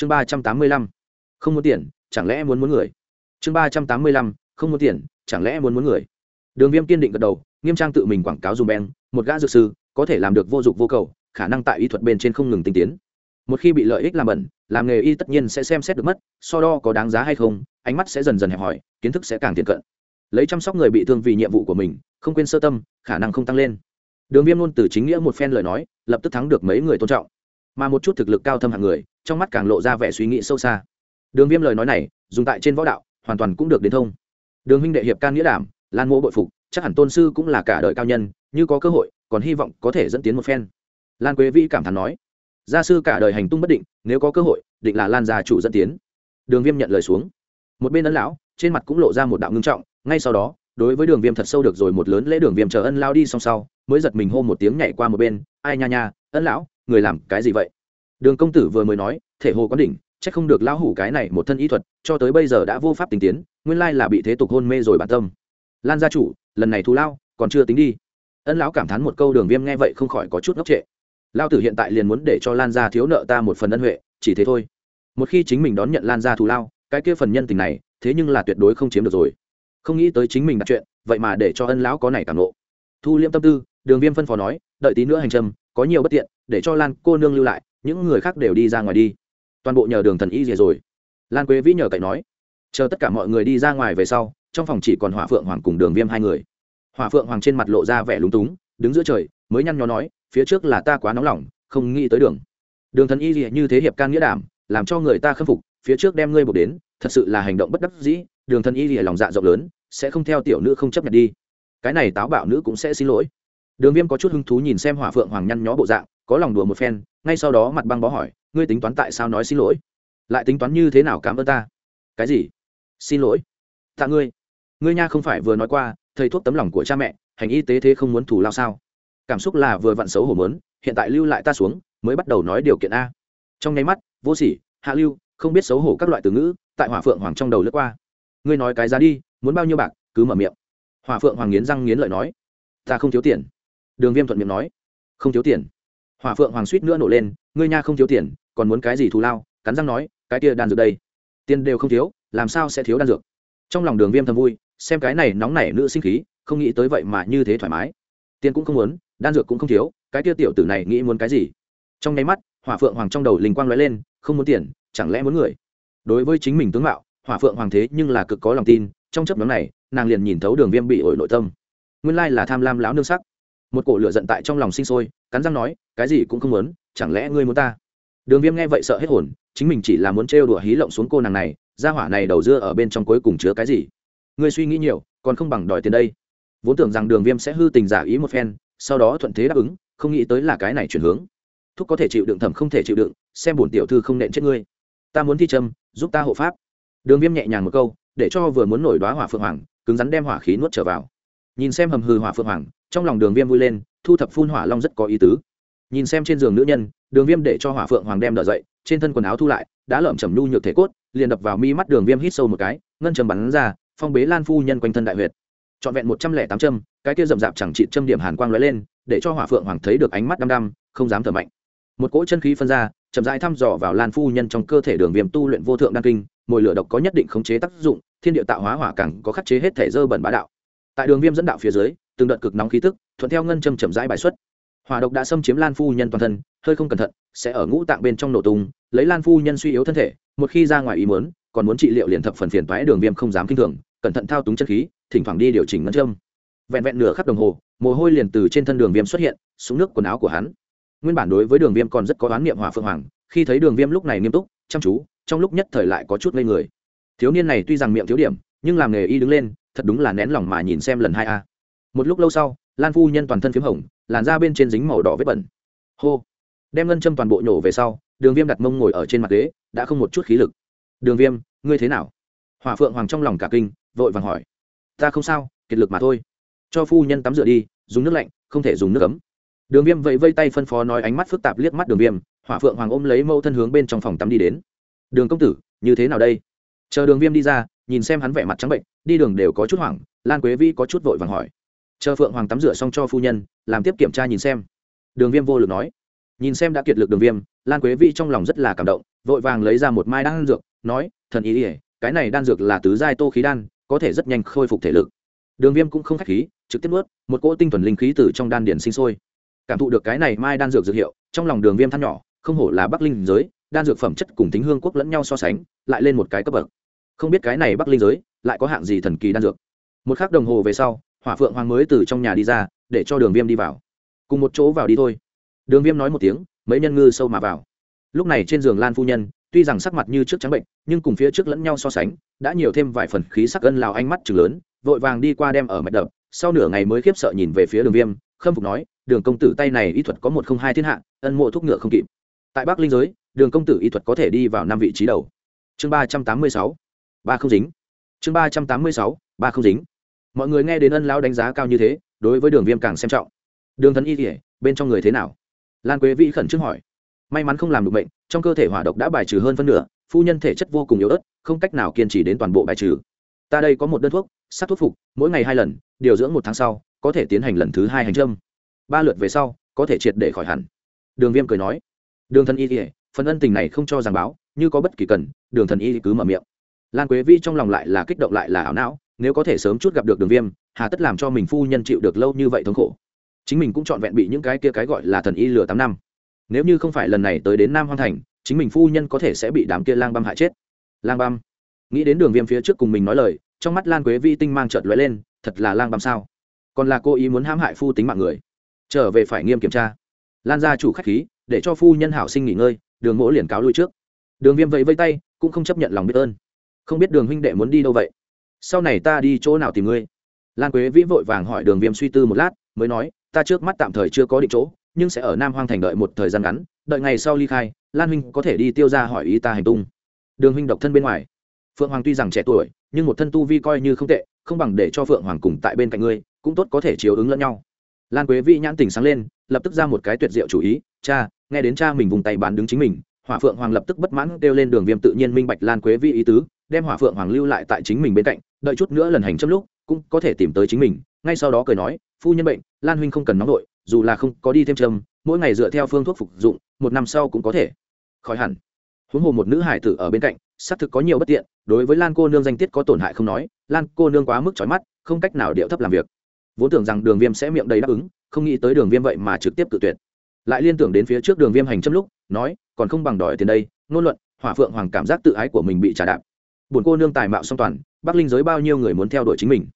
chương ba trăm tám mươi lăm, không muốn tiền, chẳng lẽ muốn muốn người? Chương ba trăm tám mươi lăm, không muốn tiền, chẳng lẽ muốn muốn người? Đường viêm kiên định gật đầu, nghiêm trang tự mình quảng cáo dùng beng, một gã dược sư, có thể làm được vô dụng vô cầu, khả năng tại y thuật bên trên không ngừng tinh tiến. Một khi bị lợi ích làm bẩn, làm nghề y tất nhiên sẽ xem xét được mất, so đo có đáng giá hay không, ánh mắt sẽ dần dần hẹp hòi, kiến thức sẽ càng tiện cận. Lấy chăm sóc người bị thương vì nhiệm vụ của mình, không quên sơ tâm, khả năng không tăng lên. Đường viêm luôn từ chính nghĩa một phen lời nói, lập tức thắng được mấy người tôn trọng. Mà một chút thực lực cao thâm hạng người trong mắt càng lộ ra vẻ suy nghĩ sâu xa. Đường viêm lời nói này, dùng tại trên võ đạo, hoàn toàn cũng được đến thông. Đường huynh đệ hiệp can nghĩa đảm, lan Mô bội phục, chắc hẳn tôn sư cũng là cả đời cao nhân, như có cơ hội, còn hy vọng có thể dẫn tiến một phen. Lan quế vĩ cảm thán nói, gia sư cả đời hành tung bất định, nếu có cơ hội, định là lan gia chủ dẫn tiến. Đường viêm nhận lời xuống. Một bên ấn lão, trên mặt cũng lộ ra một đạo ngưng trọng, ngay sau đó, đối với đường viêm thật sâu được rồi một lớn lễ đường viêm chờ ân lao đi song sau, mới giật mình hô một tiếng nhảy qua một bên, ai nha nha, ân lão, người làm cái gì vậy? Đường công tử vừa mới nói, thể hồ quán đỉnh c h ắ c không được lão hủ cái này một thân y thuật, cho tới bây giờ đã vô pháp tình tiến, nguyên lai là bị thế tục hôn mê rồi bản tâm. Lan gia chủ, lần này thù lao, còn chưa tính đi. Ân lão cảm thán một câu đường viêm nghe vậy không khỏi có chút ngốc trệ. Lao tử hiện tại liền muốn để cho lan gia thiếu nợ ta một phần ân huệ, chỉ thế thôi. Một khi chính mình đón nhận lan gia thù lao, cái kia phần nhân tình này, thế nhưng là tuyệt đối không chiếm được rồi. Không nghĩ tới chính mình đặt chuyện, vậy mà để cho ân lão có này cảm nộ thu liêm tâm tư, đường viêm phân phó nói, đợi tí nữa hành trầm, có nhiều bất tiện, để cho lan cô nương lưu lại những người khác đều đi ra ngoài đi. Toàn bộ nhờ đường thần y gì rồi. Lan quế vĩ nhờ cậy nói, chờ tất cả mọi người đi ra ngoài về sau, trong phòng chỉ còn hỏa phượng hoàng cùng đường viêm hai người. Hỏa phượng hoàng trên mặt lộ ra vẻ lúng túng, đứng giữa trời, mới nhăn nhó nói, phía trước là ta quá nóng lòng, không nghĩ tới đường. Đường thần y gì như thế hiệp can nghĩa đảm, làm cho người ta khâm phục, phía trước đem ngươi buộc đến, thật sự là hành động bất đắc dĩ, đường thần y gì lòng dạ rộng lớn, sẽ không theo tiểu nữ không chấp nhận đi. Cái này táo bạo nữ cũng sẽ xin lỗi đường viêm có chút hứng thú nhìn xem hỏa phượng hoàng nhăn nhó bộ dạng, có lòng đùa một phen, ngay sau đó mặt băng bó hỏi, ngươi tính toán tại sao nói xin lỗi? Lại tính toán như thế nào cảm ơn ta? Cái gì? Xin lỗi? Tạ ngươi. Ngươi nha không phải vừa nói qua, thầy thuốc tấm lòng của cha mẹ, hành y tế thế không muốn thủ lao sao? Cảm xúc là vừa vặn xấu hổ mớn hiện tại lưu lại ta xuống, mới bắt đầu nói điều kiện a. Trong nháy mắt, vô sỉ, hạ lưu, không biết xấu hổ các loại từ ngữ, tại hỏa phượng hoàng trong đầu lướt qua. Ngươi nói cái giá đi, muốn bao nhiêu bạc, cứ mở miệng. Hỏa phượng hoàng nghiến răng nghiến lợi nói, ta không thiếu tiền đường viêm thuận miệng nói, không thiếu tiền. Hòa phượng hoàng suýt nữa nổ lên, ngươi nha không thiếu tiền, còn muốn cái gì thù lao? Cắn răng nói, cái kia đan dược đây, tiền đều không thiếu, làm sao sẽ thiếu đan dược? Trong lòng đường viêm thầm vui, xem cái này nóng nảy nữ sinh khí, không nghĩ tới vậy mà như thế thoải mái. Tiền cũng không muốn, đan dược cũng không thiếu, cái kia tiểu tử này nghĩ muốn cái gì? Trong nháy mắt, hỏa phượng hoàng trong đầu linh quang lóe lên, không muốn tiền, chẳng lẽ muốn người? Đối với chính mình tướng mạo, hỏa phượng hoàng thế nhưng là cực có lòng tin, trong chấp nhóm này, nàng liền nhìn thấu đường viêm bị ổi nội tâm. Nguyên lai là tham lam lão nương sắc một cổ lửa giận tại trong lòng sinh sôi, cắn răng nói, cái gì cũng không muốn, chẳng lẽ ngươi muốn ta? Đường viêm nghe vậy sợ hết hồn, chính mình chỉ là muốn trêu đùa hí lộng xuống cô nàng này ra hỏa này đầu dưa ở bên trong cuối cùng chứa cái gì? Ngươi suy nghĩ nhiều, còn không bằng đòi tiền đây. Vốn tưởng rằng đường viêm sẽ hư tình giả ý một phen, sau đó thuận thế đáp ứng, không nghĩ tới là cái này chuyển hướng. Thúc có thể chịu đựng thầm không thể chịu đựng, xem bổn tiểu thư không nện chết ngươi. Ta muốn thi trâm, giúp ta hộ pháp. Đường viêm nhẹ nhàng một câu, để cho vừa muốn nổi đoá hỏa phượng hoàng, cứng rắn đem hỏa khí nuốt trở vào. Nhìn xem hầm hư hỏa phượng hoàng trong lòng đường viêm vui lên, thu thập phun hỏa long rất có ý tứ. Nhìn xem trên giường nữ nhân, đường viêm để cho hỏa phượng hoàng đem đỡ dậy, trên thân quần áo thu lại, đã lợm chầm nhu nhược thể cốt, liền đập vào mi mắt đường viêm hít sâu một cái, ngân chầm bắn ra, phong bế lan phu nhân quanh thân đại huyệt. Trọn vẹn một trăm lẻ tám châm, cái kia rậm rạp chẳng trị châm điểm hàn quang lóe lên, để cho hỏa phượng hoàng thấy được ánh mắt đăm đăm, không dám thở mạnh. Một cỗ chân khí phân ra, chậm rãi thăm dò vào lan phu nhân trong cơ thể đường viêm tu luyện vô thượng đan kinh, mồi lửa độc có nhất định khống chế tác dụng, thiên địa tạo hóa hỏa càng có khắc chế hết thể dơ bẩn bá đạo. Tại đường viêm dẫn đạo phía dưới từng đợt cực nóng khí tức, thuận theo ngân châm chậm rãi bài xuất. Hỏa độc đã xâm chiếm lan phu nhân toàn thân, hơi không cẩn thận, sẽ ở ngũ tạng bên trong nổ tung, lấy lan phu nhân suy yếu thân thể, một khi ra ngoài ý muốn, còn muốn trị liệu liền thập phần phiền toái đường viêm không dám kinh thường, cẩn thận thao túng chân khí, thỉnh thoảng đi điều chỉnh ngân châm. Vẹn vẹn nửa khắc đồng hồ, mồ hôi liền từ trên thân đường viêm xuất hiện xuống nước quần áo của hắn. Nguyên bản đối với đường viêm còn rất có oán niệm hỏa phượng hoàng, khi thấy đường viêm lúc này nghiêm túc, chăm chú, trong lúc nhất thời lại có chút ngây người. Thiếu niên này tuy rằng miệng thiếu điểm, nhưng làm nghề y đứng lên, thật đúng là nén lòng mà nhìn xem lần hai a một lúc lâu sau, lan phu nhân toàn thân p h í m hồng, làn da bên trên dính màu đỏ vết bẩn. Hô! Đem ngân châm toàn bộ nhổ về sau, đường viêm đặt mông ngồi ở trên mặt ghế, đã không một chút khí lực. Đường viêm, ngươi thế nào? Hòa phượng hoàng trong lòng cả kinh, vội vàng hỏi. Ta không sao, kiệt lực mà thôi. Cho phu nhân tắm rửa đi, dùng nước lạnh, không thể dùng nước ấm. Đường viêm vẫy vây tay phân phó nói ánh mắt phức tạp liếc mắt đường viêm, hỏa phượng hoàng ôm lấy mẫu thân hướng bên trong phòng tắm đi đến. Đường công tử, như thế nào đây? Chờ đường viêm đi ra, nhìn xem hắn vẻ mặt trắng bệnh, đi đường đều có chút hoảng, lan quế vi có chút vội vàng hỏi chờ phượng hoàng tắm rửa xong cho phu nhân, làm tiếp kiểm tra nhìn xem. Đường viêm vô lực nói. Nhìn xem đã kiệt lực đường viêm, lan quế vi trong lòng rất là cảm động, vội vàng lấy ra một mai đan dược, nói, thần ý ỉa cái này đan dược là tứ giai tô khí đan, có thể rất nhanh khôi phục thể lực. Đường viêm cũng không k h á c h khí, trực tiếp ướt một cỗ tinh thuần linh khí từ trong đan điển sinh sôi. Cảm thụ được cái này mai đan dược dược hiệu, trong lòng đường viêm than nhỏ, không hổ là bắc linh giới, đan dược phẩm chất cùng tính hương quốc lẫn nhau so sánh, lại lên một cái cấp bậc. Không biết cái này bắc linh giới, lại có hạng gì thần kỳ đan dược. Một k h ắ c đồng hồ về sau hỏa phượng hoàng mới từ trong nhà đi ra, để cho đường viêm đi vào. Cùng một chỗ vào đi thôi. Đường viêm nói một tiếng, mấy nhân ngư sâu mà vào. Lúc này trên giường lan phu nhân, tuy rằng sắc mặt như trước trắng bệnh, nhưng cùng phía trước lẫn nhau so sánh, đã nhiều thêm vài phần khí sắc ân lào ánh mắt chừng lớn, vội vàng đi qua đem ở mạch đập. Sau nửa ngày mới khiếp sợ nhìn về phía đường viêm, khâm phục nói, đường công tử tay này y thuật có một không hai thiên hạ, ân mộ thuốc ngựa không kịp. Tại bắc linh giới, đường công tử y thuật có thể đi vào năm vị trí đầu. Chương ba trăm tám mươi sáu, ba không dính. Chương ba trăm tám mươi sáu, ba không dính mọi người nghe đến ân lão đánh giá cao như thế, đối với đường viêm càng xem trọng. Đường thần y kỉa bên trong người thế nào? Lan quế vĩ khẩn trương hỏi. May mắn không làm được bệnh trong cơ thể hỏa độc đã bài trừ hơn phân nửa, phu nhân thể chất vô cùng yếu ớt, không cách nào kiên trì đến toàn bộ bài trừ. Ta đây có một đơn thuốc sắc thuốc phục, mỗi ngày hai lần, điều dưỡng một tháng sau, có thể tiến hành lần thứ hai hành trâm ba lượt về sau, có thể triệt để khỏi hẳn. Đường viêm cười nói. Đường thần y kỉa phần ân tình này không cho giảng báo, như có bất kỳ cần, đường thần y cứ mở miệng. Lan quế vi trong lòng lại là kích động lại là ảo não nếu có thể sớm chút gặp được đường viêm, hà tất làm cho mình phu nhân chịu được lâu như vậy thống khổ. Chính mình cũng trọn vẹn bị những cái kia cái gọi là thần y lừa tám năm. Nếu như không phải lần này tới đến nam hoang thành, chính mình phu nhân có thể sẽ bị đám kia lang băm hại chết. Lang băm? Nghĩ đến đường viêm phía trước cùng mình nói lời, trong mắt lan quế vi tinh mang trợt lóe lên, thật là lang băm sao? Còn là cô ý muốn hãm hại phu tính mạng người. Trở về phải nghiêm kiểm tra. Lan gia chủ k h á c h khí, để cho phu nhân hảo sinh nghỉ ngơi, đường mỗ liền cáo lui trước. Đường viêm vẫy vây tay, cũng không chấp nhận lòng biết ơn. Không biết đường huynh đệ muốn đi đâu vậy? Sau này ta đi chỗ nào tìm ngươi? Lan quế vĩ vội vàng hỏi đường viêm suy tư một lát, mới nói, ta trước mắt tạm thời chưa có định chỗ, nhưng sẽ ở nam hoang thành đợi một thời gian ngắn, đợi ngày sau ly khai, lan huynh có thể đi tiêu ra hỏi ý ta hành tung. Đường huynh độc thân bên ngoài. Phượng hoàng tuy rằng trẻ tuổi, nhưng một thân tu vi coi như không tệ, không bằng để cho phượng hoàng cùng tại bên cạnh ngươi, cũng tốt có thể chiếu ứng lẫn nhau. Lan quế vĩ nhãn tình sáng lên, lập tức ra một cái tuyệt diệu chủ ý, cha, nghe đến cha mình vùng tay bán đứng chính mình, hỏa phượng hoàng lập tức bất mãn kêu lên đường viêm tự nhiên minh bạch lan quế vĩ ý tứ đem hỏa phượng hoàng lưu lại tại chính mình bên cạnh, đợi chút nữa lần hành chấm lúc, cũng có thể tìm tới chính mình. Ngay sau đó cười nói, phu nhân bệnh, lan huynh không cần nóng đội dù là không có đi thêm châm, mỗi ngày dựa theo phương thuốc phục dụng, một năm sau cũng có thể. Khỏi hẳn. Huống hồ một nữ hải tử ở bên cạnh, xác thực có nhiều bất tiện, đối với lan cô nương danh tiết có tổn hại không nói, lan cô nương quá mức trói mắt, không cách nào điệu thấp làm việc. Vốn tưởng rằng đường viêm sẽ miệng đầy đáp ứng, không nghĩ tới đường viêm vậy mà trực tiếp tự tuyệt. Lại liên tưởng đến phía trước đường viêm hành châm lúc, nói, còn không bằng đòi tiền đây ngôn luận, hỏa phượng hoàng cảm giác tự ái của mình bị trả đạp buồn cô nương tài mạo song toàn, bắc linh giới bao nhiêu người muốn theo đuổi chính mình.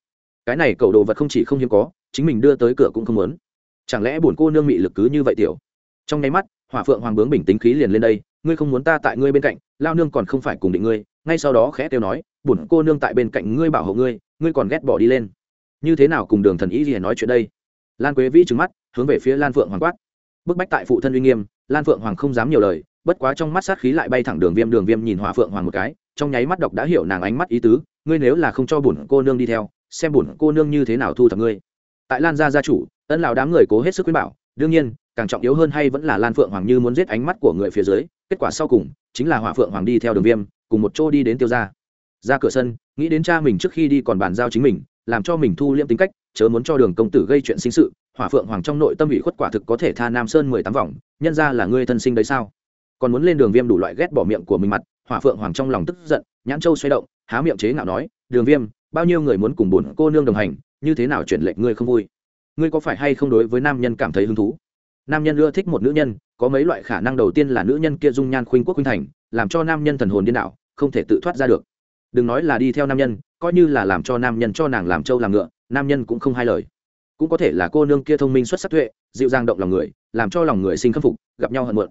Cái này cầu đồ vật không chỉ không hiếm có, chính mình đưa tới cửa cũng không muốn. Chẳng lẽ buồn cô nương mị lực cứ như vậy tiểu? Trong nháy mắt, hỏa phượng hoàng bướng bình tĩnh khí liền lên đây, ngươi không muốn ta tại ngươi bên cạnh, lao nương còn không phải cùng định ngươi, ngay sau đó khẽ kêu nói, buồn cô nương tại bên cạnh ngươi bảo hộ ngươi ngươi còn ghét bỏ đi lên. Như thế nào cùng đường thần ý gì nói chuyện đây? Lan quế vĩ trừng mắt, hướng về phía lan phượng hoàng quát. Bức bách tại phụ thân uy nghiêm, lan phượng hoàng không dám nhiều lời, bất quá trong mắt sát khí lại bay thẳng đường viêm đường viêm nhìn hỏa phượng hoàng một cái trong nháy mắt độc đã hiểu nàng ánh mắt ý tứ, ngươi nếu là không cho bổn cô nương đi theo, xem bổn cô nương như thế nào thu thập ngươi. Tại lan gia gia chủ, ân lão đám người cố hết sức khuyên bảo, đương nhiên, càng trọng yếu hơn hay vẫn là lan phượng hoàng như muốn giết ánh mắt của người phía dưới, kết quả sau cùng, chính là hỏa phượng hoàng đi theo đường viêm, cùng một chỗ đi đến tiêu gia. Ra cửa sân, nghĩ đến cha mình trước khi đi còn bàn giao chính mình, làm cho mình thu liêm tính cách, chớ muốn cho đường công tử gây chuyện sinh sự, hỏa phượng hoàng trong nội tâm ủy khuất quả thực có thể tha nam sơn mười tám vòng, nhân ra là ngươi thân sinh đấy sao? Còn muốn lên đường viêm đủ loại ghét bỏ miệng của mình mặt hỏa phượng hoàng trong lòng tức giận, nhãn châu xoay động, há miệng chế ngạo nói, đường viêm, bao nhiêu người muốn cùng bổn cô nương đồng hành, như thế nào chuyển lệnh ngươi không vui? Ngươi có phải hay không đối với nam nhân cảm thấy hứng thú? Nam nhân ưa thích một nữ nhân, có mấy loại khả năng đầu tiên là nữ nhân kia dung nhan khuynh quốc khuynh thành, làm cho nam nhân thần hồn điên đảo, không thể tự thoát ra được. Đừng nói là đi theo nam nhân, coi như là làm cho nam nhân cho nàng làm trâu làm ngựa, nam nhân cũng không hai lời. Cũng có thể là cô nương kia thông minh xuất sắc tuệ, dịu dàng động lòng người, làm cho lòng người sinh khâm phục, gặp nhau hận muộn.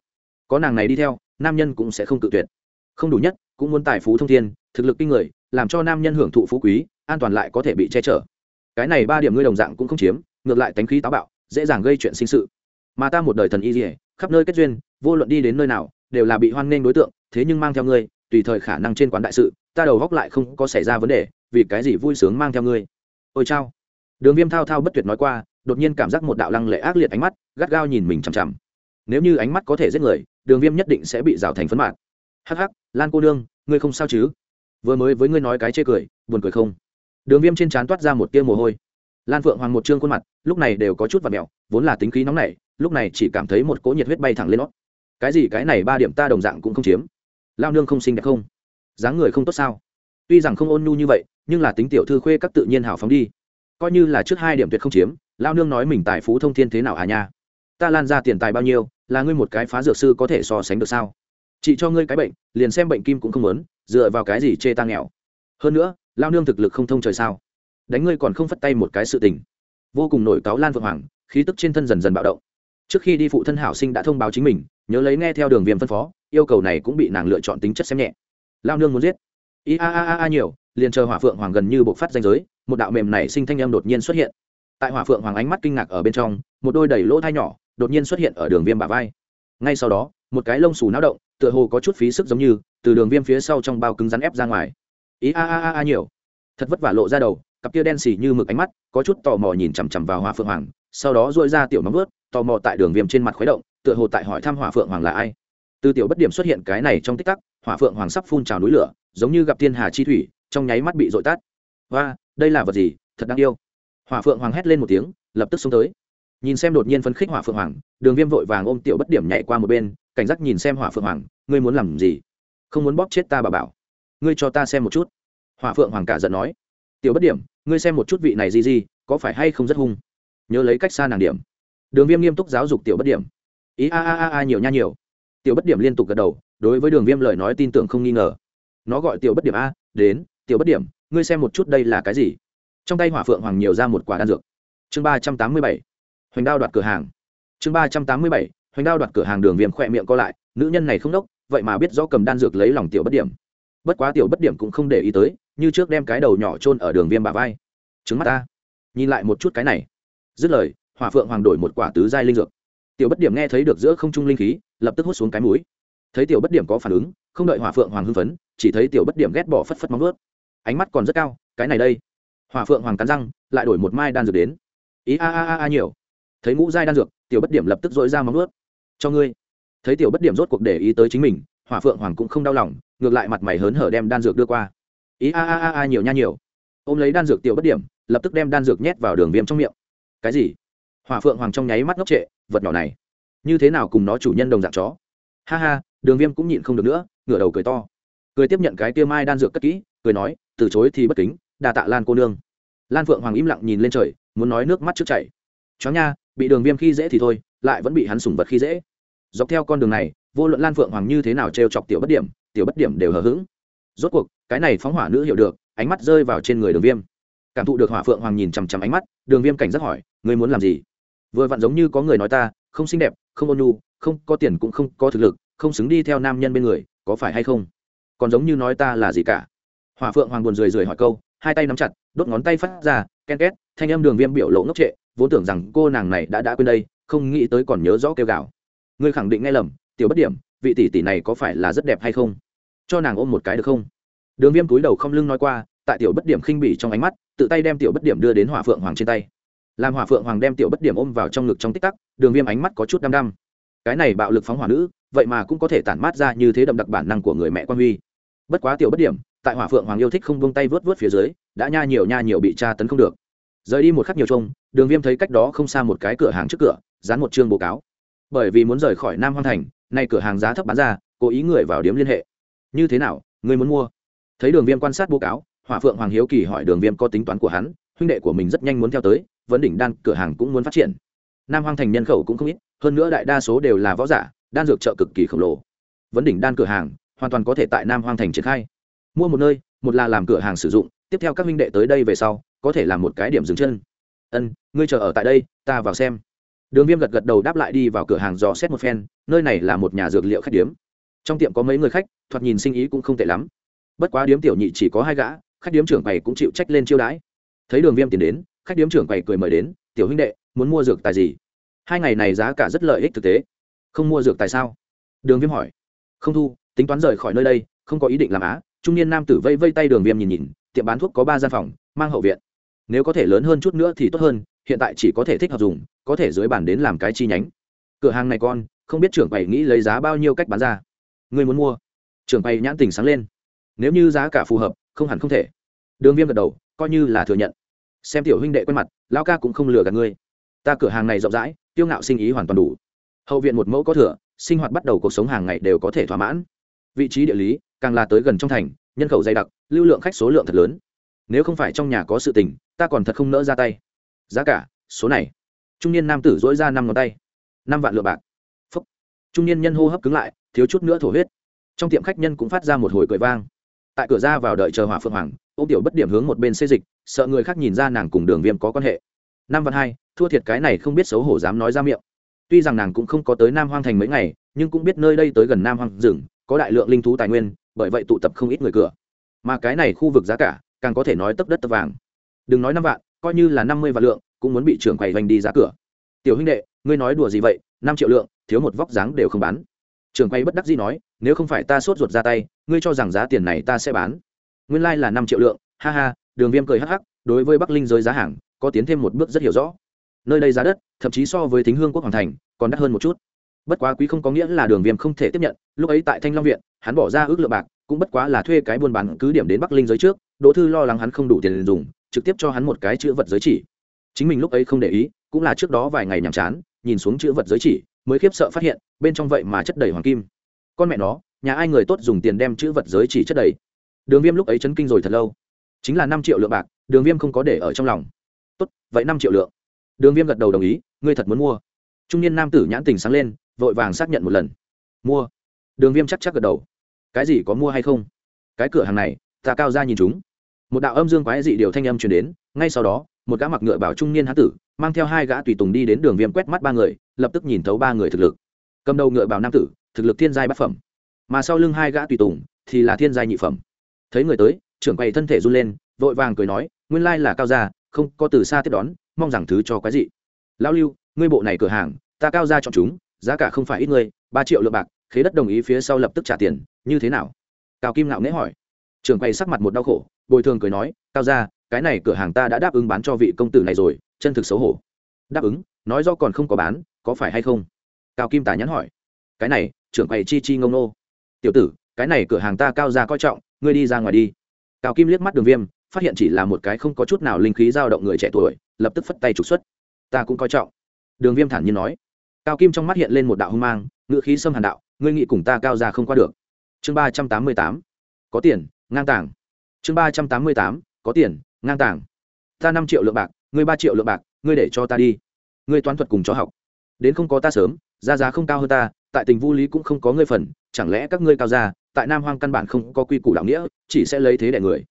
Có nàng này đi theo, nam nhân cũng sẽ không tự tuyệt không đủ nhất, cũng muốn tài phú thông thiên, thực lực kinh người, làm cho nam nhân hưởng thụ phú quý, an toàn lại có thể bị che chở. Cái này ba điểm ngươi đồng dạng cũng không chiếm, ngược lại tánh khí táo bạo, dễ dàng gây chuyện sinh sự. Mà ta một đời thần y dỉa khắp nơi kết duyên, vô luận đi đến nơi nào, đều là bị hoan nghênh đối tượng, thế nhưng mang theo ngươi, tùy thời khả năng trên quán đại sự, ta đầu góc lại không có xảy ra vấn đề, vì cái gì vui sướng mang theo ngươi? Ôi chao. Đường viêm thao thao bất tuyệt nói qua, đột nhiên cảm giác một đạo lăng lệ ác liệt ánh mắt, gắt gao nhìn mình chằm chằm. Nếu như ánh mắt có thể giết người, đường viêm nhất định sẽ bị rào thành phấn mạng hắc hắc, lan cô nương, ngươi không sao chứ? Vừa mới với ngươi nói cái chê cười, buồn cười không? Đường viêm trên trán toát ra một tia mồ hôi. Lan phượng hoàng một trương khuôn mặt, lúc này đều có chút và mẹo vốn là tính khí nóng nảy, lúc này chỉ cảm thấy một cỗ nhiệt huyết bay thẳng lên nó. Cái gì cái này ba điểm ta đồng dạng cũng không chiếm. Lao nương không xinh đẹp không? Dáng người không tốt sao? Tuy rằng không ôn nhu như vậy, nhưng là tính tiểu thư khuê các tự nhiên hào phóng đi. Coi như là trước hai điểm tuyệt không chiếm, lao nương nói mình tài phú thông thiên thế nào à nha? Ta lan ra tiền tài bao nhiêu, là ngươi một cái phá dược sư có thể so sánh được sao? Chị cho ngươi cái bệnh, liền xem bệnh kim cũng không muốn, dựa vào cái gì chê ta nghèo. Hơn nữa, lao nương thực lực không thông trời sao? Đánh ngươi còn không phất tay một cái sự tình. Vô cùng nổi cáo lan vượng hoàng, khí tức trên thân dần dần bạo động. Trước khi đi phụ thân hảo sinh đã thông báo chính mình, nhớ lấy nghe theo đường viêm phân phó, yêu cầu này cũng bị nàng lựa chọn tính chất xem nhẹ. Lao nương muốn giết. I a a a a nhiều, liền chờ hỏa phượng hoàng gần như bộc phát danh giới, một đạo mềm này sinh thanh em đột nhiên xuất hiện. Tại hỏa phượng hoàng ánh mắt kinh ngạc ở bên trong, một đôi đầy lỗ thai nhỏ đột nhiên xuất hiện ở đường viêm bả vai. Ngay sau đó, một cái lông xù náo động tựa hồ có chút phí sức giống như, từ đường viêm phía sau trong bao cứng rắn ép ra ngoài. Ý a a a a nhiều. Thật vất vả lộ ra đầu, cặp kia đen xỉ như mực ánh mắt, có chút tò mò nhìn chằm chằm vào hỏa phượng hoàng, sau đó dội ra tiểu nóng vớt tò mò tại đường viêm trên mặt khuấy động, tựa hồ tại hỏi thăm hỏa phượng hoàng là ai. Từ tiểu bất điểm xuất hiện cái này trong tích tắc, hỏa phượng hoàng sắp phun trào núi lửa, giống như gặp thiên hà chi thủy, trong nháy mắt bị dội tắt. Và đây là vật gì, thật đáng yêu. Hỏa phượng hoàng hét lên một tiếng, lập tức xông tới. Nhìn xem đột nhiên phấn khích hỏa phượng hoàng, đường viêm vội vàng ôm tiểu bất điểm nhảy qua một bên cảnh giác nhìn xem hỏa phượng hoàng, ngươi muốn làm gì? Không muốn bóp chết ta bà bảo. Ngươi cho ta xem một chút. Hỏa phượng hoàng cả giận nói. Tiểu bất điểm, ngươi xem một chút vị này gì gì có phải hay không rất hung? Nhớ lấy cách xa nàng điểm. Đường viêm nghiêm túc giáo dục tiểu bất điểm. Ý a a a a nhiều nha nhiều. Tiểu bất điểm liên tục gật đầu, đối với đường viêm lời nói tin tưởng không nghi ngờ. Nó gọi tiểu bất điểm a, đến, tiểu bất điểm, ngươi xem một chút đây là cái gì? Trong tay hỏa phượng hoàng nhiều ra một quả đan dược. Chương ba trăm tám mươi bảy. Hoành đao đoạt cửa hàng. Chương ba trăm tám mươi bảy hoành đao đoạt cửa hàng đường viêm khỏe miệng co lại, nữ nhân này không đốc, vậy mà biết rõ cầm đan dược lấy lòng tiểu bất điểm. Bất quá tiểu bất điểm cũng không để ý tới, như trước đem cái đầu nhỏ trôn ở đường viêm bà vai. Trứng mắt ta. Nhìn lại một chút cái này. Dứt lời, hỏa phượng hoàng đổi một quả tứ giai linh dược. Tiểu bất điểm nghe thấy được giữa không trung linh khí, lập tức hút xuống cái mũi. Thấy tiểu bất điểm có phản ứng, không đợi hỏa phượng hoàng hưng phấn, chỉ thấy tiểu bất điểm ghét bỏ phất phất móng ướt ánh mắt còn rất cao, cái này đây. Hỏa phượng hoàng cắn răng, lại đổi một mai đan dược đến. Ý a a a a nhiều. Thấy ngũ giai đan dược, tiểu bất điểm lập tức dội ra móng ướt cho ngươi. Thấy tiểu bất điểm rốt cuộc để ý tới chính mình, hỏa phượng hoàng cũng không đau lòng, ngược lại mặt mày hớn hở đem đan dược đưa qua. Ý a a a a nhiều nha nhiều. Ôm lấy đan dược tiểu bất điểm, lập tức đem đan dược nhét vào đường viêm trong miệng. Cái gì? Hỏa phượng hoàng trong nháy mắt ngốc trệ, vật nhỏ này, như thế nào cùng nó chủ nhân đồng dạng chó? Ha ha, đường viêm cũng nhịn không được nữa, ngửa đầu cười to. Cười tiếp nhận cái tia mai đan dược cất kỹ, cười nói, từ chối thì bất kính đà tạ lan cô nương. Lan phượng hoàng im lặng nhìn lên trời, muốn nói nước mắt trước chảy. Chó nha bị đường viêm khi dễ thì thôi, lại vẫn bị hắn sủng vật khi dễ. Dọc theo con đường này, vô luận lan phượng hoàng như thế nào t chọc tiểu bất điểm, tiểu bất điểm đều hờ hững. Rốt cuộc, cái này phóng hỏa nữ hiểu được, ánh mắt rơi vào trên người đường viêm. Cảm thụ được hỏa phượng hoàng nhìn chằm chằm ánh mắt, đường viêm cảnh giác hỏi, ngươi muốn làm gì? Vừa vặn giống như có người nói ta, không xinh đẹp, không ôn nhu, không có tiền cũng không có thực lực, không xứng đi theo nam nhân bên người, có phải hay không? Còn giống như nói ta là gì cả. Hỏa phượng hoàng buồn rười rười hỏi câu, hai tay nắm chặt, đốt ngón tay phát ra, ken két, thanh âm đường viêm biểu lộ ngốc trệ vốn tưởng rằng cô nàng này đã đã quên đây, không nghĩ tới còn nhớ rõ kêu gào. Ngươi khẳng định nghe lầm, tiểu bất điểm, vị tỷ tỷ này có phải là rất đẹp hay không? Cho nàng ôm một cái được không? Đường viêm túi đầu không lưng nói qua, tại tiểu bất điểm khinh bỉ trong ánh mắt, tự tay đem tiểu bất điểm đưa đến hỏa phượng hoàng trên tay. Làm hỏa phượng hoàng đem tiểu bất điểm ôm vào trong ngực trong tích tắc, đường viêm ánh mắt có chút đăm đăm. Cái này bạo lực phóng hỏa nữ, vậy mà cũng có thể tản mát ra như thế đậm đặc bản năng của người mẹ quan huy. Bất quá tiểu bất điểm, tại hỏa phượng hoàng yêu thích không buông tay vớt vớt phía dưới, đã nha nhiều nha nhiều bị tra tấn không được rời đi một khắc nhiều trông, đường viêm thấy cách đó không xa một cái cửa hàng trước cửa, dán một chương bố cáo. Bởi vì muốn rời khỏi nam hoang thành, nay cửa hàng giá thấp bán ra, cố ý người vào điếm liên hệ. Như thế nào, người muốn mua? Thấy đường viêm quan sát bố cáo, hỏa phượng hoàng hiếu kỳ hỏi đường viêm có tính toán của hắn, huynh đệ của mình rất nhanh muốn theo tới, vấn đỉnh đan cửa hàng cũng muốn phát triển. Nam hoang thành nhân khẩu cũng không ít, hơn nữa đại đa số đều là võ giả, đan dược chợ cực kỳ khổng lồ. Vấn đỉnh đan cửa hàng, hoàn toàn có thể tại nam hoang thành triển khai. Mua một nơi, một là làm cửa hàng sử dụng, tiếp theo các huynh đệ tới đây về sau có thể làm một cái điểm dừng chân. Ân, ngươi chờ ở tại đây, ta vào xem. Đường viêm gật gật đầu đáp lại đi vào cửa hàng dò xét một phen, nơi này là một nhà dược liệu khách điếm. Trong tiệm có mấy người khách, thoạt nhìn sinh ý cũng không tệ lắm. Bất quá điếm tiểu nhị chỉ có hai gã, khách điếm trưởng quầy cũng chịu trách lên chiêu đãi. Thấy đường viêm tiền đến, khách điếm trưởng quầy cười mời đến, tiểu huynh đệ, muốn mua dược tài gì? Hai ngày này giá cả rất lợi ích thực tế. Không mua dược tài sao? Đường viêm hỏi. Không thu, tính toán rời khỏi nơi đây, không có ý định làm á. Trung niên nam tử vây vây tay đường viêm nhìn nhìn, tiệm bán thuốc có ba gian phòng, mang hậu viện nếu có thể lớn hơn chút nữa thì tốt hơn, hiện tại chỉ có thể thích hợp dùng, có thể dưới bàn đến làm cái chi nhánh. Cửa hàng này con, không biết trưởng quầy nghĩ lấy giá bao nhiêu cách bán ra. Người muốn mua. Trưởng quầy nhãn tình sáng lên. Nếu như giá cả phù hợp, không hẳn không thể. Đường viêm gật đầu, coi như là thừa nhận. Xem tiểu huynh đệ quen mặt lao ca cũng không lừa gạt ngươi. Ta cửa hàng này rộng rãi, tiêu ngạo sinh ý hoàn toàn đủ. Hậu viện một mẫu có thừa, sinh hoạt bắt đầu cuộc sống hàng ngày đều có thể thỏa mãn. Vị trí địa lý, càng là tới gần trong thành, nhân khẩu dày đặc, lưu lượng khách số lượng thật lớn nếu không phải trong nhà có sự tình, ta còn thật không nỡ ra tay. Giá cả, số này. Trung niên nam tử dỗi ra năm ngón tay. Năm vạn lượng bạc. Phúc. trung niên nhân hô hấp cứng lại, thiếu chút nữa thổ huyết. Trong tiệm khách nhân cũng phát ra một hồi cười vang. Tại cửa ra vào đợi chờ hỏa phượng hoàng ô tiểu bất điểm hướng một bên xây dịch, sợ người khác nhìn ra nàng cùng đường viêm có quan hệ. Năm vạn hai, thua thiệt cái này không biết xấu hổ dám nói ra miệng. Tuy rằng nàng cũng không có tới nam hoang thành mấy ngày, nhưng cũng biết nơi đây tới gần nam hoang rừng, có đại lượng linh thú tài nguyên, bởi vậy tụ tập không ít người cửa. Mà cái này khu vực giá cả càng có thể nói tấp đất tấp vàng. Đừng nói năm vạn, coi như là năm mươi vạn lượng, cũng muốn bị trưởng quầy vành đi giá cửa. Tiểu huynh đệ, ngươi nói đùa gì vậy? Năm triệu lượng, thiếu một vóc dáng đều không bán. Trưởng quầy bất đắc dĩ nói, nếu không phải ta sốt ruột ra tay, ngươi cho rằng giá tiền này ta sẽ bán. Nguyên lai、like、là năm triệu lượng, ha ha, đường viêm cười hắc hắc, đối với bắc linh giới giá hàng, có tiến thêm một bước rất hiểu rõ. Nơi đây giá đất, thậm chí so với thính hương quốc hoàng thành, còn đắt hơn một chút. Bất quá quý không có nghĩa là đường viêm không thể tiếp nhận, lúc ấy tại thanh long viện, hắn bỏ ra ước lượng bạc, cũng bất quá là thuê cái buôn bán cứ điểm đến bắc linh giới trước đỗ thư lo lắng hắn không đủ tiền dùng, trực tiếp cho hắn một cái chữ vật giới chỉ. Chính mình lúc ấy không để ý, cũng là trước đó vài ngày nhàm chán, nhìn xuống chữ vật giới chỉ, mới khiếp sợ phát hiện, bên trong vậy mà chất đầy hoàng kim. Con mẹ nó, nhà ai người tốt dùng tiền đem chữ vật giới chỉ chất đầy? Đường viêm lúc ấy chấn kinh rồi thật lâu. Chính là năm triệu lượng bạc, đường viêm không có để ở trong lòng. Tốt, vậy năm triệu lượng. Đường viêm gật đầu đồng ý, ngươi thật muốn mua. Trung niên nam tử nhãn tình sáng lên, vội vàng xác nhận một lần. Mua. Đường viêm chắc chắc gật đầu. Cái gì có mua hay không? Cái cửa hàng này, ta cao ra nhìn chúng một đạo âm dương quái dị điều thanh âm truyền đến, ngay sau đó, một gã mặc ngựa bảo trung niên hán tử, mang theo hai gã tùy tùng đi đến đường viêm quét mắt ba người, lập tức nhìn thấu ba người thực lực. Cầm đầu ngựa bảo nam tử, thực lực thiên giai bát phẩm. Mà sau lưng hai gã tùy tùng thì là thiên giai nhị phẩm. Thấy người tới, trưởng quầy thân thể run lên, vội vàng cười nói, nguyên lai là cao gia, không có từ xa tiếp đón, mong rằng thứ cho quái dị. Lão lưu, ngươi bộ này cửa hàng, ta cao gia chọn chúng, giá cả không phải ít ngươi, ba triệu lượng bạc, khế đất đồng ý phía sau lập tức trả tiền, như thế nào? Cao kim ngạo nghễ hỏi trưởng quầy sắc mặt một đau khổ, bồi thường cười nói, cao gia, cái này cửa hàng ta đã đáp ứng bán cho vị công tử này rồi, chân thực xấu hổ. Đáp ứng? Nói do còn không có bán, có phải hay không? Cao kim tả nhắn hỏi. Cái này, trưởng quầy chi chi ngông nô. Tiểu tử, cái này cửa hàng ta cao ra coi trọng, ngươi đi ra ngoài đi. Cao kim liếc mắt đường viêm, phát hiện chỉ là một cái không có chút nào linh khí dao động người trẻ tuổi, lập tức phất tay trục xuất. Ta cũng coi trọng. Đường viêm thản nhiên nói. Cao kim trong mắt hiện lên một đạo hung mang ngự khí xâm hàn đạo, ngươi nghị cùng ta cao ra không qua được. Chương ba trăm tám mươi tám. Có tiền ngang tàng. Chương ba trăm tám mươi tám, có tiền, ngang tàng. Ta năm triệu lượng bạc, ngươi ba triệu lượng bạc, ngươi để cho ta đi. Ngươi toán thuật cùng cho học. Đến không có ta sớm ra giá không cao hơn ta, tại tình vu lý cũng không có ngươi phần, chẳng lẽ các ngươi cao ra tại nam hoang căn bản không có quy củ đạo nghĩa, chỉ sẽ lấy thế đẻ người.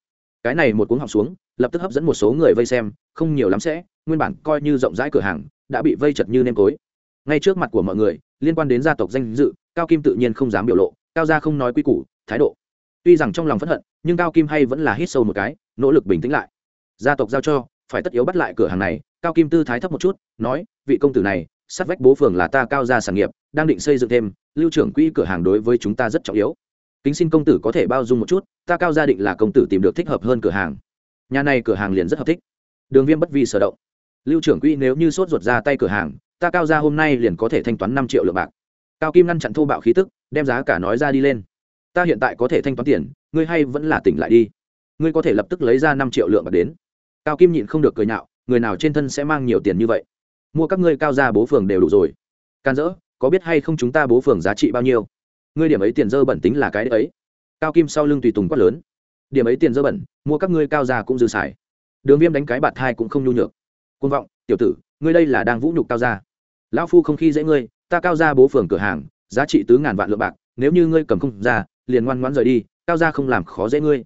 Cái này một cuốn học xuống, lập tức hấp dẫn một số người vây xem, không nhiều lắm sẽ, nguyên bản coi như rộng rãi cửa hàng, đã bị vây chật như nêm tối ngay trước mặt của mọi người, liên quan đến gia tộc danh dự, cao kim tự nhiên không dám biểu lộ, cao gia không nói quy củ, thái độ tuy rằng trong lòng phẫn hận, nhưng cao kim hay vẫn là hít sâu một cái, nỗ lực bình tĩnh lại. Gia tộc giao cho, phải tất yếu bắt lại cửa hàng này, cao kim tư thái thấp một chút, nói, vị công tử này, sát vách bố phường là ta cao gia sản nghiệp, đang định xây dựng thêm, lưu trưởng quỹ cửa hàng đối với chúng ta rất trọng yếu. Kính xin công tử có thể bao dung một chút, ta cao gia định là công tử tìm được thích hợp hơn cửa hàng. Nhà này cửa hàng liền rất hợp thích. Đường viêm bất vi sở động. Lưu trưởng quỹ nếu như sốt ruột ra tay cửa hàng, ta cao gia hôm nay liền có thể thanh toán năm triệu lượng bạc. Cao kim ngăn chặn thô bạo khí tức, đem giá cả nói ra đi lên ta hiện tại có thể thanh toán tiền, ngươi hay vẫn là tỉnh lại đi. Ngươi có thể lập tức lấy ra năm triệu lượng bạc đến. Cao kim nhịn không được cười nhạo, người nào trên thân sẽ mang nhiều tiền như vậy? Mua các ngươi cao ra bố phường đều đủ rồi. Can dỡ, có biết hay không chúng ta bố phường giá trị bao nhiêu? Ngươi điểm ấy tiền dơ bẩn tính là cái đấy. Cao kim sau lưng tùy tùng quát lớn. Điểm ấy tiền dơ bẩn, mua các ngươi cao ra cũng dư xài. Đường viêm đánh cái bạt thai cũng không nhu nhược. Côn vọng, tiểu tử, ngươi đây là đang vũ nhục cao ra lão phu không khi dễ ngươi, ta cao ra bố phường cửa hàng, giá trị tứ ngàn vạn lượng bạc, nếu như ngươi cầm không ra liền ngoan ngoãn rời đi, cao gia không làm khó dễ ngươi.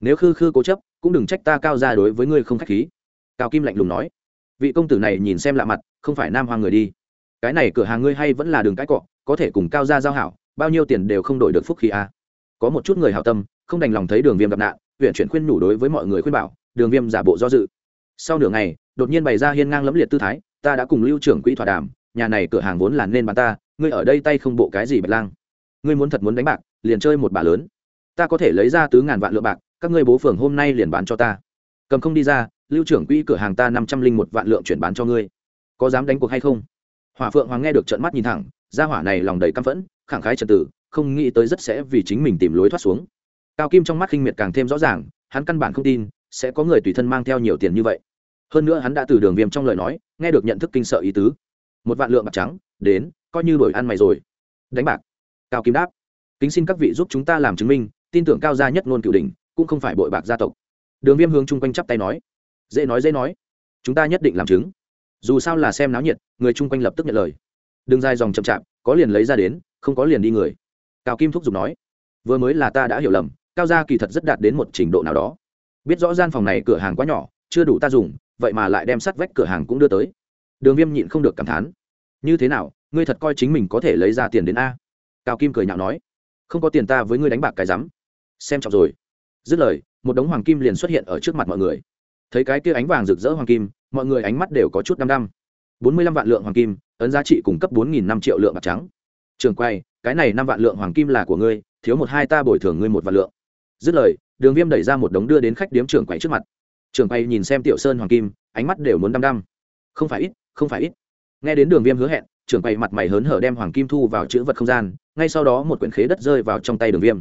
Nếu khư khư cố chấp, cũng đừng trách ta cao gia đối với ngươi không k h á c h khí. Cao kim lạnh lùng nói. Vị công tử này nhìn xem lạ mặt, không phải nam hoàng người đi. Cái này cửa hàng ngươi hay vẫn là đường cãi cọ, có thể cùng cao gia giao hảo, bao nhiêu tiền đều không đổi được phúc khí a à. có một chút người hảo tâm, không đành lòng thấy đường viêm gặp nạn, huyện chuyển khuyên nhủ đối với mọi người khuyên bảo, đường viêm giả bộ do dự. Sau nửa ngày, đột nhiên bày ra hiên ngang lẫm liệt tư thái, ta đã cùng lưu trưởng quỹ thỏa đàm, nhà này cửa hàng vốn là nên bán ta, ngươi ở đây tay không bộ cái gì bạch lang ngươi muốn thật muốn đánh bạc, liền chơi một bà lớn. Ta có thể lấy ra tứ ngàn vạn lượng bạc, các ngươi bố phường hôm nay liền bán cho ta. Cầm không đi ra, lưu trưởng quỹ cửa hàng ta năm trăm linh một vạn lượng chuyển bán cho ngươi. Có dám đánh cuộc hay không? Hỏa phượng hoàng nghe được trận mắt nhìn thẳng, gia hỏa này lòng đầy căm phẫn, khẳng khái trật tử, không nghĩ tới rất sẽ vì chính mình tìm lối thoát xuống. Cao kim trong mắt khinh miệt càng thêm rõ ràng, hắn căn bản không tin, sẽ có người tùy thân mang theo nhiều tiền như vậy. Hơn nữa hắn đã từ đường viêm trong lời nói, nghe được nhận thức kinh sợ ý tứ. Một vạn lượng bạc trắng, đến, coi như đổi ăn mày rồi. Đánh bạc cao kim đáp. Kính xin các vị giúp chúng ta làm chứng minh, tin tưởng cao gia nhất ngôn cửu đình cũng không phải bội bạc gia tộc. Đường viêm hướng chung quanh chắp tay nói. Dễ nói dễ nói. Chúng ta nhất định làm chứng. Dù sao là xem náo nhiệt, người chung quanh lập tức nhận lời. Đừng dài dòng chậm chạp, có liền lấy ra đến, không có liền đi người. Cao kim thúc giục nói. Vừa mới là ta đã hiểu lầm, cao gia kỳ thật rất đạt đến một trình độ nào đó. Biết rõ gian phòng này cửa hàng quá nhỏ, chưa đủ ta dùng, vậy mà lại đem sắt vách cửa hàng cũng đưa tới. Đường viêm nhịn không được cảm thán. Như thế nào, ngươi thật coi chính mình có thể lấy ra tiền đến a? Cao kim cười nhạo nói, không có tiền ta với ngươi đánh bạc cái rắm. Xem trọng rồi. Dứt lời, một đống hoàng kim liền xuất hiện ở trước mặt mọi người. Thấy cái kia ánh vàng rực rỡ hoàng kim, mọi người ánh mắt đều có chút đăm đăm. Bốn mươi lăm vạn lượng hoàng kim, ấn giá trị cung cấp bốn nghìn năm triệu lượng bạc trắng. Trường quay, cái này năm vạn lượng hoàng kim là của ngươi, thiếu một hai ta bồi thường ngươi một vạn lượng. Dứt lời, đường viêm đẩy ra một đống đưa đến khách điếm trưởng quay trước mặt. Trưởng quay nhìn xem tiểu sơn hoàng kim, ánh mắt đều muốn đăm đăm. Không phải ít, không phải ít. Nghe đến đường viêm hứa hẹn trưởng quay mặt mày hớn hở đem hoàng kim thu vào chữ vật không gian ngay sau đó một quyển khế đất rơi vào trong tay đường viêm.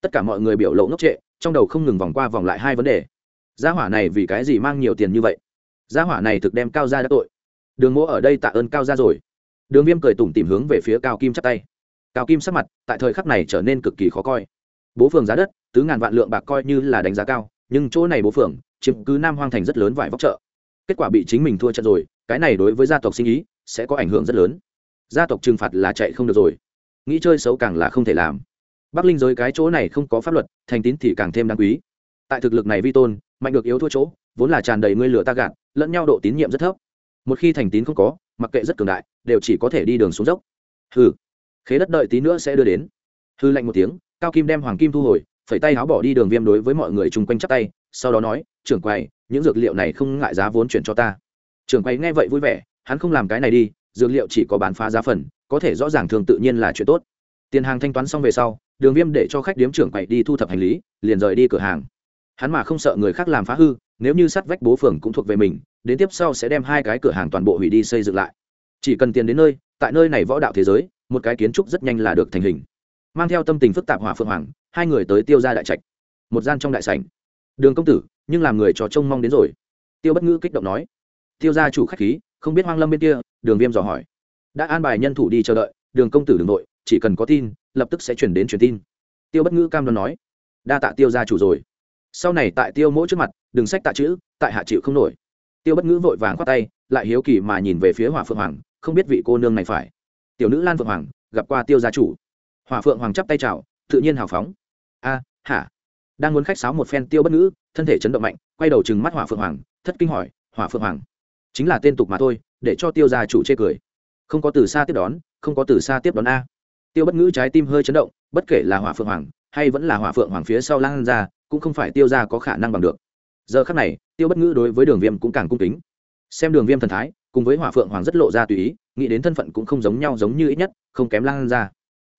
Tất cả mọi người biểu lộ ngốc trệ, trong đầu không ngừng vòng qua vòng lại hai vấn đề. Gia hỏa này vì cái gì mang nhiều tiền như vậy? Gia hỏa này thực đem cao ra đã tội. Đường mỗ ở đây tạ ơn cao ra rồi. Đường viêm cười tủm tìm hướng về phía cao kim chắp tay. Cao kim sắc mặt tại thời khắc này trở nên cực kỳ khó coi. Bố phường giá đất, tứ ngàn vạn lượng bạc coi như là đánh giá cao, nhưng chỗ này bố phường, chiếm cứ nam hoang thành rất lớn vải vóc chợ. Kết quả bị chính mình thua trận rồi, cái này đối với gia tộc sinh ý sẽ có ảnh hưởng rất lớn. Gia tộc trừng phạt là chạy không được rồi nghĩ chơi xấu càng là không thể làm. Bắc linh giới cái chỗ này không có pháp luật, thành tín thì càng thêm đáng quý. Tại thực lực này vi tôn, mạnh được yếu thua chỗ, vốn là tràn đầy ngươi lửa ta gạt, lẫn nhau độ tín nhiệm rất thấp. Một khi thành tín không có, mặc kệ rất cường đại, đều chỉ có thể đi đường xuống dốc. Hừ. Khế đất đợi tí nữa sẽ đưa đến. Hư lạnh một tiếng, cao kim đem hoàng kim thu hồi, phẩy tay áo bỏ đi đường viêm đối với mọi người chung quanh chắp tay, sau đó nói, trưởng quầy, những dược liệu này không ngại giá vốn chuyển cho ta. Trưởng quầy nghe vậy vui vẻ, hắn không làm cái này đi, dược liệu chỉ có bán phá giá phần có thể rõ ràng thường tự nhiên là chuyện tốt. Tiền hàng thanh toán xong về sau, đường viêm để cho khách điếm trưởng quậy đi thu thập hành lý, liền rời đi cửa hàng. Hắn mà không sợ người khác làm phá hư, nếu như sắt vách bố phường cũng thuộc về mình, đến tiếp sau sẽ đem hai cái cửa hàng toàn bộ hủy đi xây dựng lại. Chỉ cần tiền đến nơi, tại nơi này võ đạo thế giới, một cái kiến trúc rất nhanh là được thành hình. Mang theo tâm tình phức tạp hỏa phượng hoàng, hai người tới tiêu ra đại trạch. Một gian trong đại sảnh. Đường công tử, nhưng làm người trò trông mong đến rồi. Tiêu bất ngữ kích động nói. Tiêu gia chủ khách khí, không biết hoang lâm bên kia, đường viêm dò hỏi đã an bài nhân thủ đi chờ đợi, đường công tử đường nội chỉ cần có tin, lập tức sẽ chuyển đến truyền tin. Tiêu bất ngữ cam đoan nói. Đa tạ tiêu gia chủ rồi. Sau này tại tiêu mỗi trước mặt, đừng sách tạ chữ, tại hạ chịu không nổi. Tiêu bất ngữ vội vàng khoát tay, lại hiếu kỳ mà nhìn về phía hỏa phượng hoàng, không biết vị cô nương này phải. Tiểu nữ lan phượng hoàng, gặp qua tiêu gia chủ. Hỏa phượng hoàng chắp tay chào, tự nhiên hào phóng. A, hả? Đang muốn khách sáo một phen, tiêu bất ngữ, thân thể chấn động mạnh, quay đầu chừng mắt hỏa phượng hoàng, thất kinh hỏi, hỏa phượng hoàng, chính là tên tục mà thôi, để cho tiêu gia chủ chê cười không có từ xa tiếp đón, không có từ xa tiếp đón a. Tiêu bất ngữ trái tim hơi chấn động, bất kể là hỏa phượng hoàng, hay vẫn là hỏa phượng hoàng phía sau lan ra, cũng không phải tiêu ra có khả năng bằng được. Giờ khắc này, tiêu bất ngữ đối với đường viêm cũng càng cung kính. Xem đường viêm thần thái, cùng với hỏa phượng hoàng rất lộ ra tùy ý, nghĩ đến thân phận cũng không giống nhau giống như ít nhất, không kém lan ra.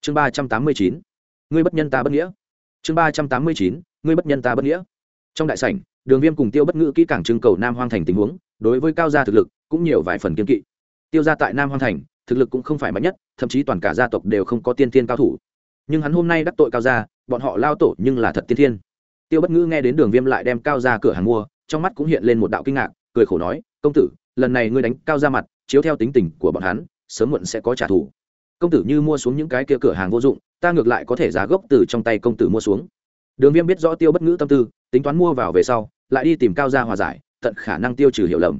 Chương ba trăm tám mươi chín. Ngươi bất nhân ta bất nghĩa. Chương ba trăm tám mươi chín. Ngươi bất nhân ta bất nghĩa. Trong đại sảnh, đường viêm cùng tiêu bất ngữ kỹ càng trưng cầu nam hoang thành tình huống, đối với cao gia thực lực, cũng nhiều vài phần kiên kỵ tiêu gia tại nam hoang thành, thực lực cũng không phải mạnh nhất, thậm chí toàn cả gia tộc đều không có tiên thiên cao thủ. Nhưng hắn hôm nay đắc tội cao gia, bọn họ lao tổ nhưng là thật tiên thiên. Tiêu bất ngữ nghe đến đường viêm lại đem cao ra cửa hàng mua, trong mắt cũng hiện lên một đạo kinh ngạc, cười khổ nói, công tử, lần này ngươi đánh cao ra mặt, chiếu theo tính tình của bọn hắn, sớm muộn sẽ có trả thù. Công tử như mua xuống những cái kia cửa hàng vô dụng, ta ngược lại có thể giá gốc từ trong tay công tử mua xuống. Đường viêm biết rõ tiêu bất ngữ tâm tư, tính toán mua vào về sau, lại đi tìm cao ra hòa giải, tận khả năng tiêu trừ hiểu lầm.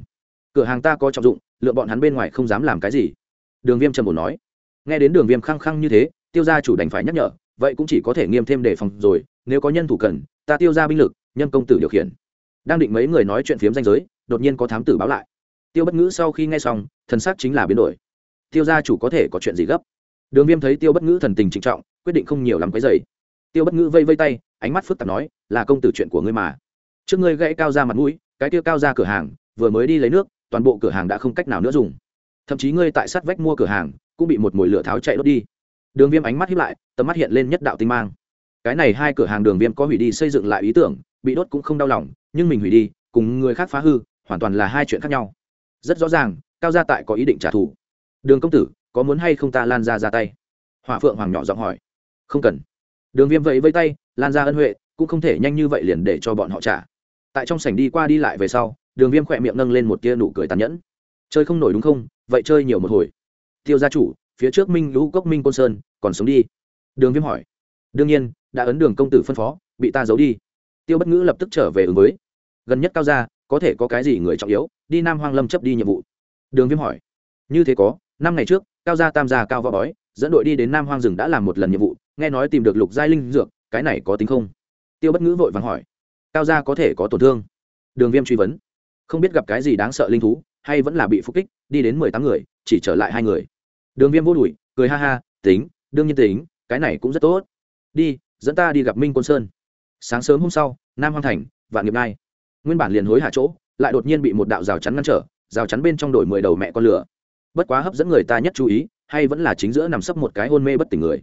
Cửa hàng ta có trọng dụng lựa bọn hắn bên ngoài không dám làm cái gì. Đường viêm trầm bổ nói. Nghe đến đường viêm khăng khăng như thế, tiêu gia chủ đành phải nhắc nhở, vậy cũng chỉ có thể nghiêm thêm đề phòng rồi, nếu có nhân thủ cần, ta tiêu ra binh lực, nhân công tử điều khiển. Đang định mấy người nói chuyện phiếm danh giới, đột nhiên có thám tử báo lại. Tiêu bất ngữ sau khi nghe xong, thần sắc chính là biến đổi. Tiêu gia chủ có thể có chuyện gì gấp? Đường viêm thấy tiêu bất ngữ thần tình trịnh trọng, quyết định không nhiều lắm cái giày tiêu bất ngữ vây vây tay, ánh mắt phức tạp nói, là công tử chuyện của ngươi mà. Trước ngươi gãy cao ra mặt mũi, cái tiêu cao ra cửa hàng, vừa mới đi lấy nước toàn bộ cửa hàng đã không cách nào nữa dùng. Thậm chí ngươi tại sát vách mua cửa hàng, cũng bị một mồi lửa tháo chạy đốt đi. Đường viêm ánh mắt hiếp lại, tầm mắt hiện lên nhất đạo tinh mang. Cái này hai cửa hàng đường viêm có hủy đi xây dựng lại ý tưởng, bị đốt cũng không đau lòng, nhưng mình hủy đi, cùng người khác phá hư, hoàn toàn là hai chuyện khác nhau. Rất rõ ràng, cao gia tại có ý định trả thù. Đường công tử, có muốn hay không ta lan ra ra tay? Hòa phượng hoàng nhỏ giọng hỏi. Không cần. Đường viêm vẫy vây tay, lan ra ân huệ, cũng không thể nhanh như vậy liền để cho bọn họ trả. Tại trong sảnh đi qua đi lại về sau đường viêm khỏe miệng nâng lên một tia nụ cười tàn nhẫn. Chơi không nổi đúng không? Vậy chơi nhiều một hồi. Tiêu gia chủ, phía trước minh lũ cốc minh côn sơn, còn sống đi. Đường viêm hỏi. Đương nhiên, đã ấn đường công tử phân phó, bị ta giấu đi. Tiêu bất ngữ lập tức trở về ứng với. Gần nhất cao gia, có thể có cái gì người trọng yếu, đi nam hoang lâm chấp đi nhiệm vụ. Đường viêm hỏi. Như thế có, năm ngày trước, cao gia tam gia cao võ bói, dẫn đội đi đến nam hoang rừng đã làm một lần nhiệm vụ, nghe nói tìm được lục giai linh dược, cái này có tính không? Tiêu bất ngữ vội vàng hỏi. Cao gia có thể có tổn thương. Đường viêm truy vấn không biết gặp cái gì đáng sợ linh thú, hay vẫn là bị phục kích, đi đến mười tám người, chỉ trở lại hai người. Đường viêm vô đùi cười ha ha, tính, đương nhiên tính, cái này cũng rất tốt. Đi, dẫn ta đi gặp minh quân sơn. Sáng sớm hôm sau, nam hoang thành, vạn nghiệp nai nguyên bản liền hối hạ chỗ, lại đột nhiên bị một đạo rào chắn ngăn trở, rào chắn bên trong đổi mười đầu mẹ con lửa. Bất quá hấp dẫn người ta nhất chú ý, hay vẫn là chính giữa nằm sấp một cái hôn mê bất tỉnh người.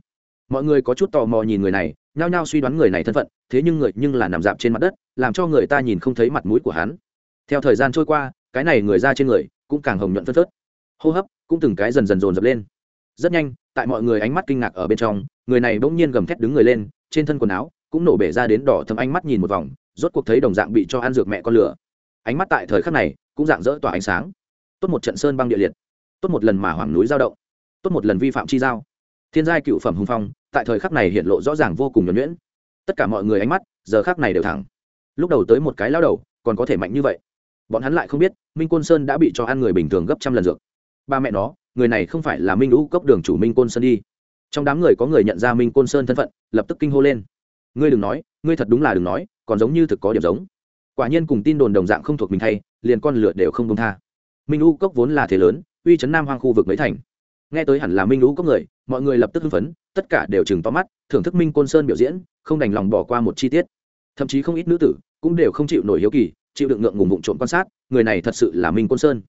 Mọi người có chút tò mò nhìn người này, nhao nhao suy đoán người này thân phận, thế nhưng người nhưng là nằm dạp trên mặt đất, làm cho người ta nhìn không thấy mặt mũi của hắn theo thời gian trôi qua, cái này người ra trên người cũng càng hồng nhuận phân phớt. Hô hấp cũng từng cái dần dần dồn dập lên. Rất nhanh, tại mọi người ánh mắt kinh ngạc ở bên trong, người này bỗng nhiên gầm thét đứng người lên, trên thân quần áo cũng nổ bể ra đến đỏ thấm ánh mắt nhìn một vòng, rốt cuộc thấy đồng dạng bị cho ăn dược mẹ con lửa. Ánh mắt tại thời khắc này cũng dạng dỡ tỏa ánh sáng. Tốt một trận sơn băng địa liệt, tốt một lần mà hoàng núi giao động, tốt một lần vi phạm chi giao. Thiên giai cựu phẩm hùng phong, tại thời khắc này hiện lộ rõ ràng vô cùng nhuẩn nhuyễn. Tất cả mọi người ánh mắt giờ khắc này đều thẳng. Lúc đầu tới một cái lao đầu, còn có thể mạnh như vậy bọn hắn lại không biết, minh côn sơn đã bị cho ăn người bình thường gấp trăm lần dược. Ba mẹ nó, người này không phải là minh lũ cốc đường chủ minh côn sơn đi. Trong đám người có người nhận ra minh côn sơn thân phận, lập tức kinh hô lên. Ngươi đừng nói, ngươi thật đúng là đừng nói, còn giống như thực có điểm giống. Quả nhiên cùng tin đồn đồng dạng không thuộc mình thay, liền con lửa đều không công tha. Minh lũ cốc vốn là thế lớn, uy chấn nam hoang khu vực mấy thành. Nghe tới hẳn là minh lũ cốc người, mọi người lập tức hưng phấn, tất cả đều chừng to mắt, thưởng thức minh côn sơn biểu diễn, không đành lòng bỏ qua một chi tiết. Thậm chí không ít nữ tử cũng đều không chịu nổi hiếu kỳ chịu đựng ngượng ngùng vụng trộm quan sát, người này thật sự là minh côn sơn.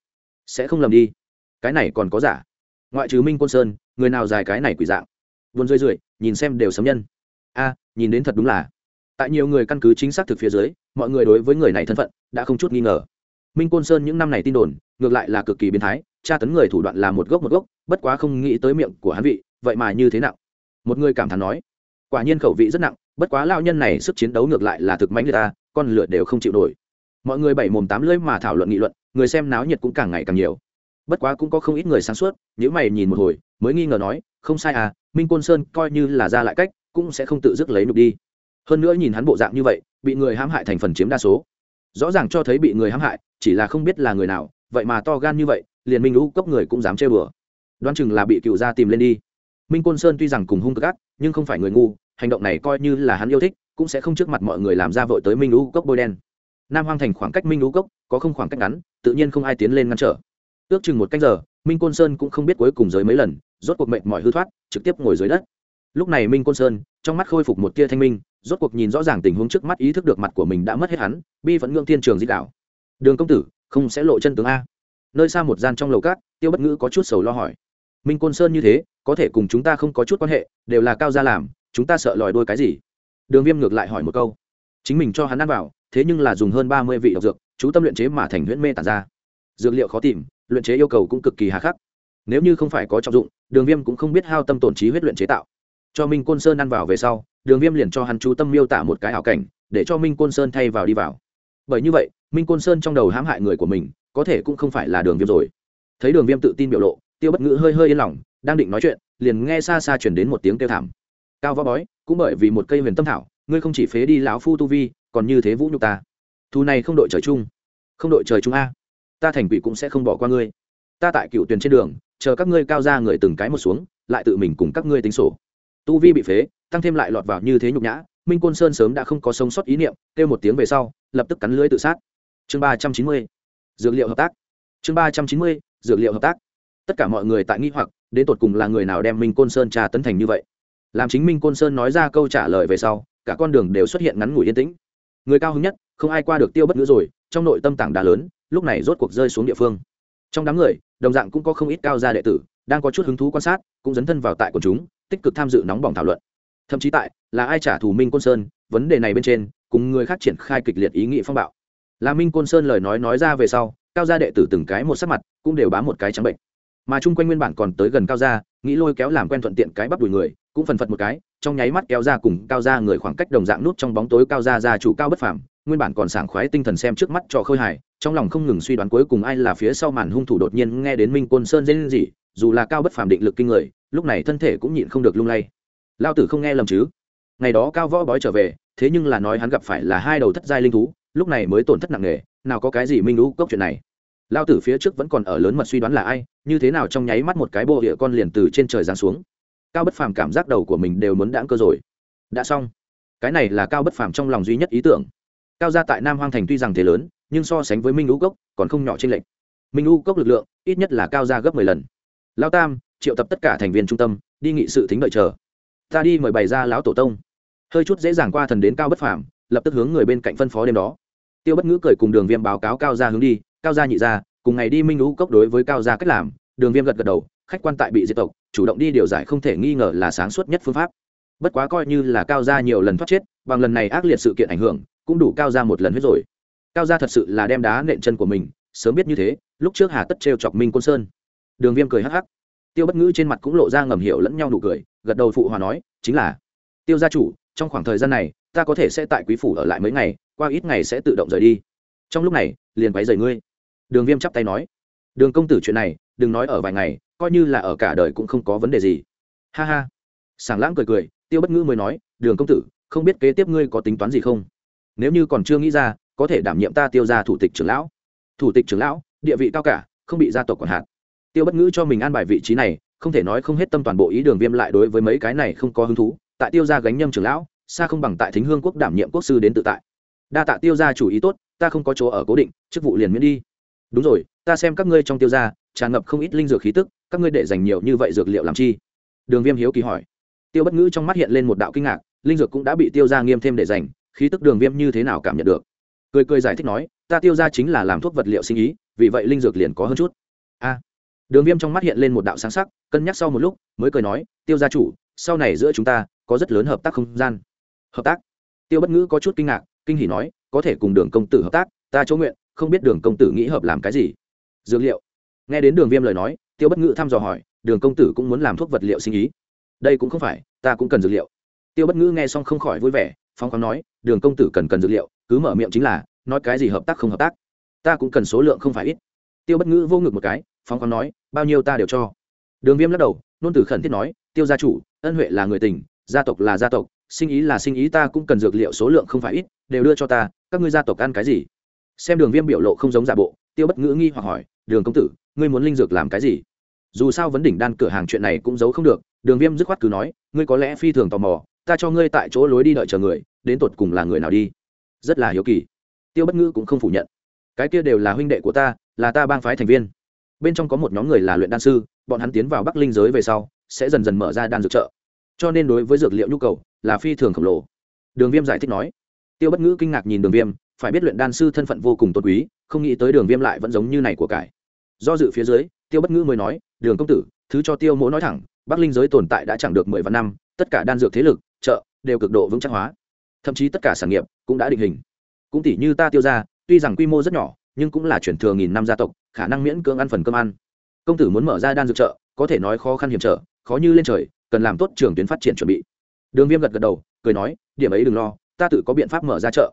Sẽ không lầm đi. Cái này còn có giả. Ngoại trừ minh côn sơn, người nào dài cái này quỷ dạng? Vốn rơi rượi, nhìn xem đều sấm nhân. A, nhìn đến thật đúng là. Tại nhiều người căn cứ chính xác thực phía dưới, mọi người đối với người này thân phận đã không chút nghi ngờ. Minh côn sơn những năm này tin đồn, ngược lại là cực kỳ biến thái, tra tấn người thủ đoạn là một gốc một gốc, bất quá không nghĩ tới miệng của hắn vị, vậy mà như thế nào một người cảm thán nói, quả nhiên khẩu vị rất nặng, bất quá lao nhân này sức chiến đấu ngược lại là thực mãnh người ta, con lửa đều không chịu nổi mọi người bảy mồm tám lưỡi mà thảo luận nghị luận, người xem náo nhiệt cũng càng ngày càng nhiều. Bất quá cũng có không ít người sáng suốt nếu mày nhìn một hồi, mới nghi ngờ nói, không sai à minh côn sơn coi như là ra lại cách, cũng sẽ không tự dứt lấy nục đi. Hơn nữa nhìn hắn bộ dạng như vậy, bị người hãm hại thành phần chiếm đa số. Rõ ràng cho thấy bị người hãm hại, chỉ là không biết là người nào, vậy mà to gan như vậy, liền minh lũ cốc người cũng dám chơi bừa đoán chừng là bị cựu gia tìm lên đi. Minh côn sơn tuy rằng cùng hung cực ác nhưng không phải người ngu, hành động này coi như là hắn yêu thích, cũng sẽ không trước mặt mọi người làm ra vội tới minh lũ cốc bôi đen nam hoang thành khoảng cách minh lũ cốc có không khoảng cách ngắn, tự nhiên không ai tiến lên ngăn trở. Ước chừng một cách giờ, minh côn sơn cũng không biết cuối cùng giới mấy lần, rốt cuộc mệnh mọi hư thoát, trực tiếp ngồi dưới đất. Lúc này minh côn sơn, trong mắt khôi phục một tia thanh minh, rốt cuộc nhìn rõ ràng tình huống trước mắt ý thức được mặt của mình đã mất hết hắn, bi vẫn ngưỡng thiên trường di đảo. Đường công tử, không sẽ lộ chân tướng a. Nơi xa một gian trong lầu cát tiêu bất ngữ có chút sầu lo hỏi. Minh côn sơn như thế, có thể cùng chúng ta không có chút quan hệ, đều là cao gia làm, chúng ta sợ lòi đôi cái gì? Đường viêm ngược lại hỏi một câu. Chính mình cho hắn ăn vào thế nhưng là dùng hơn ba mươi vị độc dược, chú tâm luyện chế mà thành huyễn mê tản ra. Dược liệu khó tìm, luyện chế yêu cầu cũng cực kỳ hà khắc. Nếu như không phải có trọng dụng, đường viêm cũng không biết hao tâm tổn trí huyết luyện chế tạo. Cho minh côn sơn ăn vào về sau, đường viêm liền cho hắn chú tâm miêu tả một cái ảo cảnh, để cho minh côn sơn thay vào đi vào. Bởi như vậy, minh côn sơn trong đầu hãm hại người của mình, có thể cũng không phải là đường viêm rồi. Thấy đường viêm tự tin biểu lộ, tiêu bất ngữ hơi hơi yên lòng, đang định nói chuyện, liền nghe xa xa chuyển đến một tiếng kêu thảm. Cao võ bói, cũng bởi vì một cây huyền tâm thảo ngươi không chỉ phế đi lão phu tu vi, còn như thế vũ nhục ta. Thu này không đội trời chung, không đội trời chung a. Ta thành quỷ cũng sẽ không bỏ qua ngươi. Ta tại cựu tuyền trên đường, chờ các ngươi cao ra người từng cái một xuống, lại tự mình cùng các ngươi tính sổ. Tu vi bị phế, tăng thêm lại lọt vào như thế nhục nhã, minh côn sơn sớm đã không có sống sót ý niệm, kêu một tiếng về sau, lập tức cắn lưới tự sát. Chương ba trăm chín mươi, dược liệu hợp tác. Chương ba trăm chín mươi, dược liệu hợp tác. Tất cả mọi người tại nghi hoặc, đến tột cùng là người nào đem minh côn sơn trà tấn thành như vậy? Làm chính minh côn sơn nói ra câu trả lời về sau cả con đường đều xuất hiện ngắn ngủi yên tĩnh. Người cao hứng nhất, không ai qua được tiêu bất ngữ rồi, trong nội tâm tảng đá lớn, lúc này rốt cuộc rơi xuống địa phương. Trong đám người, đồng dạng cũng có không ít cao gia đệ tử, đang có chút hứng thú quan sát, cũng dấn thân vào tại của chúng, tích cực tham dự nóng bỏng thảo luận. Thậm chí tại, là ai trả thù minh côn sơn, vấn đề này bên trên, cùng người khác triển khai kịch liệt ý nghị phong bạo. Là minh côn sơn lời nói nói ra về sau, cao gia đệ tử từng cái một sắc mặt, cũng đều bám một cái trắng bệnh. Mà chung quanh nguyên bản còn tới gần cao gia, nghĩ lôi kéo làm quen thuận tiện cái bắp đùi người, cũng phần phật một cái trong nháy mắt kéo ra cùng cao ra người khoảng cách đồng dạng nút trong bóng tối cao ra ra chủ cao bất phàm, nguyên bản còn sảng khoái tinh thần xem trước mắt cho khơi hài, trong lòng không ngừng suy đoán cuối cùng ai là phía sau màn hung thủ đột nhiên nghe đến minh côn sơn dễ lên gì, dù là cao bất phàm định lực kinh người, lúc này thân thể cũng nhịn không được lung lay. Lao tử không nghe lầm chứ? Ngày đó cao võ bói trở về, thế nhưng là nói hắn gặp phải là hai đầu thất giai linh thú, lúc này mới tổn thất nặng nề, nào có cái gì minh lũ cốc chuyện này. Lao tử phía trước vẫn còn ở lớn mật suy đoán là ai, như thế nào trong nháy mắt một cái bộ địa con liền từ trên trời giáng xuống cao bất phàm cảm giác đầu của mình đều muốn đãng cơ rồi. Đã xong. Cái này là cao bất phàm trong lòng duy nhất ý tưởng. Cao gia tại nam hoang thành tuy rằng thế lớn, nhưng so sánh với minh lũ cốc còn không nhỏ trên lệnh minh lũ cốc lực lượng ít nhất là cao gia gấp mười lần. Lao tam, triệu tập tất cả thành viên trung tâm, đi nghị sự thính đợi chờ. Ta đi mời bày ra lão tổ tông. Hơi chút dễ dàng qua thần đến cao bất phàm, lập tức hướng người bên cạnh phân phó đêm đó. Tiêu bất ngữ cười cùng đường viêm báo cáo cao gia hướng đi. Cao gia nhị gia, cùng ngày đi minh lũ cốc đối với cao gia cách làm. Đường viêm gật gật đầu, khách quan tại bị diệt tộc chủ động đi điều giải không thể nghi ngờ là sáng suốt nhất phương pháp. Bất quá coi như là cao gia nhiều lần thoát chết, bằng lần này ác liệt sự kiện ảnh hưởng, cũng đủ cao gia một lần hết rồi. Cao gia thật sự là đem đá nện chân của mình, sớm biết như thế, lúc trước hà tất trêu chọc minh quân sơn. Đường viêm cười hắc hắc. Tiêu bất ngữ trên mặt cũng lộ ra ngầm hiểu lẫn nhau nụ cười, gật đầu phụ hòa nói, chính là, tiêu gia chủ, trong khoảng thời gian này, ta có thể sẽ tại quý phủ ở lại mấy ngày, qua ít ngày sẽ tự động rời đi. Trong lúc này, liền váy rời ngươi. Đường viêm chắp tay nói. Đường công tử, chuyện này, đừng nói ở vài ngày coi như là ở cả đời cũng không có vấn đề gì. Ha ha. Sảng lãng cười cười, tiêu bất ngữ mới nói, đường công tử, không biết kế tiếp ngươi có tính toán gì không? Nếu như còn chưa nghĩ ra, có thể đảm nhiệm ta tiêu ra thủ tịch trưởng lão. Thủ tịch trưởng lão? Địa vị cao cả, không bị gia tộc quản hạn. tiêu bất ngữ cho mình an bài vị trí này, không thể nói không hết tâm toàn bộ ý đường viêm lại đối với mấy cái này không có hứng thú. Tại tiêu gia gánh nhâm trưởng lão, xa không bằng tại thính hương quốc đảm nhiệm quốc sư đến tự tại. Đa tạ tiêu gia chủ ý tốt, ta không có chỗ ở cố định, chức vụ liền miễn đi. Đúng rồi, ta xem các ngươi trong tiêu gia tràn ngập không ít linh dược khí tức, các ngươi để dành nhiều như vậy dược liệu làm chi? Đường viêm hiếu kỳ hỏi. Tiêu bất ngữ trong mắt hiện lên một đạo kinh ngạc, linh dược cũng đã bị tiêu gia nghiêm thêm để dành, khí tức đường viêm như thế nào cảm nhận được? Cười cười giải thích nói, ta tiêu gia chính là làm thuốc vật liệu sinh ý, vì vậy linh dược liền có hơn chút. A. Đường viêm trong mắt hiện lên một đạo sáng sắc, cân nhắc sau một lúc, mới cười nói, tiêu gia chủ, sau này giữa chúng ta có rất lớn hợp tác không gian. Hợp tác? Tiêu bất ngữ có chút kinh ngạc, kinh hỉ nói, có thể cùng đường công tử hợp tác, ta chỗ nguyện, không biết đường công tử nghĩ hợp làm cái gì. Dược liệu? Nghe đến đường viêm lời nói, tiêu bất ngữ thăm dò hỏi, đường công tử cũng muốn làm thuốc vật liệu sinh ý? Đây cũng không phải, ta cũng cần dược liệu. Tiêu bất ngữ nghe xong không khỏi vui vẻ phong khoáng nói, đường công tử cần cần dược liệu, cứ mở miệng chính là, nói cái gì hợp tác không hợp tác. Ta cũng cần số lượng không phải ít. Tiêu bất ngữ vô ngực một cái phong khoáng nói, bao nhiêu ta đều cho. Đường viêm lắc đầu, nôn tử khẩn thiết nói, tiêu gia chủ, ân huệ là người tình, gia tộc là gia tộc, sinh ý là sinh ý, ta cũng cần dược liệu số lượng không phải ít, đều đưa cho ta, các ngươi gia tộc ăn cái gì? Xem đường viêm biểu lộ không giống giả bộ, tiêu bất ngữ nghi hoặc hỏi, đường công tử ngươi muốn linh dược làm cái gì? Dù sao vấn đỉnh đan cửa hàng chuyện này cũng giấu không được, đường viêm dứt khoát cứ nói, ngươi có lẽ phi thường tò mò, ta cho ngươi tại chỗ lối đi đợi chờ người, đến tột cùng là người nào đi? Rất là hiếu kỳ. Tiêu bất ngữ cũng không phủ nhận. Cái kia đều là huynh đệ của ta, là ta bang phái thành viên. Bên trong có một nhóm người là luyện đan sư, bọn hắn tiến vào bắc linh giới về sau, sẽ dần dần mở ra đan dược chợ. Cho nên đối với dược liệu nhu cầu, là phi thường khổng lồ. Đường viêm giải thích nói. Tiêu bất ngữ kinh ngạc nhìn đường viêm, phải biết luyện đan sư thân phận vô cùng tôn quý, không nghĩ tới đường viêm lại vẫn giống như này của cải do dự phía dưới, tiêu bất ngữ mới nói, đường công tử, thứ cho tiêu mỗ nói thẳng, bắc linh giới tồn tại đã chẳng được mười vạn năm, tất cả đan dược thế lực, chợ, đều cực độ vững chắc hóa. Thậm chí tất cả sản nghiệp cũng đã định hình. Cũng tỷ như ta tiêu ra tuy rằng quy mô rất nhỏ, nhưng cũng là chuyển thừa nghìn năm gia tộc, khả năng miễn cưỡng ăn phần cơm ăn. Công tử muốn mở ra đan dược chợ, có thể nói khó khăn hiểm trở, khó như lên trời, cần làm tốt trường tuyến phát triển chuẩn bị. Đường viêm gật gật đầu, cười nói, điểm ấy đừng lo, ta tự có biện pháp mở ra chợ.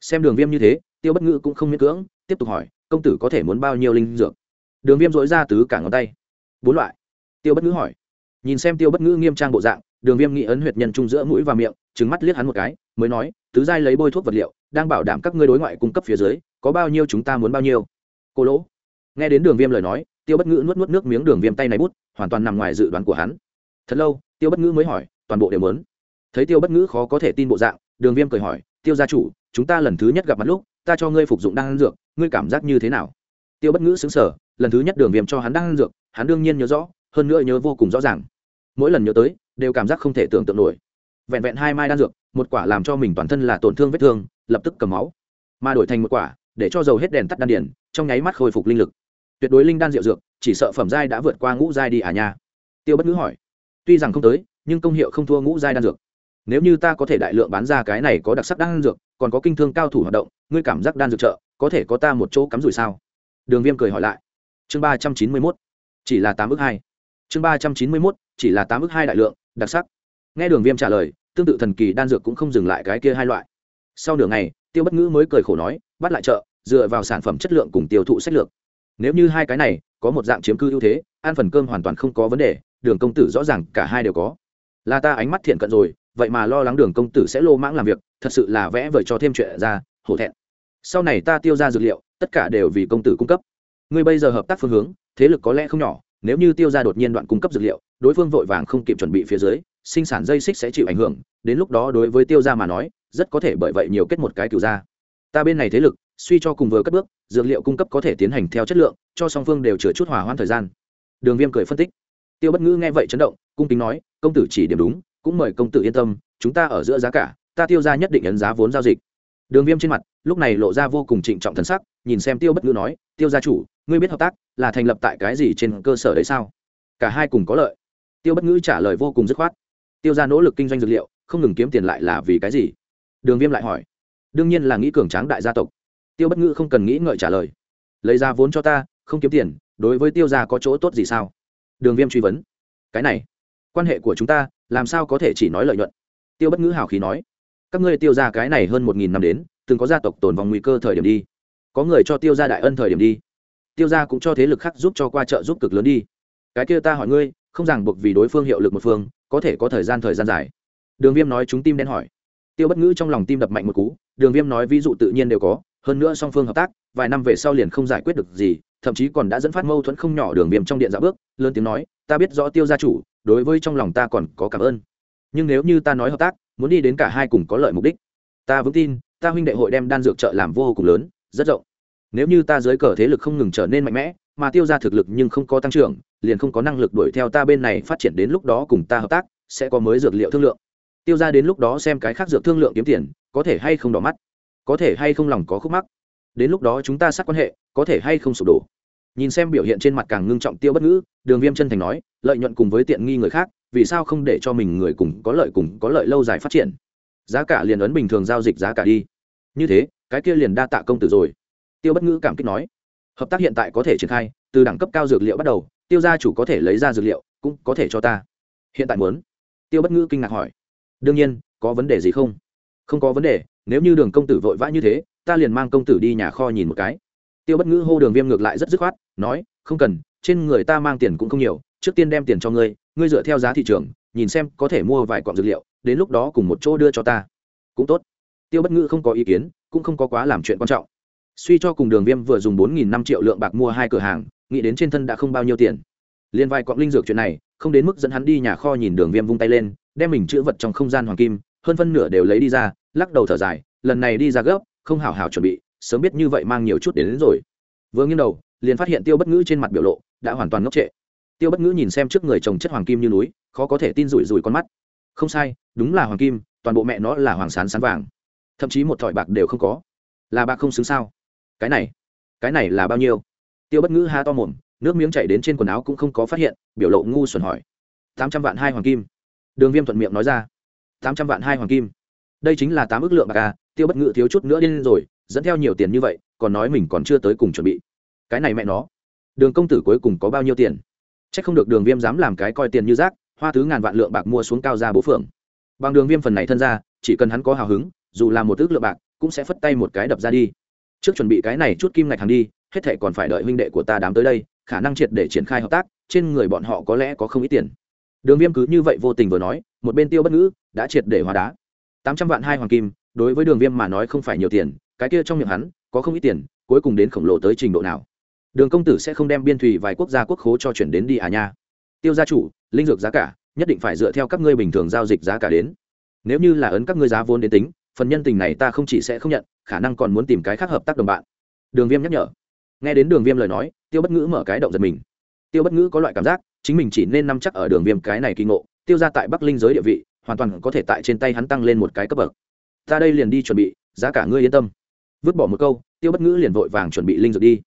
Xem đường viêm như thế, tiêu bất ngữ cũng không miễn cưỡng, tiếp tục hỏi, công tử có thể muốn bao nhiêu linh dược? Đường viêm dội ra tứ cả ngón tay. Bốn loại. Tiêu bất ngữ hỏi. Nhìn xem tiêu bất ngữ nghiêm trang bộ dạng, đường viêm nghĩ ấn huyệt nhân trung giữa mũi và miệng trứng mắt liếc hắn một cái, mới nói, tứ giai lấy bôi thuốc vật liệu, đang bảo đảm các ngươi đối ngoại cung cấp phía dưới, có bao nhiêu chúng ta muốn bao nhiêu. Cô lỗ. Nghe đến đường viêm lời nói, tiêu bất ngữ nuốt nuốt nước miếng đường viêm tay này bút, hoàn toàn nằm ngoài dự đoán của hắn. Thật lâu, tiêu bất ngữ mới hỏi, toàn bộ đều muốn? Thấy tiêu bất ngữ khó có thể tin bộ dạng, đường viêm cười hỏi, tiêu gia chủ, chúng ta lần thứ nhất gặp mặt lúc, ta cho ngươi phục dụng đan dược, ngươi cảm giác như thế nào? Tiêu bất ngữ xứng sở lần thứ nhất đường viêm cho hắn đan dược, hắn đương nhiên nhớ rõ, hơn nữa nhớ vô cùng rõ ràng. Mỗi lần nhớ tới, đều cảm giác không thể tưởng tượng nổi. Vẹn vẹn hai mai đan dược, một quả làm cho mình toàn thân là tổn thương vết thương, lập tức cầm máu. Mà đổi thành một quả, để cho dầu hết đèn tắt đan điển trong nháy mắt khôi phục linh lực. Tuyệt đối linh đan rượu dược, chỉ sợ phẩm giai đã vượt qua ngũ giai đi à nha. Tiêu bất ngữ hỏi, tuy rằng không tới, nhưng công hiệu không thua ngũ giai đan dược. Nếu như ta có thể đại lượng bán ra cái này có đặc sắc đan dược, còn có kinh thương cao thủ hoạt động, ngươi cảm giác đan dược chợ có thể có ta một chỗ cắm rủi sao? Đường viêm cười hỏi lại. Chương ba trăm chín mươi mốt, chỉ là tám ước hai. Chương ba trăm chín mươi mốt, chỉ là tám ước hai đại lượng, đặc sắc. Nghe đường viêm trả lời, tương tự thần kỳ đan dược cũng không dừng lại cái kia hai loại. Sau nửa ngày, tiêu bất ngữ mới cười khổ nói, bắt lại chợ, dựa vào sản phẩm chất lượng cùng tiêu thụ sách lược. Nếu như hai cái này có một dạng chiếm cư ưu thế, ăn phần cơm hoàn toàn không có vấn đề, đường công tử rõ ràng cả hai đều có. Là ta ánh mắt thiện cận rồi, vậy mà lo lắng đường công tử sẽ lô mãng làm việc, thật sự là vẽ vời cho thêm chuyện ra, hổ thẹn. Sau này ta tiêu ra dược liệu tất cả đều vì công tử cung cấp. Ngươi bây giờ hợp tác phương hướng, thế lực có lẽ không nhỏ, nếu như tiêu ra đột nhiên đoạn cung cấp dược liệu, đối phương vội vàng không kịp chuẩn bị phía dưới, sinh sản dây xích sẽ chịu ảnh hưởng, đến lúc đó đối với tiêu ra mà nói, rất có thể bởi vậy nhiều kết một cái cửu ra ta bên này thế lực, suy cho cùng vừa cất bước, dược liệu cung cấp có thể tiến hành theo chất lượng, cho song phương đều chừa chút hòa hoãn thời gian. Đường viêm cười phân tích. Tiêu bất ngữ nghe vậy chấn động, cung kính nói, công tử chỉ điểm đúng, cũng mời công tử yên tâm, chúng ta ở giữa giá cả, ta tiêu ra nhất định ấn giá vốn giao dịch. Đường viêm trên mặt, lúc này lộ ra vô cùng trịnh trọng thần sắc nhìn xem tiêu bất ngữ nói, tiêu gia chủ, ngươi biết hợp tác là thành lập tại cái gì trên cơ sở đấy sao? Cả hai cùng có lợi. Tiêu bất ngữ trả lời vô cùng dứt khoát. Tiêu ra nỗ lực kinh doanh dược liệu, không ngừng kiếm tiền lại là vì cái gì? Đường viêm lại hỏi. Đương nhiên là nghĩ cường tráng đại gia tộc. Tiêu bất ngữ không cần nghĩ ngợi trả lời. Lấy ra vốn cho ta, không kiếm tiền, đối với tiêu gia có chỗ tốt gì sao? Đường viêm truy vấn. Cái này, quan hệ của chúng ta, làm sao có thể chỉ nói lợi nhuận? Tiêu bất ngữ hào khí nói. Các ngươi tiêu ra cái này hơn một nghìn năm đến, từng có gia tộc tồn vòng nguy cơ thời điểm đi có người cho tiêu gia đại ân thời điểm đi. Tiêu gia cũng cho thế lực khác giúp cho qua chợ giúp cực lớn đi. Cái kia ta hỏi ngươi, không ràng buộc vì đối phương hiệu lực một phương, có thể có thời gian thời gian dài? Đường viêm nói chúng tim đen hỏi. Tiêu bất ngữ trong lòng tim đập mạnh một cú, đường viêm nói ví dụ tự nhiên đều có, hơn nữa song phương hợp tác, vài năm về sau liền không giải quyết được gì, thậm chí còn đã dẫn phát mâu thuẫn không nhỏ đường viêm trong điện dạ bước, lớn tiếng nói, ta biết rõ tiêu gia chủ, đối với trong lòng ta còn có cảm ơn. Nhưng nếu như ta nói hợp tác, muốn đi đến cả hai cùng có lợi mục đích. Ta vững tin, ta huynh đệ hội đem đan dược trợ làm vô cùng lớn rất rộng. Nếu như ta dưới cờ thế lực không ngừng trở nên mạnh mẽ, mà tiêu ra thực lực nhưng không có tăng trưởng, liền không có năng lực đuổi theo ta bên này phát triển đến lúc đó cùng ta hợp tác, sẽ có mới dược liệu thương lượng. Tiêu ra đến lúc đó xem cái khác dược thương lượng kiếm tiền, có thể hay không đỏ mắt, có thể hay không lòng có khúc mắc. Đến lúc đó chúng ta sát quan hệ, có thể hay không sụp đổ. Nhìn xem biểu hiện trên mặt càng ngưng trọng tiêu bất ngữ, đường viêm chân thành nói, lợi nhuận cùng với tiện nghi người khác, vì sao không để cho mình người cùng có lợi cùng có lợi lâu dài phát triển? Giá cả liền ấn bình thường giao dịch giá cả đi. Như thế cái kia liền đa tạ công tử rồi. Tiêu bất ngữ cảm kích nói, hợp tác hiện tại có thể triển khai, từ đẳng cấp cao dược liệu bắt đầu, tiêu gia chủ có thể lấy ra dược liệu, cũng có thể cho ta. Hiện tại muốn? Tiêu bất ngữ kinh ngạc hỏi. Đương nhiên, có vấn đề gì không? Không có vấn đề, nếu như đường công tử vội vã như thế, ta liền mang công tử đi nhà kho nhìn một cái. Tiêu bất ngữ hô đường viêm ngược lại rất dứt khoát, nói, không cần, trên người ta mang tiền cũng không nhiều, trước tiên đem tiền cho ngươi ngươi dựa theo giá thị trường, nhìn xem có thể mua vài cọng dược liệu, đến lúc đó cùng một chỗ đưa cho ta. Cũng tốt tiêu bất ngữ không có ý kiến cũng không có quá làm chuyện quan trọng. Suy cho cùng đường viêm vừa dùng bốn nghìn năm triệu lượng bạc mua hai cửa hàng nghĩ đến trên thân đã không bao nhiêu tiền. Liên vài cọng linh dược chuyện này không đến mức dẫn hắn đi nhà kho nhìn đường viêm vung tay lên đem mình chữ vật trong không gian hoàng kim hơn phân nửa đều lấy đi ra lắc đầu thở dài lần này đi ra gấp không hảo hảo chuẩn bị sớm biết như vậy mang nhiều chút đến, đến rồi. Vừa nghiêng đầu liền phát hiện tiêu bất ngữ trên mặt biểu lộ đã hoàn toàn ngốc trệ. Tiêu bất ngữ nhìn xem trước người trồng chất hoàng kim như núi khó có thể tin rủi rủi con mắt. Không sai đúng là hoàng kim toàn bộ mẹ nó là hoàng sán sán vàng thậm chí một thỏi bạc đều không có. Là bạc không xứng sao? Cái này cái này là bao nhiêu? Tiêu bất ngữ ha to mồm, nước miếng chảy đến trên quần áo cũng không có phát hiện, biểu lộ ngu xuẩn hỏi. Tám trăm vạn hai hoàng kim. Đường viêm thuận miệng nói ra. Tám trăm vạn hai hoàng kim. Đây chính là tám ước lượng bạc à? Tiêu bất ngữ thiếu chút nữa điên rồi, dẫn theo nhiều tiền như vậy, còn nói mình còn chưa tới cùng chuẩn bị. Cái này mẹ nó. Đường công tử cuối cùng có bao nhiêu tiền? C h ắ c không được đường viêm dám làm cái coi tiền như rác, hoa thứ ngàn vạn lượng bạc mua xuống cao ra bố phượng. Bằng đường viêm phần này thân ra, chỉ cần hắn có hào hứng dù là một ước lượng bạc, cũng sẽ phất tay một cái đập ra đi. Trước chuẩn bị cái này chút kim ngạch hàng đi, hết thệ còn phải đợi huynh đệ của ta đám tới đây, khả năng triệt để triển khai hợp tác, trên người bọn họ có lẽ có không ít tiền. Đường viêm cứ như vậy vô tình vừa nói, một bên tiêu bất ngữ đã triệt để hóa đá. Tám trăm vạn hai hoàng kim, đối với đường viêm mà nói không phải nhiều tiền, cái kia trong miệng hắn có không ít tiền, cuối cùng đến khổng lồ tới trình độ nào? Đường công tử sẽ không đem biên thùy vài quốc gia quốc khố cho chuyển đến đi à nha? Tiêu gia chủ, linh dược giá cả, nhất định phải dựa theo các ngươi bình thường giao dịch giá cả đến. Nếu như là ấn các ngươi giá vốn đến tính phần nhân tình này ta không chỉ sẽ không nhận, khả năng còn muốn tìm cái khác hợp tác đồng bạn. Đường viêm nhắc nhở. Nghe đến đường viêm lời nói, tiêu bất ngữ mở cái động giật mình. Tiêu bất ngữ có loại cảm giác, chính mình chỉ nên nắm chắc ở đường viêm cái này kỳ ngộ, tiêu ra tại bắc linh giới địa vị, hoàn toàn có thể tại trên tay hắn tăng lên một cái cấp bậc. Ta đây liền đi chuẩn bị, giá cả ngươi yên tâm. Vứt bỏ một câu, tiêu bất ngữ liền vội vàng chuẩn bị linh dược đi.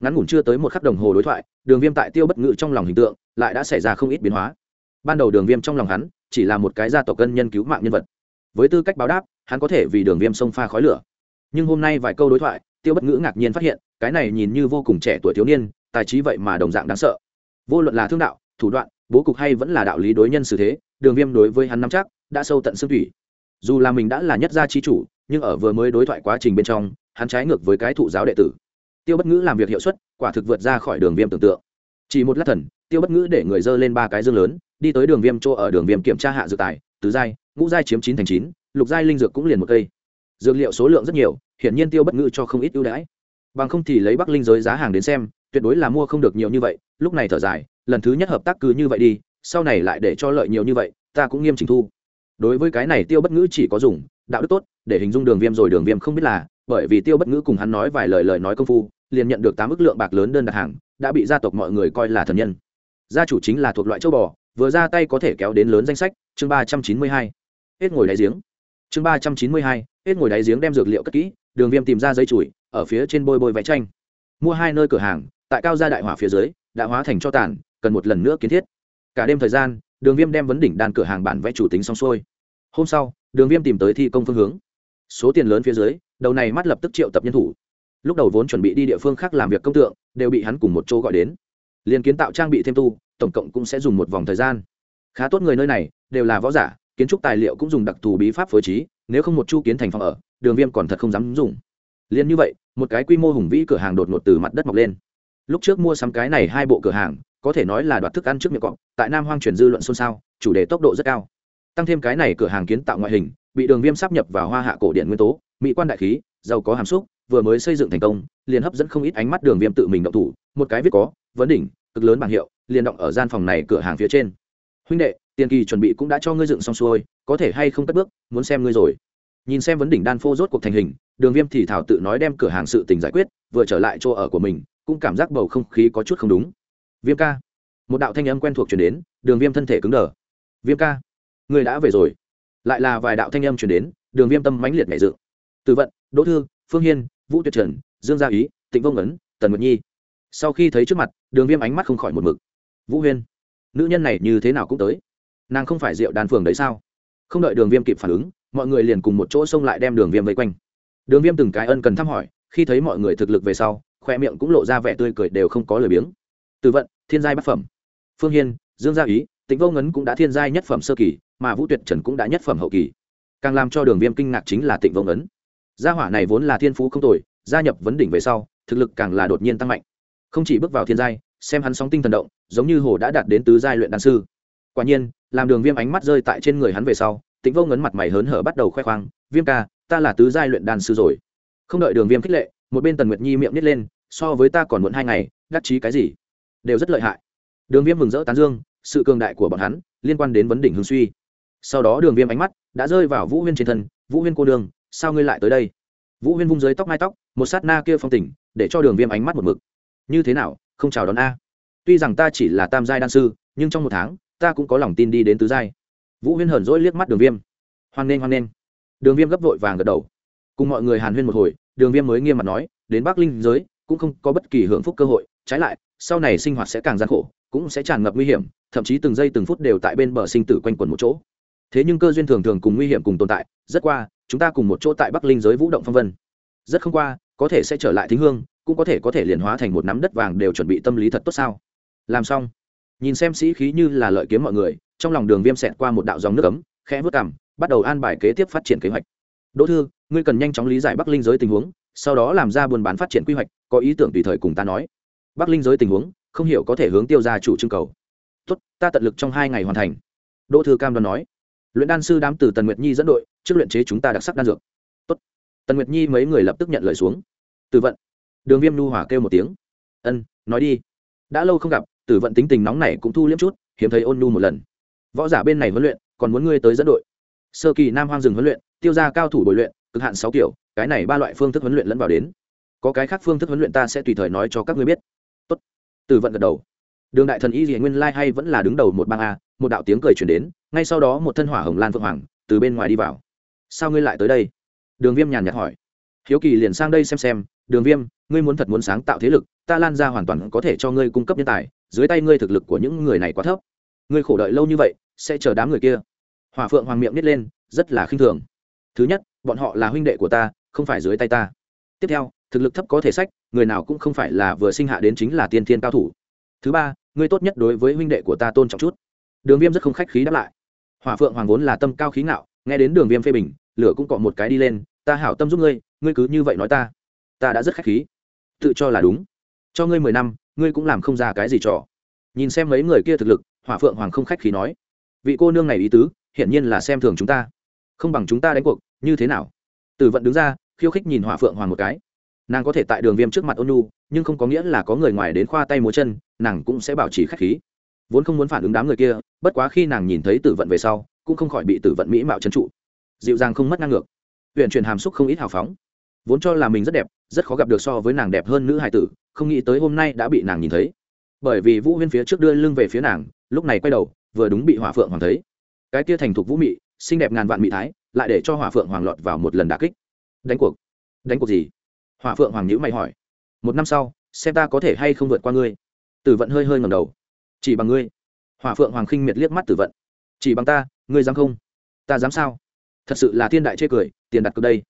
Ngắn ngủn chưa tới một khắc đồng hồ đối thoại, đường viêm tại tiêu bất ngữ trong lòng hình tượng lại đã xảy ra không ít biến hóa. Ban đầu đường viêm trong lòng hắn chỉ là một cái gia tộc cân nhân cứu mạng nhân vật. Với tư cách báo đáp hắn có thể vì đường viêm sông pha khói lửa. Nhưng hôm nay vài câu đối thoại, tiêu bất ngữ ngạc nhiên phát hiện, cái này nhìn như vô cùng trẻ tuổi thiếu niên, tài trí vậy mà đồng dạng đáng sợ. Vô luận là thương đạo, thủ đoạn, bố cục hay vẫn là đạo lý đối nhân xử thế, đường viêm đối với hắn nắm chắc, đã sâu tận xương thủy. Dù là mình đã là nhất gia chi chủ, nhưng ở vừa mới đối thoại quá trình bên trong, hắn trái ngược với cái thụ giáo đệ tử. Tiêu bất ngữ làm việc hiệu suất, quả thực vượt ra khỏi đường viêm tưởng tượng. Chỉ một lát thần, tiêu bất ngữ để người dơ lên ba cái dương lớn, đi tới đường viêm chỗ ở đường viêm kiểm tra hạ dự tài, tứ giai, ngũ giai chiếm chín thành chín lục giai linh dược cũng liền một cây. Dược liệu số lượng rất nhiều, hiển nhiên tiêu bất ngữ cho không ít ưu đãi. Bằng không thì lấy bắc linh giới giá hàng đến xem, tuyệt đối là mua không được nhiều như vậy, lúc này thở dài, lần thứ nhất hợp tác cứ như vậy đi, sau này lại để cho lợi nhiều như vậy, ta cũng nghiêm chỉnh thu. Đối với cái này tiêu bất ngữ chỉ có dùng, đạo đức tốt, để hình dung đường viêm rồi đường viêm không biết là, bởi vì tiêu bất ngữ cùng hắn nói vài lời lời nói công phu, liền nhận được tám ức lượng bạc lớn đơn đặt hàng, đã bị gia tộc mọi người coi là thần nhân. Gia chủ chính là thuộc loại châu bò, vừa ra tay có thể kéo đến lớn danh sách, chương ba trăm chín mươi hai. Hết ngồi đáy giếng chương ba trăm chín mươi hai, hết ngồi đáy giếng đem dược liệu cất kỹ, đường viêm tìm ra dây chùi, ở phía trên bôi bôi vẽ tranh. Mua hai nơi cửa hàng, tại cao gia đại hỏa phía dưới, đã hóa thành cho tàn, cần một lần nữa kiến thiết. Cả đêm thời gian, đường viêm đem vấn đỉnh đàn cửa hàng bản vẽ chủ tính xong xuôi. Hôm sau, đường viêm tìm tới thi công phương hướng. Số tiền lớn phía dưới, đầu này mắt lập tức triệu tập nhân thủ. Lúc đầu vốn chuẩn bị đi địa phương khác làm việc công tượng, đều bị hắn cùng một chỗ gọi đến. Liền kiến tạo trang bị thêm tu, tổng cộng cũng sẽ dùng một vòng thời gian. Khá tốt người nơi này, đều là võ giả kiến trúc tài liệu cũng dùng đặc thù bí pháp phối trí, nếu không một chu kiến thành phòng ở, đường viêm còn thật không dám dùng. Liền như vậy, một cái quy mô hùng vĩ cửa hàng đột ngột từ mặt đất mọc lên. Lúc trước mua sắm cái này hai bộ cửa hàng, có thể nói là đoạt thức ăn trước miệng cọp, tại nam hoang truyền dư luận xôn xao, chủ đề tốc độ rất cao. Tăng thêm cái này cửa hàng kiến tạo ngoại hình, bị đường viêm sắp nhập vào hoa hạ cổ điện nguyên tố, mỹ quan đại khí, giàu có hàm xúc, vừa mới xây dựng thành công, liền hấp dẫn không ít ánh mắt đường viêm tự mình động thủ. Một cái viết có, vấn đỉnh, cực lớn bảng hiệu, liền động ở gian phòng này cửa hàng phía trên. Huynh đệ tiền kỳ chuẩn bị cũng đã cho ngươi dựng xong xuôi, có thể hay không cất bước, muốn xem ngươi rồi. Nhìn xem vấn đỉnh đan phô rốt cuộc thành hình, đường viêm thì thảo tự nói đem cửa hàng sự tình giải quyết, vừa trở lại chỗ ở của mình, cũng cảm giác bầu không khí có chút không đúng. Viêm ca. Một đạo thanh âm quen thuộc chuyển đến, đường viêm thân thể cứng đờ. Viêm ca người đã về rồi. Lại là vài đạo thanh âm chuyển đến, đường viêm tâm mãnh liệt nhảy dự từ vận, đỗ thư, phương hiên, vũ tuyệt trần, dương gia ý, tịnh vông ấn tần nguyệt nhi. Sau khi thấy trước mặt, đường viêm ánh mắt không khỏi một mực. Vũ huyên, nữ nhân này như thế nào cũng tới nàng không phải rượu đàn phường đấy sao? Không đợi đường viêm kịp phản ứng, mọi người liền cùng một chỗ xông lại đem đường viêm vây quanh. Đường viêm từng cái ân cần thăm hỏi, khi thấy mọi người thực lực về sau, khoe miệng cũng lộ ra vẻ tươi cười đều không có lời biếng. Từ vận, thiên giai bát phẩm. Phương hiên, dương gia ý, tịnh vô ngấn cũng đã thiên giai nhất phẩm sơ kỳ, mà vũ tuyệt trần cũng đã nhất phẩm hậu kỳ. Càng làm cho đường viêm kinh ngạc chính là tịnh vô ngấn. Gia hỏa này vốn là thiên phú không tồi, gia nhập vấn đỉnh về sau, thực lực càng là đột nhiên tăng mạnh. Không chỉ bước vào thiên giai, xem hắn sóng tinh thần động, giống như hồ đã đạt đến tứ giai luyện đan sư quả nhiên, làm đường viêm ánh mắt rơi tại trên người hắn về sau tịnh vô ngấn mặt mày hớn hở bắt đầu khoe khoang, viêm ca, ta là tứ giai luyện đan sư rồi. Không đợi đường viêm khích lệ, một bên tần nguyệt nhi miệng nít lên, so với ta còn muộn hai ngày, đắc chí cái gì? Đều rất lợi hại. Đường viêm mừng rỡ tán dương, sự cường đại của bọn hắn liên quan đến vấn đỉnh hương suy. Sau đó đường viêm ánh mắt đã rơi vào vũ huyên trên thân, vũ huyên cô đường sao ngươi lại tới đây? Vũ huyên vung dưới tóc mai tóc, một sát na kia phong tỉnh để cho đường viêm ánh mắt một mực. Như thế nào, không chào đón a? Tuy rằng ta chỉ là tam giai đan sư, nhưng trong một tháng ta cũng có lòng tin đi đến tứ giai. Vũ huyên hờn dỗi liếc mắt đường viêm. Hoan nghênh hoan nghênh. Đường viêm gấp vội vàng gật đầu. Cùng mọi người hàn huyên một hồi, đường viêm mới nghiêm mặt nói, đến bắc linh giới, cũng không có bất kỳ hưởng phúc cơ hội. Trái lại, sau này sinh hoạt sẽ càng gian khổ, cũng sẽ tràn ngập nguy hiểm, thậm chí từng giây từng phút đều tại bên bờ sinh tử quanh quẩn một chỗ. Thế nhưng cơ duyên thường thường cùng nguy hiểm cùng tồn tại, rất qua, chúng ta cùng một chỗ tại bắc linh giới vũ động phong vân. Rất không qua, có thể sẽ trở lại thính hương, cũng có thể có thể liền hóa thành một nắm đất vàng đều chuẩn bị tâm lý thật tốt sao? Làm xong nhìn xem sĩ khí như là lợi kiếm mọi người, trong lòng đường viêm xẹt qua một đạo dòng nước ấm, khẽ vớt cảm bắt đầu an bài kế tiếp phát triển kế hoạch. Đỗ thư, ngươi cần nhanh chóng lý giải bắc linh giới tình huống, sau đó làm ra buôn bán phát triển quy hoạch, có ý tưởng tùy thời cùng ta nói. Bắc linh giới tình huống, không hiểu có thể hướng tiêu ra chủ trưng cầu. Tốt, ta tận lực trong hai ngày hoàn thành. Đỗ thư cam đoan nói. Luyện đan sư đám từ tần nguyệt nhi dẫn đội, trước luyện chế chúng ta đặc sắc đan dược. Tốt. Tần nguyệt nhi mấy người lập tức nhận lời xuống. Từ vận. Đường viêm nu hỏa kêu một tiếng. Ân, nói đi. Đã lâu không gặp tử vận tính tình nóng này cũng thu liếm chút, hiếm thấy ôn nhu một lần. Võ giả bên này huấn luyện, còn muốn ngươi tới dẫn đội. Sơ kỳ nam hoang rừng huấn luyện, tiêu ra cao thủ bồi luyện, cực hạn sáu kiểu, cái này ba loại phương thức huấn luyện lẫn vào đến. Có cái khác phương thức huấn luyện ta sẽ tùy thời nói cho các ngươi biết. Tốt. Tử vận gật đầu. Đường đại thần y dị nguyên lai hay vẫn là đứng đầu một bang a, một đạo tiếng cười chuyển đến, ngay sau đó một thân hỏa hồng lan phượng hoàng, từ bên ngoài đi vào. Sao ngươi lại tới đây? Đường viêm nhàn nhạt hỏi. Hiếu kỳ liền sang đây xem xem, đường viêm, ngươi muốn thật muốn sáng tạo thế lực, ta lan ra hoàn toàn có thể cho ngươi cung cấp nhân tài dưới tay ngươi thực lực của những người này quá thấp. Ngươi khổ đợi lâu như vậy, sẽ chờ đám người kia. Hòa phượng hoàng miệng nít lên, rất là khinh thường. Thứ nhất, bọn họ là huynh đệ của ta, không phải dưới tay ta. Tiếp theo, thực lực thấp có thể sách, người nào cũng không phải là vừa sinh hạ đến chính là tiên thiên cao thủ. Thứ ba, ngươi tốt nhất đối với huynh đệ của ta tôn trọng chút. Đường viêm rất không khách khí đáp lại. Hòa phượng hoàng vốn là tâm cao khí ngạo, nghe đến đường viêm phê bình, lửa cũng cọ một cái đi lên, ta hảo tâm giúp ngươi ngươi cứ như vậy nói ta. Ta đã rất khách khí. Tự cho là đúng. Cho ngươi mười năm ngươi cũng làm không ra cái gì trò. Nhìn xem mấy người kia thực lực, hỏa phượng hoàng không khách khí nói, vị cô nương này ý tứ, hiển nhiên là xem thường chúng ta. Không bằng chúng ta đánh cuộc, như thế nào? Tử vận đứng ra, khiêu khích nhìn hỏa phượng hoàng một cái. Nàng có thể tại đường viêm trước mặt ôn nu nhưng không có nghĩa là có người ngoài đến khoa tay múa chân, nàng cũng sẽ bảo trì khách khí. Vốn không muốn phản ứng đám người kia, bất quá khi nàng nhìn thấy tử vận về sau, cũng không khỏi bị tử vận mỹ mạo trấn trụ. Dịu dàng không mất năng ngược. Huyện truyền hàm xúc không ít hào phóng. Vốn cho là mình rất đẹp rất khó gặp được so với nàng đẹp hơn nữ hải tử, không nghĩ tới hôm nay đã bị nàng nhìn thấy. Bởi vì vũ huyên phía trước đưa lưng về phía nàng, lúc này quay đầu, vừa đúng bị hỏa phượng hoàng thấy. Cái tia thành thục vũ mị, xinh đẹp ngàn vạn mỹ thái, lại để cho hỏa phượng hoàng lọt vào một lần đà kích. Đánh cuộc. Đánh cuộc gì? Hỏa phượng hoàng nhữ mày hỏi. Một năm sau, xem ta có thể hay không vượt qua ngươi. Tử vận hơi hơi ngầm đầu. Chỉ bằng ngươi. Hỏa phượng hoàng khinh miệt liếc mắt tử vận. Chỉ bằng ta, ngươi dám không? Ta dám sao? Thật sự là thiên đại chê cười, tiền đặt cược đây.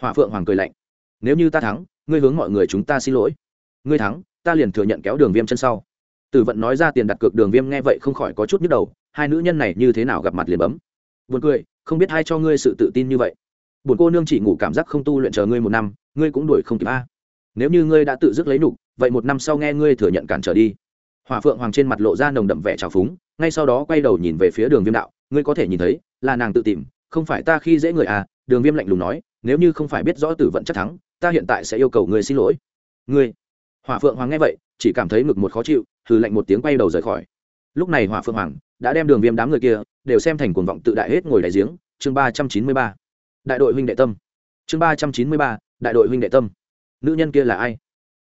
Hỏa phượng hoàng cười lạnh nếu như ta thắng, ngươi hướng mọi người chúng ta xin lỗi. Ngươi thắng, ta liền thừa nhận kéo đường viêm chân sau. Tử vận nói ra tiền đặt cược đường viêm nghe vậy không khỏi có chút nhức đầu, hai nữ nhân này như thế nào gặp mặt liền bấm. Buồn cười, không biết ai cho ngươi sự tự tin như vậy. Buồn cô nương chỉ ngủ cảm giác không tu luyện chờ ngươi một năm, ngươi cũng đuổi không kịp a. Nếu như ngươi đã tự dứt lấy nục, vậy một năm sau nghe ngươi thừa nhận cản trở đi. Hỏa phượng hoàng trên mặt lộ ra nồng đậm vẻ trào phúng, ngay sau đó quay đầu nhìn về phía đường viêm đạo, ngươi có thể nhìn thấy, là nàng tự tìm, không phải ta khi dễ người à đường viêm lạnh lùng nói, nếu như không phải biết rõ tử vận chắc thắng ta hiện tại sẽ yêu cầu ngươi xin lỗi. Ngươi, hỏa phượng hoàng nghe vậy, chỉ cảm thấy ngực một khó chịu, hừ lạnh một tiếng quay đầu rời khỏi. Lúc này hỏa phượng hoàng đã đem đường viêm đám người kia đều xem thành cuồng vọng tự đại hết ngồi đại giếng. Chương ba trăm chín mươi ba, đại đội huynh đệ tâm. Chương ba trăm chín mươi ba, đại đội huynh đệ tâm. Nữ nhân kia là ai?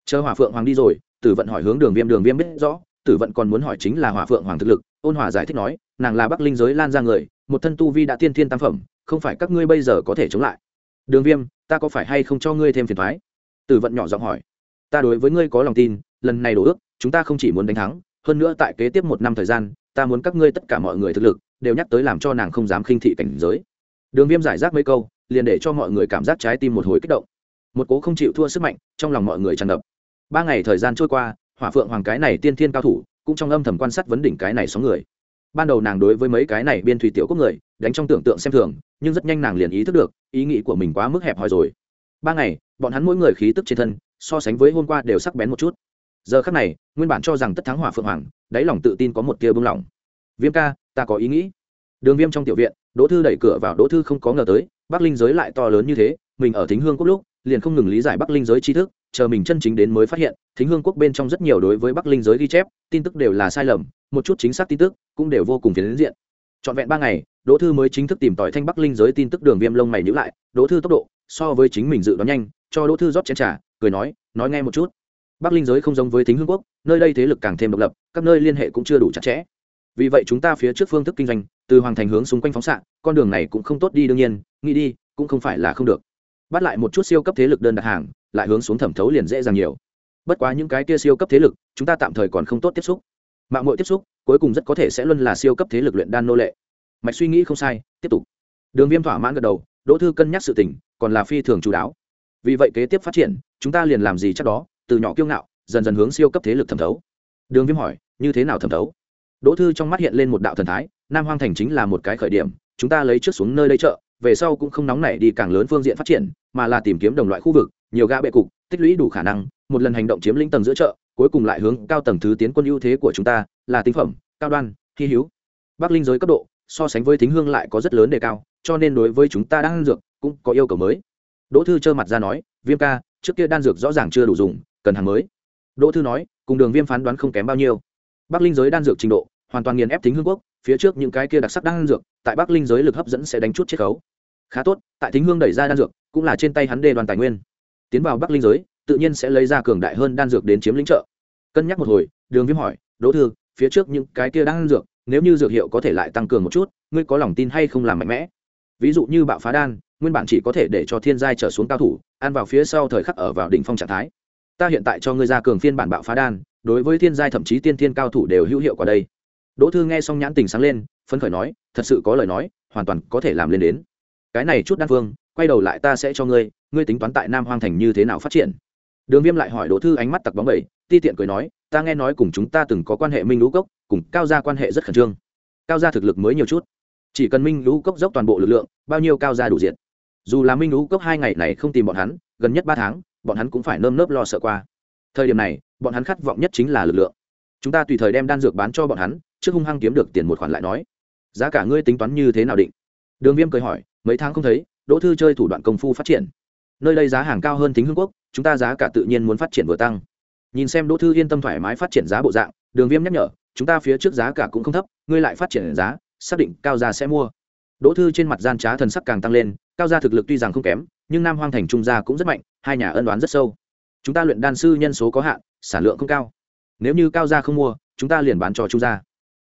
Chờ hỏa phượng hoàng đi rồi, tử vận hỏi hướng đường viêm đường viêm biết rõ, tử vận còn muốn hỏi chính là hỏa phượng hoàng thực lực, ôn hòa giải thích nói, nàng là bắc linh giới lan ra người, một thân tu vi đã tiên thiên tam phẩm, không phải các ngươi bây giờ có thể chống lại đường viêm, ta có phải hay không cho ngươi thêm phiền thoái? Tử vận nhỏ giọng hỏi. Ta đối với ngươi có lòng tin, lần này đổ ước, chúng ta không chỉ muốn đánh thắng, hơn nữa tại kế tiếp một năm thời gian, ta muốn các ngươi tất cả mọi người thực lực, đều nhắc tới làm cho nàng không dám khinh thị cảnh giới. Đường viêm giải rác mấy câu, liền để cho mọi người cảm giác trái tim một hồi kích động. Một cố không chịu thua sức mạnh, trong lòng mọi người tràn ngập. Ba ngày thời gian trôi qua, hỏa phượng hoàng cái này tiên thiên cao thủ, cũng trong âm thầm quan sát vấn đỉnh cái này sóng người ban đầu nàng đối với mấy cái này biên thủy tiểu quốc người, đánh trong tưởng tượng xem thường, nhưng rất nhanh nàng liền ý thức được, ý nghĩ của mình quá mức hẹp hòi rồi. Ba ngày, bọn hắn mỗi người khí tức trên thân, so sánh với hôm qua đều sắc bén một chút. Giờ khắc này, nguyên bản cho rằng tất thắng hỏa phượng hoàng, đáy lòng tự tin có một tia bưng lỏng. Viêm ca, ta có ý nghĩ. Đường viêm trong tiểu viện, đỗ thư đẩy cửa vào, đỗ thư không có ngờ tới, bắc linh giới lại to lớn như thế, mình ở thính hương quốc lúc, liền không ngừng lý giải bắc linh giới tri thức, chờ mình chân chính đến mới phát hiện, thính hương quốc bên trong rất nhiều đối với bắc linh giới ghi chép, tin tức đều là sai lầm một chút chính xác tin tức, cũng đều vô cùng phiến diện. Trọn vẹn ba ngày, đỗ thư mới chính thức tìm tỏi thanh bắc linh giới tin tức đường viêm lông mày nhữ lại, đỗ thư tốc độ, so với chính mình dự đoán nhanh, cho đỗ thư rót chén t r à cười nói nói nghe một chút. Bắc linh giới không giống với thính hương quốc, nơi đây thế lực càng thêm độc lập, các nơi liên hệ cũng chưa đủ chặt chẽ. Vì vậy chúng ta phía trước phương thức kinh doanh, từ hoàng thành hướng xung quanh phóng xạ, con đường này cũng không tốt đi đương nhiên, nghĩ đi, cũng không phải là không được. Bắt lại một chút siêu cấp thế lực đơn đặt hàng, lại hướng xuống thẩm thấu liền dễ dàng nhiều. Bất quá những cái kia siêu cấp thế lực, chúng ta tạm thời còn không tốt tiếp xúc mạng mội tiếp xúc, cuối cùng rất có thể sẽ luôn là siêu cấp thế lực luyện đan nô lệ. Mạch suy nghĩ không sai, tiếp tục. Đường viêm thỏa mãn gật đầu, đỗ thư cân nhắc sự tình, còn là phi thường chú đáo. Vì vậy kế tiếp phát triển, chúng ta liền làm gì chắc đó, từ nhỏ kiêu ngạo, dần dần hướng siêu cấp thế lực thẩm thấu. Đường viêm hỏi, như thế nào thẩm thấu? Đỗ thư trong mắt hiện lên một đạo thần thái, nam hoang thành chính là một cái khởi điểm, chúng ta lấy trước xuống nơi đây chợ, về sau cũng không nóng nảy đi càng lớn phương diện phát triển, mà là tìm kiếm đồng loại khu vực, nhiều gã bệ cục, tích lũy đủ khả năng, một lần hành động chiếm lĩnh tầng giữa chợ cuối cùng lại hướng cao tầng thứ tiến quân ưu thế của chúng ta, là tinh phẩm, cao đoan, hy hữu. Bắc linh giới cấp độ, so sánh với thính hương lại có rất lớn đề cao, cho nên đối với chúng ta đang ăn dược cũng có yêu cầu mới. Đỗ thư trơ mặt ra nói, viêm ca, trước kia đan dược rõ ràng chưa đủ dùng, cần hàng mới. Đỗ thư nói, cùng đường viêm phán đoán không kém bao nhiêu. Bắc linh giới đan dược trình độ, hoàn toàn nghiền ép thính hương quốc, phía trước những cái kia đặc sắc đan dược, tại bắc linh giới lực hấp dẫn sẽ đánh chút chiết khấu. Khá tốt, tại thính hương đẩy ra đan dược, cũng là trên tay hắn đê đoàn tài nguyên. Tiến vào bắc linh giới tự nhiên sẽ lấy ra cường đại hơn đan dược đến chiếm lĩnh trợ cân nhắc một hồi, đường viêm hỏi, đỗ thư, phía trước những cái kia đan dược, nếu như dược hiệu có thể lại tăng cường một chút, ngươi có lòng tin hay không làm mạnh mẽ? Ví dụ như bạo phá đan, nguyên bản chỉ có thể để cho thiên giai trở xuống cao thủ, ăn vào phía sau thời khắc ở vào đỉnh phong trạng thái. Ta hiện tại cho ngươi ra cường phiên bản bạo phá đan, đối với thiên giai thậm chí tiên thiên cao thủ đều hữu hiệu quả đây. Đỗ thư nghe xong nhãn tình sáng lên, phấn khởi nói, thật sự có lời nói, hoàn toàn có thể làm lên đến. Cái này chút đan phương, quay đầu lại ta sẽ cho ngươi ngươi tính toán tại nam hoang thành như thế nào phát triển đường viêm lại hỏi đỗ thư ánh mắt tặc bóng bẩy, ti tiện cười nói, ta nghe nói cùng chúng ta từng có quan hệ minh lũ cốc, cùng cao gia quan hệ rất khẩn trương. Cao gia thực lực mới nhiều chút. Chỉ cần minh lũ cốc dốc toàn bộ lực lượng, bao nhiêu cao gia đủ diện. Dù là minh lũ cốc hai ngày này không tìm bọn hắn, gần nhất ba tháng, bọn hắn cũng phải nơm nớp lo sợ qua. Thời điểm này, bọn hắn khát vọng nhất chính là lực lượng. Chúng ta tùy thời đem đan dược bán cho bọn hắn, trước hung hăng kiếm được tiền một khoản lại nói. Giá cả ngươi tính toán như thế nào định? Đường viêm cười hỏi, mấy tháng không thấy, đỗ thư chơi thủ đoạn công phu phát triển nơi đây giá hàng cao hơn tính hương quốc, chúng ta giá cả tự nhiên muốn phát triển vừa tăng. Nhìn xem đỗ thư yên tâm thoải mái phát triển giá bộ dạng, đường viêm nhắc nhở, chúng ta phía trước giá cả cũng không thấp, ngươi lại phát triển giá, xác định cao Gia sẽ mua. Đỗ thư trên mặt gian trá thần sắc càng tăng lên, cao gia thực lực tuy rằng không kém, nhưng nam hoang thành trung gia cũng rất mạnh, hai nhà ân đoán rất sâu. Chúng ta luyện đan sư nhân số có hạn, sản lượng không cao. Nếu như cao gia không mua, chúng ta liền bán cho trung gia.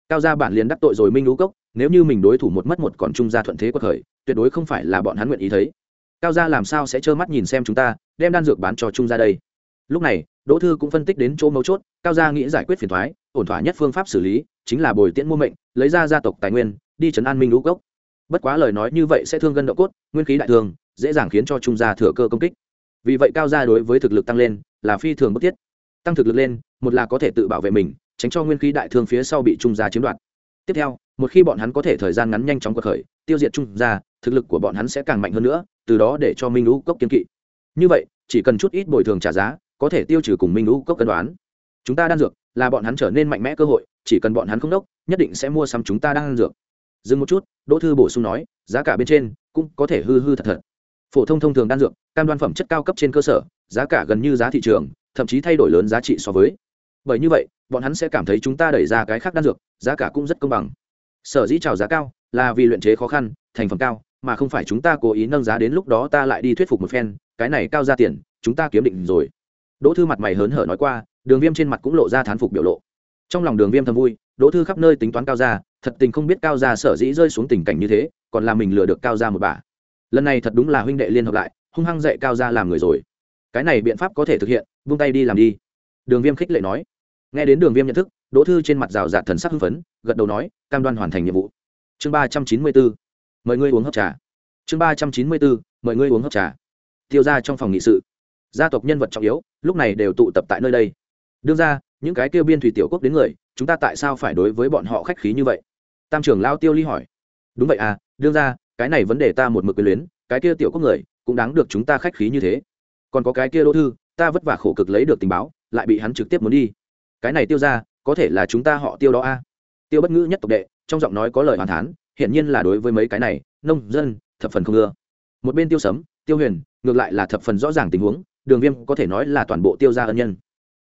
Cao gia bản liền đắc tội rồi minh lũ cốc, nếu như mình đối thủ một mất một còn trung gia thuận thế quật khởi, tuyệt đối không phải là bọn hắn nguyện ý thấy cao gia làm sao sẽ trơ mắt nhìn xem chúng ta đem đan dược bán cho trung gia đây? Lúc này đỗ thư cũng phân tích đến chỗ mấu chốt cao gia nghĩ giải quyết phiền thoái ổn thỏa nhất phương pháp xử lý chính là bồi tiễn mua mệnh lấy ra gia tộc tài nguyên đi chấn an minh lũ gốc. bất quá lời nói như vậy sẽ thương gân độ cốt nguyên khí đại thường, dễ dàng khiến cho trung gia thừa cơ công kích. Vì vậy cao gia đối với thực lực tăng lên là phi thường bất thiết. Tăng thực lực lên một là có thể tự bảo vệ mình tránh cho nguyên khí đại thương phía sau bị trung gia chiếm đoạt. Tiếp theo một khi bọn hắn có thể thời gian ngắn nhanh chóng cuộc khởi tiêu diệt trung gia thực lực của bọn hắn sẽ càng mạnh hơn nữa từ đó để cho minh lũ cốc kiên kỵ. Như vậy, chỉ cần chút ít bồi thường trả giá, có thể tiêu trừ cùng minh lũ cốc cân đoán. Chúng ta đan dược, là bọn hắn trở nên mạnh mẽ cơ hội, chỉ cần bọn hắn không đốc, nhất định sẽ mua sắm chúng ta đan dược. Dừng một chút, đỗ thư bổ sung nói, giá cả bên trên cũng có thể hư hư thật thật. Phổ thông thông thường đan dược, cam đoan phẩm chất cao cấp trên cơ sở, giá cả gần như giá thị trường, thậm chí thay đổi lớn giá trị so với. Bởi như vậy, bọn hắn sẽ cảm thấy chúng ta đẩy ra cái khác đan dược, giá cả cũng rất công bằng. Sở dĩ trào giá cao là vì luyện chế khó khăn, thành phẩm cao mà không phải chúng ta cố ý nâng giá đến lúc đó ta lại đi thuyết phục một phen, cái này cao ra tiền, chúng ta kiếm định rồi. Đỗ thư mặt mày hớn hở nói qua, đường viêm trên mặt cũng lộ ra thán phục biểu lộ. Trong lòng đường viêm thầm vui, đỗ thư khắp nơi tính toán cao ra, thật tình không biết cao ra sở dĩ rơi xuống tình cảnh như thế, còn là mình lừa được cao ra một bà. Lần này thật đúng là huynh đệ liên hợp lại, hung hăng dạy cao ra làm người rồi. Cái này biện pháp có thể thực hiện, vung tay đi làm đi. Đường viêm khích lệ nói. Nghe đến đường viêm nhận thức, đỗ thư trên mặt rào rạt thần sắc hưng phấn, gật đầu nói, cam đoan hoàn thành nhiệm vụ. Chương ba trăm chín mươi bốn mời ngươi uống hấp trà. Chương ba trăm chín mươi bốn, mời ngươi uống hấp trà. Tiêu ra trong phòng nghị sự. Gia tộc nhân vật trọng yếu, lúc này đều tụ tập tại nơi đây. Đương ra những cái kêu biên thủy tiểu quốc đến người, chúng ta tại sao phải đối với bọn họ khách khí như vậy? Tam trưởng lao tiêu ly hỏi. Đúng vậy à đương ra cái này vấn đề ta một mực quyền luyến, cái kia tiểu quốc người, cũng đáng được chúng ta khách khí như thế. Còn có cái kia đỗ thư, ta vất vả khổ cực lấy được tình báo, lại bị hắn trực tiếp muốn đi. Cái này tiêu ra có thể là chúng ta họ tiêu đó a. À? tiêu bất ngữ nhất tộc đệ, trong giọng nói có lời hoàn thán hiển nhiên là đối với mấy cái này, nông dân, thập phần không ưa. Một bên tiêu sấm, tiêu huyền, ngược lại là thập phần rõ ràng tình huống, đường viêm có thể nói là toàn bộ tiêu gia ân nhân.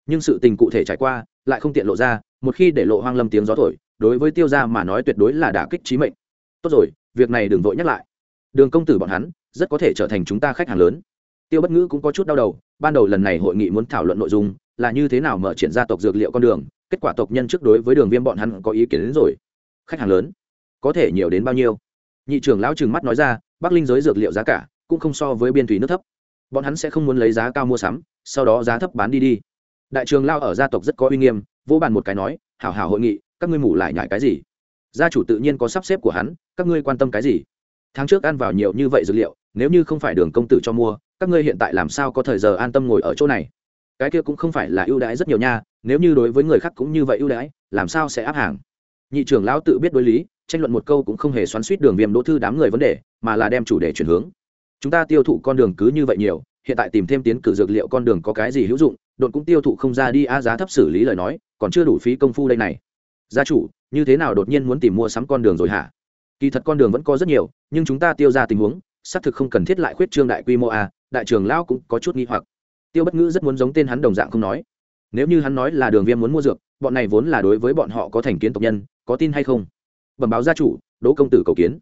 Nhưng sự tình cụ thể trải qua, lại không tiện lộ ra, một khi để lộ hoang lâm tiếng gió thổi, đối với tiêu gia mà nói tuyệt đối là đả kích trí mệnh. Tốt rồi, việc này đừng vội nhắc lại. Đường công tử bọn hắn, rất có thể trở thành chúng ta khách hàng lớn. Tiêu bất ngữ cũng có chút đau đầu, ban đầu lần này hội nghị muốn thảo luận nội dung, là như thế nào mở triển gia tộc dược liệu con đường, kết quả tộc nhân trước đối với đường viêm bọn hắn có ý kiến đến rồi. Khách hàng lớn có thể nhiều đến bao nhiêu? Nhị trưởng lão trừng mắt nói ra, bắc linh giới dược liệu giá cả cũng không so với biên thủy nước thấp. Bọn hắn sẽ không muốn lấy giá cao mua sắm, sau đó giá thấp bán đi đi. Đại trường lao ở gia tộc rất có uy nghiêm, vô bàn một cái nói, hảo hảo hội nghị, các ngươi mủ lại nhải cái gì? Gia chủ tự nhiên có sắp xếp của hắn, các ngươi quan tâm cái gì? Tháng trước ăn vào nhiều như vậy dược liệu, nếu như không phải đường công tử cho mua, các ngươi hiện tại làm sao có thời giờ an tâm ngồi ở chỗ này? Cái kia cũng không phải là ưu đãi rất nhiều nha, nếu như đối với người khác cũng như vậy ưu đãi, làm sao sẽ áp hàng? Nhị trưởng lão tự biết đối lý, tranh luận một câu cũng không hề xoắn suýt đường viêm đỗ thư đám người vấn đề, mà là đem chủ đề chuyển hướng. Chúng ta tiêu thụ con đường cứ như vậy nhiều, hiện tại tìm thêm tiến cử dược liệu con đường có cái gì hữu dụng đột cũng tiêu thụ không ra đi a giá thấp xử lý lời nói, còn chưa đủ phí công phu đây này. Gia chủ, như thế nào đột nhiên muốn tìm mua sắm con đường rồi hả? Kỳ thật con đường vẫn có rất nhiều, nhưng chúng ta tiêu ra tình huống, xác thực không cần thiết lại khuyết trương đại quy mô a đại trưởng lão cũng có chút nghi hoặc. Tiêu bất ngữ rất muốn giống tên hắn đồng dạng không nói. Nếu như hắn nói là đường viêm muốn mua dược, bọn này vốn là đối với bọn họ có thành kiến tộc nhân có tin hay không? Bẩm báo gia chủ, đỗ công tử cầu kiến.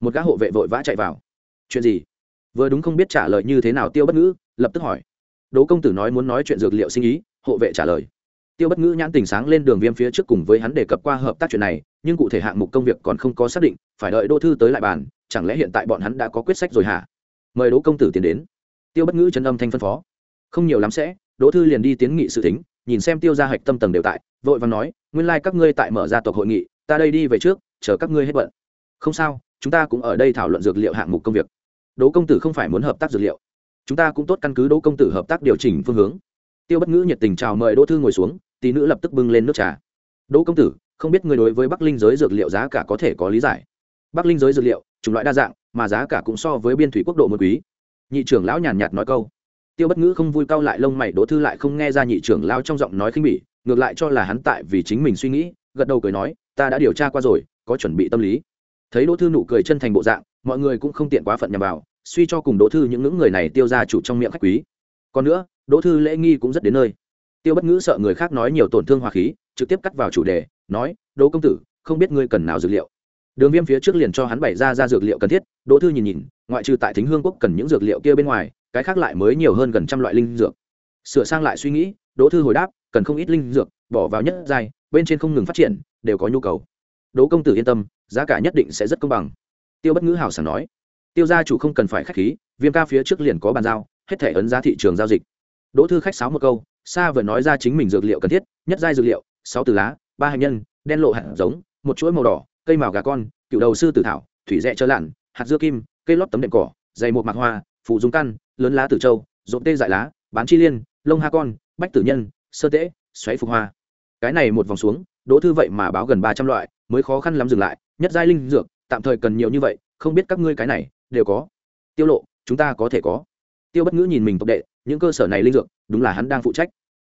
Một gã hộ vệ vội vã chạy vào. Chuyện gì? Vừa đúng không biết trả lời như thế nào tiêu bất ngữ, lập tức hỏi. Đỗ công tử nói muốn nói chuyện dược liệu sinh ý, hộ vệ trả lời. Tiêu bất ngữ nhãn tình sáng lên đường viêm phía trước cùng với hắn đề cập qua hợp tác chuyện này, nhưng cụ thể hạng mục công việc còn không có xác định, phải đợi đỗ thư tới lại bàn, chẳng lẽ hiện tại bọn hắn đã có quyết sách rồi hả? Mời đỗ công tử tiến đến. Tiêu bất ngữ chấn âm thanh phân phó. Không nhiều lắm sẽ, đỗ thư liền đi tiến nghị sự thính nhìn xem tiêu gia hạch tâm tầng đều tại, vội và nói, nguyên lai、like、các ngươi tại mở ra tộc hội nghị ta đây đi về trước, chờ các ngươi hết bận. Không sao, chúng ta cũng ở đây thảo luận dược liệu hạng mục công việc. Đỗ công tử không phải muốn hợp tác dược liệu. Chúng ta cũng tốt căn cứ đỗ công tử hợp tác điều chỉnh phương hướng. Tiêu bất ngữ nhiệt tình chào mời đỗ thư ngồi xuống, tỷ nữ lập tức bưng lên nước trà. Đỗ công tử, không biết người đối với bắc linh giới dược liệu giá cả có thể có lý giải? Bắc linh giới dược liệu, chủng loại đa dạng, mà giá cả cũng so với biên thủy quốc độ một quý. Nhị trưởng lão nhàn nhạt nói câu. Tiêu bất ngữ không vui cau lại lông mày, đỗ thư lại không nghe ra nhị trưởng lao trong giọng nói khinh bỉ, ngược lại cho là hắn tại vì chính mình suy nghĩ, gật đầu cười nói ta đã điều tra qua rồi, có chuẩn bị tâm lý. Thấy đỗ thư nụ cười chân thành bộ dạng, mọi người cũng không tiện quá phận nhằm vào, suy cho cùng đỗ thư những ngưỡng người này tiêu ra chủ trong miệng khách quý. Còn nữa, đỗ thư lễ nghi cũng rất đến nơi. Tiêu bất ngữ sợ người khác nói nhiều tổn thương hòa khí, trực tiếp cắt vào chủ đề, nói, đỗ công tử, không biết ngươi cần nào dược liệu. Đường viêm phía trước liền cho hắn bày ra ra dược liệu cần thiết, đỗ thư nhìn nhìn, ngoại trừ tại thính hương quốc cần những dược liệu kia bên ngoài, cái khác lại mới nhiều hơn gần trăm loại linh dược. Sửa sang lại suy nghĩ, đỗ thư hồi đáp, cần không ít linh dược, bỏ vào nhất giai, bên trên không ngừng phát triển đều có nhu cầu. Đỗ công tử yên tâm, giá cả nhất định sẽ rất công bằng. Tiêu bất ngữ hào sảng nói. Tiêu gia chủ không cần phải khách khí, viêm ca phía trước liền có bàn giao, hết thể ấn giá thị trường giao dịch. Đỗ thư khách sáo một câu xa vừa nói ra chính mình dược liệu cần thiết, nhất giai dược liệu, sáu từ lá, ba hạt nhân, đen lộ hạt giống, một chuỗi màu đỏ, cây màu gà con, cựu đầu sư tử thảo, thủy rẽ chớ lặn, hạt dưa kim, cây lót tấm đệm cỏ, dày một mạc hoa phụ dung căn, lớn lá tử châu rộn tê dại lá, bán chi liên, lông ha con, bách tử nhân, sơ tễ, xoáy phục hoa. Cái này một vòng xuống đỗ thư vậy mà báo gần ba trăm loại, mới khó khăn lắm dừng lại, nhất giai linh dược, tạm thời cần nhiều như vậy, không biết các ngươi cái này, đều có. Tiêu lộ, chúng ta có thể có. Tiêu bất ngữ nhìn mình tộc đệ, những cơ sở này linh dược, đúng là hắn đang phụ trách.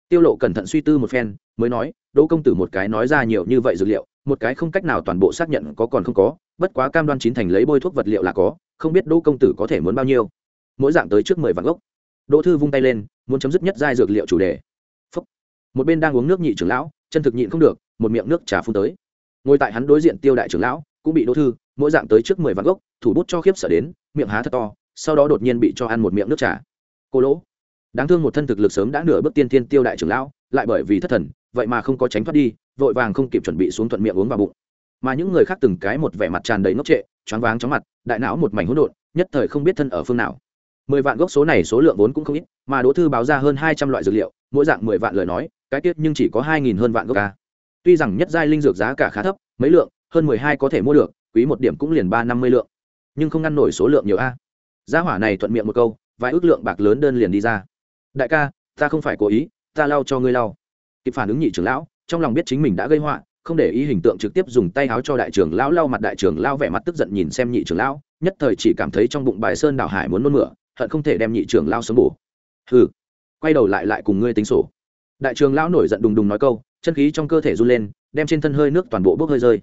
Tiêu lộ cẩn thận suy tư một phen, mới nói, đỗ công tử một cái nói ra nhiều như vậy dược liệu, một cái không cách nào toàn bộ xác nhận có còn không có, bất quá cam đoan chín thành lấy bôi thuốc vật liệu là có, không biết đỗ công tử có thể muốn bao nhiêu. Mỗi dạng tới trước mười vạn gốc. Đỗ thư vung tay lên, muốn chấm dứt nhất giai dược liệu chủ đề. Phúc. một bên đang uống nước nhị trưởng lão, chân thực nhịn không được một miệng nước trà phun tới. Ngồi tại hắn đối diện tiêu đại trưởng lão, cũng bị đỗ thư, mỗi dạng tới trước mười vạn gốc, thủ bút cho khiếp sợ đến, miệng há thật to, sau đó đột nhiên bị cho ăn một miệng nước trà. Cô lỗ, đáng thương một thân thực lực sớm đã nửa bước tiên thiên tiêu đại trưởng lão, lại bởi vì thất thần, vậy mà không có tránh thoát đi, vội vàng không kịp chuẩn bị xuống thuận miệng uống vào bụng. Mà những người khác từng cái một vẻ mặt tràn đầy ngốc trệ, choáng váng chóng mặt, đại não một mảnh hỗn độn, nhất thời không biết thân ở phương nào. Mười vạn gốc số này số lượng vốn cũng không ít, mà đỗ thư báo ra hơn hai trăm loại dược liệu, mỗi dạng mười vạn lời nói, cái tiết nhưng chỉ có hai nghìn hơn vạn gốc ca tuy rằng nhất giai linh dược giá cả khá thấp, mấy lượng, hơn mười hai có thể mua được, quý một điểm cũng liền ba năm mươi lượng. Nhưng không ngăn nổi số lượng nhiều a. Giá hỏa này thuận miệng một câu, vài ước lượng bạc lớn đơn liền đi ra. Đại ca, ta không phải cố ý, ta lau cho ngươi lau. Kịp phản ứng nhị trưởng lão, trong lòng biết chính mình đã gây họa, không để ý hình tượng trực tiếp dùng tay áo cho đại trưởng lão lau mặt đại trưởng lão vẻ mặt tức giận nhìn xem nhị trưởng lão, nhất thời chỉ cảm thấy trong bụng bài sơn đảo hải muốn nôn mửa, hận không thể đem nhị trưởng lão sống bổ. Hừ, quay đầu lại lại cùng ngươi tính sổ. Đại trưởng lão nổi giận đùng đùng nói câu chân khí trong cơ thể run lên, đem trên thân hơi nước toàn bộ bốc hơi rơi.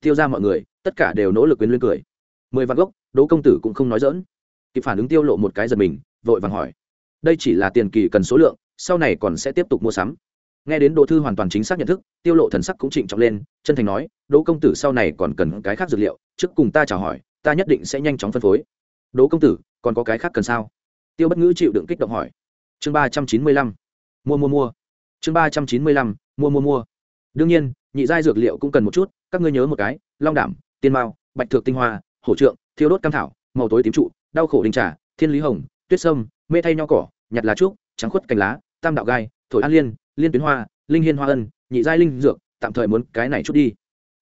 Tiêu ra mọi người, tất cả đều nỗ lực quyến luyến cười. Mười vạn gốc, đỗ công tử cũng không nói dỡn kịp phản ứng tiêu lộ một cái giật mình, vội vàng hỏi. Đây chỉ là tiền kỳ cần số lượng, sau này còn sẽ tiếp tục mua sắm. Nghe đến đỗ thư hoàn toàn chính xác nhận thức, tiêu lộ thần sắc cũng trịnh trọng lên, chân thành nói, đỗ công tử sau này còn cần cái khác dược liệu, trước cùng ta chào hỏi, ta nhất định sẽ nhanh chóng phân phối. Đỗ công tử, còn có cái khác cần sao? Tiêu bất ngữ chịu đựng kích động hỏi. Chương ba trăm chín mươi lăm. Mua mua mua chương ba trăm chín mươi lăm, mua mua mua. Đương nhiên, nhị giai dược liệu cũng cần một chút, các ngươi nhớ một cái, long đảm, tiên mao, bạch thược tinh hoa, hổ trượng, thiêu đốt cam thảo, màu tối tím trụ, đau khổ đình trà, thiên lý hồng, tuyết sâm, mê thay nho cỏ, nhặt lá trúc, trắng khuất cành lá, tam đạo gai, thổi an liên liên tuyến hoa, linh hiên hoa ân, nhị giai linh dược, tạm thời muốn cái này chút đi.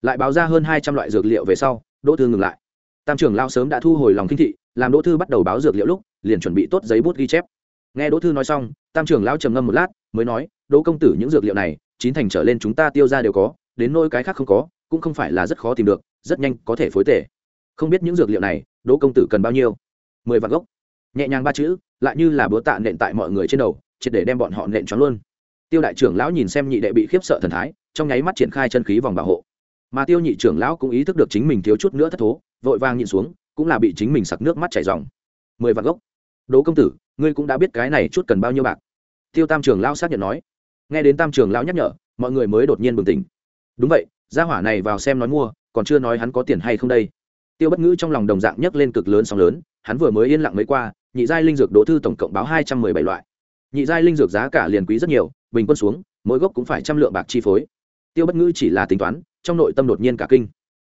Lại báo ra hơn hai trăm loại dược liệu về sau, đỗ thư ngừng lại. Tam trưởng lao sớm đã thu hồi lòng kinh thị, làm đỗ thư bắt đầu báo dược liệu lúc, liền chuẩn bị tốt giấy bút ghi chép nghe đỗ thư nói xong, tam trưởng lão trầm ngâm một lát, mới nói, đỗ công tử, những dược liệu này, chín thành trở lên chúng ta tiêu ra đều có, đến nôi cái khác không có, cũng không phải là rất khó tìm được, rất nhanh có thể phối tể không biết những dược liệu này, đỗ công tử cần bao nhiêu? Mười vạn gốc. Nhẹ nhàng ba chữ, lại như là búa tạ nện tại mọi người trên đầu, triệt để đem bọn họ nện choáng luôn. Tiêu đại trưởng lão nhìn xem nhị đệ bị khiếp sợ thần thái, trong nháy mắt triển khai chân khí vòng bảo hộ. Mà tiêu nhị trưởng lão cũng ý thức được chính mình thiếu chút nữa thất thố, vội vàng nhịn xuống, cũng là bị chính mình sặc nước mắt chảy dòng. Mười vạn gốc. Đỗ công tử ngươi cũng đã biết cái này chút cần bao nhiêu bạc. Tiêu tam Trường lão xác nhận nói. Nghe đến tam Trường lão nhắc nhở, mọi người mới đột nhiên bừng tỉnh. Đúng vậy, gia hỏa này vào xem nói mua, còn chưa nói hắn có tiền hay không đây. Tiêu bất ngữ trong lòng đồng dạng nhấc lên cực lớn sóng lớn, hắn vừa mới yên lặng mới qua, nhị giai linh dược đỗ thư tổng cộng báo hai trăm mười bảy loại. Nhị giai linh dược giá cả liền quý rất nhiều, bình quân xuống, mỗi gốc cũng phải trăm lượng bạc chi phối. Tiêu bất ngữ chỉ là tính toán, trong nội tâm đột nhiên cả kinh.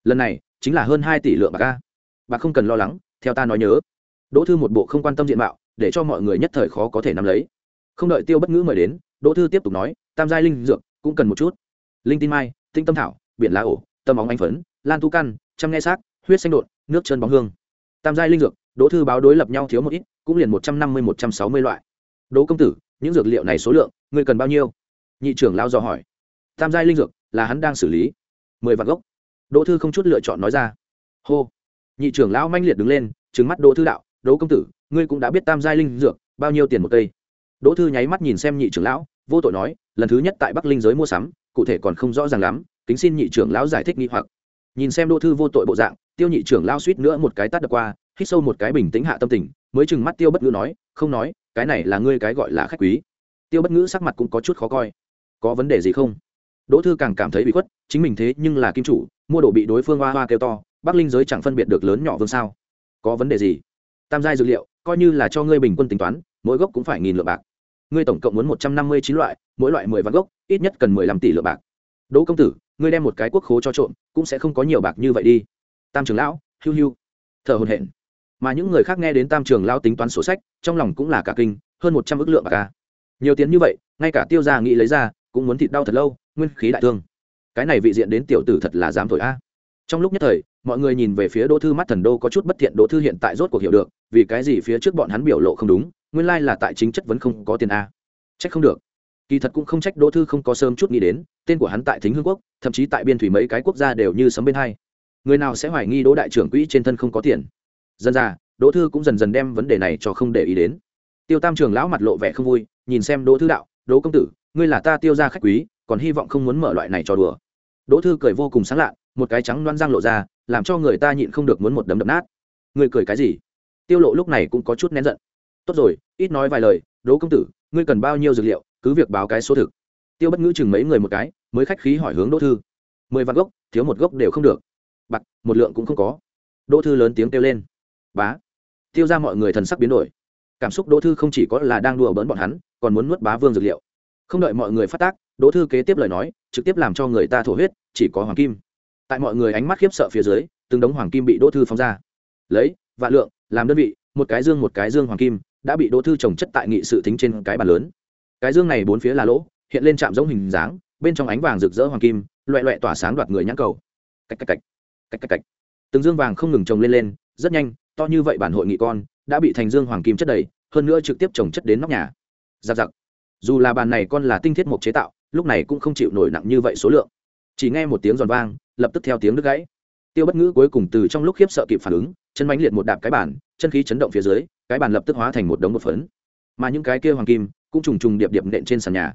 Lần này, chính là hơn hai tỷ lượng bạc ca bạc không cần lo lắng, theo ta nói nhớ. Đỗ thư một bộ không quan tâm diện mạo để cho mọi người nhất thời khó có thể nắm lấy. Không đợi tiêu bất ngữ mời đến, đỗ thư tiếp tục nói, tam giai linh dược, cũng cần một chút. Linh tin mai tinh tâm thảo, biển lá ổ, tâm óng anh phấn, lan tu căn chăm nghe xác, huyết xanh đột nước chân bóng hương. Tam giai linh dược, đỗ thư báo đối lập nhau thiếu một ít, cũng liền một trăm năm mươi, một trăm sáu mươi loại. Đỗ công tử, những dược liệu này số lượng người cần bao nhiêu? Nhị trưởng lao dò hỏi. Tam giai linh dược, là hắn đang xử lý. Mười vạn gốc. Đỗ thư không chút lựa chọn nói ra. Hô. Nhị trưởng lão manh liệt đứng lên trứng mắt đỗ thư đạo, đỗ công tử ngươi cũng đã biết tam giai linh dược, bao nhiêu tiền một cây. Đỗ thư nháy mắt nhìn xem nhị trưởng lão, vô tội nói, lần thứ nhất tại bắc linh giới mua sắm, cụ thể còn không rõ ràng lắm, kính xin nhị trưởng lão giải thích nghi hoặc. Nhìn xem đỗ thư vô tội bộ dạng, tiêu nhị trưởng lao suýt nữa một cái tắt đập qua, hít sâu một cái bình tĩnh hạ tâm tình, mới chừng mắt tiêu bất ngữ nói, không nói, cái này là ngươi cái gọi là khách quý. Tiêu bất ngữ sắc mặt cũng có chút khó coi. Có vấn đề gì không? Đỗ thư càng cảm thấy bị khuất, chính mình thế nhưng là kim chủ, mua đồ bị đối phương hoa hoa kêu to, bắc linh giới chẳng phân biệt được lớn nhỏ vương sao. Có vấn đề gì? Tam giai dược liệu coi như là cho ngươi bình quân tính toán, mỗi gốc cũng phải nghìn lượng bạc. Ngươi tổng cộng muốn một trăm năm mươi chín loại, mỗi loại mười vạn gốc, ít nhất cần mười lăm tỷ lượng bạc. Đỗ công tử, ngươi đem một cái quốc khố cho trộm, cũng sẽ không có nhiều bạc như vậy đi. Tam trường lão, hiu hiu. Thở hồn hển. Mà những người khác nghe đến tam trường lão tính toán sổ sách, trong lòng cũng là cả kinh, hơn một trăm ước lượng bạc ca nhiều tiền như vậy, ngay cả tiêu gia nghĩ lấy ra, cũng muốn thịt đau thật lâu, nguyên khí đại thương. Cái này vị diện đến tiểu tử thật là dám thổi a trong lúc nhất thời, mọi người nhìn về phía đỗ thư mắt thần đô có chút bất thiện, đỗ thư hiện tại rốt cuộc hiểu được, vì cái gì phía trước bọn hắn biểu lộ không đúng, nguyên lai là tại chính chất vấn không có tiền a. Trách không được. Kỳ thật cũng không trách đỗ thư không có sớm chút nghĩ đến, tên của hắn tại thính hương quốc, thậm chí tại biên thủy mấy cái quốc gia đều như sấm bên hai. Người nào sẽ hoài nghi đỗ đại trưởng quỹ trên thân không có tiền? Dân ra đỗ thư cũng dần dần đem vấn đề này cho không để ý đến. Tiêu tam trường lão mặt lộ vẻ không vui, nhìn xem đỗ thư đạo, đỗ công tử, ngươi là ta tiêu ra khách quý, còn hy vọng không muốn mở loại này cho đùa. Đỗ thư cười vô cùng sáng lạ một cái trắng loan răng lộ ra, làm cho người ta nhịn không được muốn một đấm đập nát. Ngươi cười cái gì? Tiêu lộ lúc này cũng có chút nén giận. Tốt rồi, ít nói vài lời, đỗ công tử, ngươi cần bao nhiêu dược liệu, cứ việc báo cái số thực. Tiêu bất ngữ chừng mấy người một cái, mới khách khí hỏi hướng đỗ thư. Mười vạn gốc, thiếu một gốc đều không được. Bạc, một lượng cũng không có. Đỗ thư lớn tiếng kêu lên. Bá. Tiêu ra mọi người thần sắc biến đổi. Cảm xúc đỗ thư không chỉ có là đang đùa bỡn bọn hắn, còn muốn nuốt bá vương dược liệu. Không đợi mọi người phát tác, đỗ thư kế tiếp lời nói, trực tiếp làm cho người ta thổ huyết, chỉ có hoàng kim tại mọi người ánh mắt khiếp sợ phía dưới, từng đống hoàng kim bị đỗ thư phóng ra. Lấy, vạn lượng, làm đơn vị, một cái dương một cái dương hoàng kim, đã bị đỗ thư trồng chất tại nghị sự thính trên cái bàn lớn. Cái dương này bốn phía là lỗ, hiện lên chạm giống hình dáng, bên trong ánh vàng rực rỡ hoàng kim, loẹ loẹ tỏa sáng đoạt người nhãn cầu. Cách cách cách cách cách cách. Từng dương vàng không ngừng trồng lên lên, rất nhanh, to như vậy bản hội nghị con, đã bị thành dương hoàng kim chất đầy, hơn nữa trực tiếp trồng chất đến nóc nhà. Giặc giặc. Dù là bàn này con là tinh thiết mộc chế tạo, lúc này cũng không chịu nổi nặng như vậy số lượng. Chỉ nghe một tiếng giòn vang lập tức theo tiếng đứt gãy. Tiêu bất ngữ cuối cùng từ trong lúc khiếp sợ kịp phản ứng, chân bánh liệt một đạp cái bàn, chân khí chấn động phía dưới, cái bàn lập tức hóa thành một đống một phấn. Mà những cái kia hoàng kim cũng trùng trùng điệp điệp nện trên sàn nhà.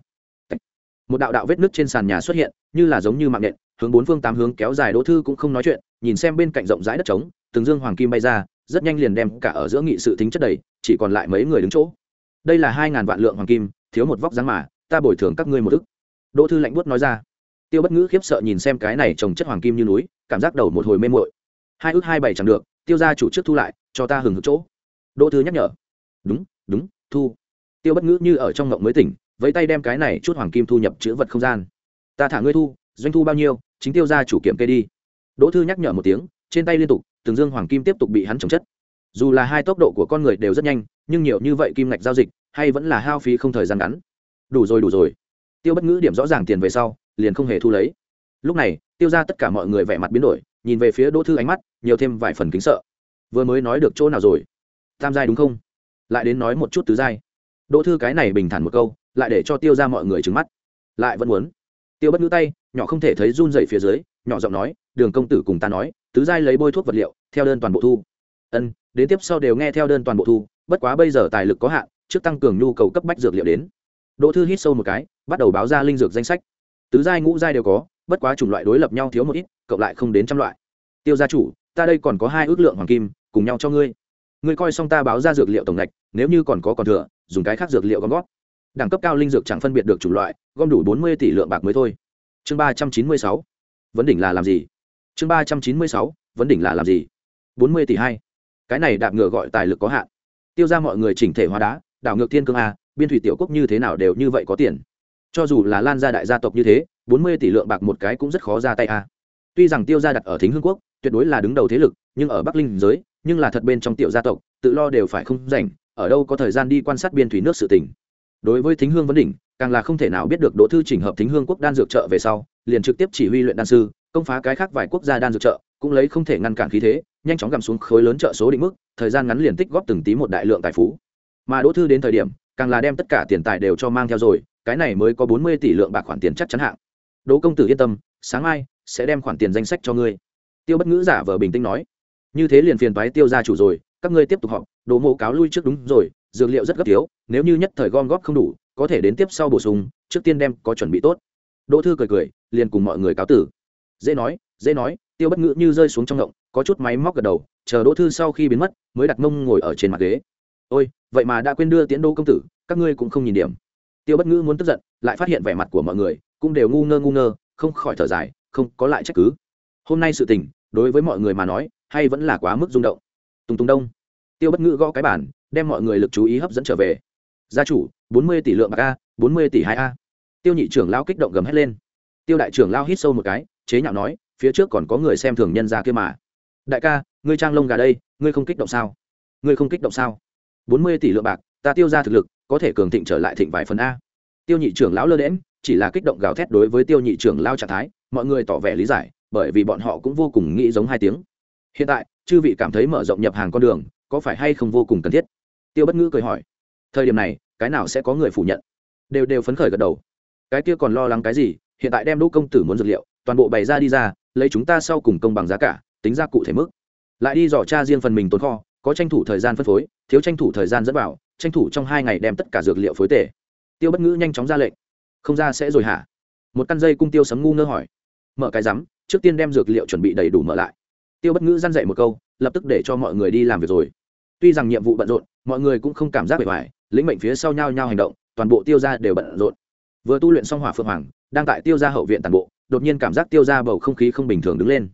Một đạo đạo vết nứt trên sàn nhà xuất hiện, như là giống như mạng nện, hướng bốn phương tám hướng kéo dài đỗ thư cũng không nói chuyện, nhìn xem bên cạnh rộng rãi đất trống, từng dương hoàng kim bay ra, rất nhanh liền đem cả ở giữa nghị sự tính chất đầy, chỉ còn lại mấy người đứng chỗ. Đây là hai ngàn vạn lượng hoàng kim, thiếu một vóc dáng mà, ta bồi thường các ngươi một ức. Đỗ thư lạnh buốt nói ra tiêu bất ngữ khiếp sợ nhìn xem cái này trồng chất hoàng kim như núi, cảm giác đầu một hồi mê mội hai ước hai bảy chẳng được, tiêu ra chủ trước thu lại, cho ta hừng hực chỗ. Đỗ thư nhắc nhở. Đúng đúng, thu. Tiêu bất ngữ như ở trong ngộng mới tỉnh với tay đem cái này chút hoàng kim thu nhập chữ vật không gian. Ta thả ngươi thu, doanh thu bao nhiêu, chính tiêu ra chủ kiểm kê đi. Đỗ thư nhắc nhở một tiếng, trên tay liên tục, từng dương hoàng kim tiếp tục bị hắn trồng chất. Dù là hai tốc độ của con người đều rất nhanh, nhưng nhiều như vậy kim ngạch giao dịch, hay vẫn là hao phí không thời gian ngắn. Đủ rồi đủ rồi. Tiêu bất ngữ điểm rõ ràng tiền về sau liền không hề thu lấy. Lúc này, tiêu ra tất cả mọi người vẻ mặt biến đổi, nhìn về phía đỗ thư ánh mắt, nhiều thêm vài phần kính sợ. Vừa mới nói được chỗ nào rồi? Tam giai đúng không? Lại đến nói một chút tứ giai. Đỗ thư cái này bình thản một câu, lại để cho tiêu ra mọi người trứng mắt. Lại vẫn muốn. Tiêu bất ngữ tay, nhỏ không thể thấy run dậy phía dưới, nhỏ giọng nói, đường công tử cùng ta nói, tứ giai lấy bôi thuốc vật liệu, theo đơn toàn bộ thu. Ân, đến tiếp sau đều nghe theo đơn toàn bộ thu, bất quá bây giờ tài lực có hạn, trước tăng cường nhu cầu cấp bách dược liệu đến. Đỗ thư hít sâu một cái, bắt đầu báo ra linh dược danh sách tứ giai ngũ giai đều có, bất quá chủng loại đối lập nhau thiếu một ít, cộng lại không đến trăm loại. Tiêu gia chủ, ta đây còn có hai ước lượng hoàng kim, cùng nhau cho ngươi. Ngươi coi xong ta báo ra dược liệu tổng ngạch, nếu như còn có còn thừa, dùng cái khác dược liệu gom gót đẳng cấp cao linh dược chẳng phân biệt được chủng loại, gom đủ bốn mươi tỷ lượng bạc mới thôi. Chương ba trăm chín mươi sáu. Vấn đỉnh là làm gì? Chương ba trăm chín mươi sáu. Vấn đỉnh là làm gì? Bốn mươi tỷ hai. Cái này đạp ngựa gọi tài lực có hạn. Tiêu ra mọi người chỉnh thể hóa đá, đảo ngược thiên cương a, biên thủy tiểu quốc như thế nào đều như vậy có tiền cho dù là lan gia đại gia tộc như thế, bốn mươi tỷ lượng bạc một cái cũng rất khó ra tay a. Tuy rằng tiêu gia đặt ở thính hương quốc, tuyệt đối là đứng đầu thế lực, nhưng ở bắc linh giới, nhưng là thật bên trong tiểu gia tộc, tự lo đều phải không rảnh, ở đâu có thời gian đi quan sát biên thủy nước sự tỉnh đối với thính hương vấn đỉnh, càng là không thể nào biết được đỗ thư chỉnh hợp thính hương quốc đan dược trợ về sau, liền trực tiếp chỉ huy luyện đan sư, công phá cái khác vài quốc gia đan dược trợ, cũng lấy không thể ngăn cản khí thế, nhanh chóng gầm xuống khối lớn trợ số định mức, thời gian ngắn liền tích góp từng tí một đại lượng tài phú. Mà đỗ thư đến thời điểm, càng là đem tất cả tiền tài đều cho mang theo rồi cái này mới có bốn mươi tỷ lượng bạc khoản tiền chắc chắn hạng. Đỗ công tử yên tâm, sáng mai sẽ đem khoản tiền danh sách cho ngươi. Tiêu bất ngữ giả vờ bình tĩnh nói. Như thế liền phiền toái tiêu gia chủ rồi, các ngươi tiếp tục họp đồ mộ cáo lui trước đúng rồi, dược liệu rất gấp thiếu, nếu như nhất thời gom góp không đủ, có thể đến tiếp sau bổ sung, trước tiên đem có chuẩn bị tốt. Đỗ thư cười cười, liền cùng mọi người cáo tử. Dễ nói dễ nói, tiêu bất ngữ như rơi xuống trong ngộng, có chút máy móc gật đầu, chờ đỗ thư sau khi biến mất, mới đặt mông ngồi ở trên mặt ghế. Ôi, vậy mà đã quên đưa tiễn đô công tử, các ngươi cũng không nhìn điểm tiêu bất ngữ muốn tức giận, lại phát hiện vẻ mặt của mọi người cũng đều ngu ngơ ngu ngơ, không khỏi thở dài, không có lại trách cứ. Hôm nay sự tình, đối với mọi người mà nói, hay vẫn là quá mức rung động. Tùng tùng đông. Tiêu bất ngữ gõ cái bản đem mọi người lực chú ý hấp dẫn trở về. Gia chủ, bốn mươi tỷ lượng bạc a, bốn mươi tỷ hai a. Tiêu nhị trưởng lao kích động gầm hét lên. Tiêu đại trưởng lao hít sâu một cái, chế nhạo nói, phía trước còn có người xem thường nhân ra kia mà. Đại ca, ngươi trang lông gà đây, ngươi không kích động sao? Ngươi không kích động sao? Bốn mươi tỷ lượng bạc, ta tiêu ra thực lực có thể cường thịnh trở lại thịnh vài phần a. Tiêu nhị trưởng lão lơ đễm chỉ là kích động gào thét đối với tiêu nhị trưởng lao trạng thái, mọi người tỏ vẻ lý giải, bởi vì bọn họ cũng vô cùng nghĩ giống hai tiếng. Hiện tại, chư vị cảm thấy mở rộng nhập hàng con đường, có phải hay không vô cùng cần thiết? Tiêu bất ngữ cười hỏi. Thời điểm này, cái nào sẽ có người phủ nhận? Đều đều phấn khởi gật đầu. Cái kia còn lo lắng cái gì? Hiện tại đem đỗ công tử muốn dược liệu, toàn bộ bày ra đi ra, lấy chúng ta sau cùng công bằng giá cả, tính ra cụ thể mức. Lại đi dò tra riêng phần mình tồn kho, có tranh thủ thời gian phân phối, thiếu tranh thủ thời gian dẫn vào tranh thủ trong hai ngày đem tất cả dược liệu phối tể tiêu bất ngữ nhanh chóng ra lệnh. Không ra sẽ rồi hả? Một căn dây cung tiêu sấm ngu ngơ hỏi. Mở cái rắm, trước tiên đem dược liệu chuẩn bị đầy đủ mở lại. Tiêu bất ngữ dăn dậy một câu, lập tức để cho mọi người đi làm việc rồi. Tuy rằng nhiệm vụ bận rộn, mọi người cũng không cảm giác bề ngoài, lĩnh mệnh phía sau nhau nhau hành động, toàn bộ tiêu ra đều bận rộn. Vừa tu luyện xong hỏa phượng hoàng, đang tại tiêu ra hậu viện toàn bộ, đột nhiên cảm giác tiêu ra bầu không khí không bình thường đứng lên.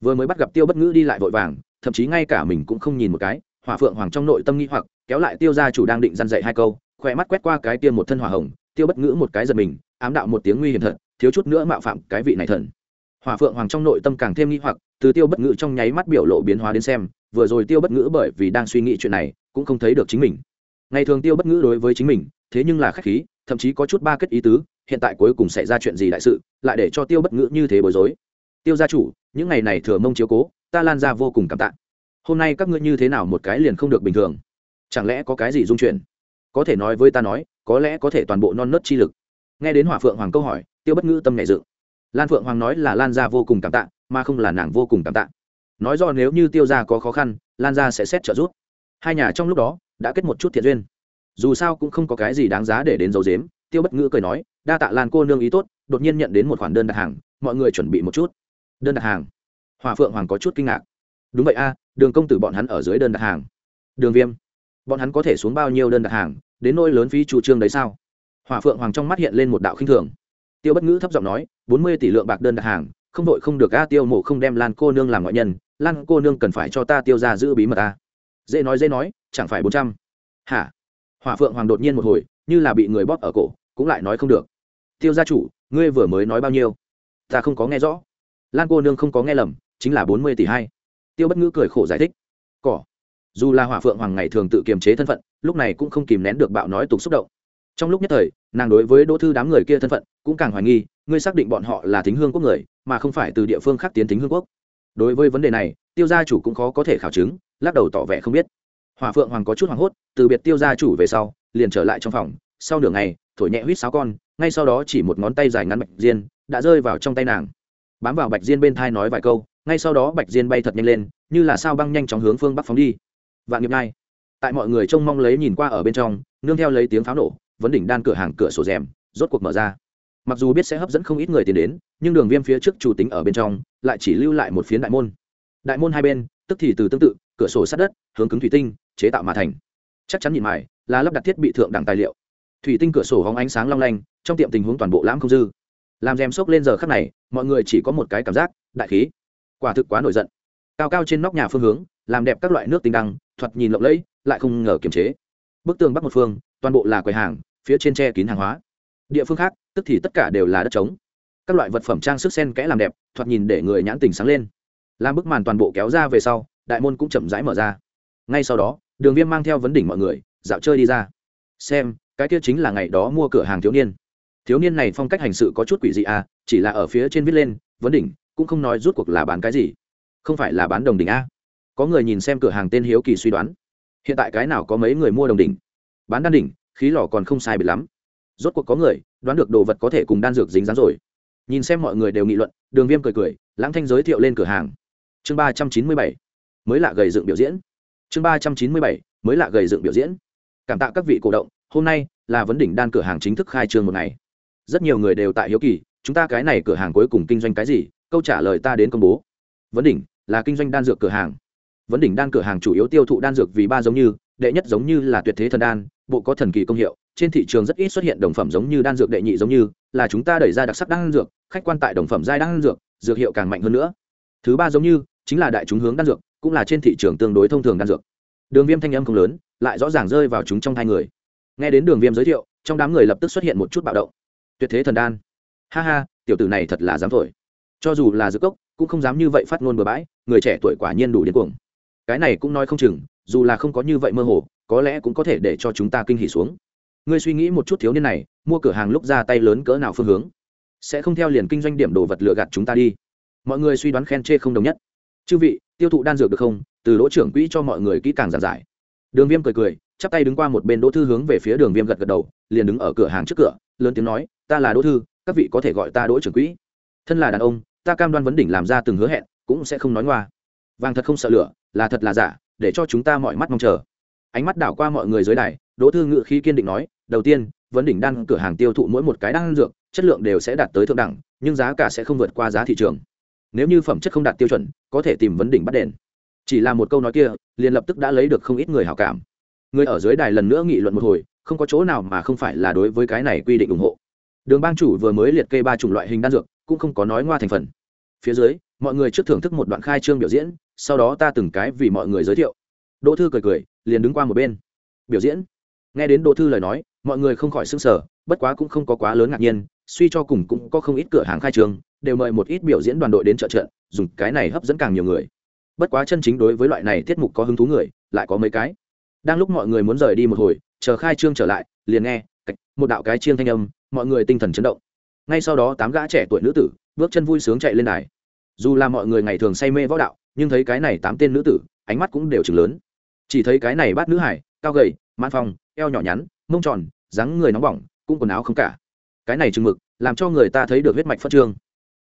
Vừa mới bắt gặp tiêu bất ngữ đi lại vội vàng, thậm chí ngay cả mình cũng không nhìn một cái, hỏa phượng hoàng trong nội tâm nghi hoặc kéo lại tiêu gia chủ đang định dăn dậy hai câu khỏe mắt quét qua cái tiêm một thân hỏa hồng, tiêu bất ngữ một cái giật mình, ám đạo một tiếng nguy hiểm thật, thiếu chút nữa mạo phạm cái vị này thần. Hỏa phượng hoàng trong nội tâm càng thêm nghi hoặc, từ tiêu bất ngữ trong nháy mắt biểu lộ biến hóa đến xem, vừa rồi tiêu bất ngữ bởi vì đang suy nghĩ chuyện này, cũng không thấy được chính mình. Ngày thường tiêu bất ngữ đối với chính mình, thế nhưng là khách khí, thậm chí có chút ba kết ý tứ, hiện tại cuối cùng xảy ra chuyện gì đại sự, lại để cho tiêu bất ngữ như thế bối rối. Tiêu gia chủ, những ngày này thừa mông chiếu cố, ta lan ra vô cùng cảm tạ. Hôm nay các ngươi như thế nào một cái liền không được bình thường chẳng lẽ có cái gì dung chuyển? Có thể nói với ta nói, có lẽ có thể toàn bộ non nớt chi lực. Nghe đến hỏa phượng hoàng câu hỏi, tiêu bất ngữ tâm nhảy dựng. Lan phượng hoàng nói là lan gia vô cùng cảm tạ, mà không là nàng vô cùng cảm tạ. Nói do nếu như tiêu gia có khó khăn, lan gia sẽ xét trợ giúp. Hai nhà trong lúc đó đã kết một chút thiện duyên. Dù sao cũng không có cái gì đáng giá để đến dấu dếm tiêu bất ngữ cười nói, đa tạ lan cô nương ý tốt, đột nhiên nhận đến một khoản đơn đặt hàng, mọi người chuẩn bị một chút. Đơn đặt hàng? Hòa phượng hoàng có chút kinh ngạc. Đúng vậy a, đường công tử bọn hắn ở dưới đơn đặt hàng. Đường viêm bọn hắn có thể xuống bao nhiêu đơn đặt hàng, đến nỗi lớn phí chủ trương đấy sao? Hòa phượng hoàng trong mắt hiện lên một đạo khinh thường. Tiêu bất ngữ thấp giọng nói, bốn mươi tỷ lượng bạc đơn đặt hàng, không đội không được a, tiêu mộ không đem lan cô nương làm ngoại nhân, lan cô nương cần phải cho ta tiêu ra giữ bí mật ta dễ nói dễ nói, chẳng phải bốn trăm. Hả? Hỏa phượng hoàng đột nhiên một hồi, như là bị người bóp ở cổ, cũng lại nói không được. Tiêu gia chủ, ngươi vừa mới nói bao nhiêu? Ta không có nghe rõ. Lan cô nương không có nghe lầm, chính là bốn mươi tỷ hai. Tiêu bất ngữ cười khổ giải thích. Cỏ dù là hỏa phượng hoàng ngày thường tự kiềm chế thân phận, lúc này cũng không kìm nén được bạo nói tục xúc động. Trong lúc nhất thời, nàng đối với đỗ thư đám người kia thân phận cũng càng hoài nghi, ngươi xác định bọn họ là thính hương quốc người, mà không phải từ địa phương khác tiến thính hương quốc. Đối với vấn đề này, tiêu gia chủ cũng khó có thể khảo chứng, lắc đầu tỏ vẻ không biết. Hòa phượng hoàng có chút hoảng hốt, từ biệt tiêu gia chủ về sau, liền trở lại trong phòng, sau nửa ngày, thổi nhẹ huýt sáo con, ngay sau đó chỉ một ngón tay dài ngắn bạch diên, đã rơi vào trong tay nàng. Bám vào bạch diên bên thai nói vài câu, ngay sau đó bạch diên bay thật nhanh lên, như là sao băng nhanh chóng hướng phương bắc phóng đi vạn nghiệp nhai tại mọi người trông mong lấy nhìn qua ở bên trong, nương theo lấy tiếng pháo nổ, vấn đỉnh đan cửa hàng cửa sổ rèm, rốt cuộc mở ra. Mặc dù biết sẽ hấp dẫn không ít người tiền đến, nhưng đường viêm phía trước chủ tính ở bên trong, lại chỉ lưu lại một phiến đại môn. Đại môn hai bên, tức thì từ tương tự, cửa sổ sát đất, hướng cứng thủy tinh, chế tạo mà thành. Chắc chắn nhìn mài, là lắp đặt thiết bị thượng đẳng tài liệu. Thủy tinh cửa sổ hóng ánh sáng long lanh, trong tiệm tình huống toàn bộ lãm không dư. Làm rèm xốc lên giờ khắc này, mọi người chỉ có một cái cảm giác, đại khí. Quả thực quá nổi giận. Cao cao trên nóc nhà phương hướng làm đẹp các loại nước tinh đăng, thoạt nhìn lộng lẫy, lại không ngờ kiềm chế. Bức tường bắc một phương, toàn bộ là quầy hàng, phía trên tre kín hàng hóa. Địa phương khác, tức thì tất cả đều là đất trống. Các loại vật phẩm trang sức sen kẽ làm đẹp, thoạt nhìn để người nhãn tình sáng lên. Làm bức màn toàn bộ kéo ra về sau, đại môn cũng chậm rãi mở ra. Ngay sau đó, đường viêm mang theo vấn đỉnh mọi người, dạo chơi đi ra. Xem, cái kia chính là ngày đó mua cửa hàng thiếu niên. Thiếu niên này phong cách hành sự có chút quỷ dị à chỉ là ở phía trên viết lên, vấn đỉnh, cũng không nói rút cuộc là bán cái gì. Không phải là bán đồng đỉnh a có người nhìn xem cửa hàng tên hiếu kỳ suy đoán. Hiện tại cái nào có mấy người mua đồng đỉnh? Bán đan đỉnh, khí lò còn không sai biệt lắm. Rốt cuộc có người, đoán được đồ vật có thể cùng đan dược dính dáng rồi. Nhìn xem mọi người đều nghị luận, đường viêm cười cười, lãng thanh giới thiệu lên cửa hàng. Chương ba trăm chín mươi bảy, mới lạ gầy dựng biểu diễn. Chương ba trăm chín mươi bảy, mới lạ gầy dựng biểu diễn. Cảm tạ các vị cổ động, hôm nay là vấn đỉnh đan cửa hàng chính thức khai trương một ngày. Rất nhiều người đều tại hiếu kỳ, chúng ta cái này cửa hàng cuối cùng kinh doanh cái gì? Câu trả lời ta đến công bố. Vấn đỉnh là kinh doanh đan dược cửa hàng vấn đỉnh đan cửa hàng chủ yếu tiêu thụ đan dược vì ba giống như, đệ nhất giống như là tuyệt thế thần đan, bộ có thần kỳ công hiệu, trên thị trường rất ít xuất hiện đồng phẩm giống như đan dược đệ nhị giống như, là chúng ta đẩy ra đặc sắc đan dược, khách quan tại đồng phẩm giai đan dược dược hiệu càng mạnh hơn nữa. Thứ ba giống như, chính là đại chúng hướng đan dược, cũng là trên thị trường tương đối thông thường đan dược. Đường viêm thanh âm không lớn, lại rõ ràng rơi vào chúng trong hai người. Nghe đến đường viêm giới thiệu, trong đám người lập tức xuất hiện một chút bạo động. Tuyệt thế thần đan. Ha ha, tiểu tử này thật là dám thổi. Cho dù là dược cốc, cũng không dám như vậy phát ngôn bừa bãi, người trẻ tuổi quả nhiên đủ điên cuồng cái này cũng nói không chừng, dù là không có như vậy mơ hồ, có lẽ cũng có thể để cho chúng ta kinh hỉ xuống. Ngươi suy nghĩ một chút thiếu niên này, mua cửa hàng lúc ra tay lớn cỡ nào phương hướng? Sẽ không theo liền kinh doanh điểm đồ vật lựa gạt chúng ta đi. Mọi người suy đoán khen chê không đồng nhất. Chư vị, tiêu thụ đan dược được không? Từ đỗ trưởng quỹ cho mọi người kỹ càng giảng giải. Đường viêm cười cười, chắp tay đứng qua một bên đỗ thư hướng về phía đường viêm gật gật đầu, liền đứng ở cửa hàng trước cửa, lớn tiếng nói, ta là đỗ thư, các vị có thể gọi ta đỗ trưởng quỹ. Thân là đàn ông, ta cam đoan vấn đỉnh làm ra từng hứa hẹn, cũng sẽ không nói ngoa vàng thật không sợ lửa, là thật là giả, để cho chúng ta mọi mắt mong chờ. Ánh mắt đảo qua mọi người dưới đài, đỗ thư ngự khí kiên định nói, đầu tiên, vấn đỉnh đan cửa hàng tiêu thụ mỗi một cái đan dược, chất lượng đều sẽ đạt tới thượng đẳng, nhưng giá cả sẽ không vượt qua giá thị trường. Nếu như phẩm chất không đạt tiêu chuẩn, có thể tìm vấn đỉnh bắt đền. Chỉ là một câu nói kia, liền lập tức đã lấy được không ít người hảo cảm. Người ở dưới đài lần nữa nghị luận một hồi, không có chỗ nào mà không phải là đối với cái này quy định ủng hộ. Đường bang chủ vừa mới liệt kê ba chủng loại hình đan dược, cũng không có nói ngoa thành phần phía dưới, mọi người trước thưởng thức một đoạn khai trương biểu diễn, sau đó ta từng cái vì mọi người giới thiệu. Đỗ thư cười cười, liền đứng qua một bên. Biểu diễn. Nghe đến đỗ thư lời nói, mọi người không khỏi s ư n g sở bất quá cũng không có quá lớn ngạc nhiên, suy cho cùng cũng có không ít cửa hàng khai trương, đều mời một ít biểu diễn đoàn đội đến trợ trận, dùng cái này hấp dẫn càng nhiều người. Bất quá chân chính đối với loại này tiết mục có hứng thú người, lại có mấy cái. Đang lúc mọi người muốn rời đi một hồi, chờ khai trương trở lại, liền nghe một đạo cái chiêng thanh âm, mọi người tinh thần chấn động. Ngay sau đó tám gã trẻ tuổi nữ tử bước chân vui sướng chạy lên đài. Dù là mọi người ngày thường say mê võ đạo, nhưng thấy cái này tám tên nữ tử, ánh mắt cũng đều chừng lớn. Chỉ thấy cái này bắt nữ hải cao gầy man phong, eo nhỏ nhắn, mông tròn, dáng người nóng bỏng, cũng quần áo không cả. Cái này chừng mực, làm cho người ta thấy được huyết mạch phát trương.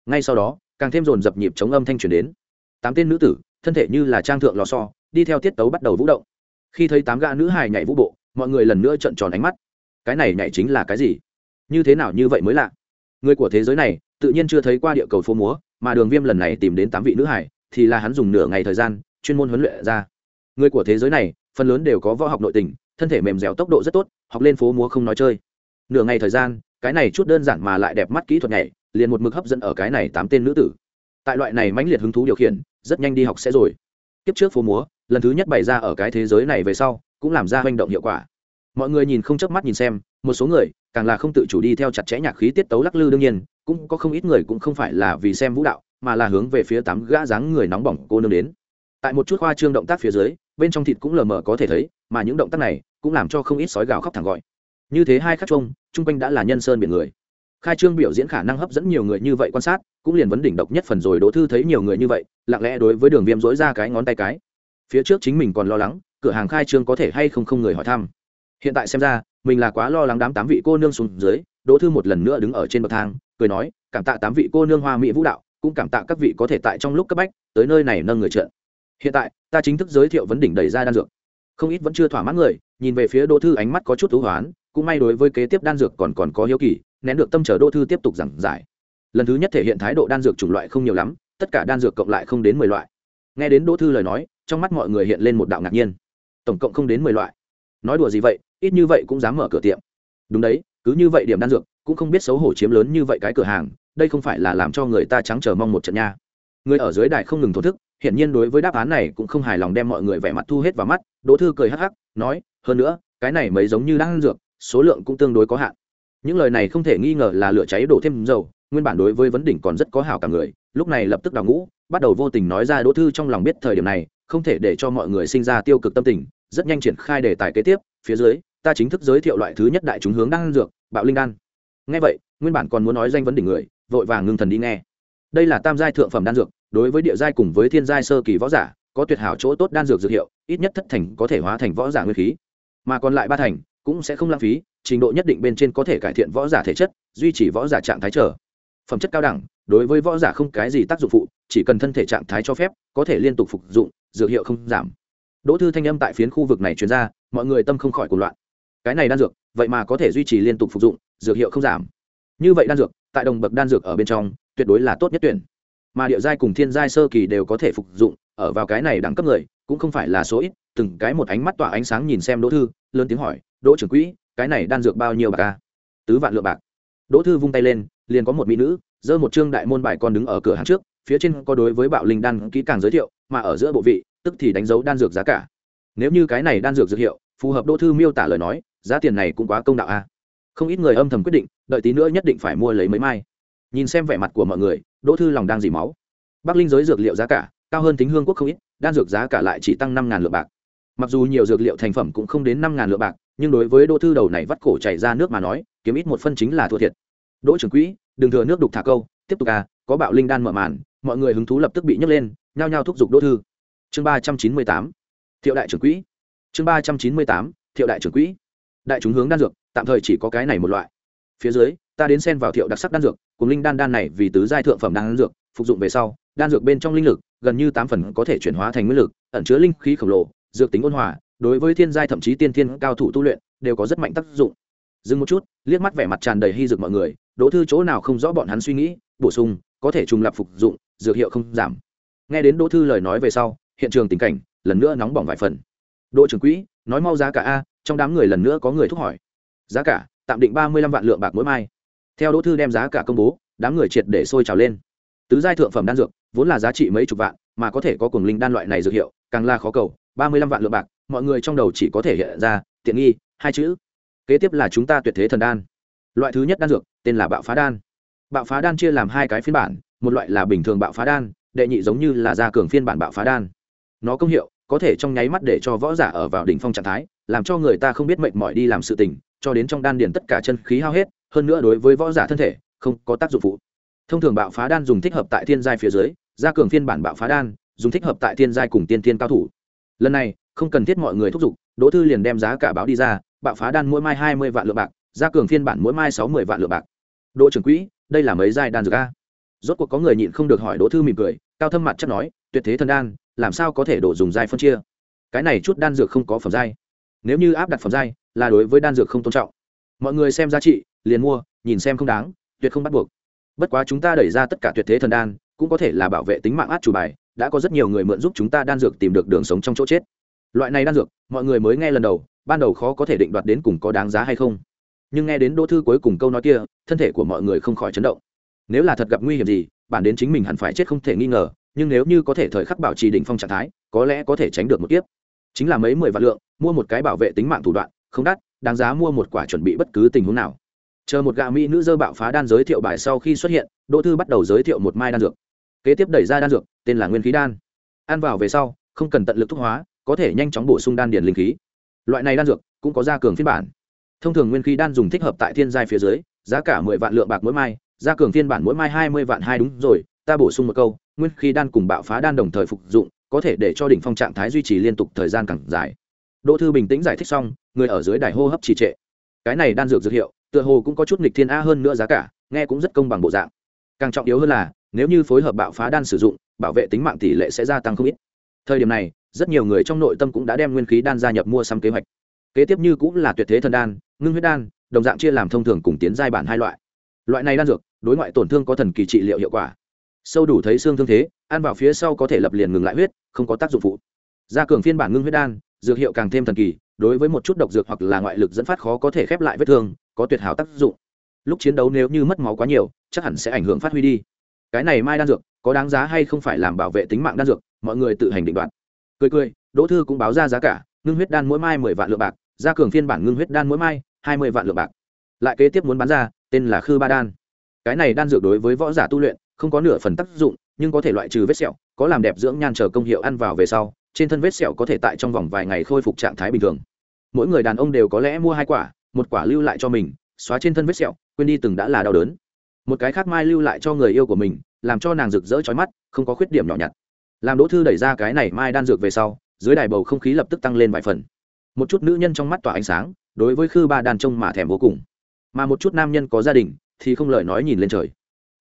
Ngay sau đó, càng thêm dồn dập nhịp chống âm thanh truyền đến. Tám tên nữ tử, thân thể như là trang thượng lò so đi theo tiết tấu bắt đầu vũ động. Khi thấy tám gã nữ hài nhảy vũ bộ, mọi người lần nữa trợn tròn ánh mắt. Cái này nhảy chính là cái gì? Như thế nào như vậy mới lạ? Người của thế giới này tự nhiên chưa thấy qua địa cầu phố múa, mà đường viêm lần này tìm đến tám vị nữ hải, thì là hắn dùng nửa ngày thời gian, chuyên môn huấn luyện ra. Người của thế giới này, phần lớn đều có võ học nội tình, thân thể mềm dẻo tốc độ rất tốt, học lên phố múa không nói chơi. Nửa ngày thời gian, cái này chút đơn giản mà lại đẹp mắt kỹ thuật nhảy, liền một mực hấp dẫn ở cái này tám tên nữ tử. Tại loại này mãnh liệt hứng thú điều khiển, rất nhanh đi học sẽ rồi. Tiếp trước phố múa, lần thứ nhất bày ra ở cái thế giới này về sau, cũng làm ra hành động hiệu quả. Mọi người nhìn không chớp mắt nhìn xem, một số người càng là không tự chủ đi theo chặt chẽ nhạc khí tiết tấu lắc lư đương nhiên, cũng có không ít người cũng không phải là vì xem vũ đạo, mà là hướng về phía tám gã dáng người nóng bỏng cô nương đến. Tại một chút khoa trương động tác phía dưới, bên trong thịt cũng lờ mờ có thể thấy, mà những động tác này cũng làm cho không ít sói gào khóc thẳng gọi. Như thế hai khắc chung chung quanh đã là nhân sơn biển người. Khai trương biểu diễn khả năng hấp dẫn nhiều người như vậy quan sát, cũng liền vấn đỉnh độc nhất phần rồi đỗ thư thấy nhiều người như vậy, lặng lẽ đối với đường viêm dối ra cái ngón tay cái. Phía trước chính mình còn lo lắng, cửa hàng khai trương có thể hay không không người hỏi thăm. Hiện tại xem ra mình là quá lo lắng đám tám vị cô nương xuống dưới, đỗ thư một lần nữa đứng ở trên bậc thang, cười nói, cảm tạ tám vị cô nương hoa mỹ vũ đạo, cũng cảm tạ các vị có thể tại trong lúc cấp bách, tới nơi này nâng người trợ. Hiện tại, ta chính thức giới thiệu vấn đỉnh đẩy ra đan dược. Không ít vẫn chưa thỏa mãn người, nhìn về phía đỗ thư ánh mắt có chút thú hoán, cũng may đối với kế tiếp đan dược còn còn có hiếu kỳ, nén được tâm trở đỗ thư tiếp tục giảng giải. Lần thứ nhất thể hiện thái độ đan dược chủng loại không nhiều lắm, tất cả đan dược cộng lại không đến mười loại. Nghe đến đỗ thư lời nói, trong mắt mọi người hiện lên một đạo ngạc nhiên. Tổng cộng không đến mười loại nói đùa gì vậy, ít như vậy cũng dám mở cửa tiệm. Đúng đấy, cứ như vậy điểm đan dược, cũng không biết xấu hổ chiếm lớn như vậy cái cửa hàng, đây không phải là làm cho người ta trắng chờ mong một trận nha. Người ở dưới đài không ngừng thổ thức, hiển nhiên đối với đáp án này cũng không hài lòng đem mọi người vẻ mặt thu hết vào mắt, đỗ thư cười hắc hắc, nói, hơn nữa, cái này mấy giống như đan dược, số lượng cũng tương đối có hạn. Những lời này không thể nghi ngờ là lửa cháy đổ thêm dầu, nguyên bản đối với vấn đỉnh còn rất có hảo cả người, lúc này lập tức đào ngũ, bắt đầu vô tình nói ra đỗ thư trong lòng biết thời điểm này, không thể để cho mọi người sinh ra tiêu cực tâm tình rất nhanh triển khai đề tài kế tiếp, phía dưới, ta chính thức giới thiệu loại thứ nhất đại chúng hướng đan dược, bạo linh đan. Nghe vậy, nguyên bản còn muốn nói danh vấn đỉnh người, vội vàng ngưng thần đi nghe. Đây là tam giai thượng phẩm đan dược, đối với địa giai cùng với thiên giai sơ kỳ võ giả, có tuyệt hảo chỗ tốt đan dược dược hiệu, ít nhất thất thành có thể hóa thành võ giả nguyên khí. Mà còn lại ba thành, cũng sẽ không lãng phí, trình độ nhất định bên trên có thể cải thiện võ giả thể chất, duy trì võ giả trạng thái trở phẩm chất cao đẳng, đối với võ giả không cái gì tác dụng phụ, chỉ cần thân thể trạng thái cho phép, có thể liên tục phục dụng, dược hiệu không giảm đỗ thư thanh âm tại phiến khu vực này truyền ra, mọi người tâm không khỏi cuồng loạn. Cái này đan dược, vậy mà có thể duy trì liên tục phục dụng, dược hiệu không giảm. Như vậy đan dược, tại đồng bậc đan dược ở bên trong, tuyệt đối là tốt nhất tuyển. Mà địa giai cùng thiên giai sơ kỳ đều có thể phục dụng, ở vào cái này đẳng cấp người, cũng không phải là số ít, từng cái một ánh mắt tỏa ánh sáng nhìn xem đỗ thư, lớn tiếng hỏi, đỗ trưởng quỹ, cái này đan dược bao nhiêu bạc ca tứ vạn lượng bạc. Đỗ thư vung tay lên, liền có một mỹ nữ, giơ một trương đại môn bài con đứng ở cửa hàng trước, phía trên có đối với bạo linh đan kỹ càng giới thiệu, mà ở giữa bộ vị tức thì đánh dấu đan dược giá cả. Nếu như cái này đan dược dược hiệu phù hợp đỗ thư miêu tả lời nói, giá tiền này cũng quá công đạo a. Không ít người âm thầm quyết định, đợi tí nữa nhất định phải mua lấy mấy mai. Nhìn xem vẻ mặt của mọi người, đỗ thư lòng đang dì máu. Bắc linh giới dược liệu giá cả, cao hơn tính hương quốc không ít, đan dược giá cả lại chỉ tăng năm lượng bạc. Mặc dù nhiều dược liệu thành phẩm cũng không đến năm lượng bạc, nhưng đối với đỗ thư đầu này vắt cổ chảy ra nước mà nói, kiếm ít một phân chính là thua thiệt. Đỗ trưởng quỹ, đừng thừa nước đục thả câu, tiếp tục à có bạo linh đan mở màn, mọi người hứng thú lập tức bị nhấc lên, nhao nhao thúc giục đỗ thư chương ba trăm chín mươi tám, thiệu đại trưởng quỹ. Chương ba trăm chín mươi tám, thiệu đại trưởng quỹ. Đại chúng hướng đan dược, tạm thời chỉ có cái này một loại. Phía dưới, ta đến xen vào thiệu đặc sắc đan dược, cùng linh đan đan này vì tứ giai thượng phẩm đan dược, phục dụng về sau, đan dược bên trong linh lực, gần như tám phần có thể chuyển hóa thành nguyên lực, ẩn chứa linh khí khổng lồ, dược tính ôn hòa, đối với thiên giai thậm chí tiên thiên cao thủ tu luyện, đều có rất mạnh tác dụng. Dừng một chút, liếc mắt vẻ mặt tràn đầy hy dược mọi người, đỗ thư chỗ nào không rõ bọn hắn suy nghĩ, bổ sung, có thể trùng lập phục dụng, dược hiệu không giảm. Nghe đến đỗ thư lời nói về sau hiện trường tình cảnh, lần nữa nóng bỏng vài phần. Đỗ trưởng quỹ, nói mau giá cả a, trong đám người lần nữa có người thúc hỏi. Giá cả, tạm định ba mươi lăm vạn lượng bạc mỗi mai. Theo đỗ thư đem giá cả công bố, đám người triệt để sôi trào lên. Tứ giai thượng phẩm đan dược, vốn là giá trị mấy chục vạn, mà có thể có cùng linh đan loại này dược hiệu, càng là khó cầu. ba mươi lăm vạn lượng bạc, mọi người trong đầu chỉ có thể hiện ra, tiện nghi, hai chữ. Kế tiếp là chúng ta tuyệt thế thần đan. Loại thứ nhất đan dược, tên là bạo phá đan. Bạo phá đan chia làm hai cái phiên bản, một loại là bình thường bạo phá đan, đệ nhị giống như là gia cường phiên bản bạo phá đan nó công hiệu, có thể trong nháy mắt để cho võ giả ở vào đỉnh phong trạng thái, làm cho người ta không biết mệnh mỏi đi làm sự tình, cho đến trong đan điền tất cả chân khí hao hết, hơn nữa đối với võ giả thân thể, không có tác dụng phụ. Thông thường bạo phá đan dùng thích hợp tại thiên giai phía dưới, gia cường phiên bản bạo phá đan, dùng thích hợp tại thiên giai cùng tiên thiên cao thủ. Lần này, không cần thiết mọi người thúc giục, đỗ thư liền đem giá cả báo đi ra, bạo phá đan mỗi mai hai mươi vạn lượng bạc, gia cường phiên bản mỗi mai sáu mươi vạn lượng bạc. Đỗ trưởng quỹ, đây là mấy giai đan dược a? Rốt cuộc có người nhịn không được hỏi đỗ thư mỉm cười, cao thâm mặt chắc nói, tuyệt thế thần đan làm sao có thể đổ dùng giai phân chia? Cái này chút đan dược không có phẩm giai nếu như áp đặt phẩm giai là đối với đan dược không tôn trọng. Mọi người xem giá trị, liền mua, nhìn xem không đáng, tuyệt không bắt buộc. Bất quá chúng ta đẩy ra tất cả tuyệt thế thần đan, cũng có thể là bảo vệ tính mạng át chủ bài, đã có rất nhiều người mượn giúp chúng ta đan dược tìm được đường sống trong chỗ chết. Loại này đan dược, mọi người mới nghe lần đầu, ban đầu khó có thể định đoạt đến cùng có đáng giá hay không. Nhưng nghe đến đỗ thư cuối cùng câu nói kia, thân thể của mọi người không khỏi chấn động. Nếu là thật gặp nguy hiểm gì, bản đến chính mình hẳn phải chết không thể nghi ngờ nhưng nếu như có thể thời khắc bảo trì đỉnh phong trạng thái, có lẽ có thể tránh được một kiếp. Chính là mấy mười vạn lượng, mua một cái bảo vệ tính mạng thủ đoạn, không đắt, đáng giá mua một quả chuẩn bị bất cứ tình huống nào. Chờ một gạ mỹ nữ dơ bạo phá đan giới thiệu bài sau khi xuất hiện, đỗ thư bắt đầu giới thiệu một mai đan dược. Kế tiếp đẩy ra đan dược, tên là nguyên khí đan. Ăn vào về sau, không cần tận lực thúc hóa, có thể nhanh chóng bổ sung đan điền linh khí. Loại này đan dược cũng có gia cường phiên bản. Thông thường nguyên khí đan dùng thích hợp tại thiên giai phía dưới, giá cả mười vạn lượng bạc mỗi mai, gia cường phiên bản mỗi mai hai mươi vạn hai đúng rồi ta bổ sung một câu, nguyên khí đan cùng bạo phá đan đồng thời phục dụng, có thể để cho đỉnh phong trạng thái duy trì liên tục thời gian càng dài. Đỗ thư bình tĩnh giải thích xong, người ở dưới đài hô hấp trì trệ. Cái này đan dược dược hiệu, tựa hồ cũng có chút nghịch thiên a hơn nữa giá cả, nghe cũng rất công bằng bộ dạng. Càng trọng yếu hơn là, nếu như phối hợp bạo phá đan sử dụng, bảo vệ tính mạng tỷ lệ sẽ gia tăng không ít. Thời điểm này, rất nhiều người trong nội tâm cũng đã đem nguyên khí đan gia nhập mua sắm kế hoạch. Kế tiếp như cũng là tuyệt thế thần đan, ngưng huyết đan, đồng dạng chia làm thông thường cùng tiến giai bản hai loại. Loại này đan dược, đối ngoại tổn thương có thần kỳ trị liệu hiệu quả sâu đủ thấy xương thương thế, ăn vào phía sau có thể lập liền ngừng lại huyết, không có tác dụng phụ. Gia cường phiên bản ngưng huyết đan, dược hiệu càng thêm thần kỳ, đối với một chút độc dược hoặc là ngoại lực dẫn phát khó có thể khép lại vết thương, có tuyệt hảo tác dụng. Lúc chiến đấu nếu như mất máu quá nhiều, chắc hẳn sẽ ảnh hưởng phát huy đi. Cái này mai đan dược, có đáng giá hay không phải làm bảo vệ tính mạng đan dược, mọi người tự hành định đoạt. Cười cười, đỗ thư cũng báo ra giá cả, ngưng huyết đan mỗi mai mười vạn lượng bạc, gia cường phiên bản ngưng huyết đan mỗi mai hai mươi vạn lượng bạc. Lại kế tiếp muốn bán ra, tên là khư ba đan. Cái này đan dược đối với võ giả tu luyện không có nửa phần tác dụng, nhưng có thể loại trừ vết sẹo, có làm đẹp dưỡng nhan chờ công hiệu ăn vào về sau, trên thân vết sẹo có thể tại trong vòng vài ngày khôi phục trạng thái bình thường. Mỗi người đàn ông đều có lẽ mua hai quả, một quả lưu lại cho mình, xóa trên thân vết sẹo, quên đi từng đã là đau đớn. Một cái khác mai lưu lại cho người yêu của mình, làm cho nàng rực rỡ trói mắt, không có khuyết điểm nhỏ nhặt. Làm đỗ thư đẩy ra cái này mai đan dược về sau, dưới đài bầu không khí lập tức tăng lên vài phần. Một chút nữ nhân trong mắt tỏa ánh sáng, đối với khư ba đàn trông mà thèm vô cùng. Mà một chút nam nhân có gia đình, thì không lời nói nhìn lên trời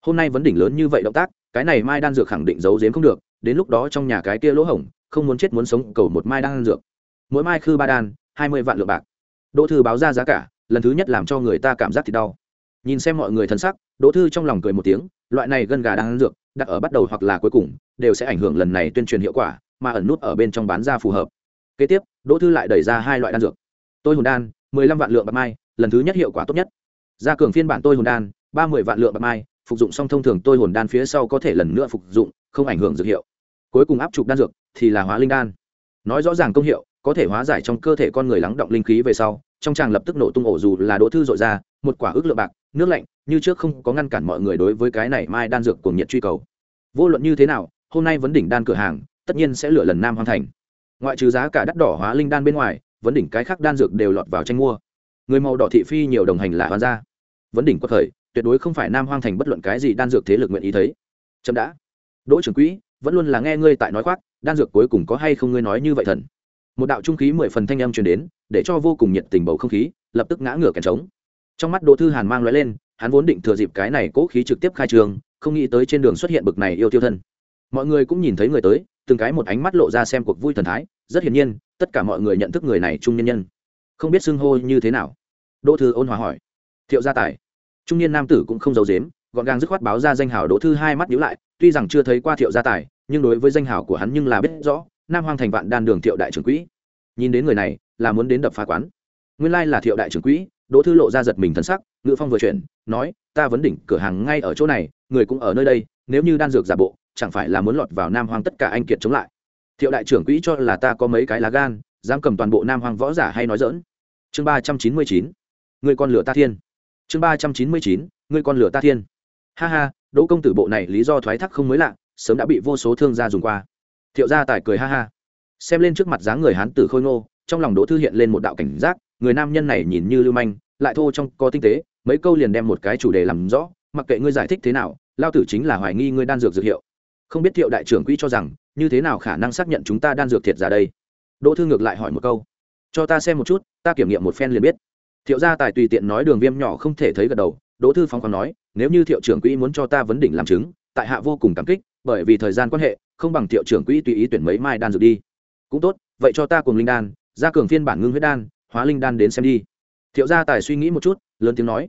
hôm nay vấn đỉnh lớn như vậy động tác, cái này mai đan dược khẳng định giấu giếm không được, đến lúc đó trong nhà cái kia lỗ hổng, không muốn chết muốn sống, cầu một mai đan dược. Mỗi mai khư ba đan, hai mươi vạn lượng bạc. Đỗ thư báo ra giá cả, lần thứ nhất làm cho người ta cảm giác thì đau. Nhìn xem mọi người thân sắc, đỗ thư trong lòng cười một tiếng, loại này gân gà đang ăn dược, đặt ở bắt đầu hoặc là cuối cùng, đều sẽ ảnh hưởng lần này tuyên truyền hiệu quả, mà ẩn nút ở bên trong bán ra phù hợp. Kế tiếp, đỗ thư lại đẩy ra hai loại đan dược. Tôi hồn đan, mười lăm vạn lượng bạc mai, lần thứ nhất hiệu quả tốt nhất. Gia cường phiên bản tôi hồn đan, ba mươi vạn lượng bạc mai phục dụng song thông thường tôi hồn đan phía sau có thể lần nữa phục dụng, không ảnh hưởng dược hiệu. Cuối cùng áp trục đan dược thì là hóa linh đan. Nói rõ ràng công hiệu, có thể hóa giải trong cơ thể con người lắng động linh khí về sau, trong tràng lập tức nổ tung ổ dù là đỗ thư dội ra, một quả ước lượng bạc, nước lạnh, như trước không có ngăn cản mọi người đối với cái này mai đan dược cuồng nhiệt truy cầu. Vô luận như thế nào, hôm nay vấn đỉnh đan cửa hàng, tất nhiên sẽ lựa lần nam hoàn thành. Ngoại trừ giá cả đắt đỏ hóa linh đan bên ngoài, vấn đỉnh cái khác đan dược đều lọt vào tranh mua. Người màu đỏ thị phi nhiều đồng hành là hoàn gia. Vấn đỉnh có thời tuyệt đối không phải nam hoang thành bất luận cái gì đan dược thế lực nguyện ý thấy. Chậm đã. Đỗ trưởng quỹ, vẫn luôn là nghe ngươi tại nói khoác, đan dược cuối cùng có hay không ngươi nói như vậy thần? Một đạo trung khí mười phần thanh âm truyền đến, để cho vô cùng nhiệt tình bầu không khí, lập tức ngã ngửa kèn trống. Trong mắt đỗ thư hàn mang lóe lên, hắn vốn định thừa dịp cái này cố khí trực tiếp khai trường, không nghĩ tới trên đường xuất hiện bực này yêu tiêu thân. Mọi người cũng nhìn thấy người tới, từng cái một ánh mắt lộ ra xem cuộc vui thần thái, rất hiển nhiên, tất cả mọi người nhận thức người này trung nhân nhân. Không biết xưng hô như thế nào. Đỗ thư ôn hòa hỏi. Thiệu gia tài trung niên nam tử cũng không giấu dếm gọn gàng dứt khoát báo ra danh hào đỗ thư hai mắt nhíu lại, tuy rằng chưa thấy qua thiệu gia tài, nhưng đối với danh hào của hắn nhưng là biết rõ, nam hoang thành vạn đan đường thiệu đại trưởng quỹ. Nhìn đến người này, là muốn đến đập phá quán. Nguyên lai là thiệu đại trưởng quỹ, đỗ thư lộ ra giật mình thân sắc ngự phong vừa chuyển, nói, ta vấn đỉnh cửa hàng ngay ở chỗ này, người cũng ở nơi đây, nếu như đan dược giả bộ, chẳng phải là muốn lọt vào nam hoang tất cả anh kiệt chống lại. Thiệu đại trưởng quỹ cho là ta có mấy cái lá gan, dám cầm toàn bộ nam hoang võ giả hay nói dỡn chương ba trăm chín mươi chín, người con lửa ta thiên chương ba trăm chín mươi chín, ngươi con lửa ta thiên. Ha ha, đỗ công tử bộ này lý do thoái thác không mới lạ, sớm đã bị vô số thương gia dùng qua. Thiệu gia tài cười ha ha. Xem lên trước mặt dáng người hán tử khôi ngô, trong lòng đỗ thư hiện lên một đạo cảnh giác, người nam nhân này nhìn như lưu manh, lại thô trong có tinh tế, mấy câu liền đem một cái chủ đề làm rõ, mặc kệ ngươi giải thích thế nào, lao tử chính là hoài nghi ngươi đan dược dược hiệu. Không biết thiệu đại trưởng quỹ cho rằng, như thế nào khả năng xác nhận chúng ta đan dược thiệt giả đây? Đỗ thư ngược lại hỏi một câu. Cho ta xem một chút, ta kiểm nghiệm một phen liền biết thiệu gia tài tùy tiện nói đường viêm nhỏ không thể thấy gật đầu, đỗ thư phóng còn nói, nếu như thiệu trưởng quỹ muốn cho ta vấn đỉnh làm chứng, tại hạ vô cùng cảm kích, bởi vì thời gian quan hệ, không bằng thiệu trưởng quỹ tùy ý tuyển mấy mai đan dược đi. Cũng tốt, vậy cho ta cùng linh đan ra cường phiên bản ngưng huyết đan, hóa linh đan đến xem đi. Thiệu gia tài suy nghĩ một chút, lớn tiếng nói,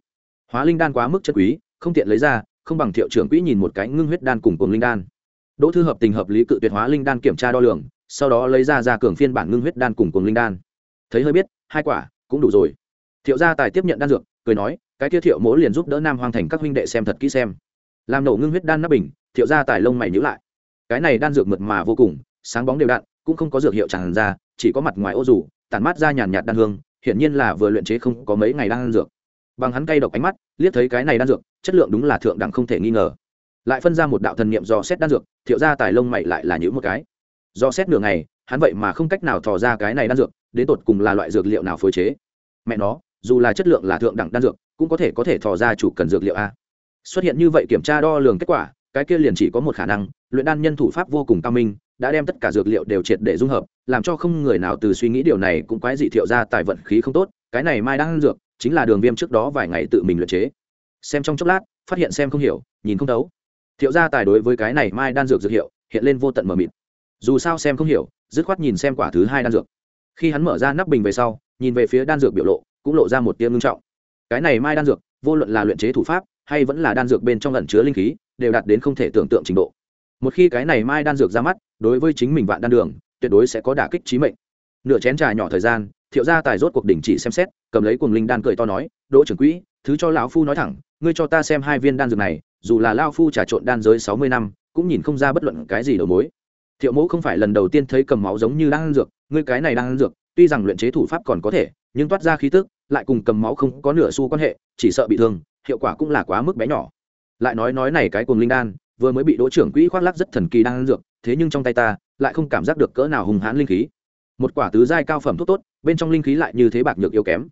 hóa linh đan quá mức chất quý, không tiện lấy ra, không bằng thiệu trưởng quỹ nhìn một cái ngưng huyết đan cùng cùng linh đan. Đỗ thư hợp tình hợp lý cự tuyệt hóa linh đan kiểm tra đo lường, sau đó lấy ra ra cường phiên bản ngưng huyết đan cùng cùng linh đan. Thấy hơi biết, hai quả cũng đủ rồi thiệu gia tài tiếp nhận đan dược, cười nói, cái kia thiệu mỗ liền giúp đỡ nam hoang thành các huynh đệ xem thật kỹ xem. Làm nổ ngưng huyết đan nắp bình, thiệu gia tài lông mày nhữ lại. Cái này đan dược mượt mà vô cùng, sáng bóng đều đặn, cũng không có dược hiệu tràn ra, chỉ có mặt ngoài ô rủ tản mát ra nhàn nhạt đan hương, hiển nhiên là vừa luyện chế không có mấy ngày đan dược. Bằng hắn cay độc ánh mắt, liếc thấy cái này đan dược, chất lượng đúng là thượng đẳng không thể nghi ngờ. Lại phân ra một đạo thần niệm dò xét đan dược, thiệu gia tài lông mày lại là những một cái. Do xét nửa ngày, hắn vậy mà không cách nào thò ra cái này đan dược, đến tột cùng là loại dược liệu nào phối chế? Mẹ nó dù là chất lượng là thượng đẳng đan dược, cũng có thể có thể thò ra chủ cần dược liệu a. Xuất hiện như vậy kiểm tra đo lường kết quả, cái kia liền chỉ có một khả năng, luyện đan nhân thủ pháp vô cùng cao minh, đã đem tất cả dược liệu đều triệt để dung hợp, làm cho không người nào từ suy nghĩ điều này cũng quái dị thiệu ra tài vận khí không tốt, cái này mai đang dược, chính là đường viêm trước đó vài ngày tự mình luyện chế. Xem trong chốc lát, phát hiện xem không hiểu, nhìn không thấu. Thiệu gia tài đối với cái này mai đan dược dược hiệu, hiện lên vô tận mờ mịt. Dù sao xem không hiểu, dứt khoát nhìn xem quả thứ hai đan dược. Khi hắn mở ra nắp bình về sau, nhìn về phía đan dược biểu lộ cũng lộ ra một tiêm ngưng trọng. Cái này mai đan dược, vô luận là luyện chế thủ pháp, hay vẫn là đan dược bên trong lẩn chứa linh khí, đều đạt đến không thể tưởng tượng trình độ. Một khi cái này mai đan dược ra mắt, đối với chính mình vạn đan đường, tuyệt đối sẽ có đả kích trí mệnh. Nửa chén trà nhỏ thời gian, thiệu gia tài rốt cuộc đỉnh chỉ xem xét, cầm lấy cuồng linh đan cười to nói, đỗ trưởng quỹ, thứ cho lão phu nói thẳng, ngươi cho ta xem hai viên đan dược này, dù là lao phu trà trộn đan giới sáu mươi năm, cũng nhìn không ra bất luận cái gì đầu mối. Thiệu mẫu không phải lần đầu tiên thấy cầm máu giống như đan dược, ngươi cái này đan dược tuy rằng luyện chế thủ pháp còn có thể, nhưng toát ra khí tức, lại cùng cầm máu không có nửa xu quan hệ, chỉ sợ bị thương, hiệu quả cũng là quá mức bé nhỏ. Lại nói nói này cái cuồng linh đan, vừa mới bị đỗ trưởng quỹ khoác lắc rất thần kỳ đan dược, thế nhưng trong tay ta, lại không cảm giác được cỡ nào hùng hãn linh khí. Một quả tứ giai cao phẩm thuốc tốt, bên trong linh khí lại như thế bạc nhược yếu kém.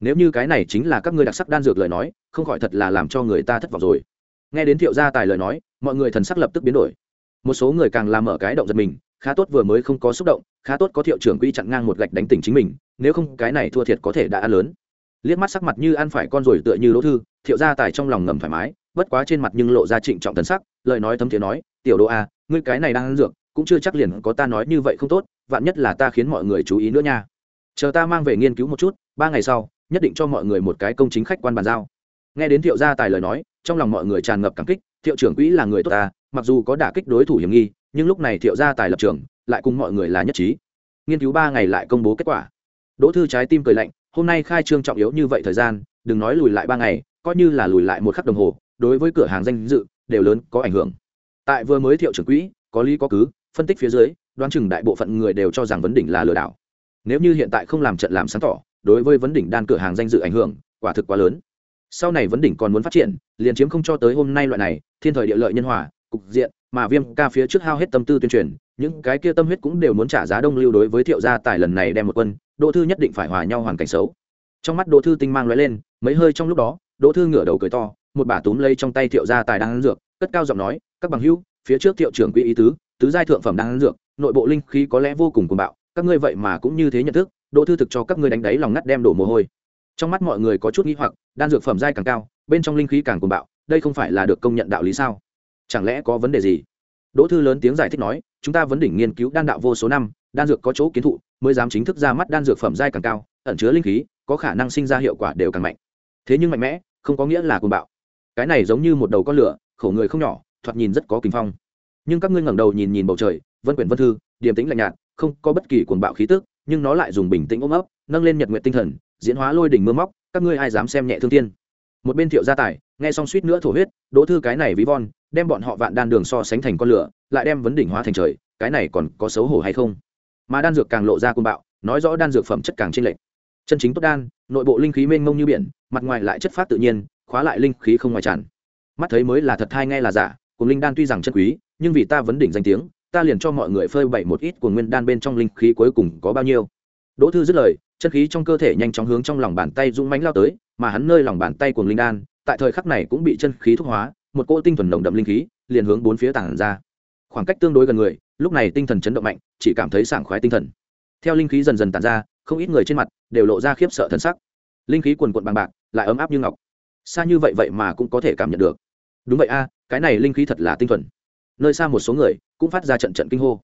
Nếu như cái này chính là các ngươi đặc sắc đan dược lời nói, không khỏi thật là làm cho người ta thất vọng rồi. Nghe đến thiệu gia tài lời nói, mọi người thần sắc lập tức biến đổi. Một số người càng làm mở cái động giật mình khá tốt vừa mới không có xúc động, khá tốt có thiệu trưởng quỹ chặn ngang một gạch đánh tỉnh chính mình, nếu không cái này thua thiệt có thể đã ăn lớn. Liếc mắt sắc mặt như ăn phải con rồi tựa như lỗ thư, thiệu gia tài trong lòng ngầm thoải mái, bất quá trên mặt nhưng lộ ra trịnh trọng thần sắc, lời nói thấm thiế nói, tiểu đô a à, ngươi cái này đang ăn dược, cũng chưa chắc liền có ta nói như vậy không tốt, vạn nhất là ta khiến mọi người chú ý nữa nha. Chờ ta mang về nghiên cứu một chút, ba ngày sau, nhất định cho mọi người một cái công chính khách quan bàn giao. Nghe đến thiệu gia tài lời nói, trong lòng mọi người tràn ngập cảm kích, thiệu trưởng quỹ là người tốt ta, mặc dù có đả kích đối thủ hiểm nghi nhưng lúc này thiệu gia tài lập trường, lại cùng mọi người là nhất trí. Nghiên cứu ba ngày lại công bố kết quả. Đỗ thư trái tim cười lạnh, hôm nay khai trương trọng yếu như vậy thời gian, đừng nói lùi lại ba ngày, coi như là lùi lại một khắc đồng hồ, đối với cửa hàng danh dự, đều lớn, có ảnh hưởng. Tại vừa mới thiệu trưởng quỹ, có lý có cứ, phân tích phía dưới, đoán chừng đại bộ phận người đều cho rằng vấn đỉnh là lừa đảo. Nếu như hiện tại không làm trận làm sáng tỏ, đối với vấn đỉnh đan cửa hàng danh dự ảnh hưởng, quả thực quá lớn. Sau này vấn đỉnh còn muốn phát triển, liền chiếm không cho tới hôm nay loại này, thiên thời địa lợi nhân hòa, cục diện mà viêm ca phía trước hao hết tâm tư tuyên truyền, những cái kia tâm huyết cũng đều muốn trả giá đông lưu đối với thiệu gia tài lần này đem một quân, đỗ thư nhất định phải hòa nhau hoàn cảnh xấu. Trong mắt đỗ thư tinh mang lóe lên, mấy hơi trong lúc đó, đỗ thư ngửa đầu cười to, một bà túm lây trong tay thiệu gia tài đang ăn dược, cất cao giọng nói, các bằng hữu, phía trước thiệu trưởng quỹ ý tứ tứ giai thượng phẩm đang ăn dược, nội bộ linh khí có lẽ vô cùng cuồng bạo, các ngươi vậy mà cũng như thế nhận thức, đỗ thư thực cho các ngươi đánh đáy lòng ngắt đem đổ mồ hôi. Trong mắt mọi người có chút nghĩ hoặc, đan dược phẩm giai càng cao, bên trong linh khí càng cuồng bạo, đây không phải là được công nhận đạo lý sao? Chẳng lẽ có vấn đề gì? Đỗ thư lớn tiếng giải thích nói, chúng ta vấn đỉnh nghiên cứu đan đạo vô số năm, đan dược có chỗ kiến thụ, mới dám chính thức ra mắt đan dược phẩm giai càng cao, ẩn chứa linh khí, có khả năng sinh ra hiệu quả đều càng mạnh. Thế nhưng mạnh mẽ, không có nghĩa là cuồng bạo. Cái này giống như một đầu con lửa, khổ người không nhỏ, thoạt nhìn rất có kinh phong. Nhưng các ngươi ngẩng đầu nhìn nhìn bầu trời, vân quyển vân thư, điềm tĩnh lạnh nhạt, không có bất kỳ cuồng bạo khí tức, nhưng nó lại dùng bình tĩnh ôm ấp, nâng lên nhật nguyện tinh thần, diễn hóa lôi đỉnh mưa móc, các ngươi ai dám xem nhẹ thương tiên? Một bên thiệu gia tài, nghe xong suýt nữa thổ huyết, đỗ thư cái này ví von, đem bọn họ vạn đan đường so sánh thành con lửa, lại đem vấn đỉnh hóa thành trời, cái này còn có xấu hổ hay không? Mà đan dược càng lộ ra côn bạo, nói rõ đan dược phẩm chất càng chênh lệch. Chân chính tốt đan, nội bộ linh khí mênh mông như biển, mặt ngoài lại chất phát tự nhiên, khóa lại linh khí không ngoài tràn. Mắt thấy mới là thật thai nghe là giả cùng linh đan tuy rằng chân quý, nhưng vì ta vấn đỉnh danh tiếng, ta liền cho mọi người phơi bày một ít của nguyên đan bên trong linh khí cuối cùng có bao nhiêu. Đỗ thư dứt lời, chân khí trong cơ thể nhanh chóng hướng trong lòng bàn tay rung mánh lao tới mà hắn nơi lòng bàn tay của linh đan, tại thời khắc này cũng bị chân khí thúc hóa, một cỗ tinh thuần nồng đậm linh khí liền hướng bốn phía tản ra. Khoảng cách tương đối gần người, lúc này tinh thần chấn động mạnh, chỉ cảm thấy sảng khoái tinh thần. Theo linh khí dần dần tản ra, không ít người trên mặt đều lộ ra khiếp sợ thân sắc. Linh khí quần quận bằng bạc, lại ấm áp như ngọc. Xa như vậy vậy mà cũng có thể cảm nhận được. Đúng vậy a, cái này linh khí thật là tinh thuần. Nơi xa một số người cũng phát ra trận trận kinh hô.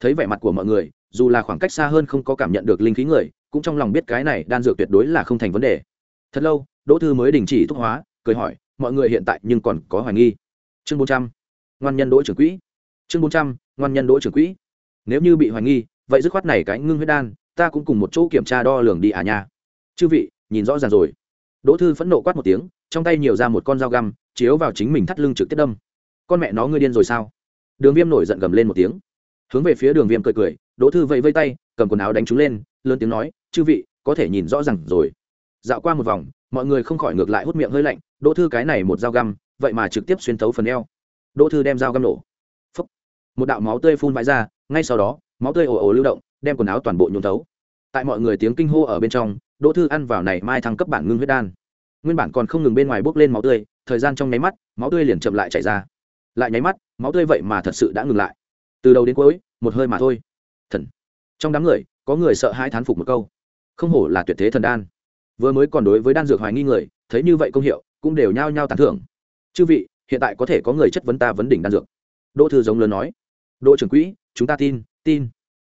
Thấy vẻ mặt của mọi người, dù là khoảng cách xa hơn không có cảm nhận được linh khí người, cũng trong lòng biết cái này đan dược tuyệt đối là không thành vấn đề thật lâu, đỗ thư mới đình chỉ thúc hóa, cười hỏi, mọi người hiện tại nhưng còn có hoài nghi. Chương bốn trăm, ngoan nhân đỗ trưởng quỹ. Chương bốn trăm, ngoan nhân đỗ trưởng quỹ. Nếu như bị hoài nghi, vậy dứt khoát này cái ngưng huyết đan, ta cũng cùng một chỗ kiểm tra đo lường đi à nha. Chư vị, nhìn rõ ràng rồi. Đỗ thư phẫn nộ quát một tiếng, trong tay nhiều ra một con dao găm, chiếu vào chính mình thắt lưng trực tiếp đâm. Con mẹ nó, ngươi điên rồi sao? Đường viêm nổi giận gầm lên một tiếng. Hướng về phía đường viêm cười cười, đỗ thư vẫy vây tay, cầm quần áo đánh trúng lên, lớn tiếng nói, chư vị, có thể nhìn rõ ràng rồi dạo qua một vòng, mọi người không khỏi ngược lại hút miệng hơi lạnh, đỗ thư cái này một dao găm, vậy mà trực tiếp xuyên tấu phần eo. Đỗ thư đem dao găm nổ. Phúc. một đạo máu tươi phun vãi ra, ngay sau đó, máu tươi ồ ồ lưu động, đem quần áo toàn bộ nhuộm tấu tại mọi người tiếng kinh hô ở bên trong, đỗ thư ăn vào này mai thăng cấp bản ngưng huyết đan. Nguyên bản còn không ngừng bên ngoài bốc lên máu tươi, thời gian trong nháy mắt, máu tươi liền chậm lại chảy ra. Lại nháy mắt, máu tươi vậy mà thật sự đã ngừng lại. Từ đầu đến cuối, một hơi mà thôi. Thần. Trong đám người, có người sợ hai thán phục một câu. Không hổ là tuyệt thế thần đan vừa mới còn đối với đan dược hoài nghi người, thấy như vậy công hiệu, cũng đều nhao nhao tán thưởng. Chư vị, hiện tại có thể có người chất vấn ta vấn đỉnh đan dược. Đỗ thư giống lớn nói. Đỗ trưởng quỹ, chúng ta tin tin.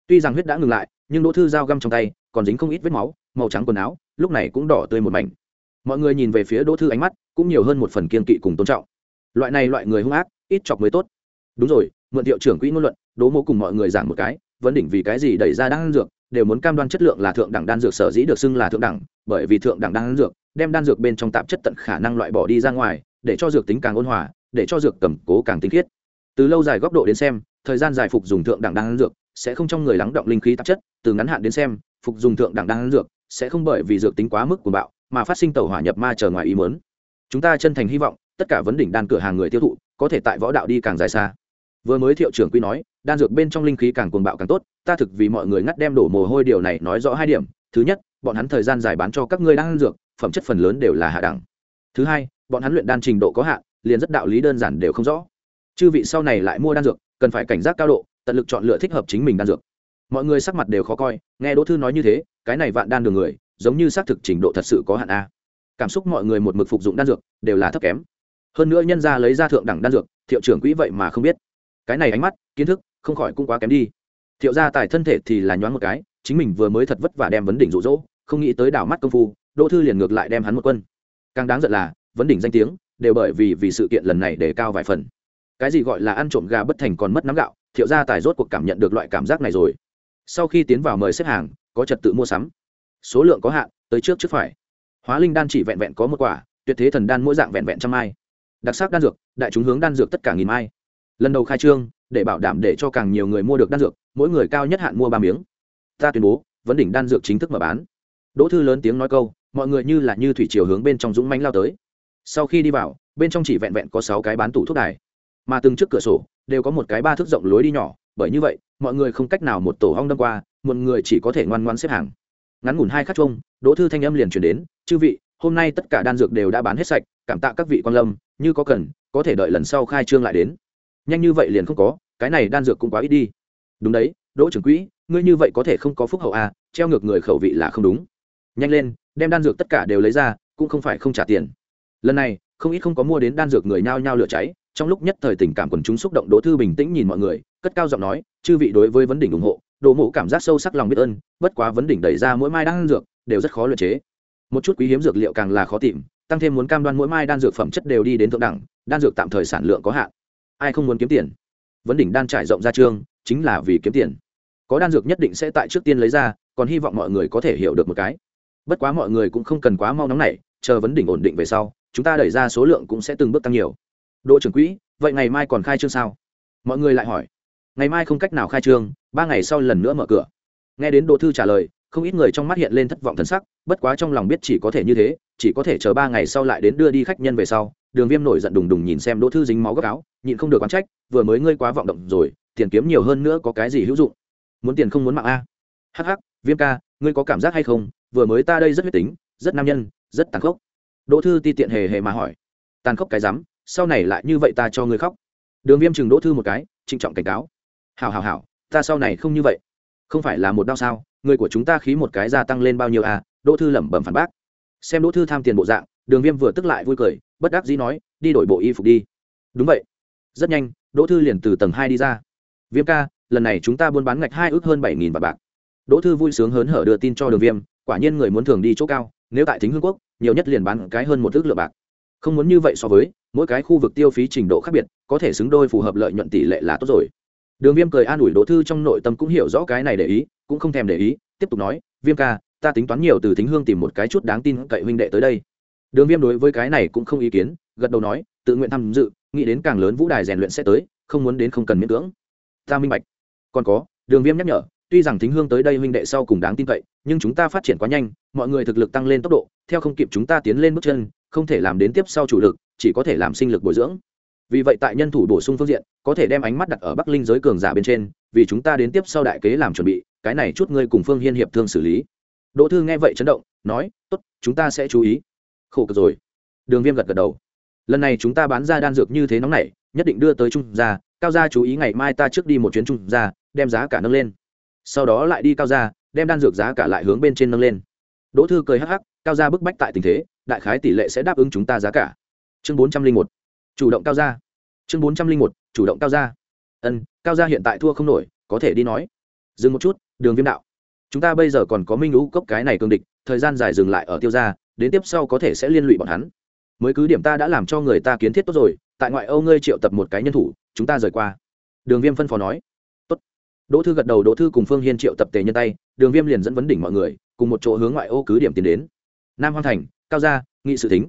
Tuy rằng huyết đã ngừng lại, nhưng đỗ thư dao găm trong tay, còn dính không ít vết máu, màu trắng quần áo, lúc này cũng đỏ tươi một mảnh. Mọi người nhìn về phía đỗ thư ánh mắt, cũng nhiều hơn một phần kiên kỵ cùng tôn trọng. Loại này loại người hung ác, ít chọc mới tốt. Đúng rồi, mượn hiệu trưởng quỹ ngôn luận, đỗ mô cùng mọi người giảng một cái, vấn đỉnh vì cái gì đẩy ra đan dược đều muốn cam đoan chất lượng là thượng đẳng đan dược, sở dĩ được xưng là thượng đẳng, bởi vì thượng đẳng đan dược đem đan dược bên trong tạp chất tận khả năng loại bỏ đi ra ngoài, để cho dược tính càng ôn hòa, để cho dược cầm cố càng tinh khiết. Từ lâu dài góc độ đến xem, thời gian dài phục dùng thượng đẳng đan dược sẽ không trong người lắng động linh khí tạp chất, từ ngắn hạn đến xem, phục dùng thượng đẳng đan dược sẽ không bởi vì dược tính quá mức của bạo mà phát sinh tàu hỏa nhập ma chờ ngoài ý mớn chúng ta chân thành hy vọng, tất cả vấn đỉnh đan cửa hàng người tiêu thụ có thể tại võ đạo đi càng dài xa. Vừa mới thiệu trưởng quy nói đan dược bên trong linh khí càng cuồng bạo càng tốt, ta thực vì mọi người ngắt đem đổ mồ hôi điều này nói rõ hai điểm. Thứ nhất, bọn hắn thời gian dài bán cho các ngươi đan dược, phẩm chất phần lớn đều là hạ đẳng. Thứ hai, bọn hắn luyện đan trình độ có hạn, liền rất đạo lý đơn giản đều không rõ. Chư vị sau này lại mua đan dược, cần phải cảnh giác cao độ, tận lực chọn lựa thích hợp chính mình đan dược. Mọi người sắc mặt đều khó coi, nghe đỗ thư nói như thế, cái này vạn đan đường người, giống như xác thực trình độ thật sự có hạn a. Cảm xúc mọi người một mực phục dụng đan dược, đều là thấp kém. Hơn nữa nhân ra lấy ra thượng đẳng đan dược, thiệu trưởng quỹ vậy mà không biết cái này ánh mắt, kiến thức, không khỏi cũng quá kém đi. Thiệu gia tài thân thể thì là nhoáng một cái, chính mình vừa mới thật vất vả đem vấn đỉnh rụ rỗ không nghĩ tới đảo mắt công phu, đỗ thư liền ngược lại đem hắn một quân. Càng đáng giận là, vấn đỉnh danh tiếng, đều bởi vì vì sự kiện lần này để cao vài phần. Cái gì gọi là ăn trộm gà bất thành còn mất nắm gạo, thiệu gia tài rốt cuộc cảm nhận được loại cảm giác này rồi. Sau khi tiến vào mời xếp hàng, có trật tự mua sắm. Số lượng có hạn, tới trước trước phải. Hóa linh đan chỉ vẹn vẹn có một quả, tuyệt thế thần đan mỗi dạng vẹn vẹn trăm mai. Đặc sắc đan dược, đại chúng hướng đan dược tất cả nghìn mai lần đầu khai trương, để bảo đảm để cho càng nhiều người mua được đan dược, mỗi người cao nhất hạn mua ba miếng. Ta tuyên bố, vấn đỉnh đan dược chính thức mở bán. Đỗ thư lớn tiếng nói câu, mọi người như là như thủy chiều hướng bên trong dũng mánh lao tới. Sau khi đi vào, bên trong chỉ vẹn vẹn có sáu cái bán tủ thuốc đài. Mà từng trước cửa sổ, đều có một cái ba thước rộng lối đi nhỏ, bởi như vậy, mọi người không cách nào một tổ hong đâm qua, một người chỉ có thể ngoan ngoan xếp hàng. Ngắn ngủn hai khắc chung, đỗ thư thanh âm liền chuyển đến, chư vị, hôm nay tất cả đan dược đều đã bán hết sạch, cảm tạ các vị quan lâm, như có cần, có thể đợi lần sau khai trương lại đến nhanh như vậy liền không có, cái này đan dược cũng quá ít đi. Đúng đấy, đỗ trưởng quỹ, ngươi như vậy có thể không có phúc hậu à treo ngược người khẩu vị là không đúng. Nhanh lên, đem đan dược tất cả đều lấy ra, cũng không phải không trả tiền. Lần này, không ít không có mua đến đan dược người nhao nhao lửa cháy, trong lúc nhất thời tình cảm quần chúng xúc động, đỗ thư bình tĩnh nhìn mọi người, cất cao giọng nói, chư vị đối với vấn đỉnh ủng hộ, Đỗ mộ cảm giác sâu sắc lòng biết ơn, bất quá vấn đỉnh đẩy ra mỗi mai đan dược, đều rất khó luyện chế. Một chút quý hiếm dược liệu càng là khó tìm, tăng thêm muốn cam đoan mỗi mai đan dược phẩm chất đều đi đến thượng đẳng, đan dược tạm thời sản lượng có hạn ai không muốn kiếm tiền? Vấn đỉnh đan trải rộng ra chương chính là vì kiếm tiền. Có đan dược nhất định sẽ tại trước tiên lấy ra, còn hy vọng mọi người có thể hiểu được một cái. Bất quá mọi người cũng không cần quá mau nóng này chờ vấn đỉnh ổn định về sau, chúng ta đẩy ra số lượng cũng sẽ từng bước tăng nhiều. Đỗ trưởng quỹ, vậy ngày mai còn khai trương sao? Mọi người lại hỏi. Ngày mai không cách nào khai trương, ba ngày sau lần nữa mở cửa. Nghe đến đỗ thư trả lời, không ít người trong mắt hiện lên thất vọng thần sắc, bất quá trong lòng biết chỉ có thể như thế, chỉ có thể chờ ba ngày sau lại đến đưa đi khách nhân về sau đường viêm nổi giận đùng đùng nhìn xem đỗ thư dính máu gấp áo, nhịn không được quán trách, vừa mới ngươi quá vọng động rồi, tiền kiếm nhiều hơn nữa có cái gì hữu dụng? Muốn tiền không muốn mạng a. Hắc hắc, viêm ca, ngươi có cảm giác hay không? Vừa mới ta đây rất huyết tính, rất nam nhân, rất tàn khốc. Đỗ thư ti tiện hề hề mà hỏi. Tàn khốc cái rắm, sau này lại như vậy ta cho ngươi khóc. Đường viêm chừng đỗ thư một cái, trịnh trọng cảnh cáo. Hảo hảo hảo, ta sau này không như vậy. Không phải là một đau sao, người của chúng ta khí một cái gia tăng lên bao nhiêu à? Đỗ thư lẩm bẩm phản bác. Xem đỗ thư tham tiền bộ dạng, đường viêm vừa tức lại vui cười bất đắc dĩ nói, đi đổi bộ y phục đi. Đúng vậy. Rất nhanh, đỗ thư liền từ tầng hai đi ra. Viêm ca, lần này chúng ta buôn bán ngạch hai ước hơn bảy nghìn bạc bạc. Đỗ thư vui sướng hớn hở đưa tin cho đường viêm, quả nhiên người muốn thường đi chỗ cao, nếu tại thính hương quốc, nhiều nhất liền bán cái hơn một ước lượng bạc. Không muốn như vậy so với, mỗi cái khu vực tiêu phí trình độ khác biệt, có thể xứng đôi phù hợp lợi nhuận tỷ lệ là tốt rồi. Đường viêm cười an ủi đỗ thư trong nội tâm cũng hiểu rõ cái này để ý, cũng không thèm để ý, tiếp tục nói, viêm ca, ta tính toán nhiều từ thính hương tìm một cái chút đáng tin cậy huynh đệ tới đây đường viêm đối với cái này cũng không ý kiến, gật đầu nói, tự nguyện tham dự, nghĩ đến càng lớn vũ đài rèn luyện sẽ tới, không muốn đến không cần miễn cưỡng. Ta minh bạch. Còn có, đường viêm nhắc nhở, tuy rằng thính hương tới đây huynh đệ sau cùng đáng tin cậy, nhưng chúng ta phát triển quá nhanh, mọi người thực lực tăng lên tốc độ, theo không kịp chúng ta tiến lên bước chân, không thể làm đến tiếp sau chủ lực, chỉ có thể làm sinh lực bồi dưỡng. Vì vậy tại nhân thủ bổ sung phương diện, có thể đem ánh mắt đặt ở bắc linh giới cường giả bên trên, vì chúng ta đến tiếp sau đại kế làm chuẩn bị, cái này chút ngươi cùng phương hiên hiệp thương xử lý. Đỗ thư nghe vậy chấn động, nói, tốt, chúng ta sẽ chú ý khổ cực rồi. Đường viêm gật gật đầu. Lần này chúng ta bán ra đan dược như thế nóng này, nhất định đưa tới trung gia, cao gia chú ý ngày mai ta trước đi một chuyến trung gia, đem giá cả nâng lên. Sau đó lại đi cao gia, đem đan dược giá cả lại hướng bên trên nâng lên. Đỗ thư cười hắc hắc, cao gia bức bách tại tình thế, đại khái tỷ lệ sẽ đáp ứng chúng ta giá cả. Chương bốn trăm linh một, chủ động cao gia. Chương bốn trăm linh một, chủ động cao gia. Ân, cao gia hiện tại thua không nổi, có thể đi nói. Dừng một chút, đường viêm đạo. Chúng ta bây giờ còn có minh lũ cốc cái này cương địch, thời gian dài dừng lại ở tiêu gia đến tiếp sau có thể sẽ liên lụy bọn hắn. Mới cứ điểm ta đã làm cho người ta kiến thiết tốt rồi, tại ngoại âu ngươi triệu tập một cái nhân thủ, chúng ta rời qua. Đường viêm phân phó nói. Tốt. Đỗ thư gật đầu, đỗ thư cùng phương hiên triệu tập tề nhân tay, đường viêm liền dẫn vấn đỉnh mọi người, cùng một chỗ hướng ngoại ô cứ điểm tiến đến. Nam hoang thành, cao gia, nghị sự thính.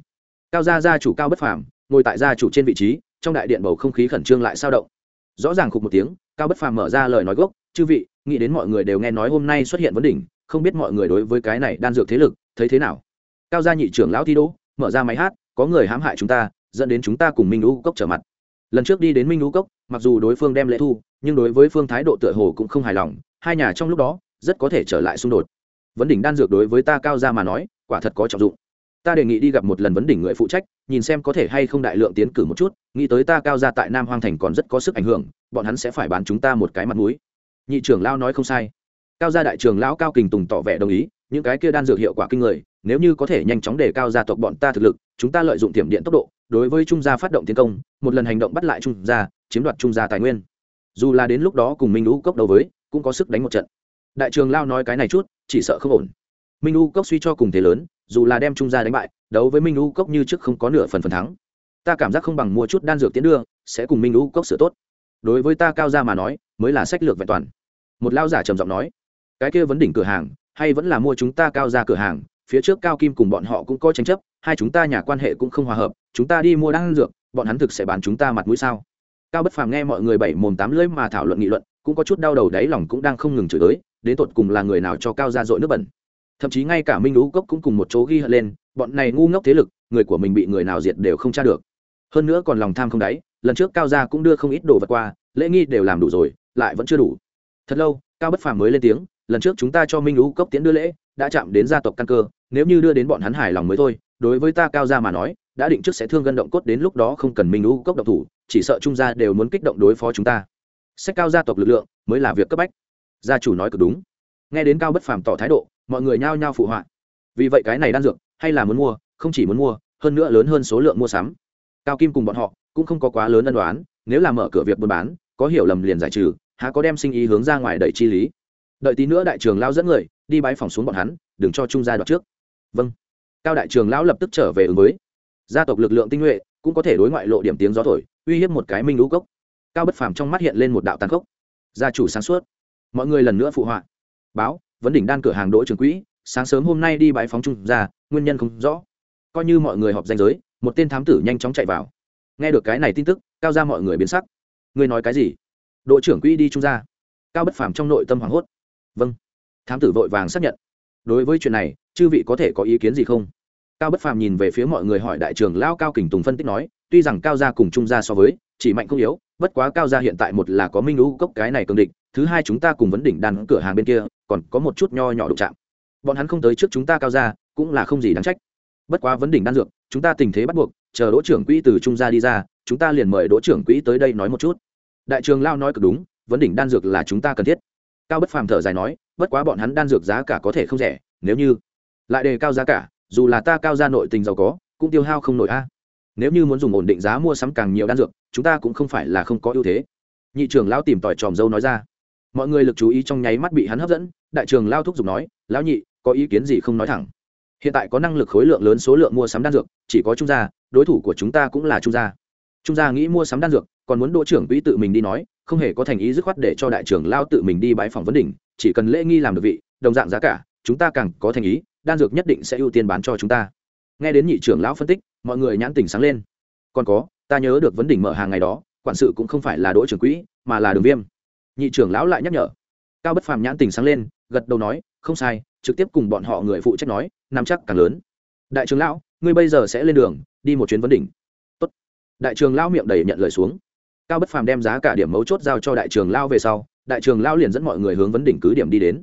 Cao gia gia chủ cao bất phàm, ngồi tại gia chủ trên vị trí, trong đại điện bầu không khí khẩn trương lại sao động. Rõ ràng khục một tiếng, cao bất phàm mở ra lời nói gốc, chư vị, nghĩ đến mọi người đều nghe nói hôm nay xuất hiện vấn đỉnh, không biết mọi người đối với cái này đan dược thế lực, thấy thế nào? Cao gia nhị trưởng lão thi đỗ, mở ra máy hát, có người hãm hại chúng ta, dẫn đến chúng ta cùng minh lũ cốc trở mặt. Lần trước đi đến minh lũ cốc, mặc dù đối phương đem lễ thu, nhưng đối với phương thái độ tựa hồ cũng không hài lòng, hai nhà trong lúc đó, rất có thể trở lại xung đột. Vấn đỉnh đan dược đối với ta cao gia mà nói, quả thật có trọng dụng. Ta đề nghị đi gặp một lần vấn đỉnh người phụ trách, nhìn xem có thể hay không đại lượng tiến cử một chút, nghĩ tới ta cao gia tại nam hoang thành còn rất có sức ảnh hưởng, bọn hắn sẽ phải bán chúng ta một cái mặt mũi. Nhị trưởng lão nói không sai. Cao gia đại trưởng lão cao kình tùng tỏ vẻ đồng ý, những cái kia đan dược hiệu quả kinh người nếu như có thể nhanh chóng đề cao gia tộc bọn ta thực lực, chúng ta lợi dụng tiềm điện tốc độ, đối với trung gia phát động tiến công, một lần hành động bắt lại trung gia, chiếm đoạt trung gia tài nguyên. Dù là đến lúc đó cùng minh lũ cốc đầu với, cũng có sức đánh một trận. Đại trường lao nói cái này chút, chỉ sợ không ổn. Minh u cốc suy cho cùng thế lớn, dù là đem trung gia đánh bại, đấu với minh u cốc như trước không có nửa phần phần thắng. Ta cảm giác không bằng mua chút đan dược tiến đưa, sẽ cùng minh lũ cốc sửa tốt. Đối với ta cao gia mà nói, mới là sách lược vẹn toàn. Một lao giả trầm giọng nói, cái kia vấn đỉnh cửa hàng, hay vẫn là mua chúng ta cao ra cửa hàng phía trước cao kim cùng bọn họ cũng có tranh chấp, hai chúng ta nhà quan hệ cũng không hòa hợp, chúng ta đi mua đan dược, bọn hắn thực sẽ bán chúng ta mặt mũi sao? Cao bất phàm nghe mọi người bảy mồm tám lưỡi mà thảo luận nghị luận, cũng có chút đau đầu đáy lòng cũng đang không ngừng chửi tới đến tột cùng là người nào cho cao ra dội nước bẩn. Thậm chí ngay cả minh lũ cốc cũng cùng một chỗ ghi hận lên, bọn này ngu ngốc thế lực, người của mình bị người nào diệt đều không tra được. Hơn nữa còn lòng tham không đáy, lần trước cao gia cũng đưa không ít đồ vật qua, lễ nghi đều làm đủ rồi, lại vẫn chưa đủ. Thật lâu, cao bất phàm mới lên tiếng lần trước chúng ta cho minh lũ cốc tiễn đưa lễ, đã chạm đến gia tộc căn cơ, nếu như đưa đến bọn hắn hài lòng mới thôi, đối với ta cao gia mà nói, đã định trước sẽ thương gân động cốt đến lúc đó không cần minh lũ cốc độc thủ, chỉ sợ trung gia đều muốn kích động đối phó chúng ta. Sách cao gia tộc lực lượng mới là việc cấp bách. Gia chủ nói cực đúng. Nghe đến cao bất phàm tỏ thái độ, mọi người nhao nhao phụ họa. Vì vậy cái này đan dược, hay là muốn mua, không chỉ muốn mua, hơn nữa lớn hơn số lượng mua sắm. Cao kim cùng bọn họ cũng không có quá lớn ân đoán nếu là mở cửa việc buôn bán, có hiểu lầm liền giải trừ, há có đem sinh ý hướng ra ngoài đẩy chi lý đợi tí nữa đại trường lao dẫn người, đi bái phòng xuống bọn hắn, đừng cho trung gia đoạt trước. Vâng. Cao đại trường lão lập tức trở về ứng với. Gia tộc lực lượng tinh nhuệ, cũng có thể đối ngoại lộ điểm tiếng gió thổi, uy hiếp một cái minh lũ cốc. Cao bất phàm trong mắt hiện lên một đạo tàn khốc. Gia chủ sáng suốt. Mọi người lần nữa phụ họa. Báo, vấn đỉnh đan cửa hàng đỗ trường quỹ, sáng sớm hôm nay đi bãi phóng trung ra nguyên nhân không rõ. Coi như mọi người họp danh giới, một tên thám tử nhanh chóng chạy vào. Nghe được cái này tin tức, cao ra mọi người biến sắc. Ngươi nói cái gì? Đội trưởng quỹ đi trung ra cao bất phàm trong nội tâm hoảng hốt vâng. Thám tử vội vàng xác nhận. Đối với chuyện này, chư vị có thể có ý kiến gì không? Cao bất phàm nhìn về phía mọi người hỏi đại trưởng lao cao kình tùng phân tích nói, tuy rằng cao gia cùng trung gia so với, chỉ mạnh không yếu, bất quá cao gia hiện tại một là có minh lũ cốc cái này cường địch, thứ hai chúng ta cùng vấn đỉnh đàn cửa hàng bên kia, còn có một chút nho nhỏ đụng chạm. Bọn hắn không tới trước chúng ta cao gia, cũng là không gì đáng trách. Bất quá vấn đỉnh đan dược, chúng ta tình thế bắt buộc, chờ đỗ trưởng quỹ từ trung gia đi ra, chúng ta liền mời đỗ trưởng quỹ tới đây nói một chút. Đại trường lao nói cực đúng, vấn đỉnh đan dược là chúng ta cần thiết cao bất phàm thở dài nói, bất quá bọn hắn đan dược giá cả có thể không rẻ, nếu như lại đề cao giá cả, dù là ta cao ra nội tình giàu có, cũng tiêu hao không nổi a. Nếu như muốn dùng ổn định giá mua sắm càng nhiều đan dược, chúng ta cũng không phải là không có ưu thế. Nhị trưởng lão tìm tỏi tròm dâu nói ra. Mọi người lực chú ý trong nháy mắt bị hắn hấp dẫn, đại trường lao thúc giục nói, lão nhị, có ý kiến gì không nói thẳng. Hiện tại có năng lực khối lượng lớn số lượng mua sắm đan dược, chỉ có trung gia, đối thủ của chúng ta cũng là trung gia. Trung gia nghĩ mua sắm đan dược còn muốn đỗ trưởng quỹ tự mình đi nói, không hề có thành ý dứt khoát để cho đại trưởng lao tự mình đi bãi phòng vấn đỉnh, chỉ cần lễ nghi làm được vị, đồng dạng giá cả, chúng ta càng có thành ý, đan dược nhất định sẽ ưu tiên bán cho chúng ta. Nghe đến nhị trưởng lão phân tích, mọi người nhãn tỉnh sáng lên. Còn có, ta nhớ được vấn đỉnh mở hàng ngày đó, quản sự cũng không phải là đỗ trưởng quỹ, mà là đường viêm. Nhị trưởng lão lại nhắc nhở. Cao bất phàm nhãn tỉnh sáng lên, gật đầu nói, không sai, trực tiếp cùng bọn họ người phụ trách nói, nắm chắc càng lớn. Đại trưởng lão, ngươi bây giờ sẽ lên đường, đi một chuyến vấn đỉnh. Tốt. đại trưởng lão miệng đầy nhận lời xuống cao bất phàm đem giá cả điểm mấu chốt giao cho đại trường lao về sau, đại trường lao liền dẫn mọi người hướng vấn đỉnh cứ điểm đi đến.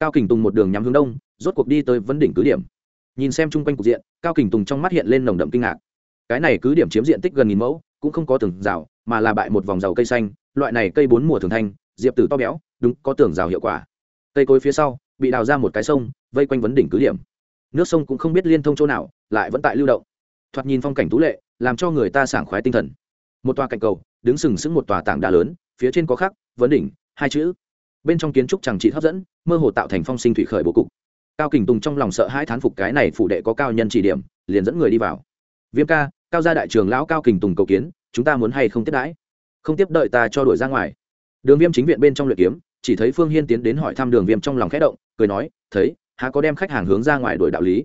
Cao kình tùng một đường nhắm hướng đông, rốt cuộc đi tới vấn đỉnh cứ điểm. Nhìn xem chung quanh cục diện, cao kình tùng trong mắt hiện lên nồng đậm kinh ngạc. Cái này cứ điểm chiếm diện tích gần nghìn mẫu, cũng không có tường rào, mà là bại một vòng rào cây xanh, loại này cây bốn mùa thường thanh, diệp tử to béo, đúng, có tường rào hiệu quả. Cây cối phía sau, bị đào ra một cái sông, vây quanh vấn đỉnh cứ điểm. Nước sông cũng không biết liên thông chỗ nào, lại vẫn tại lưu động. Thoạt nhìn phong cảnh tú lệ, làm cho người ta sảng khoái tinh thần. Một tòa cạnh cầu đứng sừng sững một tòa tảng đá lớn, phía trên có khắc, vấn đỉnh, hai chữ. Bên trong kiến trúc chẳng trị hấp dẫn, mơ hồ tạo thành phong sinh thủy khởi bố cục. Cao kình tùng trong lòng sợ hai thán phục cái này phụ đệ có cao nhân chỉ điểm, liền dẫn người đi vào. Viêm ca, cao gia đại trường lão cao kình tùng cầu kiến, chúng ta muốn hay không tiếp đãi? Không tiếp đợi ta cho đuổi ra ngoài. Đường viêm chính viện bên trong luyện kiếm, chỉ thấy phương hiên tiến đến hỏi thăm đường viêm trong lòng khẽ động, cười nói, thấy, há có đem khách hàng hướng ra ngoài đuổi đạo lý?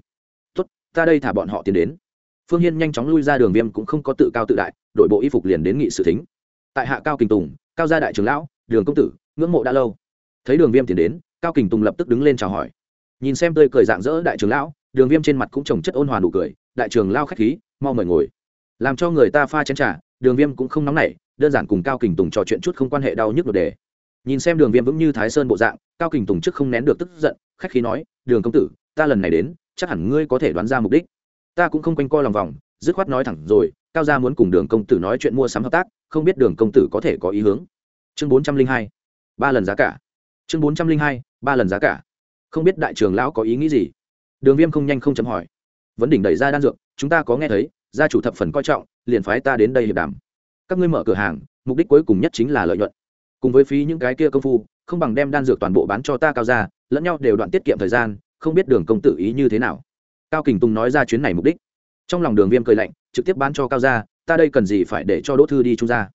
Tốt, ta đây thả bọn họ tiến đến. Phương hiên nhanh chóng lui ra, đường viêm cũng không có tự cao tự đại đội bộ y phục liền đến nghị sự thính. Tại hạ cao kình tùng, cao gia đại trưởng lão, đường công tử, ngưỡng mộ đã lâu. Thấy đường viêm tiến đến, cao kình tùng lập tức đứng lên chào hỏi. Nhìn xem tươi cười dạng dỡ đại trưởng lão, đường viêm trên mặt cũng trồng chất ôn hòa nụ cười, đại trưởng lao khách khí, mau mời ngồi. Làm cho người ta pha chén trà, đường viêm cũng không nóng nảy, đơn giản cùng cao kình tùng trò chuyện chút không quan hệ đau nhức nội đề. Nhìn xem đường viêm vững như thái sơn bộ dạng, cao kình tùng trước không nén được tức giận, khách khí nói, đường công tử, ta lần này đến, chắc hẳn ngươi có thể đoán ra mục đích. Ta cũng không quanh co lòng vòng, dứt khoát nói thẳng rồi cao gia muốn cùng đường công tử nói chuyện mua sắm hợp tác, không biết đường công tử có thể có ý hướng. Chương bốn trăm linh hai, ba lần giá cả. Chương bốn trăm linh hai, ba lần giá cả. Không biết đại trường lão có ý nghĩ gì? Đường viêm không nhanh không chấm hỏi. Vấn đỉnh đẩy ra đan dược, chúng ta có nghe thấy, gia chủ thập phần coi trọng, liền phái ta đến đây hiệp đàm. Các ngươi mở cửa hàng, mục đích cuối cùng nhất chính là lợi nhuận. Cùng với phí những cái kia công phu, không bằng đem đan dược toàn bộ bán cho ta cao ra lẫn nhau đều đoạn tiết kiệm thời gian, không biết đường công tử ý như thế nào. Cao kình tùng nói ra chuyến này mục đích trong lòng đường viêm cười lạnh, trực tiếp bán cho cao gia, ta đây cần gì phải để cho đỗ thư đi trung gia?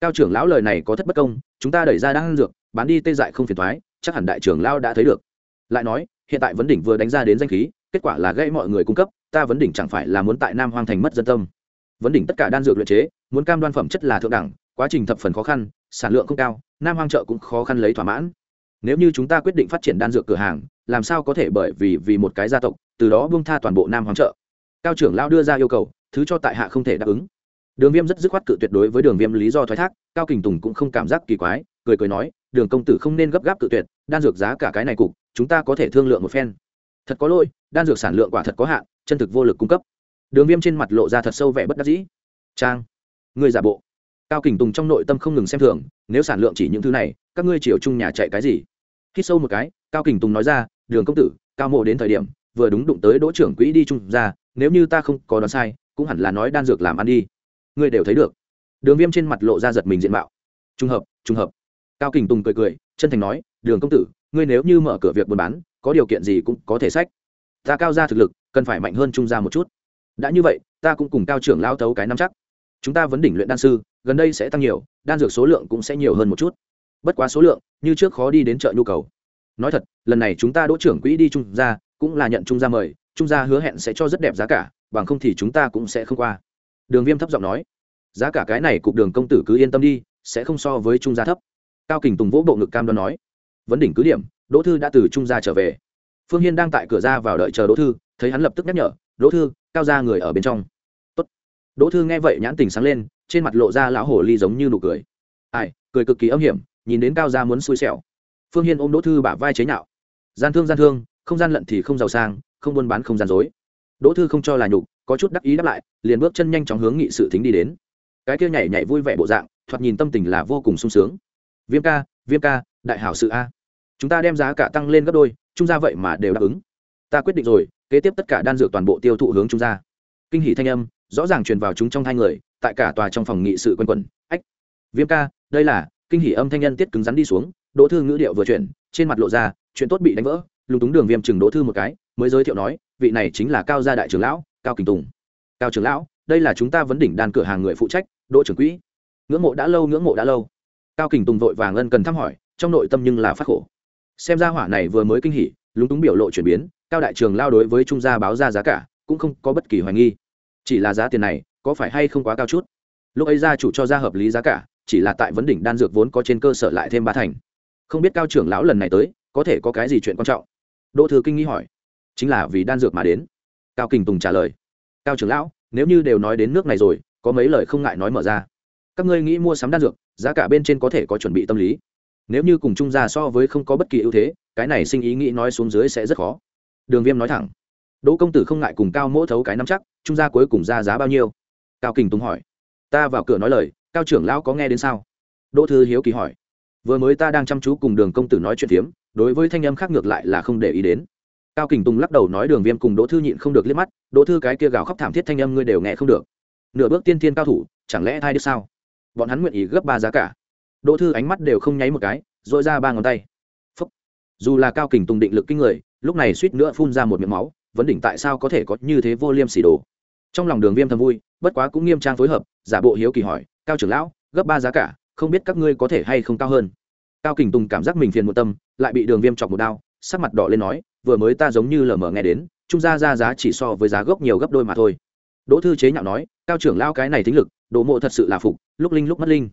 Cao trưởng lão lời này có thất bất công, chúng ta đẩy ra đang dược, bán đi tê dại không phiền thoái chắc hẳn đại trưởng lão đã thấy được. Lại nói, hiện tại vấn đỉnh vừa đánh ra đến danh khí, kết quả là gây mọi người cung cấp, ta vấn đỉnh chẳng phải là muốn tại nam hoang thành mất dân tâm. Vấn đỉnh tất cả đan dược luyện chế, muốn cam đoan phẩm chất là thượng đẳng, quá trình thập phần khó khăn, sản lượng không cao, nam hoang chợ cũng khó khăn lấy thỏa mãn. Nếu như chúng ta quyết định phát triển đan dược cửa hàng, làm sao có thể bởi vì vì một cái gia tộc, từ đó buông tha toàn bộ nam hoang chợ? Cao trưởng lao đưa ra yêu cầu, thứ cho tại hạ không thể đáp ứng. Đường viêm rất dứt khoát cự tuyệt đối với đường viêm lý do thoái thác, cao kình tùng cũng không cảm giác kỳ quái, cười cười nói, đường công tử không nên gấp gáp cự tuyệt, đan dược giá cả cái này cục, chúng ta có thể thương lượng một phen. Thật có lỗi, đan dược sản lượng quả thật có hạn, chân thực vô lực cung cấp. Đường viêm trên mặt lộ ra thật sâu vẻ bất đắc dĩ. Trang người giả bộ. Cao kình tùng trong nội tâm không ngừng xem thường, nếu sản lượng chỉ những thứ này, các ngươi chiều chung nhà chạy cái gì? Hít sâu một cái, cao kình tùng nói ra, đường công tử, cao mộ đến thời điểm, vừa đúng đụng tới đỗ trưởng quỹ đi chung ra nếu như ta không có đoán sai, cũng hẳn là nói đan dược làm ăn đi. Ngươi đều thấy được. Đường viêm trên mặt lộ ra giật mình diện mạo. Trùng hợp trùng hợp. Cao kình tùng cười cười, chân thành nói, đường công tử, ngươi nếu như mở cửa việc buôn bán, có điều kiện gì cũng có thể sách. Ta cao ra thực lực, cần phải mạnh hơn trung gia một chút. Đã như vậy, ta cũng cùng cao trưởng lao tấu cái năm chắc. Chúng ta vấn đỉnh luyện đan sư, gần đây sẽ tăng nhiều, đan dược số lượng cũng sẽ nhiều hơn một chút. Bất quá số lượng, như trước khó đi đến chợ nhu cầu. Nói thật, lần này chúng ta đỗ trưởng quỹ đi trung gia, cũng là nhận trung gia mời trung gia hứa hẹn sẽ cho rất đẹp giá cả, bằng không thì chúng ta cũng sẽ không qua. Đường viêm thấp giọng nói, giá cả cái này cục đường công tử cứ yên tâm đi, sẽ không so với trung gia thấp. Cao kình tùng vỗ bộ ngực cam đoan nói, vấn đỉnh cứ điểm, đỗ thư đã từ trung gia trở về. Phương hiên đang tại cửa ra vào đợi chờ đỗ thư, thấy hắn lập tức nhắc nhở, đỗ thư, cao ra người ở bên trong. Tốt. đỗ thư nghe vậy nhãn tình sáng lên, trên mặt lộ ra lão hồ ly giống như nụ cười. Ai, cười cực kỳ âm hiểm, nhìn đến cao gia muốn xui xẻo. Phương hiên ôm đỗ thư bả vai chế nhạo. Gian thương gian thương, không gian lận thì không giàu sang không buôn bán không gian dối. Đỗ thư không cho là nhục, có chút đắc ý đáp lại, liền bước chân nhanh chóng hướng nghị sự thính đi đến. Cái kia nhảy nhảy vui vẻ bộ dạng, thoạt nhìn tâm tình là vô cùng sung sướng. Viêm ca viêm ca, đại hảo sự a. Chúng ta đem giá cả tăng lên gấp đôi trung gia vậy mà đều đáp ứng. Ta quyết định rồi, kế tiếp tất cả đan dược toàn bộ tiêu thụ hướng trung gia kinh hỷ thanh âm, rõ ràng truyền vào chúng trong hai người, tại cả tòa trong phòng nghị sự quân quẩn. Ách, viêm ca, đây là kinh hỷ âm thanh nhân tiết cứng rắn đi xuống, đỗ thư ngữ điệu vừa chuyển, trên mặt lộ ra, chuyện tốt bị đánh vỡ. Lúng túng đường viêm chừng đỗ thư một cái mới giới thiệu nói, vị này chính là cao gia đại trưởng lão, cao kình tùng. Cao trưởng lão, đây là chúng ta vấn đỉnh đan cửa hàng người phụ trách, đỗ trưởng quỹ. Ngưỡng mộ đã lâu, ngưỡng mộ đã lâu. Cao kình tùng vội vàng ân cần thăm hỏi, trong nội tâm nhưng là phát khổ. Xem ra hỏa này vừa mới kinh hỉ, lúng túng biểu lộ chuyển biến, cao đại trường lao đối với trung gia báo ra giá cả, cũng không có bất kỳ hoài nghi. Chỉ là giá tiền này, có phải hay không quá cao chút? Lúc ấy gia chủ cho ra hợp lý giá cả, chỉ là tại vấn đỉnh đan dược vốn có trên cơ sở lại thêm ba thành. Không biết cao trưởng lão lần này tới, có thể có cái gì chuyện quan trọng? Đỗ thừa kinh nghi hỏi chính là vì đan dược mà đến. Cao kình tùng trả lời, cao trưởng lão, nếu như đều nói đến nước này rồi, có mấy lời không ngại nói mở ra. Các ngươi nghĩ mua sắm đan dược, giá cả bên trên có thể có chuẩn bị tâm lý. Nếu như cùng trung gia so với không có bất kỳ ưu thế, cái này sinh ý nghĩ nói xuống dưới sẽ rất khó. Đường viêm nói thẳng, đỗ công tử không ngại cùng cao mỗ thấu cái nắm chắc trung gia cuối cùng ra giá bao nhiêu? Cao kình tùng hỏi, ta vào cửa nói lời, cao trưởng lão có nghe đến sao? Đỗ thư hiếu kỳ hỏi, vừa mới ta đang chăm chú cùng đường công tử nói chuyện phiếm, đối với thanh âm khác ngược lại là không để ý đến cao kình tùng lắc đầu nói đường viêm cùng đỗ thư nhịn không được liếc mắt, đỗ thư cái kia gào khóc thảm thiết thanh âm ngươi đều nghe không được. Nửa bước tiên thiên cao thủ, chẳng lẽ thai đứa sao? Bọn hắn nguyện ý gấp ba giá cả. Đỗ thư ánh mắt đều không nháy một cái dội ra ba ngón tay. Phúc. dù là cao kình tùng định lực kinh người, lúc này suýt nữa phun ra một miệng máu, vấn đỉnh tại sao có thể có như thế vô liêm sỉ đồ? Trong lòng đường viêm thầm vui, bất quá cũng nghiêm trang phối hợp, giả bộ hiếu kỳ hỏi, cao trưởng lão, gấp ba giá cả, không biết các ngươi có thể hay không cao hơn? Cao kình tùng cảm giác mình phiền một tâm, lại bị đường viêm chọc một đao, sắc mặt đỏ lên nói vừa mới ta giống như lờ mờ nghe đến, trung gia ra giá chỉ so với giá gốc nhiều gấp đôi mà thôi. Đỗ thư chế nhạo nói, cao trưởng lao cái này thính lực, đỗ mộ thật sự là phục, lúc linh lúc mất linh.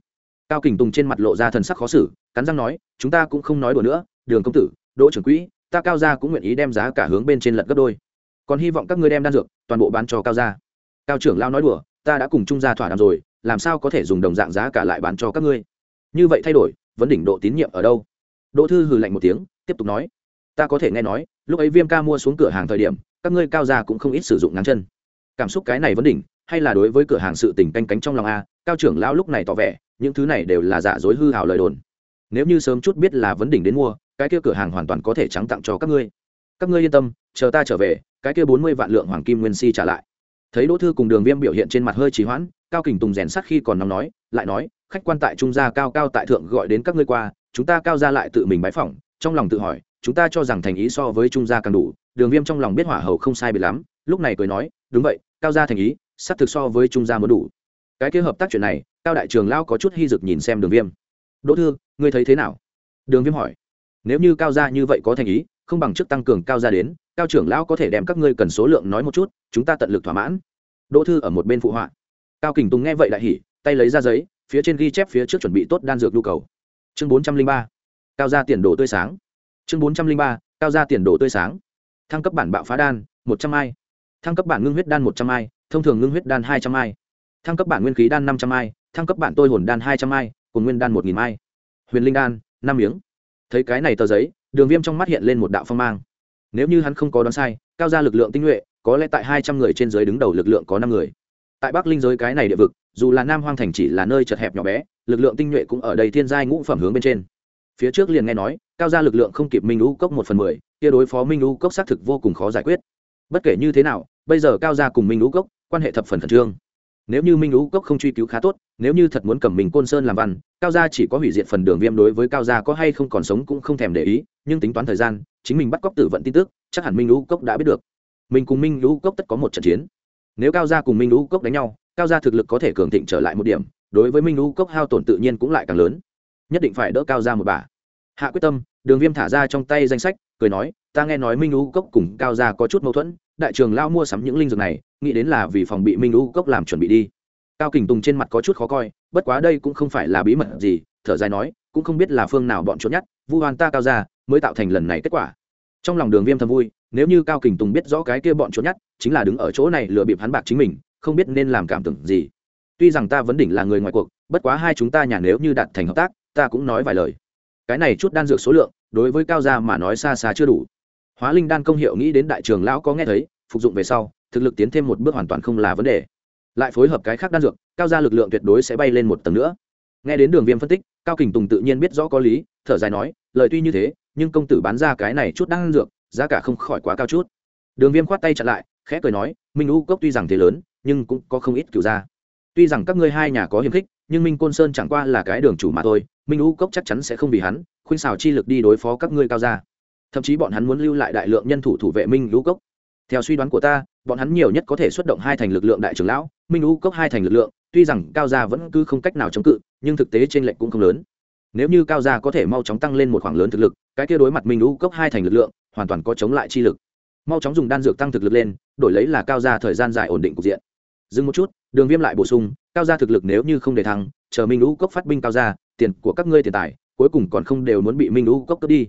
Cao kình tùng trên mặt lộ ra thần sắc khó xử, cắn răng nói, chúng ta cũng không nói đùa nữa, đường công tử, đỗ trưởng quỹ, ta cao gia cũng nguyện ý đem giá cả hướng bên trên lật gấp đôi. Còn hy vọng các ngươi đem đan dược, toàn bộ bán cho cao gia. Cao trưởng lao nói đùa, ta đã cùng trung gia thỏa đàm rồi, làm sao có thể dùng đồng dạng giá cả lại bán cho các ngươi? Như vậy thay đổi, vấn đỉnh độ tín nhiệm ở đâu? Đỗ thư hừ lạnh một tiếng, tiếp tục nói ta có thể nghe nói, lúc ấy viêm ca mua xuống cửa hàng thời điểm, các ngươi cao gia cũng không ít sử dụng ngắn chân. Cảm xúc cái này vấn đỉnh, hay là đối với cửa hàng sự tình canh cánh trong lòng a, cao trưởng lão lúc này tỏ vẻ, những thứ này đều là giả dối hư hào lời đồn. Nếu như sớm chút biết là vấn đỉnh đến mua, cái kia cửa hàng hoàn toàn có thể trắng tặng cho các ngươi. Các ngươi yên tâm, chờ ta trở về, cái kia bốn mươi vạn lượng hoàng kim nguyên si trả lại. Thấy đỗ thư cùng đường viêm biểu hiện trên mặt hơi trì hoãn, cao kình tùng rèn sắt khi còn nóng nói, lại nói, khách quan tại trung gia, cao cao tại thượng gọi đến các ngươi qua, chúng ta cao ra lại tự mình bái phỏng. Trong lòng tự hỏi chúng ta cho rằng thành ý so với trung gia càng đủ, đường viêm trong lòng biết hỏa hầu không sai bị lắm, lúc này cười nói, đúng vậy, cao gia thành ý sắp thực so với trung gia muốn đủ. Cái kế hợp tác chuyện này, cao đại trường lao có chút hy dực nhìn xem đường viêm. Đỗ thư, ngươi thấy thế nào? Đường viêm hỏi. Nếu như cao gia như vậy có thành ý, không bằng chức tăng cường cao gia đến, cao trưởng lão có thể đem các ngươi cần số lượng nói một chút, chúng ta tận lực thỏa mãn. Đỗ thư ở một bên phụ họa. Cao kình tùng nghe vậy đại hỉ, tay lấy ra giấy, phía trên ghi chép phía trước chuẩn bị tốt đan dược nhu cầu. Chương bốn trăm linh ba. Cao gia tiền đồ tươi sáng chương bốn trăm linh ba, cao gia tiền đồ tươi sáng. Thăng cấp bản bạo phá đan, một trăm ai. Thăng cấp bản ngưng huyết đan một trăm ai, thông thường ngưng huyết đan hai trăm ai. Thăng cấp bản nguyên khí đan năm trăm ai, thăng cấp bản tôi hồn đan hai trăm ai, cùng nguyên đan một nghìn ai. Huyền linh đan, năm miếng. Thấy cái này tờ giấy, đường viêm trong mắt hiện lên một đạo phong mang. Nếu như hắn không có đoán sai, cao gia lực lượng tinh nhuệ, có lẽ tại hai trăm người trên giới đứng đầu lực lượng có năm người. Tại bắc linh giới cái này địa vực, dù là nam hoang thành chỉ là nơi chật hẹp nhỏ bé, lực lượng tinh nhuệ cũng ở đây thiên giai ngũ phẩm hướng bên trên. Phía trước liền nghe nói cao gia lực lượng không kịp minh lũ cốc một phần mười, kia đối phó minh lũ cốc xác thực vô cùng khó giải quyết. Bất kể như thế nào, bây giờ cao gia cùng minh lũ cốc quan hệ thập phần khẩn trương. Nếu như minh lũ cốc không truy cứu khá tốt, nếu như thật muốn cầm mình côn sơn làm văn, cao gia chỉ có hủy diệt phần đường viêm đối với cao gia có hay không còn sống cũng không thèm để ý, nhưng tính toán thời gian, chính mình bắt cóc tử vận tin tức, chắc hẳn minh lũ cốc đã biết được. Mình cùng minh lũ cốc tất có một trận chiến. Nếu cao gia cùng minh lũ cốc đánh nhau, cao gia thực lực có thể cường thịnh trở lại một điểm, đối với minh lũ cốc hao tổn tự nhiên cũng lại càng lớn. Nhất định phải đỡ cao gia một bà hạ quyết tâm đường viêm thả ra trong tay danh sách cười nói ta nghe nói minh lũ cốc cùng cao gia có chút mâu thuẫn đại trường lao mua sắm những linh dược này nghĩ đến là vì phòng bị minh lũ cốc làm chuẩn bị đi. Cao kình tùng trên mặt có chút khó coi bất quá đây cũng không phải là bí mật gì thở dài nói cũng không biết là phương nào bọn trốn nhất vu hoàn ta cao Gia, mới tạo thành lần này kết quả. Trong lòng đường viêm thầm vui nếu như cao kình tùng biết rõ cái kia bọn trốn nhất chính là đứng ở chỗ này lừa bịp hắn bạc chính mình không biết nên làm cảm tưởng gì. Tuy rằng ta vẫn đỉnh là người ngoài cuộc bất quá hai chúng ta nhà nếu như đạt thành hợp tác ta cũng nói vài lời cái này chút đan dược số lượng, đối với cao gia mà nói xa xa chưa đủ. Hóa linh đan công hiệu nghĩ đến đại trường lão có nghe thấy, phục dụng về sau, thực lực tiến thêm một bước hoàn toàn không là vấn đề. Lại phối hợp cái khác đan dược, cao gia lực lượng tuyệt đối sẽ bay lên một tầng nữa. Nghe đến đường viêm phân tích, cao kình tùng tự nhiên biết rõ có lý, thở dài nói, lời tuy như thế, nhưng công tử bán ra cái này chút đan dược, giá cả không khỏi quá cao chút. Đường viêm khoát tay chặn lại, khẽ cười nói, minh u cốc tuy rằng thế lớn, nhưng cũng có không ít cựu gia. Tuy rằng các ngươi hai nhà có hiềm khích, nhưng minh côn sơn chẳng qua là cái đường chủ mà thôi minh u cốc chắc chắn sẽ không vì hắn, khuyên xào chi lực đi đối phó các ngươi cao gia. Thậm chí bọn hắn muốn lưu lại đại lượng nhân thủ thủ vệ minh u cốc. Theo suy đoán của ta, bọn hắn nhiều nhất có thể xuất động hai thành lực lượng đại trưởng lão, minh u cốc hai thành lực lượng, tuy rằng cao gia vẫn cứ không cách nào chống cự, nhưng thực tế trên lệnh cũng không lớn. Nếu như cao gia có thể mau chóng tăng lên một khoảng lớn thực lực, cái kia đối mặt minh u cốc hai thành lực lượng, hoàn toàn có chống lại chi lực. Mau chóng dùng đan dược tăng thực lực lên, đổi lấy là cao gia thời gian dài ổn định cục diện. Dừng một chút, đường viêm lại bổ sung, cao gia thực lực nếu như không để thắng chờ minh u cốc phát binh cao gia tiền của các ngươi tiền tài, cuối cùng còn không đều muốn bị minh u cốc cướp đi.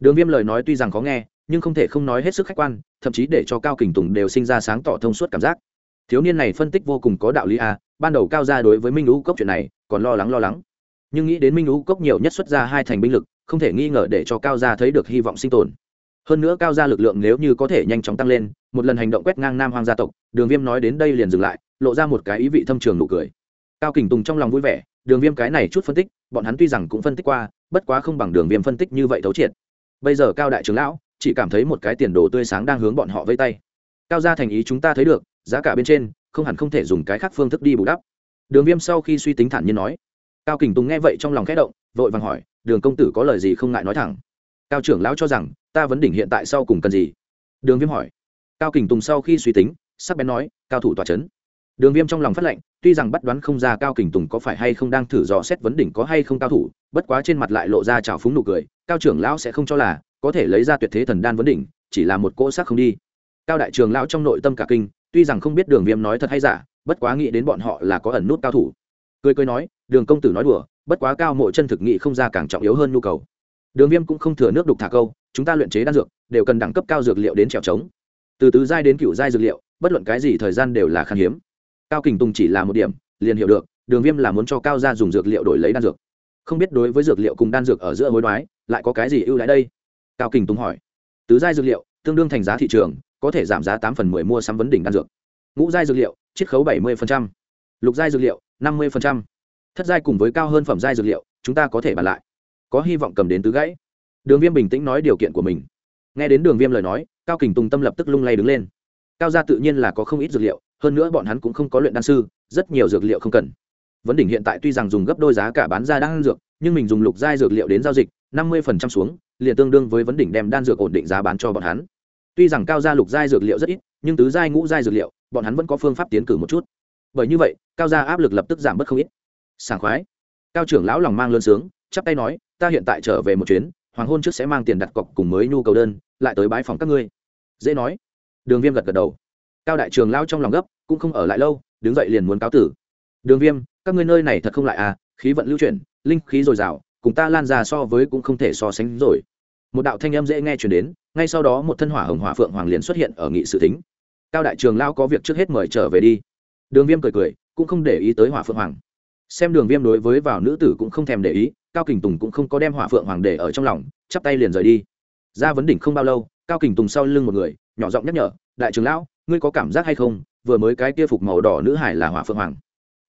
Đường viêm lời nói tuy rằng khó nghe, nhưng không thể không nói hết sức khách quan, thậm chí để cho cao kình tùng đều sinh ra sáng tỏ thông suốt cảm giác. Thiếu niên này phân tích vô cùng có đạo lý a ban đầu cao ra đối với minh lũ cốc chuyện này còn lo lắng lo lắng. Nhưng nghĩ đến minh lũ cốc nhiều nhất xuất ra hai thành binh lực, không thể nghi ngờ để cho cao gia thấy được hy vọng sinh tồn. Hơn nữa cao gia lực lượng nếu như có thể nhanh chóng tăng lên, một lần hành động quét ngang nam hoang gia tộc, đường viêm nói đến đây liền dừng lại, lộ ra một cái ý vị thâm trường nụ cười. Cao kình tùng trong lòng vui vẻ đường viêm cái này chút phân tích, bọn hắn tuy rằng cũng phân tích qua, bất quá không bằng đường viêm phân tích như vậy thấu triệt. Bây giờ cao đại trưởng lão chỉ cảm thấy một cái tiền đồ tươi sáng đang hướng bọn họ vây tay. Cao gia thành ý chúng ta thấy được, giá cả bên trên, không hẳn không thể dùng cái khác phương thức đi bù đắp. Đường viêm sau khi suy tính thản nhiên nói. Cao kình tùng nghe vậy trong lòng khẽ động, vội vàng hỏi, đường công tử có lời gì không ngại nói thẳng? Cao trưởng lão cho rằng, ta vấn đỉnh hiện tại sau cùng cần gì? Đường viêm hỏi. Cao kình tùng sau khi suy tính, sắc bén nói, cao thủ tòa c h ấ n đường viêm trong lòng phát lệnh, tuy rằng bắt đoán không ra cao kình tùng có phải hay không đang thử dò xét vấn đỉnh có hay không cao thủ, bất quá trên mặt lại lộ ra trào phúng nụ cười, cao trưởng lão sẽ không cho là, có thể lấy ra tuyệt thế thần đan vấn đỉnh, chỉ là một cỗ xác không đi. Cao đại trường lão trong nội tâm cả kinh, tuy rằng không biết đường viêm nói thật hay giả, bất quá nghĩ đến bọn họ là có ẩn nút cao thủ. Cười cười nói, đường công tử nói đùa, bất quá cao mộ chân thực nghị không ra càng trọng yếu hơn nhu cầu. Đường viêm cũng không thừa nước đục thả câu, chúng ta luyện chế đan dược, đều cần đẳng cấp cao dược liệu đến trèo trống. Từ tứ giai đến cựu giai dược liệu, bất luận cái gì thời gian đều là khan hiếm cao kình tùng chỉ là một điểm, liền hiểu được, đường viêm là muốn cho cao ra dùng dược liệu đổi lấy đan dược. Không biết đối với dược liệu cùng đan dược ở giữa hối đoái, lại có cái gì ưu đãi đây? Cao kình tùng hỏi. Tứ giai dược liệu, tương đương thành giá thị trường, có thể giảm giá tám phần mười mua sắm vấn đỉnh đan dược. Ngũ giai dược liệu, chiết khấu bảy mươi lục giai dược liệu, năm mươi thất giai cùng với cao hơn phẩm giai dược liệu, chúng ta có thể bàn lại. Có hy vọng cầm đến tứ gãy. Đường viêm bình tĩnh nói điều kiện của mình. Nghe đến đường viêm lời nói, cao kình tùng tâm lập tức lung lay đứng lên. Cao gia tự nhiên là có không ít dược liệu hơn nữa bọn hắn cũng không có luyện đan sư, rất nhiều dược liệu không cần. Vấn đỉnh hiện tại tuy rằng dùng gấp đôi giá cả bán ra đan dược, nhưng mình dùng lục giai dược liệu đến giao dịch, năm mươi xuống, liền tương đương với vấn đỉnh đem đan dược ổn định giá bán cho bọn hắn. Tuy rằng cao gia lục giai dược liệu rất ít, nhưng tứ giai ngũ giai dược liệu, bọn hắn vẫn có phương pháp tiến cử một chút. Bởi như vậy, cao gia áp lực lập tức giảm bớt không ít. Sảng khoái. Cao trưởng lão lòng mang lơn sướng, chắp tay nói, ta hiện tại trở về một chuyến, hoàng hôn trước sẽ mang tiền đặt cọc cùng mới nhu cầu đơn, lại tới bái phòng các ngươi. Dễ nói. Đường viêm gật gật đầu cao đại trường lao trong lòng gấp, cũng không ở lại lâu, đứng dậy liền muốn cáo tử. Đường viêm, các ngươi nơi này thật không lại à khí vận lưu chuyển, linh khí dồi dào, cùng ta lan ra so với cũng không thể so sánh rồi. Một đạo thanh âm dễ nghe chuyển đến, ngay sau đó một thân hỏa hồng hỏa phượng hoàng liền xuất hiện ở nghị sự tính cao đại trường lao có việc trước hết mời trở về đi. Đường viêm cười cười, cũng không để ý tới hỏa phượng hoàng. Xem đường viêm đối với vào nữ tử cũng không thèm để ý, cao kình tùng cũng không có đem hỏa phượng hoàng để ở trong lòng, chắp tay liền rời đi. Ra vấn đỉnh không bao lâu, cao kình tùng sau lưng một người, nhỏ giọng nhắc nhở, đại trường lão ngươi có cảm giác hay không, vừa mới cái kia phục màu đỏ nữ hải là hỏa phượng hoàng?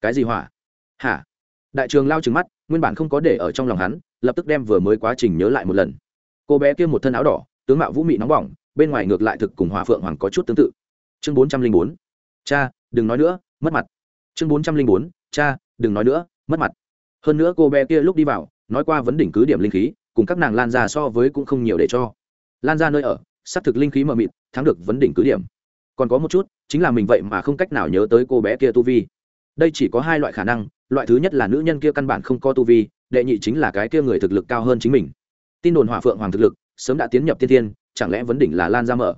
Cái gì hỏa? Hả? Đại trường lao trừng mắt, nguyên bản không có để ở trong lòng hắn, lập tức đem vừa mới quá trình nhớ lại một lần. Cô bé kia một thân áo đỏ, tướng mạo vũ mị nóng bỏng, bên ngoài ngược lại thực cùng hỏa phượng hoàng có chút tương tự. Chương bốn trăm linh bốn. Cha, đừng nói nữa, mất mặt. Chương bốn trăm linh bốn. Cha, đừng nói nữa, mất mặt. Hơn nữa cô bé kia lúc đi vào, nói qua vấn đỉnh cứ điểm linh khí, cùng các nàng lan ra so với cũng không nhiều để cho. Lan ra nơi ở, xác thực linh khí mờ mịt, thắng được vấn đỉnh cứ điểm còn có một chút, chính là mình vậy mà không cách nào nhớ tới cô bé kia tu vi. Đây chỉ có hai loại khả năng, loại thứ nhất là nữ nhân kia căn bản không có tu vi, đệ nhị chính là cái kia người thực lực cao hơn chính mình. Tin đồn hỏa phượng hoàng thực lực, sớm đã tiến nhập tiên tiên chẳng lẽ vấn đỉnh là lan ra mở?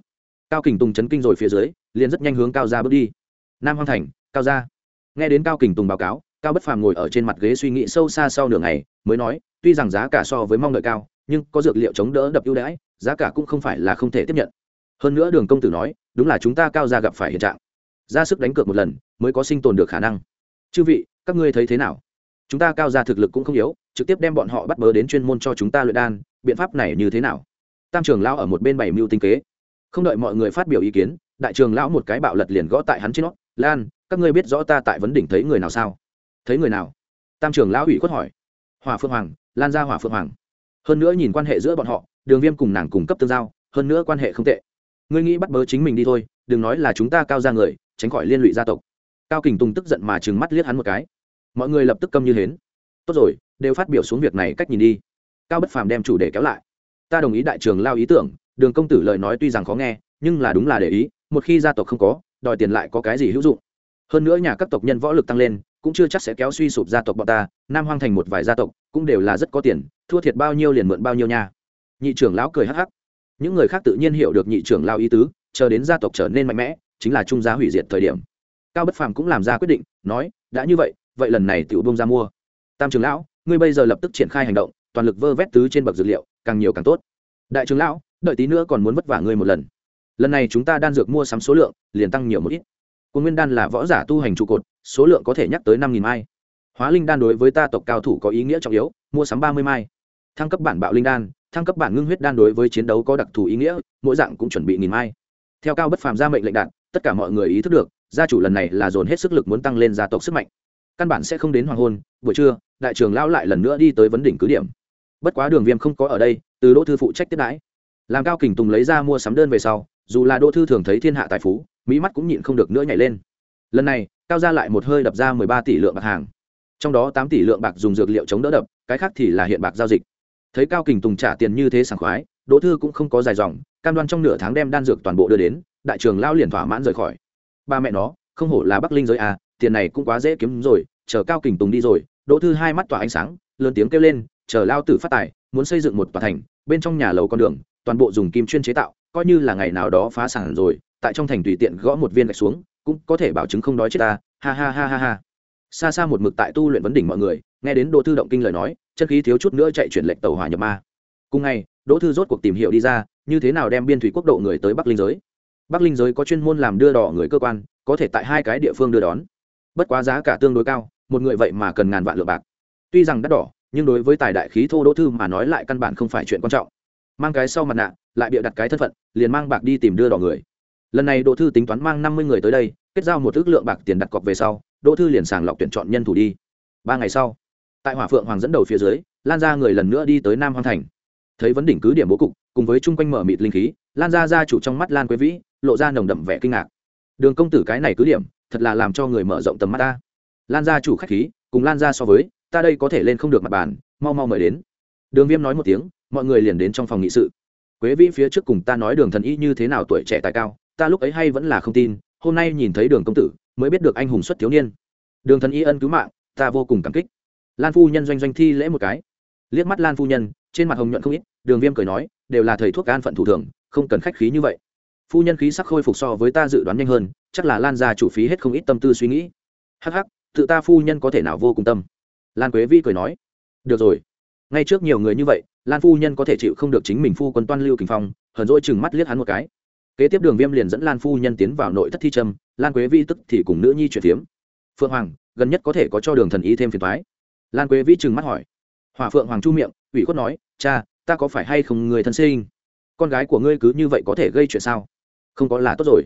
Cao kình tùng chấn kinh rồi phía dưới, liền rất nhanh hướng cao ra bước đi. Nam hoang thành, cao ra nghe đến cao kình tùng báo cáo, cao bất phàm ngồi ở trên mặt ghế suy nghĩ sâu xa sau nửa ngày, mới nói, tuy rằng giá cả so với mong đợi cao, nhưng có dược liệu chống đỡ đập ưu đãi, giá cả cũng không phải là không thể tiếp nhận. Hơn nữa đường công tử nói đúng là chúng ta cao ra gặp phải hiện trạng. Ra sức đánh cược một lần, mới có sinh tồn được khả năng. Chư vị, các ngươi thấy thế nào? Chúng ta cao ra thực lực cũng không yếu, trực tiếp đem bọn họ bắt bớ đến chuyên môn cho chúng ta luyện đan, biện pháp này như thế nào? Tam trường lão ở một bên bảy mưu tinh kế. Không đợi mọi người phát biểu ý kiến, đại trường lão một cái bạo lật liền gõ tại hắn trên nó. Lan, các ngươi biết rõ ta tại vấn đỉnh thấy người nào sao? Thấy người nào? Tam trường lão ủy khuất hỏi. Hòa phượng hoàng, lan ra hỏa phượng hoàng. Hơn nữa nhìn quan hệ giữa bọn họ, đường viêm cùng nàng cung cấp tương giao, hơn nữa quan hệ không tệ ngươi nghĩ bắt bớ chính mình đi thôi, đừng nói là chúng ta cao ra người, tránh khỏi liên lụy gia tộc. Cao kình tùng tức giận mà trừng mắt liếc hắn một cái. Mọi người lập tức câm như hến. Tốt rồi, đều phát biểu xuống việc này cách nhìn đi. Cao bất phàm đem chủ đề kéo lại. Ta đồng ý đại trường lao ý tưởng, đường công tử lời nói tuy rằng khó nghe, nhưng là đúng là để ý, một khi gia tộc không có, đòi tiền lại có cái gì hữu dụng. Hơn nữa nhà các tộc nhân võ lực tăng lên, cũng chưa chắc sẽ kéo suy sụp gia tộc bọn ta, nam hoang thành một vài gia tộc cũng đều là rất có tiền, thua thiệt bao nhiêu liền mượn bao nhiêu nha. Nhị trưởng lão cười hắc hắc những người khác tự nhiên hiểu được nhị trưởng lao ý tứ, chờ đến gia tộc trở nên mạnh mẽ, chính là trung giá hủy diệt thời điểm. Cao bất phàm cũng làm ra quyết định, nói, đã như vậy vậy lần này tiểu bông ra mua. Tam trưởng lão, ngươi bây giờ lập tức triển khai hành động, toàn lực vơ vét tứ trên bậc dược liệu, càng nhiều càng tốt. Đại trưởng lão, đợi tí nữa còn muốn vất vả ngươi một lần. Lần này chúng ta đan dược mua sắm số lượng liền tăng nhiều một ít. Quân nguyên đan là võ giả tu hành trụ cột, số lượng có thể nhắc tới năm nghìn mai. Hóa linh đan đối với ta tộc cao thủ có ý nghĩa trọng yếu, mua sắm ba mươi mai thăng cấp bản bạo linh đan, thăng cấp bản ngưng huyết đan đối với chiến đấu có đặc thù ý nghĩa, mỗi dạng cũng chuẩn bị nghìn mai. Theo cao bất phàm ra mệnh lệnh đạn, tất cả mọi người ý thức được, gia chủ lần này là dồn hết sức lực muốn tăng lên gia tộc sức mạnh. Căn bản sẽ không đến hoàng hôn, buổi trưa, đại trường lao lại lần nữa đi tới vấn đỉnh cứ điểm. Bất quá đường viêm không có ở đây, từ đỗ thư phụ trách tiếp đãi. Làm cao kình tùng lấy ra mua sắm đơn về sau, dù là đỗ thư thường thấy thiên hạ tài phú, mỹ mắt cũng nhịn không được nữa nhảy lên. Lần này, cao ra lại một hơi đập ra mười ba tỷ lượng bạc hàng. Trong đó tám tỷ lượng bạc dùng dược liệu chống đỡ đập, cái khác thì là hiện bạc giao dịch thấy cao kình tùng trả tiền như thế sảng khoái, đỗ thư cũng không có dài dòng, cam đoan trong nửa tháng đem đan dược toàn bộ đưa đến, đại trường lao liền thỏa mãn rời khỏi. Ba mẹ nó, không hổ là bắc linh giới à tiền này cũng quá dễ kiếm rồi, chờ cao kình tùng đi rồi, đỗ thư hai mắt tỏa ánh sáng, lớn tiếng kêu lên, chờ lao tử phát tài, muốn xây dựng một tòa thành, bên trong nhà lầu con đường, toàn bộ dùng kim chuyên chế tạo, coi như là ngày nào đó phá sản rồi, tại trong thành tùy tiện gõ một viên gạch xuống, cũng có thể bảo chứng không đói chết ta, ha ha ha ha ha. Xa xa một mực tại tu luyện vấn đỉnh mọi người, nghe đến đỗ thư động kinh lời nói chân khí thiếu chút nữa chạy chuyển lệnh tàu hỏa nhập ma. Cùng ngày, đỗ thư rốt cuộc tìm hiểu đi ra, như thế nào đem biên thủy quốc độ người tới bắc linh giới. Bắc linh giới có chuyên môn làm đưa đỏ người cơ quan, có thể tại hai cái địa phương đưa đón. Bất quá giá cả tương đối cao, một người vậy mà cần ngàn vạn lượng bạc. Tuy rằng đắt đỏ, nhưng đối với tài đại khí thô đỗ thư mà nói lại căn bản không phải chuyện quan trọng. Mang cái sau mặt nạ, lại bịa đặt cái thân phận, liền mang bạc đi tìm đưa đỏ người. Lần này đỗ thư tính toán mang năm mươi người tới đây, kết giao một ước lượng bạc tiền đặt cọc về sau, đỗ thư liền sàng lọc tuyển chọn nhân thủ đi. Ba ngày sau tại hỏa phượng hoàng dẫn đầu phía dưới, lan ra người lần nữa đi tới nam hoàng thành. Thấy vấn đỉnh cứ điểm bố cục, cùng với chung quanh mở mịt linh khí, lan ra ra chủ trong mắt lan quế vĩ, lộ ra nồng đậm vẻ kinh ngạc. Đường công tử cái này cứ điểm, thật là làm cho người mở rộng tầm mắt ta. Lan ra chủ khách khí, cùng lan ra so với, ta đây có thể lên không được mặt bàn, mau mau mời đến. Đường viêm nói một tiếng, mọi người liền đến trong phòng nghị sự. Quế vĩ phía trước cùng ta nói đường thần y như thế nào tuổi trẻ tài cao, ta lúc ấy hay vẫn là không tin, hôm nay nhìn thấy đường công tử, mới biết được anh hùng xuất thiếu niên. Đường thần y ân cứu mạng, ta vô cùng cảm kích lan phu nhân doanh doanh thi lễ một cái. Liếc mắt lan phu nhân, trên mặt hồng nhuận không ít, đường viêm cười nói, đều là thầy thuốc an phận thủ thường, không cần khách khí như vậy. Phu nhân khí sắc khôi phục so với ta dự đoán nhanh hơn, chắc là lan gia chủ phí hết không ít tâm tư suy nghĩ. Hắc hắc, tự ta phu nhân có thể nào vô cùng tâm? Lan quế vi cười nói. Được rồi. Ngay trước nhiều người như vậy, lan phu nhân có thể chịu không được chính mình phu quân toan lưu kình phong, hờn dỗi chừng mắt liếc hắn một cái. Kế tiếp đường viêm liền dẫn lan phu nhân tiến vào nội thất thi trâm, lan quế vi tức thì cùng nữ nhi chuyển phiếm. Phượng hoàng, gần nhất có thể có cho đường thần ý thêm phiền thoái lan quế vi trừng mắt hỏi. Hòa phượng hoàng chu miệng, ủy khuất nói, cha, ta có phải hay không người thân sinh? Con gái của ngươi cứ như vậy có thể gây chuyện sao? Không có là tốt rồi.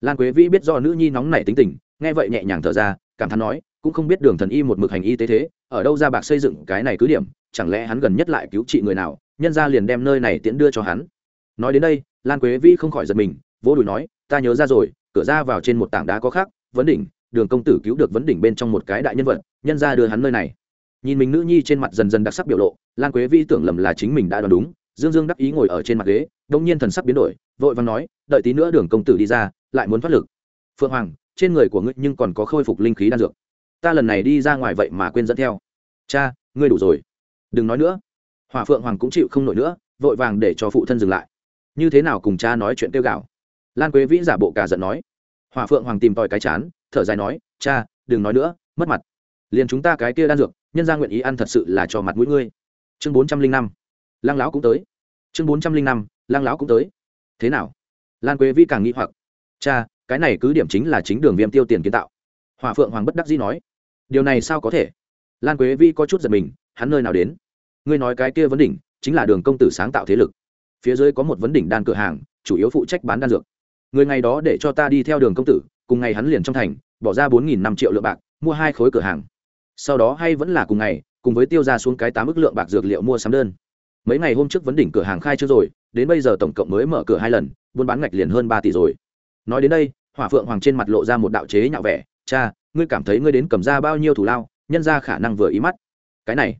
Lan quế vĩ biết do nữ nhi nóng nảy tính tình, nghe vậy nhẹ nhàng thở ra, cảm thán nói, cũng không biết đường thần y một mực hành y tế thế, ở đâu ra bạc xây dựng cái này cứ điểm, chẳng lẽ hắn gần nhất lại cứu trị người nào, nhân ra liền đem nơi này tiễn đưa cho hắn? Nói đến đây, lan quế vĩ không khỏi giật mình, vỗ đùi nói, ta nhớ ra rồi, cửa ra vào trên một tảng đá có khác, vấn đỉnh, đường công tử cứu được vấn đỉnh bên trong một cái đại nhân vật, nhân ra đưa hắn nơi này nhìn mình nữ nhi trên mặt dần dần đặc sắc biểu lộ, lan quế vi tưởng lầm là chính mình đã đoán đúng, dương dương đắc ý ngồi ở trên mặt ghế đông nhiên thần sắc biến đổi, vội vàng nói, đợi tí nữa đường công tử đi ra, lại muốn thoát lực. Phượng hoàng, trên người của ngươi nhưng còn có khôi phục linh khí đan dược. Ta lần này đi ra ngoài vậy mà quên dẫn theo. Cha, ngươi đủ rồi. Đừng nói nữa. Hòa phượng hoàng cũng chịu không nổi nữa, vội vàng để cho phụ thân dừng lại. Như thế nào cùng cha nói chuyện tiêu gạo lan quế vĩ giả bộ cả giận nói. Hòa phượng hoàng tìm tòi cái chán, thở dài nói, cha, đừng nói nữa, mất mặt. Liền chúng ta cái kia đan dược nhân ra nguyện ý ăn thật sự là cho mặt mũi ngươi. Chương bốn trăm linh năm, lăng lão cũng tới. Chương bốn trăm linh năm, lăng lão cũng tới. Thế nào? Lan quế vi càng nghĩ hoặc. Cha, cái này cứ điểm chính là chính đường viêm tiêu tiền kiến tạo. Hòa phượng hoàng bất đắc dĩ nói. Điều này sao có thể? Lan quế vi có chút giật mình, hắn nơi nào đến? Ngươi nói cái kia vấn đỉnh, chính là đường công tử sáng tạo thế lực. Phía dưới có một vấn đỉnh đan cửa hàng, chủ yếu phụ trách bán đan dược. Người ngày đó để cho ta đi theo đường công tử, cùng ngày hắn liền trong thành, bỏ ra bốn nghìn năm triệu lượng bạc, mua hai khối cửa hàng sau đó hay vẫn là cùng ngày, cùng với tiêu ra xuống cái tám ức lượng bạc dược liệu mua sắm đơn. Mấy ngày hôm trước vấn đỉnh cửa hàng khai chưa rồi, đến bây giờ tổng cộng mới mở cửa hai lần, buôn bán ngạch liền hơn ba tỷ rồi. Nói đến đây, hỏa phượng hoàng trên mặt lộ ra một đạo chế nhạo vẻ, cha, ngươi cảm thấy ngươi đến cầm ra bao nhiêu thủ lao, nhân ra khả năng vừa ý mắt. Cái này,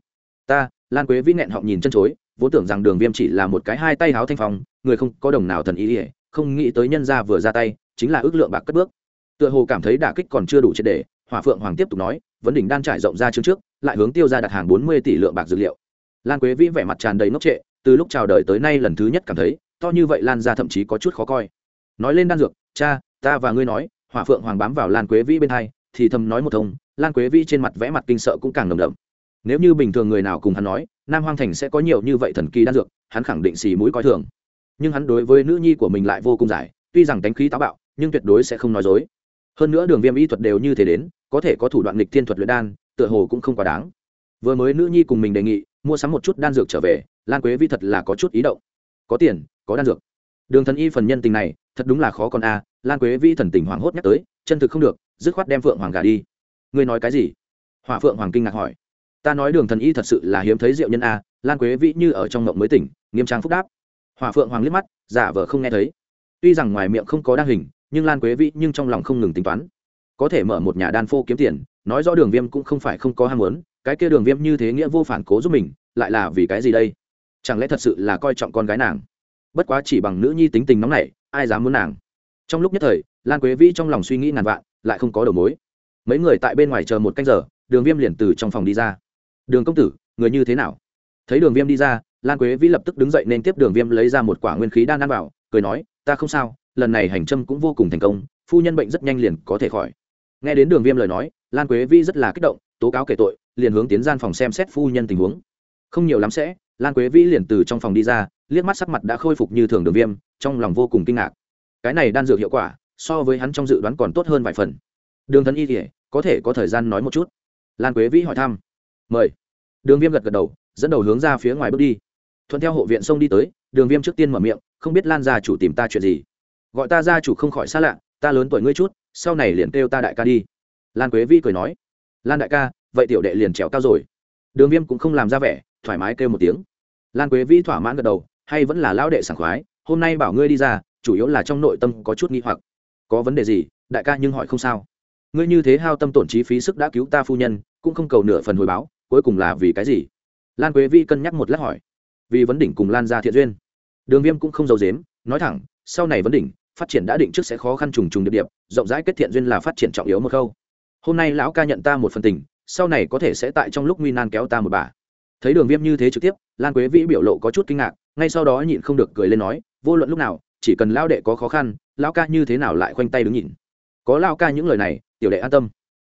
ta, lan quế vĩ nghẹn họng nhìn chân chối, vốn tưởng rằng đường viêm chỉ là một cái hai tay háo thanh phong, người không có đồng nào thần ý ỉa không nghĩ tới nhân ra vừa ra tay, chính là ước lượng bạc cất bước. Tựa hồ cảm thấy đả kích còn chưa đủ triệt để, hỏa phượng hoàng tiếp tục nói vấn đỉnh đan trải rộng ra trước trước, lại hướng tiêu ra đặt hàng bốn mươi tỷ lượng bạc dược liệu. Lan quế vĩ vẻ mặt tràn đầy ngốc trệ, từ lúc chào đời tới nay lần thứ nhất cảm thấy, to như vậy lan ra thậm chí có chút khó coi. Nói lên đan dược, cha, ta và ngươi nói, hỏa phượng hoàng bám vào lan quế vĩ bên hai, thì thầm nói một thông, lan quế vĩ trên mặt vẽ mặt kinh sợ cũng càng nồng đậm. Nếu như bình thường người nào cùng hắn nói, nam hoang thành sẽ có nhiều như vậy thần kỳ đan dược, hắn khẳng định xì mũi coi thường. Nhưng hắn đối với nữ nhi của mình lại vô cùng giải, tuy rằng đánh khí táo bạo, nhưng tuyệt đối sẽ không nói dối. Hơn nữa đường viêm y thuật đều như thế đến có thể có thủ đoạn lịch thiên thuật luyện đan, tựa hồ cũng không quá đáng. Vừa mới nữ nhi cùng mình đề nghị, mua sắm một chút đan dược trở về, lan quế vi thật là có chút ý động. Có tiền, có đan dược. Đường thần y phần nhân tình này, thật đúng là khó còn a à, lan quế vi thần tình hoảng hốt nhắc tới, chân thực không được, dứt khoát đem phượng hoàng gà đi. Ngươi nói cái gì? Hỏa phượng hoàng kinh ngạc hỏi. Ta nói đường thần y thật sự là hiếm thấy diệu nhân a à, lan quế vĩ như ở trong ngộng mới tỉnh, nghiêm trang phúc đáp. Hỏa phượng hoàng liếc mắt, giả vờ không nghe thấy. Tuy rằng ngoài miệng không có đa hình, nhưng lan quế vĩ nhưng trong lòng không ngừng tính toán có thể mở một nhà đan phô kiếm tiền, nói rõ đường viêm cũng không phải không có ham muốn, cái kia đường viêm như thế nghĩa vô phản cố giúp mình, lại là vì cái gì đây? Chẳng lẽ thật sự là coi trọng con gái nàng? Bất quá chỉ bằng nữ nhi tính tình nóng này ai dám muốn nàng? Trong lúc nhất thời, lan quế vĩ trong lòng suy nghĩ ngàn vạn, lại không có đầu mối. Mấy người tại bên ngoài chờ một canh giờ, đường viêm liền từ trong phòng đi ra. Đường công tử, người như thế nào? Thấy đường viêm đi ra, lan quế vĩ lập tức đứng dậy nên tiếp đường viêm lấy ra một quả nguyên khí đan ăn vào, cười nói, ta không sao, lần này hành trâm cũng vô cùng thành công, phu nhân bệnh rất nhanh liền có thể khỏi nghe đến đường viêm lời nói, lan quế Vi rất là kích động, tố cáo kể tội, liền hướng tiến gian phòng xem xét phu nhân tình huống. Không nhiều lắm sẽ, lan quế Vi liền từ trong phòng đi ra, liếc mắt sắc mặt đã khôi phục như thường đường viêm, trong lòng vô cùng kinh ngạc. Cái này đan dược hiệu quả, so với hắn trong dự đoán còn tốt hơn vài phần. Đường thần y thì có thể có thời gian nói một chút? Lan quế vĩ hỏi thăm. Mời. Đường viêm gật gật đầu, dẫn đầu hướng ra phía ngoài bước đi. Thuận theo hộ viện sông đi tới, đường viêm trước tiên mở miệng, không biết lan gia chủ tìm ta chuyện gì. Gọi ta gia chủ không khỏi xa lạ, ta lớn tuổi ngươi chút sau này liền kêu ta đại ca đi. Lan quế vi cười nói, lan đại ca, vậy tiểu đệ liền trèo cao rồi. Đường viêm cũng không làm ra vẻ, thoải mái kêu một tiếng. Lan quế vi thỏa mãn gật đầu, hay vẫn là lão đệ sảng khoái, hôm nay bảo ngươi đi ra, chủ yếu là trong nội tâm có chút nghi hoặc. Có vấn đề gì, đại ca nhưng hỏi không sao. Ngươi như thế hao tâm tổn trí phí sức đã cứu ta phu nhân, cũng không cầu nửa phần hồi báo, cuối cùng là vì cái gì? Lan quế vi cân nhắc một lát hỏi. Vì vấn đỉnh cùng lan ra thiện duyên. Đường viêm cũng không giấu dếm nói thẳng, sau này vấn đỉnh phát triển đã định trước sẽ khó khăn trùng trùng điệp điệp, rộng rãi kết thiện duyên là phát triển trọng yếu một khâu. Hôm nay lão ca nhận ta một phần tình, sau này có thể sẽ tại trong lúc nguy nan kéo ta một bà. Thấy đường viêm như thế trực tiếp, lan quế vĩ biểu lộ có chút kinh ngạc, ngay sau đó nhịn không được cười lên nói, vô luận lúc nào, chỉ cần lão đệ có khó khăn, lão ca như thế nào lại khoanh tay đứng nhìn có lao ca những lời này, tiểu đệ an tâm.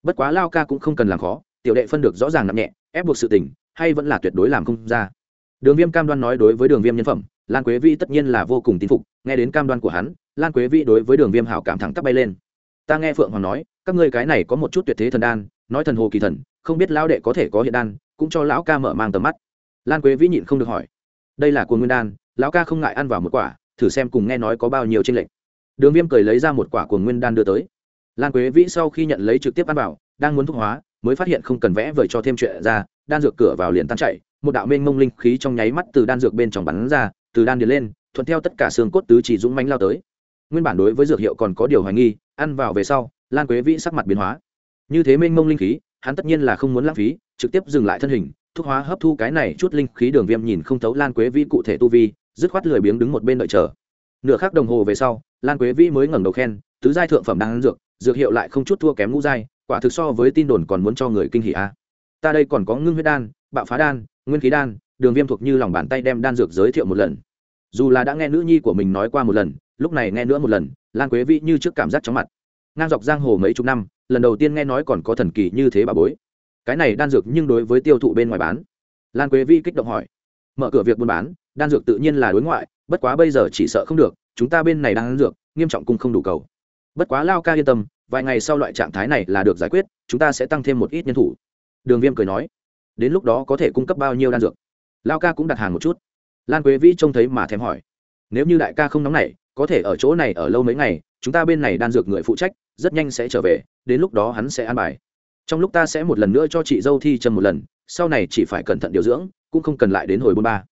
Bất quá lao ca cũng không cần làm khó, tiểu đệ phân được rõ ràng nặng nhẹ, ép buộc sự tình, hay vẫn là tuyệt đối làm không ra. Đường viêm cam đoan nói đối với đường viêm nhân phẩm lan quế Vi tất nhiên là vô cùng tin phục, nghe đến cam đoan của hắn, lan quế Vi đối với đường viêm hảo cảm thẳng tắp bay lên. Ta nghe phượng hoàng nói, các ngươi cái này có một chút tuyệt thế thần đan, nói thần hồ kỳ thần, không biết lão đệ có thể có hiện đan, cũng cho lão ca mở mang tầm mắt. Lan quế vĩ nhịn không được hỏi. Đây là cuồng nguyên đan, lão ca không ngại ăn vào một quả, thử xem cùng nghe nói có bao nhiêu tranh lệch. Đường viêm cười lấy ra một quả cuồng nguyên đan đưa tới. Lan quế vĩ sau khi nhận lấy trực tiếp ăn vào, đang muốn thuốc hóa, mới phát hiện không cần vẽ vời cho thêm chuyện ra, đan dược cửa vào liền tan chạy một đạo mênh mông linh khí trong nháy mắt từ đan dược bên trong bắn ra từ đan điền lên, thuận theo tất cả xương cốt tứ chỉ dũng mánh lao tới. Nguyên bản đối với dược hiệu còn có điều hoài nghi, ăn vào về sau, lan quế vĩ sắc mặt biến hóa. Như thế mênh mông linh khí, hắn tất nhiên là không muốn lãng phí, trực tiếp dừng lại thân hình, thuốc hóa hấp thu cái này chút linh khí đường viêm nhìn không thấu lan quế vĩ cụ thể tu vi, dứt khoát lười biếng đứng một bên đợi chờ. Nửa khắc đồng hồ về sau, lan quế vĩ mới ngẩng đầu khen, tứ giai thượng phẩm đang ăn dược dược hiệu lại không chút thua kém ngũ giai, quả thực so với tin đồn còn muốn cho người kinh hỉ a. À. ta đây còn có ngưng huyết đan, bạo phá đan, nguyên khí đan đường viêm thuộc như lòng bàn tay đem đan dược giới thiệu một lần. Dù là đã nghe nữ nhi của mình nói qua một lần, lúc này nghe nữa một lần, lan quế vĩ như trước cảm giác chóng mặt. Ngang dọc giang hồ mấy chục năm, lần đầu tiên nghe nói còn có thần kỳ như thế bà bối. Cái này đan dược nhưng đối với tiêu thụ bên ngoài bán. Lan quế vĩ kích động hỏi. Mở cửa việc buôn bán, đan dược tự nhiên là đối ngoại, bất quá bây giờ chỉ sợ không được, chúng ta bên này đang ăn dược, nghiêm trọng cung không đủ cầu. Bất quá lao ca yên tâm, vài ngày sau loại trạng thái này là được giải quyết, chúng ta sẽ tăng thêm một ít nhân thủ. Đường viêm cười nói. Đến lúc đó có thể cung cấp bao nhiêu đan dược? Lao ca cũng đặt hàng một chút. Lan quế vĩ trông thấy mà thèm hỏi, nếu như đại ca không nóng nảy, có thể ở chỗ này ở lâu mấy ngày, chúng ta bên này đan dược người phụ trách, rất nhanh sẽ trở về, đến lúc đó hắn sẽ an bài. Trong lúc ta sẽ một lần nữa cho chị dâu thi chân một lần, sau này chỉ phải cẩn thận điều dưỡng, cũng không cần lại đến hồi bôn ba.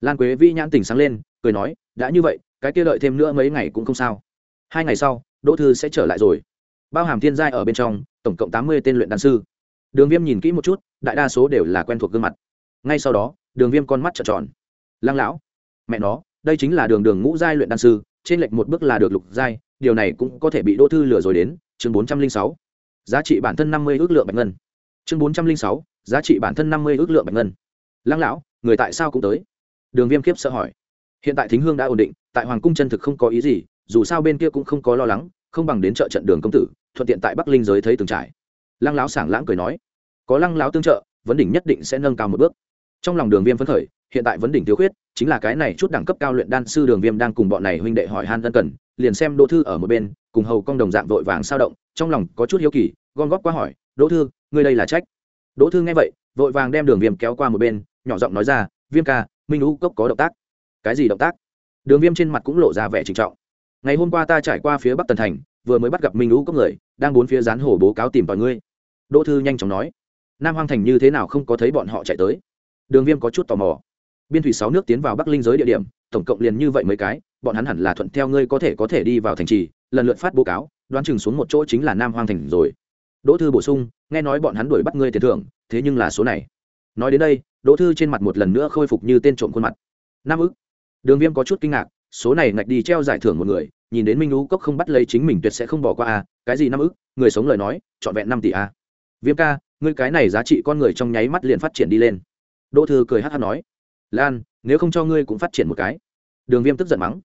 Lan quế vĩ nhãn tình sáng lên, cười nói, đã như vậy, cái kia lợi thêm nữa mấy ngày cũng không sao. Hai ngày sau, đỗ thư sẽ trở lại rồi. Bao hàm thiên giai ở bên trong, tổng cộng tám mươi tên luyện đan sư. Đường viêm nhìn kỹ một chút, đại đa số đều là quen thuộc gương mặt. Ngay sau đó đường viêm con mắt trợn tròn. Lăng lão, mẹ nó, đây chính là đường đường ngũ giai luyện đan sư, trên lệch một bước là được lục giai, điều này cũng có thể bị đỗ thư lừa rồi đến chương bốn trăm linh sáu. Giá trị bản thân năm mươi ước lượng bạch ngân. Chương bốn trăm linh sáu, giá trị bản thân năm mươi ước lượng bạch ngân. Lăng lão, người tại sao cũng tới? Đường viêm kiếp sợ hỏi. Hiện tại thính hương đã ổn định, tại hoàng cung chân thực không có ý gì, dù sao bên kia cũng không có lo lắng, không bằng đến chợ trận đường công tử, thuận tiện tại bắc linh giới thấy từng trải. Lăng lão sảng lãng cười nói. Có lăng lão tương trợ, vấn đỉnh nhất định sẽ nâng cao một bước trong lòng đường viêm phấn khởi, hiện tại vấn đỉnh thiếu khuyết, chính là cái này chút đẳng cấp cao luyện đan sư đường viêm đang cùng bọn này huynh đệ hỏi han tân cần, liền xem đỗ thư ở một bên, cùng hầu công đồng dạng vội vàng sao động, trong lòng có chút hiếu kỳ, gom góp qua hỏi, đỗ thư, ngươi đây là trách? Đỗ thư nghe vậy, vội vàng đem đường viêm kéo qua một bên, nhỏ giọng nói ra, viêm ca, minh lũ cốc có động tác. Cái gì động tác? Đường viêm trên mặt cũng lộ ra vẻ trịnh trọng. Ngày hôm qua ta trải qua phía bắc tần thành, vừa mới bắt gặp minh lũ cốc người, đang bốn phía dán hổ bố cáo tìm tòi ngươi. Đỗ thư nhanh chóng nói, nam hoang thành như thế nào không có thấy bọn họ chạy tới? Đường viêm có chút tò mò. Biên thủy sáu nước tiến vào bắc linh giới địa điểm, tổng cộng liền như vậy mấy cái, bọn hắn hẳn là thuận theo ngươi có thể có thể đi vào thành trì, lần lượt phát bố cáo, đoán chừng xuống một chỗ chính là nam hoang thành rồi. Đỗ thư bổ sung, nghe nói bọn hắn đuổi bắt ngươi tiền thưởng, thế nhưng là số này. Nói đến đây, đỗ thư trên mặt một lần nữa khôi phục như tên trộm khuôn mặt. Nam ức. Đường viêm có chút kinh ngạc, số này ngạch đi treo giải thưởng một người, nhìn đến minh lũ cốc không bắt lấy chính mình tuyệt sẽ không bỏ qua a cái gì năm ức, người sống lời nói, trọn vẹn năm tỷ a viêm ca, ngươi cái này giá trị con người trong nháy mắt liền phát triển đi lên đỗ thư cười hát hát nói, lan, nếu không cho ngươi cũng phát triển một cái. Đường viêm tức giận mắng,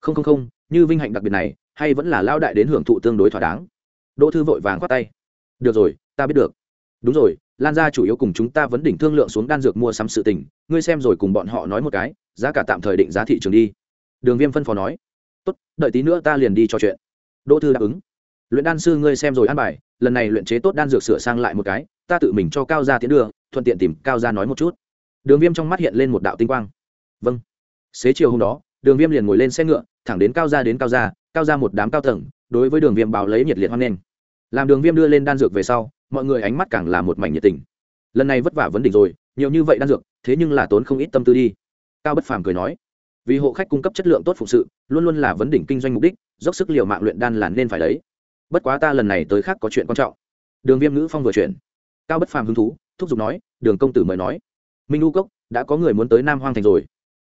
không không không, như vinh hạnh đặc biệt này, hay vẫn là lao đại đến hưởng thụ tương đối thỏa đáng. Đỗ thư vội vàng khoát tay, được rồi, ta biết được. Đúng rồi, lan gia chủ yếu cùng chúng ta vấn đỉnh thương lượng xuống đan dược mua sắm sự tình, ngươi xem rồi cùng bọn họ nói một cái, giá cả tạm thời định giá thị trường đi. Đường viêm phân phó nói, tốt, đợi tí nữa ta liền đi trò chuyện. Đỗ thư đáp ứng, luyện đan sư ngươi xem rồi an bài, lần này luyện chế tốt đan dược sửa sang lại một cái, ta tự mình cho cao gia tiến đưa, thuận tiện tìm cao gia nói một chút đường viêm trong mắt hiện lên một đạo tinh quang. Vâng. Xế chiều hôm đó, đường viêm liền ngồi lên xe ngựa, thẳng đến cao gia đến cao gia cao gia một đám cao tầng, đối với đường viêm bảo lấy nhiệt liệt hoan nghênh. Làm đường viêm đưa lên đan dược về sau, mọi người ánh mắt càng là một mảnh nhiệt tình. Lần này vất vả vấn đỉnh rồi, nhiều như vậy đan dược, thế nhưng là tốn không ít tâm tư đi. Cao bất phàm cười nói, vì hộ khách cung cấp chất lượng tốt phục sự, luôn luôn là vấn đỉnh kinh doanh mục đích, dốc sức liều mạng luyện đan là nên phải đấy. Bất quá ta lần này tới khác có chuyện quan trọng. Đường viêm ngữ phong vừa chuyển. Cao bất phàm hứng thú, thúc giục nói, đường công tử mời nói minh u cốc, đã có người muốn tới nam hoang thành rồi.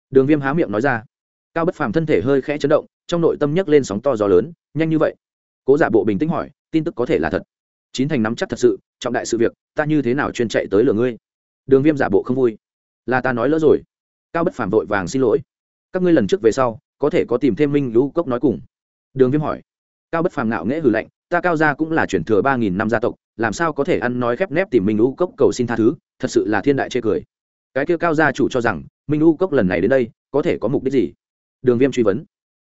Đường viêm há miệng nói ra. Cao bất phàm thân thể hơi khẽ chấn động, trong nội tâm nhấc lên sóng to gió lớn, nhanh như vậy. Cố giả bộ bình tĩnh hỏi, tin tức có thể là thật. Chín thành nắm chắc thật sự, trọng đại sự việc, ta như thế nào chuyên chạy tới lừa ngươi? Đường viêm giả bộ không vui. Là ta nói lỡ rồi. Cao bất phàm vội vàng xin lỗi. Các ngươi lần trước về sau, có thể có tìm thêm minh lũ cốc nói cùng. Đường viêm hỏi. Cao bất phàm ngạo nghễ hử lạnh, ta cao gia cũng là chuyển thừa ba nghìn năm gia tộc, làm sao có thể ăn nói khép nép tìm minh lũ cốc cầu xin tha thứ, thật sự là thiên đại chê cười cái kia cao gia chủ cho rằng, minh u cốc lần này đến đây, có thể có mục đích gì? Đường viêm truy vấn.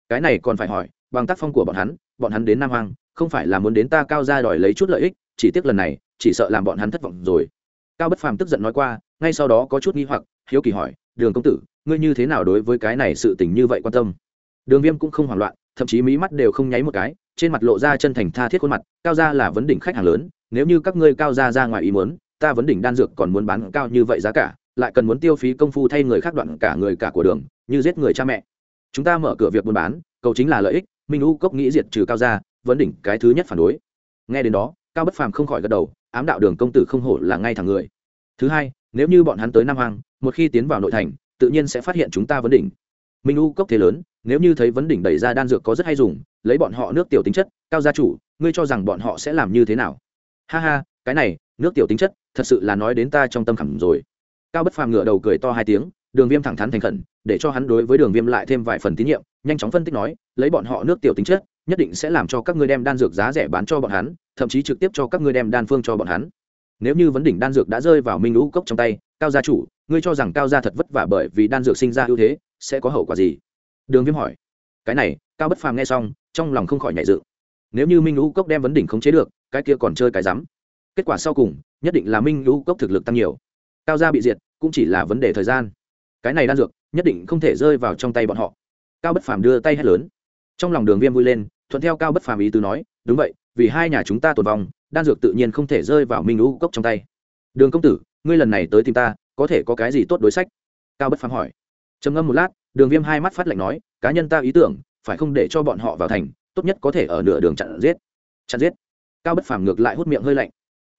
Cái này còn phải hỏi, bằng tác phong của bọn hắn bọn hắn đến nam hoàng không phải là muốn đến ta cao gia đòi lấy chút lợi ích, chỉ tiếc lần này, chỉ sợ làm bọn hắn thất vọng rồi. Cao bất phàm tức giận nói qua, ngay sau đó có chút nghi hoặc, hiếu kỳ hỏi, đường công tử, ngươi như thế nào đối với cái này sự tình như vậy quan tâm? Đường viêm cũng không hoảng loạn, thậm chí mí mắt đều không nháy một cái, trên mặt lộ ra chân thành tha thiết khuôn mặt, cao gia là vấn đỉnh khách hàng lớn, nếu như các ngươi cao gia ra ngoài ý muốn, ta vấn đỉnh đan dược còn muốn bán cao như vậy giá cả lại cần muốn tiêu phí công phu thay người khác đoạn cả người cả của đường, như giết người cha mẹ. Chúng ta mở cửa việc buôn bán, cầu chính là lợi ích, minh u cốc nghĩ diệt trừ cao ra vấn đỉnh cái thứ nhất phản đối. Nghe đến đó, cao bất phàm không khỏi gật đầu, ám đạo đường công tử không hổ là ngay thẳng người. Thứ hai, nếu như bọn hắn tới nam hoàng một khi tiến vào nội thành, tự nhiên sẽ phát hiện chúng ta vấn đỉnh. Minh u cốc thế lớn, nếu như thấy vấn đỉnh đẩy ra đan dược có rất hay dùng, lấy bọn họ nước tiểu tính chất, cao gia chủ, ngươi cho rằng bọn họ sẽ làm như thế nào? Ha ha, cái này, nước tiểu tính chất, thật sự là nói đến ta trong tâm khảm rồi cao bất phàm ngửa đầu cười to hai tiếng, đường viêm thẳng thắn thành khẩn, để cho hắn đối với đường viêm lại thêm vài phần tín nhiệm, nhanh chóng phân tích nói, lấy bọn họ nước tiểu tính chất, nhất định sẽ làm cho các ngươi đem đan dược giá rẻ bán cho bọn hắn, thậm chí trực tiếp cho các ngươi đem đan phương cho bọn hắn. Nếu như vấn đỉnh đan dược đã rơi vào minh lũ cốc trong tay, cao gia chủ, ngươi cho rằng cao gia thật vất vả bởi vì đan dược sinh ra ưu thế, sẽ có hậu quả gì? Đường viêm hỏi. Cái này, cao bất phàm nghe xong, trong lòng không khỏi nhảy dự nếu như minh lũ cốc đem vấn đỉnh khống chế được, cái kia còn chơi cái rắm. Kết quả sau cùng, nhất định là minh lũ cốc thực lực tăng nhiều cao gia bị diệt, cũng chỉ là vấn đề thời gian. Cái này đan dược, nhất định không thể rơi vào trong tay bọn họ. Cao bất phàm đưa tay hét lớn. Trong lòng đường viêm vui lên, thuận theo cao bất phàm ý tứ nói, đúng vậy, vì hai nhà chúng ta tồn vong, đan dược tự nhiên không thể rơi vào minh lũ cốc trong tay. Đường công tử, ngươi lần này tới tìm ta, có thể có cái gì tốt đối sách? Cao bất phàm hỏi. Trầm ngâm một lát, đường viêm hai mắt phát lạnh nói, cá nhân ta ý tưởng, phải không để cho bọn họ vào thành, tốt nhất có thể ở nửa đường chặn giết. Chặn giết? Cao bất phàm ngược lại hút miệng hơi lạnh.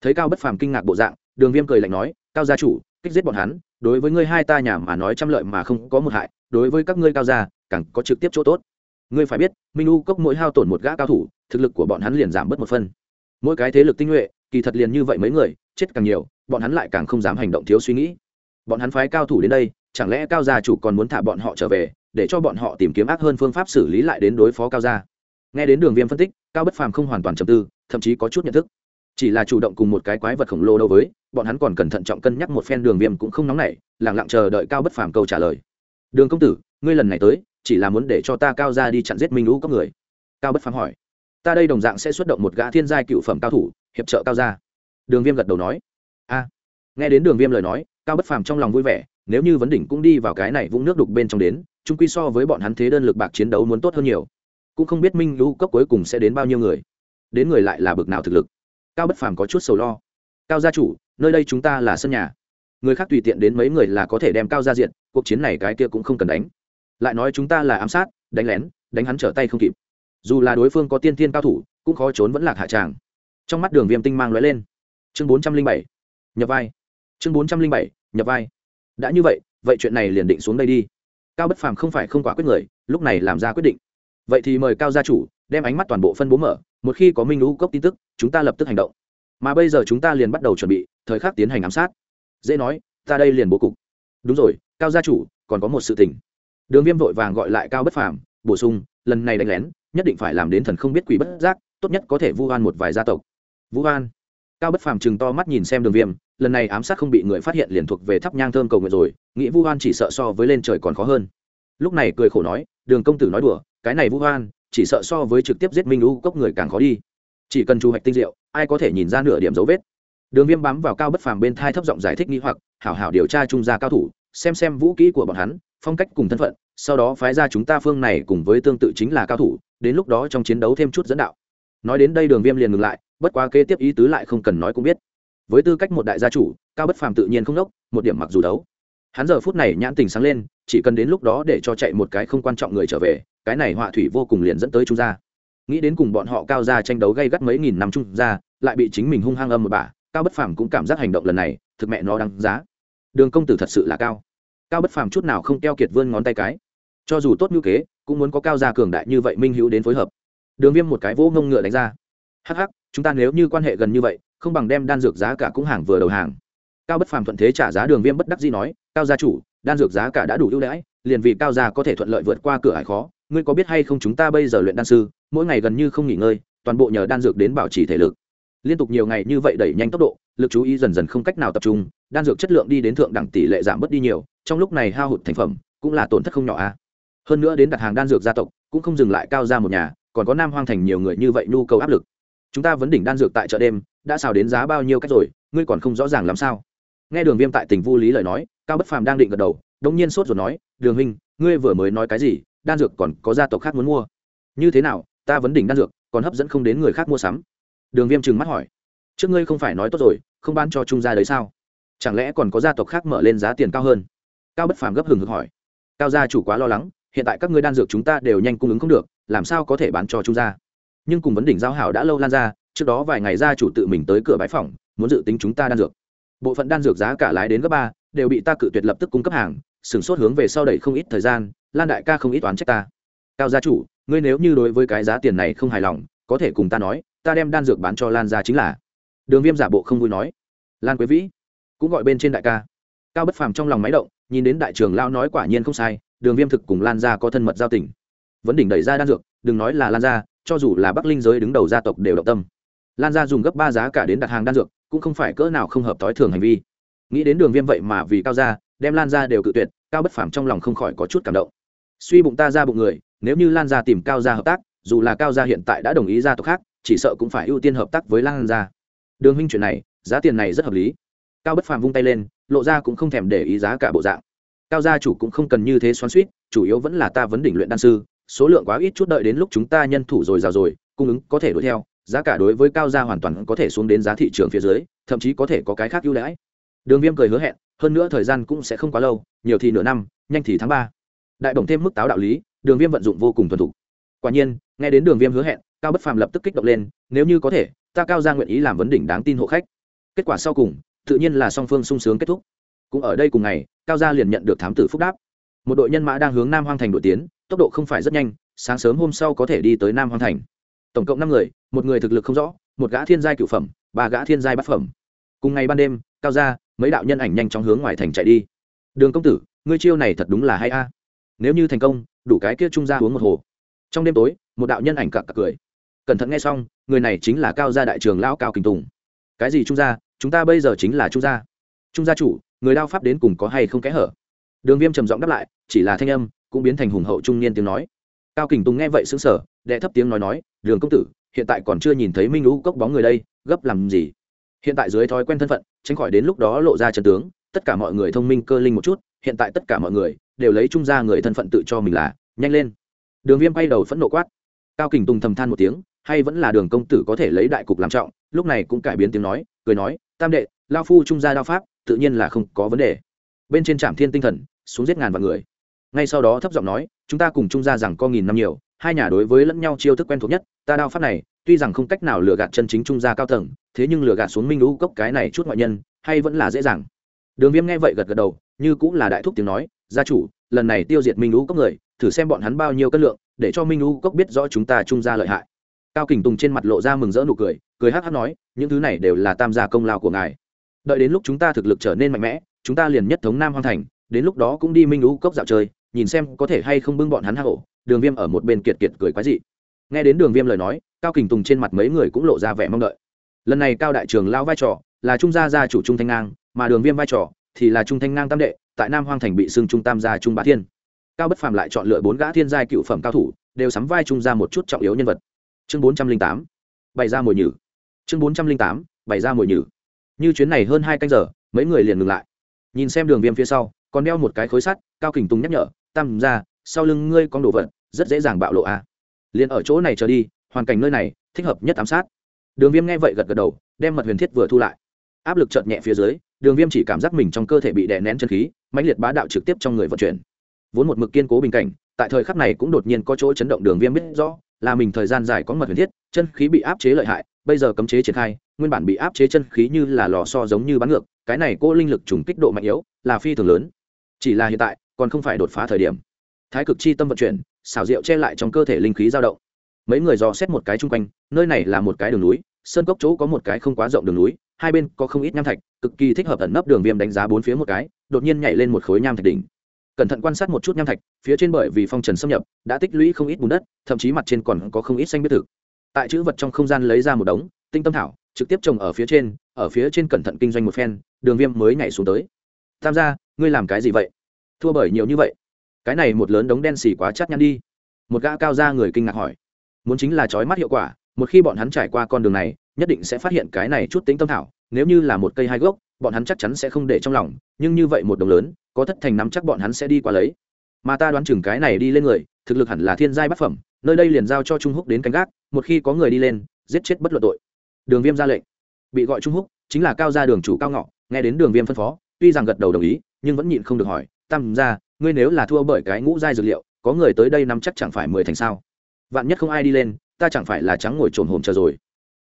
Thấy cao bất phàm kinh ngạc bộ dạng đường viêm cười lạnh nói, cao gia chủ, kích giết bọn hắn, đối với ngươi hai ta nhà mà nói trăm lợi mà không có một hại, đối với các ngươi cao gia, càng có trực tiếp chỗ tốt. Ngươi phải biết, minh u cốc mỗi hao tổn một gã cao thủ, thực lực của bọn hắn liền giảm bớt một phân mỗi cái thế lực tinh nhuệ, kỳ thật liền như vậy mấy người, chết càng nhiều, bọn hắn lại càng không dám hành động thiếu suy nghĩ. Bọn hắn phái cao thủ đến đây, chẳng lẽ cao gia chủ còn muốn thả bọn họ trở về, để cho bọn họ tìm kiếm ác hơn phương pháp xử lý lại đến đối phó cao gia? Nghe đến đường viêm phân tích, cao bất phàm không hoàn toàn trầm tư, thậm chí có chút nhận thức chỉ là chủ động cùng một cái quái vật khổng lồ đâu với, bọn hắn còn cẩn thận trọng cân nhắc một phen đường viêm cũng không nóng nảy lẳng lặng chờ đợi cao bất phàm câu trả lời. Đường công tử, ngươi lần này tới, chỉ là muốn để cho ta cao ra đi chặn giết minh lũ các người. Cao bất phàm hỏi. Ta đây đồng dạng sẽ xuất động một gã thiên giai cựu phẩm cao thủ, hiệp trợ cao gia. Đường viêm gật đầu nói. A. Nghe đến đường viêm lời nói, cao bất phàm trong lòng vui vẻ, nếu như vấn đỉnh cũng đi vào cái này vũng nước đục bên trong đến chúng quy so với bọn hắn thế đơn lực bạc chiến đấu muốn tốt hơn nhiều. Cũng không biết minh lũ cấp cuối cùng sẽ đến bao nhiêu người. Đến người lại là bực nào thực lực cao bất phàm có chút sầu lo. Cao gia chủ, nơi đây chúng ta là sân nhà. Người khác tùy tiện đến mấy người là có thể đem cao ra diện cuộc chiến này cái kia cũng không cần đánh. Lại nói chúng ta là ám sát, đánh lén, đánh hắn trở tay không kịp. Dù là đối phương có tiên tiên cao thủ, cũng khó trốn vẫn lạc hạ tràng. Trong mắt đường viêm tinh mang lóe lên. Chương bốn trăm linh bảy, nhập vai. Chương bốn trăm linh bảy, nhập vai. Đã như vậy vậy chuyện này liền định xuống đây đi. Cao bất phàm không phải không quả quyết người, lúc này làm ra quyết định. Vậy thì mời cao gia chủ đem ánh mắt toàn bộ phân bố mở, một khi có minh lũ cốc tin tức chúng ta lập tức hành động. Mà bây giờ chúng ta liền bắt đầu chuẩn bị, thời khắc tiến hành ám sát. Dễ nói, ta đây liền bố cục. Đúng rồi, cao gia chủ, còn có một sự tình. Đường viêm vội vàng gọi lại cao bất phàm, bổ sung, lần này đánh lén, nhất định phải làm đến thần không biết quỷ bất giác, tốt nhất có thể vu oan một vài gia tộc. Vũ oan? Cao bất phàm chừng to mắt nhìn xem đường viêm, lần này ám sát không bị người phát hiện liền thuộc về thắp nhang thơm cầu nguyện rồi, nghĩ vu oan chỉ sợ so với lên trời còn khó hơn. Lúc này cười khổ nói, đường công tử nói đùa, cái này vu oan, chỉ sợ so với trực tiếp giết minh u cốc người càng khó đi chỉ cần chu hoạch tinh diệu, ai có thể nhìn ra nửa điểm dấu vết. Đường viêm bám vào cao bất phàm bên thai thấp giọng giải thích nghi hoặc, hảo hảo điều tra trung gia cao thủ, xem xem vũ kỹ của bọn hắn, phong cách cùng thân phận, sau đó phái ra chúng ta phương này cùng với tương tự chính là cao thủ, đến lúc đó trong chiến đấu thêm chút dẫn đạo. Nói đến đây đường viêm liền ngừng lại, bất quá kế tiếp ý tứ lại không cần nói cũng biết. Với tư cách một đại gia chủ, cao bất phàm tự nhiên không đốc, một điểm mặc dù đấu. Hắn giờ phút này nhãn tình sáng lên, chỉ cần đến lúc đó để cho chạy một cái không quan trọng người trở về, cái này họa thủy vô cùng liền dẫn tới trung gia nghĩ đến cùng bọn họ cao ra tranh đấu gây gắt mấy nghìn năm chung ra, lại bị chính mình hung hăng âm một bà cao bất phàm cũng cảm giác hành động lần này, thực mẹ nó đáng giá. Đường công tử thật sự là cao. Cao bất phàm chút nào không keo kiệt vươn ngón tay cái. Cho dù tốt như kế, cũng muốn có cao gia cường đại như vậy minh hữu đến phối hợp. Đường viêm một cái vỗ ngông ngựa đánh ra. Hắc hắc, chúng ta nếu như quan hệ gần như vậy, không bằng đem đan dược giá cả cũng hàng vừa đầu hàng. Cao bất phàm thuận thế trả giá đường viêm bất đắc dĩ nói, cao gia chủ, đan dược giá cả đã đủ ưu đãi, liền vì cao gia có thể thuận lợi vượt qua cửa hải khó ngươi có biết hay không chúng ta bây giờ luyện đan sư, mỗi ngày gần như không nghỉ ngơi, toàn bộ nhờ đan dược đến bảo trì thể lực. Liên tục nhiều ngày như vậy đẩy nhanh tốc độ, lực chú ý dần dần không cách nào tập trung, đan dược chất lượng đi đến thượng đẳng tỷ lệ giảm bớt đi nhiều, trong lúc này hao hụt thành phẩm, cũng là tổn thất không nhỏ a. Hơn nữa đến đặt hàng đan dược gia tộc, cũng không dừng lại cao ra một nhà, còn có nam hoang thành nhiều người như vậy nhu cầu áp lực. Chúng ta vấn đỉnh đan dược tại chợ đêm, đã xào đến giá bao nhiêu cách rồi, ngươi còn không rõ ràng làm sao. Nghe đường viêm tại tỉnh vu lý lời nói, cao bất phàm đang định gật đầu đống nhiên sốt rồi nói, đường huynh, ngươi vừa mới nói cái gì? Đan dược còn có gia tộc khác muốn mua. Như thế nào, ta vấn đỉnh đan dược, còn hấp dẫn không đến người khác mua sắm? Đường viêm trừng mắt hỏi. Trước ngươi không phải nói tốt rồi, không bán cho trung gia đấy sao? Chẳng lẽ còn có gia tộc khác mở lên giá tiền cao hơn? Cao bất phàm gấp hừng hực hỏi. Cao gia chủ quá lo lắng, hiện tại các ngươi đan dược chúng ta đều nhanh cung ứng không được, làm sao có thể bán cho trung gia? Nhưng cùng vấn đỉnh giao hảo đã lâu lan ra, trước đó vài ngày gia chủ tự mình tới cửa bãi phòng muốn dự tính chúng ta đan dược. Bộ phận đan dược giá cả lái đến gấp ba, đều bị ta cự tuyệt lập tức cung cấp hàng sửng sốt hướng về sau đẩy không ít thời gian lan đại ca không ít toán trách ta. Cao gia chủ, ngươi nếu như đối với cái giá tiền này không hài lòng, có thể cùng ta nói, ta đem đan dược bán cho lan ra chính là. Đường viêm giả bộ không vui nói. Lan quế vĩ, cũng gọi bên trên đại ca. Cao bất phàm trong lòng máy động, nhìn đến đại trường lao nói quả nhiên không sai, đường viêm thực cùng lan ra có thân mật giao tình. Vấn đỉnh đẩy ra đan dược, đừng nói là lan ra cho dù là bắc linh giới đứng đầu gia tộc đều động tâm. Lan ra dùng gấp ba giá cả đến đặt hàng đan dược, cũng không phải cỡ nào không hợp thói thường hành vi. Nghĩ đến đường viêm vậy mà vì cao gia, đem lan ra đều cự tuyệt, cao bất phàm trong lòng không khỏi có chút cảm động suy bụng ta ra bụng người, nếu như lan ra tìm cao gia hợp tác, dù là cao gia hiện tại đã đồng ý gia tộc khác, chỉ sợ cũng phải ưu tiên hợp tác với lan gia. Đường huynh chuyện này, giá tiền này rất hợp lý. Cao bất phàm vung tay lên, lộ ra cũng không thèm để ý giá cả bộ dạng. Cao gia chủ cũng không cần như thế xoắn suýt chủ yếu vẫn là ta vấn đỉnh luyện đan sư, số lượng quá ít chút đợi đến lúc chúng ta nhân thủ rồi rào rồi, cung ứng có thể đuổi theo, giá cả đối với cao gia hoàn toàn có thể xuống đến giá thị trường phía dưới, thậm chí có thể có cái khác ưu đãi. Đường viêm cười hứa hẹn, hơn nữa thời gian cũng sẽ không quá lâu, nhiều thì nửa năm, nhanh thì tháng ba đại bổng thêm mức táo đạo lý, đường viêm vận dụng vô cùng thuần thục. Quả nhiên, nghe đến đường viêm hứa hẹn, cao bất phàm lập tức kích động lên, nếu như có thể, ta cao ra nguyện ý làm vấn đỉnh đáng tin hộ khách. Kết quả sau cùng, tự nhiên là song phương sung sướng kết thúc. Cũng ở đây cùng ngày, cao gia liền nhận được thám tử phúc đáp. Một đội nhân mã đang hướng nam hoang thành đội tiến, tốc độ không phải rất nhanh, sáng sớm hôm sau có thể đi tới nam hoang thành. Tổng cộng năm người, một người thực lực không rõ, một gã thiên giai cựu phẩm, ba gã thiên giai bát phẩm. Cùng ngày ban đêm, cao gia, mấy đạo nhân ảnh nhanh chóng hướng ngoài thành chạy đi. Đường công tử, ngươi chiêu này thật đúng là hay a nếu như thành công, đủ cái kia trung gia uống một hồ. Trong đêm tối, một đạo nhân ảnh cặc cặc cười. Cẩn thận nghe xong, người này chính là cao gia đại trường lão cao kình tùng. Cái gì trung gia chúng ta bây giờ chính là trung gia. Trung gia chủ, người đao pháp đến cùng có hay không kẽ hở? Đường viêm trầm giọng đáp lại, chỉ là thanh âm, cũng biến thành hùng hậu trung niên tiếng nói. Cao kình tùng nghe vậy xứng sở đệ thấp tiếng nói nói, đường công tử, hiện tại còn chưa nhìn thấy minh lũ cốc bóng người đây, gấp làm gì? Hiện tại dưới thói quen thân phận, tránh khỏi đến lúc đó lộ ra trần tướng tất cả mọi người thông minh cơ linh một chút, hiện tại tất cả mọi người đều lấy trung gia người thân phận tự cho mình là, nhanh lên. Đường viêm bay đầu phẫn nộ quát. Cao kình tùng thầm than một tiếng, hay vẫn là đường công tử có thể lấy đại cục làm trọng, lúc này cũng cải biến tiếng nói, cười nói, tam đệ, lao phu trung gia đao pháp, tự nhiên là không có vấn đề. Bên trên trạm thiên tinh thần, xuống giết ngàn vạn người. Ngay sau đó thấp giọng nói, chúng ta cùng trung gia rằng có nghìn năm nhiều, hai nhà đối với lẫn nhau chiêu thức quen thuộc nhất, ta đao pháp này, tuy rằng không cách nào lừa gạt chân chính trung gia cao tầng, thế nhưng lừa gạt xuống minh lũ cốc cái này chút ngoại nhân, hay vẫn là dễ dàng đường viêm nghe vậy gật gật đầu, như cũng là đại thúc tiếng nói, gia chủ, lần này tiêu diệt minh lũ cốc người, thử xem bọn hắn bao nhiêu cân lượng, để cho minh lũ cốc biết rõ chúng ta trung gia lợi hại. Cao kình tùng trên mặt lộ ra mừng rỡ nụ cười cười hắc hắc nói, những thứ này đều là tam gia công lao của ngài. Đợi đến lúc chúng ta thực lực trở nên mạnh mẽ, chúng ta liền nhất thống nam hoang thành, đến lúc đó cũng đi minh lũ cốc dạo chơi, nhìn xem có thể hay không bưng bọn hắn hạ hổ. Đường viêm ở một bên kiệt kiệt cười quái dị. Nghe đến đường viêm lời nói, cao kình tùng trên mặt mấy người cũng lộ ra vẻ mong đợi. Lần này cao đại trường lao vai trò là trung gia gia chủ trung thanh ngang mà đường viêm vai trò thì là trung thanh ngang tam đệ, tại nam hoang thành bị xưng trung tam gia trung bá thiên. Cao bất phàm lại chọn lựa bốn gã thiên giai cựu phẩm cao thủ, đều sắm vai trung ra một chút trọng yếu nhân vật. Chương bốn trăm linh tám, bày ra mồi nhử. Chương bốn trăm linh tám, bày ra mồi nhử. Như chuyến này hơn hai canh giờ, mấy người liền ngừng lại. Nhìn xem đường viêm phía sau, còn đeo một cái khối sắt, cao kình tùng nhắc nhở, tam ra sau lưng ngươi con đồ vật, rất dễ dàng bạo lộ a à. liền ở chỗ này trở đi, hoàn cảnh nơi này, thích hợp nhất ám sát. Đường viêm nghe vậy gật gật đầu, đem mật huyền thiết vừa thu lại. Áp lực chợt nhẹ phía dưới đường viêm chỉ cảm giác mình trong cơ thể bị đè nén chân khí, mãnh liệt bá đạo trực tiếp trong người vận chuyển. Vốn một mực kiên cố bình cảnh, tại thời khắc này cũng đột nhiên có chỗ chấn động đường viêm biết rõ, là mình thời gian dài có mật huyền thiết, chân khí bị áp chế lợi hại, bây giờ cấm chế triển khai, nguyên bản bị áp chế chân khí như là lò so giống như bắn ngược, cái này cô linh lực trùng kích độ mạnh yếu, là phi thường lớn. Chỉ là hiện tại, còn không phải đột phá thời điểm. Thái cực chi tâm vận chuyển, xảo diệu che lại trong cơ thể linh khí dao động. Mấy người dò xét một cái chung quanh, nơi này là một cái đường núi sơn cốc chỗ có một cái không quá rộng đường núi, hai bên có không ít nham thạch, cực kỳ thích hợp ẩn nấp đường viêm đánh giá bốn phía một cái, đột nhiên nhảy lên một khối nham thạch đỉnh. Cẩn thận quan sát một chút nham thạch, phía trên bởi vì phong trần xâm nhập, đã tích lũy không ít bùn đất, thậm chí mặt trên còn có không ít xanh biết thực. Tại chữ vật trong không gian lấy ra một đống, tinh tâm thảo, trực tiếp trồng ở phía trên, ở phía trên cẩn thận kinh doanh một phen, đường viêm mới nhảy xuống tới. Tham gia, ngươi làm cái gì vậy? Thua bởi nhiều như vậy. Cái này một lớn đống đen xì quá chắc nhăn đi. Một gã cao ra người kinh ngạc hỏi. Muốn chính là trói mắt hiệu quả một khi bọn hắn trải qua con đường này, nhất định sẽ phát hiện cái này chút tính tâm thảo, nếu như là một cây hai gốc, bọn hắn chắc chắn sẽ không để trong lòng, nhưng như vậy một đồng lớn, có thất thành nắm chắc bọn hắn sẽ đi qua lấy. Mà ta đoán chừng cái này đi lên người, thực lực hẳn là thiên giai bát phẩm, nơi đây liền giao cho trung húc đến canh gác, một khi có người đi lên, giết chết bất luận tội. Đường viêm ra lệnh. Bị gọi trung húc, chính là cao gia đường chủ cao ngọ, nghe đến đường viêm phân phó, tuy rằng gật đầu đồng ý, nhưng vẫn nhịn không được hỏi, tam ra ngươi nếu là thua bởi cái ngũ giai dược liệu, có người tới đây nắm chắc chẳng phải mười thành sao? Vạn nhất không ai đi lên ta chẳng phải là trắng ngồi trồn hồn chờ rồi.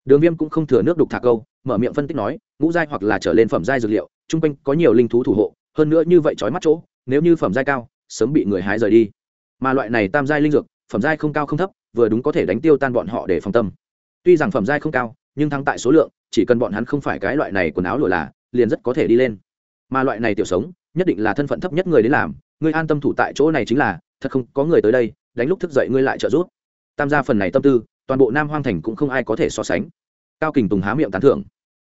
Đường viêm cũng không thừa nước đục thả câu, mở miệng phân tích nói, ngũ giai hoặc là trở lên phẩm giai dược liệu, chung quanh có nhiều linh thú thủ hộ, hơn nữa như vậy trói mắt chỗ, nếu như phẩm giai cao, sớm bị người hái rời đi. Mà loại này tam giai linh dược, phẩm giai không cao không thấp, vừa đúng có thể đánh tiêu tan bọn họ để phòng tâm. Tuy rằng phẩm giai không cao, nhưng thắng tại số lượng, chỉ cần bọn hắn không phải cái loại này quần áo lụa là, liền rất có thể đi lên. Mà loại này tiểu sống, nhất định là thân phận thấp nhất người đến làm ngươi an tâm thủ tại chỗ này chính là, thật không, có người tới đây, đánh lúc thức dậy ngươi lại trợ giúp tam gia phần này tâm tư, toàn bộ nam hoang thành cũng không ai có thể so sánh. Cao kình tùng há miệng tán thưởng.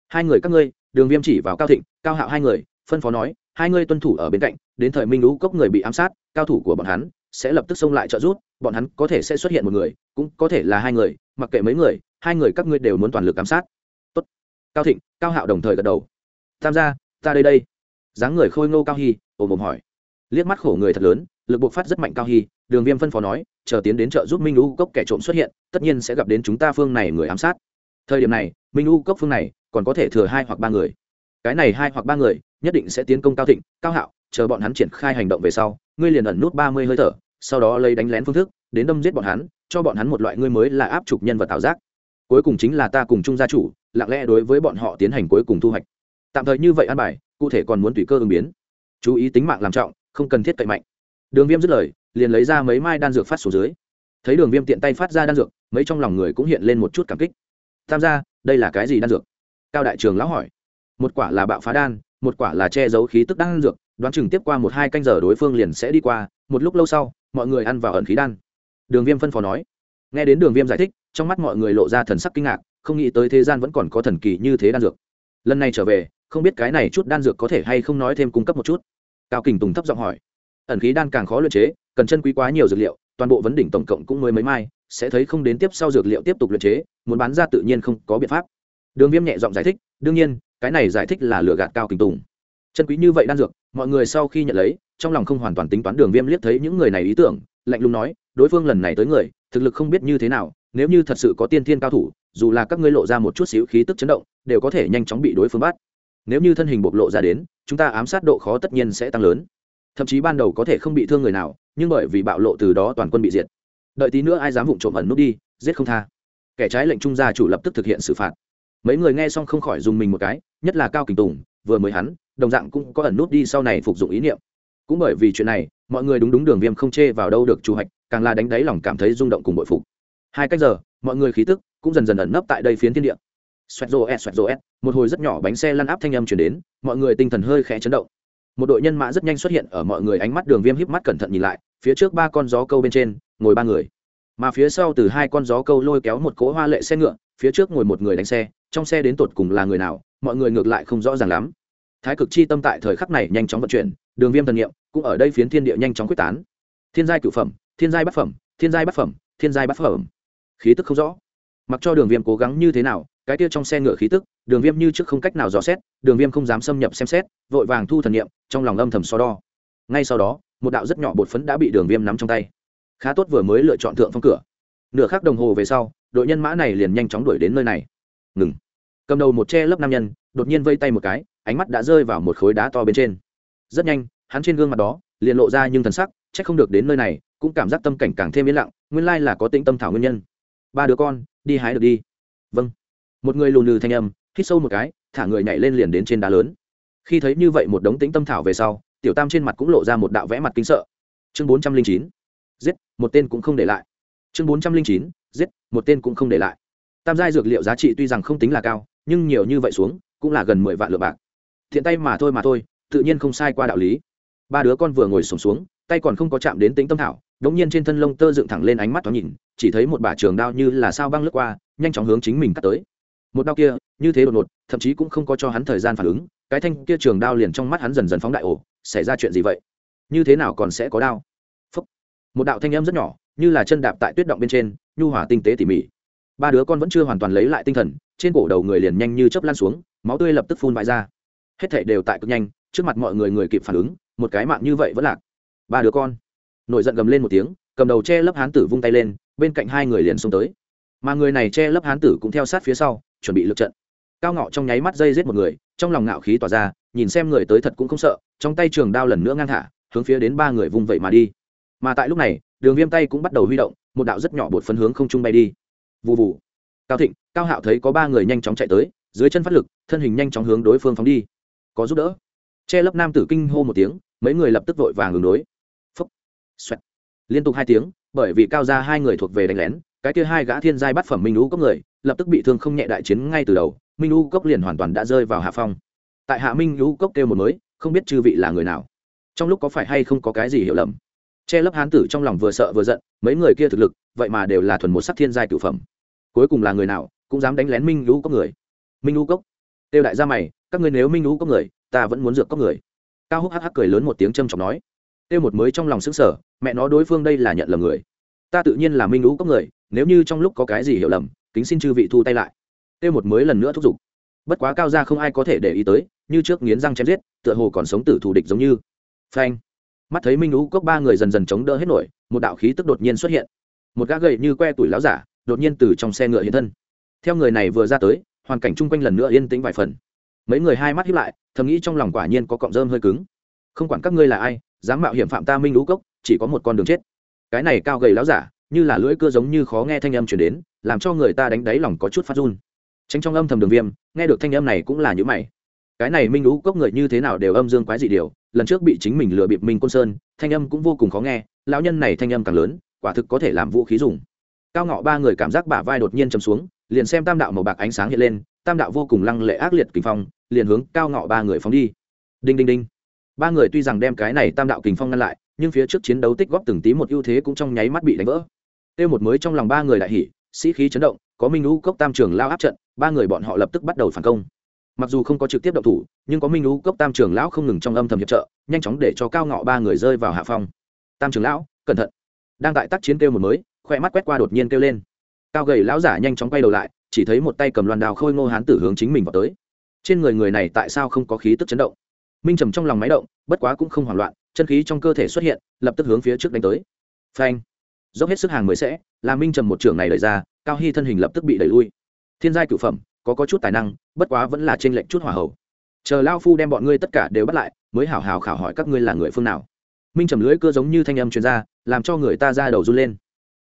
Hai người các ngươi, đường viêm chỉ vào cao thịnh, cao hạo hai người, phân phó nói, hai ngươi tuân thủ ở bên cạnh, đến thời minh lũ cốc người bị ám sát, cao thủ của bọn hắn sẽ lập tức xông lại trợ giúp, bọn hắn có thể sẽ xuất hiện một người, cũng có thể là hai người, mặc kệ mấy người, hai người các ngươi đều muốn toàn lực ám sát. Tốt. cao thịnh, cao hạo đồng thời gật đầu. Tham gia, ta đây đây. Dáng người khôi ngô cao hy ồm ồm hỏi. Liếc mắt khổ người thật lớn, lực buộc phát rất mạnh cao hy đường viêm phân phó nói, chờ tiến đến chợ giúp minh U cốc kẻ trộm xuất hiện, tất nhiên sẽ gặp đến chúng ta phương này người ám sát. Thời điểm này, minh U cốc phương này còn có thể thừa hai hoặc ba người. Cái này hai hoặc ba người nhất định sẽ tiến công cao thịnh, cao hạo, chờ bọn hắn triển khai hành động về sau, ngươi liền ẩn nút ba mươi hơi thở, sau đó lấy đánh lén phương thức, đến đâm giết bọn hắn, cho bọn hắn một loại ngươi mới là áp trục nhân vật tạo giác. Cuối cùng chính là ta cùng chung gia chủ, lặng lẽ đối với bọn họ tiến hành cuối cùng thu hoạch. Tạm thời như vậy an bài, cụ thể còn muốn tùy cơ ứng biến. Chú ý tính mạng làm trọng, không cần thiết cậy mạnh. Đường viêm dứt lời liền lấy ra mấy mai đan dược phát xuống dưới. Thấy đường viêm tiện tay phát ra đan dược, mấy trong lòng người cũng hiện lên một chút cảm kích. Tham gia, đây là cái gì đan dược? Cao đại trường lão hỏi. Một quả là bạo phá đan, một quả là che giấu khí tức đan dược, đoán chừng tiếp qua một hai canh giờ đối phương liền sẽ đi qua, một lúc lâu sau, mọi người ăn vào ẩn khí đan. Đường viêm phân phó nói. Nghe đến đường viêm giải thích, trong mắt mọi người lộ ra thần sắc kinh ngạc, không nghĩ tới thế gian vẫn còn có thần kỳ như thế đan dược. Lần này trở về, không biết cái này chút đan dược có thể hay không nói thêm cung cấp một chút. Cao kình tùng thấp giọng hỏi. Ẩn khí đan càng khó luyện chế cần chân quý quá nhiều dược liệu, toàn bộ vấn đỉnh tổng cộng cũng mới mấy mai, sẽ thấy không đến tiếp sau dược liệu tiếp tục luyện chế, muốn bán ra tự nhiên không có biện pháp. Đường viêm nhẹ giọng giải thích, đương nhiên, cái này giải thích là lừa gạt cao kình tùng. Chân quý như vậy đan dược, mọi người sau khi nhận lấy, trong lòng không hoàn toàn tính toán đường viêm liếc thấy những người này ý tưởng, lạnh lùng nói, đối phương lần này tới người, thực lực không biết như thế nào, nếu như thật sự có tiên thiên cao thủ, dù là các ngươi lộ ra một chút xíu khí tức chấn động, đều có thể nhanh chóng bị đối phương bắt. Nếu như thân hình bộc lộ ra đến, chúng ta ám sát độ khó tất nhiên sẽ tăng lớn. Thậm chí ban đầu có thể không bị thương người nào nhưng bởi vì bạo lộ từ đó toàn quân bị diệt. Đợi tí nữa ai dám vụng trộm ẩn nút đi, giết không tha. Kẻ trái lệnh trung gia chủ lập tức thực hiện xử phạt. Mấy người nghe xong không khỏi dùng mình một cái, nhất là cao kình tùng, vừa mới hắn, đồng dạng cũng có ẩn nút đi sau này phục dụng ý niệm. Cũng bởi vì chuyện này, mọi người đúng đúng đường viêm không chê vào đâu được chủ hạch, càng là đánh đáy lòng cảm thấy rung động cùng bội phục. Hai cách giờ, mọi người khí tức cũng dần dần ẩn nấp tại đây phiến thiên địa. Xoẹt rô s xoẹt rô s một hồi rất nhỏ bánh xe lăn áp thanh âm chuyển đến, mọi người tinh thần hơi khẽ chấn động một đội nhân mã rất nhanh xuất hiện ở mọi người ánh mắt đường viêm híp mắt cẩn thận nhìn lại, phía trước ba con gió câu bên trên, ngồi ba người. Mà phía sau từ hai con gió câu lôi kéo một cỗ hoa lệ xe ngựa, phía trước ngồi một người đánh xe, trong xe đến tột cùng là người nào, mọi người ngược lại không rõ ràng lắm. Thái cực chi tâm tại thời khắc này nhanh chóng vận chuyển, đường viêm thần nghiệm cũng ở đây phiến thiên địa nhanh chóng quyết tán. Thiên giai cửu phẩm, thiên giai bát phẩm, thiên giai bát phẩm, thiên giai bát phẩm. Khí tức không rõ. Mặc cho đường viêm cố gắng như thế nào cái kia trong xe ngựa khí tức, đường viêm như trước không cách nào dò xét, đường viêm không dám xâm nhập xem xét, vội vàng thu thần nghiệm trong lòng âm thầm so đo. Ngay sau đó, một đạo rất nhỏ bột phấn đã bị đường viêm nắm trong tay. Khá tốt vừa mới lựa chọn thượng phong cửa. Nửa khắc đồng hồ về sau, đội nhân mã này liền nhanh chóng đuổi đến nơi này. Ngừng. Cầm đầu một che lớp nam nhân, đột nhiên vây tay một cái, ánh mắt đã rơi vào một khối đá to bên trên. Rất nhanh, hắn trên gương mặt đó, liền lộ ra nhưng thần sắc c h ắ c không được đến nơi này, cũng cảm giác tâm cảnh càng thêm yên lặng, nguyên lai là có tĩnh tâm thảo nguyên nhân. Ba đứa con, đi hái được đi. Vâng một người lùn lừ thanh âm hít sâu một cái thả người nhảy lên liền đến trên đá lớn. Khi thấy như vậy một đống tĩnh tâm thảo về sau tiểu tam trên mặt cũng lộ ra một đạo vẽ mặt kinh sợ. Chương bốn trăm linh chín giết một tên cũng không để lại. Chương bốn trăm linh chín giết một tên cũng không để lại. Tam giai dược liệu giá trị tuy rằng không tính là cao nhưng nhiều như vậy xuống cũng là gần mười vạn lượng bạc. Thiện tay mà thôi mà thôi tự nhiên không sai qua đạo lý. Ba đứa con vừa ngồi sùng xuống, xuống tay còn không có chạm đến tính tâm thảo đống nhiên trên thân lông tơ dựng thẳng lên ánh mắt thoáng nhìn chỉ thấy một bả trường đao như là sao băng lướt qua nhanh chóng hướng chính mình cắt tới một đao kia, như thế đột ngột, thậm chí cũng không có cho hắn thời gian phản ứng, cái thanh kia trường đao liền trong mắt hắn dần dần phóng đại ổ xảy ra chuyện gì vậy? Như thế nào còn sẽ có đao? Phúc. một đạo thanh âm rất nhỏ, như là chân đạp tại tuyết động bên trên, nhu hòa tinh tế tỉ mỉ. Ba đứa con vẫn chưa hoàn toàn lấy lại tinh thần, trên cổ đầu người liền nhanh như chớp lan xuống, máu tươi lập tức phun bại ra. Hết thảy đều tại cực nhanh, trước mặt mọi người người kịp phản ứng, một cái mạng như vậy vẫn lạc. Ba đứa con. Nổi giận gầm lên một tiếng, cầm đầu che lấp hán tử vung tay lên, bên cạnh hai người liền xông tới. Mà người này che lấp hán tử cũng theo sát phía sau chuẩn bị lực trận. Cao ngọ trong nháy mắt dây giết một người, trong lòng ngạo khí tỏa ra, nhìn xem người tới thật cũng không sợ, trong tay trường đao lần nữa ngang thả hướng phía đến ba người vung vậy mà đi. Mà tại lúc này, đường viêm tay cũng bắt đầu huy động, một đạo rất nhỏ bột phân hướng không trung bay đi. Vụ vụ cao thịnh, cao hạo thấy có ba người nhanh chóng chạy tới, dưới chân phát lực, thân hình nhanh chóng hướng đối phương phóng đi. Có giúp đỡ. Che lấp nam tử kinh hô một tiếng, mấy người lập tức vội vàng ứng đối. Phúc. Xoẹt. Liên tục hai tiếng, bởi vì cao ra hai người thuộc về đánh lén, cái kia hai gã thiên giai bắt phẩm minh lũ có người lập tức bị thương không nhẹ đại chiến ngay từ đầu, minh u cốc liền hoàn toàn đã rơi vào hạ phong. Tại hạ minh u cốc kêu một mới, không biết chư vị là người nào. Trong lúc có phải hay không có cái gì hiểu lầm? Che lấp hán tử trong lòng vừa sợ vừa giận, mấy người kia thực lực, vậy mà đều là thuần một sắc thiên giai cửu phẩm. Cuối cùng là người nào, cũng dám đánh lén minh lũ cốc người. Minh lũ cốc, tiêu đại gia mày, các ngươi nếu minh lũ cốc người, ta vẫn muốn dược cốc người. Cao húc hắc hắc cười lớn một tiếng trầm trọng nói. Tiêu một mới trong lòng sững sờ, mẹ nó đối phương đây là nhận lầm người. Ta tự nhiên là minh lũ cốc người, nếu như trong lúc có cái gì hiểu lầm kính xin chư vị thu tay lại. Têu một mới lần nữa thúc giục. Bất quá cao ra không ai có thể để ý tới, như trước nghiến răng chém giết, tựa hồ còn sống tử thù địch giống như. Phanh. Mắt thấy minh lũ cốc ba người dần dần chống đỡ hết nổi, một đạo khí tức đột nhiên xuất hiện. Một gã gậy như que tuổi láo giả, đột nhiên từ trong xe ngựa hiện thân. Theo người này vừa ra tới, hoàn cảnh chung quanh lần nữa yên tĩnh vài phần. Mấy người hai mắt hiếp lại, thầm nghĩ trong lòng quả nhiên có cọng rơm hơi cứng. Không quản các ngươi là ai, dám mạo hiểm phạm ta minh lũ cốc, chỉ có một con đường chết. Cái này cao gầy láo giả, như là lưỡi cưa giống như khó nghe thanh âm chuyển đến làm cho người ta đánh đáy lòng có chút phát run. Tránh trong âm thầm đường viêm, nghe được thanh âm này cũng là những mày. Cái này minh lũ cốc người như thế nào đều âm dương quái dị điều, lần trước bị chính mình lừa bịp minh côn sơn, thanh âm cũng vô cùng khó nghe, lão nhân này thanh âm càng lớn, quả thực có thể làm vũ khí dùng. Cao ngọ ba người cảm giác bả vai đột nhiên chầm xuống, liền xem tam đạo màu bạc ánh sáng hiện lên, tam đạo vô cùng lăng lệ ác liệt kình phong, liền hướng cao ngọ ba người phóng đi. Đinh đinh đinh. Ba người tuy rằng đem cái này tam đạo kình phong ngăn lại, nhưng phía trước chiến đấu tích góp từng tí một ưu thế cũng trong nháy mắt bị đánh vỡ. Tiêu một mới trong lòng ba người đại hỉ sĩ khí chấn động, có minh lũ cốc tam trường lao áp trận, ba người bọn họ lập tức bắt đầu phản công. Mặc dù không có trực tiếp động thủ, nhưng có minh lũ cốc tam trường lão không ngừng trong âm thầm hiệp trợ, nhanh chóng để cho cao ngọ ba người rơi vào hạ phong. Tam trường lão, cẩn thận. Đang tại tác chiến kêu một mới khoe mắt quét qua đột nhiên kêu lên. Cao gầy lão giả nhanh chóng quay đầu lại, chỉ thấy một tay cầm loan đào khôi ngô hán tử hướng chính mình vào tới. Trên người người này tại sao không có khí tức chấn động? Minh trầm trong lòng máy động, bất quá cũng không hoảng loạn, chân khí trong cơ thể xuất hiện, lập tức hướng phía trước đánh tới. Phanh dốc hết sức hàng mới sẽ, là minh trầm một trưởng này đẩy ra, cao hy thân hình lập tức bị đẩy lui. Thiên giai cửu phẩm, có có chút tài năng, bất quá vẫn là trên lệnh chút hỏa hậu chờ lao phu đem bọn ngươi tất cả đều bắt lại, mới hảo hảo khảo hỏi các ngươi là người phương nào. Minh trầm lưỡi cơ giống như thanh âm chuyên gia làm cho người ta ra đầu run lên.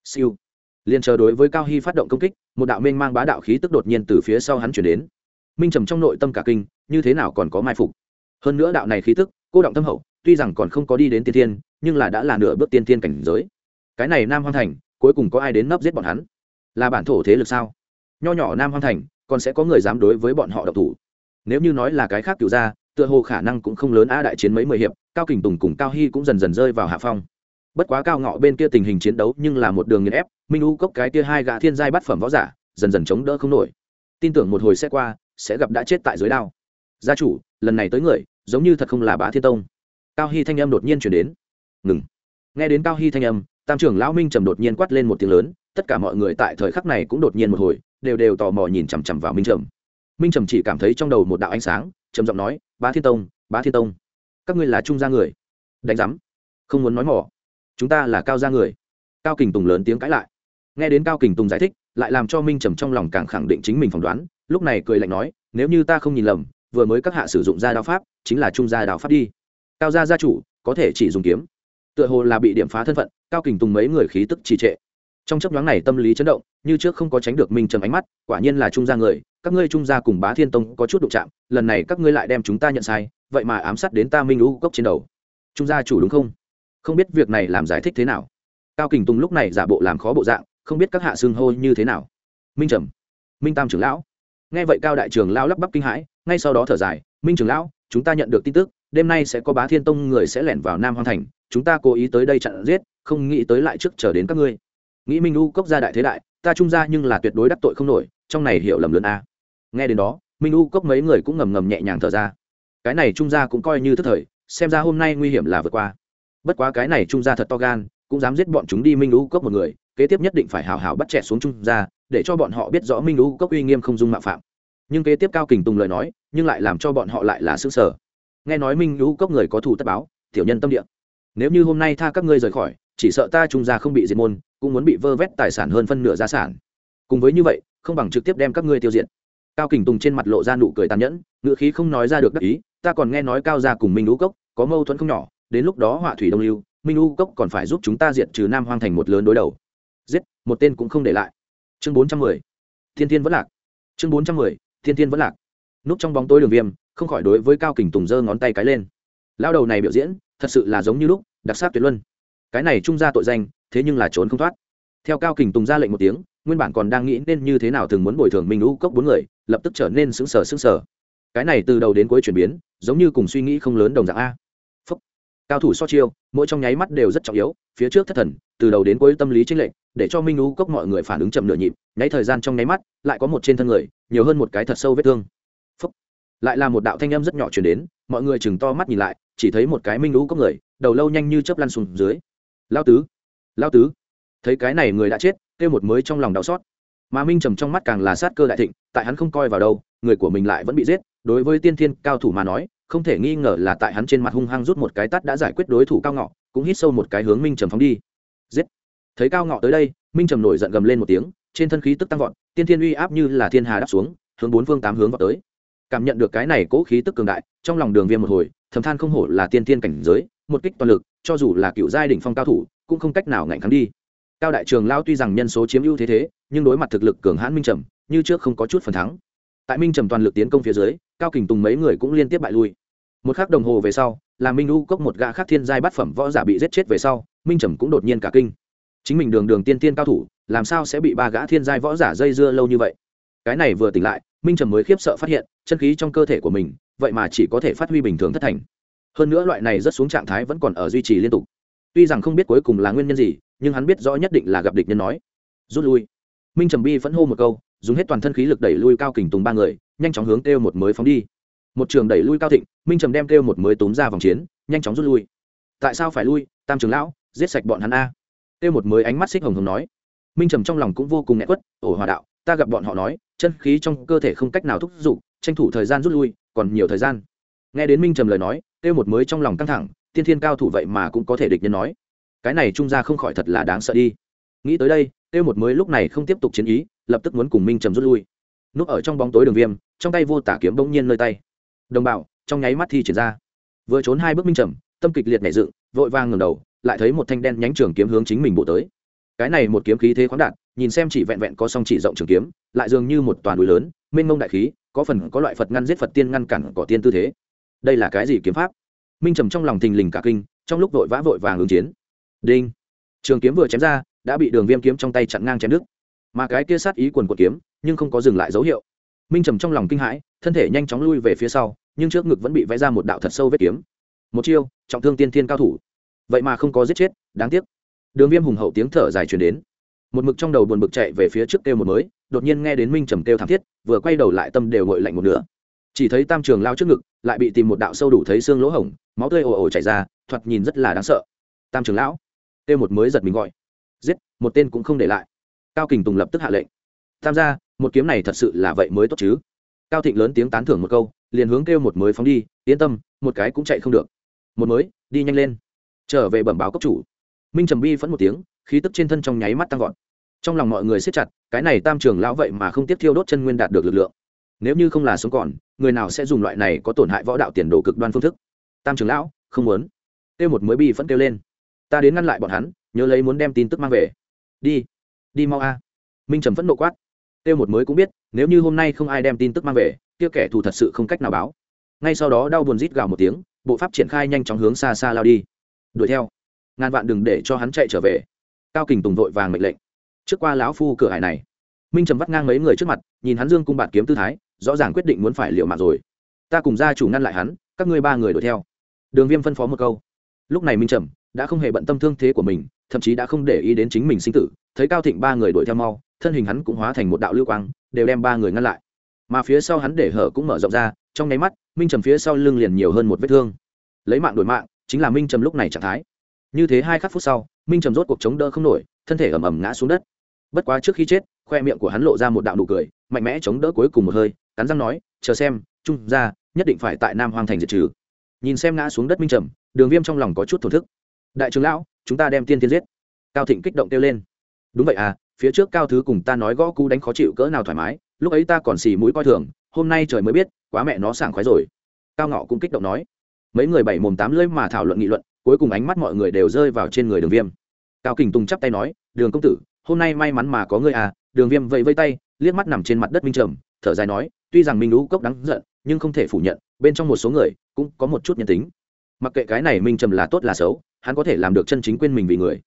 Siêu. Liền chờ đối với cao hy phát động công kích, một đạo minh mang bá đạo khí tức đột nhiên từ phía sau hắn chuyển đến. Minh trầm trong nội tâm cả kinh, như thế nào còn có mai phục? Hơn nữa đạo này khí tức, cô động tâm hậu, tuy rằng còn không có đi đến tiên tiên nhưng là đã là nửa bước tiên tiên cảnh giới cái này nam hoang thành, cuối cùng có ai đến nấp giết bọn hắn? Là bản thổ thế lực sao? Nho nhỏ nam hoang thành, còn sẽ có người dám đối với bọn họ độc thủ? Nếu như nói là cái khác cựu ra tựa hồ khả năng cũng không lớn a đại chiến mấy mười hiệp, cao kình tùng cùng cao hy cũng dần dần rơi vào hạ phong. Bất quá cao ngọ bên kia tình hình chiến đấu nhưng là một đường nghiền ép, minh u cốc cái kia hai gã thiên giai bắt phẩm võ giả, dần dần chống đỡ không nổi. Tin tưởng một hồi sẽ qua, sẽ gặp đã chết tại dưới đao. Gia chủ, lần này tới người, giống như thật không là bá thiên tông. Cao hy thanh âm đột nhiên chuyển đến. Ngừng. Nghe đến cao hy thanh âm tam trưởng lão minh trầm đột nhiên quát lên một tiếng lớn, tất cả mọi người tại thời khắc này cũng đột nhiên một hồi, đều đều tò mò nhìn chằm chằm vào minh trầm. Minh trầm chỉ cảm thấy trong đầu một đạo ánh sáng, trầm giọng nói, bá thiên tông, bá thiên tông, các ngươi là trung gia người, đánh giám, không muốn nói mỏ, chúng ta là cao gia người. Cao kình tùng lớn tiếng cãi lại. Nghe đến cao kình tùng giải thích, lại làm cho minh trầm trong lòng càng khẳng định chính mình phỏng đoán, lúc này cười lạnh nói, nếu như ta không nhìn lầm, vừa mới các hạ sử dụng gia đao pháp, chính là trung gia đao pháp đi. Cao gia gia chủ, có thể chỉ dùng kiếm tựa hồ là bị điểm phá thân phận, cao kình tùng mấy người khí tức trì trệ. Trong chấp nhoáng này tâm lý chấn động, như trước không có tránh được minh trầm ánh mắt, quả nhiên là trung gia người, các ngươi trung gia cùng bá thiên tông có chút đụng chạm, lần này các ngươi lại đem chúng ta nhận sai, vậy mà ám sát đến ta minh lũ cốc trên đầu. Trung gia chủ đúng không? Không biết việc này làm giải thích thế nào. Cao kình tùng lúc này giả bộ làm khó bộ dạng, không biết các hạ xương hô như thế nào. Minh trầm, minh tam trưởng lão. Nghe vậy cao đại trường lão lắp bắp kinh hãi, ngay sau đó thở dài, minh trưởng lão, chúng ta nhận được tin tức, đêm nay sẽ có bá thiên tông người sẽ lẻn vào nam hoang thành chúng ta cố ý tới đây chặn giết, không nghĩ tới lại trước chờ đến các ngươi. Nghĩ minh u cốc gia đại thế đại, ta trung ra nhưng là tuyệt đối đắc tội không nổi, trong này hiểu lầm lớn a. Nghe đến đó, minh u cốc mấy người cũng ngầm ngầm nhẹ nhàng thở ra. Cái này trung gia cũng coi như thức thời, xem ra hôm nay nguy hiểm là vượt qua. Bất quá cái này trung gia thật to gan, cũng dám giết bọn chúng đi minh u cốc một người, kế tiếp nhất định phải hào hào bắt trẻ xuống trung gia, để cho bọn họ biết rõ minh u cốc uy nghiêm không dung mạo phạm. Nhưng kế tiếp cao kình tùng lời nói, nhưng lại làm cho bọn họ lại là xứ sở nghe nói minh u cốc người có thù tất báo, tiểu nhân tâm địa nếu như hôm nay tha các ngươi rời khỏi, chỉ sợ ta trung gia không bị diệt môn, cũng muốn bị vơ vét tài sản hơn phân nửa gia sản. Cùng với như vậy, không bằng trực tiếp đem các ngươi tiêu diệt. Cao kình tùng trên mặt lộ ra nụ cười tàn nhẫn ngự khí không nói ra được đắc ý, ta còn nghe nói cao gia cùng minh u cốc có mâu thuẫn không nhỏ, đến lúc đó họa thủy đông lưu, minh u cốc còn phải giúp chúng ta diệt trừ nam hoang thành một lớn đối đầu. Giết, một tên cũng không để lại. Chương bốn trăm mười, thiên thiên vẫn lạc. Chương bốn trăm mười, thiên thiên vẫn lạc. Núp trong bóng tối đường viêm, không khỏi đối với cao kình tùng giơ ngón tay cái lên. Lao đầu này biểu diễn thật sự là giống như lúc, đặc sắc tuyệt luân. Cái này trung ra tội danh, thế nhưng là trốn không thoát. Theo cao kình tùng ra lệnh một tiếng, nguyên bản còn đang nghĩ nên như thế nào thường muốn bồi thường minh lũ cốc bốn người, lập tức trở nên sững sờ sững sờ. Cái này từ đầu đến cuối chuyển biến, giống như cùng suy nghĩ không lớn đồng dạng a. Phúc. cao thủ so chiêu, mỗi trong nháy mắt đều rất trọng yếu, phía trước thất thần, từ đầu đến cuối tâm lý tranh lệch, để cho minh lũ cốc mọi người phản ứng chậm nửa nhịp, nháy thời gian trong nháy mắt, lại có một trên thân người, nhiều hơn một cái thật sâu vết thương. Phúc. lại là một đạo thanh âm rất nhỏ chuyển đến, mọi người chừng to mắt nhìn lại chỉ thấy một cái minh lũ có người, đầu lâu nhanh như chớp lăn xuống dưới. Lao tứ lao tứ, thấy cái này người đã chết, kêu một mới trong lòng đau xót. Mà minh trầm trong mắt càng là sát cơ đại thịnh, tại hắn không coi vào đâu, người của mình lại vẫn bị giết, đối với tiên thiên cao thủ mà nói, không thể nghi ngờ là tại hắn trên mặt hung hăng rút một cái tắt đã giải quyết đối thủ cao ngọ, cũng hít sâu một cái hướng minh trầm phóng đi. Giết! Thấy cao ngọ tới đây, minh trầm nổi giận gầm lên một tiếng, trên thân khí tức tăng vọt, tiên thiên uy áp như là thiên hà đáp xuống, hướng bốn phương tám hướng vào tới. Cảm nhận được cái này cố khí tức cường đại, trong lòng đường viêm một hồi thầm than không hổ là tiên tiên cảnh giới, một kích toàn lực, cho dù là cựu giai đỉnh phong cao thủ, cũng không cách nào ngạnh kháng đi. Cao đại trường lao tuy rằng nhân số chiếm ưu thế thế, nhưng đối mặt thực lực cường hãn minh trầm, như trước không có chút phần thắng. Tại minh trầm toàn lực tiến công phía dưới, cao kình tùng mấy người cũng liên tiếp bại lui. Một k h ắ c đồng hồ về sau, là minh u cốc một gã khác thiên giai bát phẩm võ giả bị giết chết về sau, minh trầm cũng đột nhiên cả kinh. Chính mình đường đường tiên tiên cao thủ, làm sao sẽ bị ba gã thiên giai võ giả dây dưa lâu như vậy? Cái này vừa tỉnh lại, minh trầm mới khiếp sợ phát hiện, chân khí trong cơ thể của mình, vậy mà chỉ có thể phát huy bình thường thất thành. Hơn nữa loại này rất xuống trạng thái vẫn còn ở duy trì liên tục. Tuy rằng không biết cuối cùng là nguyên nhân gì, nhưng hắn biết rõ nhất định là gặp địch nhân nói. Rút lui. Minh trầm bi phẫn hô một câu, dùng hết toàn thân khí lực đẩy lui cao kình tùng ba người, nhanh chóng hướng kêu một mới phóng đi. Một trường đẩy lui cao thịnh, minh trầm đem kêu một mới túm ra vòng chiến, nhanh chóng rút lui. Tại sao phải lui? Tam trường lão, giết sạch bọn hắn a. Kêu một mới ánh mắt xích hồng hồng nói. Minh trầm trong lòng cũng vô cùng nghẹt quất ổ hòa đạo ta gặp bọn họ nói, chân khí trong cơ thể không cách nào thúc giục, tranh thủ thời gian rút lui, còn nhiều thời gian. Nghe đến minh trầm lời nói kêu một mới trong lòng căng thẳng, tiên thiên cao thủ vậy mà cũng có thể địch nhân nói. Cái này trung ra không khỏi thật là đáng sợ đi. Nghĩ tới đây kêu một mới lúc này không tiếp tục chiến ý, lập tức muốn cùng minh trầm rút lui. Núp ở trong bóng tối đường viêm, trong tay vô tả kiếm bỗng nhiên nơi tay. Đồng bào, trong nháy mắt thi triển ra. Vừa trốn hai bước minh trầm, tâm kịch liệt nảy dựng, vội vang ngầm đầu, lại thấy một thanh đen nhánh trường kiếm hướng chính mình bộ tới. Cái này một kiếm khí thế khoáng đạt nhìn xem chỉ vẹn vẹn có song chỉ rộng trường kiếm, lại dường như một toàn núi lớn, mênh mông đại khí, có phần có loại phật ngăn giết phật tiên ngăn cản cỏ tiên tư thế. Đây là cái gì kiếm pháp? Minh trầm trong lòng thình lình cả kinh, trong lúc vội vã vội vàng ứng chiến. Đinh! Trường kiếm vừa chém ra, đã bị đường viêm kiếm trong tay chặn ngang chém đứt. Mà cái kia sát ý quần của kiếm, nhưng không có dừng lại dấu hiệu. Minh trầm trong lòng kinh hãi, thân thể nhanh chóng lui về phía sau, nhưng trước ngực vẫn bị vẽ ra một đạo thật sâu vết kiếm. Một chiêu, trọng thương tiên thiên cao thủ. Vậy mà không có giết chết, đáng tiếc. Đường viêm hùng hậu tiếng thở dài truyền đến một mực trong đầu buồn bực chạy về phía trước kêu một mới, đột nhiên nghe đến minh trầm kêu thảm thiết, vừa quay đầu lại tâm đều ngội lạnh một nửa. Chỉ thấy tam trường lao trước ngực, lại bị tìm một đạo sâu đủ thấy xương lỗ hổng, máu tươi ồ ồ chảy ra, thoạt nhìn rất là đáng sợ. Tam trường lão, kêu một mới giật mình gọi. Giết, một tên cũng không để lại. Cao kình tùng lập tức hạ lệnh. Tham gia, một kiếm này thật sự là vậy mới tốt chứ. Cao thịnh lớn tiếng tán thưởng một câu, liền hướng kêu một mới phóng đi, yên tâm, một cái cũng chạy không được. Một mới, đi nhanh lên. Trở về bẩm báo cấp chủ. Minh trầm bi phẫn một tiếng khí tức trên thân trong nháy mắt tăng vọt. Trong lòng mọi người siết chặt, cái này tam trường lão vậy mà không tiếp thiêu đốt chân nguyên đạt được lực lượng. Nếu như không là sống còn, người nào sẽ dùng loại này có tổn hại võ đạo tiền đồ cực đoan phương thức? Tam trường lão, không muốn. Tiêu một mới bi phẫn kêu lên. Ta đến ngăn lại bọn hắn, nhớ lấy muốn đem tin tức mang về. Đi đi mau a. Minh trầm phẫn nộ quát. Tiêu một mới cũng biết, nếu như hôm nay không ai đem tin tức mang về, kia kẻ thù thật sự không cách nào báo. Ngay sau đó đau buồn rít gào một tiếng, bộ pháp triển khai nhanh chóng hướng xa xa lao đi. Đuổi theo. Ngàn vạn đừng để cho hắn chạy trở về cao kình tùng vội vàng mệnh lệnh. Trước qua lão phu cửa hải này, minh trầm vắt ngang mấy người trước mặt, nhìn hắn dương cung bạt kiếm tư thái, rõ ràng quyết định muốn phải liệu mạng rồi. Ta cùng gia chủ ngăn lại hắn, các ngươi ba người đuổi theo. Đường viêm phân phó một câu. Lúc này minh trầm đã không hề bận tâm thương thế của mình, thậm chí đã không để ý đến chính mình sinh tử, thấy cao thịnh ba người đuổi theo mau, thân hình hắn cũng hóa thành một đạo lưu quang, đều đem ba người ngăn lại. Mà phía sau hắn để hở cũng mở rộng ra, trong nháy mắt, minh trầm phía sau lưng liền nhiều hơn một vết thương. Lấy mạng đổi mạng, chính là minh trầm lúc này trạng thái. Như thế hai khắc phút sau minh trầm rốt cuộc chống đỡ không nổi, thân thể ẩm ẩm ngã xuống đất. Bất quá trước khi chết, khoe miệng của hắn lộ ra một đạo nụ cười, mạnh mẽ chống đỡ cuối cùng một hơi, cắn răng nói, chờ xem, trung ra nhất định phải tại nam hoàng thành diệt trừ. Nhìn xem ngã xuống đất minh trầm, đường viêm trong lòng có chút thổn thức. Đại trưởng lão, chúng ta đem tiên tiên giết. Cao thịnh kích động kêu lên. Đúng vậy à phía trước cao thứ cùng ta nói gõ cú đánh khó chịu cỡ nào thoải mái, lúc ấy ta còn xì mũi coi thường, hôm nay trời mới biết, quá mẹ nó sảng khoái rồi. Cao ngọ cũng kích động nói. Mấy người bảy mồm tám lưỡi mà thảo luận nghị luận cuối cùng ánh mắt mọi người đều rơi vào trên người đường viêm. Cao kình tùng chắp tay nói, đường công tử, hôm nay may mắn mà có ngươi à. Đường viêm vẫy vây tay, liếc mắt nằm trên mặt đất minh trầm, thở dài nói, tuy rằng minh lũ cốc đáng giận, nhưng không thể phủ nhận, bên trong một số người cũng có một chút nhân tính. Mặc kệ cái này minh trầm là tốt là xấu, hắn có thể làm được chân chính quên mình vì người.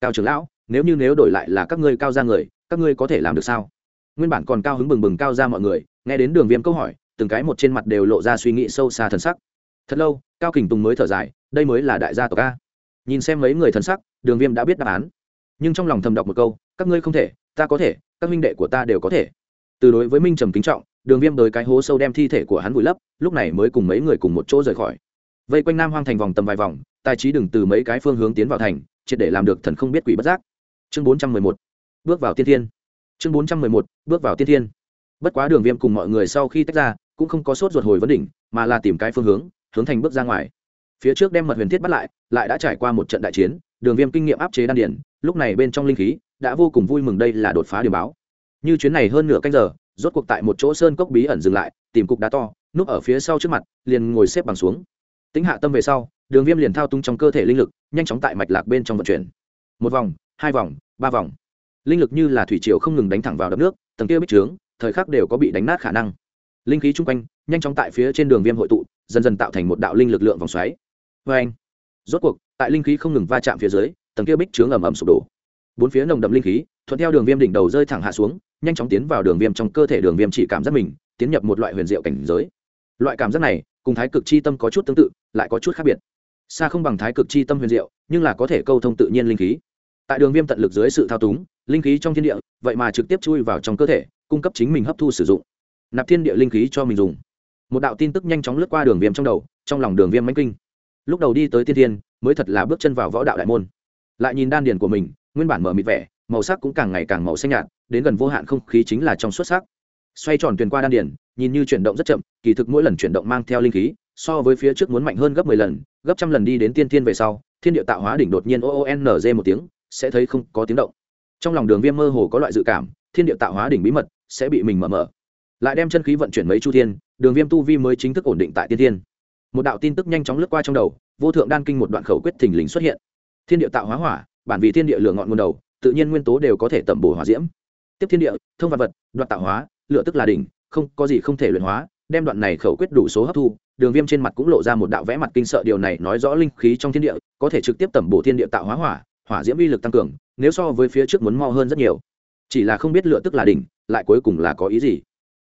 Cao trưởng lão, nếu như nếu đổi lại là các ngươi cao ra người, các ngươi có thể làm được sao? Nguyên bản còn cao hứng bừng bừng cao ra mọi người, nghe đến đường viêm câu hỏi, từng cái một trên mặt đều lộ ra suy nghĩ sâu xa thần sắc. Thật lâu, cao kình tùng mới thở dài đây mới là đại gia tộc a. Nhìn xem mấy người thần sắc, đường viêm đã biết đáp án. Nhưng trong lòng thầm đọc một câu, các ngươi không thể, ta có thể, các minh đệ của ta đều có thể. Từ đối với minh trầm kính trọng, đường viêm đới cái hố sâu đem thi thể của hắn vùi lấp, lúc này mới cùng mấy người cùng một chỗ rời khỏi. Vây quanh nam hoang thành vòng tầm vài vòng, tài trí đừng từ mấy cái phương hướng tiến vào thành, triệt để làm được thần không biết quỷ bất giác. Chương bốn trăm mười một, bước vào tiên thiên. Chương bốn trăm mười một, bước vào tiên thiên. Bất quá đường viêm cùng mọi người sau khi tách ra, cũng không có sốt ruột hồi vấn đỉnh, mà là tìm cái phương hướng hướng thành bước ra ngoài phía trước đem mật huyền thiết bắt lại lại đã trải qua một trận đại chiến, đường viêm kinh nghiệm áp chế đan điển lúc này bên trong linh khí đã vô cùng vui mừng đây là đột phá điểm báo. Như chuyến này hơn nửa canh giờ, rốt cuộc tại một chỗ sơn cốc bí ẩn dừng lại, tìm cục đá to, núp ở phía sau trước mặt, liền ngồi xếp bằng xuống. Tính hạ tâm về sau, đường viêm liền thao tung trong cơ thể linh lực, nhanh chóng tại mạch lạc bên trong vận chuyển. Một vòng, hai vòng, ba vòng. Linh lực như là thủy triều không ngừng đánh thẳng vào đập nước, tầng kia bích trướng, thời khắc đều có bị đánh nát khả năng. Linh khí chung quanh, nhanh chóng tại phía trên đường viêm hội tụ, dần dần tạo thành một đạo linh lực lượng vòng xoáy vê anh. Rốt cuộc, tại linh khí không ngừng va chạm phía dưới, tầng kia bích trướng ẩm ẩm sụp đổ. Bốn phía nồng đậm linh khí, thuận theo đường viêm đỉnh đầu rơi thẳng hạ xuống, nhanh chóng tiến vào đường viêm trong cơ thể đường viêm chỉ cảm giác mình, tiến nhập một loại huyền diệu cảnh giới. Loại cảm giác này, cùng thái cực chi tâm có chút tương tự, lại có chút khác biệt. Xa không bằng thái cực chi tâm huyền diệu, nhưng là có thể câu thông tự nhiên linh khí. Tại đường viêm tận lực dưới sự thao túng, linh khí trong thiên địa, vậy mà trực tiếp chui vào trong cơ thể, cung cấp chính mình hấp thu sử dụng. Nạp thiên địa linh khí cho mình dùng. Một đạo tin tức nhanh chóng lướt qua đường viêm trong đầu, trong lòng đường viêm mánh kinh lúc đầu đi tới tiên thiên, mới thật là bước chân vào võ đạo đại môn. Lại nhìn đan điền của mình, nguyên bản mở mịt vẻ, màu sắc cũng càng ngày càng màu xanh nhạt, đến gần vô hạn không khí chính là trong xuất sắc. Xoay tròn tuyền qua đan điền, nhìn như chuyển động rất chậm, kỳ thực mỗi lần chuyển động mang theo linh khí, so với phía trước muốn mạnh hơn gấp mười lần, gấp trăm lần đi đến tiên thiên về sau, thiên địa tạo hóa đỉnh đột nhiên oonz một tiếng, sẽ thấy không có tiếng động. Trong lòng đường viêm mơ hồ có loại dự cảm, thiên địa tạo hóa đỉnh bí mật sẽ bị mình mở mở. Lại đem chân khí vận chuyển mấy chu thiên, đường viêm tu vi mới chính thức ổn định tại tiên thiên một đạo tin tức nhanh chóng lướt qua trong đầu, vô thượng đan kinh một đoạn khẩu quyết thình lình xuất hiện. Thiên địa tạo hóa hỏa, bản vì thiên địa lửa ngọn nguồn đầu, tự nhiên nguyên tố đều có thể tẩm bổ hỏa diễm. Tiếp thiên địa, thông vật vật, đoạn tạo hóa, lửa tức là đỉnh, không, có gì không thể luyện hóa, đem đoạn này khẩu quyết đủ số hấp thu, đường viêm trên mặt cũng lộ ra một đạo vẽ mặt kinh sợ, điều này nói rõ linh khí trong thiên địa có thể trực tiếp tẩm bổ thiên địa tạo hóa hỏa hỏa diễm uy lực tăng cường, nếu so với phía trước muốn mo hơn rất nhiều. Chỉ là không biết lựa tức là đỉnh, lại cuối cùng là có ý gì.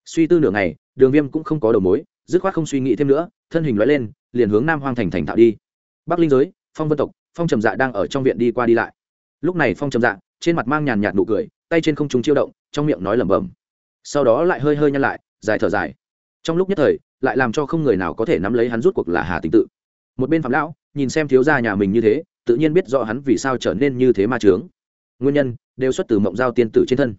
Suy tư nửa ngày, đường viêm cũng không có đầu mối dứt khoát không suy nghĩ thêm nữa, thân hình loại lên, liền hướng nam hoang thành thành thạo đi. Bắc linh giới, phong vân tộc, phong trầm dạ đang ở trong viện đi qua đi lại. Lúc này phong trầm dạ trên mặt mang nhàn nhạt nụ cười, tay trên không trung chiêu động, trong miệng nói lẩm bẩm. Sau đó lại hơi hơi nhăn lại, dài thở dài. Trong lúc nhất thời, lại làm cho không người nào có thể nắm lấy hắn rút cuộc là hà tình tự. Một bên phạm lão, nhìn xem thiếu gia nhà mình như thế, tự nhiên biết rõ hắn vì sao trở nên như thế ma trướng nguyên nhân, đều xuất từ mộng giao tiên tử trên thân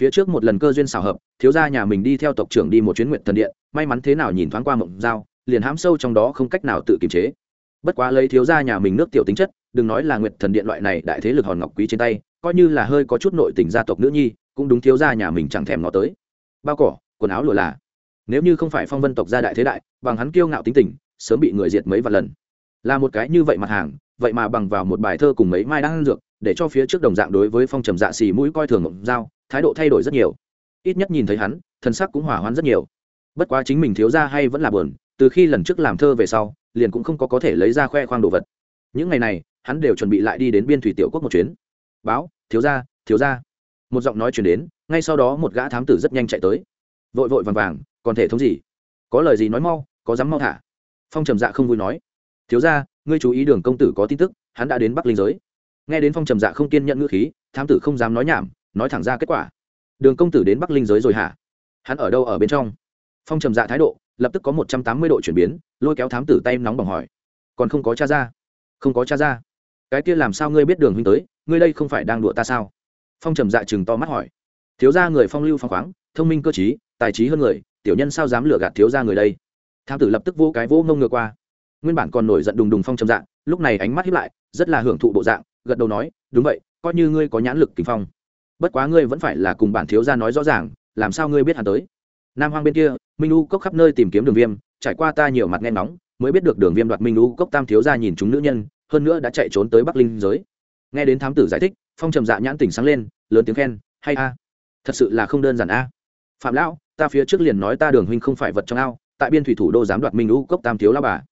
phía trước một lần cơ duyên xảo hợp, thiếu gia nhà mình đi theo tộc trưởng đi một chuyến nguyện thần điện, may mắn thế nào nhìn thoáng qua mộng dao liền hãm sâu trong đó không cách nào tự kiềm chế. Bất quá lấy thiếu gia nhà mình nước tiểu tính chất, đừng nói là nguyệt thần điện loại này đại thế lực hòn ngọc quý trên tay, coi như là hơi có chút nội tình gia tộc nữ nhi, cũng đúng thiếu gia nhà mình chẳng thèm ngó tới. Bao cỏ, quần áo lụa là. Nếu như không phải phong vân tộc gia đại thế đại, bằng hắn kiêu ngạo tính tình, sớm bị người diệt mấy vạn lần. Là một cái như vậy mặt hàng, vậy mà bằng vào một bài thơ cùng mấy mai đang ăn dược, để cho phía trước đồng dạng đối với phong trầm dạ xì mũi coi thường ngộng dao thái độ thay đổi rất nhiều. Ít nhất nhìn thấy hắn, thân sắc cũng hỏa hoạn rất nhiều. Bất quá chính mình thiếu ra hay vẫn là buồn, từ khi lần trước làm thơ về sau, liền cũng không có có thể lấy ra khoe khoang đồ vật. Những ngày này, hắn đều chuẩn bị lại đi đến biên thủy tiểu quốc một chuyến. Báo, thiếu ra thiếu ra. Một giọng nói chuyển đến, ngay sau đó một gã thám tử rất nhanh chạy tới. Vội vội vàng vàng, còn thể thống gì? Có lời gì nói mau, có dám mau thả? Phong trầm dạ không vui nói, thiếu ra, ngươi chú ý đường công tử có tin tức, hắn đã đến bắc linh giới. Nghe đến phong trầm dạ không kiên nhận ngữ khí, thám tử không dám nói nhảm nói thẳng ra kết quả. Đường công tử đến bắc linh giới rồi hả? Hắn ở đâu ở bên trong? Phong trầm dạ thái độ, lập tức có một trăm tám mươi độ chuyển biến, lôi kéo thám tử tay nóng bỏng hỏi. Còn không có cha ra? Không có cha ra. Cái kia làm sao ngươi biết đường huynh tới? Ngươi đây không phải đang đùa ta sao? Phong trầm dạ chừng to mắt hỏi. Thiếu ra người phong lưu phong khoáng, thông minh cơ t tài trí hơn người, tiểu nhân sao dám lừa gạt thiếu ra người đây? Thám tử lập tức vô cái vỗ mông ngược qua. Nguyên bản còn nổi giận đùng đùng phong trầm dạ lúc này ánh mắt hiếp lại, rất là hưởng thụ bộ dạng, gật đầu nói, đúng vậy, coi như ngươi có nhãn lực kinh phong bất quá ngươi vẫn phải là cùng bản thiếu gia nói rõ ràng, làm sao ngươi biết hắn tới? Nam hoang bên kia, minh u cốc khắp nơi tìm kiếm đường viêm, trải qua ta nhiều mặt nghe nóng mới biết được đường viêm đoạt minh u cốc tam thiếu gia nhìn chúng nữ nhân, hơn nữa đã chạy trốn tới bắc linh giới. Nghe đến thám tử giải thích, phong trầm dạ nhãn tỉnh sáng lên, lớn tiếng khen, hay a, thật sự là không đơn giản a. Phạm lão, ta phía trước liền nói ta đường huynh không phải vật trong ao, tại biên thủy thủ đô dám đoạt minh u cốc tam thiếu lao bà.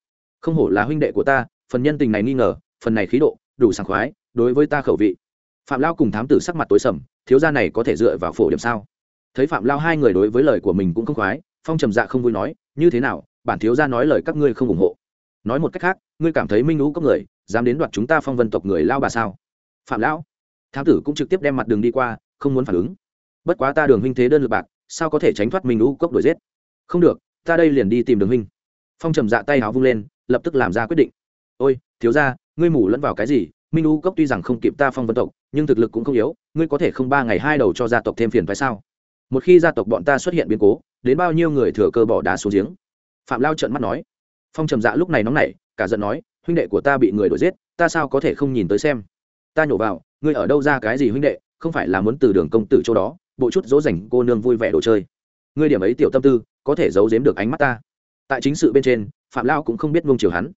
Không hổ là huynh đệ của ta, phần nhân tình này nghi ngờ, phần này khí độ, đủ sảng khoái, đối với ta khẩu vị phạm lao cùng thám tử sắc mặt tối sầm, thiếu gia này có thể dựa vào phổ điểm sao? Thấy phạm lao hai người đối với lời của mình cũng không khoái, phong trầm dạ không vui nói, như thế nào, bản thiếu gia nói lời các ngươi không ủng hộ? Nói một cách khác, ngươi cảm thấy minh lũ có người, dám đến đoạt chúng ta phong vân tộc người lao bà sao? Phạm lão thám tử cũng trực tiếp đem mặt đường đi qua, không muốn phản ứng. Bất quá ta đường huynh thế đơn lượt bạc, sao có thể tránh thoát minh lũ cốc đuổi giết? Không được, ta đây liền đi tìm đường huynh. Phong trầm dạ tay áo vung lên, lập tức làm ra quyết định. Ôi, thiếu ra ngươi mủ lẫn vào cái gì? Minh u cốc tuy rằng không kịp ta phong vân tộc, nhưng thực lực cũng không yếu, ngươi có thể không ba ngày hai đầu cho gia tộc thêm phiền phải sao? Một khi gia tộc bọn ta xuất hiện biến cố, đến bao nhiêu người thừa cơ bỏ đá xuống giếng? Phạm lao trợn mắt nói. Phong trầm dạ lúc này nóng nảy, cả giận nói, huynh đệ của ta bị người đuổi giết, ta sao có thể không nhìn tới xem? Ta nhổ vào, ngươi ở đâu ra cái gì huynh đệ, không phải là muốn từ đường công tử chỗ đó, bộ chút dỗ dành cô nương vui vẻ đồ chơi. Ngươi điểm ấy tiểu tâm tư, có thể giấu giếm được ánh mắt ta. Tại chính sự bên trên, phạm lao cũng không biết vông chiều hắn.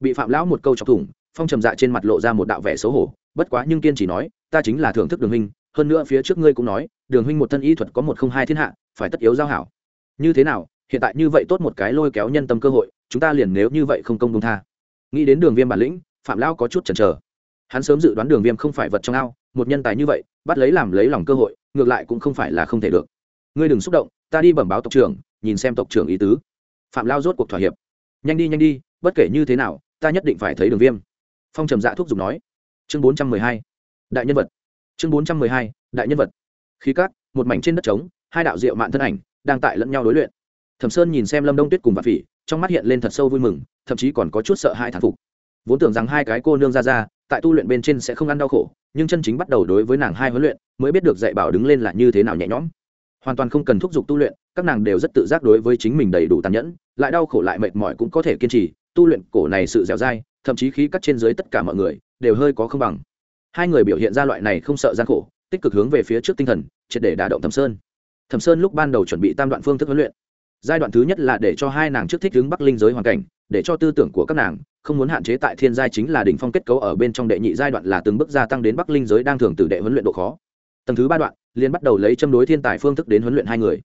Bị phạm lão một câu chọc thủng phong trầm dạ trên mặt lộ ra một đạo vẻ xấu hổ, bất quá nhưng kiên chỉ nói, ta chính là thưởng thức đường huynh, hơn nữa phía trước ngươi cũng nói, đường huynh một thân y thuật có một không hai thiên hạ, phải tất yếu giao hảo. Như thế nào, hiện tại như vậy tốt một cái lôi kéo nhân tâm cơ hội, chúng ta liền nếu như vậy không công công tha. Nghĩ đến đường viêm bản lĩnh, phạm lão có chút chần chờ. Hắn sớm dự đoán đường viêm không phải vật trong ao, một nhân tài như vậy, bắt lấy làm lấy lòng cơ hội, ngược lại cũng không phải là không thể được. Ngươi đừng xúc động, ta đi bẩm báo tộc trưởng, nhìn xem tộc trưởng ý tứ. Phạm lao rốt cuộc thỏa hiệp. Nhanh đi nhanh đi, bất kể như thế nào, ta nhất định phải thấy đường viêm phong trầm dạ thuốc dùng nói. Chương bốn trăm mười hai, đại nhân vật. Chương bốn trăm mười hai, đại nhân vật. Khí cát, một mảnh trên đất trống, hai đạo diệu mạn thân ảnh đang tại lẫn nhau đối luyện. Thẩm sơn nhìn xem lâm đông tuyết cùng vạn phỉ, trong mắt hiện lên thật sâu vui mừng, thậm chí còn có chút sợ hãi thán phục. Vốn tưởng rằng hai cái cô nương ra ra, tại tu luyện bên trên sẽ không ăn đau khổ, nhưng chân chính bắt đầu đối với nàng hai huấn luyện, mới biết được dạy bảo đứng lên là như thế nào nhẹ nhõm. Hoàn toàn không cần thúc giục tu luyện, các nàng đều rất tự giác đối với chính mình đầy đủ tàn nhẫn, lại đau khổ lại mệt mỏi cũng có thể kiên trì, tu luyện cổ này sự dẻo dai thậm chí khí cắt trên dưới tất cả mọi người đều hơi có không bằng. Hai người biểu hiện ra loại này không sợ gian khổ, tích cực hướng về phía trước tinh thần, triệt để đả động thẩm sơn. Thẩm sơn lúc ban đầu chuẩn bị tam đoạn phương thức huấn luyện. Giai đoạn thứ nhất là để cho hai nàng trước thích hướng bắc linh giới hoàn cảnh, để cho tư tưởng của các nàng không muốn hạn chế tại thiên giai chính là đỉnh phong kết cấu ở bên trong đệ nhị giai đoạn là từng bước gia tăng đến bắc linh giới đang thường từ đệ huấn luyện độ khó. Tầng thứ ba đoạn, liền bắt đầu lấy châm đối thiên tài phương thức đến huấn luyện hai người.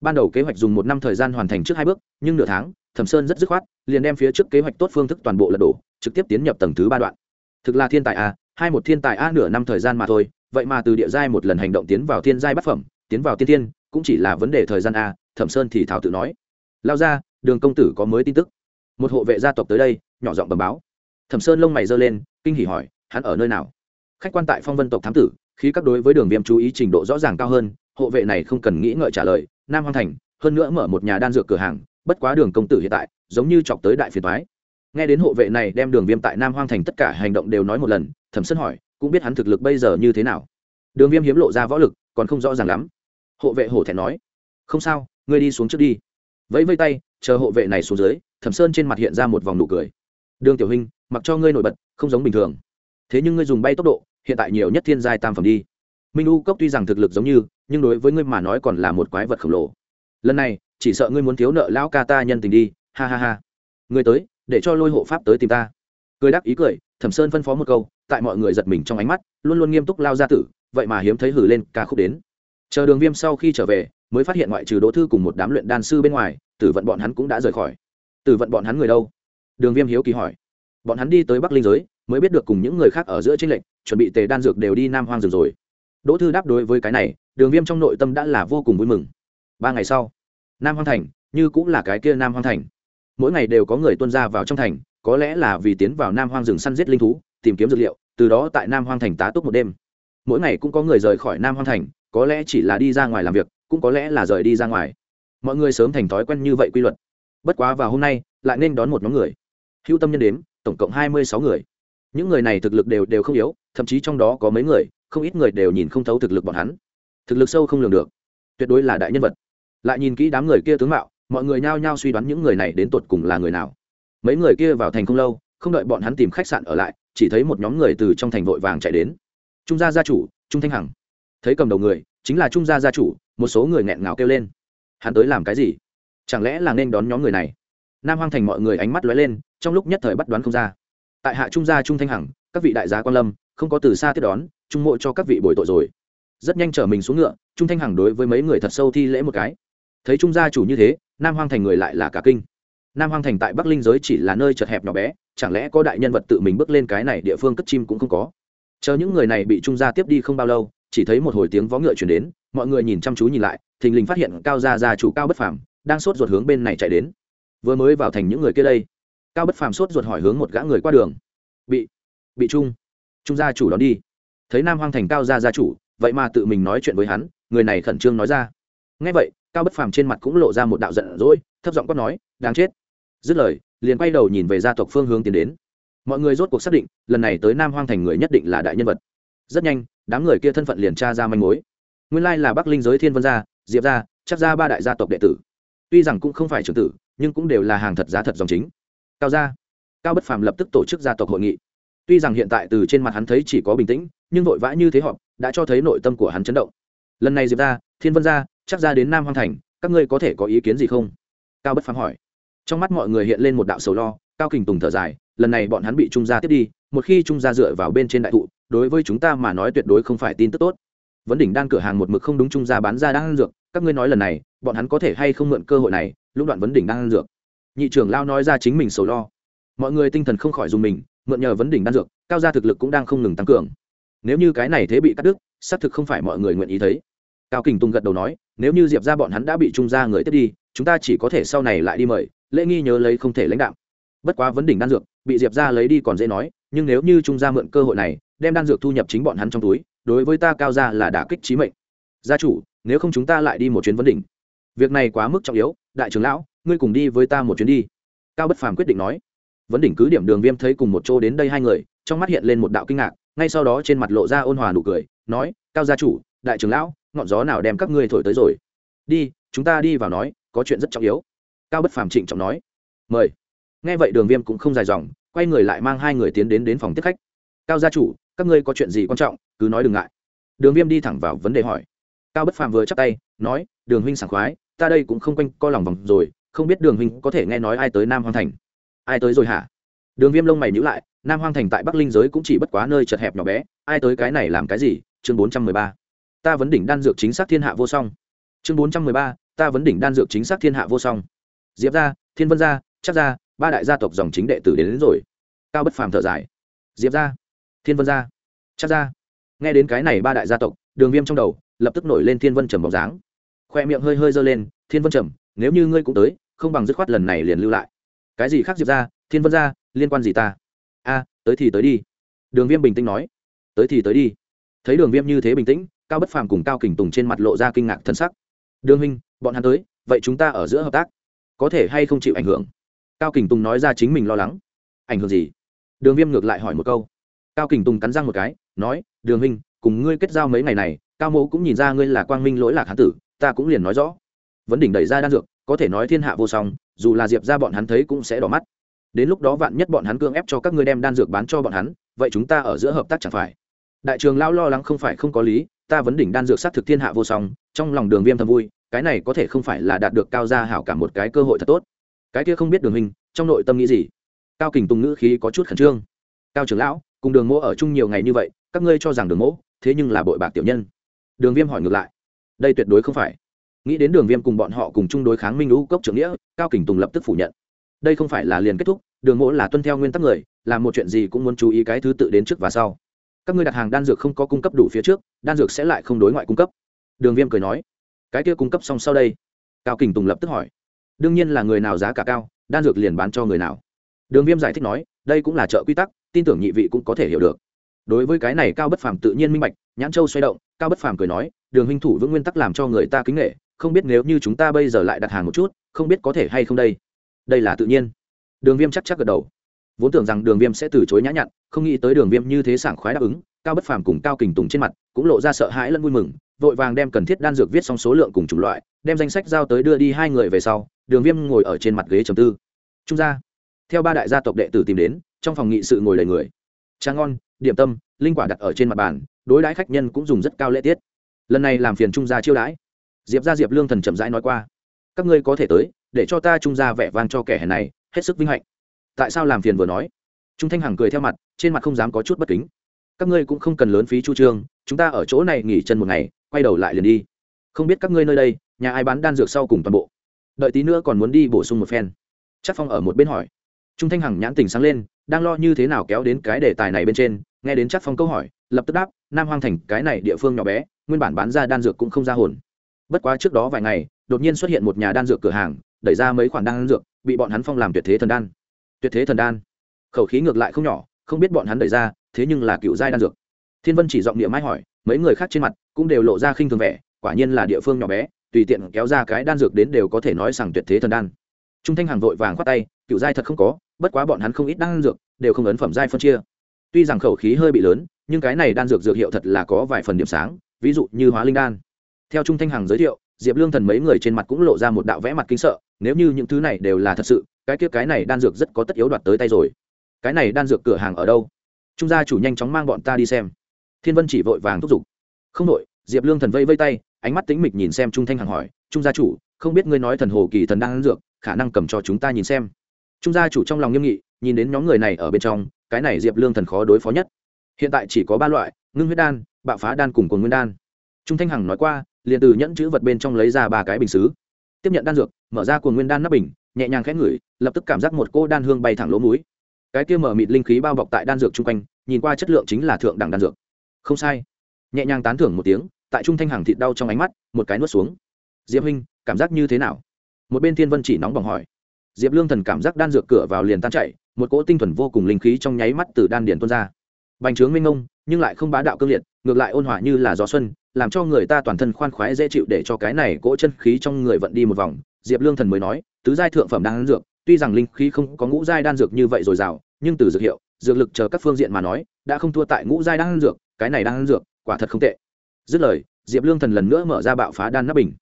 Ban đầu kế hoạch dùng một năm thời gian hoàn thành trước hai bước, nhưng nửa tháng, thẩm sơn rất dứt khoát, liền đem phía trước kế hoạch tốt phương thức toàn bộ lật đổ trực tiếp tiến nhập tầng thứ ba đoạn. Thực là thiên tài a, hai một thiên tài a nửa năm thời gian mà thôi, vậy mà từ địa giai một lần hành động tiến vào thiên giai bát phẩm, tiến vào tiên thiên, cũng chỉ là vấn đề thời gian a, thẩm sơn thì thảo tự nói. Lao ra, đường công tử có mới tin tức. Một hộ vệ gia tộc tới đây, nhỏ giọng bầm báo. Thẩm sơn lông mày giơ lên, kinh hỉ hỏi, hắn ở nơi nào? Khách quan tại phong vân tộc thám tử khi các đối với đường viêm chú ý trình độ rõ ràng cao hơn, hộ vệ này không cần nghĩ ngợi trả lời, nam hoang thành, hơn nữa mở một nhà đan dược cửa hàng, bất quá đường công tử hiện tại, giống như chọc tới đại phiền thoái nghe đến hộ vệ này đem đường viêm tại nam hoang thành tất cả hành động đều nói một lần, thẩm sân hỏi, cũng biết hắn thực lực bây giờ như thế nào? Đường viêm hiếm lộ ra võ lực, còn không rõ ràng lắm. Hộ vệ hổ thẹn nói, không sao, ngươi đi xuống trước đi. Vẫy vây tay, chờ hộ vệ này xuống dưới, thẩm sơn trên mặt hiện ra một vòng nụ cười. Đường tiểu hình mặc cho ngươi nổi bật, không giống bình thường. Thế nhưng ngươi dùng bay tốc độ, hiện tại nhiều nhất thiên giai tam phẩm đi. Minh u cốc tuy rằng thực lực giống như, nhưng đối với ngươi mà nói còn là một quái vật khổng lồ. Lần này, chỉ sợ ngươi muốn thiếu nợ lão ca ta nhân tình đi, ha ha ha. Ngươi tới để cho lôi hộ pháp tới tìm ta. Cười đắc ý cười, thẩm sơn phân phó một câu, tại mọi người giật mình trong ánh mắt, luôn luôn nghiêm túc lao ra tử, vậy mà hiếm thấy hử lên, ca khúc đến. Chờ đường viêm sau khi trở về, mới phát hiện ngoại trừ đỗ thư cùng một đám luyện đan sư bên ngoài, tử vận bọn hắn cũng đã rời khỏi. Tử vận bọn hắn người đâu? Đường viêm hiếu kỳ hỏi. Bọn hắn đi tới bắc linh giới, mới biết được cùng những người khác ở giữa tranh lệnh chuẩn bị tề đan dược đều đi nam hoang rừng rồi. Đỗ thư đáp đối với cái này, đường viêm trong nội tâm đã là vô cùng vui mừng. Ba ngày sau, nam hoang thành, như cũng là cái kia nam hoang thành mỗi ngày đều có người tuân ra vào trong thành, có lẽ là vì tiến vào nam hoang rừng săn giết linh thú, tìm kiếm dược liệu, từ đó tại nam hoang thành tá túc một đêm. Mỗi ngày cũng có người rời khỏi nam hoang thành, có lẽ chỉ là đi ra ngoài làm việc, cũng có lẽ là rời đi ra ngoài. Mọi người sớm thành thói quen như vậy quy luật. Bất quá vào hôm nay, lại nên đón một nhóm người. Hữu tâm nhân đếm, tổng cộng hai mươi sáu người. Những người này thực lực đều đều không yếu, thậm chí trong đó có mấy người, không ít người đều nhìn không thấu thực lực bọn hắn. Thực lực sâu không lường được. Tuyệt đối là đại nhân vật. Lại nhìn kỹ đám người kia tướng mạo mọi người nhao nhao suy đoán những người này đến tột cùng là người nào. Mấy người kia vào thành không lâu, không đợi bọn hắn tìm khách sạn ở lại, chỉ thấy một nhóm người từ trong thành vội vàng chạy đến. Trung gia gia chủ, trung thanh hằng. Thấy cầm đầu người, chính là trung gia gia chủ, một số người nghẹn ngào kêu lên. Hắn tới làm cái gì? Chẳng lẽ là nên đón nhóm người này? Nam hoang thành mọi người ánh mắt lóe lên, trong lúc nhất thời bắt đoán không ra. Tại hạ trung gia trung thanh hằng, các vị đại gia quan lâm, không có từ xa tiếp đón, trung mộ cho các vị bồi tội rồi. Rất nhanh trở mình xuống ngựa, trung thanh hằng đối với mấy người thật sâu thi lễ một cái thấy trung gia chủ như thế, nam hoang thành người lại là cả kinh. Nam hoang thành tại bắc linh giới chỉ là nơi chật hẹp nhỏ bé, chẳng lẽ có đại nhân vật tự mình bước lên cái này địa phương cất chim cũng không có? Chờ những người này bị trung gia tiếp đi không bao lâu, chỉ thấy một hồi tiếng vó ngựa chuyển đến, mọi người nhìn chăm chú nhìn lại, thình lình phát hiện cao gia gia chủ cao bất phàm đang sốt ruột hướng bên này chạy đến. Vừa mới vào thành những người kia đây, cao bất phàm sốt ruột hỏi hướng một gã người qua đường. Bị bị trung trung gia chủ đón đi. Thấy nam hoang thành cao gia gia chủ, vậy mà tự mình nói chuyện với hắn, người này khẩn trương nói ra ngay vậy cao bất phàm trên mặt cũng lộ ra một đạo giận dỗi thấp giọng quát nói đáng chết. Dứt lời liền quay đầu nhìn về gia tộc phương hướng tiến đến. Mọi người rốt cuộc xác định lần này tới nam hoang thành người nhất định là đại nhân vật. Rất nhanh đám người kia thân phận liền tra ra manh mối. Nguyên lai là bắc linh giới thiên vân gia diệp gia chắc gia ba đại gia tộc đệ tử. Tuy rằng cũng không phải trưởng tử nhưng cũng đều là hàng thật giá thật dòng chính. Cao gia. Cao bất phàm lập tức tổ chức gia tộc hội nghị. Tuy rằng hiện tại từ trên mặt hắn thấy chỉ có bình tĩnh nhưng vội vã như thế họp đã cho thấy nội tâm của hắn chấn động. Lần này diệp gia, thiên vân gia chắc ra đến nam hoang thành, các ngươi có thể có ý kiến gì không? Cao bất phàm hỏi. Trong mắt mọi người hiện lên một đạo sầu lo, cao kình tùng thở dài, lần này bọn hắn bị trung gia tiếp đi, một khi trung gia dựa vào bên trên đại thụ, đối với chúng ta mà nói tuyệt đối không phải tin tức tốt. Vấn đỉnh đang cửa hàng một mực không đúng trung gia bán ra đang ăn dược, các ngươi nói lần này, bọn hắn có thể hay không mượn cơ hội này lúc đoạn vấn đỉnh đang ăn dược. Nhị trưởng lao nói ra chính mình sầu lo. Mọi người tinh thần không khỏi dùng mình, mượn nhờ vấn đỉnh đan dược, cao gia thực lực cũng đang không ngừng tăng cường. Nếu như cái này thế bị cắt đứt, xác thực không phải mọi người nguyện ý thấy cao kình tùng gật đầu nói, nếu như diệp ra bọn hắn đã bị trung gia người tiếp đi, chúng ta chỉ có thể sau này lại đi mời. Lễ nghi nhớ lấy không thể lãnh đạo bất quá vấn đỉnh đan dược, bị diệp ra lấy đi còn dễ nói, nhưng nếu như trung gia mượn cơ hội này, đem đan dược thu nhập chính bọn hắn trong túi, đối với ta cao gia là đả kích trí mệnh. Gia chủ, nếu không chúng ta lại đi một chuyến vấn đỉnh. Việc này quá mức trọng yếu, đại trưởng lão, ngươi cùng đi với ta một chuyến đi. Cao bất phàm quyết định nói. Vấn đỉnh cứ điểm đường viêm thấy cùng một chỗ đến đây hai người, trong mắt hiện lên một đạo kinh ngạc, ngay sau đó trên mặt lộ ra ôn hòa nụ cười, nói, cao gia chủ, đại trưởng lão ngọn gió nào đem các ngươi thổi tới rồi? Đi, chúng ta đi vào nói, có chuyện rất trọng yếu. Cao bất phàm trịnh trọng nói. Mời. Nghe vậy đường viêm cũng không dài dòng, quay người lại mang hai người tiến đến đến phòng tiếp khách. Cao gia chủ, các ngươi có chuyện gì quan trọng, cứ nói đừng ngại. Đường viêm đi thẳng vào vấn đề hỏi. Cao bất phàm vừa chắc tay, nói, đường huynh sảng khoái, ta đây cũng không quanh co lòng vòng rồi, không biết đường huynh có thể nghe nói ai tới nam hoàng thành. Ai tới rồi hả? Đường viêm lông mày nhữ lại, nam hoang thành tại bắc linh giới cũng chỉ bất quá nơi chật hẹp nhỏ bé, ai tới cái này làm cái gì? Chương bốn trăm mười ba ta vấn đỉnh đan dược chính xác thiên hạ vô song. Chương bốn trăm mười ba ta vấn đỉnh đan dược chính xác thiên hạ vô song. Diệp gia thiên vân gia chắc gia ba đại gia tộc dòng chính đệ tử đến, đến rồi. Cao bất phàm thở dài. Diệp gia thiên vân gia chắc gia. Nghe đến cái này ba đại gia tộc đường viêm trong đầu lập tức nổi lên thiên vân trầm bóng dáng. Khoe miệng hơi hơi dơ lên thiên vân trầm nếu như ngươi cũng tới không bằng dứt khoát lần này liền lưu lại. Cái gì khác diệp ra thiên vân ra liên quan gì ta? A tới thì tới đi. Đường viêm bình tĩnh nói. Tới thì tới đi. Thấy đường viêm như thế bình tĩnh cao bất phàm cùng cao kình tùng trên mặt lộ ra kinh ngạc thân sắc. Đường huynh, bọn hắn tới, vậy chúng ta ở giữa hợp tác, có thể hay không chịu ảnh hưởng? Cao kình tùng nói ra chính mình lo lắng. Ảnh hưởng gì? Đường viêm ngược lại hỏi một câu. Cao kình tùng cắn răng một cái, nói, đường huynh, cùng ngươi kết giao mấy ngày này, cao mẫu cũng nhìn ra ngươi là quang minh lỗi lạc hán tử, ta cũng liền nói rõ. Vấn đỉnh đẩy ra đan dược, có thể nói thiên hạ vô song, dù là diệp ra bọn hắn thấy cũng sẽ đỏ mắt. Đến lúc đó vạn nhất bọn hắn cưỡng ép cho các ngươi đem đan dược bán cho bọn hắn, vậy chúng ta ở giữa hợp tác chẳng phải? Đại trường lao lo lắng không phải không có lý ta vấn đỉnh đan dược sát thực thiên hạ vô song, trong lòng đường viêm thầm vui, cái này có thể không phải là đạt được cao gia hảo cả một cái cơ hội thật tốt. Cái kia không biết đường hình trong nội tâm nghĩ gì? Cao kình tùng ngữ khí có chút khẩn trương. Cao trưởng lão, cùng đường mỗ ở chung nhiều ngày như vậy, các ngươi cho rằng đường mỗ, thế nhưng là bội bạc tiểu nhân. Đường viêm hỏi ngược lại. Đây tuyệt đối không phải. Nghĩ đến đường viêm cùng bọn họ cùng chung đối kháng minh lũ cốc trưởng nghĩa, cao kình tùng lập tức phủ nhận. Đây không phải là liền kết thúc, đường mỗ là tuân theo nguyên tắc người, làm một chuyện gì cũng muốn chú ý cái thứ tự đến trước và sau các ngươi đặt hàng đan dược không có cung cấp đủ phía trước, đan dược sẽ lại không đối ngoại cung cấp. Đường viêm cười nói, cái kia cung cấp xong sau đây? Cao kình tùng lập tức hỏi. Đương nhiên là người nào giá cả cao, đan dược liền bán cho người nào. Đường viêm giải thích nói, đây cũng là chợ quy tắc, tin tưởng nhị vị cũng có thể hiểu được. Đối với cái này cao bất phàm tự nhiên minh bạch, nhãn châu xoay động, cao bất phàm cười nói, đường huynh thủ vững nguyên tắc làm cho người ta kính nghệ không biết nếu như chúng ta bây giờ lại đặt hàng một chút, không biết có thể hay không đây? Đây là tự nhiên. Đường viêm chắc chắc gật đầu vốn tưởng rằng đường viêm sẽ từ chối nhã nhặn, không nghĩ tới đường viêm như thế sảng khoái đáp ứng, cao bất phàm cùng cao kình tùng trên mặt cũng lộ ra sợ hãi lẫn vui mừng, vội vàng đem cần thiết đan dược viết xong số lượng cùng chủng loại, đem danh sách giao tới đưa đi hai người về sau, đường viêm ngồi ở trên mặt ghế trầm tư. Trung gia, theo ba đại gia tộc đệ tử tìm đến, trong phòng nghị sự ngồi đầy người. Tráng ngon, điểm tâm, linh quả đặt ở trên mặt bàn, đối đãi khách nhân cũng dùng rất cao lễ tiết. Lần này làm phiền trung gia chiêu đãi. Diệp ra diệp lương thần chậm rãi nói qua. Các ngươi có thể tới, để cho ta trung gia vẻ vang cho kẻ hèn này, hết sức vinh hạnh tại sao làm phiền vừa nói? Trung thanh hằng cười theo mặt, trên mặt không dám có chút bất kính. Các ngươi cũng không cần lớn phí chu trương, chúng ta ở chỗ này nghỉ chân một ngày, quay đầu lại liền đi. Không biết các ngươi nơi đây, nhà ai bán đan dược sau cùng toàn bộ? Đợi tí nữa còn muốn đi bổ sung một phen. Chắc phong ở một bên hỏi. Trung thanh hằng nhãn tình sáng lên, đang lo như thế nào kéo đến cái đề tài này bên trên, nghe đến chắc phong câu hỏi, lập tức đáp, nam hoang thành, cái này địa phương nhỏ bé, nguyên bản bán ra đan dược cũng không ra hồn. Bất quá trước đó vài ngày, đột nhiên xuất hiện một nhà đan dược cửa hàng, đẩy ra mấy khoản đan dược, bị bọn hắn phong làm tuyệt thế thần đan tuyệt thế thần đan. Khẩu khí ngược lại không nhỏ, không biết bọn hắn đẩy ra, thế nhưng là cựu giai đan dược. Thiên vân chỉ giọng địa mai hỏi, mấy người khác trên mặt cũng đều lộ ra khinh thường vẻ, quả nhiên là địa phương nhỏ bé, tùy tiện kéo ra cái đan dược đến đều có thể nói rằng tuyệt thế thần đan. Trung thanh hàng vội vàng khoát tay, cựu giai thật không có, bất quá bọn hắn không ít đan dược đều không ấn phẩm giai phân chia. Tuy rằng khẩu khí hơi bị lớn, nhưng cái này đan dược dược hiệu thật là có vài phần điểm sáng, ví dụ như hóa linh đan. Theo trung thanh hằng giới thiệu, diệp lương thần mấy người trên mặt cũng lộ ra một đạo vẽ mặt kinh sợ, nếu như những thứ này đều là thật sự cái kia cái này đan dược rất có tất yếu đoạt tới tay rồi. Cái này đan dược cửa hàng ở đâu? Trung gia chủ nhanh chóng mang bọn ta đi xem. Thiên vân chỉ vội vàng thúc giục. Không đội, diệp lương thần vây vây tay, ánh mắt tính mịch nhìn xem trung thanh hằng hỏi, trung gia chủ, không biết ngươi nói thần hồ kỳ thần đan dược, khả năng cầm cho chúng ta nhìn xem. Trung gia chủ trong lòng nghiêm nghị, nhìn đến nhóm người này ở bên trong, cái này diệp lương thần khó đối phó nhất. Hiện tại chỉ có ba loại, ngưng huyết đan, bạo phá đan cùng cồn nguyên đan. Trung thanh hằng nói qua, liền từ nhẫn chữ vật bên trong lấy ra ba cái bình xứ. Tiếp nhận đan dược, mở ra cồn nguyên đan nắp bình nhẹ nhàng khẽ ngửi, lập tức cảm giác một cô đan hương bay thẳng lỗ mũi. Cái kia mở mịt linh khí bao bọc tại đan dược chung quanh, nhìn qua chất lượng chính là thượng đẳng đan dược. Không sai. Nhẹ nhàng tán thưởng một tiếng, tại trung thanh hằng thịt đau trong ánh mắt, một cái nuốt xuống. Diệp huynh, cảm giác như thế nào? Một bên thiên vân chỉ nóng bỏng hỏi. Diệp lương thần cảm giác đan dược cửa vào liền tan chạy một cỗ tinh thuần vô cùng linh khí trong nháy mắt từ đan điền tuôn ra. Bành trướng minh ngông, nhưng lại không bá đạo cương liệt, ngược lại ôn hòa như là gió xuân, làm cho người ta toàn thân khoan khoái dễ chịu để cho cái này cỗ chân khí trong người vận đi một vòng. Diệp lương thần mới nói tứ giai thượng phẩm đan dược, tuy rằng linh khí không có ngũ giai đan dược như vậy dồi dào nhưng từ dược hiệu, dược lực chờ các phương diện mà nói, đã không thua tại ngũ giai đan dược, cái này đan dược, quả thật không tệ. Dứt lời, diệp lương thần lần nữa mở ra bạo phá đan nắp bình.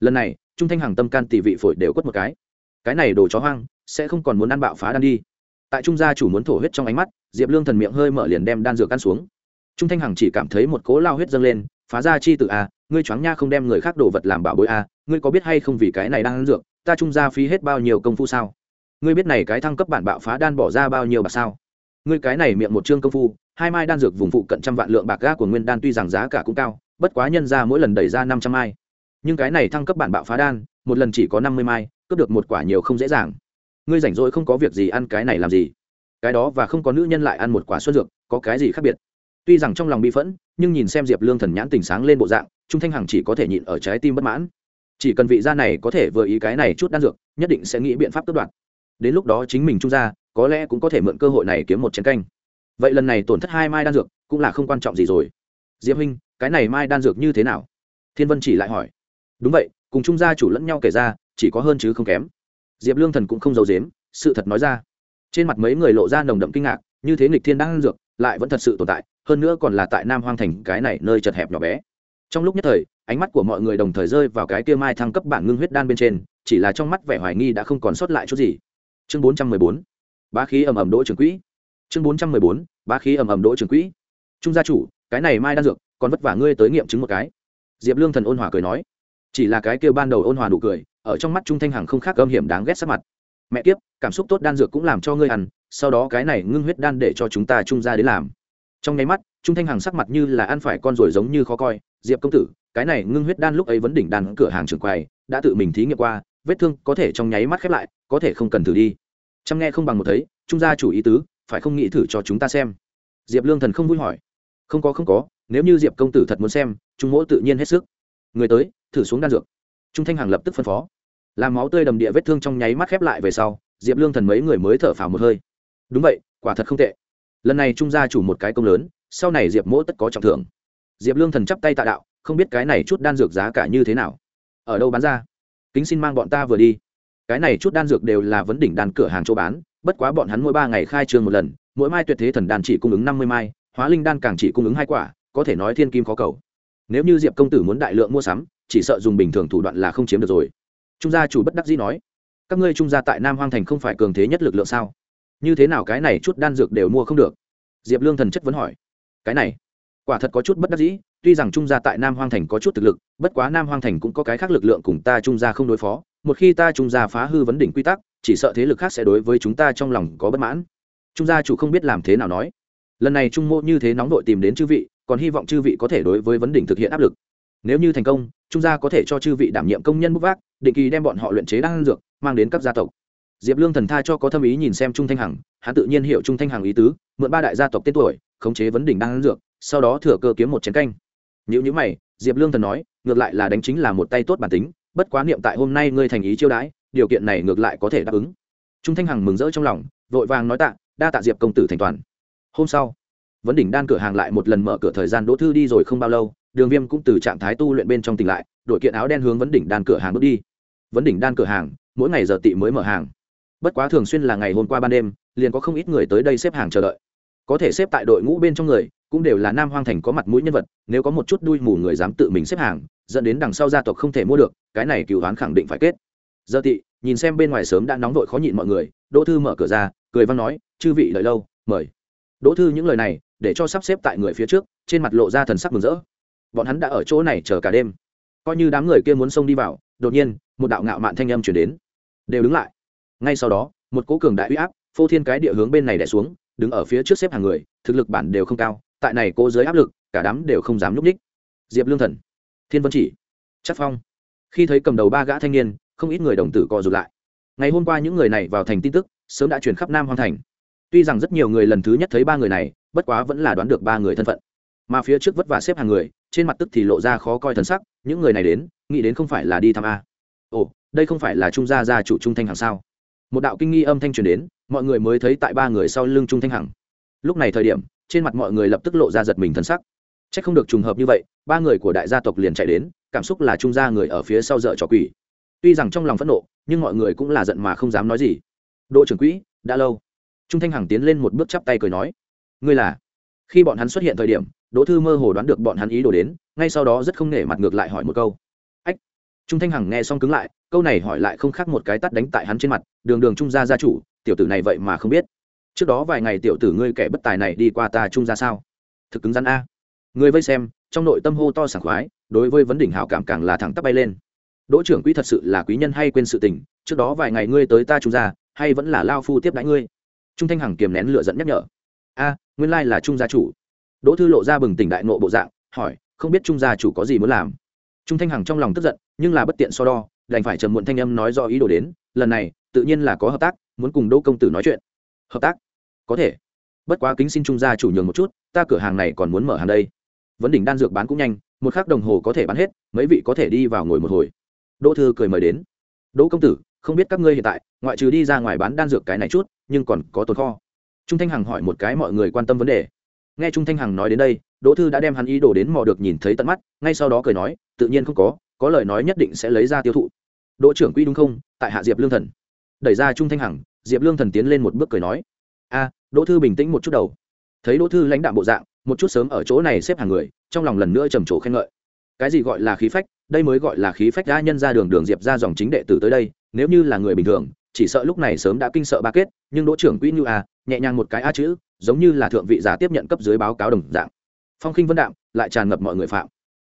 Lần này, trung thanh hàng tâm can tỷ vị phổi đều quất một cái. Cái này đồ chó hoang, sẽ không còn muốn ăn bạo phá đan đi. Tại trung gia chủ muốn thổ huyết trong ánh mắt, diệp lương thần miệng hơi mở liền đem đan dược ăn xuống. Trung thanh hằng chỉ cảm thấy một cố lao huyết dâng lên, phá ra chi tự a à, ngươi choáng nha không đem người khác đồ vật làm bảo bối a ngươi có biết hay không vì cái này đang ăn dược ta trung gia phí hết bao nhiêu công phu sao? Ngươi biết này cái thăng cấp bản bạo phá đan bỏ ra bao nhiêu bạc sao? Ngươi cái này miệng một chương công phu, hai mai đan dược vùng phụ cận trăm vạn lượng bạc ga của nguyên đan tuy rằng giá cả cũng cao, bất quá nhân ra mỗi lần đẩy ra năm trăm mai. Nhưng cái này thăng cấp bản bạo phá đan, một lần chỉ có năm mươi mai, cướp được một quả nhiều không dễ dàng. Ngươi rảnh rỗi không có việc gì ăn cái này làm gì? Cái đó và không có nữ nhân lại ăn một quả xuân dược, có cái gì khác biệt? Tuy rằng trong lòng bị phẫn, nhưng nhìn xem diệp lương thần nhãn tình sáng lên bộ dạng, trung thanh hằng chỉ có thể nhịn ở trái tim bất mãn chỉ cần vị gia này có thể vừa ý cái này chút đan dược, nhất định sẽ nghĩ biện pháp cướp đoạt. Đến lúc đó chính mình trung gia có lẽ cũng có thể mượn cơ hội này kiếm một chén canh. Vậy lần này tổn thất hai mai đan dược, cũng là không quan trọng gì rồi. Diệp huynh, cái này mai đan dược như thế nào? Thiên vân chỉ lại hỏi. Đúng vậy, cùng trung gia chủ lẫn nhau kể ra, chỉ có hơn chứ không kém. Diệp lương thần cũng không giấu dếm sự thật nói ra. Trên mặt mấy người lộ ra nồng đậm kinh ngạc, như thế nghịch thiên đang dược, lại vẫn thật sự tồn tại, hơn nữa còn là tại nam hoang thành, cái này nơi chật hẹp nhỏ bé. Trong lúc nhất thời ánh mắt của mọi người đồng thời rơi vào cái kia mai thăng cấp bản ngưng huyết đan bên trên, chỉ là trong mắt vẻ hoài nghi đã không còn sót lại chút gì. Chương bốn trăm mười bốn, bá khí ầm ầm đỗ trường quỹ. Chương bốn trăm mười bốn, bá khí ầm ầm đỗ trường quỹ. Trung gia chủ, cái này mai đan dược, còn vất vả ngươi tới nghiệm chứng một cái. Diệp lương thần ôn hòa cười nói. Chỉ là cái kia ban đầu ôn hòa đủ cười, ở trong mắt trung thanh hằng không khác âm hiểm đáng ghét sắc mặt. Mẹ kiếp, cảm xúc tốt đan dược cũng làm cho ngươi ăn, sau đó cái này ngưng huyết đan để cho chúng ta trung ra đến làm. Trong nháy mắt, trung thanh hằng sắc mặt như là ăn phải con ruồi giống như khó coi. Diệp công tử cái này ngưng huyết đan lúc ấy vẫn đỉnh đan cửa hàng trường quầy, đã tự mình thí nghiệm qua, vết thương có thể trong nháy mắt khép lại, có thể không cần thử đi. Chăm nghe không bằng một thấy, trung gia chủ ý tứ, phải không nghĩ thử cho chúng ta xem. Diệp lương thần không vui hỏi. Không có không có, nếu như diệp công tử thật muốn xem, trung mỗ tự nhiên hết sức. Người tới, thử xuống đan dược. Trung thanh hằng lập tức phân phó. Làm máu tươi đầm địa vết thương trong nháy mắt khép lại về sau, diệp lương thần mấy người mới thở phào một hơi. Đúng vậy, quả thật không tệ. Lần này trung gia chủ một cái công lớn, sau này diệp mỗ tất có trọng thưởng. Diệp lương thần chắp tay tạ đạo không biết cái này chút đan dược giá cả như thế nào. Ở đâu bán ra? Kính xin mang bọn ta vừa đi. Cái này chút đan dược đều là vấn đỉnh đan cửa hàng chỗ bán, bất quá bọn hắn mỗi ba ngày khai trương một lần, mỗi mai tuyệt thế thần đàn chỉ cung ứng năm mươi mai, hóa linh đan càng chỉ cung ứng hai quả, có thể nói thiên kim khó cầu. Nếu như diệp công tử muốn đại lượng mua sắm, chỉ sợ dùng bình thường thủ đoạn là không chiếm được rồi. Trung gia chủ bất đắc dĩ nói, các ngươi trung gia tại nam hoang thành không phải cường thế nhất lực lượng sao? Như thế nào cái này chút đan dược đều mua không được? Diệp lương thần chất vấn hỏi, cái này, quả thật có chút bất đắc dĩ tuy rằng trung gia tại nam hoang thành có chút thực lực, bất quá nam hoang thành cũng có cái khác lực lượng cùng ta trung gia không đối phó. Một khi ta trung gia phá hư vấn đỉnh quy tắc, chỉ sợ thế lực khác sẽ đối với chúng ta trong lòng có bất mãn. Trung gia chủ không biết làm thế nào nói. Lần này trung mô như thế nóng đội tìm đến chư vị, còn hy vọng chư vị có thể đối với vấn đỉnh thực hiện áp lực. Nếu như thành công, trung gia có thể cho chư vị đảm nhiệm công nhân bút vác, định kỳ đem bọn họ luyện chế đan dược, mang đến các gia tộc. Diệp lương thần tha cho có thâm ý nhìn xem trung thanh hằng, hắn tự nhiên hiểu trung thanh hằng ý tứ, mượn ba đại gia tộc tên tuổi, khống chế vấn đỉnh đan dược, sau đó thừa cơ kiếm một chén canh nhữ nhữ mày, diệp lương thần nói, ngược lại là đánh chính là một tay tốt bản tính, bất quá niệm tại hôm nay ngươi thành ý chiêu đãi, điều kiện này ngược lại có thể đáp ứng. Trung thanh hằng mừng rỡ trong lòng, vội vàng nói tạ, đa tạ diệp công tử thành toàn. Hôm sau, vấn đỉnh đan cửa hàng lại một lần mở cửa thời gian đỗ thư đi rồi không bao lâu, đường viêm cũng từ trạng thái tu luyện bên trong tỉnh lại, đội kiện áo đen hướng vấn đỉnh đan cửa hàng bước đi. Vấn đỉnh đan cửa hàng, mỗi ngày giờ tị mới mở hàng. Bất quá thường xuyên là ngày hôm qua ban đêm, liền có không ít người tới đây xếp hàng chờ đợi. Có thể xếp tại đội ngũ bên trong người cũng đều là nam hoang thành có mặt mũi nhân vật, nếu có một chút đuôi mù người dám tự mình xếp hàng, dẫn đến đằng sau gia tộc không thể mua được, cái này cựu đoán khẳng định phải kết. Giờ tị, nhìn xem bên ngoài sớm đã nóng vội khó nhịn mọi người, đỗ thư mở cửa ra, cười văn nói, chư vị lợi lâu, mời. Đỗ thư những lời này, để cho sắp xếp tại người phía trước, trên mặt lộ ra thần sắc mừng rỡ. Bọn hắn đã ở chỗ này chờ cả đêm. Coi như đám người kia muốn xông đi vào, đột nhiên, một đạo ngạo mạn thanh âm chuyển đến. Đều đứng lại. Ngay sau đó, một cố cường đại uy áp, phô thiên cái địa hướng bên này đẻ xuống, đứng ở phía trước xếp hàng người, thực lực bản đều không cao tại này cố giới áp lực, cả đám đều không dám nhúc ních diệp lương thần, thiên vân chỉ, chắc phong. Khi thấy cầm đầu ba gã thanh niên, không ít người đồng tử co rụt lại. Ngày hôm qua những người này vào thành tin tức, sớm đã truyền khắp nam hoang thành. Tuy rằng rất nhiều người lần thứ nhất thấy ba người này, bất quá vẫn là đoán được ba người thân phận. Mà phía trước vất vả xếp hàng người, trên mặt tức thì lộ ra khó coi thần sắc, những người này đến, nghĩ đến không phải là đi thăm a. Ồ, đây không phải là trung gia gia chủ trung thanh hằng sao? Một đạo kinh nghi âm thanh truyền đến, mọi người mới thấy tại ba người sau lưng trung thanh hằng. Lúc này thời điểm trên mặt mọi người lập tức lộ ra giật mình thân sắc. C h ắ c không được trùng hợp như vậy, ba người của đại gia tộc liền chạy đến, cảm xúc là trung gia người ở phía sau dợ trò quỷ. Tuy rằng trong lòng phẫn nộ, nhưng mọi người cũng là giận mà không dám nói gì. Đỗ trưởng quỹ, đã lâu. Trung thanh hằng tiến lên một bước chắp tay cười nói, ngươi là? Khi bọn hắn xuất hiện thời điểm, đỗ thư mơ hồ đoán được bọn hắn ý đồ đến, ngay sau đó rất không nể mặt ngược lại hỏi một câu. Ách. Trung thanh hằng nghe xong cứng lại, câu này hỏi lại không khác một cái tắt đánh tại hắn trên mặt, đường đường trung gia gia chủ, tiểu tử này vậy mà không biết trước đó vài ngày tiểu tử ngươi kẻ bất tài này đi qua ta trung gia sao? Thực cứng rắn a. Người vây xem, trong nội tâm hô to sảng khoái, đối với vấn đỉnh hảo cảm càng là thẳng tắp bay lên. Đỗ trưởng quỹ thật sự là quý nhân hay quên sự tình, trước đó vài ngày ngươi tới ta trung gia hay vẫn là lao phu tiếp đãi ngươi? Trung thanh hằng kiềm nén lửa dẫn nhắc nhở. A, nguyên lai là trung gia chủ. Đỗ thư lộ ra bừng tỉnh đại nộ bộ dạng, hỏi, không biết trung gia chủ có gì muốn làm? Trung thanh hằng trong lòng tức giận, nhưng là bất tiện so đo, đành phải trầm muộn thanh âm nói do ý đồ đến, lần này, tự nhiên là có hợp tác, muốn cùng đỗ công tử nói chuyện. Hợp tác? Có thể. Bất quá kính xin trung gia chủ nhường một chút, ta cửa hàng này còn muốn mở hàng đây. Vấn đỉnh đan dược bán cũng nhanh, một khắc đồng hồ có thể bán hết, mấy vị có thể đi vào ngồi một hồi. Đỗ thư cười mời đến. Đỗ công tử, không biết các ngươi hiện tại, ngoại trừ đi ra ngoài bán đan dược cái này chút, nhưng còn có tồn kho. Trung thanh hằng hỏi một cái mọi người quan tâm vấn đề. Nghe trung thanh hằng nói đến đây, đỗ thư đã đem hắn ý đồ đến mò được nhìn thấy tận mắt, ngay sau đó cười nói, tự nhiên không có có lời nói nhất định sẽ lấy ra tiêu thụ. Đỗ trưởng quỹ đúng không? Tại hạ diệp lương thần. Đẩy ra trung thanh hằng, diệp lương thần tiến lên một bước cười nói a, đỗ thư bình tĩnh một chút đầu. Thấy đỗ thư lãnh đạo bộ dạng, một chút sớm ở chỗ này xếp hàng người, trong lòng lần nữa trầm trồ khen ngợi. Cái gì gọi là khí phách? Đây mới gọi là khí phách đã nhân ra đường đường diệp ra dòng chính đệ tử tới đây, nếu như là người bình thường, chỉ sợ lúc này sớm đã kinh sợ ba kết, nhưng đỗ trưởng quỹ như a, nhẹ nhàng một cái a chữ, giống như là thượng vị giả tiếp nhận cấp dưới báo cáo đồng dạng. Phong khinh vân đạm lại tràn ngập mọi người phạm.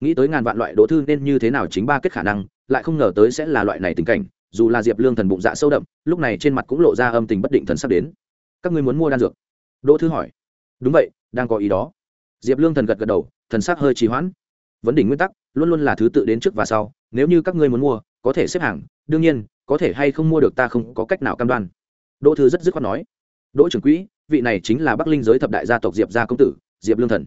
Nghĩ tới ngàn vạn loại đỗ thư nên như thế nào chính ba kết khả năng, lại không ngờ tới sẽ là loại này tình cảnh, dù là diệp lương thần bụng dạ sâu đậm, lúc này trên mặt cũng lộ ra âm tình bất định thần sắp đến các ngươi muốn mua đan dược? Đỗ thư hỏi. Đúng vậy, đang có ý đó. Diệp lương thần gật gật đầu, thần sắc hơi trì hoãn. Vấn đỉnh nguyên tắc, luôn luôn là thứ tự đến trước và sau, nếu như các ngươi muốn mua, có thể xếp hàng, đương nhiên, có thể hay không mua được ta không có cách nào cam đoan. Đỗ thư rất dứt khoát nói. Đỗ trưởng quỹ, vị này chính là bắc linh giới thập đại gia tộc diệp gia công tử, diệp lương thần.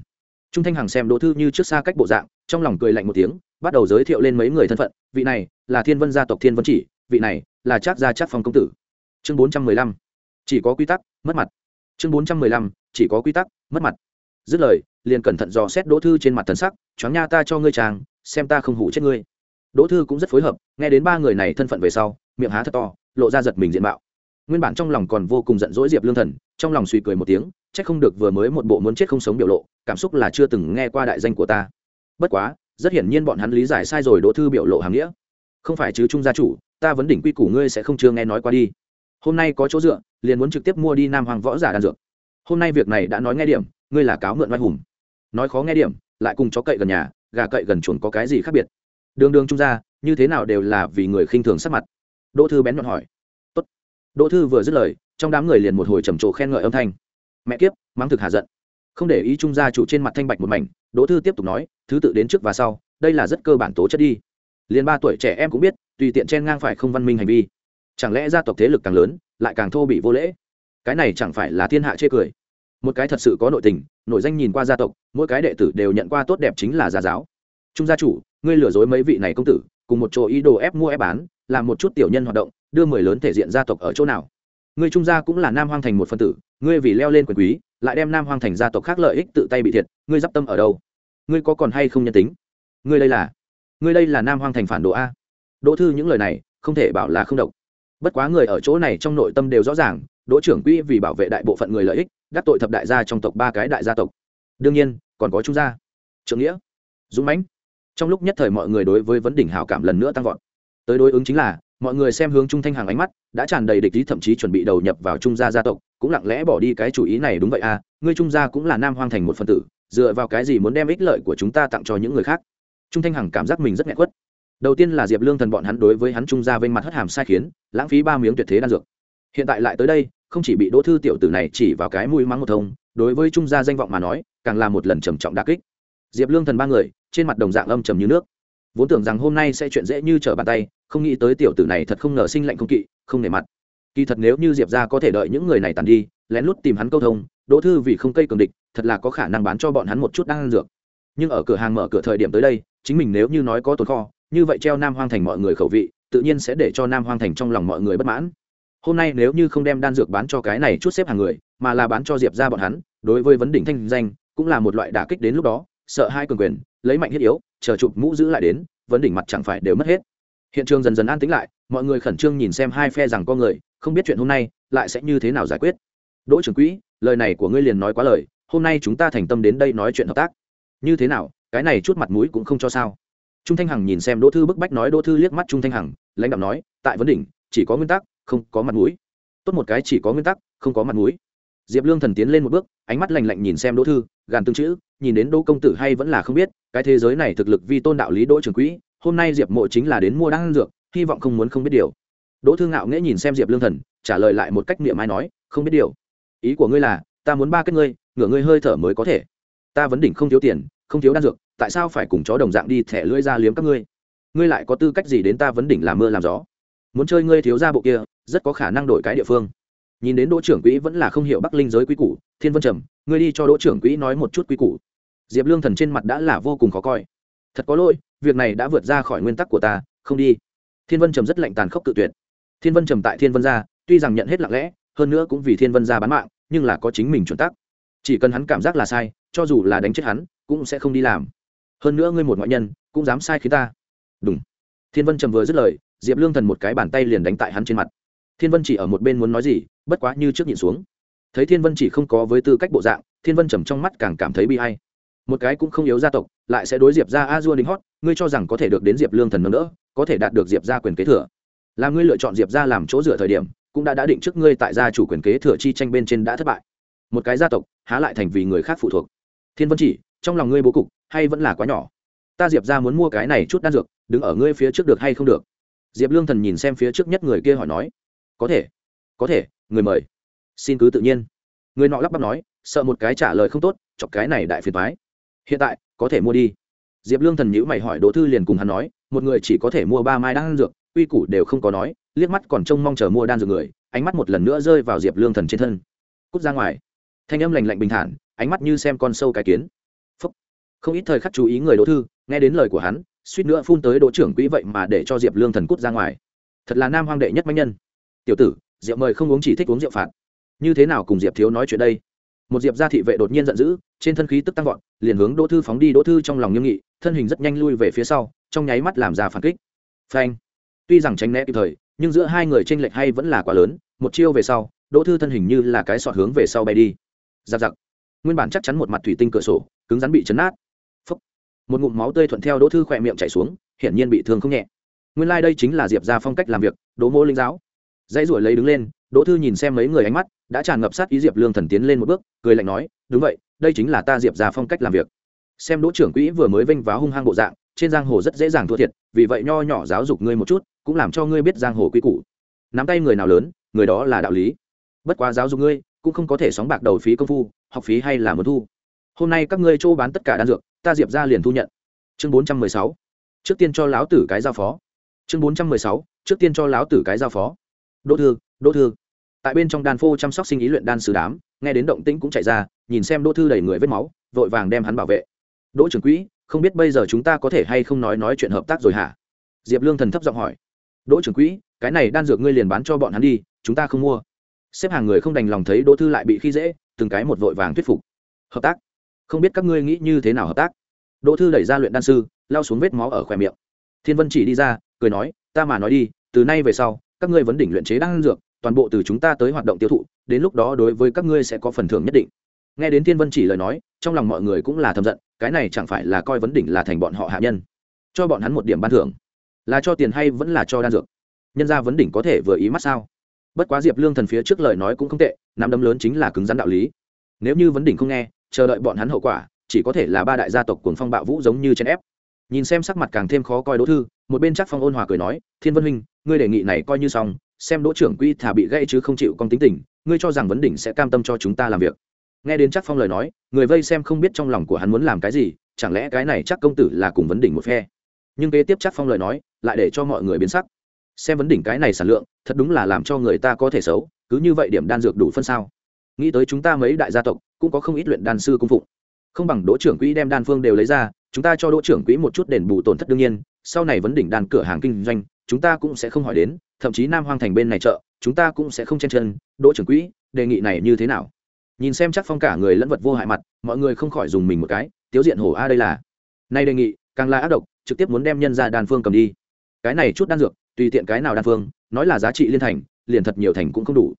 Trung thanh hằng xem đỗ thư như trước xa cách bộ dạng, trong lòng cười lạnh một tiếng, bắt đầu giới thiệu lên mấy người thân phận, vị này là thiên vân gia tộc thiên vân chỉ, vị này là trác gia trác phong công tử. Chương bốn trăm mười lăm. Chỉ có quy tắc mất mặt. Chương bốn trăm mười lăm, chỉ có quy tắc, mất mặt. Dứt lời, liền cẩn thận dò xét đỗ thư trên mặt thần sắc, choáng nha ta cho ngươi chàng, xem ta không hủ chết ngươi. Đỗ thư cũng rất phối hợp, nghe đến ba người này thân phận về sau, miệng há thật to, lộ ra giật mình diện mạo. Nguyên bản trong lòng còn vô cùng giận dỗi diệp lương thần, trong lòng suy cười một tiếng c h ắ c không được vừa mới một bộ muốn chết không sống biểu lộ, cảm xúc là chưa từng nghe qua đại danh của ta. Bất quá, rất hiển nhiên bọn hắn lý giải sai rồi đỗ thư biểu lộ hàm nghĩa. Không phải chứ, trung gia chủ, ta vấn đỉnh quy củ ngươi sẽ không chưa nghe nói qua đi. Hôm nay có chỗ dựa liền muốn trực tiếp mua đi nam hoàng võ giả đan dược. Hôm nay việc này đã nói nghe điểm, ngươi là cáo mượn oai hùng. Nói khó nghe điểm, lại cùng chó cậy gần nhà, gà cậy gần chuồng có cái gì khác biệt? Đường đường trung gia, như thế nào đều là vì người khinh thường sắc mặt. Đỗ thư bén nhọn hỏi. Tốt. đỗ thư vừa dứt lời, trong đám người liền một hồi trầm trồ khen ngợi âm thanh. Mẹ kiếp, mắng thực hạ giận. Không để ý trung gia chủ trên mặt thanh bạch một mảnh, đỗ thư tiếp tục nói, thứ tự đến trước và sau, đây là rất cơ bản tố chất đi. Liền ba tuổi trẻ em cũng biết, tùy tiện chen ngang phải không văn minh hành vi chẳng lẽ gia tộc thế lực càng lớn, lại càng thô bị vô lễ? Cái này chẳng phải là thiên hạ chê cười. Một cái thật sự có nội tình, nội danh nhìn qua gia tộc, mỗi cái đệ tử đều nhận qua tốt đẹp chính là gia giáo. Trung gia chủ, ngươi lừa dối mấy vị này công tử, cùng một chỗ ý đồ ép mua ép bán, làm một chút tiểu nhân hoạt động, đưa mười lớn thể diện gia tộc ở chỗ nào? Ngươi trung gia cũng là nam hoang thành một phân tử, ngươi vì leo lên quyền quý, lại đem nam hoang thành gia tộc khác lợi ích tự tay bị thiệt, ngươi d i p tâm ở đâu? Ngươi có còn hay không nhân tính? Ngươi đây là, ngươi đây là nam hoang thành phản đồ a. Đỗ thư những lời này, không thể bảo là không độc bất quá người ở chỗ này trong nội tâm đều rõ ràng, đỗ trưởng quỹ vì bảo vệ đại bộ phận người lợi ích, đắc tội thập đại gia trong tộc ba cái đại gia tộc. Đương nhiên, còn có trung gia, trưởng nghĩa, dũng mãnh. Trong lúc nhất thời mọi người đối với vấn đỉnh hào cảm lần nữa tăng vọt. Tới đối ứng chính là, mọi người xem hướng trung thanh hàng ánh mắt, đã tràn đầy địch ý thậm chí chuẩn bị đầu nhập vào trung gia gia tộc, cũng lặng lẽ bỏ đi cái chủ ý này đúng vậy à ngươi trung gia cũng là nam hoang thành một phân tử, dựa vào cái gì muốn đem ích lợi của chúng ta tặng cho những người khác? Trung thanh hằng cảm giác mình rất nghẹn quất đầu tiên là diệp lương thần bọn hắn đối với hắn trung gia vênh mặt hất hàm sai khiến, lãng phí ba miếng tuyệt thế đan dược. Hiện tại lại tới đây, không chỉ bị đỗ thư tiểu tử này chỉ vào cái mũi mắng một thông, đối với trung gia danh vọng mà nói, càng là một lần trầm trọng đa kích. Diệp lương thần ba người, trên mặt đồng dạng âm trầm như nước. Vốn tưởng rằng hôm nay sẽ chuyện dễ như trở bàn tay, không nghĩ tới tiểu tử này thật không ngờ sinh lạnh không kỵ, không nể mặt. Kỳ thật nếu như diệp ra có thể đợi những người này tàn đi, lén lút tìm hắn câu thông, đỗ thư vì không cây cường địch, thật là có khả năng bán cho bọn hắn một chút đang ăn dược. Nhưng ở cửa hàng mở cửa thời điểm tới đây, chính mình nếu như nói có tồn kho như vậy treo nam hoang thành mọi người khẩu vị, tự nhiên sẽ để cho nam hoang thành trong lòng mọi người bất mãn. Hôm nay nếu như không đem đan dược bán cho cái này chút xếp hàng người, mà là bán cho diệp ra bọn hắn, đối với vấn đỉnh thanh danh, cũng là một loại đả kích đến lúc đó, sợ hai cường quyền, lấy mạnh thiết yếu, chờ chụp mũ giữ lại đến, vấn đỉnh mặt chẳng phải đều mất hết. Hiện trường dần dần an tĩnh lại, mọi người khẩn trương nhìn xem hai phe rằng con người, không biết chuyện hôm nay lại sẽ như thế nào giải quyết. Đỗ trưởng quỹ, lời này của ngươi liền nói quá lời, hôm nay chúng ta thành tâm đến đây nói chuyện hợp tác. Như thế nào, cái này chút mặt mũi cũng không cho sao trung thanh hằng nhìn xem đỗ thư bức bách nói, đỗ thư liếc mắt trung thanh hằng, lãnh đạo nói, tại vấn đỉnh, chỉ có nguyên tắc, không có mặt mũi. Tốt một cái chỉ có nguyên tắc, không có mặt mũi. Diệp lương thần tiến lên một bước, ánh mắt lành lạnh nhìn xem đỗ thư, gàn tương chữ, nhìn đến đỗ công tử hay vẫn là không biết, cái thế giới này thực lực vi tôn đạo lý đỗ trường quỹ, hôm nay diệp mộ chính là đến mua đan dược, hy vọng không muốn không biết điều. Đỗ thư ngạo nghễ nhìn xem diệp lương thần, trả lời lại một cách niệm ai nói, không biết điều. Ý của ngươi là, ta muốn ba kết ngươi, ngửa ngươi hơi thở mới có thể. Ta vấn đỉnh không thiếu tiền, không thiếu đan dược tại sao phải cùng chó đồng dạng đi thẻ lưỡi ra liếm các ngươi? Ngươi lại có tư cách gì đến ta vấn đỉnh làm mưa làm gió? Muốn chơi ngươi thiếu ra bộ kia, rất có khả năng đổi cái địa phương. Nhìn đến đỗ trưởng quỹ vẫn là không hiểu bắc linh giới quý củ, thiên vân trầm, ngươi đi cho đỗ trưởng quỹ nói một chút quý củ. Diệp lương thần trên mặt đã là vô cùng khó coi. Thật có lỗi, việc này đã vượt ra khỏi nguyên tắc của ta, không đi. Thiên vân trầm rất lạnh tàn khốc tự tuyệt. Thiên vân trầm tại thiên vân gia, tuy rằng nhận hết lặng lẽ, hơn nữa cũng vì thiên vân gia bán mạng, nhưng là có chính mình chuẩn tắc. Chỉ cần hắn cảm giác là sai, cho dù là đánh chết hắn, cũng sẽ không đi làm hơn nữa ngươi một ngoại nhân, cũng dám sai khiến ta. Đúng. Thiên vân trầm vừa dứt lời, diệp lương thần một cái bàn tay liền đánh tại hắn trên mặt. Thiên vân chỉ ở một bên muốn nói gì, bất quá như trước nhìn xuống. Thấy thiên vân chỉ không có với tư cách bộ dạng, thiên vân trầm trong mắt càng cảm thấy bi hay một cái cũng không yếu gia tộc, lại sẽ đối diệp ra a dua đính hót, ngươi cho rằng có thể được đến diệp lương thần nâng đỡ, có thể đạt được diệp ra quyền kế thừa. Là ngươi lựa chọn diệp ra làm chỗ dựa thời điểm, cũng đã đã định trước ngươi tại gia chủ quyền kế thừa chi tranh bên trên đã thất bại. Một cái gia tộc, há lại thành vì người khác phụ thuộc. Thiên vân chỉ, trong lòng ngươi bố cục hay vẫn là quá nhỏ? Ta diệp ra muốn mua cái này chút đan dược, đứng ở ngươi phía trước được hay không được? Diệp lương thần nhìn xem phía trước nhất người kia hỏi nói. Có thể có thể, người mời. Xin cứ tự nhiên. Người nọ lắp bắp nói, sợ một cái trả lời không tốt, chọc cái này đại phiền thoái hiện tại, có thể mua đi. Diệp lương thần nhữ mày hỏi đỗ thư liền cùng hắn nói, một người chỉ có thể mua ba mai đan dược uy củ đều không có nói, liếc mắt còn trông mong chờ mua đan dược người, ánh mắt một lần nữa rơi vào diệp lương thần trên thân. Cút ra ngoài. Thanh âm lành lạnh bình thản, ánh mắt như xem con sâu cái kiến không ít thời khắc chú ý người đỗ thư, nghe đến lời của hắn, suýt nữa phun tới đỗ trưởng quỹ vậy mà để cho diệp lương thần cút ra ngoài. Thật là nam hoang đệ nhất mãnh nhân. Tiểu tử, rượu mời không uống chỉ thích uống rượu phạt. Như thế nào cùng diệp thiếu nói chuyện đây? Một diệp gia thị vệ đột nhiên giận dữ, trên thân khí tức tăng vọt, liền hướng đỗ thư phóng đi, đỗ thư trong lòng nghiêm nghị, thân hình rất nhanh lui về phía sau, trong nháy mắt làm ra phản kích. Phanh. Tuy rằng tránh né kịp thời, nhưng giữa hai người tranh lệch hay vẫn là quá lớn, một chiêu về sau, đỗ thư thân hình như là cái sọt hướng về sau bay đi. Giặc giặc. Nguyên bản chắc chắn một mặt thủy tinh cửa sổ, cứng rắn bị chấn nát một ngụm máu tươi thuận theo đỗ thư khỏe miệng chảy xuống, hiển nhiên bị thương không nhẹ. Nguyên lai、like、đây chính là diệp ra phong cách làm việc, đỗ mô linh giáo. Dãy ruổi lấy đứng lên, đỗ thư nhìn xem mấy người ánh mắt, đã tràn ngập sát ý diệp lương thần tiến lên một bước, cười lạnh nói, đúng vậy, đây chính là ta diệp ra phong cách làm việc. Xem đỗ trưởng quỹ vừa mới vênh váo hung hăng bộ dạng, trên giang hồ rất dễ dàng thua thiệt, vì vậy nho nhỏ giáo dục ngươi một chút, cũng làm cho ngươi biết giang hồ quy củ. Nắm tay người nào lớn, người đó là đạo lý. Bất quá giáo dục ngươi, cũng không có thể sóng bạc đầu phí công phu, học phí hay là một thu. Hôm nay các ngươi chỗ bán tất cả đan dược ta diệp ra liền thu nhận. Chương bốn trăm mười sáu. Trước tiên cho lão tử cái giao phó. Chương bốn trăm mười sáu. Trước tiên cho lão tử cái giao phó. Đỗ thư đỗ thư. Tại bên trong đan phô chăm sóc sinh ý luyện đan sư đám, nghe đến động tĩnh cũng chạy ra, nhìn xem đỗ thư đầy người vết máu, vội vàng đem hắn bảo vệ. Đỗ trưởng quỹ, không biết bây giờ chúng ta có thể hay không nói nói chuyện hợp tác rồi hả? Diệp lương thần thấp giọng hỏi. Đỗ trưởng quỹ, cái này đan dược ngươi liền bán cho bọn hắn đi, chúng ta không mua. Xếp hàng người không đành lòng thấy đỗ thư lại bị khi dễ, từng cái một vội vàng thuyết phục. Hợp tác không biết các ngươi nghĩ như thế nào hợp tác. Đỗ thư đẩy ra luyện đan sư lao xuống vết máu ở khỏe miệng. Thiên vân chỉ đi ra, cười nói, ta mà nói đi, từ nay về sau, các ngươi vấn đỉnh luyện chế đan dược, toàn bộ từ chúng ta tới hoạt động tiêu thụ, đến lúc đó đối với các ngươi sẽ có phần thưởng nhất định. Nghe đến thiên vân chỉ lời nói, trong lòng mọi người cũng là thầm giận, cái này chẳng phải là coi vấn đỉnh là thành bọn họ hạ nhân, cho bọn hắn một điểm ban thưởng. Là cho tiền hay vẫn là cho đan dược? Nhân ra vấn đỉnh có thể vừa ý mắt sao? Bất quá diệp lương thần phía trước lời nói cũng không tệ, nắm đấm lớn chính là cứng rắn đạo lý. Nếu như vấn đỉnh không nghe chờ đợi bọn hắn hậu quả, chỉ có thể là ba đại gia tộc cuồng phong bạo vũ giống như chen ép. Nhìn xem sắc mặt càng thêm khó coi đỗ thư, một bên chắc phong ôn hòa cười nói, thiên vân huynh, ngươi đề nghị này coi như xong, xem đỗ trưởng quỹ thả bị gãy chứ không chịu con tính tình, ngươi cho rằng vấn đỉnh sẽ cam tâm cho chúng ta làm việc. Nghe đến chắc phong lời nói, người vây xem không biết trong lòng của hắn muốn làm cái gì, chẳng lẽ cái này chắc công tử là cùng vấn đỉnh một phe? Nhưng kế tiếp chắc phong lời nói, lại để cho mọi người biến sắc. Xem vấn đỉnh cái này sản lượng, thật đúng là làm cho người ta có thể xấu, cứ như vậy điểm đan dược đủ phân sao. Nghĩ tới chúng ta mấy đại gia tộc cũng có không ít luyện đan sư cung phụng. Không bằng đỗ trưởng quỹ đem đan phương đều lấy ra, chúng ta cho đỗ trưởng quỹ một chút đền bù tổn thất đương nhiên, sau này vấn đỉnh đan cửa hàng kinh doanh, chúng ta cũng sẽ không hỏi đến, thậm chí nam hoang thành bên này chợ, chúng ta cũng sẽ không chen chân, đỗ trưởng quỹ, đề nghị này như thế nào? Nhìn xem chắc phong cả người lẫn vật vô hại mặt, mọi người không khỏi dùng mình một cái, tiếu diện hổ a đây là. Nay đề nghị, càng là ác độc, trực tiếp muốn đem nhân ra đan phương cầm đi. Cái này chút đan dược, tùy tiện cái nào đan phương, nói là giá trị liên thành, liền thật nhiều thành cũng không đủ.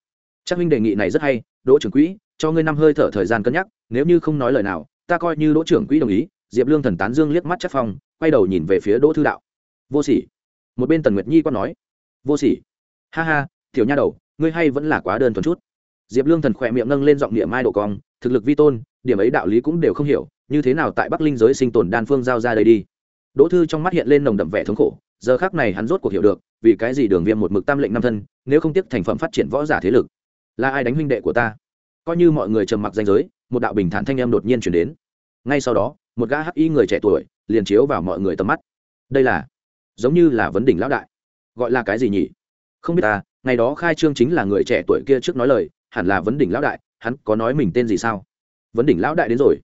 Chắc huynh đề nghị này rất hay, đỗ trưởng quỹ cho ngươi năm hơi thở thời gian cân nhắc, nếu như không nói lời nào, ta coi như đỗ trưởng quỹ đồng ý. Diệp lương thần tán dương liếc mắt chắc phong, quay đầu nhìn về phía đỗ thư đạo. Vô sỉ. Một bên tần nguyệt nhi còn nói. Vô sỉ. Ha ha, tiểu nha đầu, ngươi hay vẫn là quá đơn thuần chút. Diệp lương thần khỏe miệng nâng lên giọng niệm mai độ cong, thực lực vi tôn, điểm ấy đạo lý cũng đều không hiểu, như thế nào tại bắc linh giới sinh tồn đan phương giao ra đây đi. Đỗ thư trong mắt hiện lên nồng đậm vẻ thống khổ, giờ khác này hắn rốt cuộc hiểu được, vì cái gì đường viêm một mực tam lệnh năm thân, nếu không tiếp thành phẩm phát triển võ giả thế lực, là ai đánh huynh đệ của ta? Coi như mọi người trầm mặc danh giới, một đạo bình thản thanh em đột nhiên chuyển đến. Ngay sau đó, một gã hắc y người trẻ tuổi liền chiếu vào mọi người tầm mắt. Đây là, giống như là vấn đỉnh lão đại. Gọi là cái gì nhỉ? Không biết ta, ngày đó khai trương chính là người trẻ tuổi kia trước nói lời, hẳn là vấn đỉnh lão đại, hắn có nói mình tên gì sao? Vấn đỉnh lão đại đến rồi.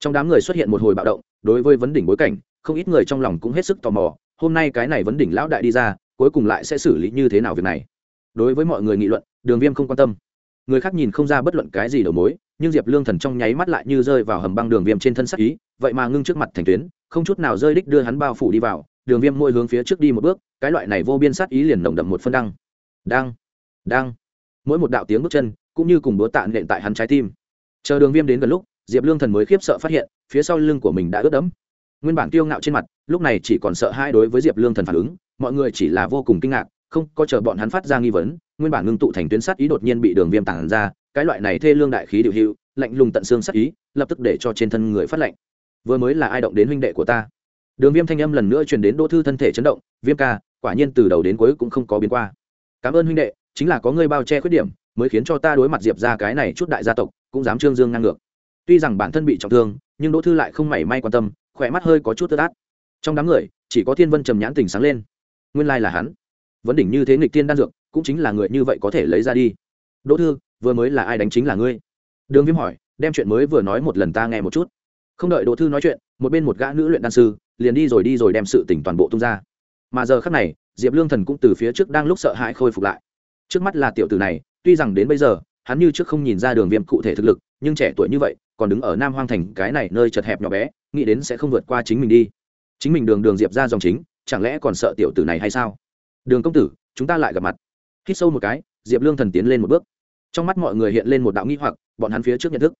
Trong đám người xuất hiện một hồi bạo động, đối với vấn đỉnh bối cảnh, không ít người trong lòng cũng hết sức tò mò, hôm nay cái này vấn đỉnh lão đại đi ra, cuối cùng lại sẽ xử lý như thế nào việc này? Đối với mọi người nghị luận, đường viêm không quan tâm người khác nhìn không ra bất luận cái gì đầu mối, nhưng diệp lương thần trong nháy mắt lại như rơi vào hầm băng đường viêm trên thân sắc ý, vậy mà ngưng trước mặt thành tuyến, không chút nào rơi đích đưa hắn bao phủ đi vào, đường viêm môi hướng phía trước đi một bước, cái loại này vô biên sát ý liền nồng đậm một phân đăng. Đăng đăng. Mỗi một đạo tiếng bước chân, cũng như cùng búa tạ nện tại hắn trái tim. Chờ đường viêm đến gần lúc, diệp lương thần mới khiếp sợ phát hiện, phía sau lưng của mình đã ướt đẫm. Nguyên bản kiêu ngạo trên mặt, lúc này chỉ còn sợ hai đối với diệp lương thần phản ứng, mọi người chỉ là vô cùng kinh ngạc, không có chờ bọn hắn phát ra nghi vấn nguyên bản ngưng tụ thành tuyến sắt ý đột nhiên bị đường viêm tản ra cái loại này thê lương đại khí điệu hữu, lạnh lùng tận xương sắt ý lập tức để cho trên thân người phát lạnh. Vừa mới là ai động đến huynh đệ của ta? Đường viêm thanh âm lần nữa truyền đến đỗ thư thân thể chấn động viêm ca quả nhiên từ đầu đến cuối cũng không có biến qua. Cảm ơn huynh đệ chính là có ngươi bao che khuyết điểm mới khiến cho ta đối mặt diệp ra cái này chút đại gia tộc cũng dám trương dương ngang ngược. Tuy rằng bản thân bị trọng thương nhưng đỗ thư lại không mảy may quan tâm khỏe mắt hơi có chút tơ tát. Trong đám người chỉ có thiên vân trầm nhãn tình sáng lên. Nguyên lai là hắn. Vấn đỉnh như thế nghịch tiên đan dược cũng chính là người như vậy có thể lấy ra đi. Đỗ thư, vừa mới là ai đánh chính là ngươi? Đường viêm hỏi, đem chuyện mới vừa nói một lần ta nghe một chút. Không đợi đỗ thư nói chuyện, một bên một gã nữ luyện đan sư, liền đi rồi đi rồi đem sự tỉnh toàn bộ tung ra. Mà giờ khác này, diệp lương thần cũng từ phía trước đang lúc sợ hãi khôi phục lại. Trước mắt là tiểu tử này, tuy rằng đến bây giờ, hắn như trước không nhìn ra đường viêm cụ thể thực lực, nhưng trẻ tuổi như vậy, còn đứng ở nam hoang thành, cái này nơi chật hẹp nhỏ bé, nghĩ đến sẽ không vượt qua chính mình đi. Chính mình đường đường diệp ra dòng chính, chẳng lẽ còn sợ tiểu tử này hay sao? Đường công tử, chúng ta lại gặp mặt hít sâu một cái, diệp lương thần tiến lên một bước. Trong mắt mọi người hiện lên một đạo nghi hoặc, bọn hắn phía trước nhận thức.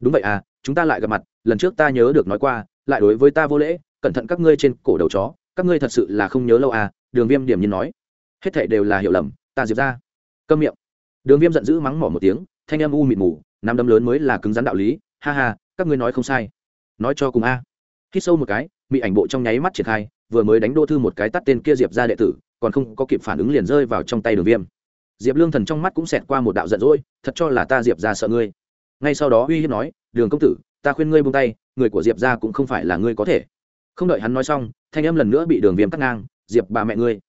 Đúng vậy à chúng ta lại gặp mặt, lần trước ta nhớ được nói qua, lại đối với ta vô lễ, cẩn thận các ngươi trên cổ đầu chó, các ngươi thật sự là không nhớ lâu à đường viêm điểm nhiên nói. Hết thệ đều là hiểu lầm, ta diệp ra. Câm miệng. Đường viêm giận dữ mắng mỏ một tiếng, thanh em u mịt mù, nắm đấm lớn mới là cứng rắn đạo lý, ha ha, các ngươi nói không sai. Nói cho cùng a. À. hít sâu một cái bị ảnh bộ trong nháy mắt triển khai, vừa mới đánh đô thư một cái tắt tên kia diệp ra đệ tử còn không có kịp phản ứng liền rơi vào trong tay đường viêm. Diệp lương thần trong mắt cũng xẹt qua một đạo giận dỗi, thật cho là ta diệp ra sợ ngươi. Ngay sau đó uy hiếp nói, đường công tử, ta khuyên ngươi buông tay, người của diệp ra cũng không phải là ngươi có thể. Không đợi hắn nói xong, thanh âm lần nữa bị đường viêm cắt ngang, diệp bà mẹ ngươi.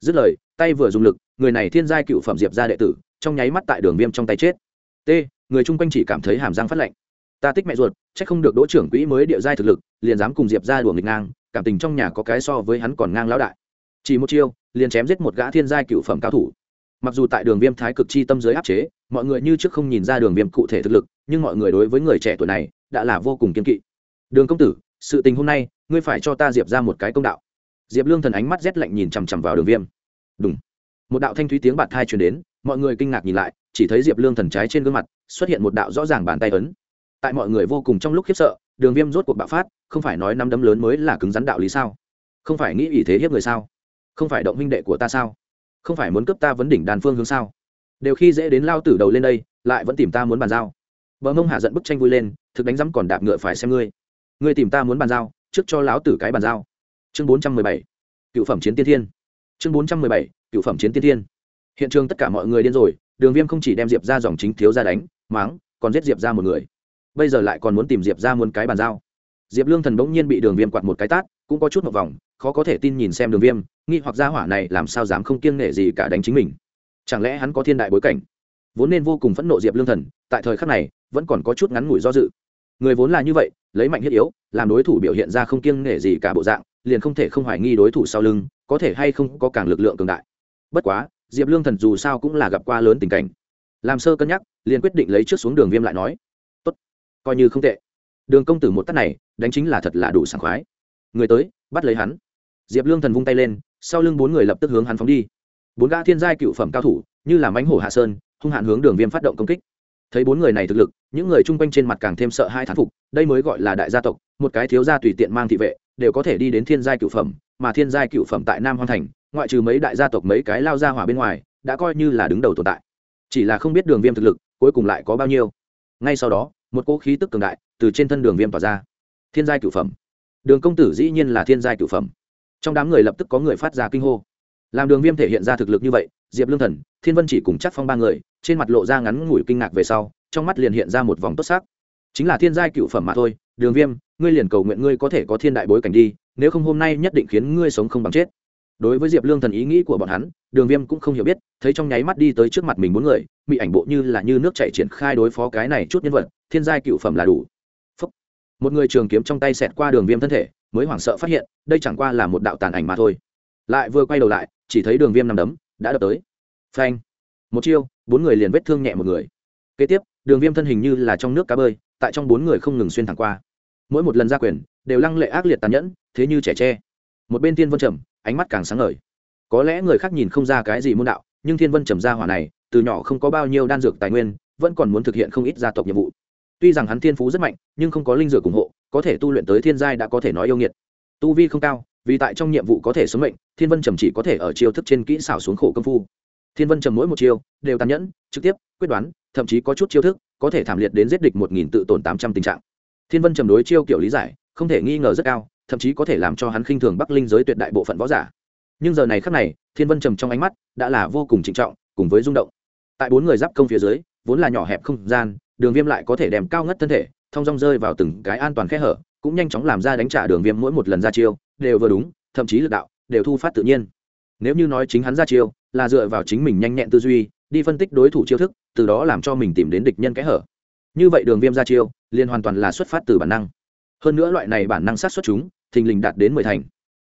Dứt lời, tay vừa dùng lực, người này thiên giai cựu phẩm diệp ra đệ tử, trong nháy mắt tại đường viêm trong tay chết. T, người chung quanh chỉ cảm thấy hàm răng phát lạnh. Ta tích mẹ ruột c h ắ c không được đỗ trưởng quỹ mới địa giai thực lực, liền dám cùng diệp ra đùa nghịch ngang, cảm tình trong nhà có cái so với hắn còn ngang lão đại. Chỉ một chiêu liền chém giết một gã thiên giai cựu phẩm cao thủ. Mặc dù tại đường viêm thái cực chi tâm giới áp chế, mọi người như trước không nhìn ra đường viêm cụ thể thực lực, nhưng mọi người đối với người trẻ tuổi này đã là vô cùng kiên kỵ. Đường công tử, sự tình hôm nay, ngươi phải cho ta diệp ra một cái công đạo. Diệp lương thần ánh mắt rét lạnh nhìn chằm chằm vào đường viêm. Đúng một đạo thanh thúy tiếng bạt thai truyền đến, mọi người kinh ngạc nhìn lại, chỉ thấy diệp lương thần trái trên gương mặt xuất hiện một đạo rõ ràng bàn tay ấn. Tại mọi người vô cùng trong lúc khiếp sợ, đường viêm rốt cuộc bạo phát, không phải nói năm đấm lớn mới là cứng rắn đạo lý sao? Không phải nghĩ ý thế hiếp người sao? Không phải động huynh đệ của ta sao? Không phải muốn cướp ta vấn đỉnh đàn phương hướng sao? Đều khi dễ đến lao tử đầu lên đây, lại vẫn tìm ta muốn bàn giao. Bờ mông hạ giận bức tranh vui lên, thực đánh rắm còn đạp ngựa phải xem ngươi. Ngươi tìm ta muốn bàn giao, trước cho lão tử cái bàn giao. Chương bốn trăm mười bảy, cựu phẩm chiến tiên thiên. Chương bốn trăm mười bảy, cựu phẩm chiến tiên thiên. Hiện trường tất cả mọi người điên rồi, đường viêm không chỉ đem diệp ra dòng chính thiếu ra đánh, máng, còn giết diệp ra một người. Bây giờ lại còn muốn tìm diệp ra muốn cái bàn giao. Diệp lương thần bỗng nhiên bị đường viêm quạt một cái tát, cũng có chút một vòng khó có thể tin nhìn xem đường viêm, nghi hoặc gia hỏa này làm sao dám không kiêng nể gì cả đánh chính mình. Chẳng lẽ hắn có thiên đại bối cảnh? Vốn nên vô cùng phẫn nộ diệp lương thần, tại thời khắc này, vẫn còn có chút ngắn ngủi do dự. Người vốn là như vậy, lấy mạnh thiết yếu, làm đối thủ biểu hiện ra không kiêng nể gì cả bộ dạng, liền không thể không hoài nghi đối thủ sau lưng, có thể hay không có càng lực lượng cường đại. Bất quá, diệp lương thần dù sao cũng là gặp qua lớn tình cảnh. Làm sơ cân nhắc, liền quyết định lấy trước xuống đường viêm lại nói, tốt, coi như không tệ. Đường công tử một tắt này, đánh chính là thật là đủ sảng khoái. Người tới, bắt lấy hắn diệp lương thần vung tay lên, sau lưng bốn người lập tức hướng hắn phóng đi. Bốn gã thiên giai cựu phẩm cao thủ, như là mánh hổ hạ sơn, hung hạn hướng đường viêm phát động công kích. Thấy bốn người này thực lực, những người chung quanh trên mặt càng thêm sợ hai thán phục, đây mới gọi là đại gia tộc, một cái thiếu gia tùy tiện mang thị vệ, đều có thể đi đến thiên giai cựu phẩm, mà thiên giai cựu phẩm tại nam hoan thành, ngoại trừ mấy đại gia tộc mấy cái lao ra hỏa bên ngoài, đã coi như là đứng đầu tồn tại. Chỉ là không biết đường viêm thực lực, cuối cùng lại có bao nhiêu. Ngay sau đó, một cỗ khí tức cường đại từ trên thân đường viêm tỏa ra. Thiên giai cựu phẩm. Đường công tử dĩ nhiên là thiên giai cựu phẩm trong đám người lập tức có người phát ra kinh hô làm đường viêm thể hiện ra thực lực như vậy diệp lương thần thiên vân chỉ cùng chắc phong ba người trên mặt lộ ra ngắn ngủi kinh ngạc về sau trong mắt liền hiện ra một vòng tốt sắc chính là thiên giai cựu phẩm mà thôi đường viêm ngươi liền cầu nguyện ngươi có thể có thiên đại bối cảnh đi nếu không hôm nay nhất định khiến ngươi sống không bằng chết đối với diệp lương thần ý nghĩ của bọn hắn đường viêm cũng không hiểu biết thấy trong nháy mắt đi tới trước mặt mình bốn người bị ảnh bộ như là như nước chạy triển khai đối phó cái này chút nhân vật thiên giai cựu phẩm là đủ Phúc. một người trường kiếm trong tay xẹt qua đường viêm thân thể mới hoảng sợ phát hiện, đây chẳng qua là một đạo tàn ảnh mà thôi. Lại vừa quay đầu lại, chỉ thấy đường viêm nằm đấm, đã đập tới. Phanh! Một chiêu, bốn người liền vết thương nhẹ một người. Kế tiếp, đường viêm thân hình như là trong nước cá bơi, tại trong bốn người không ngừng xuyên thẳng qua. Mỗi một lần ra quyền, đều lăng lệ ác liệt tàn nhẫn, thế như trẻ tre. Một bên thiên vân trầm, ánh mắt càng sáng ngời. Có lẽ người khác nhìn không ra cái gì môn đạo, nhưng thiên vân trầm ra hỏa này, từ nhỏ không có bao nhiêu đan dược tài nguyên, vẫn còn muốn thực hiện không ít gia tộc nhiệm vụ. Tuy rằng hắn thiên phú rất mạnh, nhưng không có linh dược ủng hộ có thể tu luyện tới thiên giai đã có thể nói yêu nghiệt. Tu vi không cao, vì tại trong nhiệm vụ có thể sống mệnh, thiên vân trầm chỉ có thể ở chiêu thức trên kỹ xảo xuống khổ công phu. Thiên vân trầm mỗi một chiêu đều tàn nhẫn, trực tiếp, quyết đoán, thậm chí có chút chiêu thức, có thể thảm liệt đến giết địch một nghìn tự tổn tám trăm tình trạng. Thiên vân trầm đối chiêu kiểu lý giải, không thể nghi ngờ rất cao, thậm chí có thể làm cho hắn khinh thường bắc linh giới tuyệt đại bộ phận võ giả. Nhưng giờ này khắc này, thiên vân trầm trong ánh mắt đã là vô cùng trịnh trọng, cùng với rung động. Tại bốn người giáp công phía dưới, vốn là nhỏ hẹp không gian, đường viêm lại có thể đem cao ngất thân thể thong dong rơi vào từng cái an toàn khe hở, cũng nhanh chóng làm ra đánh trả đường viêm mỗi một lần ra chiêu, đều vừa đúng, thậm chí lực đạo đều thu phát tự nhiên. Nếu như nói chính hắn ra chiêu, là dựa vào chính mình nhanh nhẹn tư duy, đi phân tích đối thủ chiêu thức, từ đó làm cho mình tìm đến địch nhân kẽ hở. Như vậy đường viêm ra chiêu, liền hoàn toàn là xuất phát từ bản năng. Hơn nữa loại này bản năng sát xuất chúng, thình lình đạt đến mười thành.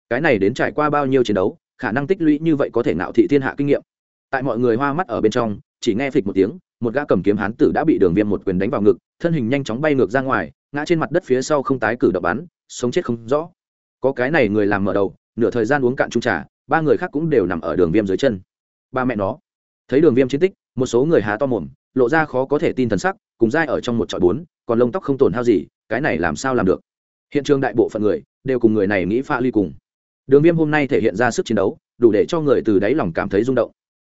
Cái này đến trải qua bao nhiêu chiến đấu, khả năng tích lũy như vậy có thể nạo thị thiên hạ kinh nghiệm. Tại mọi người hoa mắt ở bên trong, chỉ nghe phịch một tiếng một gã cầm kiếm hán tử đã bị đường viêm một quyền đánh vào ngực, thân hình nhanh chóng bay ngược ra ngoài, ngã trên mặt đất phía sau không tái cử đập bắn, sống chết không rõ. Có cái này người làm mở đầu, nửa thời gian uống cạn trung trà, ba người khác cũng đều nằm ở đường viêm dưới chân. Ba mẹ nó. Thấy đường viêm chiến tích, một số người há to mồm, lộ ra khó có thể tin thần sắc, cùng dai ở trong một trọi bốn, còn lông tóc không tổn hao gì, cái này làm sao làm được? Hiện trường đại bộ phận người, đều cùng người này nghĩ pha ly cùng. Đường viêm hôm nay thể hiện ra sức chiến đấu, đủ để cho người từ đáy lòng cảm thấy rung động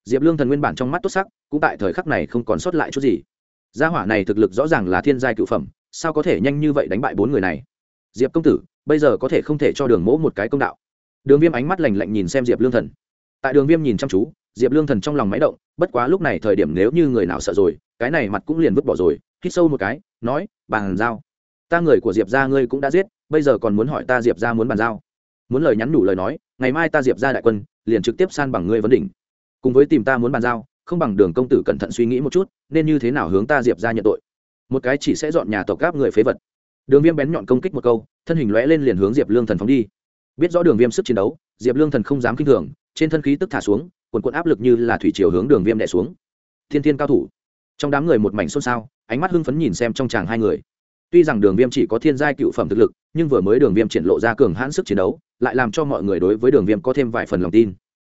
diệp lương thần nguyên bản trong mắt tốt sắc, cũng tại thời khắc này không còn sót lại chút gì. Gia hỏa này thực lực rõ ràng là thiên giai cựu phẩm, sao có thể nhanh như vậy đánh bại bốn người này? Diệp công tử, bây giờ có thể không thể cho đường mỗ một cái công đạo. Đường viêm ánh mắt lành lạnh nhìn xem diệp lương thần. Tại đường viêm nhìn chăm chú, diệp lương thần trong lòng máy động, bất quá lúc này thời điểm nếu như người nào sợ rồi, cái này mặt cũng liền vứt bỏ rồi, hít sâu một cái, nói, bàn giao. Ta người của diệp ra ngươi cũng đã giết, bây giờ còn muốn hỏi ta diệp ra muốn bàn giao. Muốn lời nhắn nhủ lời nói, ngày mai ta diệp ra đại quân, liền trực tiếp san bằng ngươi vấn đỉnh cùng với tìm ta muốn bàn giao, không bằng đường công tử cẩn thận suy nghĩ một chút, nên như thế nào hướng ta diệp ra nhận tội. Một cái chỉ sẽ dọn nhà tộc gáp người phế vật. Đường viêm bén nhọn công kích một câu, thân hình lóe lên liền hướng diệp lương thần phóng đi. Biết rõ đường viêm sức chiến đấu, diệp lương thần không dám kinh thường, trên thân khí tức thả xuống quần quận áp lực như là thủy chiều hướng đường viêm đẻ xuống. Thiên thiên cao thủ. Trong đám người một mảnh xôn xao, ánh mắt hưng phấn nhìn xem trong chàng hai người. Tuy rằng đường viêm chỉ có thiên giai cựu phẩm thực lực, nhưng vừa mới đường viêm triển lộ ra cường hãn sức chiến đấu, lại làm cho mọi người đối với đường viêm có thêm vài phần lòng tin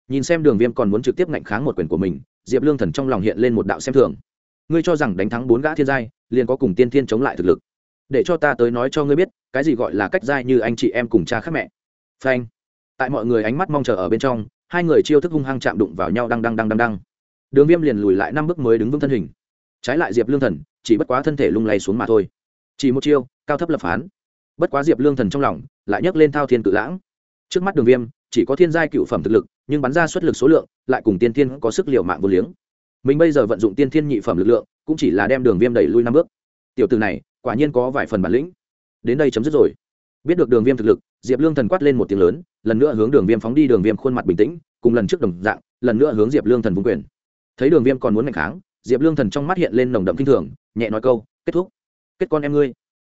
nhìn xem đường viêm còn muốn trực tiếp ngạnh kháng một quyền của mình, diệp lương thần trong lòng hiện lên một đạo xem thường. Ngươi cho rằng đánh thắng bốn gã thiên giai, liền có cùng tiên thiên chống lại thực lực. Để cho ta tới nói cho ngươi biết, cái gì gọi là cách giai như anh chị em cùng cha khác mẹ. Phanh. Tại mọi người ánh mắt mong chờ ở bên trong, hai người chiêu thức hung hăng chạm đụng vào nhau đang đang đang đang đang đường viêm liền lùi lại năm bước mới đứng vững thân hình. Trái lại diệp lương thần, chỉ bất quá thân thể lung lay xuống mà thôi. Chỉ một chiêu, cao thấp lập phán. Bất quá diệp lương thần trong lòng, lại nhấc lên thao thiên cự lãng. Trước mắt đường viêm, chỉ có thiên giai cựu phẩm thực lực nhưng bắn ra xuất lực số lượng, lại cùng tiên thiên có sức liệu mạng vô liếng. Mình bây giờ vận dụng tiên thiên nhị phẩm lực lượng, cũng chỉ là đem đường viêm đẩy lui năm bước. Tiểu từ này, quả nhiên có vài phần bản lĩnh. Đến đây chấm dứt rồi. Biết được đường viêm thực lực, diệp lương thần quát lên một tiếng lớn, lần nữa hướng đường viêm phóng đi đường viêm khuôn mặt bình tĩnh, cùng lần trước đồng dạng, lần nữa hướng diệp lương thần vung quyền. Thấy đường viêm còn muốn ngày kháng, diệp lương thần trong mắt hiện lên nồng đậm kinh thường, nhẹ nói câu, kết thúc. Kết con em ngươi.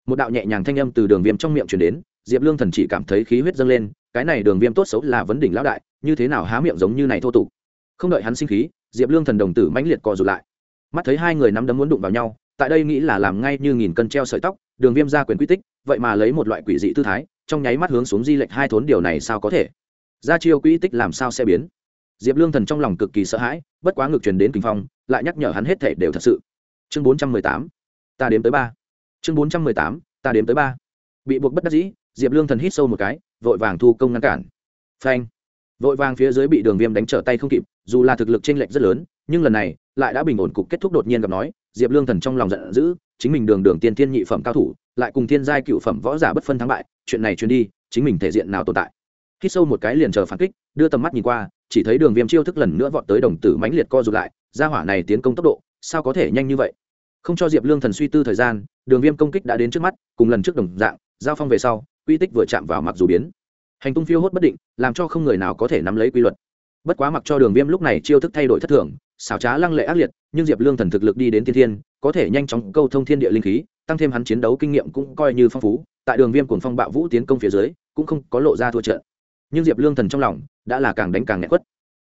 Một đạo nhẹ nhàng thanh âm từ đường viêm trong miệng chuyển đến, diệp lương thần chỉ cảm thấy khí huyết dâng lên, cái này đường viêm tốt xấu là vấn đỉnh lão đại như thế nào há miệng giống như này thô tục. Không đợi hắn sinh khí, diệp lương thần đồng tử mãnh liệt co rụt lại. Mắt thấy hai người nắm đấm muốn đụng vào nhau, tại đây nghĩ là làm ngay như nghìn cân treo sợi tóc, đường viêm ra quyền quy tích, vậy mà lấy một loại quỷ dị tư thái, trong nháy mắt hướng xuống di lệch hai thốn điều này sao có thể? Ra chiêu quỹ tích làm sao sẽ biến? Diệp lương thần trong lòng cực kỳ sợ hãi, bất quá ngược truyền đến kinh phong, lại nhắc nhở hắn hết thể đều thật sự. Chương bốn trăm mười tám, ta đếm tới ba. Chương bốn trăm mười tám, ta đếm tới ba. Bị buộc bất đắc dĩ, diệp lương thần hít sâu một cái, vội vàng thu công ngăn cản. Phanh vội vàng phía dưới bị đường viêm đánh trở tay không kịp, dù là thực lực t r ê n lệch rất lớn, nhưng lần này lại đã bình ổn cục kết thúc đột nhiên gặp nói, diệp lương thần trong lòng giận dữ, chính mình đường đường tiên thiên nhị phẩm cao thủ, lại cùng thiên giai cựu phẩm võ giả bất phân thắng bại, chuyện này truyền đi, chính mình thể diện nào tồn tại. Khi sâu một cái liền chờ phản kích, đưa tầm mắt nhìn qua, chỉ thấy đường viêm chiêu thức lần nữa vọt tới đồng tử mãnh liệt co rụt lại ra hỏa này tiến công tốc độ, sao có thể nhanh như vậy? Không cho diệp lương thần suy tư thời gian, đường viêm công kích đã đến trước mắt, cùng lần trước đồng dạng, giao phong về sau, quy tích vừa chạm vào mặc dù biến hành tung phiêu hốt bất định, làm cho không người nào có thể nắm lấy quy luật. Bất quá mặc cho đường viêm lúc này chiêu thức thay đổi thất thường, xảo trá lăng lệ ác liệt, nhưng diệp lương thần thực lực đi đến thiên thiên, có thể nhanh chóng câu thông thiên địa linh khí, tăng thêm hắn chiến đấu kinh nghiệm cũng coi như phong phú, tại đường viêm cùng phong bạo vũ tiến công phía dưới, cũng không có lộ ra thua trận. Nhưng diệp lương thần trong lòng, đã là càng đánh càng nghẹt quất.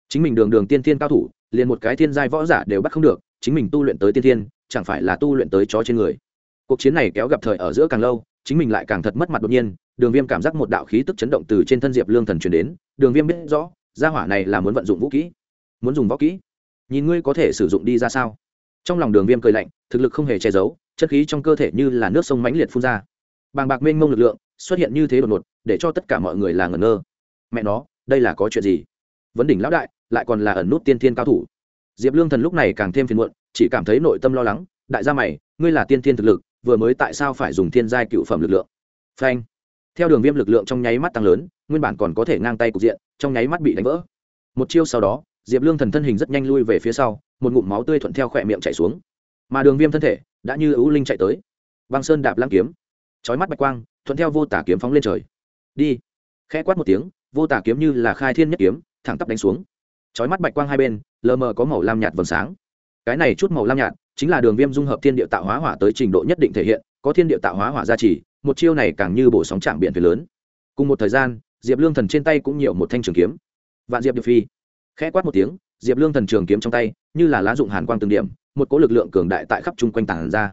Chính mình đường đường tiên thiên cao thủ, liền một cái thiên giai võ giả đều bắt không được, chính mình tu luyện tới tiên thiên, chẳng phải là tu luyện tới chó trên người. Cuộc chiến này kéo gặp thời ở giữa càng lâu, chính mình lại càng thật mất mặt đột nhiên đường viêm cảm giác một đạo khí tức chấn động từ trên thân diệp lương thần truyền đến, đường viêm biết rõ, gia hỏa này là muốn vận dụng vũ kỹ muốn dùng võ kỹ. Nhìn ngươi có thể sử dụng đi ra sao? Trong lòng đường viêm cười lạnh, thực lực không hề che giấu, chất khí trong cơ thể như là nước sông mãnh liệt phun ra. Bàng bạc mênh mông lực lượng xuất hiện như thế đột ngột, để cho tất cả mọi người là ngẩn ngơ. Mẹ nó, đây là có chuyện gì? Vấn đỉnh lão đại, lại còn là ẩn nút tiên thiên cao thủ. Diệp lương thần lúc này càng thêm phiền muộn, chỉ cảm thấy nội tâm lo lắng. Đại gia mày, ngươi là tiên thiên thực lực, vừa mới tại sao phải dùng thiên giai cựu phẩm lực lượng? Phanh theo đường viêm lực lượng trong nháy mắt tăng lớn, nguyên bản còn có thể ngang tay cục diện, trong nháy mắt bị đánh vỡ. Một chiêu sau đó, diệp lương thần thân hình rất nhanh lui về phía sau, một ngụm máu tươi thuận theo khỏe miệng chạy xuống. Mà đường viêm thân thể đã như ưu linh chạy tới. Băng sơn đạp lăng kiếm trói mắt bạch quang, thuận theo vô tả kiếm phóng lên trời. Đi. Khẽ quát một tiếng, vô tả kiếm như là khai thiên nhất kiếm, thẳng tắp đánh xuống. Trói mắt bạch quang hai bên, lờ mờ có màu lam nhạt vầng sáng. Cái này chút màu lam nhạt, chính là đường viêm dung hợp thiên địa tạo hóa hỏa tới trình độ nhất định thể hiện, có thiên địa tạo hóa hỏa gia trì một chiêu này càng như bổ sóng chạm biển thuyền lớn. Cùng một thời gian, diệp lương thần trên tay cũng nhiều một thanh trường kiếm. Vạn diệp điệp phi. Khẽ quát một tiếng, diệp lương thần trường kiếm trong tay, như là lá dụng hàn quang từng điểm, một cỗ lực lượng cường đại tại khắp chung quanh tảng ra.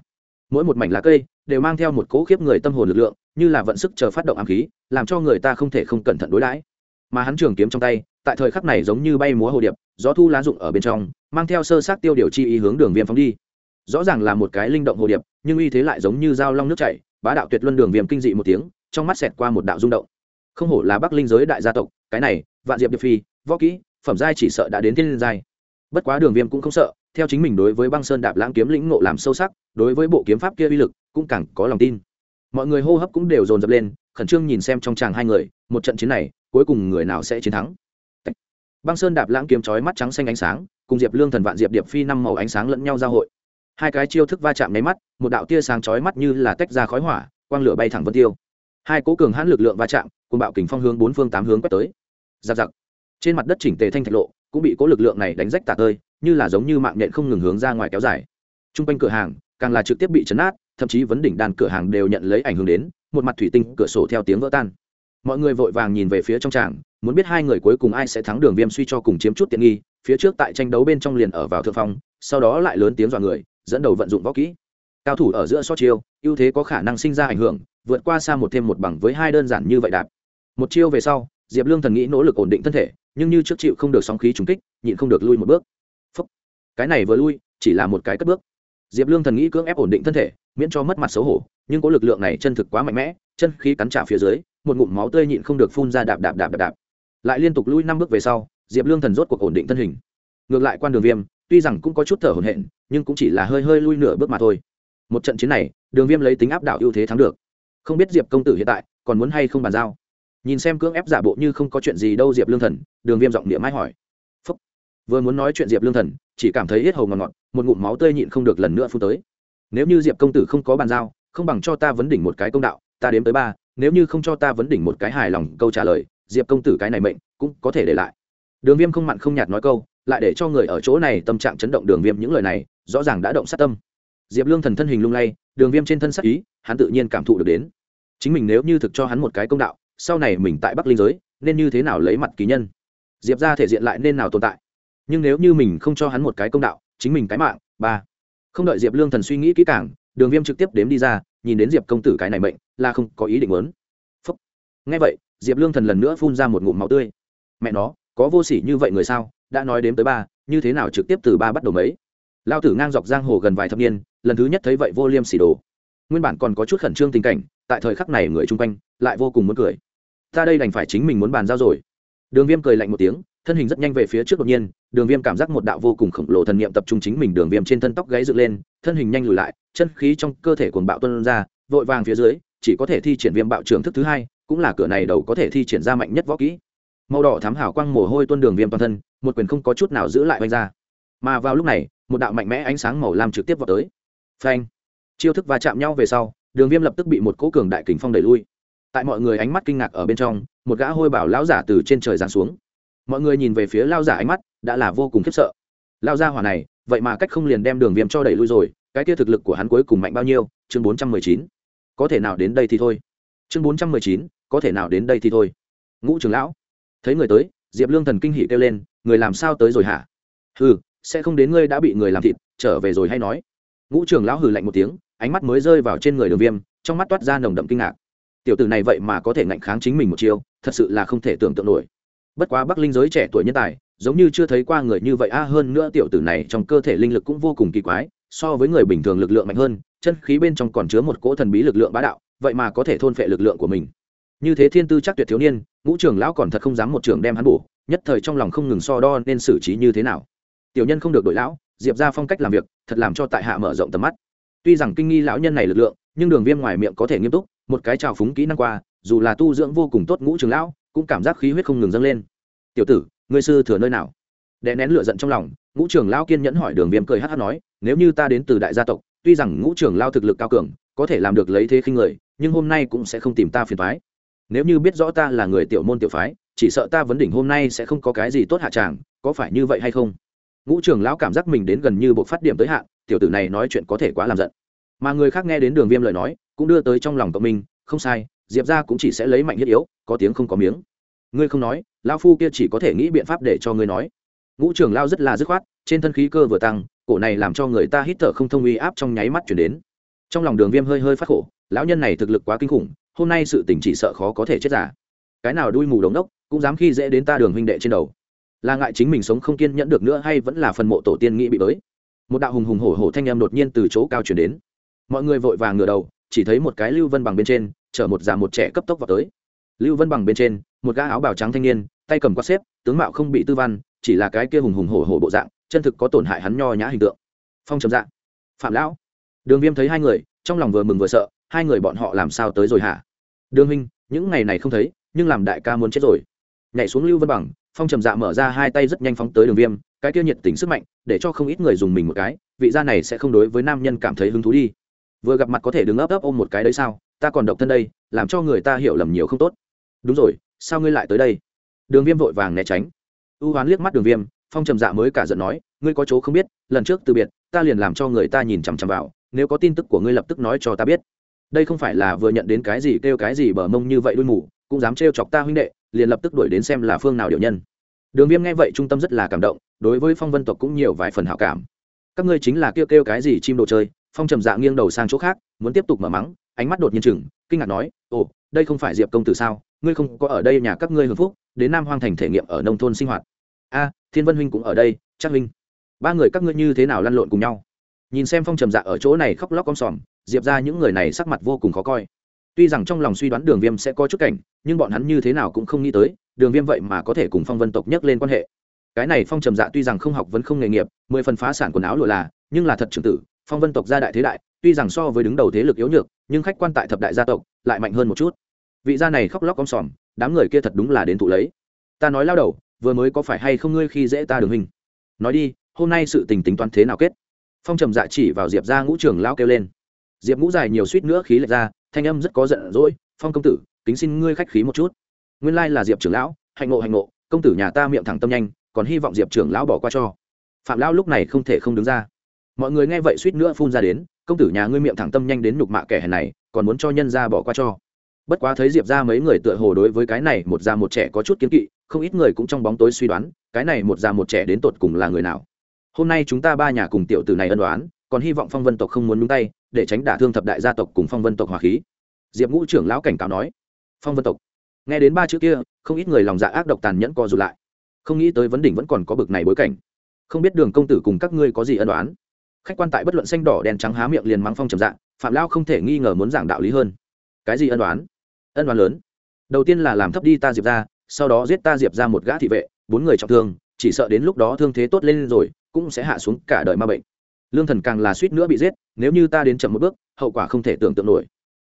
Mỗi một mảnh lá cây, đều mang theo một cỗ khiếp người tâm hồn lực lượng, như là vận sức chờ phát động ám khí, làm cho người ta không thể không cẩn thận đối đãi. Mà hắn trường kiếm trong tay, tại thời khắc này giống như bay múa hồ điệp, gió thu lá dụng ở bên trong, mang theo sơ sát tiêu điều chi ý hướng đường viêm phóng đi. Rõ ràng là một cái linh động hồ điệp, nhưng uy thế lại giống như dao long nước chảy bá đạo tuyệt luân đường viêm kinh dị một tiếng, trong mắt xẹt qua một đạo rung động. Không hổ là bắc linh giới đại gia tộc, cái này, vạn diệp điệp phi, võ kỹ, phẩm giai chỉ sợ đã đến thiên giai. Bất quá đường viêm cũng không sợ, theo chính mình đối với băng sơn đạp lãng kiếm lĩnh ngộ làm sâu sắc, đối với bộ kiếm pháp kia uy lực cũng càng có lòng tin. Mọi người hô hấp cũng đều dồn dập lên, khẩn trương nhìn xem trong tràng hai người, một trận chiến này, cuối cùng người nào sẽ chiến thắng. Băng sơn đạp lãng kiếm chói mắt trắng xanh ánh sáng, cùng diệp lương thần vạn diệp điệp phi năm màu ánh sáng lẫn nhau giao hội hai cái chiêu thức va chạm nháy mắt, một đạo tia sáng chói mắt như là tách ra khói hỏa, quang lửa bay thẳng vân tiêu. Hai cố cường hãn lực lượng va chạm cùng bạo kình phong hướng bốn phương tám hướng quét tới. Giặc giặc. Trên mặt đất chỉnh tề thanh thạch lộ, cũng bị cố lực lượng này đánh rách tạc tơi, như là giống như mạng nhện không ngừng hướng ra ngoài kéo dài. T r u n g quanh cửa hàng, càng là trực tiếp bị chấn át, thậm chí vấn đỉnh đàn cửa hàng đều nhận lấy ảnh hưởng đến, một mặt thủy tinh cửa sổ theo tiếng vỡ tan. Mọi người vội vàng nhìn về phía trong tràng, muốn biết hai người cuối cùng ai sẽ thắng đường viêm suy cho cùng chiếm chút tiện nghi, phía trước tại tranh đấu bên trong liền ở vào thượng phong, sau đó lại lớn tiếng dọa người dẫn đầu vận dụng võ kỹ. Cao thủ ở giữa so chiêu, ưu thế có khả năng sinh ra ảnh hưởng, vượt qua xa một thêm một bằng với hai đơn giản như vậy đạp. Một chiêu về sau, diệp lương thần nghĩ nỗ lực ổn định thân thể, nhưng như trước chịu không được sóng khí trúng kích, nhịn không được lui một bước. Phúc. cái này vừa lui, chỉ là một cái cất bước. Diệp lương thần nghĩ cưỡng ép ổn định thân thể, miễn cho mất mặt xấu hổ, nhưng có lực lượng này chân thực quá mạnh mẽ, chân khí cắn trả phía dưới, một ngụm máu tươi nhịn không được phun ra đạp đạp đạp đạp đạp. Lại liên tục lui năm bước về sau, diệp lương thần rốt cuộc ổn định thân hình. Ngược lại quan đường viêm tuy rằng cũng có chút thở hổn hển, nhưng cũng chỉ là hơi hơi lui nửa bước mà thôi. Một trận chiến này, đường viêm lấy tính áp đảo ưu thế thắng được. Không biết diệp công tử hiện tại còn muốn hay không bàn giao. Nhìn xem cưỡng ép giả bộ như không có chuyện gì đâu diệp lương thần, đường viêm giọng địa mãi hỏi. Phúc. vừa muốn nói chuyện diệp lương thần, chỉ cảm thấy hết hầu ngọt ngọt, một ngụm máu tươi nhịn không được lần nữa phun tới. Nếu như diệp công tử không có bàn giao, không bằng cho ta vấn đỉnh một cái công đạo, ta đếm tới ba, nếu như không cho ta vấn đỉnh một cái hài lòng câu trả lời, diệp công tử cái này mệnh cũng có thể để lại. Đường viêm không mặn không nhạt nói câu lại để cho người ở chỗ này tâm trạng chấn động đường viêm những lời này, rõ ràng đã động sát tâm. Diệp lương thần thân hình lung lay, đường viêm trên thân sắc ý, hắn tự nhiên cảm thụ được đến. Chính mình nếu như thực cho hắn một cái công đạo, sau này mình tại bắc linh giới, nên như thế nào lấy mặt ký nhân? Diệp ra thể diện lại nên nào tồn tại? Nhưng nếu như mình không cho hắn một cái công đạo, chính mình cái mạng, ba. Không đợi diệp lương thần suy nghĩ kỹ càng, đường viêm trực tiếp đếm đi ra, nhìn đến diệp công tử cái này mệnh, là không có ý định lớn phúc. Ngay vậy, diệp lương thần lần nữa phun ra một ngụm máu tươi. Mẹ nó có vô sỉ như vậy người sao? Đã nói đếm tới ba, như thế nào trực tiếp từ ba bắt đầu mấy? Lao tử ngang dọc giang hồ gần vài thập niên, lần thứ nhất thấy vậy vô liêm sỉ đồ. Nguyên bản còn có chút khẩn trương tình cảnh, tại thời khắc này người chung quanh lại vô cùng muốn cười. Ta đây đành phải chính mình muốn bàn giao rồi. Đường viêm cười lạnh một tiếng, thân hình rất nhanh về phía trước đột nhiên, đường viêm cảm giác một đạo vô cùng khổng lồ thần niệm tập trung chính mình đường viêm trên thân tóc gáy dựng lên, thân hình nhanh lùi lại, chân khí trong cơ thể cuồng bạo tuân ra, vội vàng phía dưới, chỉ có thể thi triển viêm bạo trưởng thức thứ hai, cũng là cửa này đầu có thể thi triển ra mạnh nhất võ kỹ màu đỏ thám hảo quang mồ hôi tuôn đường viêm toàn thân, một quyền không có chút nào giữ lại oanh ra. Mà vào lúc này, một đạo mạnh mẽ ánh sáng màu lam trực tiếp vào tới. Phanh! Chiêu thức va chạm nhau về sau, đường viêm lập tức bị một cỗ cường đại kính phong đẩy lui. Tại mọi người ánh mắt kinh ngạc ở bên trong, một gã hôi bảo lão giả từ trên trời giáng xuống. Mọi người nhìn về phía lao giả ánh mắt, đã là vô cùng khiếp sợ. Lao gia hỏa này, vậy mà cách không liền đem đường viêm cho đẩy lui rồi, cái kia thực lực của hắn cuối cùng mạnh bao nhiêu? Chương bốn trăm mười chín. Có thể nào đến đây thì thôi. Chương bốn trăm mười chín, có thể nào đến đây thì thôi. Ngũ trưởng lão thấy người tới, diệp lương thần kinh hỉ kêu lên, người làm sao tới rồi hả? Hừ, sẽ không đến ngươi đã bị người làm thịt, trở về rồi hay nói. Ngũ trưởng lão hừ lạnh một tiếng, ánh mắt mới rơi vào trên người đường viêm, trong mắt toát ra nồng đậm kinh ngạc. Tiểu tử này vậy mà có thể ngạnh kháng chính mình một chiêu, thật sự là không thể tưởng tượng nổi. Bất quá bắc linh giới trẻ tuổi nhân tài, giống như chưa thấy qua người như vậy, a, hơn nữa tiểu tử này trong cơ thể linh lực cũng vô cùng kỳ quái, so với người bình thường lực lượng mạnh hơn, chân khí bên trong còn chứa một cỗ thần bí lực lượng bá đạo, vậy mà có thể thôn phệ lực lượng của mình như thế thiên tư chắc tuyệt thiếu niên, ngũ trưởng lão còn thật không dám một trường đem hắn bổ, nhất thời trong lòng không ngừng so đo nên xử trí như thế nào. Tiểu nhân không được đội lão, diệp ra phong cách làm việc, thật làm cho tại hạ mở rộng tầm mắt. Tuy rằng kinh nghi lão nhân này lực lượng, nhưng đường viêm ngoài miệng có thể nghiêm túc, một cái trào phúng kỹ năng qua, dù là tu dưỡng vô cùng tốt ngũ trường lão, cũng cảm giác khí huyết không ngừng dâng lên. Tiểu tử, ngươi sư thừa nơi nào? Đè nén lửa giận trong lòng, ngũ trường lão kiên nhẫn hỏi đường viêm cười hát hát nói, nếu như ta đến từ đại gia tộc, tuy rằng ngũ trường lao thực lực cao cường, có thể làm được lấy thế khinh người, nhưng hôm nay cũng sẽ không tìm ta phiền thoái nếu như biết rõ ta là người tiểu môn tiểu phái, chỉ sợ ta vấn đỉnh hôm nay sẽ không có cái gì tốt hạ tràng, có phải như vậy hay không? Ngũ trưởng lão cảm giác mình đến gần như bộ phát điểm tới hạn, tiểu tử này nói chuyện có thể quá làm giận. Mà người khác nghe đến đường viêm lời nói, cũng đưa tới trong lòng cộng minh, không sai, diệp ra cũng chỉ sẽ lấy mạnh thiết yếu, có tiếng không có miếng. Ngươi không nói lao phu kia chỉ có thể nghĩ biện pháp để cho ngươi nói. Ngũ trưởng lao rất là dứt khoát, trên thân khí cơ vừa tăng, cổ này làm cho người ta hít thở không thông uy áp trong nháy mắt chuyển đến. Trong lòng đường viêm hơi hơi phát khổ, lão nhân này thực lực quá kinh khủng hôm nay sự tình chỉ sợ khó có thể chết giả. Cái nào đuôi mù đống đốc, cũng dám khi dễ đến ta đường huynh đệ trên đầu. Là ngại chính mình sống không kiên nhẫn được nữa hay vẫn là phần mộ tổ tiên nghĩ bị bới một đạo hùng hùng hổ hổ thanh em đột nhiên từ chỗ cao chuyển đến. Mọi người vội vàng ngửa đầu, chỉ thấy một cái lưu vân bằng bên trên, chở một già một trẻ cấp tốc vào tới. Lưu vân bằng bên trên, một gã áo bào trắng thanh niên, tay cầm quát xếp, tướng mạo không bị tư văn, chỉ là cái kia hùng hùng hổ hổ bộ dạng, chân thực có tổn hại hắn nho nhã hình tượng. Phong trầm dạng phạm lão. Đường viêm thấy hai người, trong lòng vừa mừng vừa sợ hai người bọn họ làm sao tới rồi hả? Đường huynh, những ngày này không thấy, nhưng làm đại ca muốn chết rồi. Nhảy xuống lưu vân bằng, phong trầm dạ mở ra hai tay rất nhanh phóng tới đường viêm, cái kia nhiệt tình sức mạnh, để cho không ít người dùng mình một cái, vị gia này sẽ không đối với nam nhân cảm thấy hứng thú đi. Vừa gặp mặt có thể đứng ấp ấp ôm một cái đấy sao? Ta còn độc thân đây, làm cho người ta hiểu lầm nhiều không tốt. Đúng rồi, sao ngươi lại tới đây? Đường viêm vội vàng né tránh. Ưu hoán liếc mắt đường viêm, phong trầm dạ mới cả giận nói, ngươi có chỗ không biết, lần trước từ biệt, ta liền làm cho người ta nhìn chằm chằm vào, nếu có tin tức của ngươi lập tức nói cho ta biết đây không phải là vừa nhận đến cái gì kêu cái gì bờ mông như vậy đuôi mù, cũng dám trêu chọc ta huynh đệ, liền lập tức đuổi đến xem là phương nào điều nhân. Đường viêm nghe vậy trung tâm rất là cảm động, đối với phong vân tộc cũng nhiều vài phần hảo cảm. Các ngươi chính là kêu kêu cái gì chim đồ chơi, phong trầm dạ nghiêng đầu sang chỗ khác, muốn tiếp tục mở mắng, ánh mắt đột nhiên chừng, kinh ngạc nói, ồ, đây không phải diệp công tử sao? Ngươi không có ở đây nhà các ngươi hưởng phúc, đến nam hoang thành thể nghiệm ở nông thôn sinh hoạt. A, thiên vân huynh cũng ở đây, chắc huynh. Ba người các ngươi như thế nào lăn lộn cùng nhau? Nhìn xem phong trầm dạ ở chỗ này khóc lóc om sòm diệp ra những người này sắc mặt vô cùng khó coi. Tuy rằng trong lòng suy đoán đường viêm sẽ có chút cảnh, nhưng bọn hắn như thế nào cũng không nghĩ tới, đường viêm vậy mà có thể cùng phong vân tộc nhắc lên quan hệ. Cái này phong trầm dạ tuy rằng không học vẫn không nghề nghiệp, mười phần phá sản quần áo lụa là, nhưng là thật trưởng tử, phong vân tộc gia đại thế đại, tuy rằng so với đứng đầu thế lực yếu nhược, nhưng khách quan tại thập đại gia tộc, lại mạnh hơn một chút. Vị gia này khóc lóc om sòm, đám người kia thật đúng là đến thụ lấy. Ta nói lao đầu, vừa mới có phải hay không ngươi khi dễ ta đường hình nói đi, hôm nay sự tình tính toán thế nào kết? Phong trầm dạ chỉ vào diệp ra ngũ trưởng lao kêu lên diệp ngũ dài nhiều suýt nữa khí lệch ra, thanh âm rất có giận dỗi, phong công tử, kính xin ngươi khách khí một chút. Nguyên lai là diệp trưởng lão, hạnh ngộ hạnh ngộ, công tử nhà ta miệng thẳng tâm nhanh, còn hy vọng diệp trưởng lão bỏ qua cho. Phạm lão lúc này không thể không đứng ra. Mọi người nghe vậy suýt nữa phun ra đến, công tử nhà ngươi miệng thẳng tâm nhanh đến nhục mạ kẻ hèn này, còn muốn cho nhân ra bỏ qua cho. Bất quá thấy diệp ra mấy người tựa hồ đối với cái này một già một trẻ có chút kiến kỵ, không ít người cũng trong bóng tối suy đoán, cái này một già một trẻ đến tột cùng là người nào. Hôm nay chúng ta ba nhà cùng tiểu tử này ân đoán còn hy vọng phong vân tộc không muốn nhúng tay để tránh đả thương thập đại gia tộc cùng phong vân tộc hòa khí. Diệp ngũ trưởng lão cảnh cáo nói phong vân tộc. Nghe đến ba chữ kia không ít người lòng dạ ác độc tàn nhẫn co rụt lại. Không nghĩ tới vấn đỉnh vẫn còn có bực này bối cảnh. Không biết đường công tử cùng các ngươi có gì ân đoán khách quan tại bất luận xanh đỏ đen trắng há miệng liền mắng phong trầm dạng, phạm lao không thể nghi ngờ muốn giảng đạo lý hơn. Cái gì ân đoán ân đoán lớn. Đầu tiên là làm thấp đi ta diệp ra sau đó giết ta diệp ra một gã thị vệ bốn người trọng thương chỉ sợ đến lúc đó thương thế tốt lên rồi cũng sẽ hạ xuống cả đời ma bệnh lương thần càng là suýt nữa bị giết, nếu như ta đến chậm một bước, hậu quả không thể tưởng tượng nổi.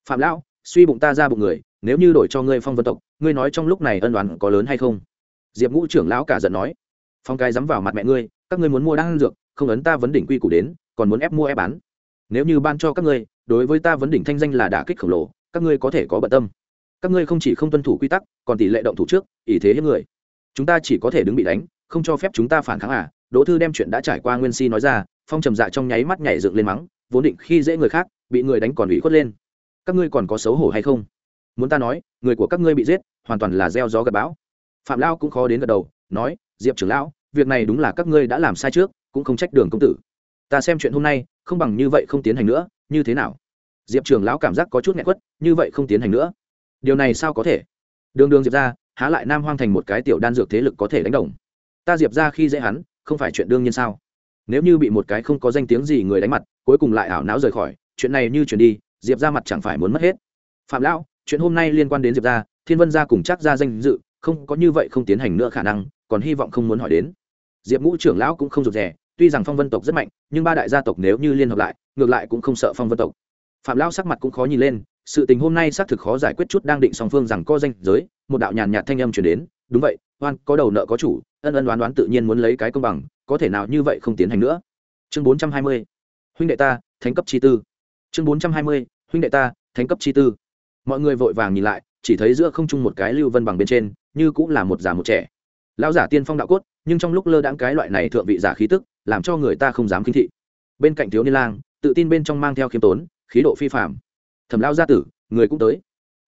Phạm lão, suy bụng ta ra bụng người, nếu như đổi cho ngươi phong vân tộc, ngươi nói trong lúc này ân đoán có lớn hay không? Diệp ngũ trưởng lão cả giận nói. Phong cái dám vào mặt mẹ ngươi, các ngươi muốn mua đan dược, không ấn ta vấn đỉnh quy củ đến, còn muốn ép mua ép bán. Nếu như ban cho các ngươi, đối với ta vấn đỉnh thanh danh là đả kích khổng lồ, các ngươi có thể có bận tâm. Các ngươi không chỉ không tuân thủ quy tắc, còn tỷ lệ động thủ trước ý thế hết người. Chúng ta chỉ có thể đứng bị đánh, không cho phép chúng ta phản kháng à? Đỗ thư đem chuyện đã trải qua nguyên si nói ra phong trầm dạ trong nháy mắt nhảy dựng lên mắng, vốn định khi dễ người khác, bị người đánh còn ủy khuất lên. Các ngươi còn có xấu hổ hay không? Muốn ta nói, người của các ngươi bị giết, hoàn toàn là gieo gió gặp bão. Phạm lao cũng khó đến gật đầu, nói, diệp trưởng lão, việc này đúng là các ngươi đã làm sai trước, cũng không trách đường công tử. Ta xem chuyện hôm nay, không bằng như vậy không tiến hành nữa, như thế nào? Diệp trưởng lão cảm giác có chút nghẹt quất, như vậy không tiến hành nữa. Điều này sao có thể? Đường đường diệp ra há lại nam hoang thành một cái tiểu đan dược thế lực có thể đánh đồng. Ta diệp ra khi dễ hắn, không phải chuyện đương nhiên sao? Nếu như bị một cái không có danh tiếng gì người đánh mặt, cuối cùng lại ảo não rời khỏi, chuyện này như chuyển đi, diệp ra mặt chẳng phải muốn mất hết. Phạm lão, chuyện hôm nay liên quan đến diệp ra, thiên vân gia cùng chắc ra danh dự, không, có như vậy không tiến hành nữa khả năng, còn hy vọng không muốn hỏi đến. Diệp ngũ trưởng lão cũng không rụt rè, tuy rằng phong vân tộc rất mạnh, nhưng ba đại gia tộc nếu như liên hợp lại, ngược lại cũng không sợ phong vân tộc. Phạm lão sắc mặt cũng khó nhìn lên, sự tình hôm nay xác thực khó giải quyết chút, đang định song phương rằng có danh giới, một đạo nhàn nhạt thanh âm chuyển đến, đúng vậy, oan, có đầu nợ có chủ, ân ân đoán đoán tự nhiên muốn lấy cái công bằng có thể nào như vậy không tiến hành nữa? Chương bốn trăm hai mươi, huynh đệ ta, thánh cấp chi tư. Chương bốn trăm hai mươi, huynh đệ ta, thánh cấp chi tư. Mọi người vội vàng nhìn lại, chỉ thấy giữa không trung một cái lưu vân bằng bên trên, như cũng là một già một trẻ. Lão giả tiên phong đạo cốt, nhưng trong lúc lơ đãng cái loại này thượng vị giả khí tức, làm cho người ta không dám khinh thị. Bên cạnh thiếu niên lang, tự tin bên trong mang theo khiêm tốn, khí độ phi phạm thẩm lao gia tử, người cũng tới.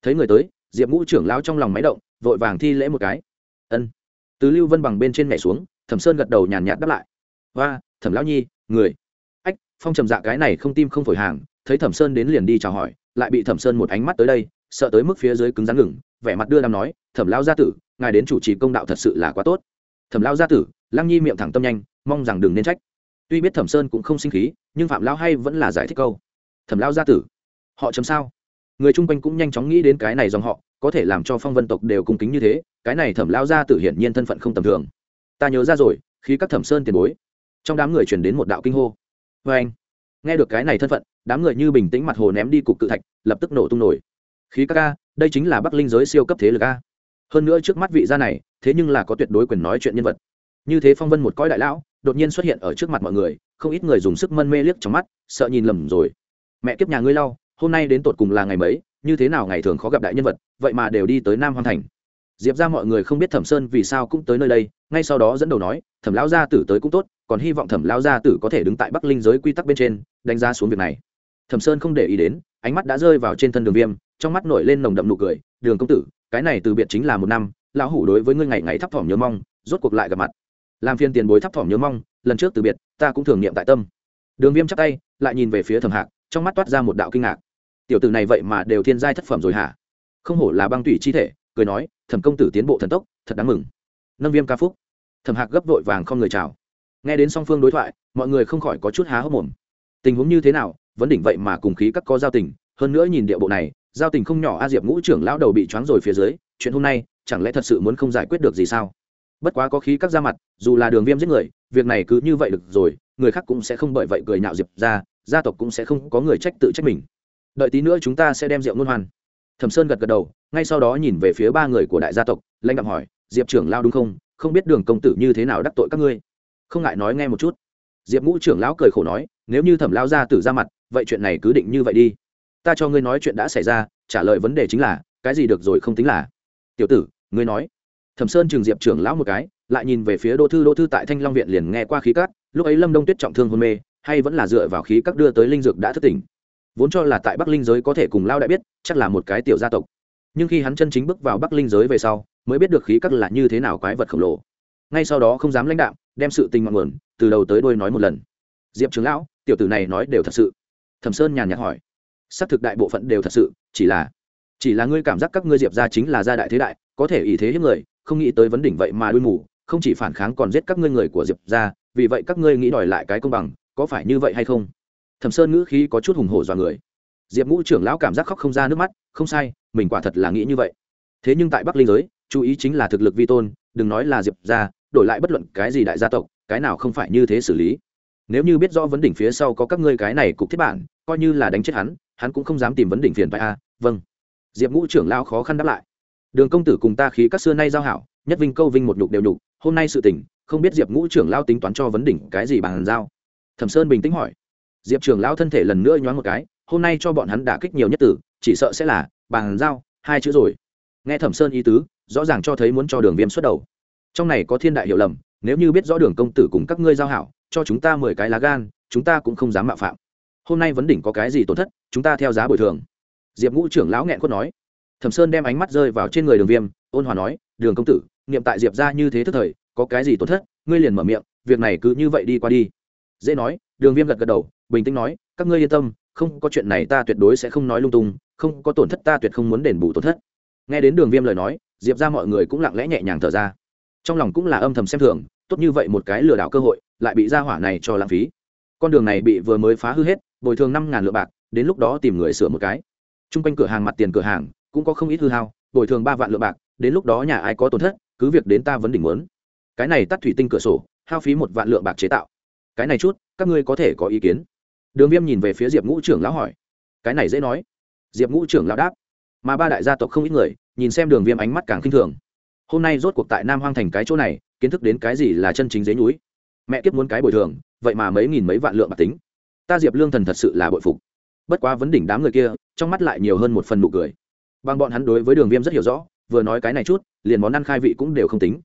Thấy người tới, diệp ngũ trưởng lão trong lòng máy động, vội vàng thi lễ một cái. Ân. Từ lưu vân bằng bên trên mẹ xuống thẩm sơn gật đầu nhàn nhạt đáp lại. Và thẩm lão nhi, người. Ách, phong trầm dạ cái này không tim không phổi hàng. Thấy thẩm sơn đến liền đi chào hỏi, lại bị thẩm sơn một ánh mắt tới đây, sợ tới mức phía dưới cứng rắn ngừng, vẻ mặt đưa đàm nói, thẩm lão gia tử, ngài đến chủ trì công đạo thật sự là quá tốt. Thẩm lão gia tử, lăng nhi miệng thẳng tâm nhanh, mong rằng đừng nên trách. Tuy biết thẩm sơn cũng không sinh khí, nhưng phạm lão hay vẫn là giải thích câu. Thẩm lão gia tử, họ chấm sao? Người chung quanh cũng nhanh chóng nghĩ đến cái này dòng họ, có thể làm cho phong vân tộc đều cung kính như thế, cái này thẩm lão gia tử hiển nhiên thân phận không tầm thường ta nhớ ra rồi khi các thẩm sơn tiền bối. Trong đám người chuyển đến một đạo kinh hô. Vê anh, nghe được cái này thân phận, đám người như bình tĩnh mặt hồ ném đi cục cự thạch, lập tức nổ tung nổi. Khí các ca đây chính là bắc linh giới siêu cấp thế lực a. Hơn nữa trước mắt vị gia này, thế nhưng là có tuyệt đối quyền nói chuyện nhân vật. Như thế phong vân một cõi đại lão, đột nhiên xuất hiện ở trước mặt mọi người, không ít người dùng sức mân mê liếc trong mắt, sợ nhìn lầm rồi. Mẹ kiếp nhà ngươi lau, hôm nay đến tột cùng là ngày mấy, như thế nào ngày thường khó gặp đại nhân vật, vậy mà đều đi tới nam hoàn thành diệp ra mọi người không biết thẩm sơn vì sao cũng tới nơi đây, ngay sau đó dẫn đầu nói, thẩm lão gia tử tới cũng tốt, còn hy vọng thẩm lão gia tử có thể đứng tại bắc linh giới quy tắc bên trên, đánh giá xuống việc này. Thẩm sơn không để ý đến, ánh mắt đã rơi vào trên thân đường viêm, trong mắt nổi lên nồng đậm nụ cười, đường công tử, cái này từ biệt chính là một năm, lão hủ đối với ngươi ngày ngày thấp thỏm nhớ mong, rốt cuộc lại gặp mặt. Làm phiên tiền bối thấp thỏm nhớ mong, lần trước từ biệt, ta cũng thường niệm tại tâm. Đường viêm chắp tay, lại nhìn về phía thẩm hạc, trong mắt toát ra một đạo kinh ngạc. Tiểu tử này vậy mà đều thiên giai thất phẩm rồi hả? Không hổ là băng tủy chi thể cười nói, thẩm công tử tiến bộ thần tốc, thật đáng mừng. Nâng viêm ca phúc. Thẩm hạc gấp vội vàng không người chào. Nghe đến song phương đối thoại, mọi người không khỏi có chút há hốc mồm. Tình huống như thế nào, vấn đỉnh vậy mà cùng khí các có giao tình, hơn nữa nhìn địa bộ này, giao tình không nhỏ, a diệp ngũ trưởng lão đầu bị choáng rồi phía dưới, chuyện hôm nay, chẳng lẽ thật sự muốn không giải quyết được gì sao? Bất quá có khí các ra mặt, dù là đường viêm giết người, việc này cứ như vậy được rồi, người khác cũng sẽ không bởi vậy cười nhạo diệp ra, gia tộc cũng sẽ không có người trách tự trách mình. Đợi tí nữa chúng ta sẽ đem rượu ngôn hoàn thẩm sơn gật gật đầu, ngay sau đó nhìn về phía ba người của đại gia tộc, lãnh đạo hỏi, diệp trưởng lao đúng không? Không biết đường công tử như thế nào đắc tội các ngươi? Không ngại nói nghe một chút. Diệp ngũ trưởng lão cười khổ nói, nếu như thẩm lao ra tử ra mặt, vậy chuyện này cứ định như vậy đi. Ta cho ngươi nói chuyện đã xảy ra, trả lời vấn đề chính là, cái gì được rồi không tính là. Tiểu tử, ngươi nói. Thẩm sơn trường diệp trưởng lão một cái, lại nhìn về phía đô thư. Đô thư tại thanh long viện liền nghe qua khí cát, lúc ấy lâm đông tuyết trọng thương hôn mê, hay vẫn là dựa vào khí các đưa tới linh dược đã thất tỉnh vốn cho là tại bắc linh giới có thể cùng lao đại biết, chắc là một cái tiểu gia tộc. Nhưng khi hắn chân chính bước vào bắc linh giới về sau, mới biết được khí các là như thế nào quái vật khổng lồ. Ngay sau đó không dám lãnh đạo, đem sự tình mặn nguồn, từ đầu tới đôi nói một lần. Diệp trưởng lão, tiểu tử này nói đều thật sự. Thẩm sơn nhàn nhạt hỏi. Xác thực đại bộ phận đều thật sự, chỉ là chỉ là ngươi cảm giác các ngươi diệp ra chính là gia đại thế đại, có thể ý thế hiếp người, không nghĩ tới vấn đỉnh vậy mà đuôi mù, không chỉ phản kháng còn giết các ngươi người của diệp ra vì vậy các ngươi nghĩ đòi lại cái công bằng, có phải như vậy hay không? Thẩm sơn ngữ khí có chút hùng hổ dọa người. Diệp ngũ trưởng lão cảm giác khóc không ra nước mắt không sai mình quả thật là nghĩ như vậy. Thế nhưng tại bắc linh giới chú ý chính là thực lực vi tôn đừng nói là diệp ra đổi lại bất luận cái gì đại gia tộc cái nào không phải như thế xử lý. Nếu như biết rõ vấn đỉnh phía sau có các ngươi cái này cục thiết bản coi như là đánh chết hắn hắn cũng không dám tìm vấn đỉnh phiền phải a à, vâng. Diệp ngũ trưởng lao khó khăn đáp lại. Đường công tử cùng ta khí các xưa nay giao hảo nhất vinh câu vinh một nhục đều nhục hôm nay sự tình không biết diệp ngũ trưởng lao tính toán cho vấn đỉnh cái gì bằng giao. Thẩm sơn bình tĩnh hỏi diệp Trường Lão thân thể lần nữa nhoáng một cái, hôm nay cho bọn hắn đả kích nhiều nhất tử, chỉ sợ sẽ là bàn giao, hai chữ rồi. Nghe thẩm sơn ý tứ, rõ ràng cho thấy muốn cho đường viêm xuất đầu. Trong này có thiên đại hiểu lầm, nếu như biết rõ đường công tử cùng các ngươi giao hảo, cho chúng ta mười cái lá gan, chúng ta cũng không dám mạo phạm. Hôm nay vấn đỉnh có cái gì tổn thất, chúng ta theo giá bồi thường. Diệp ngũ trưởng lão nghẹn quất nói. Thẩm sơn đem ánh mắt rơi vào trên người đường viêm, ôn hòa nói, đường công tử, niệm tại diệp ra như thế thức thời, có cái gì tổn thất, ngươi liền mở miệng, việc này cứ như vậy đi qua đi. Dễ nói đường viêm gật gật đầu, bình tĩnh nói, các ngươi yên tâm, không có chuyện này ta tuyệt đối sẽ không nói lung tung, không có tổn thất ta tuyệt không muốn đền bù tổn thất. Nghe đến đường viêm lời nói, diệp ra mọi người cũng lặng lẽ nhẹ nhàng thở ra. Trong lòng cũng là âm thầm xem thường, tốt như vậy một cái lừa đảo cơ hội, lại bị ra hỏa này cho lãng phí. Con đường này bị vừa mới phá hư hết, bồi thường năm ngàn lượng bạc, đến lúc đó tìm người sửa một cái. T r u n g quanh cửa hàng mặt tiền cửa hàng, cũng có không ít hư hao, bồi thường ba vạn lượng bạc, đến lúc đó nhà ai có tổn thất, cứ việc đến ta vẫn đỉnh muốn. Cái này tắt thủy tinh cửa sổ, hao phí một vạn lượng bạc chế tạo. Cái này chút các ngươi có thể có ý kiến. Đường viêm nhìn về phía diệp ngũ trưởng lão hỏi. Cái này dễ nói. Diệp ngũ trưởng lão đáp. Mà ba đại gia tộc không ít người, nhìn xem đường viêm ánh mắt càng khinh thường. Hôm nay rốt cuộc tại nam hoang thành cái chỗ này, kiến thức đến cái gì là chân chính dế núi? Mẹ kiếp muốn cái bồi thường, vậy mà mấy nghìn mấy vạn lượng bạc tính. Ta diệp lương thần thật sự là bội phục. Bất quá vấn đỉnh đám người kia, trong mắt lại nhiều hơn một phần nụ cười. Bằng bọn hắn đối với đường viêm rất hiểu rõ, vừa nói cái này chút, liền món ăn khai vị cũng đều không tính.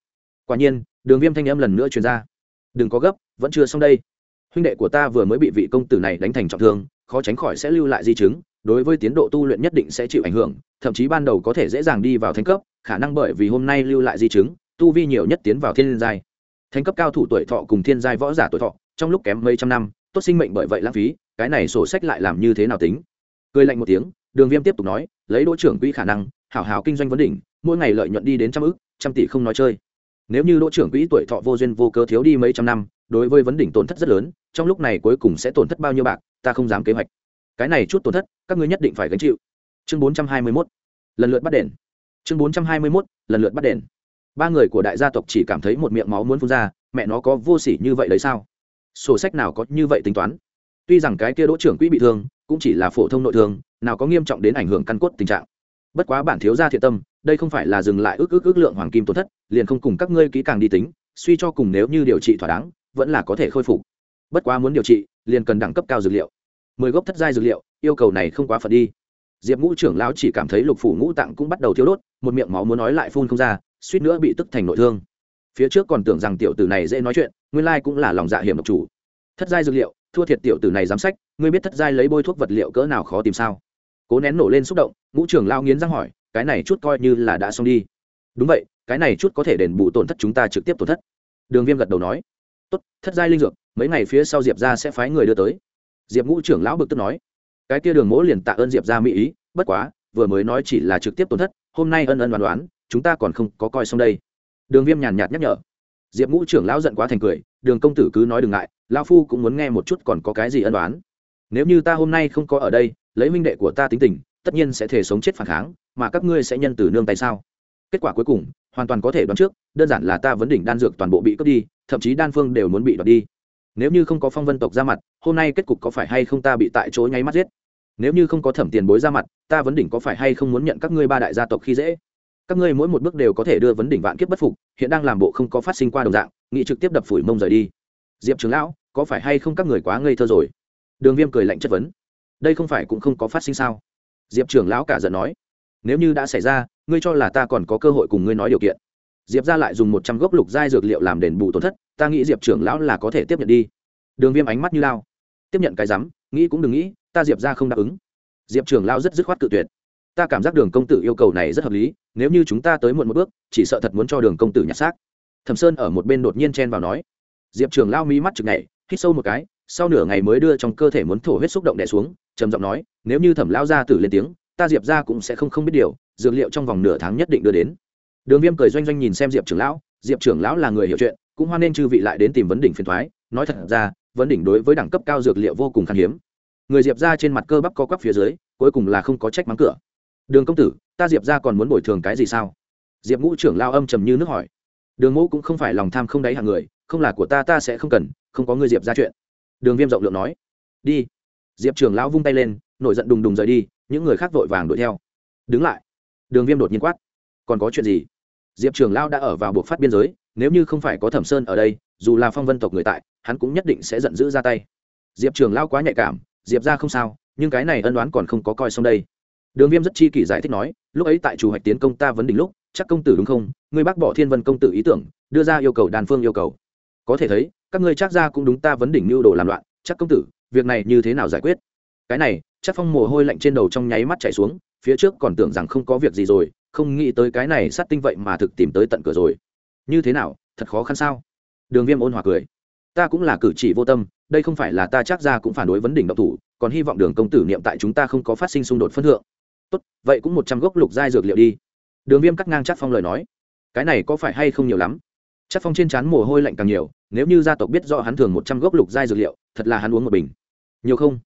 Quả nhiên, đường viêm thanh âm lần nữa truyền ra. Đừng có gấp, vẫn chưa xong đây huynh đệ của ta vừa mới bị vị công tử này đánh thành trọng thương, khó tránh khỏi sẽ lưu lại di chứng, đối với tiến độ tu luyện nhất định sẽ chịu ảnh hưởng, thậm chí ban đầu có thể dễ dàng đi vào thành cấp, khả năng bởi vì hôm nay lưu lại di chứng, tu vi nhiều nhất tiến vào thiên giai. Thành cấp cao thủ tuổi thọ cùng thiên giai võ giả tuổi thọ, trong lúc kém mấy trăm năm, tốt sinh mệnh bởi vậy lãng phí, cái này sổ sách lại làm như thế nào tính? Cười lạnh một tiếng, đường viêm tiếp tục nói, lấy đỗ trưởng quỹ khả năng, hảo hảo kinh doanh vấn đỉnh, mỗi ngày lợi nhuận đi đến trăm ức, trăm tỷ không nói chơi. Nếu như đỗ trưởng quỹ tuổi thọ vô duyên vô cớ thiếu đi mấy trăm năm đối với vấn đỉnh tổn thất rất lớn, trong lúc này cuối cùng sẽ tổn thất bao nhiêu bạc, ta không dám kế hoạch. Cái này chút tổn thất, các ngươi nhất định phải gánh chịu. Chương bốn trăm hai mươi mốt, lần lượt bắt đền. Chương bốn trăm hai mươi mốt, lần lượt bắt đền. Ba người của đại gia tộc chỉ cảm thấy một miệng máu muốn phun ra, mẹ nó có vô s ỉ như vậy đấy sao? Sổ sách nào có như vậy tính toán? Tuy rằng cái kia đỗ trưởng quỹ bị thương, cũng chỉ là phổ thông nội thương, nào có nghiêm trọng đến ảnh hưởng căn cốt tình trạng. Bất quá bản thiếu gia thiện tâm, đây không phải là dừng lại ước ước ước lượng hoàng kim tổn thất, liền không cùng các ngươi kỹ càng đi tính, suy cho cùng nếu như điều trị thỏa đáng vẫn là có thể khôi phục. Bất quá muốn điều trị, liền cần đẳng cấp cao dược liệu. Mười gốc thất giai dược liệu, yêu cầu này không quá phật đi. Diệp ngũ trưởng lão chỉ cảm thấy lục phủ ngũ tạng cũng bắt đầu thiếu đốt, một miệng máu muốn nói lại phun không ra, suýt nữa bị tức thành nội thương. Phía trước còn tưởng rằng tiểu tử này dễ nói chuyện, nguyên lai cũng là lòng dạ hiểm độc chủ. Thất giai dược liệu, thua thiệt tiểu tử này giám sách, ngươi biết thất giai lấy bôi thuốc vật liệu cỡ nào khó tìm sao? Cố nén nổ lên xúc động, ngũ trưởng lao nghiến răng hỏi, cái này chút coi như là đã xong đi. Đúng vậy, cái này chút có thể đền bù tổn thất chúng ta trực tiếp tổn thất. Đường viêm gật đầu nói tốt, thất giai linh dược, mấy ngày phía sau diệp ra sẽ phái người đưa tới. Diệp ngũ trưởng lão bực tức nói. Cái kia đường mỗ liền tạ ơn diệp ra mỹ ý, bất quá, vừa mới nói chỉ là trực tiếp tổn thất, hôm nay ân ân đoán đoán, chúng ta còn không có coi xong đây. Đường viêm nhàn nhạt nhắc nhở. Diệp ngũ trưởng lão giận quá thành cười, đường công tử cứ nói đừng ngại lao phu cũng muốn nghe một chút còn có cái gì ân đoán. Nếu như ta hôm nay không có ở đây, lấy minh đệ của ta tính tình, tất nhiên sẽ thể sống chết phản kháng, mà các ngươi sẽ nhân từ nương tay sao? Kết quả cuối cùng hoàn toàn có thể đoán trước, đơn giản là ta vấn đỉnh đan dược toàn bộ bị cướp đi, thậm chí đan phương đều muốn bị đoạt đi. Nếu như không có phong vân tộc ra mặt, hôm nay kết cục có phải hay không ta bị tại chỗ nháy mắt giết? Nếu như không có thẩm tiền bối ra mặt, ta vấn đỉnh có phải hay không muốn nhận các ngươi ba đại gia tộc khi dễ? Các ngươi mỗi một bước đều có thể đưa vấn đỉnh vạn kiếp bất phục, hiện đang làm bộ không có phát sinh qua đồng dạng, nghị trực tiếp đập phủi mông rời đi. Diệp trường lão, có phải hay không các người quá ngây thơ rồi? Đường viêm cười lạnh chất vấn. Đây không phải cũng không có phát sinh sao? Diệp trưởng lão cả giận nói nếu như đã xảy ra, ngươi cho là ta còn có cơ hội cùng ngươi nói điều kiện. Diệp ra lại dùng một trăm gốc lục giai dược liệu làm đền bù tổn thất, ta nghĩ diệp trưởng lão là có thể tiếp nhận đi. Đường viêm ánh mắt như lao. Tiếp nhận cái rắm, nghĩ cũng đừng nghĩ, ta diệp ra không đáp ứng. Diệp trưởng lão rất dứt khoát cự tuyệt. Ta cảm giác đường công tử yêu cầu này rất hợp lý, nếu như chúng ta tới muộn một bước, chỉ sợ thật muốn cho đường công tử nhặt xác. Thẩm sơn ở một bên đột nhiên chen vào nói. Diệp trưởng lao mi mắt chực nhảy, hít sâu một cái, sau nửa ngày mới đưa trong cơ thể muốn thổ huyết xúc động đẻ xuống, trầm giọng nói, nếu như thẩm lao ra tử lên tiếng ta diệp ra cũng sẽ không không biết điều, dược liệu trong vòng nửa tháng nhất định đưa đến. Đường viêm cười doanh doanh nhìn xem diệp trưởng lão, diệp trưởng lão là người hiểu chuyện, cũng hoan nên chư vị lại đến tìm vấn đỉnh phiền thoái, nói thật ra, vấn đỉnh đối với đẳng cấp cao dược liệu vô cùng khan hiếm. Người diệp ra trên mặt cơ bắp co quắp phía dưới, cuối cùng là không có trách mắng cửa. Đường công tử, ta diệp ra còn muốn bồi thường cái gì sao? Diệp ngũ trưởng lao âm trầm như nước hỏi. Đường ngũ cũng không phải lòng tham không đáy hàng người, không là của ta ta sẽ không cần, không có người diệp ra chuyện. Đường viêm rộng lượng nói. Đi. Diệp trưởng lão vung tay lên, nổi giận đùng đùng rời đi những người khác vội vàng đuổi theo. Đứng lại. Đường viêm đột nhiên quát. Còn có chuyện gì? Diệp Trường lão đã ở vào buộc phát biên giới, nếu như không phải có thẩm sơn ở đây, dù là phong vân tộc người tại, hắn cũng nhất định sẽ giận dữ ra tay. Diệp Trường lão quá nhạy cảm, diệp ra không sao, nhưng cái này ân đoán còn không có coi xong đây. Đường viêm rất chi kỷ giải thích nói, lúc ấy tại chủ hạch tiến công ta vấn đỉnh lúc, chắc công tử đúng không? Ngươi bác bỏ thiên vân công tử ý tưởng, đưa ra yêu cầu đàn phương yêu cầu. Có thể thấy, các ngươi chắc ra cũng đúng ta vấn đỉnh mưu đồ làm loạn, chắc công tử, việc này như thế nào giải quyết? Cái này chắc phong mồ hôi lạnh trên đầu trong nháy mắt chảy xuống, phía trước còn tưởng rằng không có việc gì rồi, không nghĩ tới cái này sát tinh vậy mà thực tìm tới tận cửa rồi. Như thế nào, thật khó khăn sao? Đường viêm ôn hòa cười. Ta cũng là cử chỉ vô tâm, đây không phải là ta chắc ra cũng phản đối vấn đỉnh độc thủ, còn hy vọng đường công tử niệm tại chúng ta không có phát sinh xung đột phân thượng. Tốt, vậy cũng một trăm gốc lục giai dược liệu đi. Đường viêm cắt ngang chắc phong lời nói. Cái này có phải hay không nhiều lắm? Chắc phong trên trán mồ hôi lạnh càng nhiều, nếu như gia tộc biết rõ hắn thường một trăm gốc lục giai dược liệu, thật là hắn uống một bình. Nhiều không?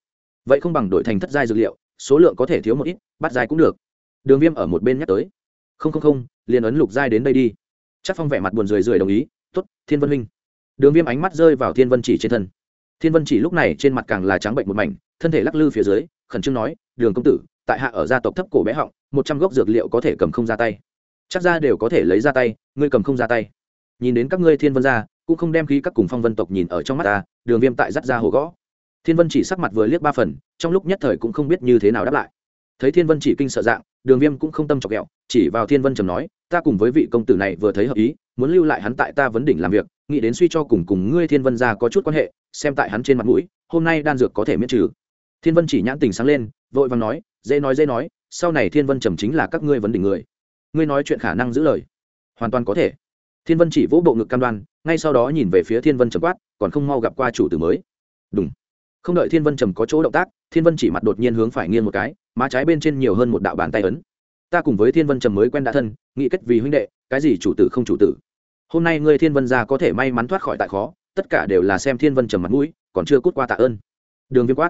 Vậy không bằng đổi thành thất giai dược liệu, số lượng có thể thiếu một ít, bắt giai cũng được. Đường viêm ở một bên nhắc tới. Không không không, liền ấn lục giai đến đây đi. Chắc phong vẻ mặt buồn rười rượi đồng ý t ố t thiên vân huynh. Đường viêm ánh mắt rơi vào thiên vân chỉ trên thân. Thiên vân chỉ lúc này trên mặt càng là trắng bệnh một mảnh, thân thể lắc lư phía dưới, khẩn trương nói, đường công tử, tại hạ ở gia tộc thấp cổ bé họng, một trăm gốc dược liệu có thể cầm không ra tay. Chắc ra đều có thể lấy ra tay, ngươi cầm không ra tay. Nhìn đến các ngươi thiên vân ra, cũng không đem khí các cùng phong vân tộc nhìn ở trong mắt ta, đường viêm tại dắt ra hồ gõ thiên vân chỉ sắc mặt vừa liếc ba phần, trong lúc nhất thời cũng không biết như thế nào đáp lại. Thấy thiên vân chỉ kinh sợ dạng, đường viêm cũng không tâm chọc ghẹo, chỉ vào thiên vân trầm nói, ta cùng với vị công tử này vừa thấy hợp ý, muốn lưu lại hắn tại ta vấn đỉnh làm việc, nghĩ đến suy cho cùng cùng ngươi thiên vân ra có chút quan hệ, xem tại hắn trên mặt mũi, hôm nay đan dược có thể miễn trừ. Thiên vân chỉ nhãn tình sáng lên, vội vàng nói, dễ nói dễ nói, sau này thiên vân trầm chính là các ngươi vấn đỉnh người. Ngươi nói chuyện khả năng giữ lời. Hoàn toàn có thể. Thiên vân chỉ vỗ bộ ngực cam đoan, ngay sau đó nhìn về phía thiên vân trầm quát, còn không mau gặp qua chủ tử mới. Đúng không đợi thiên vân trầm có chỗ động tác, thiên vân chỉ mặt đột nhiên hướng phải nghiêng một cái, má trái bên trên nhiều hơn một đạo bàn tay ấn. Ta cùng với thiên vân trầm mới quen đã thân nghĩ kết vì huynh đệ, cái gì chủ tử không chủ tử. Hôm nay ngươi thiên vân gia có thể may mắn thoát khỏi tại khó, tất cả đều là xem thiên vân trầm mặt mũi, còn chưa cút qua tạ ơn. Đường viêm quát.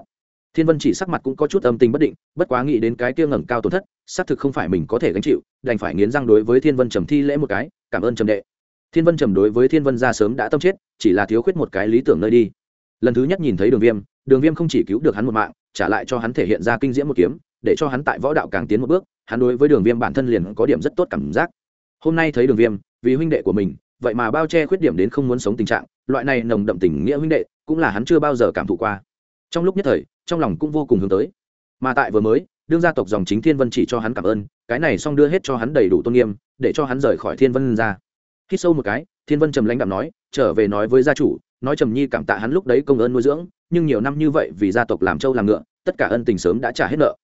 Thiên vân chỉ sắc mặt cũng có chút âm tình bất định, bất quá nghĩ đến cái kia ngẩng cao tổn thất, xác thực không phải mình có thể gánh chịu, đành phải nghiến răng đối với thiên vân trầm thi lễ một cái, cảm ơn trầm đệ. Thiên vân trầm đối với thiên vân gia sớm đã tâm chết, chỉ là thiếu khuyết một cái lý tưởng nơi đi lần thứ nhất nhìn thấy đường viêm đường viêm không chỉ cứu được hắn một mạng, trả lại cho hắn thể hiện ra kinh diễm một kiếm, để cho hắn tại võ đạo càng tiến một bước, hắn đối với đường viêm bản thân liền có điểm rất tốt cảm giác. Hôm nay thấy đường viêm, vì huynh đệ của mình, vậy mà bao che khuyết điểm đến không muốn sống tình trạng, loại này nồng đậm tình nghĩa huynh đệ, cũng là hắn chưa bao giờ cảm thụ qua. Trong lúc nhất thời, trong lòng cũng vô cùng hướng tới. Mà tại vừa mới, đương gia tộc dòng chính thiên vân chỉ cho hắn cảm ơn, cái này xong đưa hết cho hắn đầy đủ tôn nghiêm, để cho hắn rời khỏi thiên vân ra. Hít sâu một cái, thiên vân trầm lãnh đạm nói, trở về nói với gia chủ nói trầm nhi cảm tạ hắn lúc đấy công ơn nuôi dưỡng, nhưng nhiều năm như vậy vì gia tộc làm trâu làm ngựa, tất cả ân tình sớm đã trả hết nợ.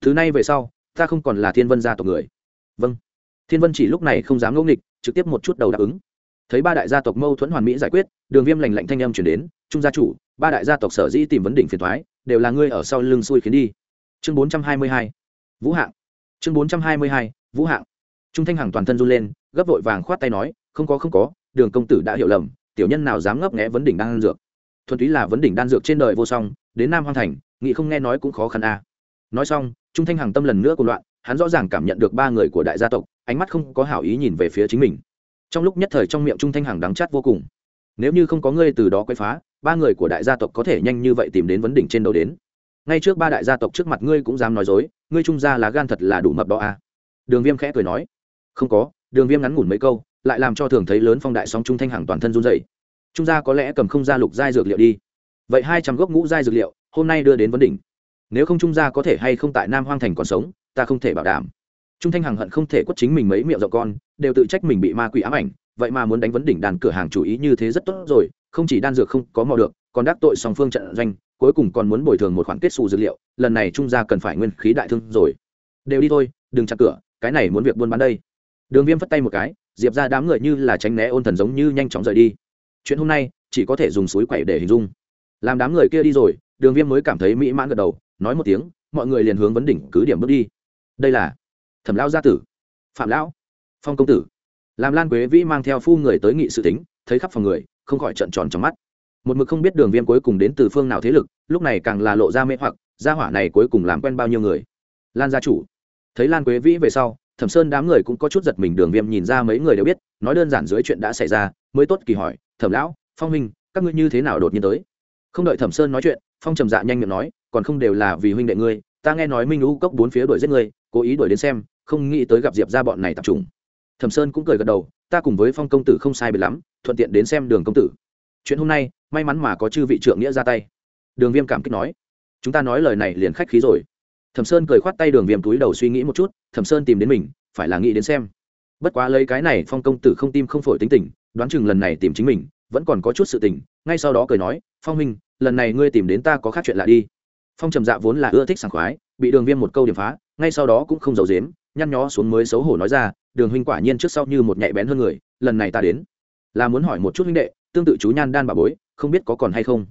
Thứ này về sau, ta không còn là thiên vân gia tộc người. Vâng. Thiên vân chỉ lúc này không dám ngẫu nghịch, trực tiếp một chút đầu đáp ứng. Thấy ba đại gia tộc mâu thuẫn hoàn mỹ giải quyết, đường viêm lành lạnh thanh âm chuyển đến, trung gia chủ, ba đại gia tộc sở dĩ tìm vấn đỉnh phiền thoái đều là ngươi ở sau lưng xui khiến đi. Chương bốn trăm hai mươi hai. Vũ hạng. Chương bốn trăm hai mươi hai, vũ hạng. Trung thanh hằng toàn thân run lên, gấp vội vàng khoát tay nói, không có không có, đường công tử đã hiểu lầm tiểu nhân nào dám ngấp nghẽ vấn đỉnh đan dược? Thuần túy là vấn đỉnh đan dược trên đời vô song, đến nam hoang thành nghị không nghe nói cũng khó khăn a. Nói xong, trung thanh hằng tâm lần nữa của loạn, hắn rõ ràng cảm nhận được ba người của đại gia tộc, ánh mắt không có hảo ý nhìn về phía chính mình. Trong lúc nhất thời trong miệng trung thanh hằng đắng chát vô cùng. Nếu như không có ngươi từ đó quay phá, ba người của đại gia tộc có thể nhanh như vậy tìm đến vấn đỉnh trên đầu đến. Ngay trước ba đại gia tộc trước mặt ngươi cũng dám nói dối, ngươi trung gia là gan thật là đủ mập đó à. đường viêm khẽ cười nói. Không có, đường viêm ngắn ngủn mấy câu lại làm cho thường thấy lớn phong đại sóng trung thanh hằng toàn thân run dày trung gia có lẽ cầm không ra lục giai dược liệu đi. Vậy hai trăm gốc ngũ giai dược liệu, hôm nay đưa đến vấn đỉnh. Nếu không trung gia có thể hay không tại nam hoang thành còn sống, ta không thể bảo đảm. Trung thanh hằng hận không thể quất chính mình mấy miệng rộng con, đều tự trách mình bị ma quỷ ám ảnh, vậy mà muốn đánh vấn đỉnh đàn cửa hàng chủ ý như thế rất tốt rồi, không chỉ đan dược không có mò được, còn đắc tội song phương trận doanh, cuối cùng còn muốn bồi thường một khoản kết xù dược liệu, lần này trung gia cần phải nguyên khí đại thương rồi. Đều đi thôi, đừng chặt cửa, cái này muốn việc buôn bán đây đường viêm phất tay một cái, diệp ra đám người như là tránh né ôn thần giống như nhanh chóng rời đi. Chuyện hôm nay, chỉ có thể dùng suối quậy để hình dung. Làm đám người kia đi rồi, đường viêm mới cảm thấy mỹ mãn gật đầu, nói một tiếng, mọi người liền hướng vấn đỉnh cứ điểm bước đi. Đây là thẩm lão gia tử, phạm lão, phong công tử. Làm lan quế vĩ mang theo phu người tới nghị sự tính, thấy khắp phòng người, không khỏi trận tròn trong mắt. Một mực không biết đường viêm cuối cùng đến từ phương nào thế lực, lúc này càng là lộ ra mê hoặc, gia hỏa này cuối cùng làm quen bao nhiêu người. Lan gia chủ, thấy lan quế vĩ về sau thẩm sơn đám người cũng có chút giật mình, đường viêm nhìn ra mấy người đều biết, nói đơn giản dưới chuyện đã xảy ra, mới tốt kỳ hỏi, thẩm lão, phong minh các ngươi như thế nào đột nhiên tới? Không đợi thẩm sơn nói chuyện, phong trầm dạ nhanh miệng nói, còn không đều là vì huynh đệ ngươi, ta nghe nói minh lũ cốc bốn phía đuổi giết ngươi, cố ý đuổi đến xem, không nghĩ tới gặp diệp ra bọn này tập trung. Thẩm sơn cũng cười gật đầu, ta cùng với phong công tử không sai biệt lắm, thuận tiện đến xem đường công tử. Chuyện hôm nay, may mắn mà có chư vị trưởng nghĩa ra tay. Đường viêm cảm kích nói, chúng ta nói lời này liền khách khí rồi thẩm sơn cười khoát tay đường viêm túi đầu suy nghĩ một chút, thẩm sơn tìm đến mình, phải là nghĩ đến xem. Bất quá lấy cái này, phong công tử không tim không phổi tính tình, đoán chừng lần này tìm chính mình, vẫn còn có chút sự tình, ngay sau đó cười nói, phong huynh, lần này ngươi tìm đến ta có khác chuyện lạ đi. Phong trầm dạ vốn là ưa thích sảng khoái, bị đường viêm một câu điểm phá, ngay sau đó cũng không giấu dếm nhăn nhó xuống mới xấu hổ nói ra, đường huynh quả nhiên trước sau như một nhạy bén hơn người, lần này ta đến, là muốn hỏi một chút huynh đệ, tương tự chú nhan đan bà bối, không biết có còn hay không?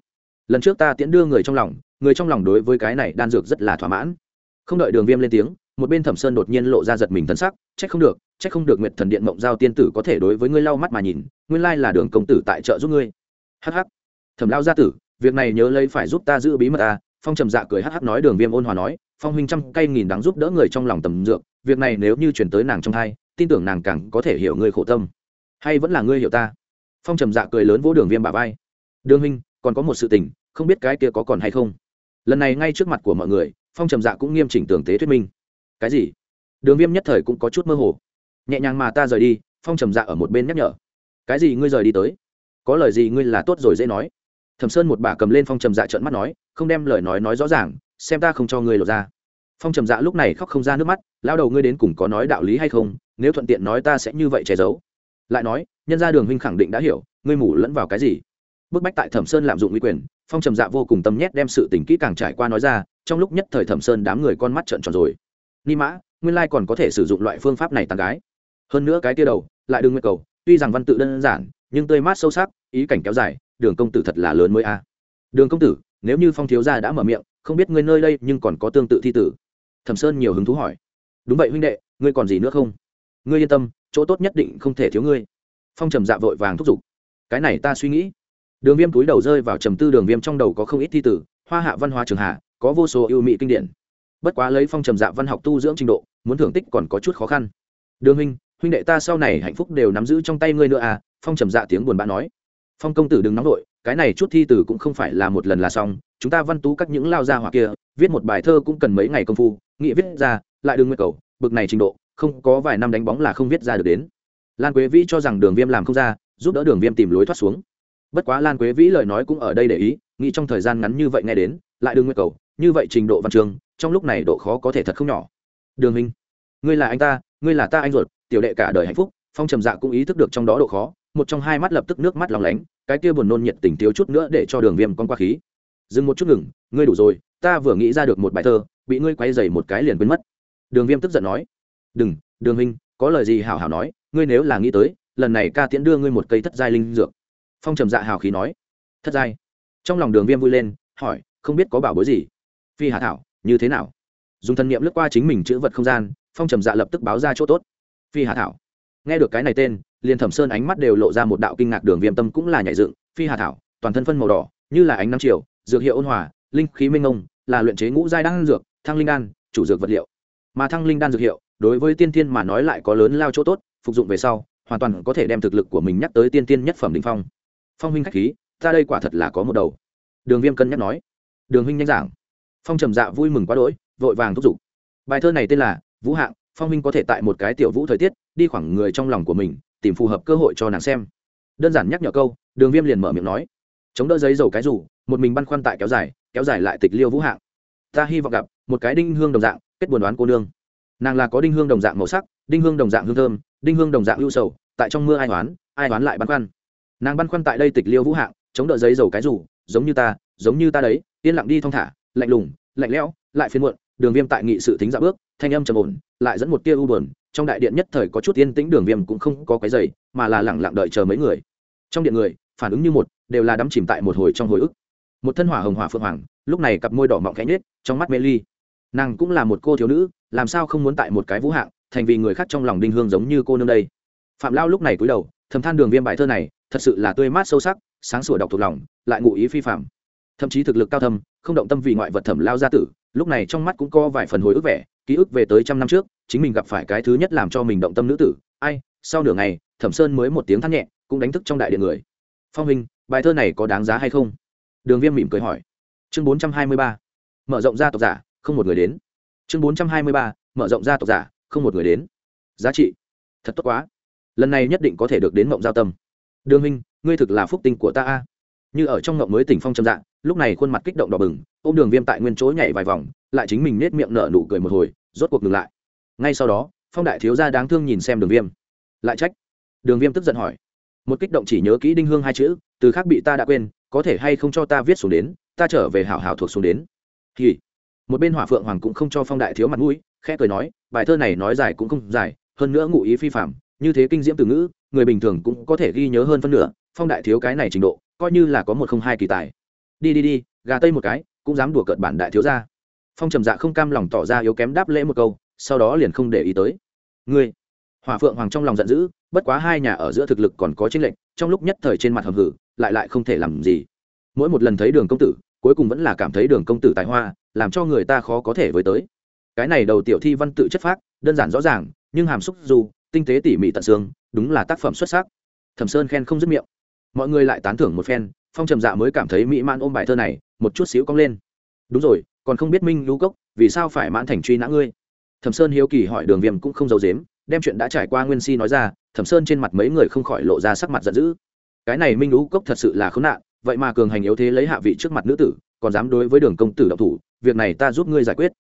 Lần trước ta tiễn đưa người trong lòng, người trong lòng đối với cái này đan dược rất là thỏa mãn không đợi đường viêm lên tiếng, một bên thẩm sơn đột nhiên lộ ra giật mình thân sắc, trách không được, trách không được nguyệt thần điện mộng giao tiên tử có thể đối với ngươi lau mắt mà nhìn, nguyên lai là đường công tử tại chợ giúp ngươi. Hh thẩm lao gia tử, việc này nhớ lấy phải giúp ta giữ bí mật ta phong trầm dạ cười hh nói, đường viêm ôn hòa nói, phong huynh trăm cây nghìn đáng giúp đỡ người trong lòng tầm dược, việc này nếu như chuyển tới nàng trong thai, tin tưởng nàng càng có thể hiểu ngươi khổ tâm. Hay vẫn là ngươi hiểu ta? Phong trầm dạ cười lớn vỗ đường viêm bà vai. Đường huynh, còn có một sự tình, không biết cái kia có còn hay không? Lần này ngay trước mặt của mọi người phong trầm dạ cũng nghiêm chỉnh tường tế thuyết minh. Cái gì? Đường viêm nhất thời cũng có chút mơ hồ. Nhẹ nhàng mà ta rời đi, phong trầm dạ ở một bên nhắc nhở. Cái gì ngươi rời đi tới? Có lời gì ngươi là tốt rồi dễ nói. Thẩm sơn một bà cầm lên phong trầm dạ trợn mắt nói, không đem lời nói nói rõ ràng, xem ta không cho ngươi lột ra. Phong trầm dạ lúc này khóc không ra nước mắt, lao đầu ngươi đến cùng có nói đạo lý hay không, nếu thuận tiện nói ta sẽ như vậy che giấu. Lại nói, nhân ra đường huynh khẳng định đã hiểu, ngươi mủ lẫn vào cái gì? Bức bách tại thẩm sơn lạm dụng uy quyền, phong trầm dạ vô cùng tâm nhét đem sự tình kỹ càng trải qua nói ra trong lúc nhất thời thẩm sơn đám người con mắt trợn tròn rồi. Ni mã, nguyên lai còn có thể sử dụng loại phương pháp này tàn gái. Hơn nữa cái tia đầu, lại đừng nguyện cầu, tuy rằng văn tự đơn giản, nhưng tươi mát sâu sắc, ý cảnh kéo dài, đường công tử thật là lớn mới a. Đường công tử, nếu như phong thiếu gia đã mở miệng, không biết ngươi nơi đây nhưng còn có tương tự thi tử. Thẩm sơn nhiều hứng thú hỏi. Đúng vậy huynh đệ, ngươi còn gì nữa không? Ngươi yên tâm, chỗ tốt nhất định không thể thiếu ngươi. Phong trầm dạ vội vàng thúc giục. Cái này ta suy nghĩ. Đường viêm túi đầu rơi vào trầm tư, đường viêm trong đầu có không ít thi tử, hoa hạ văn hóa trường hạ có vô số ưu mỹ kinh điển. Bất quá lấy phong trầm dạ văn học tu dưỡng trình độ, muốn thưởng tích còn có chút khó khăn. Đường huynh huynh đệ ta sau này hạnh phúc đều nắm giữ trong tay ngươi nữa à phong trầm dạ tiếng buồn bã nói. Phong công tử đừng nóng vội, cái này chút thi tử cũng không phải là một lần là xong, chúng ta văn tú các những lao gia hoặc kia, viết một bài thơ cũng cần mấy ngày công phu, nghị viết ra, lại đừng nguyện cầu, bực này trình độ, không có vài năm đánh bóng là không viết ra được đến. Lan quế vĩ cho rằng đường viêm làm không ra, giúp đỡ đường viêm tìm lối thoát xuống. Bất quá lan quế vĩ lời nói cũng ở đây để ý, nghĩ trong thời gian ngắn như vậy nghe đến, lại đừng nguyện cầu như vậy trình độ văn trường trong lúc này độ khó có thể thật không nhỏ. Đường minh ngươi là anh ta, ngươi là ta anh ruột, tiểu đệ cả đời hạnh phúc, phong trầm dạ cũng ý thức được trong đó độ khó, một trong hai mắt lập tức nước mắt lòng lánh, cái kia buồn nôn nhiệt tình thiếu chút nữa để cho đường viêm con qua khí. Dừng một chút ngừng, ngươi đủ rồi, ta vừa nghĩ ra được một bài thơ, bị ngươi quay dày một cái liền quên mất. Đường viêm tức giận nói, đừng, đường hình có lời gì hảo hảo nói, ngươi nếu là nghĩ tới, lần này ca tiễn đưa ngươi một cây thất giai linh dược. Phong trầm dạ hào khí nói, thất giai. Trong lòng đường viêm vui lên, hỏi, không biết có bảo bối gì? Phi hà thảo, như thế nào? Dùng thần niệm lướt qua chính mình chữ vật không gian, phong trầm dạ lập tức báo ra chỗ tốt. Phi hà thảo. Nghe được cái này tên liền thẩm sơn ánh mắt đều lộ ra một đạo kinh ngạc đường viêm tâm cũng là nhảy dựng. Phi hà thảo, toàn thân phân màu đỏ, như là ánh năm chiều, dược hiệu ôn hòa, linh khí minh ông là luyện chế ngũ giai đan dược, thăng linh đan, chủ dược vật liệu. Mà thăng linh đan dược hiệu, đối với tiên thiên mà nói lại có lớn lao chỗ tốt, phục dụng về sau, hoàn toàn có thể đem thực lực của mình nhắc tới tiên tiên nhất phẩm đình phong. Phong huynh khách khí, ta đây quả thật là có một đầu. Đường viêm cân nhắc nói. Đường huynh nhanh giảng phong trầm dạ vui mừng quá đỗi vội vàng thúc giục. Bài thơ này tên là vũ hạng phong Minh có thể tại một cái tiểu vũ thời tiết đi khoảng người trong lòng của mình tìm phù hợp cơ hội cho nàng xem. Đơn giản nhắc nhở câu đường viêm liền mở miệng nói. Chống đỡ giấy dầu cái rủ một mình băn khoăn tại kéo dài kéo dài lại tịch liêu vũ hạng. Ta hy vọng gặp một cái đinh hương đồng dạng kết buồn đoán cô nương. Nàng là có đinh hương đồng dạng màu sắc đinh hương đồng dạng hương thơm đinh hương đồng dạng lưu sầu tại trong mưa ai đoán, ai đoán lại băn khoăn. Nàng băn khoăn tại đây tịch liêu vũ hạng chống đỡ giấy dầu cái rủ giống như ta giống như ta đấy yên lặng đi thong thả lạnh lùng, lạnh lẽo, lại phiên muộn, đường viêm tại nghị sự thính dạ bước, thanh âm trầm ổn, lại dẫn một tia u buồn, trong đại điện nhất thời có chút yên tĩnh, đường viêm cũng không có cái giày mà là lẳng lặng đợi chờ mấy người. Trong điện người, phản ứng như một, đều là đắm chìm tại một hồi trong hồi ức. Một thân hỏa hồng hỏa phượng hoàng, lúc này cặp môi đỏ mọng khẽ nhết trong mắt mê ly. Nàng cũng là một cô thiếu nữ, làm sao không muốn tại một cái vũ hạng, thành vì người khác trong lòng đinh hương giống như cô nương đây. Phạm lao lúc này cúi đầu, thầm than đường viêm bài thơ này, thật sự là tươi mát sâu sắc, sáng sủa đọc thuộc lòng, lại ngụ ý phi phạm thậm chí thực lực cao thâm không động tâm vì ngoại vật thẩm lao gia tử lúc này trong mắt cũng có vài phần hồi ức vẻ ký ức về tới trăm năm trước chính mình gặp phải cái thứ nhất làm cho mình động tâm nữ tử ai sau nửa ngày thẩm sơn mới một tiếng thắt nhẹ cũng đánh thức trong đại điện người. Phong hình bài thơ này có đáng giá hay không? Đường viêm mỉm cười hỏi. Chương bốn trăm hai mươi ba mở rộng ra tộc giả không một người đến. Chương bốn trăm hai mươi ba mở rộng ra tộc giả không một người đến. Giá trị thật tốt quá. Lần này nhất định có thể được đến mộng giao tâm. Đường Minh, ngươi thực là phúc tinh của ta a. Như ở trong mộng mới tỉnh phong trầm dạng lúc này khuôn mặt kích động đỏ bừng, ôm đường viêm tại nguyên chỗ nhảy vài vòng, lại chính mình nết miệng nở nụ cười một hồi, rốt cuộc ngừng lại. Ngay sau đó, phong đại thiếu gia đáng thương nhìn xem đường viêm. Lại trách. Đường viêm tức giận hỏi. Một kích động chỉ nhớ kỹ đinh hương hai chữ, từ khác bị ta đã quên, có thể hay không cho ta viết xuống đến, ta trở về hảo hảo thuộc xuống đến. Thì, một bên hỏa phượng hoàng cũng không cho phong đại thiếu mặt mũi, khẽ cười nói, bài thơ này nói dài cũng không dài, hơn nữa ngụ ý phi phạm như thế kinh diễm từ ngữ, người bình thường cũng có thể ghi nhớ hơn phân nửa, phong đại thiếu cái này trình độ, coi như là có một không hai kỳ tài đi đi đi, gà tây một cái, cũng dám đùa cợt bản đại thiếu gia. Phong trầm dạ không cam lòng tỏ ra yếu kém đáp lễ một câu, sau đó liền không để ý tới. Ngươi hòa phượng hoàng trong lòng giận dữ, bất quá hai nhà ở giữa thực lực còn có chênh lệch, trong lúc nhất thời trên mặt hầm hử lại lại không thể làm gì. Mỗi một lần thấy đường công tử, cuối cùng vẫn là cảm thấy đường công tử tài hoa, làm cho người ta khó có thể với tới. Cái này đầu tiểu thi văn tự chất phác, đơn giản rõ ràng, nhưng hàm xúc dù, tinh tế tỉ mỉ tận xương, đúng là tác phẩm xuất sắc. Thẩm sơn khen không dứt miệng. Mọi người lại tán thưởng một phen phong trầm dạ mới cảm thấy mỹ man ôm bài thơ này, một chút xíu cong lên. Đúng rồi, còn không biết minh lũ cốc, vì sao phải mãn thành truy nã ngươi? Thẩm sơn hiếu kỳ hỏi đường viêm cũng không giấu dếm đem chuyện đã trải qua nguyên si nói ra, thẩm sơn trên mặt mấy người không khỏi lộ ra sắc mặt giận dữ. Cái này minh lũ cốc thật sự là khốn nạn, vậy mà cường hành yếu thế lấy hạ vị trước mặt nữ tử, còn dám đối với đường công tử độc thủ, việc này ta giúp ngươi giải quyết.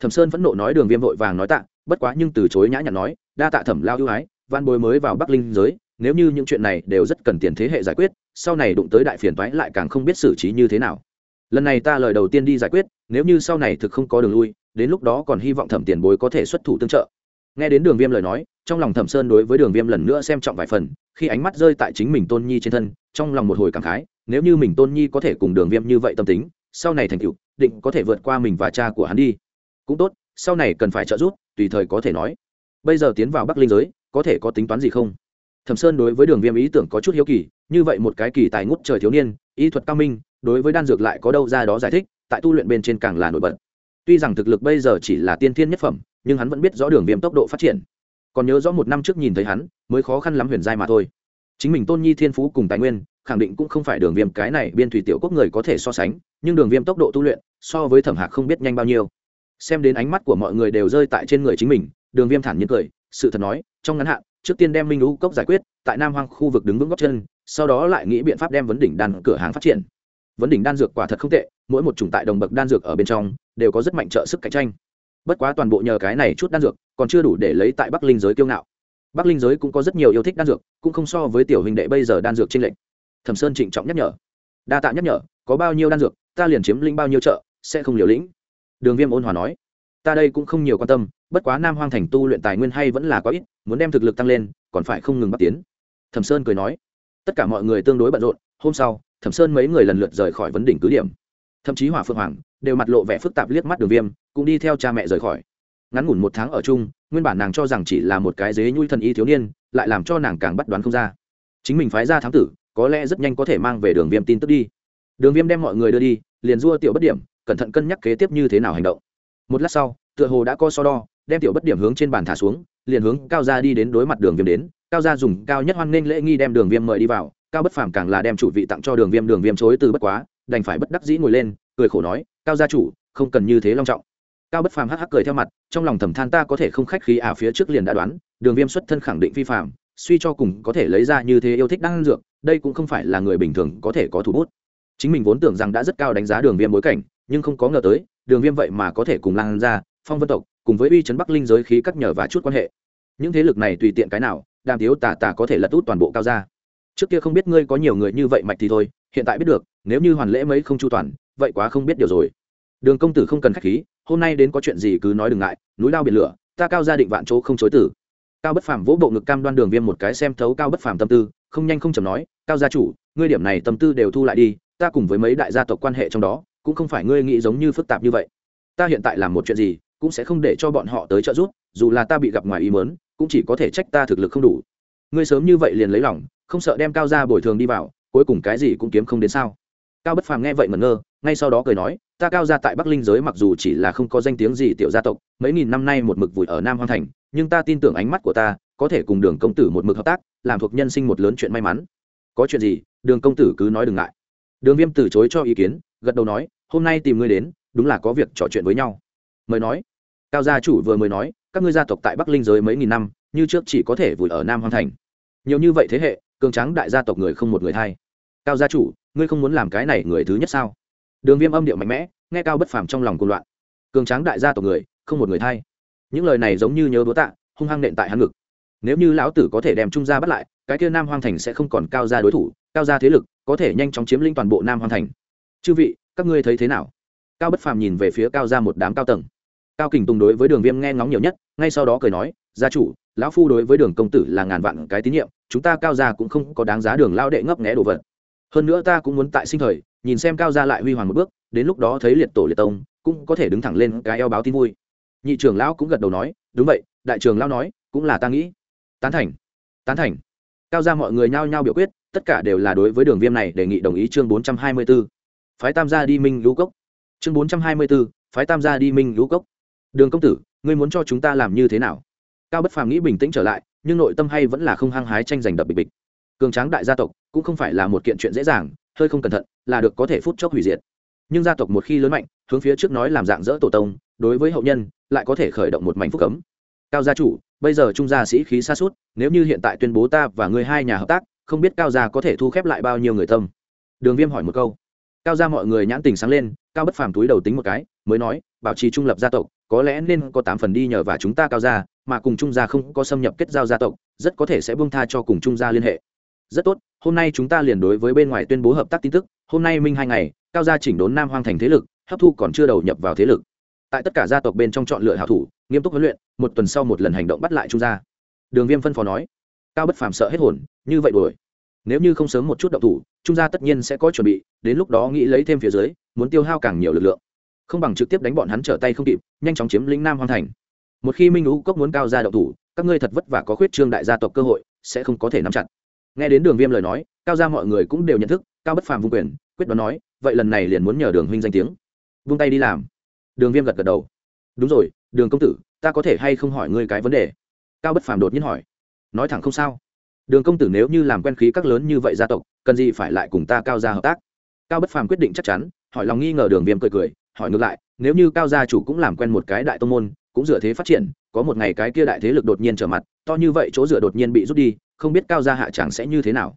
Thẩm sơn phẫn nộ nói đường viêm vội vàng nói tạ, bất quá nhưng từ chối nhã nhặn nói, đa tạ thẩm lao ưu ái, văn bối mới vào bắc linh giới nếu như những chuyện này đều rất cần tiền thế hệ giải quyết, sau này đụng tới đại phiền toái lại càng không biết xử trí như thế nào. Lần này ta lời đầu tiên đi giải quyết, nếu như sau này thực không có đường lui, đến lúc đó còn hy vọng thẩm tiền bối có thể xuất thủ tương trợ. Nghe đến đường viêm lời nói, trong lòng thẩm sơn đối với đường viêm lần nữa xem trọng vài phần, khi ánh mắt rơi tại chính mình tôn nhi trên thân, trong lòng một hồi cảm khái, nếu như mình tôn nhi có thể cùng đường viêm như vậy tâm tính, sau này thành tựu, định có thể vượt qua mình và cha của hắn đi. Cũng tốt, sau này cần phải trợ giúp, tùy thời có thể nói. Bây giờ tiến vào bắc linh giới, có thể có tính toán gì không? Thẩm sơn đối với đường viêm ý tưởng có chút hiếu kỳ, như vậy một cái kỳ tài ngút trời thiếu niên ý thuật cao minh, đối với đan dược lại có đâu ra đó giải thích, tại tu luyện bên trên càng là nổi bật. Tuy rằng thực lực bây giờ chỉ là tiên thiên nhất phẩm, nhưng hắn vẫn biết rõ đường viêm tốc độ phát triển. Còn nhớ rõ một năm trước nhìn thấy hắn, mới khó khăn lắm huyền giai mà thôi. Chính mình tôn nhi thiên phú cùng tài nguyên, khẳng định cũng không phải đường viêm cái này biên thủy tiểu quốc người có thể so sánh, nhưng đường viêm tốc độ tu luyện, so với thẩm hạc không biết nhanh bao nhiêu. Xem đến ánh mắt của mọi người đều rơi tại trên người chính mình, đường viêm thản nhiên cười, sự thật nói, trong ngắn hạn trước tiên đem minh lũ cốc giải quyết, tại nam hoang khu vực đứng vững góc chân, sau đó lại nghĩ biện pháp đem vấn đỉnh đan cửa hàng phát triển. Vấn đỉnh đan dược quả thật không tệ, mỗi một chủng tại đồng bậc đan dược ở bên trong, đều có rất mạnh trợ sức cạnh tranh. Bất quá toàn bộ nhờ cái này chút đan dược, còn chưa đủ để lấy tại bắc linh giới kiêu ngạo. Bắc linh giới cũng có rất nhiều yêu thích đan dược, cũng không so với tiểu hình đệ bây giờ đan dược trên lệnh thẩm sơn trịnh trọng nhắc nhở. Đa tạ nhắc nhở, có bao nhiêu đan dược, ta liền chiếm linh bao nhiêu chợ sẽ không liều lĩnh. Đường viêm ôn hòa nói. Ta đây cũng không nhiều quan tâm bất quá nam hoang thành tu luyện tài nguyên hay vẫn là có ít, muốn đem thực lực tăng lên, còn phải không ngừng bắt tiến. Thẩm sơn cười nói, tất cả mọi người tương đối bận rộn, hôm sau, thẩm sơn mấy người lần lượt rời khỏi vấn đỉnh cứ điểm. Thậm chí hỏa phượng hoàng đều mặt lộ vẻ phức tạp liếc mắt đường viêm, cũng đi theo cha mẹ rời khỏi. Ngắn ngủn một tháng ở chung, nguyên bản nàng cho rằng chỉ là một cái dế nhui thần y thiếu niên, lại làm cho nàng càng bắt đoán không ra. Chính mình phái ra thám tử, có lẽ rất nhanh có thể mang về đường viêm tin tức đi. Đường viêm đem mọi người đưa đi, liền dua tiểu bất điểm, cẩn thận cân nhắc kế tiếp như thế nào hành động. Một lát sau, tựa hồ đã có so đo đem tiểu bất điểm hướng trên bàn thả xuống, liền hướng cao ra đi đến đối mặt đường viêm đến. Cao ra dùng cao nhất hoan nghênh lễ nghi đem đường viêm mời đi vào, cao bất phàm càng là đem chủ vị tặng cho đường viêm đường viêm chối từ bất quá, đành phải bất đắc dĩ ngồi lên, cười khổ nói, cao gia chủ, không cần như thế long trọng. Cao bất phàm hắc hắc cười theo mặt, trong lòng thầm than ta có thể không khách khí à phía trước liền đã đoán, đường viêm xuất thân khẳng định phi phạm suy cho cùng có thể lấy ra như thế yêu thích đang dược, đây cũng không phải là người bình thường có thể có thủ bút. Chính mình vốn tưởng rằng đã rất cao đánh giá đường viêm bối cảnh, nhưng không có ngờ tới, đường viêm vậy mà có thể cùng lan ra phong vân tộc cùng với uy chấn bắc linh giới khí cắt nhở và chút quan hệ. Những thế lực này tùy tiện cái nào, đàm tiếu tà tà có thể lật út toàn bộ cao ra trước kia không biết ngươi có nhiều người như vậy mạch thì thôi, hiện tại biết được, nếu như hoàn lễ mấy không chu toàn, vậy quá không biết điều rồi. Đường công tử không cần khách khí, hôm nay đến có chuyện gì cứ nói đừng ngại, núi lao biển lửa, ta cao gia định vạn chỗ không chối tử. Cao bất phàm vỗ bộ ngực cam đoan đường viêm một cái xem thấu cao bất phàm tâm tư, không nhanh không chầm nói, cao gia chủ, ngươi điểm này tâm tư đều thu lại đi, ta cùng với mấy đại gia tộc quan hệ trong đó, cũng không phải ngươi nghĩ giống như phức tạp như vậy. Ta hiện tại làm một chuyện gì cũng sẽ không để cho bọn họ tới trợ giúp, dù là ta bị gặp ngoài ý mớn cũng chỉ có thể trách ta thực lực không đủ. Ngươi sớm như vậy liền lấy lòng, không sợ đem cao gia bồi thường đi vào, cuối cùng cái gì cũng kiếm không đến sao? Cao bất phàm nghe vậy ngẩn ngơ, ngay sau đó cười nói, ta cao gia tại bắc linh giới mặc dù chỉ là không có danh tiếng gì tiểu gia tộc, mấy nghìn năm nay một mực vùi ở nam hoang thành, nhưng ta tin tưởng ánh mắt của ta có thể cùng đường công tử một mực hợp tác, làm thuộc nhân sinh một lớn chuyện may mắn. Có chuyện gì, đường công tử cứ nói đừng ngại. Đường viêm từ chối cho ý kiến, gật đầu nói, hôm nay tìm ngươi đến, đúng là có việc trò chuyện với nhau. Mời nói cao gia chủ vừa mới nói, các ngươi gia tộc tại bắc linh giới mấy nghìn năm, như trước chỉ có thể vùi ở nam hoang thành. Nhiều như vậy thế hệ, cường tráng đại gia tộc người không một người thay. Cao gia chủ, ngươi không muốn làm cái này người thứ nhất sao? Đường viêm âm điệu mạnh mẽ, nghe cao bất phàm trong lòng côn loạn. Cường tráng đại gia tộc người, không một người thay. Những lời này giống như nhớ búa tạ, hung hăng nện tại hắn ngực. Nếu như lão tử có thể đem trung gia bắt lại, cái kia nam hoang thành sẽ không còn cao gia đối thủ, cao gia thế lực có thể nhanh chóng chiếm lĩnh toàn bộ nam hoang thành. Chư vị, các ngươi thấy thế nào? Cao bất phàm nhìn về phía cao gia một đám cao tầng cao kình tùng đối với đường viêm nghe ngóng nhiều nhất ngay sau đó cười nói gia chủ lão phu đối với đường công tử là ngàn vạn cái tín nhiệm chúng ta cao gia cũng không có đáng giá đường lao đệ ngấp nghẽ đồ vật. Hơn nữa ta cũng muốn tại sinh thời nhìn xem cao gia lại huy hoàng một bước đến lúc đó thấy liệt tổ liệt tông cũng có thể đứng thẳng lên cái eo báo tin vui. Nhị trưởng lão cũng gật đầu nói đúng vậy đại trưởng lão nói cũng là ta nghĩ. Tán thành tán thành. Cao gia mọi người nhao nhao biểu quyết tất cả đều là đối với đường viêm này đề nghị đồng ý chương bốn trăm hai mươi 424. phái tam gia đi minh lũ cốc. Chương bốn trăm hai mươi 424, phái tam gia đi minh lũ cốc đường công tử, ngươi muốn cho chúng ta làm như thế nào? Cao bất phàm nghĩ bình tĩnh trở lại, nhưng nội tâm hay vẫn là không hăng hái tranh giành đập bịch bịch. Cường tráng đại gia tộc cũng không phải là một kiện chuyện dễ dàng, hơi không cẩn thận là được có thể phút chốc hủy diệt. Nhưng gia tộc một khi lớn mạnh, hướng phía trước nói làm dạng dỡ tổ tông, đối với hậu nhân, lại có thể khởi động một mảnh phúc cấm. Cao gia chủ, bây giờ trung gia sĩ khí xa suốt nếu như hiện tại tuyên bố ta và người hai nhà hợp tác, không biết cao gia có thể thu khép lại bao nhiêu người tâm? Đường viêm hỏi một câu. Cao gia mọi người nhãn tình sáng lên, cao bất phàm túi đầu tính một cái, mới nói, bảo trì trung lập gia tộc có lẽ nên có tám phần đi nhờ và chúng ta cao gia, mà cùng trung gia không có xâm nhập kết giao gia tộc, rất có thể sẽ buông tha cho cùng trung gia liên hệ. Rất tốt, hôm nay chúng ta liền đối với bên ngoài tuyên bố hợp tác tin tức, hôm nay minh hai ngày, cao gia chỉnh đốn nam hoang thành thế lực, hấp thu còn chưa đầu nhập vào thế lực. Tại tất cả gia tộc bên trong chọn lựa hảo thủ, nghiêm túc huấn luyện, một tuần sau một lần hành động bắt lại trung gia. Đường viêm phân phó nói, cao bất phàm sợ hết hồn, như vậy đuổi. Nếu như không sớm một chút động thủ, trung gia tất nhiên sẽ có chuẩn bị, đến lúc đó nghĩ lấy thêm phía dưới, muốn tiêu hao càng nhiều lực lượng không bằng trực tiếp đánh bọn hắn trở tay không kịp, nhanh chóng chiếm lĩnh nam hoang thành. Một khi minh lũ cốc muốn cao ra đậu thủ, các ngươi thật vất vả có khuyết trương đại gia tộc cơ hội, sẽ không có thể nắm chặt. Nghe đến đường viêm lời nói, cao ra mọi người cũng đều nhận thức, cao bất phàm vung quyền, quyết đoán nói, vậy lần này liền muốn nhờ đường huynh danh tiếng. Vung tay đi làm. Đường viêm gật gật đầu. Đúng rồi, đường công tử, ta có thể hay không hỏi ngươi cái vấn đề? Cao bất phàm đột nhiên hỏi. Nói thẳng không sao. Đường công tử nếu như làm quen khí các lớn như vậy gia tộc, cần gì phải lại cùng ta cao ra hợp tác? Cao bất phàm quyết định chắc chắn, hỏi lòng nghi ngờ đường viêm cười cười hỏi ngược lại, nếu như cao gia chủ cũng làm quen một cái đại tông môn, cũng dựa thế phát triển, có một ngày cái kia đại thế lực đột nhiên trở mặt, to như vậy chỗ dựa đột nhiên bị rút đi, không biết cao gia hạ chẳng sẽ như thế nào.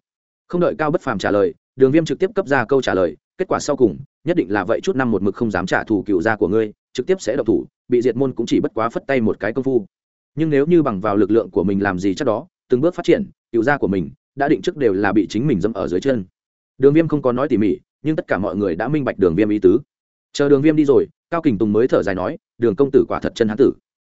Không đợi cao bất phàm trả lời, đường viêm trực tiếp cấp ra câu trả lời, kết quả sau cùng, nhất định là vậy chút năm một mực không dám trả thù cựu gia của ngươi, trực tiếp sẽ độc thủ, bị diệt môn cũng chỉ bất quá phất tay một cái công phu. Nhưng nếu như bằng vào lực lượng của mình làm gì chắc đó, từng bước phát triển, cựu gia của mình đã định trước đều là bị chính mình dâm ở dưới chân. Đường viêm không có nói tỉ mỉ, nhưng tất cả mọi người đã minh bạch đường viêm ý tứ chờ đường viêm đi rồi, cao kình tùng mới thở dài nói, đường công tử quả thật chân hán tử.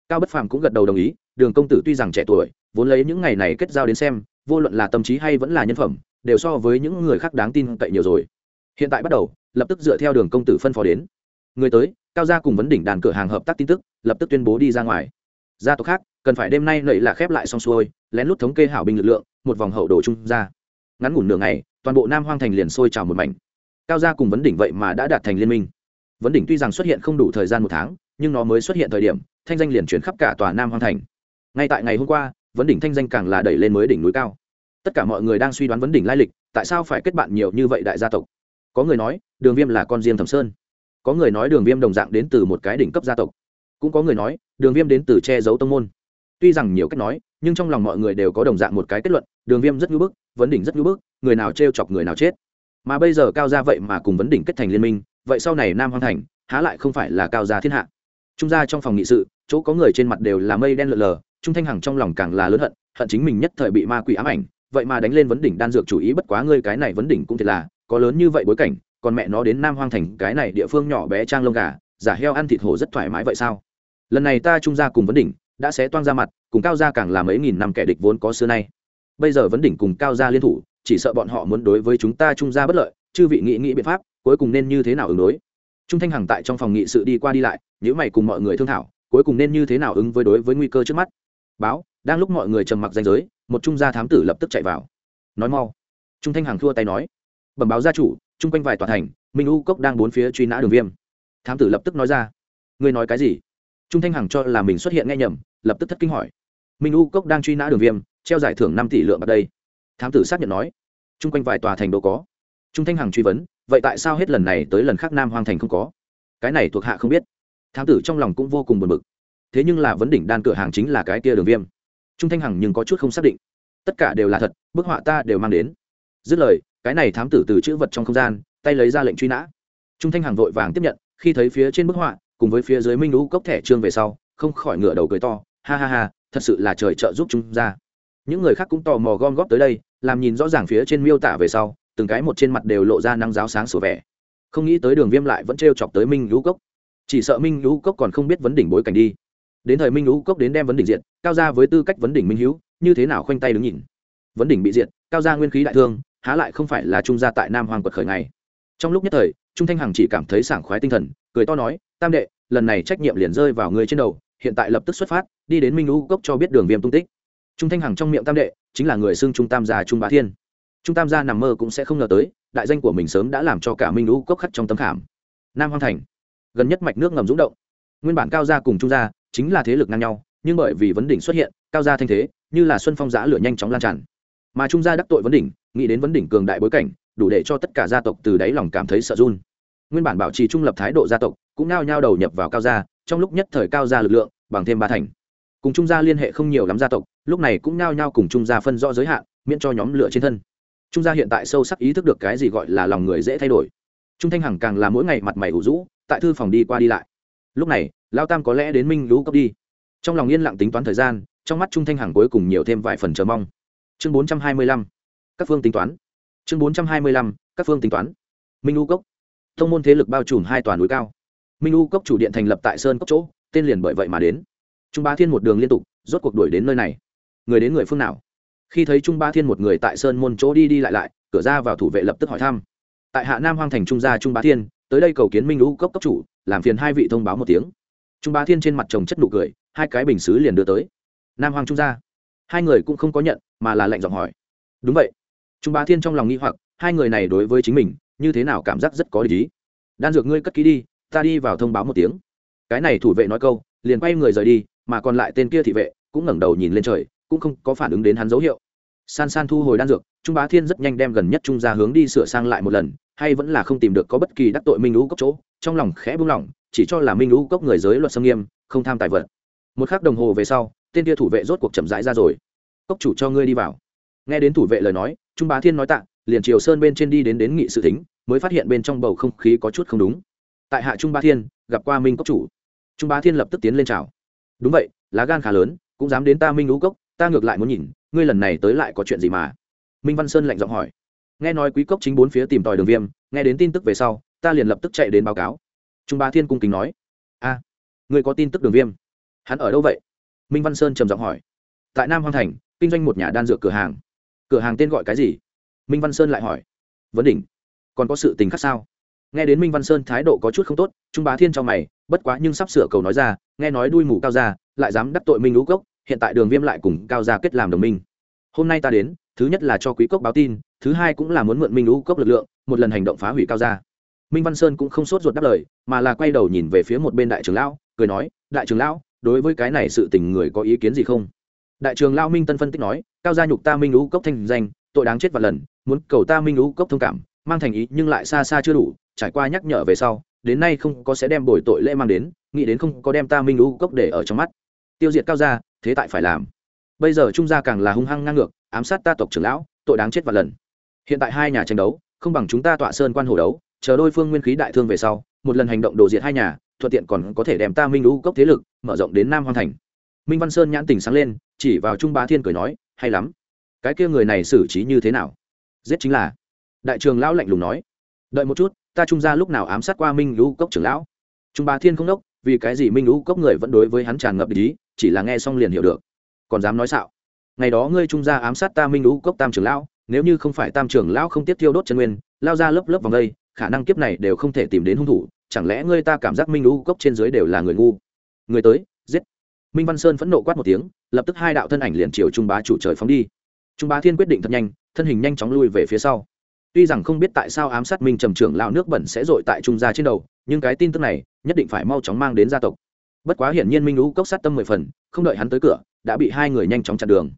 Cao bất phàm cũng gật đầu đồng ý, đường công tử tuy rằng trẻ tuổi, vốn lấy những ngày này kết giao đến xem, vô luận là tâm trí hay vẫn là nhân phẩm, đều so với những người khác đáng tin cậy nhiều rồi. Hiện tại bắt đầu, lập tức dựa theo đường công tử phân phó đến. Người tới, cao gia cùng vấn đỉnh đàn cửa hàng hợp tác tin tức, lập tức tuyên bố đi ra ngoài. Gia tộc khác, cần phải đêm nay nậy là khép lại xong xuôi, lén lút thống kê hảo binh lực lượng, một vòng hậu đồ trung ra. Ngắn ngủn nửa ngày, toàn bộ nam hoang thành liền sôi trào một mảnh. Cao gia cùng vấn đỉnh vậy mà đã đạt thành liên minh vấn đỉnh tuy rằng xuất hiện không đủ thời gian một tháng, nhưng nó mới xuất hiện thời điểm, thanh danh liền chuyển khắp cả tòa nam hoang thành. Ngay tại ngày hôm qua, vấn đỉnh thanh danh càng là đẩy lên mới đỉnh núi cao. Tất cả mọi người đang suy đoán vấn đỉnh lai lịch, tại sao phải kết bạn nhiều như vậy đại gia tộc? Có người nói, đường viêm là con riêng thẩm sơn. Có người nói đường viêm đồng dạng đến từ một cái đỉnh cấp gia tộc. Cũng có người nói, đường viêm đến từ che giấu tông môn. Tuy rằng nhiều cách nói, nhưng trong lòng mọi người đều có đồng dạng một cái kết luận, đường viêm rất ngưỡng bức, vấn đỉnh rất ngưỡng bức, người nào t chọc người nào chết. Mà bây giờ cao gia vậy mà cùng vấn đỉnh kết thành liên minh vậy sau này nam hoang thành, há lại không phải là cao gia thiên hạ. Trung gia trong phòng nghị sự, chỗ có người trên mặt đều là mây đen lợn lờ, trung thanh hằng trong lòng càng là lớn hận hận chính mình nhất thời bị ma quỷ ám ảnh, vậy mà đánh lên vấn đỉnh đan dược chủ ý bất quá ngươi cái này vấn đỉnh cũng thiệt là, có lớn như vậy bối cảnh, còn mẹ nó đến nam hoang thành, cái này địa phương nhỏ bé trang lông gà, giả heo ăn thịt hổ rất thoải mái vậy sao? Lần này ta trung gia cùng vấn đỉnh, đã xé toang ra mặt, cùng cao gia càng là mấy nghìn năm kẻ địch vốn có xưa nay. Bây giờ vấn đỉnh cùng cao gia liên thủ, chỉ sợ bọn họ muốn đối với chúng ta trung gia bất lợi, chư vị nghĩ nghĩ biện pháp cuối cùng nên như thế nào ứng đối? Trung thanh hằng tại trong phòng nghị sự đi qua đi lại nếu mày cùng mọi người thương thảo, cuối cùng nên như thế nào ứng với đối với nguy cơ trước mắt? Báo, đang lúc mọi người trầm mặc danh giới, một trung gia thám tử lập tức chạy vào. Nói mau. Trung thanh hằng thua tay nói. Bẩm báo gia chủ, chung quanh vài tòa thành, minh u cốc đang bốn phía truy nã đường viêm. Thám tử lập tức nói ra. Ngươi nói cái gì? Trung thanh hằng cho là mình xuất hiện nghe nhầm, lập tức thất kinh hỏi. Minh u cốc đang truy nã đường viêm, treo giải thưởng năm tỷ lượng ở đây. Thám tử xác nhận nói. Chung quanh vài tòa thành đô có. Trung thanh hằng truy vấn vậy tại sao hết lần này tới lần khác nam hoang thành không có? Cái này thuộc hạ không biết. Thám tử trong lòng cũng vô cùng buồn bực. Thế nhưng là vấn đỉnh đan cửa hàng chính là cái kia đường viêm. Trung thanh hằng nhưng có chút không xác định. Tất cả đều là thật, bức họa ta đều mang đến. Dứt lời, cái này thám tử từ chữ vật trong không gian, tay lấy ra lệnh truy nã. Trung thanh hằng vội vàng tiếp nhận, khi thấy phía trên bức họa, cùng với phía dưới minh lũ cốc thẻ trương về sau, không khỏi ngửa đầu cười to, ha ha ha, thật sự là trời trợ giúp chúng ra. Những người khác cũng tò mò gom góp tới đây, làm nhìn rõ ràng phía trên miêu tả về sau từng cái một trên mặt đều lộ ra năng giáo sáng sủa vẻ. Không nghĩ tới đường viêm lại vẫn t chọc tới minh lũ cốc. Chỉ sợ minh lũ cốc còn không biết vấn đỉnh bối cảnh đi. Đến thời minh lũ cốc đến đem vấn đỉnh diện cao ra với tư cách vấn đỉnh minh hữu, như thế nào khoanh tay đứng nhìn? Vấn đỉnh bị diệt, cao ra nguyên khí đại thương, há lại không phải là trung gia tại nam hoàng quật khởi này trong lúc nhất thời, trung thanh hằng chỉ cảm thấy sảng khoái tinh thần, cười to nói, tam đệ, lần này trách nhiệm liền rơi vào người trên đầu, hiện tại lập tức xuất phát, đi đến minh lũ cốc cho biết đường viêm tung tích. Trung thanh hằng trong miệng tam đệ, chính là người xưng trung tam gia trung bá thiên trung tam gia nằm mơ cũng sẽ không ngờ tới, đại danh của mình sớm đã làm cho cả minh lũ cốc khắc trong tấm khảm. Nam hoang thành, gần nhất mạch nước ngầm rúng động. Nguyên bản cao gia cùng trung gia chính là thế lực ngang nhau, nhưng bởi vì vấn đỉnh xuất hiện, cao gia thanh thế, như là xuân phong giã lửa nhanh chóng lan tràn. Mà trung gia đắc tội vấn đỉnh, nghĩ đến vấn đỉnh cường đại bối cảnh, đủ để cho tất cả gia tộc từ đáy lòng cảm thấy sợ run. Nguyên bản bảo trì trung lập thái độ gia tộc, cũng nao nhao đầu nhập vào cao gia, trong lúc nhất thời cao gia lực lượng bằng thêm ba thành. Cùng trung gia liên hệ không nhiều lắm gia tộc, lúc này cũng nao nhao cùng trung gia phân rõ giới hạn, miễn cho nhóm lửa trên thân trung gia hiện tại sâu sắc ý thức được cái gì gọi là lòng người dễ thay đổi. Trung thanh hằng càng là mỗi ngày mặt mày ủ rũ, tại thư phòng đi qua đi lại. Lúc này, lao tam có lẽ đến minh lũ cấp đi. Trong lòng yên lặng tính toán thời gian, trong mắt trung thanh hằng cuối cùng nhiều thêm vài phần chờ mong. Chương bốn trăm hai mươi lăm, các phương tính toán. Chương bốn trăm hai mươi lăm, các phương tính toán. Minh u cốc. Thông môn thế lực bao trùm hai toàn núi cao. Minh u cốc chủ điện thành lập tại sơn cốc chỗ, tên liền bởi vậy mà đến. Trung ba thiên một đường liên tục, rốt cuộc đuổi đến nơi này. Người đến người phương nào? Khi thấy trung ba thiên một người tại sơn môn chỗ đi đi lại lại, cửa ra vào thủ vệ lập tức hỏi thăm. Tại hạ nam hoang thành trung gia trung bá thiên, tới đây cầu kiến minh Lũ cốc cốc chủ, làm phiền hai vị thông báo một tiếng. Trung bá thiên trên mặt chồng chất nụ cười, hai cái bình xứ liền đưa tới. Nam hoang trung gia. Hai người cũng không có nhận, mà là lệnh giọng hỏi. Đúng vậy. Trung bá thiên trong lòng nghi hoặc, hai người này đối với chính mình, như thế nào cảm giác rất có lý. Đan dược ngươi cất ký đi, ta đi vào thông báo một tiếng. Cái này thủ vệ nói câu, liền quay người rời đi, mà còn lại tên kia thị vệ cũng ngẩng đầu nhìn lên trời cũng không có phản ứng đến hắn dấu hiệu. San san thu hồi đan dược, trung bá thiên rất nhanh đem gần nhất trung ra hướng đi sửa sang lại một lần, hay vẫn là không tìm được có bất kỳ đắc tội minh lũ cốc chỗ, trong lòng khẽ buông lỏng, chỉ cho là minh lũ cốc người giới luật xâm nghiêm, không tham tài vật. Một khắc đồng hồ về sau, tên kia thủ vệ rốt cuộc chậm rãi ra rồi. Cốc chủ cho ngươi đi vào. Nghe đến thủ vệ lời nói, trung bá thiên nói tạ, liền triều sơn bên trên đi đến đến nghị sự thính, mới phát hiện bên trong bầu không khí có chút không đúng. Tại hạ trung bá thiên, gặp qua minh cốc chủ. Trung bá thiên lập tức tiến lên chào. Đúng vậy, lá gan khá lớn, cũng dám đến ta minh lũ cốc ta ngược lại muốn nhìn, ngươi lần này tới lại có chuyện gì mà? Minh văn sơn lạnh giọng hỏi. Nghe nói quý cốc chính bốn phía tìm tòi đường viêm, nghe đến tin tức về sau, ta liền lập tức chạy đến báo cáo. Trung bá thiên cung kính nói. A, ngươi có tin tức đường viêm? Hắn ở đâu vậy? Minh văn sơn trầm giọng hỏi. Tại nam hoang thành, kinh doanh một nhà đan dược cửa hàng. Cửa hàng tên gọi cái gì? Minh văn sơn lại hỏi. Vấn đỉnh. Còn có sự tình khác sao? Nghe đến minh văn sơn thái độ có chút không tốt, trung bá thiên cho mày, bất quá nhưng sắp sửa cầu nói ra, nghe nói đuôi mù cao ra, lại dám đắc tội minh lũ cốc hiện tại đường viêm lại cùng cao gia kết làm đồng minh. Hôm nay ta đến, thứ nhất là cho quý cốc báo tin, thứ hai cũng là muốn mượn minh lũ cốc lực lượng, một lần hành động phá hủy cao gia. Minh văn sơn cũng không sốt ruột đáp lời, mà là quay đầu nhìn về phía một bên đại trưởng lão, cười nói, đại trưởng lão, đối với cái này sự tình người có ý kiến gì không? Đại trưởng lão minh tân phân tích nói, cao gia nhục ta minh lũ cốc thanh danh, tội đáng chết và lần, muốn cầu ta minh lũ cốc thông cảm, mang thành ý nhưng lại xa xa chưa đủ, trải qua nhắc nhở về sau, đến nay không có sẽ đem bồi tội lễ mang đến, nghĩ đến không có đem ta minh lũ cốc để ở trong mắt. Tiêu diệt cao gia thế tại phải làm. Bây giờ trung gia càng là hung hăng ngang ngược, ám sát ta tộc trưởng lão, tội đáng chết và lần. Hiện tại hai nhà tranh đấu, không bằng chúng ta tọa sơn quan hồ đấu, chờ đôi phương nguyên khí đại thương về sau, một lần hành động đổ diệt hai nhà, thuận tiện còn có thể đem ta minh lũ cốc thế lực mở rộng đến nam hoang thành. Minh văn sơn nhãn tình sáng lên, chỉ vào trung bá thiên cười nói, hay lắm. Cái kia người này xử trí như thế nào? Giết chính là. Đại trường lão lạnh lùng nói, đợi một chút, ta trung gia lúc nào ám sát qua minh lũ cốc trưởng lão? Trung bá thiên không đốc, vì cái gì minh lũ cốc người vẫn đối với hắn tràn ngập ý chỉ là nghe xong liền hiểu được. Còn dám nói xạo. Ngày đó ngươi trung gia ám sát ta minh lũ cốc tam trưởng lão, nếu như không phải tam trưởng lão không tiếp tiêu đốt chân nguyên, lao ra lớp lớp vòng đây, khả năng kiếp này đều không thể tìm đến hung thủ, chẳng lẽ ngươi ta cảm giác minh lũ cốc trên dưới đều là người ngu? Người tới, giết. Minh văn sơn phẫn nộ quát một tiếng, lập tức hai đạo thân ảnh liền chiều trung bá chủ trời phóng đi. Trung bá thiên quyết định thật nhanh, thân hình nhanh chóng lui về phía sau. Tuy rằng không biết tại sao ám sát minh trầm trưởng lão nước bẩn sẽ dội tại trung gia trên đầu, nhưng cái tin tức này, nhất định phải mau chóng mang đến gia tộc bất quá hiển nhiên minh lũ cốc sát tâm mười phần, không đợi hắn tới cửa, đã bị hai người nhanh chóng chặn đường.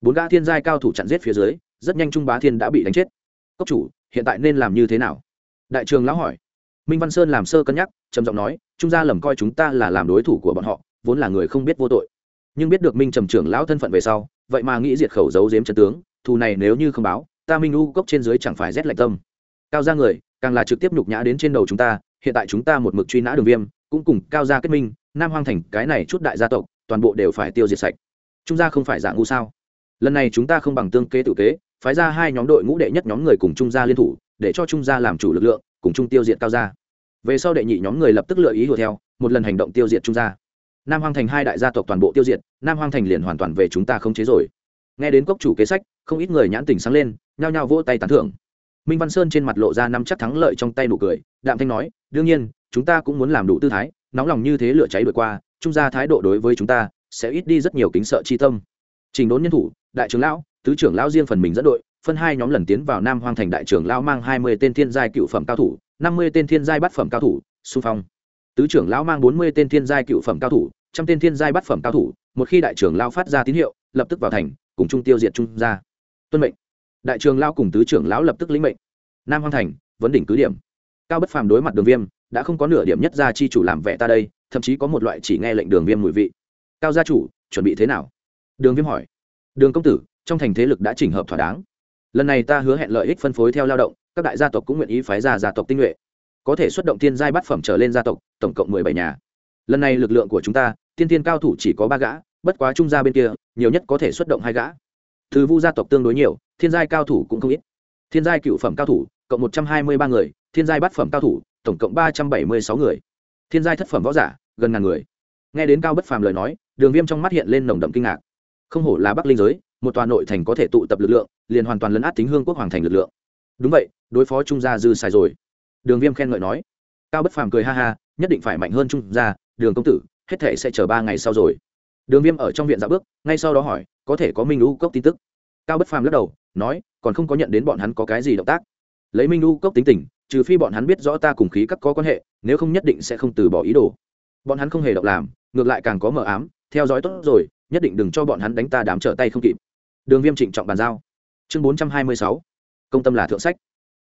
Bốn gã thiên giai cao thủ chặn giết phía dưới, rất nhanh trung bá thiên đã bị đánh chết. Cốc chủ, hiện tại nên làm như thế nào? Đại trường lão hỏi. Minh văn sơn làm sơ cân nhắc, trầm giọng nói, trung gia lầm coi chúng ta là làm đối thủ của bọn họ, vốn là người không biết vô tội. Nhưng biết được minh trầm trưởng lão thân phận về sau, vậy mà nghĩ diệt khẩu giấu giếm chân tướng, thù này nếu như không báo, ta minh u cốc trên dưới chẳng phải rét lạnh tâm. Cao gia người, càng là trực tiếp nhục nhã đến trên đầu chúng ta, hiện tại chúng ta một mực truy nã đường viêm, cũng cùng cao gia kết minh nam hoang thành, cái này chút đại gia tộc, toàn bộ đều phải tiêu diệt sạch. Chúng ta không phải dạng ngu sao? Lần này chúng ta không bằng tương kế tự kế, phái ra hai nhóm đội ngũ đệ nhất nhóm người cùng trung gia liên thủ, để cho trung gia làm chủ lực lượng, cùng chung tiêu diệt cao gia. Về sau đệ nhị nhóm người lập tức lựa ý hùa theo, một lần hành động tiêu diệt trung gia. Nam hoang thành hai đại gia tộc toàn bộ tiêu diệt, nam hoang thành liền hoàn toàn về chúng ta không chế rồi. Nghe đến cốc chủ kế sách, không ít người nhãn tình sáng lên, nhao nhao vỗ tay tán thưởng. Minh văn sơn trên mặt lộ ra năm chắc thắng lợi trong tay nụ cười, đạm thanh nói, đương nhiên, chúng ta cũng muốn làm đủ tư thái nóng lòng như thế lửa cháy vượt qua, trung gia thái độ đối với chúng ta sẽ ít đi rất nhiều kính sợ chi tâm. Trình đốn nhân thủ, đại trưởng lão, tứ trưởng lão riêng phần mình dẫn đội, phân hai nhóm lần tiến vào nam hoang thành đại trưởng lão mang hai mươi tên thiên giai cựu phẩm cao thủ, năm mươi tên thiên giai bát phẩm cao thủ, xung phong. Tứ trưởng lão mang bốn mươi tên thiên giai cựu phẩm cao thủ, trăm tên thiên giai bát phẩm cao thủ, một khi đại trưởng lão phát ra tín hiệu, lập tức vào thành, cùng trung tiêu diệt trung gia. Tuân mệnh. Đại trưởng lão cùng tứ trưởng lão lập tức lĩnh mệnh. Nam hoang thành, vấn đỉnh cứ điểm. Cao bất phàm đối mặt đường viêm đã không có nửa điểm nhất gia chi chủ làm vẻ ta đây, thậm chí có một loại chỉ nghe lệnh đường viêm mùi vị. Cao gia chủ, chuẩn bị thế nào? Đường viêm hỏi. Đường công tử, trong thành thế lực đã chỉnh hợp thỏa đáng. Lần này ta hứa hẹn lợi ích phân phối theo lao động, các đại gia tộc cũng nguyện ý phái ra gia tộc tinh nhuệ. Có thể xuất động tiên giai bát phẩm trở lên gia tộc, tổng cộng mười bảy nhà. Lần này lực lượng của chúng ta, tiên tiên cao thủ chỉ có ba gã, bất quá trung gia bên kia, nhiều nhất có thể xuất động hai gã. Thứ vu gia tộc tương đối nhiều, thiên giai cao thủ cũng không ít. Thiên giai cựu phẩm cao thủ, cộng một trăm hai mươi ba người, thiên giai bát phẩm cao thủ tổng cộng ba trăm bảy mươi sáu người. Thiên giai thất phẩm võ giả, gần ngàn người. Nghe đến cao bất phàm lời nói, đường viêm trong mắt hiện lên nồng đậm kinh ngạc. Không hổ là bắc linh giới, một tòa nội thành có thể tụ tập lực lượng, liền hoàn toàn lấn át tính hương quốc hoàng thành lực lượng. Đúng vậy, đối phó trung gia dư xài rồi. Đường viêm khen ngợi nói. Cao bất phàm cười ha ha, nhất định phải mạnh hơn trung gia, đường công tử, hết thể sẽ chờ ba ngày sau rồi. Đường viêm ở trong viện dạ bước, ngay sau đó hỏi, có thể có minh lũ cốc tin tức? Cao bất phàm lắc đầu, nói, còn không có nhận đến bọn hắn có cái gì động tác. Lấy minh lũ cốc tính tình trừ phi bọn hắn biết rõ ta cùng khí các có quan hệ, nếu không nhất định sẽ không từ bỏ ý đồ. Bọn hắn không hề động làm, ngược lại càng có mờ ám, theo dõi tốt rồi, nhất định đừng cho bọn hắn đánh ta đám trở tay không kịp. Đường viêm trịnh trọng bàn giao. Chương bốn trăm hai mươi sáu. Công tâm là thượng sách.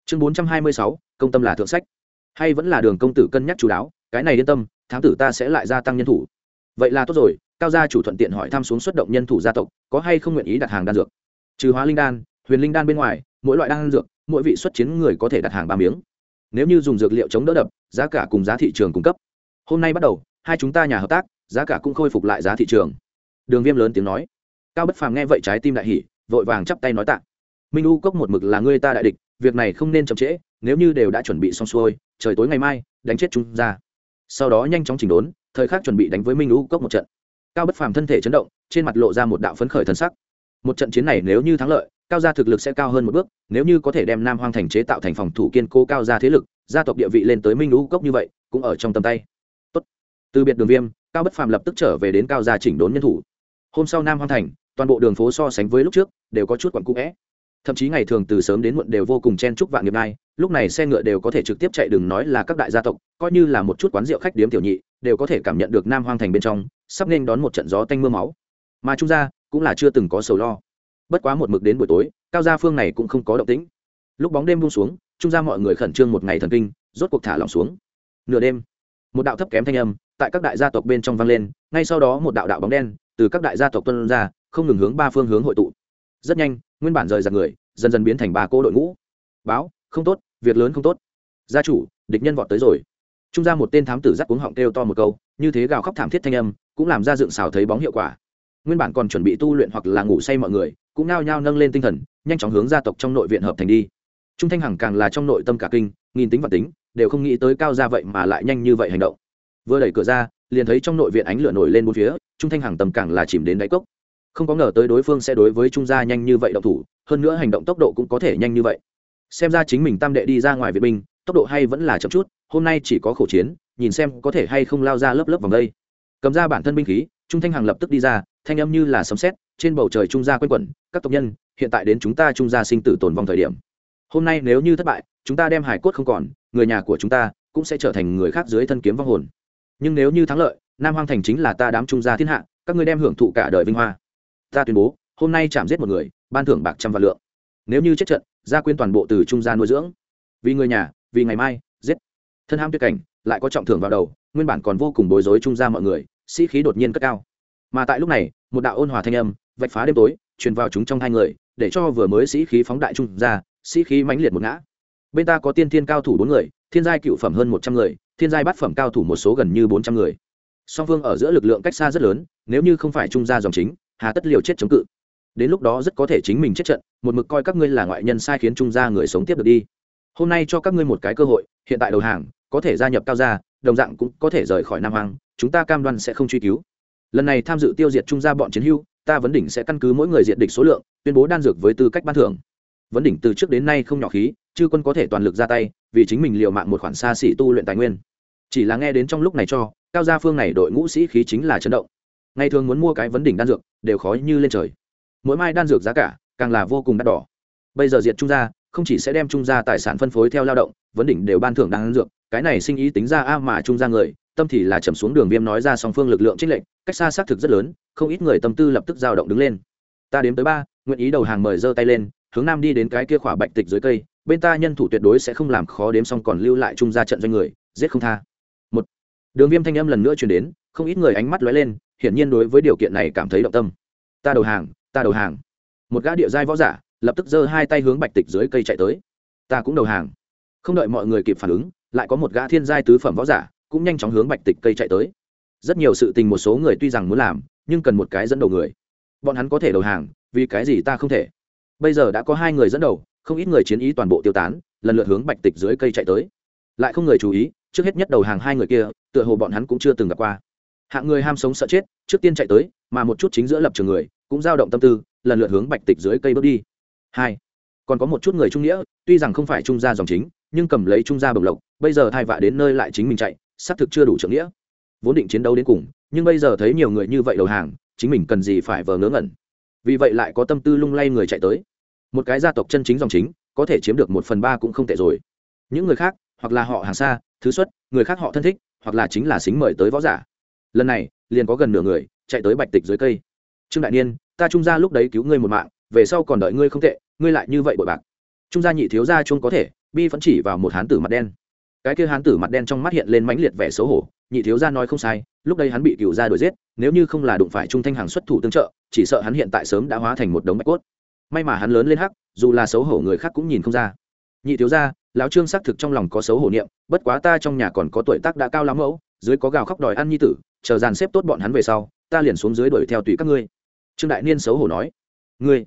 Chương bốn trăm hai mươi sáu. Công tâm là thượng sách. Hay vẫn là đường công tử cân nhắc chú đáo, cái này yên tâm, thám tử ta sẽ lại gia tăng nhân thủ. Vậy là tốt rồi, cao gia chủ thuận tiện hỏi thăm xuống xuất động nhân thủ gia tộc, có hay không nguyện ý đặt hàng đan dược? Trừ hóa linh đan, huyền linh đan bên ngoài, mỗi loại đan dược, mỗi vị xuất chiến người có thể đặt hàng ba miếng nếu như dùng dược liệu chống đỡ đập, giá cả cùng giá thị trường cung cấp. Hôm nay bắt đầu, hai chúng ta nhà hợp tác, giá cả cũng khôi phục lại giá thị trường. Đường viêm lớn tiếng nói. Cao bất phàm nghe vậy trái tim đại hỉ, vội vàng chắp tay nói tạ. Minh u cốc một mực là người ta đại địch, việc này không nên chậm trễ, nếu như đều đã chuẩn bị xong xuôi, trời tối ngày mai, đánh chết chúng ra sau đó nhanh chóng chỉnh đốn, thời khắc chuẩn bị đánh với minh u cốc một trận. Cao bất phàm thân thể chấn động, trên mặt lộ ra một đạo phấn khởi thân sắc. Một trận chiến này nếu như thắng lợi cao gia thực lực sẽ cao hơn một bước, nếu như có thể đem nam hoang thành chế tạo thành phòng thủ kiên cố cao gia thế lực, gia tộc địa vị lên tới minh lũ cốc như vậy, cũng ở trong tầm tay. Tốt. từ biệt đường viêm, cao bất phàm lập tức trở về đến cao gia chỉnh đốn nhân thủ. Hôm sau nam hoang thành, toàn bộ đường phố so sánh với lúc trước, đều có chút quặn cũ vẽ. Thậm chí ngày thường từ sớm đến muộn đều vô cùng chen chúc vạn nghiệp ngai lúc này xe ngựa đều có thể trực tiếp chạy đừng nói là các đại gia tộc, coi như là một chút quán rượu khách điếm tiểu nhị, đều có thể cảm nhận được nam hoang thành bên trong, sắp nên đón một trận gió tanh m ư a máu. Mà trung gia cũng là chưa từng có sầu lo bất quá một mực đến buổi tối, cao gia phương này cũng không có động tĩnh. Lúc bóng đêm buông xuống, trung gia mọi người khẩn trương một ngày thần kinh, rốt cuộc thả lỏng xuống. Nửa đêm, một đạo thấp kém thanh âm tại các đại gia tộc bên trong vang lên, ngay sau đó một đạo đạo bóng đen từ các đại gia tộc tuân ra, không ngừng hướng ba phương hướng hội tụ. Rất nhanh, nguyên bản rời giặc người, dần dần biến thành ba cô đội ngũ. Báo, không tốt, việc lớn không tốt. Gia chủ, địch nhân vọt tới rồi. Trung ra một tên thám tử giác cuống họng kêu to một câu, như thế gào khóc thảm thiết thanh âm, cũng làm ra dựng xào thấy bóng hiệu quả. Nguyên bản còn chuẩn bị tu luyện hoặc là ngủ say mọi người cũng nao nhao nâng lên tinh thần, nhanh chóng hướng gia tộc trong nội viện hợp thành đi. Trung thanh hằng càng là trong nội tâm cả kinh, nghìn tính và tính, đều không nghĩ tới cao ra vậy mà lại nhanh như vậy hành động. Vừa đẩy cửa ra, liền thấy trong nội viện ánh lửa nổi lên bốn phía, trung thanh hằng tầm càng là chìm đến đáy cốc. Không có ngờ tới đối phương sẽ đối với trung gia nhanh như vậy động thủ, hơn nữa hành động tốc độ cũng có thể nhanh như vậy. Xem ra chính mình tam đệ đi ra ngoài viện binh, tốc độ hay vẫn là chậm chút, hôm nay chỉ có khẩu chiến, nhìn xem có thể hay không lao ra lớp lớp vòng đây. Cầm ra bản thân binh khí, trung thanh hằng lập tức đi ra thanh âm như là sấm sét, trên bầu trời trung gia quanh quẩn, các tộc nhân, hiện tại đến chúng ta trung gia sinh tử tồn vong thời điểm. Hôm nay nếu như thất bại, chúng ta đem hải cốt không còn, người nhà của chúng ta cũng sẽ trở thành người khác dưới thân kiếm vong hồn. Nhưng nếu như thắng lợi, nam hoang thành chính là ta đám trung gia thiên hạ, các ngươi đem hưởng thụ cả đời vinh hoa. Ta tuyên bố, hôm nay chạm giết một người, ban thưởng bạc trăm vạn lượng. Nếu như chết trận, gia quyên toàn bộ từ trung gia nuôi dưỡng. Vì người nhà, vì ngày mai, giết. Thân ham tuyệt cảnh, lại có trọng thưởng vào đầu, nguyên bản còn vô cùng bối rối trung gia mọi người, sĩ khí đột nhiên cất cao mà tại lúc này, một đạo ôn hòa thanh âm vạch phá đêm tối, truyền vào chúng trong hai người, để cho vừa mới sĩ khí phóng đại trung gia sĩ khí mãnh liệt một ngã. Bên ta có tiên thiên cao thủ bốn người, thiên giai cựu phẩm hơn một trăm người, thiên giai bát phẩm cao thủ một số gần như bốn trăm người. Song phương ở giữa lực lượng cách xa rất lớn, nếu như không phải trung gia dòng chính, hà tất liều chết chống cự. Đến lúc đó rất có thể chính mình chết trận, một mực coi các ngươi là ngoại nhân sai khiến trung gia người sống tiếp được đi. Hôm nay cho các ngươi một cái cơ hội, hiện tại đầu hàng, có thể gia nhập cao gia, đồng dạng cũng có thể rời khỏi nam hoàng chúng ta cam đoan sẽ không truy cứu lần này tham dự tiêu diệt trung gia bọn chiến hưu ta vấn đỉnh sẽ căn cứ mỗi người diện địch số lượng, tuyên bố đan dược với tư cách ban thưởng. Vấn đỉnh từ trước đến nay không nhỏ khí, chư quân có thể toàn lực ra tay, vì chính mình liều mạng một khoản xa xỉ tu luyện tài nguyên. Chỉ là nghe đến trong lúc này cho, cao gia phương này đội ngũ sĩ khí chính là chấn động. Ngày thường muốn mua cái vấn đỉnh đan dược, đều khó như lên trời. Mỗi mai đan dược giá cả, càng là vô cùng đắt đỏ. Bây giờ diệt trung gia, không chỉ sẽ đem trung gia tài sản phân phối theo lao động, vấn đỉnh đều ban thưởng đan dược, cái này sinh ý tính ra a mà trung gia người tâm thì là trầm xuống đường viêm nói ra song phương lực lượng trích lệnh cách xa xác thực rất lớn, không ít người tâm tư lập tức dao động đứng lên. Ta đếm tới ba, nguyện ý đầu hàng mời giơ tay lên, hướng nam đi đến cái kia khỏa bạch tịch dưới cây, bên ta nhân thủ tuyệt đối sẽ không làm khó đếm xong còn lưu lại trung gia trận doanh người, giết không tha. Một, đường viêm thanh âm lần nữa chuyển đến, không ít người ánh mắt lóe lên, hiển nhiên đối với điều kiện này cảm thấy động tâm. Ta đầu hàng, ta đầu hàng. Một gã địa giai võ giả, lập tức giơ hai tay hướng bạch tịch dưới cây chạy tới. Ta cũng đầu hàng. Không đợi mọi người kịp phản ứng, lại có một gã thiên giai tứ phẩm võ giả cũng nhanh chóng hướng bạch tịch cây chạy tới. Rất nhiều sự tình một số người tuy rằng muốn làm, nhưng cần một cái dẫn đầu người. Bọn hắn có thể đầu hàng, vì cái gì ta không thể? Bây giờ đã có hai người dẫn đầu, không ít người chiến ý toàn bộ tiêu tán, lần lượt hướng bạch tịch dưới cây chạy tới. Lại không người chú ý, trước hết nhất đầu hàng hai người kia, tựa hồ bọn hắn cũng chưa từng gặp qua. Hạng người ham sống sợ chết, trước tiên chạy tới, mà một chút chính giữa lập trường người, cũng dao động tâm tư, lần lượt hướng bạch tịch dưới cây bước đi. Hai, còn có một chút người trung nghĩa, tuy rằng không phải trung gia dòng chính, nhưng cầm lấy trung gia bồng lộc, bây giờ thai vạ đến nơi lại chính mình chạy xác thực chưa đủ trưởng nghĩa. Vốn định chiến đấu đến cùng, nhưng bây giờ thấy nhiều người như vậy đầu hàng, chính mình cần gì phải vờ ngớ ngẩn. Vì vậy lại có tâm tư lung lay người chạy tới. Một cái gia tộc chân chính dòng chính, có thể chiếm được một phần ba cũng không tệ rồi. Những người khác, hoặc là họ hàng xa, thứ xuất, người khác họ thân thích, hoặc là chính là xính mời tới võ giả. Lần này, liền có gần nửa người chạy tới bạch tịch dưới cây. Trương đại niên, ta trung gia lúc đấy cứu ngươi một mạng, về sau còn đợi ngươi không tệ, ngươi lại như vậy bội bạc. Trung gia nhị thiếu gia chung có thể, bi vẫn chỉ vào một hán tử mặt đen cái kia hán tử mặt đen trong mắt hiện lên mãnh liệt vẻ xấu hổ, nhị thiếu gia nói không sai, lúc đây hắn bị cựu gia đuổi giết, nếu như không là đụng phải trung thanh hàng xuất thủ tương trợ, chỉ sợ hắn hiện tại sớm đã hóa thành một đống bạch cốt. May mà hắn lớn lên hắc, dù là xấu hổ người khác cũng nhìn không ra. Nhị thiếu gia, lão trương xác thực trong lòng có xấu hổ niệm, bất quá ta trong nhà còn có tuổi tác đã cao lắm mẫu, dưới có gào khóc đòi ăn nhi tử, chờ dàn xếp tốt bọn hắn về sau, ta liền xuống dưới đuổi theo tùy các ngươi. Trương đại niên xấu hổ nói. Ngươi,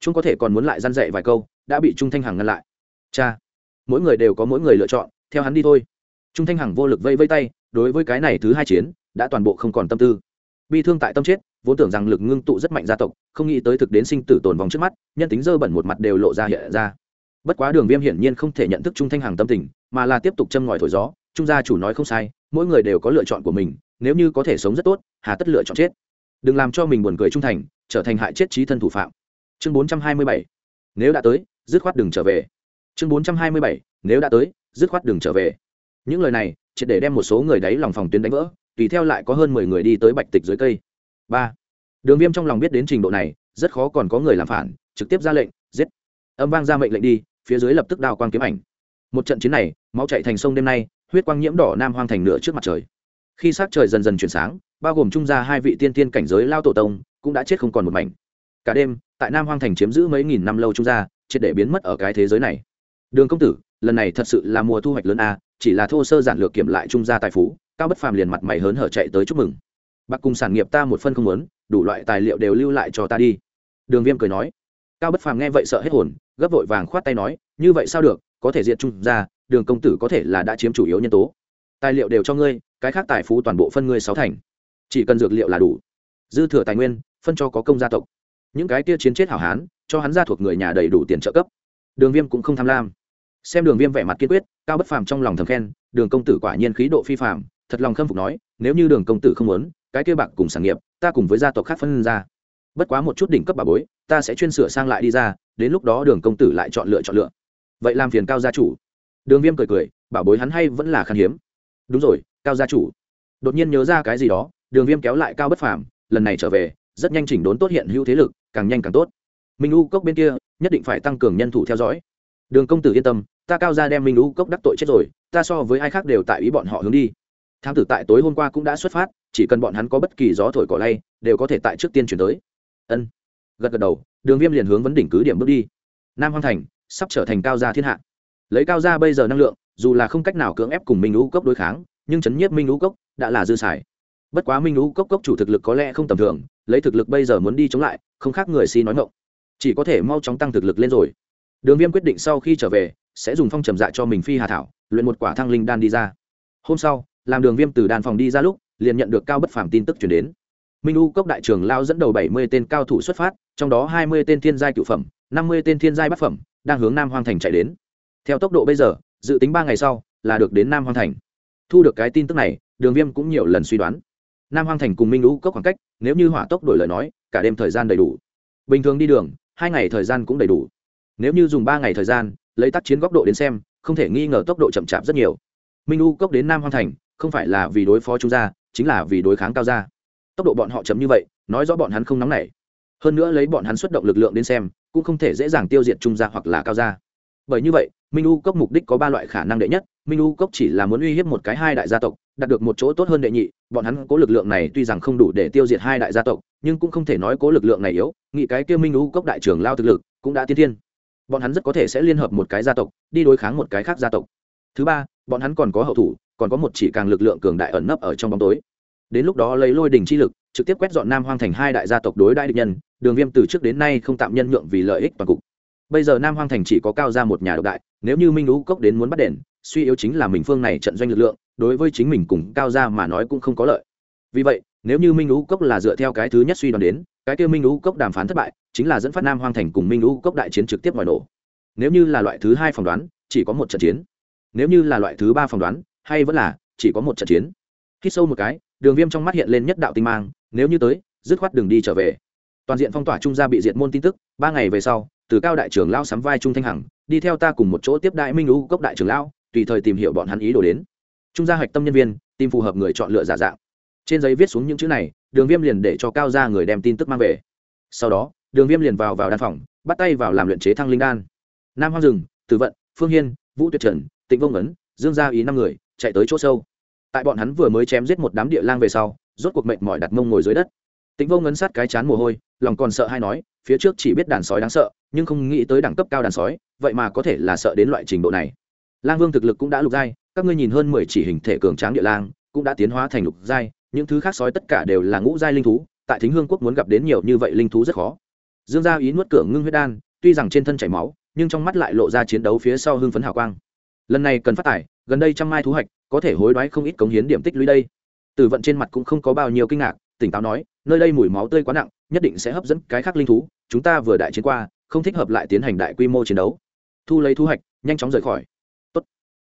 chúng có thể còn muốn lại gian dạy vài câu, đã bị trung thanh hằng ngăn lại. Cha, mỗi người đều có mỗi người lựa chọn theo hắn đi thôi. Trung thanh hằng vô lực vây vây tay, đối với cái này thứ hai chiến, đã toàn bộ không còn tâm tư. Bi thương tại tâm chết, vốn tưởng rằng lực ngưng tụ rất mạnh gia tộc, không nghĩ tới thực đến sinh tử tồn vòng trước mắt, nhân tính dơ bẩn một mặt đều lộ ra hiện ra. Bất quá đường viêm hiển nhiên không thể nhận thức trung thanh hằng tâm tình, mà là tiếp tục châm ngòi thổi gió, trung gia chủ nói không sai, mỗi người đều có lựa chọn của mình, nếu như có thể sống rất tốt, hà tất lựa chọn chết. Đừng làm cho mình buồn cười trung thành, trở thành hại chết trí thân thủ phạm. Chương bốn trăm hai mươi bảy. Nếu đã tới, dứt khoát đừng trở về chương bốn trăm hai mươi bảy, nếu đã tới, dứt khoát đừng trở về. Những lời này chỉ để đem một số người đáy lòng phòng tuyến đánh vỡ, tùy theo lại có hơn mười người đi tới bạch tịch dưới cây. Ba, đường viêm trong lòng biết đến trình độ này, rất khó còn có người làm phản, trực tiếp ra lệnh, giết. Âm vang ra mệnh lệnh đi, phía dưới lập tức đao quang kiếm ảnh. Một trận chiến này, máu chạy thành sông đêm nay, huyết quang nhiễm đỏ nam hoang thành nửa trước mặt trời. Khi s trời dần dần chuyển sáng, bao gồm trung gia hai vị tiên tiên cảnh giới lao tổ tông, cũng đã chết không còn một mảnh. Cả đêm, tại nam hoang thành chiếm giữ mấy nghìn năm lâu trung gia, triệt để biến mất ở cái thế giới này đường công tử, lần này thật sự là mùa thu hoạch lớn a, chỉ là thô sơ giản lược kiểm lại trung gia tài phú, cao bất phàm liền mặt mày hớn hở chạy tới chúc mừng. Bạc cùng sản nghiệp ta một phân không muốn, đủ loại tài liệu đều lưu lại cho ta đi. Đường viêm cười nói. Cao bất phàm nghe vậy sợ hết hồn, gấp vội vàng khoát tay nói, như vậy sao được, có thể diệt trung gia, đường công tử có thể là đã chiếm chủ yếu nhân tố. Tài liệu đều cho ngươi, cái khác tài phú toàn bộ phân ngươi sáu thành. Chỉ cần dược liệu là đủ. Dư thừa tài nguyên, phân cho có công gia tộc. Những cái kia chiến chết hảo hán, cho hắn ra thuộc người nhà đầy đủ tiền trợ cấp đường viêm cũng không tham lam. Xem đường viêm vẻ mặt kiên quyết, cao bất phàm trong lòng thầm khen, đường công tử quả nhiên khí độ phi phạm thật lòng khâm phục nói, nếu như đường công tử không muốn, cái kia bạc cùng sản nghiệp, ta cùng với gia tộc khác phân ra. Bất quá một chút đỉnh cấp bà bối, ta sẽ chuyên sửa sang lại đi ra, đến lúc đó đường công tử lại chọn lựa chọn lựa. Vậy làm phiền cao gia chủ. Đường viêm cười cười bảo bối hắn hay vẫn là khan hiếm. Đúng rồi, cao gia chủ. Đột nhiên nhớ ra cái gì đó, đường viêm kéo lại cao bất phàm, lần này trở về, rất nhanh chỉnh đốn tốt hiện hữu thế lực, càng nhanh càng tốt. Minh u cốc bên kia nhất định phải tăng cường nhân thủ theo dõi. Đường công tử yên tâm, ta cao ra đem minh u cốc đắc tội chết rồi, ta so với ai khác đều tại ý bọn họ hướng đi. Tham tử tại tối hôm qua cũng đã xuất phát, chỉ cần bọn hắn có bất kỳ gió thổi cỏ lay, đều có thể tại trước tiên chuyển tới. Ân. Gật gật đầu, đường viêm liền hướng vấn đỉnh cứ điểm bước đi. Nam hoang thành, sắp trở thành cao gia thiên hạ. Lấy cao gia bây giờ năng lượng, dù là không cách nào cưỡng ép cùng minh u cốc đối kháng, nhưng chấn nhiếp minh u cốc đã là dư xài. Bất quá minh u cốc cốc chủ thực lực có lẽ không tầm thường, lấy thực lực bây giờ muốn đi chống lại, không khác người si nói ngộng chỉ có thể mau chóng tăng thực lực lên rồi. Đường viêm quyết định sau khi trở về, sẽ dùng phong trầm dạ cho mình phi hà thảo, luyện một quả thăng linh đan đi ra. Hôm sau, làm đường viêm từ đàn phòng đi ra lúc, liền nhận được cao bất phàm tin tức chuyển đến. Minh u cốc đại trường lao dẫn đầu bảy mươi tên cao thủ xuất phát, trong đó hai mươi tên thiên giai cựu phẩm, năm mươi tên thiên giai bát phẩm, đang hướng nam hoang thành chạy đến. Theo tốc độ bây giờ, dự tính ba ngày sau, là được đến nam hoang thành. Thu được cái tin tức này, đường viêm cũng nhiều lần suy đoán. Nam hoang thành cùng minh U cốc khoảng cách, nếu như hỏa tốc đổi lời nói, cả đêm thời gian đầy đủ. Bình thường đi đường hai ngày thời gian cũng đầy đủ. Nếu như dùng ba ngày thời gian, lấy tác chiến góc độ đến xem, không thể nghi ngờ tốc độ chậm chạp rất nhiều. Minh u cốc đến nam hoang thành, không phải là vì đối phó trung gia, chính là vì đối kháng cao gia. Tốc độ bọn họ chậm như vậy, nói rõ bọn hắn không nóng nảy. Hơn nữa lấy bọn hắn xuất động lực lượng đến xem, cũng không thể dễ dàng tiêu diệt trung gia hoặc là cao gia. Bởi như vậy, minh u cốc mục đích có ba loại khả năng đệ nhất minh u cốc chỉ là muốn uy hiếp một cái hai đại gia tộc, đạt được một chỗ tốt hơn đệ nhị, bọn hắn cố lực lượng này tuy rằng không đủ để tiêu diệt hai đại gia tộc, nhưng cũng không thể nói cố lực lượng này yếu nghị cái kia minh u cốc đại trưởng lao thực lực cũng đã tiên thiên. Bọn hắn rất có thể sẽ liên hợp một cái gia tộc, đi đối kháng một cái khác gia tộc. Thứ ba, bọn hắn còn có hậu thủ, còn có một chỉ càng lực lượng cường đại ẩn nấp ở trong bóng tối. Đến lúc đó lấy lôi đình chi lực, trực tiếp quét dọn nam hoang thành hai đại gia tộc đối đại địch nhân, đường viêm từ trước đến nay không tạm nhân nhượng vì lợi ích toàn cục. Bây giờ nam hoang thành chỉ có cao ra một nhà độc đại, nếu như minh lũ cốc đến muốn bắt đền suy yếu chính là mình phương này trận doanh lực lượng, đối với chính mình cùng cao ra mà nói cũng không có lợi. Vì vậy, nếu như minh lũ cốc là dựa theo cái thứ nhất suy đoán đến, cái kia minh lũ cốc đàm phán thất bại, chính là dẫn phát nam hoang thành cùng minh lũ cốc đại chiến trực tiếp ngoài nổ. Nếu như là loại thứ hai phỏng đoán, chỉ có một trận chiến. Nếu như là loại thứ ba phỏng đoán, hay vẫn là chỉ có một trận chiến. Khi sâu một cái, đường viêm trong mắt hiện lên nhất đạo tinh mang, nếu như tới, dứt khoát đường đi trở về. Toàn diện phong tỏa trung gia bị diệt môn tin tức, ba ngày về sau, từ cao đại trưởng lao sắm vai trung thanh hằng, đi theo ta cùng một chỗ tiếp đại minh lũ cốc đại trưởng lao tùy thời tìm hiểu bọn hắn ý đồ đến. Trung gia hạch tâm nhân viên, tìm phù hợp người chọn lựa giả dạng. Trên giấy viết xuống những chữ này, đường viêm liền để cho cao ra người đem tin tức mang về. Sau đó, đường viêm liền vào vào đan phòng, bắt tay vào làm luyện chế thăng linh đan. Nam hoang rừng tử vận, phương hiên, vũ tuyệt trần, tịnh vông ấn dương gia ý năm người, chạy tới chỗ sâu. Tại bọn hắn vừa mới chém giết một đám địa lang về sau, rốt cuộc mệnh mọi đặt mông ngồi dưới đất. Tịnh vông ấn sát cái chán mồ hôi, lòng còn sợ hay nói, phía trước chỉ biết đàn sói đáng sợ, nhưng không nghĩ tới đẳng cấp cao đàn sói, vậy mà có thể là sợ đến loại trình độ này lang vương thực lực cũng đã lục giai, các ngươi nhìn hơn mười chỉ hình thể cường tráng địa lang, cũng đã tiến hóa thành lục giai, những thứ khác sói tất cả đều là ngũ giai linh thú, tại thính hương quốc muốn gặp đến nhiều như vậy linh thú rất khó. Dương gia ý nuốt cửa ngưng huyết đan, tuy rằng trên thân chảy máu, nhưng trong mắt lại lộ ra chiến đấu phía sau hưng phấn hào quang. Lần này cần phát tải, gần đây trăm mai thu hoạch có thể hối đoái không ít cống hiến điểm tích lũy đây. Tử vận trên mặt cũng không có bao nhiêu kinh ngạc, tỉnh táo nói, nơi đây mùi máu tươi quá nặng, nhất định sẽ hấp dẫn cái khác linh thú, chúng ta vừa đại chiến qua, không thích hợp lại tiến hành đại quy mô chiến đấu. Thu lấy thu hoạch nhanh chóng rời khỏi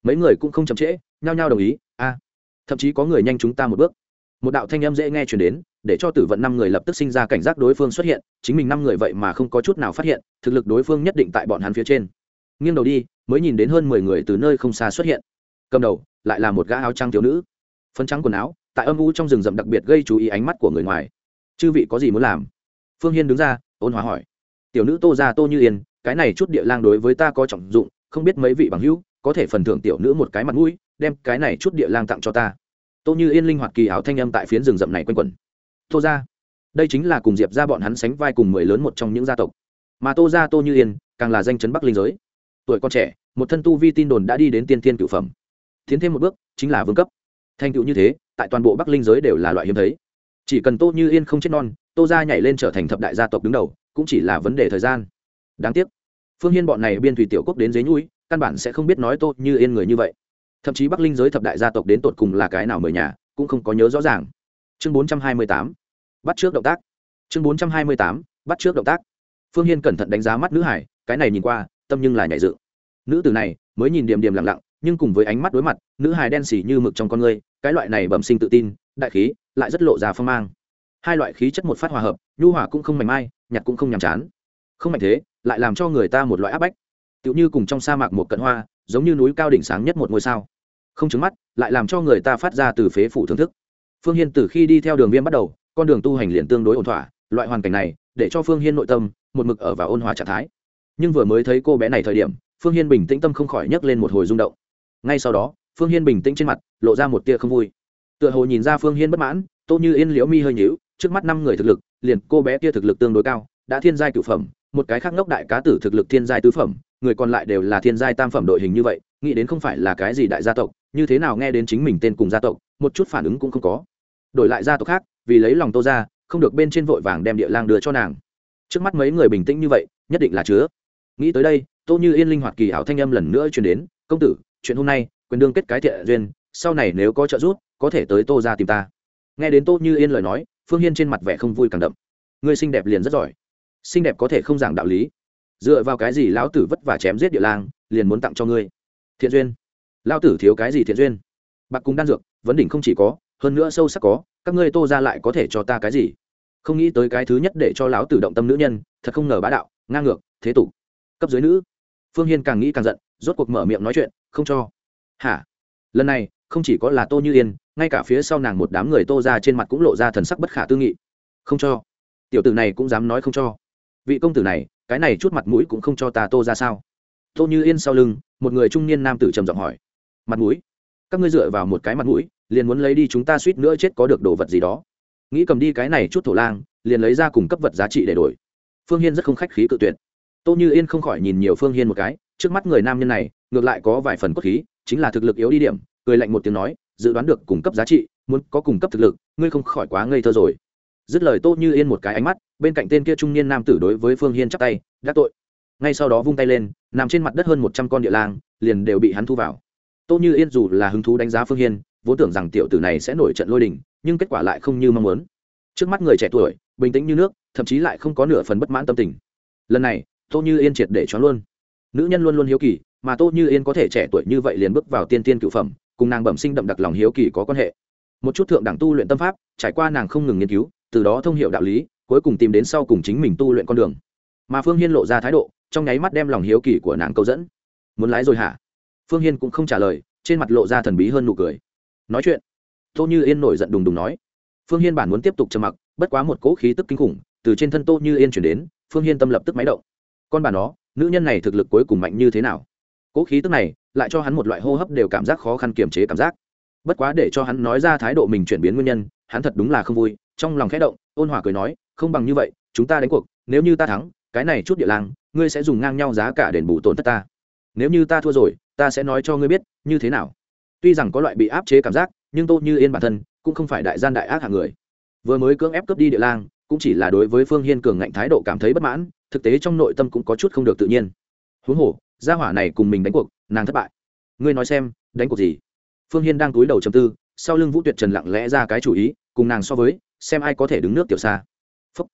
mấy người cũng không chậm trễ, nhao nhao đồng ý, a, thậm chí có người nhanh chúng ta một bước. Một đạo thanh âm dễ nghe chuyển đến, để cho tử vận năm người lập tức sinh ra cảnh giác đối phương xuất hiện, chính mình năm người vậy mà không có chút nào phát hiện, thực lực đối phương nhất định tại bọn hắn phía trên. Nghiêng đầu đi, mới nhìn đến hơn mười người từ nơi không xa xuất hiện. Cầm đầu, lại là một gã áo trắng thiếu nữ. Phân trắng quần áo, tại âm u trong rừng rậm đặc biệt gây chú ý ánh mắt của người ngoài. Chư vị có gì muốn làm? Phương hiên đứng ra, ôn hòa hỏi. Tiểu nữ tô ra tô như yên, cái này chút địa lang đối với ta có trọng dụng, không biết mấy vị bằng hữu có thể phần thưởng tiểu nữ một cái mặt mũi, đem cái này chút địa lang tặng cho ta. Tô như yên linh hoạt kỳ áo thanh âm tại phiến rừng rậm này quanh quẩn. Tô ra đây chính là cùng diệp ra bọn hắn sánh vai cùng mười lớn một trong những gia tộc. Mà tô ra tô như yên, càng là danh chấn bắc linh giới. Tuổi con trẻ, một thân tu vi tin đồn đã đi đến tiên tiên cựu phẩm. Tiến thêm một bước, chính là vương cấp. Thành tựu như thế, tại toàn bộ bắc linh giới đều là loại hiếm thấy. Chỉ cần tô như yên không chết non, tô ra nhảy lên trở thành thập đại gia tộc đứng đầu, cũng chỉ là vấn đề thời gian. Đáng tiếc, phương hiên bọn này biên thủy tiểu quốc đến dế nhũi căn bản sẽ không biết nói tốt như yên người như vậy. Thậm chí bắc linh giới thập đại gia tộc đến tột cùng là cái nào mời nhà, cũng không có nhớ rõ ràng. Chương bốn trăm hai mươi tám, bắt trước động tác. Chương bốn trăm hai mươi tám, bắt trước động tác. Phương hiên cẩn thận đánh giá mắt nữ hải, cái này nhìn qua, tâm nhưng là nhảy dự nữ từ này, mới nhìn điểm điểm lặng lặng, nhưng cùng với ánh mắt đối mặt, nữ hài đen xỉ như mực trong con người, cái loại này bẩm sinh tự tin, đại khí, lại rất lộ ra phong mang. Hai loại khí chất một phát hòa hợp, nhu hòa cũng không mảnh mai nhặt cũng không nhàm chán. Không mạnh thế, lại làm cho người ta một loại áp bách tựu như cùng trong sa mạc một cận hoa, giống như núi cao đỉnh sáng nhất một ngôi sao. Không trứng mắt, lại làm cho người ta phát ra từ phế phủ thưởng thức. Phương hiên từ khi đi theo đường viêm bắt đầu, con đường tu hành liền tương đối ổn thỏa, loại hoàn cảnh này, để cho phương hiên nội tâm, một mực ở vào ôn hòa trạng thái. Nhưng vừa mới thấy cô bé này thời điểm, phương hiên bình tĩnh tâm không khỏi nhấc lên một hồi rung động. Ngay sau đó, phương hiên bình tĩnh trên mặt, lộ ra một tia không vui. Tựa hồ nhìn ra phương hiên bất mãn, tô như yên liễu mi hơi nhíu, trước mắt năm người thực lực, liền cô bé kia thực lực tương đối cao, đã thiên giai cửu phẩm, một cái khác ngốc đại cá tử thực lực thiên giai tứ phẩm người còn lại đều là thiên giai tam phẩm đội hình như vậy, nghĩ đến không phải là cái gì đại gia tộc, như thế nào nghe đến chính mình tên cùng gia tộc, một chút phản ứng cũng không có. Đổi lại gia tộc khác, vì lấy lòng tô ra không được bên trên vội vàng đem địa lang đưa cho nàng. Trước mắt mấy người bình tĩnh như vậy, nhất định là chứa. Nghĩ tới đây, tô như yên linh hoạt kỳ ảo thanh âm lần nữa chuyển đến, công tử, chuyện hôm nay, quyền đương kết cái thiện duyên, sau này nếu có trợ giúp, có thể tới tô ra tìm ta. Nghe đến tô như yên lời nói, phương hiên trên mặt vẻ không vui càng đậm. Ngươi xinh đẹp liền rất giỏi. Xinh đẹp có thể không giảng đạo lý dựa vào cái gì lão tử vất vả chém giết địa lang, liền muốn tặng cho ngươi? Thiện duyên. Lão tử thiếu cái gì thiện duyên? Bạc cùng đan dược, vấn đỉnh không chỉ có, hơn nữa sâu sắc có, các ngươi tô ra lại có thể cho ta cái gì? Không nghĩ tới cái thứ nhất để cho lão tử động tâm nữ nhân, thật không ngờ bá đạo, ngang ngược, thế tục. Cấp dưới nữ. Phương hiên càng nghĩ càng giận, rốt cuộc mở miệng nói chuyện, không cho. Hả? Lần này, không chỉ có là tô như yên, ngay cả phía sau nàng một đám người tô ra trên mặt cũng lộ ra thần sắc bất khả tư nghị. Không cho. Tiểu tử này cũng dám nói không cho. Vị công tử này cái này chút mặt mũi cũng không cho ta tô ra sao? Tô như yên sau lưng, một người trung niên nam tử trầm giọng hỏi. Mặt mũi? Các ngươi dựa vào một cái mặt mũi, liền muốn lấy đi chúng ta suýt nữa chết có được đồ vật gì đó. Nghĩ cầm đi cái này chút thổ lang, liền lấy ra cùng cấp vật giá trị để đổi. Phương hiên rất không khách khí cự tuyệt. Tô như yên không khỏi nhìn nhiều phương hiên một cái, trước mắt người nam nhân này, ngược lại có vài phần cốt khí, chính là thực lực yếu đi điểm, cười lạnh một tiếng nói, dự đoán được cung cấp giá trị, muốn có cung cấp thực lực, ngươi không khỏi quá ngây thơ rồi dứt lời tô như yên một cái ánh mắt, bên cạnh tên kia trung niên nam tử đối với phương hiên chắp tay đắc tội. Ngay sau đó vung tay lên, nằm trên mặt đất hơn một trăm con địa lang, liền đều bị hắn thu vào. Tô như yên dù là hứng thú đánh giá phương hiên, vốn tưởng rằng tiểu tử này sẽ nổi trận lôi đình, nhưng kết quả lại không như mong muốn. Trước mắt người trẻ tuổi, bình tĩnh như nước, thậm chí lại không có nửa phần bất mãn tâm tình. Lần này, tô như yên triệt để choáng luôn. Nữ nhân luôn luôn hiếu kỳ, mà tô như yên có thể trẻ tuổi như vậy liền bước vào tiên tiên cựu phẩm, cùng nàng bẩm sinh đậm đặc lòng hiếu kỳ có quan hệ. Một chút thượng đẳng tu luyện tâm pháp, trải qua nàng không ngừng nghiên cứu từ đó thông hiểu đạo lý, cuối cùng tìm đến sau cùng chính mình tu luyện con đường. Mà phương hiên lộ ra thái độ, trong nháy mắt đem lòng hiếu kỳ của nàng câu dẫn. Muốn lái rồi hả? Phương hiên cũng không trả lời, trên mặt lộ ra thần bí hơn nụ cười. Nói chuyện. Tô như yên nổi giận đùng đùng nói. Phương hiên bản muốn tiếp tục trầm mặc, bất quá một cỗ khí tức kinh khủng từ trên thân tô như yên chuyển đến, phương hiên tâm lập tức máy động. Con bà nó, nữ nhân này thực lực cuối cùng mạnh như thế nào? Cỗ khí tức này lại cho hắn một loại hô hấp đều cảm giác khó khăn kiềm chế cảm giác. Bất quá để cho hắn nói ra thái độ mình chuyển biến nguyên nhân, hắn thật đúng là không vui trong lòng khẽ động, ôn hòa cười nói, không bằng như vậy, chúng ta đánh cuộc, nếu như ta thắng, cái này chút địa lang ngươi sẽ dùng ngang nhau giá cả đền bù tổn thất ta. Nếu như ta thua rồi, ta sẽ nói cho ngươi biết, như thế nào. Tuy rằng có loại bị áp chế cảm giác, nhưng tô như yên bản thân cũng không phải đại gian đại ác hạng người. Vừa mới cưỡng ép cướp đi địa lang cũng chỉ là đối với phương hiên cường ngạnh thái độ cảm thấy bất mãn, thực tế trong nội tâm cũng có chút không được tự nhiên. Huống hồ, gia hỏa này cùng mình đánh cuộc, nàng thất bại. Ngươi nói xem, đánh cuộc gì? Phương hiên đang túi đầu chầm tư, sau lưng vũ tuyệt trần lặng lẽ ra cái chủ ý cùng nàng so với, xem ai có thể đứng nước tiểu xa. Phúc.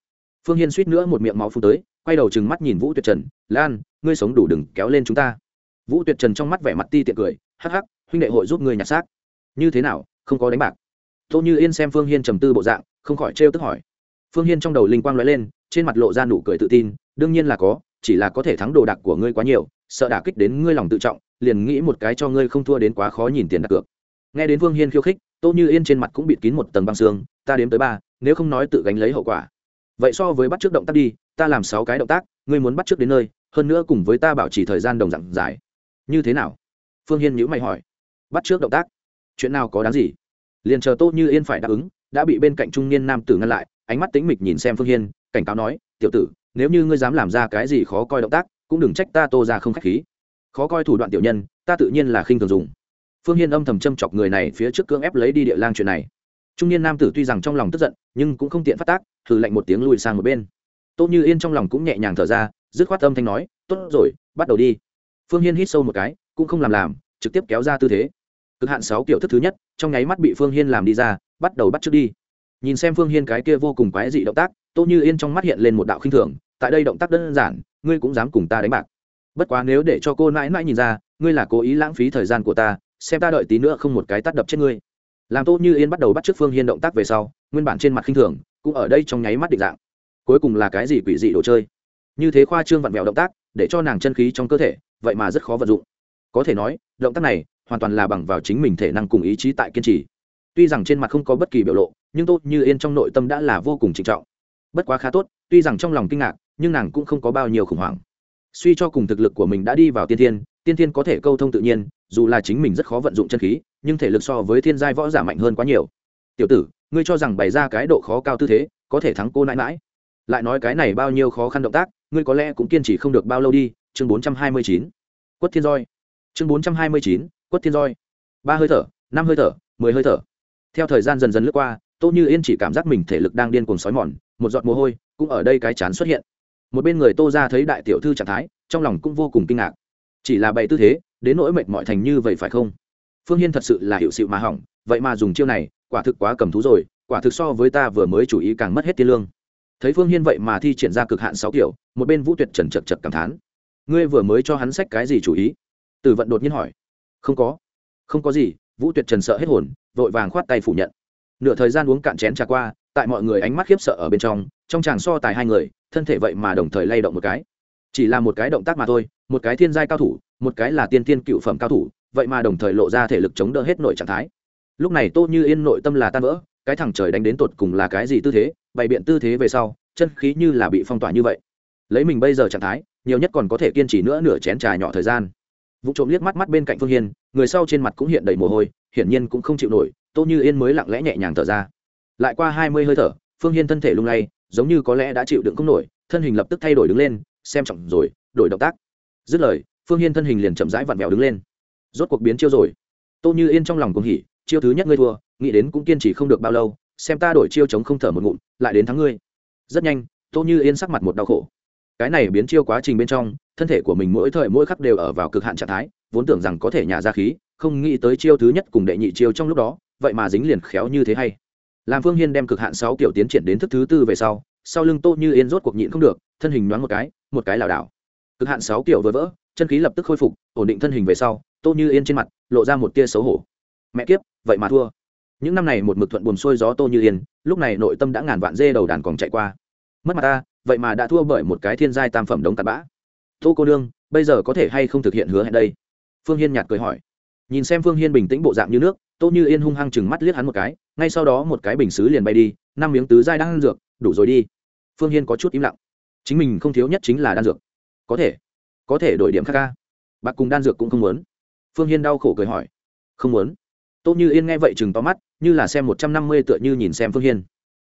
phương hiên suýt nữa một miệng máu phun tới, quay đầu chừng mắt nhìn vũ tuyệt trần, lan, ngươi sống đủ đừng kéo lên chúng ta. Vũ tuyệt trần trong mắt vẻ mặt ti tiện cười, hắc hắc, huynh đệ hội giúp ngươi nhặt xác. Như thế nào, không có đánh bạc. Tô như yên xem phương hiên trầm tư bộ dạng, không khỏi trêu tức hỏi. Phương hiên trong đầu linh quang lóe lên, trên mặt lộ ra nụ cười tự tin, đương nhiên là có, chỉ là có thể thắng đồ đạc của ngươi quá nhiều, sợ đả kích đến ngươi lòng tự trọng, liền nghĩ một cái cho ngươi không thua đến quá khó nhìn tiền đặt cược. Nghe đến phương hiên khiêu khích tô như yên trên mặt cũng bịt kín một tầng băng xương, ta đếm tới ba, nếu không nói tự gánh lấy hậu quả. Vậy so với bắt trước động tác đi, ta làm sáu cái động tác, ngươi muốn bắt trước đến nơi, hơn nữa cùng với ta bảo trì thời gian đồng dạng dài. Như thế nào? Phương hiên nhữ mày hỏi. Bắt trước động tác? Chuyện nào có đáng gì? Liền chờ tô như yên phải đáp ứng, đã bị bên cạnh trung niên nam tử ngăn lại, ánh mắt tính mịch nhìn xem phương hiên, cảnh cáo nói, tiểu tử, nếu như ngươi dám làm ra cái gì khó coi động tác, cũng đừng trách ta tô ra không k h á c h khí. Khó coi thủ đoạn tiểu nhân, ta tự nhiên là khinh thường dùng phương hiên âm thầm châm chọc người này phía trước cưỡng ép lấy đi địa lang chuyện này. Trung niên nam tử tuy rằng trong lòng tức giận, nhưng cũng không tiện phát tác, thử lạnh một tiếng lùi sang một bên. Tô như yên trong lòng cũng nhẹ nhàng thở ra, dứt khoát âm thanh nói, tốt rồi, bắt đầu đi. Phương hiên hít sâu một cái, cũng không làm làm, trực tiếp kéo ra tư thế. Cực hạn sáu kiểu thức thứ nhất, trong nháy mắt bị phương hiên làm đi ra, bắt đầu bắt trước đi. Nhìn xem phương hiên cái kia vô cùng quái dị động tác, tô như yên trong mắt hiện lên một đạo khinh thường, tại đây động tác đơn giản, ngươi cũng dám cùng ta đánh bạc. Bất quá nếu để cho cô mãi mãi nhìn ra, ngươi là cố ý lãng phí thời gian của ta xem ta đợi tí nữa không một cái tắt đập chết ngươi. Làm tô như yên bắt đầu bắt trước phương hiên động tác về sau, nguyên bản trên mặt khinh thường, cũng ở đây trong nháy mắt định dạng. Cuối cùng là cái gì quỷ dị đồ chơi? Như thế khoa trương vặn vẹo động tác, để cho nàng chân khí trong cơ thể, vậy mà rất khó vận dụng. Có thể nói, động tác này hoàn toàn là bằng vào chính mình thể năng cùng ý chí tại kiên trì. Tuy rằng trên mặt không có bất kỳ biểu lộ, nhưng tốt như yên trong nội tâm đã là vô cùng trịnh trọng. Bất quá khá tốt, tuy rằng trong lòng kinh ngạc, nhưng nàng cũng không có bao nhiêu khủng hoảng. Suy cho cùng thực lực của mình đã đi vào tiên thiên tiên thiên có thể câu thông tự nhiên dù là chính mình rất khó vận dụng chân khí, nhưng thể lực so với thiên giai võ giả mạnh hơn quá nhiều. Tiểu tử, ngươi cho rằng bày ra cái độ khó cao tư thế, có thể thắng cô nãi mãi lại nói cái này bao nhiêu khó khăn động tác, ngươi có lẽ cũng kiên trì không được bao lâu đi, chương bốn trăm hai mươi chín. Quất thiên roi. Chương bốn trăm hai mươi chín, quất thiên roi. Ba hơi thở, năm hơi thở, mười hơi thở. Theo thời gian dần dần lướt qua, tô như yên chỉ cảm giác mình thể lực đang điên cuồng sói mòn, một giọt mồ hôi cũng ở đây cái chán xuất hiện. Một bên người tô ra thấy đại tiểu thư trạng thái, trong lòng cũng vô cùng kinh ngạc. Chỉ là bày tư thế đến nỗi mệt mỏi thành như vậy phải không? Phương hiên thật sự là hiệu sự mà hỏng, vậy mà dùng chiêu này, quả thực quá cầm thú rồi, quả thực so với ta vừa mới chủ ý càng mất hết tiên lương. Thấy phương hiên vậy mà thi triển ra cực hạn sáu kiểu, một bên vũ tuyệt trần chật chật cảm thán. Ngươi vừa mới cho hắn sách cái gì chủ ý? Tử vận đột nhiên hỏi. Không có. Không có gì, vũ tuyệt trần sợ hết hồn, vội vàng khoát tay phủ nhận. Nửa thời gian uống cạn chén trà qua, tại mọi người ánh mắt khiếp sợ ở bên trong trong chàng so tài hai người, thân thể vậy mà đồng thời lay động một cái. Chỉ là một cái động tác mà thôi, một cái thiên giai cao thủ một cái là tiên tiên cựu phẩm cao thủ, vậy mà đồng thời lộ ra thể lực chống đỡ hết nội trạng thái. Lúc này tô như yên nội tâm là tan vỡ, cái thằng trời đánh đến tột cùng là cái gì tư thế, bày biện tư thế về sau, chân khí như là bị phong tỏa như vậy. Lấy mình bây giờ trạng thái, nhiều nhất còn có thể kiên trì nữa nửa chén trà nhỏ thời gian. Vụ trộm liếc mắt mắt bên cạnh phương hiên, người sau trên mặt cũng hiện đầy mồ hôi, hiển nhiên cũng không chịu nổi, tô như yên mới lặng lẽ nhẹ nhàng thở ra. Lại qua hai mươi hơi thở, phương hiên thân thể lung lay, giống như có lẽ đã chịu đựng không nổi, thân hình lập tức thay đổi đứng lên, xem trọng rồi, đổi động tác. Dứt lời phương hiên thân hình liền chậm rãi vặn vẹo đứng lên. Rốt cuộc biến chiêu rồi. Tô như yên trong lòng cùng hỉ, chiêu thứ nhất ngươi thua, nghĩ đến cũng kiên trì không được bao lâu, xem ta đổi chiêu chống không thở một ngụm, lại đến thắng ngươi. Rất nhanh, tô như yên sắc mặt một đau khổ. Cái này biến chiêu quá trình bên trong, thân thể của mình mỗi thời mỗi khắc đều ở vào cực hạn trạng thái, vốn tưởng rằng có thể nhả ra khí, không nghĩ tới chiêu thứ nhất cùng đệ nhị chiêu trong lúc đó, vậy mà dính liền khéo như thế hay. Làm phương hiên đem cực hạn sáu kiểu tiến triển đến thức thứ tư về sau sau lưng tô như yên rốt cuộc nhịn không được, thân hình nhoáng một cái một cái lảo đảo cực hạn sáu kiểu vừa vỡ, chân khí lập tức khôi phục, ổn định thân hình về sau, tô như yên trên mặt, lộ ra một tia xấu hổ. Mẹ kiếp, vậy mà thua. Những năm này một mực thuận buồn xuôi gió tô như yên, lúc này nội tâm đã ngàn vạn dê đầu đàn còn chạy qua. Mất mặt ta, vậy mà đã thua bởi một cái thiên giai tam phẩm đống tạt bã. Tô cô đương bây giờ có thể hay không thực hiện hứa hẹn đây? Phương hiên nhạt cười hỏi. Nhìn xem phương hiên bình tĩnh bộ dạng như nước, tô như yên hung hăng chừng mắt liếc hắn một cái, ngay sau đó một cái bình xứ liền bay đi, năm miếng tứ giai đang ăn dược, đủ rồi đi. Phương hiên có chút im lặng. Chính mình không thiếu nhất chính là đan dược có thể. Có thể đổi điểm khác ca. Bạc cùng đan dược cũng không muốn. Phương hiên đau khổ cười hỏi. Không muốn. Tô như yên nghe vậy chừng to mắt như là xem một trăm năm mươi tựa như nhìn xem phương hiên.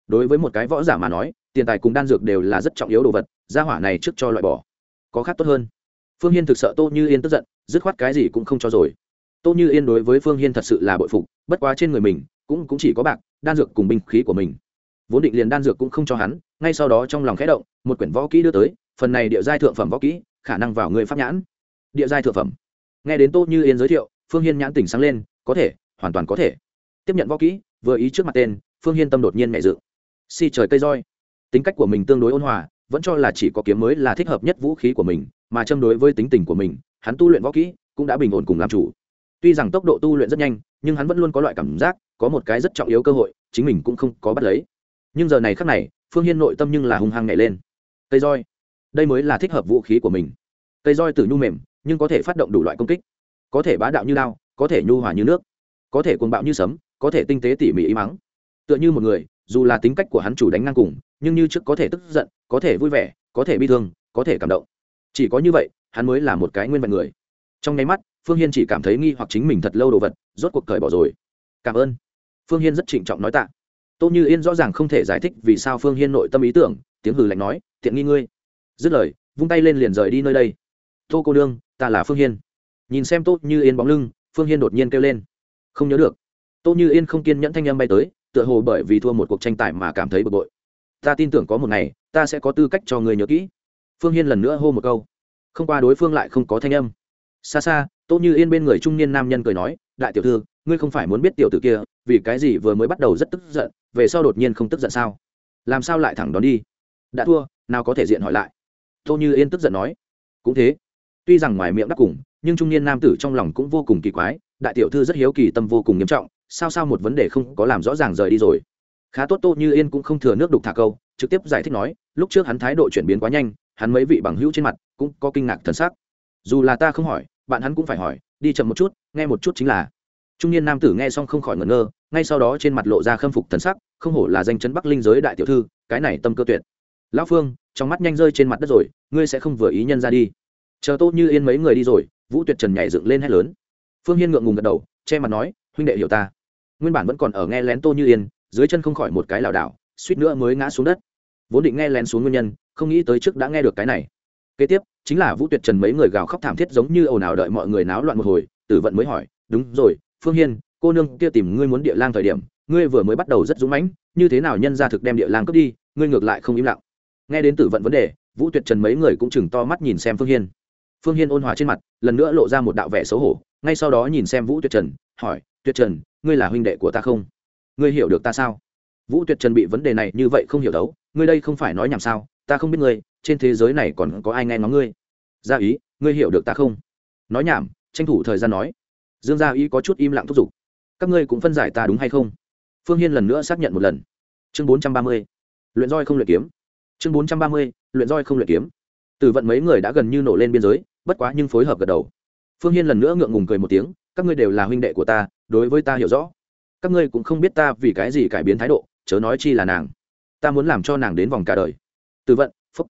Đối với một cái võ giả mà nói tiền tài cùng đan dược đều là rất trọng yếu đồ vật gia hỏa này trước cho loại bỏ. Có khác tốt hơn. Phương hiên thực sợ tô như yên tức giận dứt khoát cái gì cũng không cho rồi. Tô như yên đối với phương hiên thật sự là bội phục bất quá trên người mình cũng, cũng chỉ có bạc đan dược cùng binh khí của mình. Vốn định liền đan dược cũng không cho hắn ngay sau đó trong lòng khẽ động một quyển võ kỹ đưa tới phần này địa giai thượng phẩm võ kỹ, khả năng vào người pháp nhãn. Địa giai thượng phẩm. Nghe đến tô như yên giới thiệu, phương hiên nhãn tỉnh sáng lên, có thể, hoàn toàn có thể. Tiếp nhận võ kỹ, vừa ý trước mặt tên, phương hiên tâm đột nhiên mẹ dự. Si trời cây roi. Tính cách của mình tương đối ôn hòa, vẫn cho là chỉ có kiếm mới là thích hợp nhất vũ khí của mình, mà châm đối với tính tình của mình, hắn tu luyện võ kỹ cũng đã bình ổn cùng làm chủ. Tuy rằng tốc độ tu luyện rất nhanh, nhưng hắn vẫn luôn có loại cảm giác, có một cái rất trọng yếu cơ hội, chính mình cũng không có bắt lấy. Nhưng giờ này khắc này, phương hiên nội tâm nhưng là hung hăng nhảy lên. Cây roi đây mới là thích hợp vũ khí của mình. Cây roi từ nhu mềm, nhưng có thể phát động đủ loại công kích. Có thể bá đạo như lao có thể nhu hòa như nước. Có thể cuồng bạo như sấm, có thể tinh tế tỉ mỉ ý mắng. Tựa như một người, dù là tính cách của hắn chủ đánh ngang cùng, nhưng như trước có thể tức giận, có thể vui vẻ, có thể bi thương, có thể cảm động. Chỉ có như vậy, hắn mới là một cái nguyên vẹn người. Trong nháy mắt, phương hiên chỉ cảm thấy nghi hoặc chính mình thật lâu đồ vật, rốt cuộc cởi bỏ rồi. Cảm ơn. Phương hiên rất trịnh trọng nói tạ. Tô như yên rõ ràng không thể giải thích vì sao phương hiên nội tâm ý tưởng, tiếng hừ lạnh nói, tiện nghi ngươi dứt lời, vung tay lên liền rời đi nơi đây. Tô cô đương ta là phương hiên. Nhìn xem tốt như yên bóng lưng, phương hiên đột nhiên kêu lên. Không nhớ được. Tô như yên không kiên nhẫn thanh âm bay tới, tựa hồ bởi vì thua một cuộc tranh tài mà cảm thấy bực bội. Ta tin tưởng có một ngày, ta sẽ có tư cách cho người nhớ kỹ. Phương hiên lần nữa hô một câu. Không qua đối phương lại không có thanh âm. Xa xa, tô như yên bên người trung niên nam nhân cười nói, đại tiểu thư, ngươi không phải muốn biết tiểu tử kia, vì cái gì vừa mới bắt đầu rất tức giận, về sau đột nhiên không tức giận sao? Làm sao lại thẳng đón đi? Đã thua, nào có thể diện hỏi lại tô như yên tức giận nói, cũng thế, tuy rằng ngoài miệng đắc cùng, nhưng trung niên nam tử trong lòng cũng vô cùng kỳ quái, đại tiểu thư rất hiếu kỳ tâm vô cùng nghiêm trọng, sao sao một vấn đề không có làm rõ ràng rời đi rồi. Khá tốt tô như yên cũng không thừa nước đục thả câu, trực tiếp giải thích nói, lúc trước hắn thái độ chuyển biến quá nhanh, hắn mấy vị bằng hữu trên mặt cũng có kinh ngạc thần sắc. Dù là ta không hỏi, bạn hắn cũng phải hỏi, đi chậm một chút, nghe một chút chính là. Trung niên nam tử nghe xong không khỏi ngẩn ngơ, ngay sau đó trên mặt lộ ra khâm phục thần sắc, không hổ là danh chấn bắc linh giới đại tiểu thư, cái này tâm cơ tuyệt. Lão phương trong mắt nhanh rơi trên mặt đất rồi, ngươi sẽ không vừa ý nhân ra đi. Chờ tô như yên mấy người đi rồi, vũ tuyệt trần nhảy dựng lên hét lớn. Phương hiên ngượng ngùng gật đầu, che mặt nói, huynh đệ hiểu ta. Nguyên bản vẫn còn ở nghe lén tô như yên, dưới chân không khỏi một cái lảo đảo, suýt nữa mới ngã xuống đất. Vốn định nghe lén xuống nguyên nhân, không nghĩ tới trước đã nghe được cái này. Kế tiếp, chính là vũ tuyệt trần mấy người gào khóc thảm thiết giống như ồn ào đợi mọi người náo loạn một hồi, tử vận mới hỏi, đúng rồi, phương hiên, cô nương kia tìm ngươi muốn địa lang thời điểm, ngươi vừa mới bắt đầu rất dũng mãnh, như thế nào nhân ra thực đem địa lang cướp đi, ngươi ngược lại không im lặng nghe đến tử vận vấn đề, vũ tuyệt trần mấy người cũng chừng to mắt nhìn xem phương hiên. Phương hiên ôn hòa trên mặt, lần nữa lộ ra một đạo vẻ xấu hổ, ngay sau đó nhìn xem vũ tuyệt trần, hỏi, tuyệt trần, ngươi là huynh đệ của ta không? Ngươi hiểu được ta sao? Vũ tuyệt trần bị vấn đề này như vậy không hiểu đấu, ngươi đây không phải nói nhảm sao, ta không biết ngươi, trên thế giới này còn có ai nghe ngóng ngươi? Gia ý, ngươi hiểu được ta không? Nói nhảm, tranh thủ thời gian nói. Dương gia ý có chút im lặng thúc giục. Các ngươi cũng phân giải ta đúng hay không? Phương hiên lần nữa xác nhận một lần. Chương bốn trăm ba mươi. Luyện roi không luyện kiếm chương bốn trăm ba mươi, luyện roi không luyện kiếm. Từ vận mấy người đã gần như nổ lên biên giới, bất quá nhưng phối hợp gật đầu. Phương hiên lần nữa ngượng ngùng cười một tiếng, các ngươi đều là huynh đệ của ta, đối với ta hiểu rõ. Các ngươi cũng không biết ta vì cái gì cải biến thái độ, chớ nói chi là nàng. Ta muốn làm cho nàng đến vòng cả đời. Từ vận, phúc.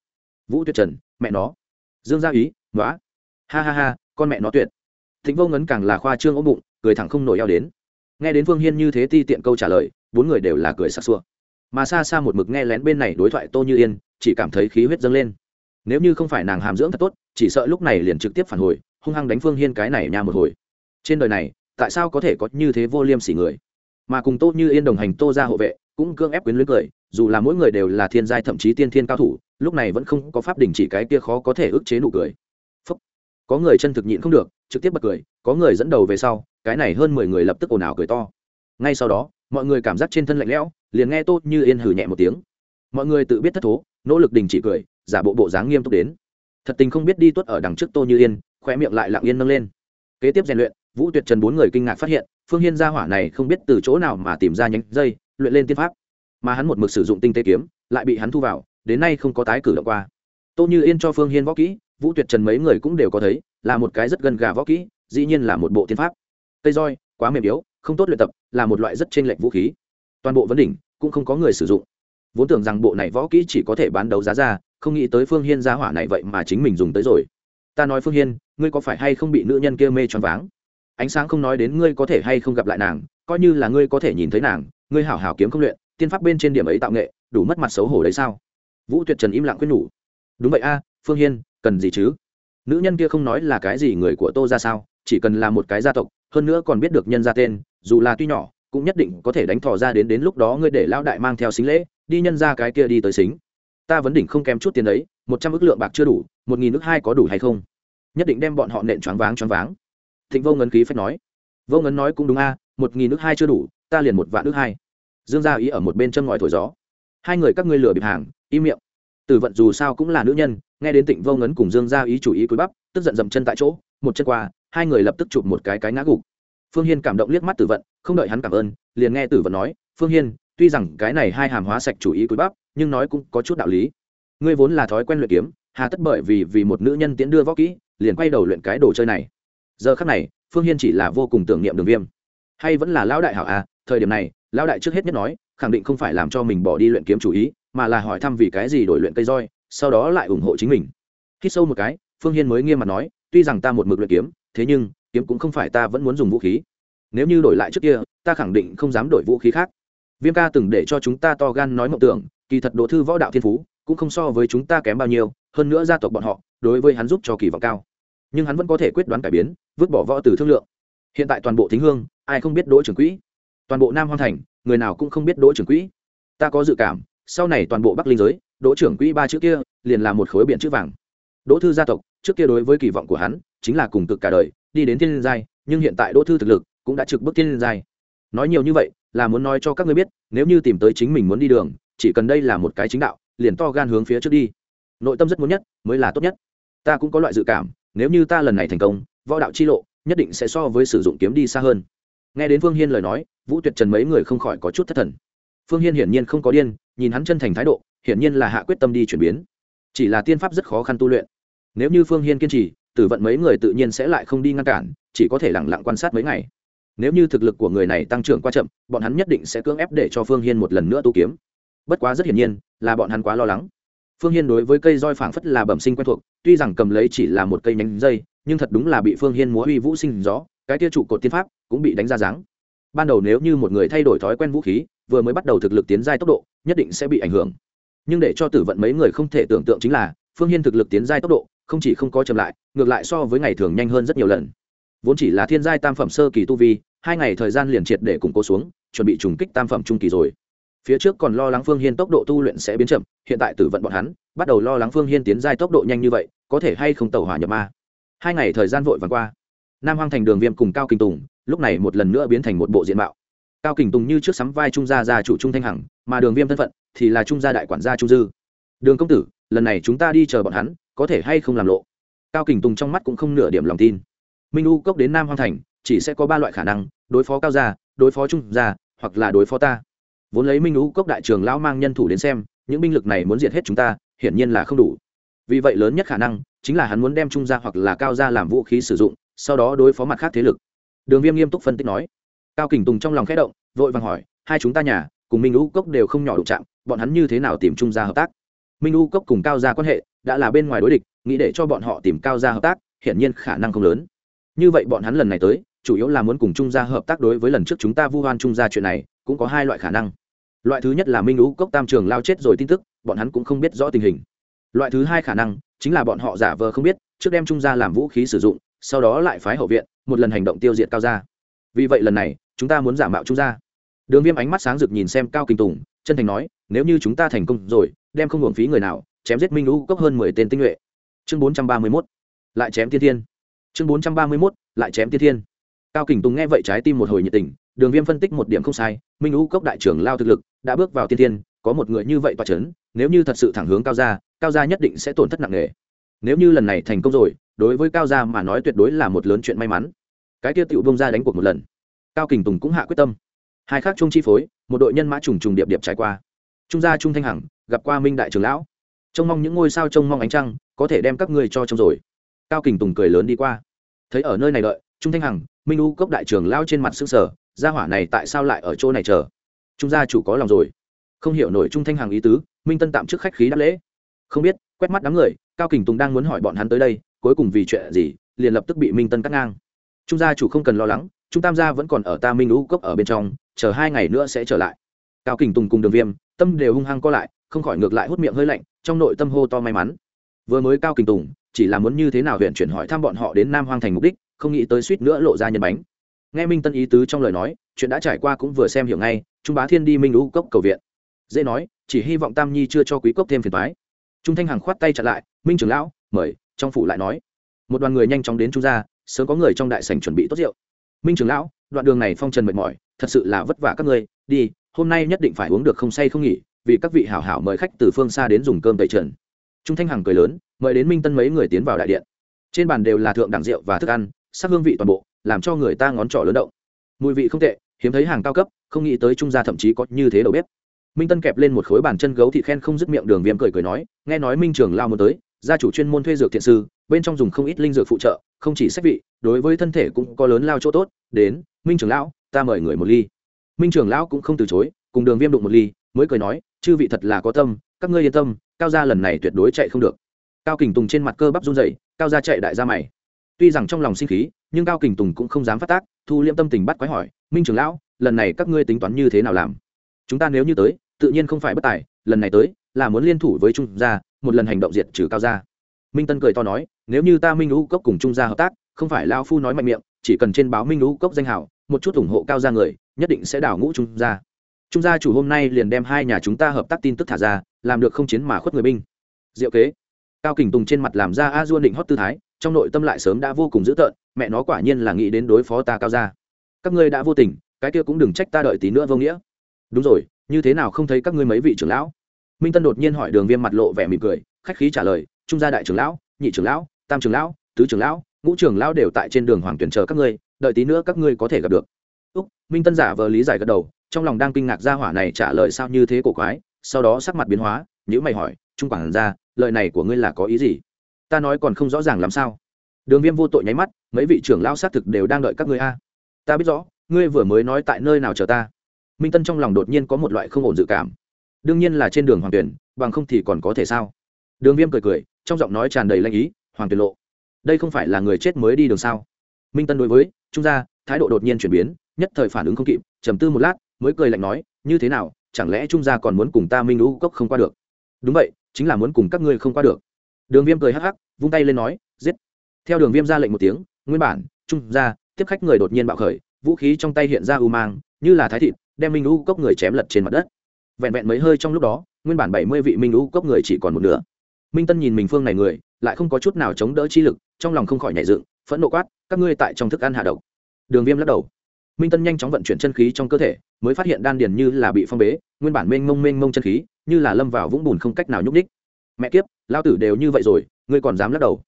Vũ tuyệt trần, mẹ nó. Dương gia ý nói ha ha ha, con mẹ nó tuyệt. Thịnh vô ngấn càng là khoa trương ốm bụng, cười thẳng không nổi eo đến. Nghe đến phương hiên như thế ti tiện câu trả lời, bốn người đều là cười sặc sụa mà xa xa một mực nghe lén bên này đối thoại tô như yên, chỉ cảm thấy khí huyết dâng lên. Nếu như không phải nàng hàm dưỡng thật tốt, chỉ sợ lúc này liền trực tiếp phản hồi, hung hăng đánh phương hiên cái này nha một hồi. Trên đời này, tại sao có thể có như thế vô liêm sỉ người? Mà cùng tô như yên đồng hành tô ra hộ vệ, cũng cương ép quyến luyến cười, dù là mỗi người đều là thiên giai thậm chí tiên thiên cao thủ, lúc này vẫn không có pháp đình chỉ cái kia khó có thể ức chế nụ cười. Phúc. có người chân thực nhịn không được, trực tiếp bật cười, có người dẫn đầu về sau, cái này hơn mười người lập tức ồn ào cười to. Ngay sau đó mọi người cảm giác trên thân lạnh lẽo, liền nghe tốt như yên hử nhẹ một tiếng. Mọi người tự biết thất thố, nỗ lực đình chỉ cười, giả bộ bộ dáng nghiêm túc đến. Thật tình không biết đi tuất ở đằng trước tô như yên khoe miệng lại lặng yên nâng lên. Kế tiếp rèn luyện, vũ tuyệt trần bốn người kinh ngạc phát hiện, phương hiên gia hỏa này không biết từ chỗ nào mà tìm ra nhánh dây, luyện lên tiên pháp. Mà hắn một mực sử dụng tinh tế kiếm, lại bị hắn thu vào, đến nay không có tái cử động qua. Tô như yên cho phương hiên võ kỹ, vũ tuyệt trần mấy người cũng đều có thấy, là một cái rất gần gà võ kỹ, dĩ nhiên là một bộ tiên pháp. Cây roi, quá mềm yếu không tốt luyện tập, là một loại rất t r ê n lệch vũ khí. Toàn bộ vấn đỉnh cũng không có người sử dụng. Vốn tưởng rằng bộ này võ kỹ chỉ có thể bán đấu giá ra, không nghĩ tới phương hiên giá hỏa này vậy mà chính mình dùng tới rồi. Ta nói phương hiên, ngươi có phải hay không bị nữ nhân kia mê choáng váng? Ánh sáng không nói đến ngươi có thể hay không gặp lại nàng, coi như là ngươi có thể nhìn thấy nàng, ngươi hảo hảo kiếm không luyện, tiên pháp bên trên điểm ấy tạo nghệ, đủ mất mặt xấu hổ đấy sao? Vũ tuyệt trần im lặng quyết nhủ. Đúng vậy a, phương hiên, cần gì chứ? Nữ nhân kia không nói là cái gì người của tô ra sao, chỉ cần là một cái gia tộc, hơn nữa còn biết được nhân ra tên dù là tuy nhỏ, cũng nhất định có thể đánh thò ra đến đến lúc đó ngươi để lao đại mang theo xính lễ, đi nhân ra cái kia đi tới xính. Ta vấn đỉnh không kém chút tiền đấy, một trăm ước lượng bạc chưa đủ, một nghìn ước hai có đủ hay không? Nhất định đem bọn họ nện choáng váng choáng váng. Thịnh vô ngân khí phách nói. Vô ngân nói cũng đúng a, một nghìn ước hai chưa đủ, ta liền một vạn ước hai. Dương gia ý ở một bên chân ngòi thổi gió. Hai người các ngươi lừa bịp hàng, im miệng. Tử vận dù sao cũng là nữ nhân, nghe đến tịnh vô ngấn cùng dương gia ý chủ ý cúi bắp, tức giận dậm chân tại chỗ, một chân qua, hai người lập tức chụp một cái cái ngã gục phương hiên cảm động liếc mắt tử vận, không đợi hắn cảm ơn, liền nghe tử vận nói, phương hiên, tuy rằng cái này hai hàm hóa sạch chủ ý cúi bắp, nhưng nói cũng có chút đạo lý. Ngươi vốn là thói quen luyện kiếm, hà tất bởi vì vì một nữ nhân tiễn đưa võ kỹ, liền quay đầu luyện cái đồ chơi này. Giờ khắc này, phương hiên chỉ là vô cùng tưởng niệm đường viêm. Hay vẫn là lão đại hảo à thời điểm này, lão đại trước hết nhất nói, khẳng định không phải làm cho mình bỏ đi luyện kiếm chủ ý, mà là hỏi thăm vì cái gì đổi luyện cây roi, sau đó lại ủng hộ chính mình. Hít sâu một cái, phương hiên mới nghiêm mặt nói, tuy rằng ta một mực luyện kiếm, thế nhưng kiếm cũng không phải ta vẫn muốn dùng vũ khí. Nếu như đổi lại trước kia, ta khẳng định không dám đổi vũ khí khác. Viêm ca từng để cho chúng ta to gan nói mộng tưởng, kỳ thật đỗ thư võ đạo thiên phú, cũng không so với chúng ta kém bao nhiêu, hơn nữa gia tộc bọn họ, đối với hắn giúp cho kỳ vọng cao. Nhưng hắn vẫn có thể quyết đoán cải biến, vứt bỏ võ từ thương lượng. Hiện tại toàn bộ thính hương, ai không biết đỗ trưởng quỹ? Toàn bộ nam hoan thành, người nào cũng không biết đỗ trưởng quỹ. Ta có dự cảm, sau này toàn bộ bắc linh giới, đỗ trưởng quỹ ba chữ kia liền là một khối biển chữ vàng. Đỗ thư gia tộc, trước kia đối với kỳ vọng của hắn, chính là cùng cực cả đời đi đến thiên giai, nhưng hiện tại đỗ thư thực lực cũng đã trực bước thiên giai. Nói nhiều như vậy là muốn nói cho các ngươi biết, nếu như tìm tới chính mình muốn đi đường, chỉ cần đây là một cái chính đạo, liền to gan hướng phía trước đi. Nội tâm rất muốn nhất, mới là tốt nhất. Ta cũng có loại dự cảm, nếu như ta lần này thành công, võ đạo chi lộ nhất định sẽ so với sử dụng kiếm đi xa hơn. Nghe đến phương hiên lời nói, vũ tuyệt trần mấy người không khỏi có chút thất thần. Phương hiên hiển nhiên không có điên, nhìn hắn chân thành thái độ, hiển nhiên là hạ quyết tâm đi chuyển biến. Chỉ là tiên pháp rất khó khăn tu luyện. Nếu như phương hiên kiên trì tử vận mấy người tự nhiên sẽ lại không đi ngăn cản, chỉ có thể lẳng lặng quan sát mấy ngày. Nếu như thực lực của người này tăng trưởng quá chậm, bọn hắn nhất định sẽ cưỡng ép để cho phương hiên một lần nữa tu kiếm. Bất quá rất hiển nhiên, là bọn hắn quá lo lắng. Phương hiên đối với cây roi phảng phất là bẩm sinh quen thuộc, tuy rằng cầm lấy chỉ là một cây nhánh dây, nhưng thật đúng là bị phương hiên múa uy vũ sinh gió cái tia trụ cột tiên pháp cũng bị đánh ra dáng. Ban đầu nếu như một người thay đổi thói quen vũ khí, vừa mới bắt đầu thực lực tiến giai tốc độ, nhất định sẽ bị ảnh hưởng. Nhưng để cho tử vận mấy người không thể tưởng tượng chính là, phương hiên thực lực tiến giai tốc độ không chỉ không có chậm lại, ngược lại so với ngày thường nhanh hơn rất nhiều lần. Vốn chỉ là thiên giai tam phẩm sơ kỳ tu vi, hai ngày thời gian liền triệt để củng cố xuống, chuẩn bị trùng kích tam phẩm trung kỳ rồi. Phía trước còn lo lắng phương hiên tốc độ tu luyện sẽ biến chậm, hiện tại tử vận bọn hắn, bắt đầu lo lắng phương hiên tiến giai tốc độ nhanh như vậy, có thể hay không tàu hỏa nhập ma. Hai ngày thời gian vội vàng qua. Nam hoang thành đường viêm cùng cao kinh tùng, lúc này một lần nữa biến thành một bộ diện mạo. Cao kình tùng như trước sắm vai trung gia gia chủ trung thanh hằng, mà đường viêm thân phận thì là trung gia đại quản gia trung dư. Đường công tử, lần này chúng ta đi chờ bọn hắn có thể hay không làm lộ. Cao kình tùng trong mắt cũng không nửa điểm lòng tin. Minh u cốc đến nam hoang thành, chỉ sẽ có ba loại khả năng, đối phó cao gia, đối phó trung gia, hoặc là đối phó ta. Vốn lấy minh u cốc đại trường lão mang nhân thủ đến xem, những binh lực này muốn diệt hết chúng ta, hiển nhiên là không đủ. Vì vậy lớn nhất khả năng chính là hắn muốn đem trung gia hoặc là cao gia làm vũ khí sử dụng, sau đó đối phó mặt khác thế lực. Đường viêm nghiêm túc phân tích nói. Cao kình tùng trong lòng khẽ động, vội vàng hỏi, hai chúng ta nhà, cùng minh u cốc đều không nhỏ đụng chạm, bọn hắn như thế nào tìm trung gia hợp tác? Minh u cốc cùng cao gia quan hệ đã là bên ngoài đối địch, nghĩ để cho bọn họ tìm cao gia hợp tác, hiển nhiên khả năng không lớn. Như vậy bọn hắn lần này tới, chủ yếu là muốn cùng trung gia hợp tác đối với lần trước chúng ta vu hoan trung gia chuyện này, cũng có hai loại khả năng. Loại thứ nhất là minh u cốc tam trường lao chết rồi tin tức, bọn hắn cũng không biết rõ tình hình. Loại thứ hai khả năng chính là bọn họ giả vờ không biết, trước đem trung gia làm vũ khí sử dụng, sau đó lại phái hậu viện, một lần hành động tiêu diệt cao gia. Vì vậy lần này, chúng ta muốn giả mạo trung gia. Đường viêm ánh mắt sáng rực nhìn xem cao kinh tùng, chân thành nói, nếu như chúng ta thành công rồi đem không hưởng phí người nào chém giết minh lũ cốc hơn mười tên tinh nhuệ. Chương bốn trăm ba mươi mốt lại chém tiên thiên. Chương bốn trăm ba mươi mốt lại chém tiên thiên. Cao kình tùng nghe vậy trái tim một hồi nhiệt tình đường viêm phân tích một điểm không sai minh lũ cốc đại trưởng lao thực lực đã bước vào tiên Thiên, có một người như vậy toa c h ấ n nếu như thật sự thẳng hướng cao gia cao gia nhất định sẽ tổn thất nặng nề. Nếu như lần này thành công rồi đối với cao gia mà nói tuyệt đối là một lớn chuyện may mắn. Cái tiêu tựu bông ra đánh cuộc một lần. Cao kình tùng cũng hạ quyết tâm. Hai khác chung chi phối một đội nhân mã trùng trùng điệp điệp trải qua trung gia trung thanh hằng, gặp qua minh đại trưởng lão. Trông mong những ngôi sao trông mong ánh trăng, có thể đem các ngươi cho trông rồi. Cao kình tùng cười lớn đi qua. Thấy ở nơi này đợi, trung thanh hằng, minh u cốc đại trưởng lão trên mặt xương sở gia hỏa này tại sao lại ở chỗ này chờ? Trung gia chủ có lòng rồi. Không hiểu nổi trung thanh hằng ý tứ, minh tân tạm trước khách khí đáp lễ. Không biết, quét mắt đám người, cao kình tùng đang muốn hỏi bọn hắn tới đây, cuối cùng vì chuyện gì, liền lập tức bị minh tân cắt ngang. Trung gia chủ không cần lo lắng, trung tam gia vẫn còn ở ta minh u cốc ở bên trong, chờ hai ngày nữa sẽ trở lại. Cao kình tùng cùng đường viêm tâm đều hung hăng co lại, không khỏi ngược lại hút miệng hơi lạnh, trong nội tâm hô to may mắn. Vừa mới cao kình tùng, chỉ là muốn như thế nào huyện chuyển hỏi thăm bọn họ đến nam hoang thành mục đích, không nghĩ tới suýt nữa lộ ra nhân bánh. Nghe minh tân ý tứ trong lời nói, chuyện đã trải qua cũng vừa xem hiểu ngay, trung bá thiên đi minh lũ cốc cầu viện. Dễ nói, chỉ hy vọng tam nhi chưa cho quý cốc thêm phiền thoái trung thanh hằng khoát tay chặn lại, minh trưởng lão, mời. Trong phủ lại nói, một đoàn người nhanh chóng đến trung gia, sớm có người trong đại sảnh chuẩn bị tốt rượu. Minh trưởng lão, đoạn đường này phong trần mệt mỏi, thật sự là vất vả các ngươi, đi hôm nay nhất định phải uống được không say không nghỉ, vì các vị hảo hảo mời khách từ phương xa đến dùng cơm tẩy trần. Trung thanh hằng cười lớn, mời đến minh tân mấy người tiến vào đại điện. Trên bàn đều là thượng đẳng rượu và thức ăn, sắc hương vị toàn bộ, làm cho người ta ngón trỏ lớn động. Mùi vị không tệ, hiếm thấy hàng cao cấp, không nghĩ tới trung gia thậm chí có như thế đầu bếp. Minh tân kẹp lên một khối bàn chân gấu thịt khen không dứt miệng đường viêm cười cười nói, nghe nói minh trường lao muốn tới, gia chủ chuyên môn thuê dược thiện sư, bên trong dùng không ít linh dược phụ trợ, không chỉ sách vị, đối với thân thể cũng có lớn lao chỗ tốt, đến, minh trường lão, ta mời người một ly minh trường lão cũng không từ chối, cùng đường viêm đụng một ly, mới cười nói, chư vị thật là có tâm, các ngươi yên tâm, cao gia lần này tuyệt đối chạy không được. Cao kình tùng trên mặt cơ bắp run dậy cao gia chạy đại gia mày. Tuy rằng trong lòng sinh khí, nhưng cao kình tùng cũng không dám phát tác, thu liêm tâm tình bắt quái hỏi, minh trưởng lão, lần này các ngươi tính toán như thế nào làm? Chúng ta nếu như tới, tự nhiên không phải bất tài, lần này tới, là muốn liên thủ với trung gia, một lần hành động diệt trừ cao gia. Minh tân cười to nói, nếu như ta minh lũ cốc cùng trung gia hợp tác, không phải lao phu nói mạnh miệng, chỉ cần trên báo minh lũ cốc danh hảo một chút ủng hộ cao gia người nhất định sẽ đảo ngũ trung gia. Trung gia chủ hôm nay liền đem hai nhà chúng ta hợp tác tin tức thả ra, làm được không chiến mà khuất người binh. Diệu kế. Cao kình tùng trên mặt làm ra a duôn định hót tư thái, trong nội tâm lại sớm đã vô cùng dữ tợn, mẹ nó quả nhiên là nghĩ đến đối phó ta cao gia. Các ngươi đã vô tình, cái kia cũng đừng trách ta đợi tí nữa vô nghĩa. Đúng rồi, như thế nào không thấy các ngươi mấy vị trưởng lão? Minh tân đột nhiên hỏi đường viêm mặt lộ vẻ mỉm cười, khách khí trả lời, trung gia đại trưởng lão, nhị trưởng lão, tam trưởng lão, tứ trưởng lão, ngũ trưởng lão đều tại trên đường hoàng tuyển chờ các ngươi, đợi tí nữa các ngươi có thể gặp được úc, minh tân giả vờ lý giải gật đầu, trong lòng đang kinh ngạc ra hỏa này trả lời sao như thế cổ quái, sau đó sắc mặt biến hóa nhữ mày hỏi, trung quảng ra lời này của ngươi là có ý gì? Ta nói còn không rõ ràng làm sao. Đường viêm vô tội nháy mắt, mấy vị trưởng lao xác thực đều đang đợi các ngươi a. Ta biết rõ, ngươi vừa mới nói tại nơi nào chờ ta. Minh tân trong lòng đột nhiên có một loại không ổn dự cảm. Đương nhiên là trên đường hoàng tuyển, bằng không thì còn có thể sao? Đường viêm cười cười, trong giọng nói tràn đầy lanh ý, hoàng tuyển lộ, đây không phải là người chết mới đi đường sao? Minh tân đối với, trung gia, thái độ đột nhiên chuyển biến nhất thời phản ứng không kịp trầm tư một lát mới cười lạnh nói như thế nào chẳng lẽ trung gia còn muốn cùng ta minh lũ cốc không qua được? Đúng vậy chính là muốn cùng các ngươi không qua được. Đường viêm cười hắc hắc vung tay lên nói giết. Theo đường viêm ra lệnh một tiếng nguyên bản trung gia, tiếp khách người đột nhiên bạo khởi vũ khí trong tay hiện ra u mang như là thái thịt đem minh lũ cốc người chém lật trên mặt đất. Vẹn vẹn mấy hơi trong lúc đó nguyên bản bảy mươi vị minh lũ cốc người chỉ còn một nửa. Minh tân nhìn mình phương này người lại không có chút nào chống đỡ chi lực trong lòng không khỏi nhảy dựng phẫn nộ quát các ngươi tại trong thức ăn hạ độc. Đường viêm lắc đầu minh tân nhanh chóng vận chuyển chân khí trong cơ thể, mới phát hiện đan điền như là bị phong bế, nguyên bản mênh mông mênh mông chân khí, như là lâm vào vũng bùn không cách nào nhúc ních mẹ kiếp, lao tử đều như vậy rồi, ngươi còn dám lắc đầu?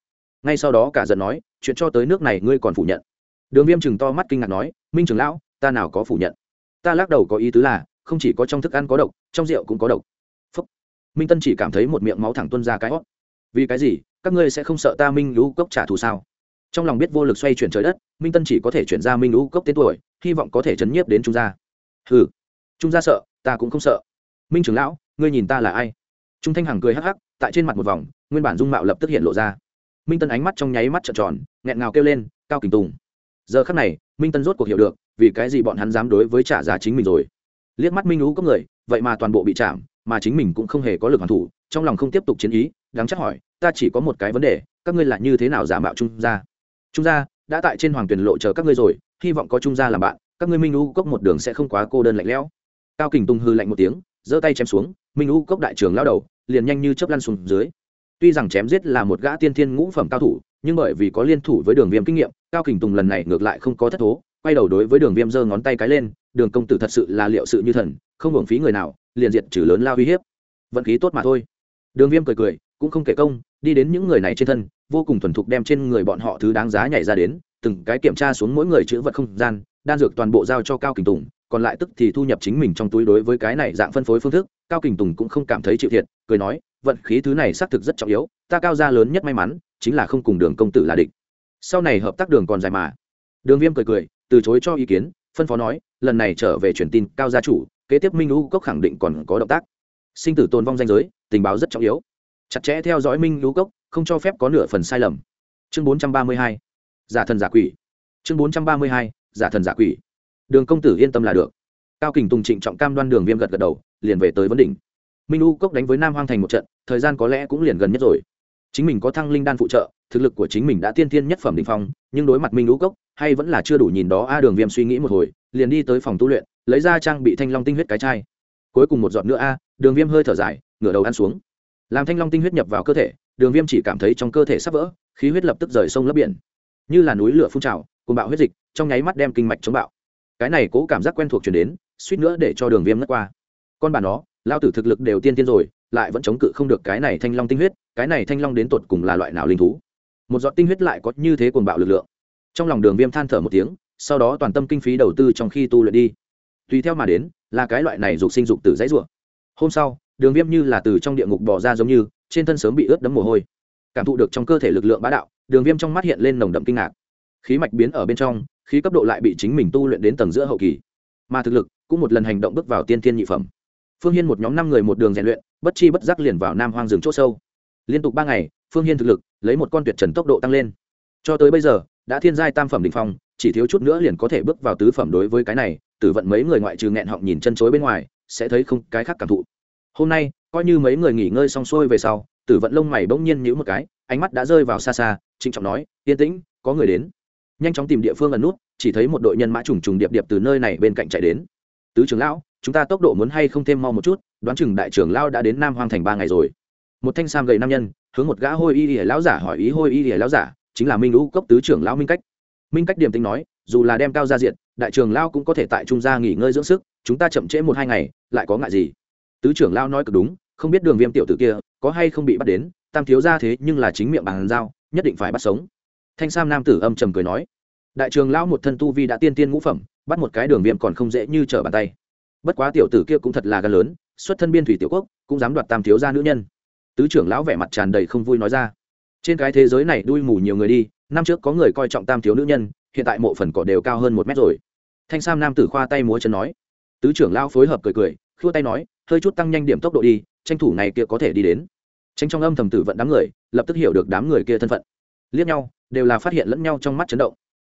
Ngay sau đó cả giận nói, chuyện cho tới nước này ngươi còn phủ nhận. Đường viêm chừng to mắt kinh ngạc nói, minh trưởng lão, ta nào có phủ nhận? Ta lắc đầu có ý tứ là, không chỉ có trong thức ăn có độc, trong rượu cũng có độc. Phúc. minh tân chỉ cảm thấy một miệng máu thẳng tuân ra cái hót vì cái gì? Các ngươi sẽ không sợ ta minh lũ cốc trả thù sao? Trong lòng biết vô lực xoay chuyển trời đất, minh tân chỉ có thể chuyển ra minh lũ cốc tên tuổi, hy vọng có thể chấn nhiếp đến trung gia. Hừ, trung gia sợ, ta cũng không sợ. Minh trưởng lão, ngươi nhìn ta là ai? Trung thanh hằng cười hắc hắc, tại trên mặt một vòng, nguyên bản dung mạo lập tức hiện lộ ra. Minh tân ánh mắt trong nháy mắt trợn tròn, nghẹn ngào kêu lên, cao kình tùng. Giờ khắc này, minh tân rốt cuộc hiểu được, vì cái gì bọn hắn dám đối với trả giá chính mình rồi. Liếc mắt minh lũ cốc người, vậy mà toàn bộ bị chạm, mà chính mình cũng không hề có lực hoàn thủ, trong lòng không tiếp tục chiến ý đáng chắc hỏi, ta chỉ có một cái vấn đề, các ngươi là như thế nào giả mạo trung gia? Trung gia, đã tại trên hoàng tuyển lộ chờ các ngươi rồi, hy vọng có trung gia làm bạn, các ngươi minh U cốc một đường sẽ không quá cô đơn lạnh lẽo. Cao kình tung hư lạnh một tiếng, giơ tay chém xuống, minh U cốc đại trưởng lao đầu, liền nhanh như chớp lăn xuống dưới. Tuy rằng chém giết là một gã tiên thiên ngũ phẩm cao thủ, nhưng bởi vì có liên thủ với đường viêm kinh nghiệm, cao kình tùng lần này ngược lại không có thất thố, quay đầu đối với đường viêm giơ ngón tay cái lên, đường công tử thật sự là liệu sự như thần, không hưởng phí người nào, liền diệt trừ lớn lao uy hiếp. Vận khí tốt mà thôi. Đường viêm cười cười cũng không kể công, đi đến những người này trên thân, vô cùng thuần thục đem trên người bọn họ thứ đáng giá nhảy ra đến, từng cái kiểm tra xuống mỗi người chữ vật không gian, đan dược toàn bộ giao cho cao kình tùng, còn lại tức thì thu nhập chính mình trong túi đối với cái này dạng phân phối phương thức, cao kình tùng cũng không cảm thấy chịu thiệt, cười nói, vận khí thứ này xác thực rất trọng yếu, ta cao gia lớn nhất may mắn, chính là không cùng đường công tử là địch. Sau này hợp tác đường còn dài mà. Đường viêm cười cười, từ chối cho ý kiến, phân phó nói, lần này trở về truyền tin cao gia chủ, kế tiếp minh lũ cốc khẳng định còn có động tác. Sinh tử tồn vong danh giới, tình báo rất trọng yếu chặt chẽ theo dõi minh lũ cốc, không cho phép có nửa phần sai lầm. Chương bốn trăm ba mươi hai, giả thần giả quỷ. Chương bốn trăm ba mươi hai, giả thần giả quỷ. Đường công tử yên tâm là được. Cao kình tùng trịnh trọng cam đoan đường viêm gật gật đầu, liền về tới vấn đỉnh. Minh u cốc đánh với nam hoang thành một trận, thời gian có lẽ cũng liền gần nhất rồi. Chính mình có thăng linh đan phụ trợ, thực lực của chính mình đã tiên tiên nhất phẩm đ ỉ n h phong, nhưng đối mặt minh u cốc, hay vẫn là chưa đủ nhìn đó. A đường viêm suy nghĩ một hồi, liền đi tới phòng tu luyện, lấy ra trang bị thanh long tinh huyết cái chai. Cuối cùng một giọt nữa a, đường viêm hơi thở dài, ngửa đầu ăn xuống làm thanh long tinh huyết nhập vào cơ thể, đường viêm chỉ cảm thấy trong cơ thể sắp vỡ, khí huyết lập tức rời sông lấp biển. Như là núi lửa phun trào cùng bạo huyết dịch, trong nháy mắt đem kinh mạch chống bạo. Cái này cố cảm giác quen thuộc chuyển đến, suýt nữa để cho đường viêm ngất qua. Con bà nó, lao tử thực lực đều tiên tiên rồi, lại vẫn chống cự không được cái này thanh long tinh huyết, cái này thanh long đến tột cùng là loại nào linh thú? Một giọt tinh huyết lại có như thế cuồng bạo lực lượng. Trong lòng đường viêm than thở một tiếng, sau đó toàn tâm kinh phí đầu tư trong khi tu luyện đi. Tùy theo mà đến, là cái loại này dục sinh dục từ dãy rủa. Hôm sau đường viêm như là từ trong địa ngục bỏ ra giống như, trên thân sớm bị ướt đấm mồ hôi. Cảm thụ được trong cơ thể lực lượng bá đạo, đường viêm trong mắt hiện lên nồng đậm kinh ngạc. Khí mạch biến ở bên trong, khí cấp độ lại bị chính mình tu luyện đến tầng giữa hậu kỳ. Mà thực lực cũng một lần hành động bước vào tiên thiên nhị phẩm. Phương hiên một nhóm năm người một đường rèn luyện, bất chi bất giác liền vào nam hoang rừng c h ỗ sâu. Liên tục ba ngày, phương hiên thực lực lấy một con tuyệt trần tốc độ tăng lên. Cho tới bây giờ, đã thiên giai tam phẩm đình phong, chỉ thiếu chút nữa liền có thể bước vào tứ phẩm đối với cái này, tử vận mấy người ngoại trừ nghẹn họng nhìn chân chối bên ngoài, sẽ thấy không cái khác cảm thụ hôm nay, coi như mấy người nghỉ ngơi xong xuôi về sau, tử vận lông mày bỗng nhiên nhữ một cái, ánh mắt đã rơi vào xa xa, trịnh trọng nói, yên tĩnh, có người đến. Nhanh chóng tìm địa phương ẩn nút, chỉ thấy một đội nhân mã trùng trùng điệp điệp từ nơi này bên cạnh chạy đến. Tứ trưởng lão, chúng ta tốc độ muốn hay không thêm mau một chút, đoán chừng đại trưởng lão đã đến nam hoang thành ba ngày rồi. Một thanh sam gầy nam nhân, hướng một gã hôi y ỉa lão giả hỏi ý, hôi y ỉa lão giả, chính là minh lũ cốc tứ trưởng lão minh cách. Minh cách điểm tính nói, dù là đem cao ra diện đại trưởng lão cũng có thể tại trung gia nghỉ ngơi dưỡng sức, chúng ta chậm trễ một hai ngày, lại có ngại gì? Tứ trưởng lão nói cực đúng, không biết đường viêm tiểu tử kia có hay không bị bắt đến, tam thiếu ra thế nhưng là chính miệng bàn giao, nhất định phải bắt sống. Thanh sam nam tử âm trầm cười nói, đại trường lão một thân tu vi đã tiên tiên ngũ phẩm, bắt một cái đường viêm còn không dễ như trở bàn tay. Bất quá tiểu tử kia cũng thật là gan lớn, xuất thân biên thủy tiểu quốc, cũng dám đoạt tam thiếu gia nữ nhân. Tứ trưởng lão vẻ mặt tràn đầy không vui nói ra, trên cái thế giới này đuôi mù nhiều người đi, năm trước có người coi trọng tam thiếu nữ nhân, hiện tại mộ phần cỏ đều cao hơn một mét rồi. Thanh sam nam tử khoa tay múa chân nói, tứ trưởng lão phối hợp cười cười, khua tay nói hơi chút tăng nhanh điểm tốc độ đi, tranh thủ này kia có thể đi đến. Tranh trong âm thầm tử vận đám người, lập tức hiểu được đám người kia thân phận. Liếc nhau, đều là phát hiện lẫn nhau trong mắt chấn động.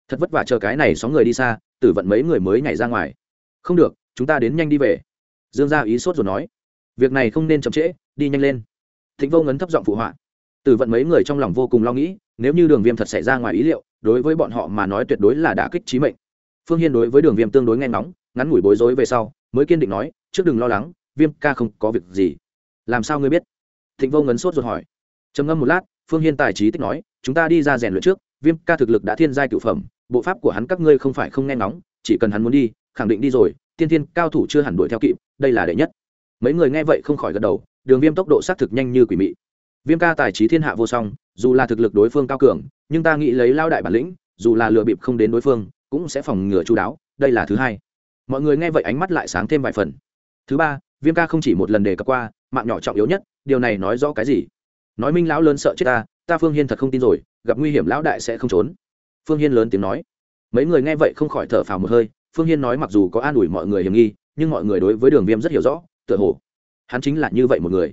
Thật vất vả chờ cái này sáu người đi xa, tử vận mấy người mới nhảy ra ngoài. Không được, chúng ta đến nhanh đi về. Dương gia ý sốt rồi nói. Việc này không nên chậm trễ, đi nhanh lên. Thịnh vô ngấn thấp giọng phụ họa. Tử vận mấy người trong lòng vô cùng lo nghĩ, nếu như đường viêm thật xảy ra ngoài ý liệu, đối với bọn họ mà nói tuyệt đối là đả kích trí mệnh. Phương hiên đối với đường viêm tương đối nghe ngóng, ngắn ngủi bối rối về sau, mới kiên định nói, trước đừng lo lắng viêm ca không có việc gì. Làm sao ngươi biết? Thịnh vô ngấn sốt ruột hỏi. Trầm ngâm một lát, phương hiên tài trí tích nói, chúng ta đi ra rèn luyện trước, viêm ca thực lực đã thiên giai cựu phẩm, bộ pháp của hắn các ngươi không phải không nghe ngóng, chỉ cần hắn muốn đi, khẳng định đi rồi, tiên thiên cao thủ chưa hẳn đuổi theo kịp, đây là đệ nhất. Mấy người nghe vậy không khỏi gật đầu, đường viêm tốc độ xác thực nhanh như quỷ mị. Viêm ca tài trí thiên hạ vô song, dù là thực lực đối phương cao cường, nhưng ta nghĩ lấy lao đại bản lĩnh, dù là lừa bịp không đến đối phương, cũng sẽ phòng ngừa chú đáo, đây là thứ hai. Mọi người nghe vậy ánh mắt lại sáng thêm vài phần. Thứ ba viêm ca không chỉ một lần đề cập qua, mạng nhỏ trọng yếu nhất, điều này nói rõ cái gì? Nói minh lão lớn sợ chết ta ta phương hiên thật không tin rồi, gặp nguy hiểm lão đại sẽ không trốn. Phương hiên lớn tiếng nói. Mấy người nghe vậy không khỏi thở phào một hơi, phương hiên nói mặc dù có an ủi mọi người hiểm nghi, nhưng mọi người đối với đường viêm rất hiểu rõ, tựa hồ, hắn chính là như vậy một người.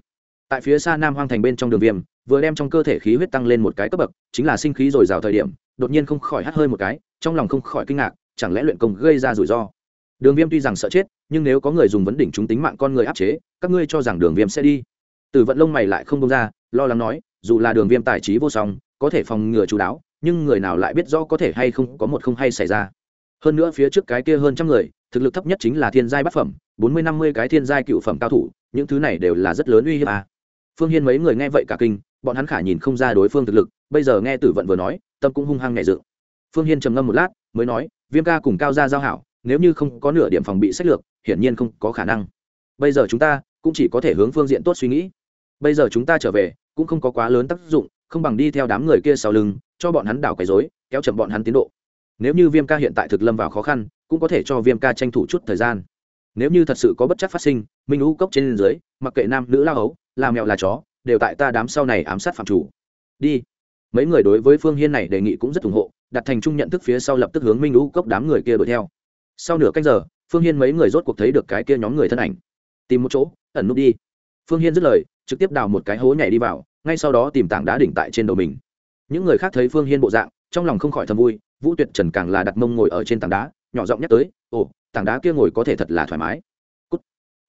Tại phía xa nam hoang thành bên trong đường viêm, vừa đem trong cơ thể khí huyết tăng lên một cái cấp bậc, chính là sinh khí dồi dào thời điểm, đột nhiên không khỏi hắt hơi một cái, trong lòng không khỏi kinh ngạc, chẳng lẽ luyện công gây ra rủi ro? Đường viêm tuy rằng sợ chết, nhưng nếu có người dùng vấn đỉnh chúng tính mạng con người áp chế, các ngươi cho rằng đường viêm sẽ đi. Từ vận lông mày lại không buông ra, lo lắng nói, dù là đường viêm tài trí vô song, có thể phòng ngừa chú đáo, nhưng người nào lại biết rõ có thể hay không có một không hay xảy ra. Hơn nữa phía trước cái kia hơn trăm người, thực lực thấp nhất chính là thiên giai bát phẩm, bốn mươi năm mươi cái thiên giai cựu phẩm cao thủ, những thứ này đều là rất lớn uy hiếp à. phương hiên mấy người nghe vậy cả kinh, bọn hắn khả nhìn không ra đối phương thực lực, bây giờ nghe tử vận vừa nói, tâm cũng hung hăng nhẹ dự phương hiên trầm ngâm một lát, mới nói, viêm ca cùng cao gia giao hảo nếu như không có nửa điểm phòng bị sách lược hiển nhiên không có khả năng. Bây giờ chúng ta cũng chỉ có thể hướng phương diện tốt suy nghĩ. Bây giờ chúng ta trở về cũng không có quá lớn tác dụng không bằng đi theo đám người kia sau lưng cho bọn hắn đảo quấy dối kéo chậm bọn hắn tiến độ. Nếu như viêm ca hiện tại thực lâm vào khó khăn cũng có thể cho viêm ca tranh thủ chút thời gian. Nếu như thật sự có bất chắc phát sinh minh u cốc trên dưới mặc kệ nam nữ lao ấu, làm mẹo là chó đều tại ta đám sau này ám sát phạm chủ. Đi. Mấy người đối với phương hiên này đề nghị cũng rất ủng hộ đặt thành chung nhận thức phía sau lập tức hướng minh u cốc đám người kia đuổi theo sau nửa canh giờ, phương hiên mấy người rốt cuộc thấy được cái kia nhóm người thân ảnh. Tìm một chỗ, ẩn núp đi. Phương hiên dứt lời, trực tiếp đào một cái hố nhảy đi vào, ngay sau đó tìm tảng đá đỉnh tại trên đầu mình. Những người khác thấy phương hiên bộ dạng, trong lòng không khỏi thầm vui, vũ tuyệt trần càng là đặt mông ngồi ở trên tảng đá, nhỏ giọng nhắc tới, ồ, tảng đá kia ngồi có thể thật là thoải mái. Cút.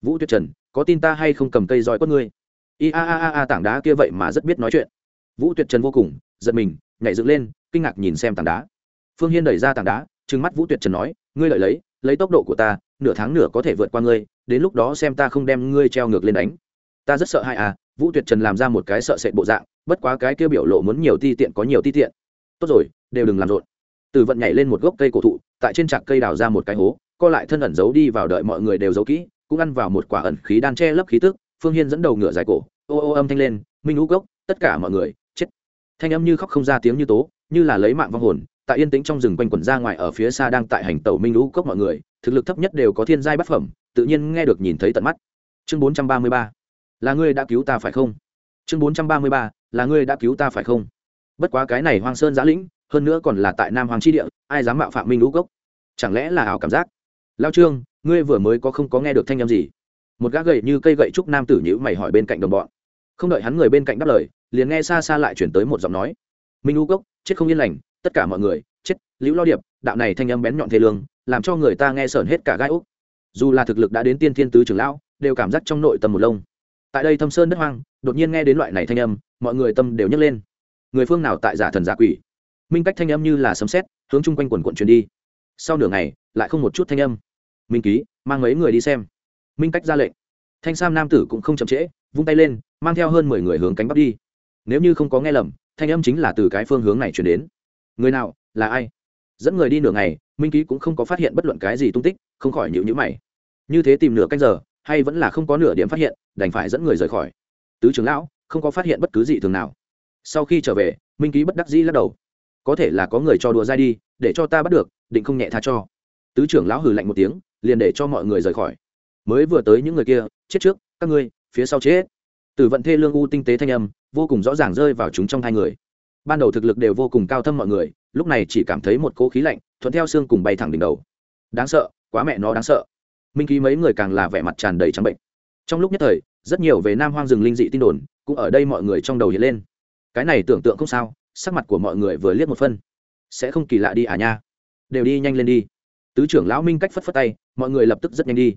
vũ tuyệt trần, có tin ta hay không cầm cây roi quất ngươi? I a a a a, tảng đá kia vậy mà rất biết nói chuyện. Vũ tuyệt trần vô cùng, giật mình, nhảy dựng lên, kinh ngạc nhìn xem tảng đá. Phương hiên đẩy ra tảng đá, trừng mắt vũ tuyệt trần nói ngươi lợi lấy lấy tốc độ của ta, nửa tháng nửa có thể vượt qua ngươi, đến lúc đó xem ta không đem ngươi treo ngược lên đánh. Ta rất sợ hai à vũ tuyệt trần làm ra một cái sợ sệt bộ dạng, bất quá cái kia biểu lộ muốn nhiều ti tiện có nhiều ti tiện. Tốt rồi, đều đừng làm rộn. Từ vận nhảy lên một gốc cây cổ thụ, tại trên trạc cây đào ra một cái hố, co lại thân ẩn giấu đi vào đợi mọi người đều giấu kỹ, cũng ăn vào một quả ẩn khí đan che lấp khí tức, phương hiên dẫn đầu ngựa dài cổ, ô ô âm thanh lên, minh ngũ gốc tất cả mọi người, chết. Thanh âm như khóc không ra tiếng như tố, như là lấy mạng vong hồn tại yên tĩnh trong rừng quanh quẩn ra ngoài ở phía xa đang tại hành tàu minh ngũ cốc mọi người, thực lực thấp nhất đều có thiên giai bát phẩm, tự nhiên nghe được nhìn thấy tận mắt. Chương bốn trăm ba mươi ba, là ngươi đã cứu ta phải không? Chương bốn trăm ba mươi ba, là ngươi đã cứu ta phải không? Bất quá cái này hoang sơn giã lĩnh, hơn nữa còn là tại nam hoàng tri địa, ai dám mạo phạm minh ngũ cốc? Chẳng lẽ là ảo cảm giác? Lao trương, ngươi vừa mới có không có nghe được thanh â m gì? Một gã gậy như cây gậy trúc nam tử nhữ mày hỏi bên cạnh đồng bọn. Không đợi hắn người bên cạnh đáp lời, liền nghe xa xa lại chuyển tới một giọng nói. Minh ngũ cốc, chết không yên lành tất cả mọi người, chết, liễu lo điệp, đạo này thanh âm bén nhọn thế lương, làm cho người ta nghe sởn hết cả gai úc dù là thực lực đã đến tiên thiên tứ trưởng lão, đều cảm giác trong nội tâm một lông. Tại đây thâm sơn đất hoang, đột nhiên nghe đến loại này thanh âm, mọi người tâm đều nhấc lên. Người phương nào tại giả thần giả quỷ? Minh cách thanh âm như là sấm sét, hướng chung quanh quần quận truyền đi. Sau nửa ngày, lại không một chút thanh âm. Minh ký, mang mấy người đi xem. Minh cách ra lệnh. Thanh sam nam tử cũng không chậm trễ, vung tay lên, mang theo hơn mười người hướng cánh bắc đi. Nếu như không có nghe lầm, thanh âm chính là từ cái phương hướng này chuyển đến người nào? Là ai? Dẫn người đi nửa ngày, minh ký cũng không có phát hiện bất luận cái gì tung tích, không khỏi nhịu nhữ mày. Như thế tìm nửa canh giờ, hay vẫn là không có nửa điểm phát hiện, đành phải dẫn người rời khỏi. Tứ trưởng lão, không có phát hiện bất cứ gì thường nào. Sau khi trở về, minh ký bất đắc dĩ lắc đầu. Có thể là có người cho đùa dai đi, để cho ta bắt được, định không nhẹ tha cho. Tứ trưởng lão hừ lạnh một tiếng, liền để cho mọi người rời khỏi. Mới vừa tới những người kia, chết trước, các ngươi, phía sau chết. Từ vận thê lương u tinh tế thanh âm, vô cùng rõ ràng rơi vào chúng trong hai người ban đầu thực lực đều vô cùng cao thâm mọi người, lúc này chỉ cảm thấy một cỗ khí lạnh, thuận theo xương cùng bay thẳng đỉnh đầu. Đáng sợ, quá mẹ nó đáng sợ. Minh ký mấy người càng là vẻ mặt tràn đầy trắng bệnh. Trong lúc nhất thời, rất nhiều về nam hoang rừng linh dị tin đồn cũng ở đây mọi người trong đầu hiện lên. Cái này tưởng tượng không sao, sắc mặt của mọi người vừa liếc một phân. Sẽ không kỳ lạ đi à nha. Đều đi nhanh lên đi. Tứ trưởng lão minh cách phất phất tay, mọi người lập tức rất nhanh đi.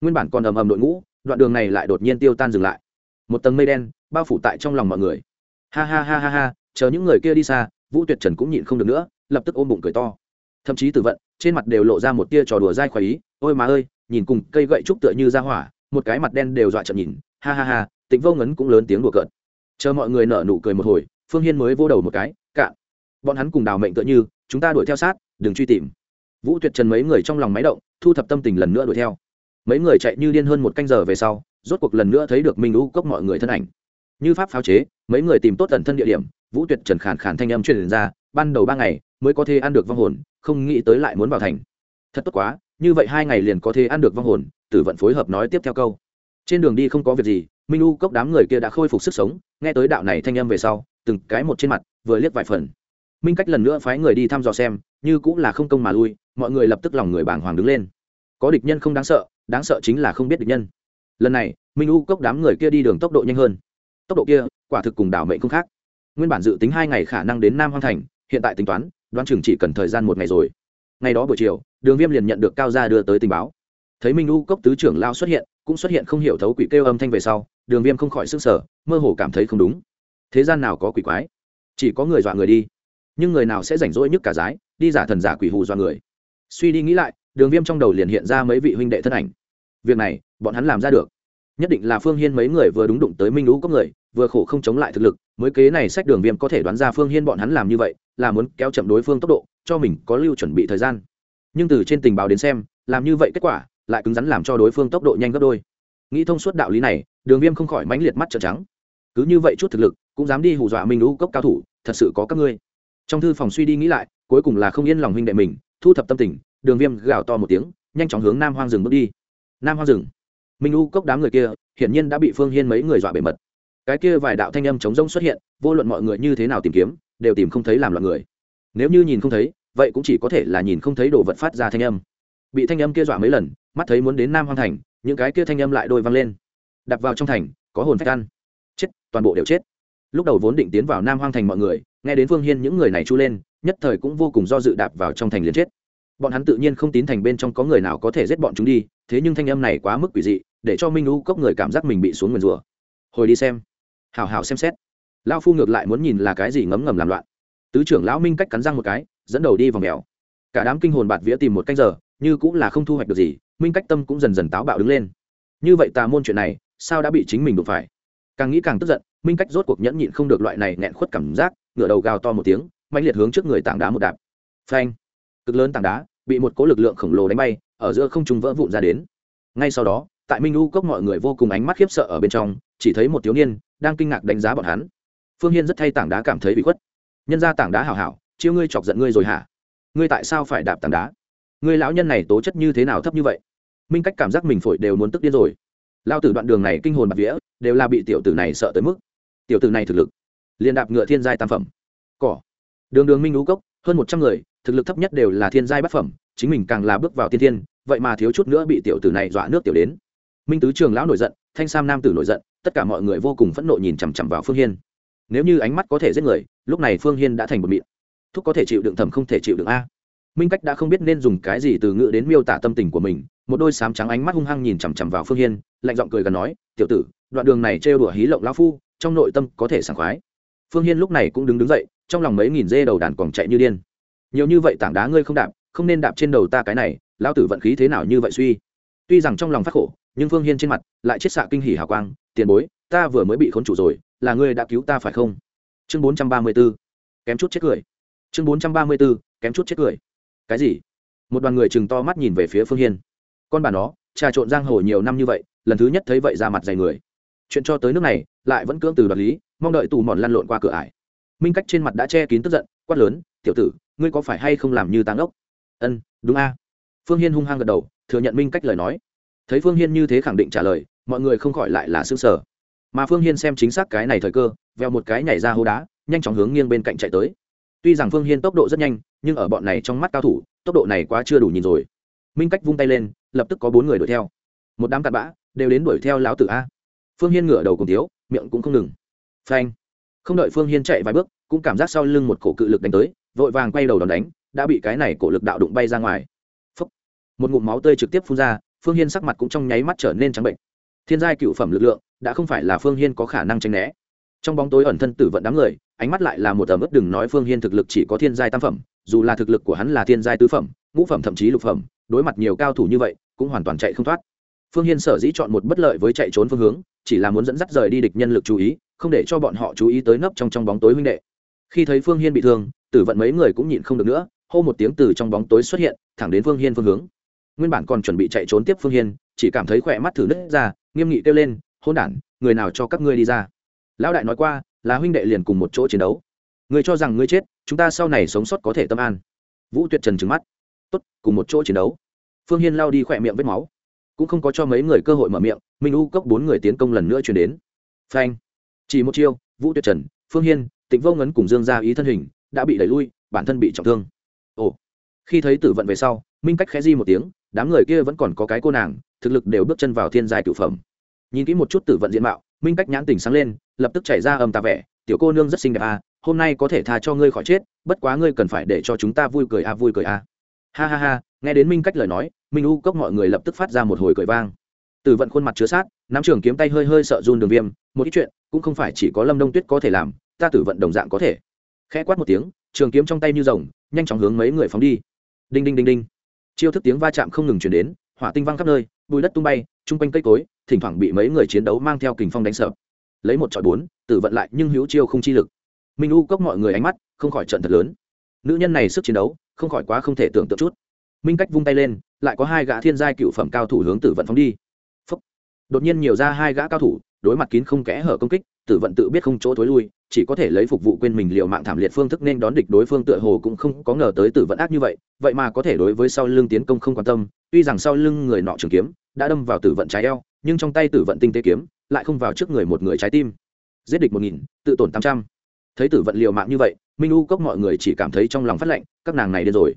Nguyên bản còn ầm ầm đội ngũ, đoạn đường này lại đột nhiên tiêu tan dừng lại. Một tầng mây đen bao phủ tại trong lòng mọi người. Ha ha ha ha ha chờ những người kia đi xa, vũ tuyệt trần cũng nhịn không được nữa, lập tức ôm bụng cười to. Thậm chí từ vận, trên mặt đều lộ ra một tia trò đùa dai khoái ý, ôi má ơi, nhìn cùng cây gậy trúc tựa như ra hỏa, một cái mặt đen đều dọa chậm nhìn, ha ha ha, tịnh vô ngấn cũng lớn tiếng đùa cợt. Chờ mọi người nở nụ cười một hồi, phương hiên mới vô đầu một cái cạn bọn hắn cùng đào mệnh tựa như, chúng ta đuổi theo sát, đừng truy tìm. Vũ tuyệt trần mấy người trong lòng máy động, thu thập tâm tình lần nữa đuổi theo. Mấy người chạy như điên hơn một canh giờ về sau, rốt cuộc lần nữa thấy được minh lũ cốc mọi người thân ảnh. Như pháp pháo chế, mấy người tìm tốt tận thân địa điểm vũ tuyệt trần khản khản thanh âm truyền ra, ban đầu ba ngày mới có thể ăn được vong hồn, không nghĩ tới lại muốn vào thành. Thật tốt quá, như vậy hai ngày liền có thể ăn được vong hồn, tử vận phối hợp nói tiếp theo câu. Trên đường đi không có việc gì, minh u cốc đám người kia đã khôi phục sức sống, nghe tới đạo này thanh âm về sau, từng cái một trên mặt, vừa liếc vài phần. Minh cách lần nữa phái người đi thăm dò xem, như cũng là không công mà lui, mọi người lập tức lòng người bàng hoàng đứng lên. Có địch nhân không đáng sợ đáng sợ chính là không biết địch nhân. Lần này, minh u cốc đám người kia đi đường tốc độ nhanh hơn. Tốc độ kia, quả thực cùng đảo mệnh không khác nguyên bản dự tính hai ngày khả năng đến nam hoang thành, hiện tại tính toán, đoán chừng chỉ cần thời gian một ngày rồi. Ngày đó buổi chiều, đường viêm liền nhận được cao gia đưa tới tình báo. Thấy minh u cốc tứ trưởng lao xuất hiện, cũng xuất hiện không hiểu thấu quỷ kêu âm thanh về sau, đường viêm không khỏi s ư n g sở mơ hồ cảm thấy không đúng. Thế gian nào có quỷ quái? Chỉ có người dọa người đi. Nhưng người nào sẽ rảnh rỗi nhất cả giái đi giả thần giả quỷ hù dọa người? Suy đi nghĩ lại, đường viêm trong đầu liền hiện ra mấy vị huynh đệ thân ảnh. Việc này, bọn hắn làm ra được nhất định là phương hiên mấy người vừa đúng đụng tới minh lũ cốc người, vừa khổ không chống lại thực lực, mới kế này sách đường viêm có thể đoán ra phương hiên bọn hắn làm như vậy, là muốn kéo chậm đối phương tốc độ, cho mình có lưu chuẩn bị thời gian. Nhưng từ trên tình báo đến xem, làm như vậy kết quả, lại cứng rắn làm cho đối phương tốc độ nhanh gấp đôi. Nghĩ thông suốt đạo lý này, đường viêm không khỏi mãnh liệt mắt trợn trắng. Cứ như vậy chút thực lực, cũng dám đi hù dọa minh lũ cốc cao thủ, thật sự có các ngươi. Trong thư phòng suy đi nghĩ lại, cuối cùng là không yên lòng huynh đệ mình, thu thập tâm tình, đường viêm gào to một tiếng, nhanh chóng hướng nam hoang rừng bước đi. Nam hoang rừng minh u cốc đám người kia, hiển nhiên đã bị phương hiên mấy người dọa bề mật. Cái kia vài đạo thanh âm chống rông xuất hiện, vô luận mọi người như thế nào tìm kiếm, đều tìm không thấy làm loạn người. Nếu như nhìn không thấy, vậy cũng chỉ có thể là nhìn không thấy đồ vật phát ra thanh âm. Bị thanh âm kia dọa mấy lần, mắt thấy muốn đến nam hoang thành, những cái kia thanh âm lại đôi văng lên. Đặt vào trong thành, có hồn phách ăn. Chết, toàn bộ đều chết. Lúc đầu vốn định tiến vào nam hoang thành mọi người, nghe đến phương hiên những người này chu lên, nhất thời cũng vô cùng do dự đạp vào trong thành liền chết bọn hắn tự nhiên không tín thành bên trong có người nào có thể giết bọn chúng đi, thế nhưng thanh âm này quá mức quỷ dị, để cho minh u cốc người cảm giác mình bị xuống nguyền rủa. Hồi đi xem. Hào hào xem xét. Lao phu ngược lại muốn nhìn là cái gì ngấm ngầm làm loạn. Tứ trưởng lão minh cách cắn răng một cái, dẫn đầu đi vòng mèo. Cả đám kinh hồn bạt vía tìm một canh giờ, như cũng là không thu hoạch được gì, minh cách tâm cũng dần dần táo bạo đứng lên. Như vậy tà môn chuyện này, sao đã bị chính mình đụng phải? Càng nghĩ càng tức giận, minh cách rốt cuộc nhẫn nhịn không được loại này nghẹn khuất cảm giác, ngửa đầu gào to một tiếng mạnh liệt hướng trước người tảng đá một đạp. Phanh cực lớn tảng đá, bị một cố lực lượng khổng lồ đánh bay, ở giữa không trung vỡ vụn ra đến. Ngay sau đó, tại minh u cốc mọi người vô cùng ánh mắt khiếp sợ ở bên trong, chỉ thấy một thiếu niên đang kinh ngạc đánh giá bọn hắn. Phương hiên rất thay tảng đá cảm thấy bị khuất. Nhân ra tảng đá hảo hảo, chiêu ngươi chọc giận ngươi rồi hả? Ngươi tại sao phải đạp tảng đá? Ngươi lão nhân này tố chất như thế nào thấp như vậy? Minh cách cảm giác mình phổi đều muốn tức điên rồi. Lao tử đoạn đường này kinh hồn bạc vía, đều là bị tiểu tử này sợ tới mức. Tiểu tử này thực lực, liền đạp ngựa thiên giai tam phẩm. Cỏ. Đường đường minh lũ cốc, hơn một trăm người thực lực thấp nhất đều là thiên giai bát phẩm, chính mình càng là bước vào tiên thiên, vậy mà thiếu chút nữa bị tiểu tử này dọa nước tiểu đến. Minh tứ trường lão nổi giận, thanh sam nam tử nổi giận, tất cả mọi người vô cùng phẫn nộ nhìn chằm chằm vào phương hiên. Nếu như ánh mắt có thể giết người, lúc này phương hiên đã thành một mịn. Thúc có thể chịu đựng thầm không thể chịu đựng a. Minh cách đã không biết nên dùng cái gì từ ngữ đến miêu tả tâm tình của mình, một đôi sám trắng ánh mắt hung hăng nhìn chằm chằm vào phương hiên, lạnh giọng cười gần nói, tiểu tử, đoạn đường này trêu đùa hí lộng lão phu, trong nội tâm có thể sảng khoái. Phương hiên lúc này cũng đứng đứng dậy, trong lòng mấy nghìn dê đầu đàn còn chạy như điên nhiều như vậy tảng đá ngươi không đạp, không nên đạp trên đầu ta cái này, lão tử vận khí thế nào như vậy suy? Tuy rằng trong lòng phát khổ, nhưng phương hiên trên mặt lại chết xạ kinh hỉ hào quang, tiền bối, ta vừa mới bị khốn chủ rồi, là ngươi đã cứu ta phải không? Chương bốn trăm ba mươi b ố kém chút chết cười. Chương bốn trăm ba mươi b ố kém chút chết cười. Cái gì? Một đoàn người chừng to mắt nhìn về phía phương hiên. Con bà nó, trà trộn giang hồ nhiều năm như vậy, lần thứ nhất thấy vậy ra mặt dày người. Chuyện cho tới nước này, lại vẫn cưỡng từ đoạt lý, mong đợi tù mòn lăn lộn qua cửa ải. Minh cách trên mặt đã che kín tức giận, quát lớn, tiểu tử ngươi có phải hay không làm như táng ốc? Ân đúng a. Phương hiên hung hăng gật đầu thừa nhận minh cách lời nói. Thấy phương hiên như thế khẳng định trả lời mọi người không khỏi lại là xương sở mà phương hiên xem chính xác cái này thời cơ veo một cái nhảy ra hô đá nhanh chóng hướng nghiêng bên cạnh chạy tới. Tuy rằng phương hiên tốc độ rất nhanh nhưng ở bọn này trong mắt cao thủ tốc độ này quá chưa đủ nhìn rồi. Minh cách vung tay lên lập tức có bốn người đuổi theo. Một đám cặn bã đều đến đuổi theo láo tử a. Phương hiên ngửa đầu cùng thiếu, miệng cũng không ngừng. Phanh. Không đợi phương hiên chạy vài bước cũng cảm giác sau lưng một cổ cự lực đánh tới vội vàng quay đầu đòn đánh, đã bị cái này cổ lực đạo đụng bay ra ngoài. Phúc. một ngụm máu tươi trực tiếp phun ra, phương hiên sắc mặt cũng trong nháy mắt trở nên trắng bệnh. Thiên giai cựu phẩm lực lượng, đã không phải là phương hiên có khả năng tranh né. Trong bóng tối ẩn thân tử vận đám người, ánh mắt lại là một tầm ướp đừng nói phương hiên thực lực chỉ có thiên giai tam phẩm, dù là thực lực của hắn là thiên giai tứ phẩm, ngũ phẩm thậm chí lục phẩm, đối mặt nhiều cao thủ như vậy, cũng hoàn toàn chạy không thoát. Phương hiên sở dĩ chọn một bất lợi với chạy trốn phương hướng, chỉ là muốn dẫn dắt rời đi địch nhân lực chú ý, không để cho bọn họ chú ý tới nấp trong trong bóng tối huynh đệ. Khi thấy phương hiên bị thương tử vận mấy người cũng nhịn không được nữa, hô một tiếng từ trong bóng tối xuất hiện, thẳng đến phương hiên phương hướng. Nguyên bản còn chuẩn bị chạy trốn tiếp phương hiên, chỉ cảm thấy khỏe mắt thử nứt ra, nghiêm nghị kêu lên hôn đản, người nào cho các ngươi đi ra? Lão đại nói qua, là huynh đệ liền cùng một chỗ chiến đấu. Người cho rằng ngươi chết, chúng ta sau này sống sót có thể tâm an. Vũ tuyệt trần trừng mắt. Tốt, cùng một chỗ chiến đấu. Phương hiên lao đi khỏe miệng vết máu. Cũng không có cho mấy người cơ hội mở miệng, minh u cốc bốn người tiến công lần nữa chuyển đến. Phanh. Chỉ một chiêu, vũ tuyệt trần, phương hiên, tịnh vô ngấn cùng dương gia ý thân hình đã bị đẩy lui bản thân bị trọng thương. Ồ. Khi thấy tử vận về sau minh cách khẽ di một tiếng đám người kia vẫn còn có cái cô nàng thực lực đều bước chân vào thiên giai cửu phẩm. Nhìn kỹ một chút tử vận diện mạo minh cách nhãn tình sáng lên lập tức chảy ra âm tà vẻ tiểu cô nương rất xinh đẹp à hôm nay có thể tha cho ngươi khỏi chết bất quá ngươi cần phải để cho chúng ta vui cười a à, vui cười a à. ha ha ha nghe đến minh cách lời nói minh u cốc mọi người lập tức phát ra một hồi cười vang. Tử vận khuôn mặt chứa sát nắm trường kiếm tay hơi hơi sợ run đường viêm một ít chuyện cũng không phải chỉ có lâm đông tuyết có thể làm ta tử vận đồng dạng có thể khẽ quát một tiếng, trường kiếm trong tay như rồng, nhanh chóng hướng mấy người phóng đi. Đinh đinh đinh đinh. Chiêu thức tiếng va chạm không ngừng chuyển đến, hỏa tinh văng khắp nơi bùi đất tung bay, chung quanh cây cối, thỉnh thoảng bị mấy người chiến đấu mang theo kình phong đánh sập. Lấy một trọi bốn, tử vận lại nhưng hữu chiêu không chi lực. Minh u cốc mọi người ánh mắt không khỏi trận thật lớn. Nữ nhân này sức chiến đấu, không khỏi quá không thể tưởng tượng chút. Minh cách vung tay lên, lại có hai gã thiên giai cựu phẩm cao thủ hướng tử vận phóng đi. Phúc. đột nhiên nhiều ra hai gã cao thủ đối mặt kín không kẽ hở công kích, tử vận tự biết không chỗ thối lui, chỉ có thể lấy phục vụ quên mình liệu mạng thảm liệt phương thức nên đón địch đối phương tựa hồ cũng không có ngờ tới tử vận ác như vậy vậy mà có thể đối với sau lưng tiến công không quan tâm, tuy rằng sau lưng người nọ trường kiếm đã đâm vào tử vận trái eo, nhưng trong tay tử vận tinh tế kiếm lại không vào trước người một người trái tim. Giết địch một nghìn, tự tổn tám trăm. Thấy tử vận liều mạng như vậy, minh u cốc mọi người chỉ cảm thấy trong lòng phát lạnh các nàng này điên rồi.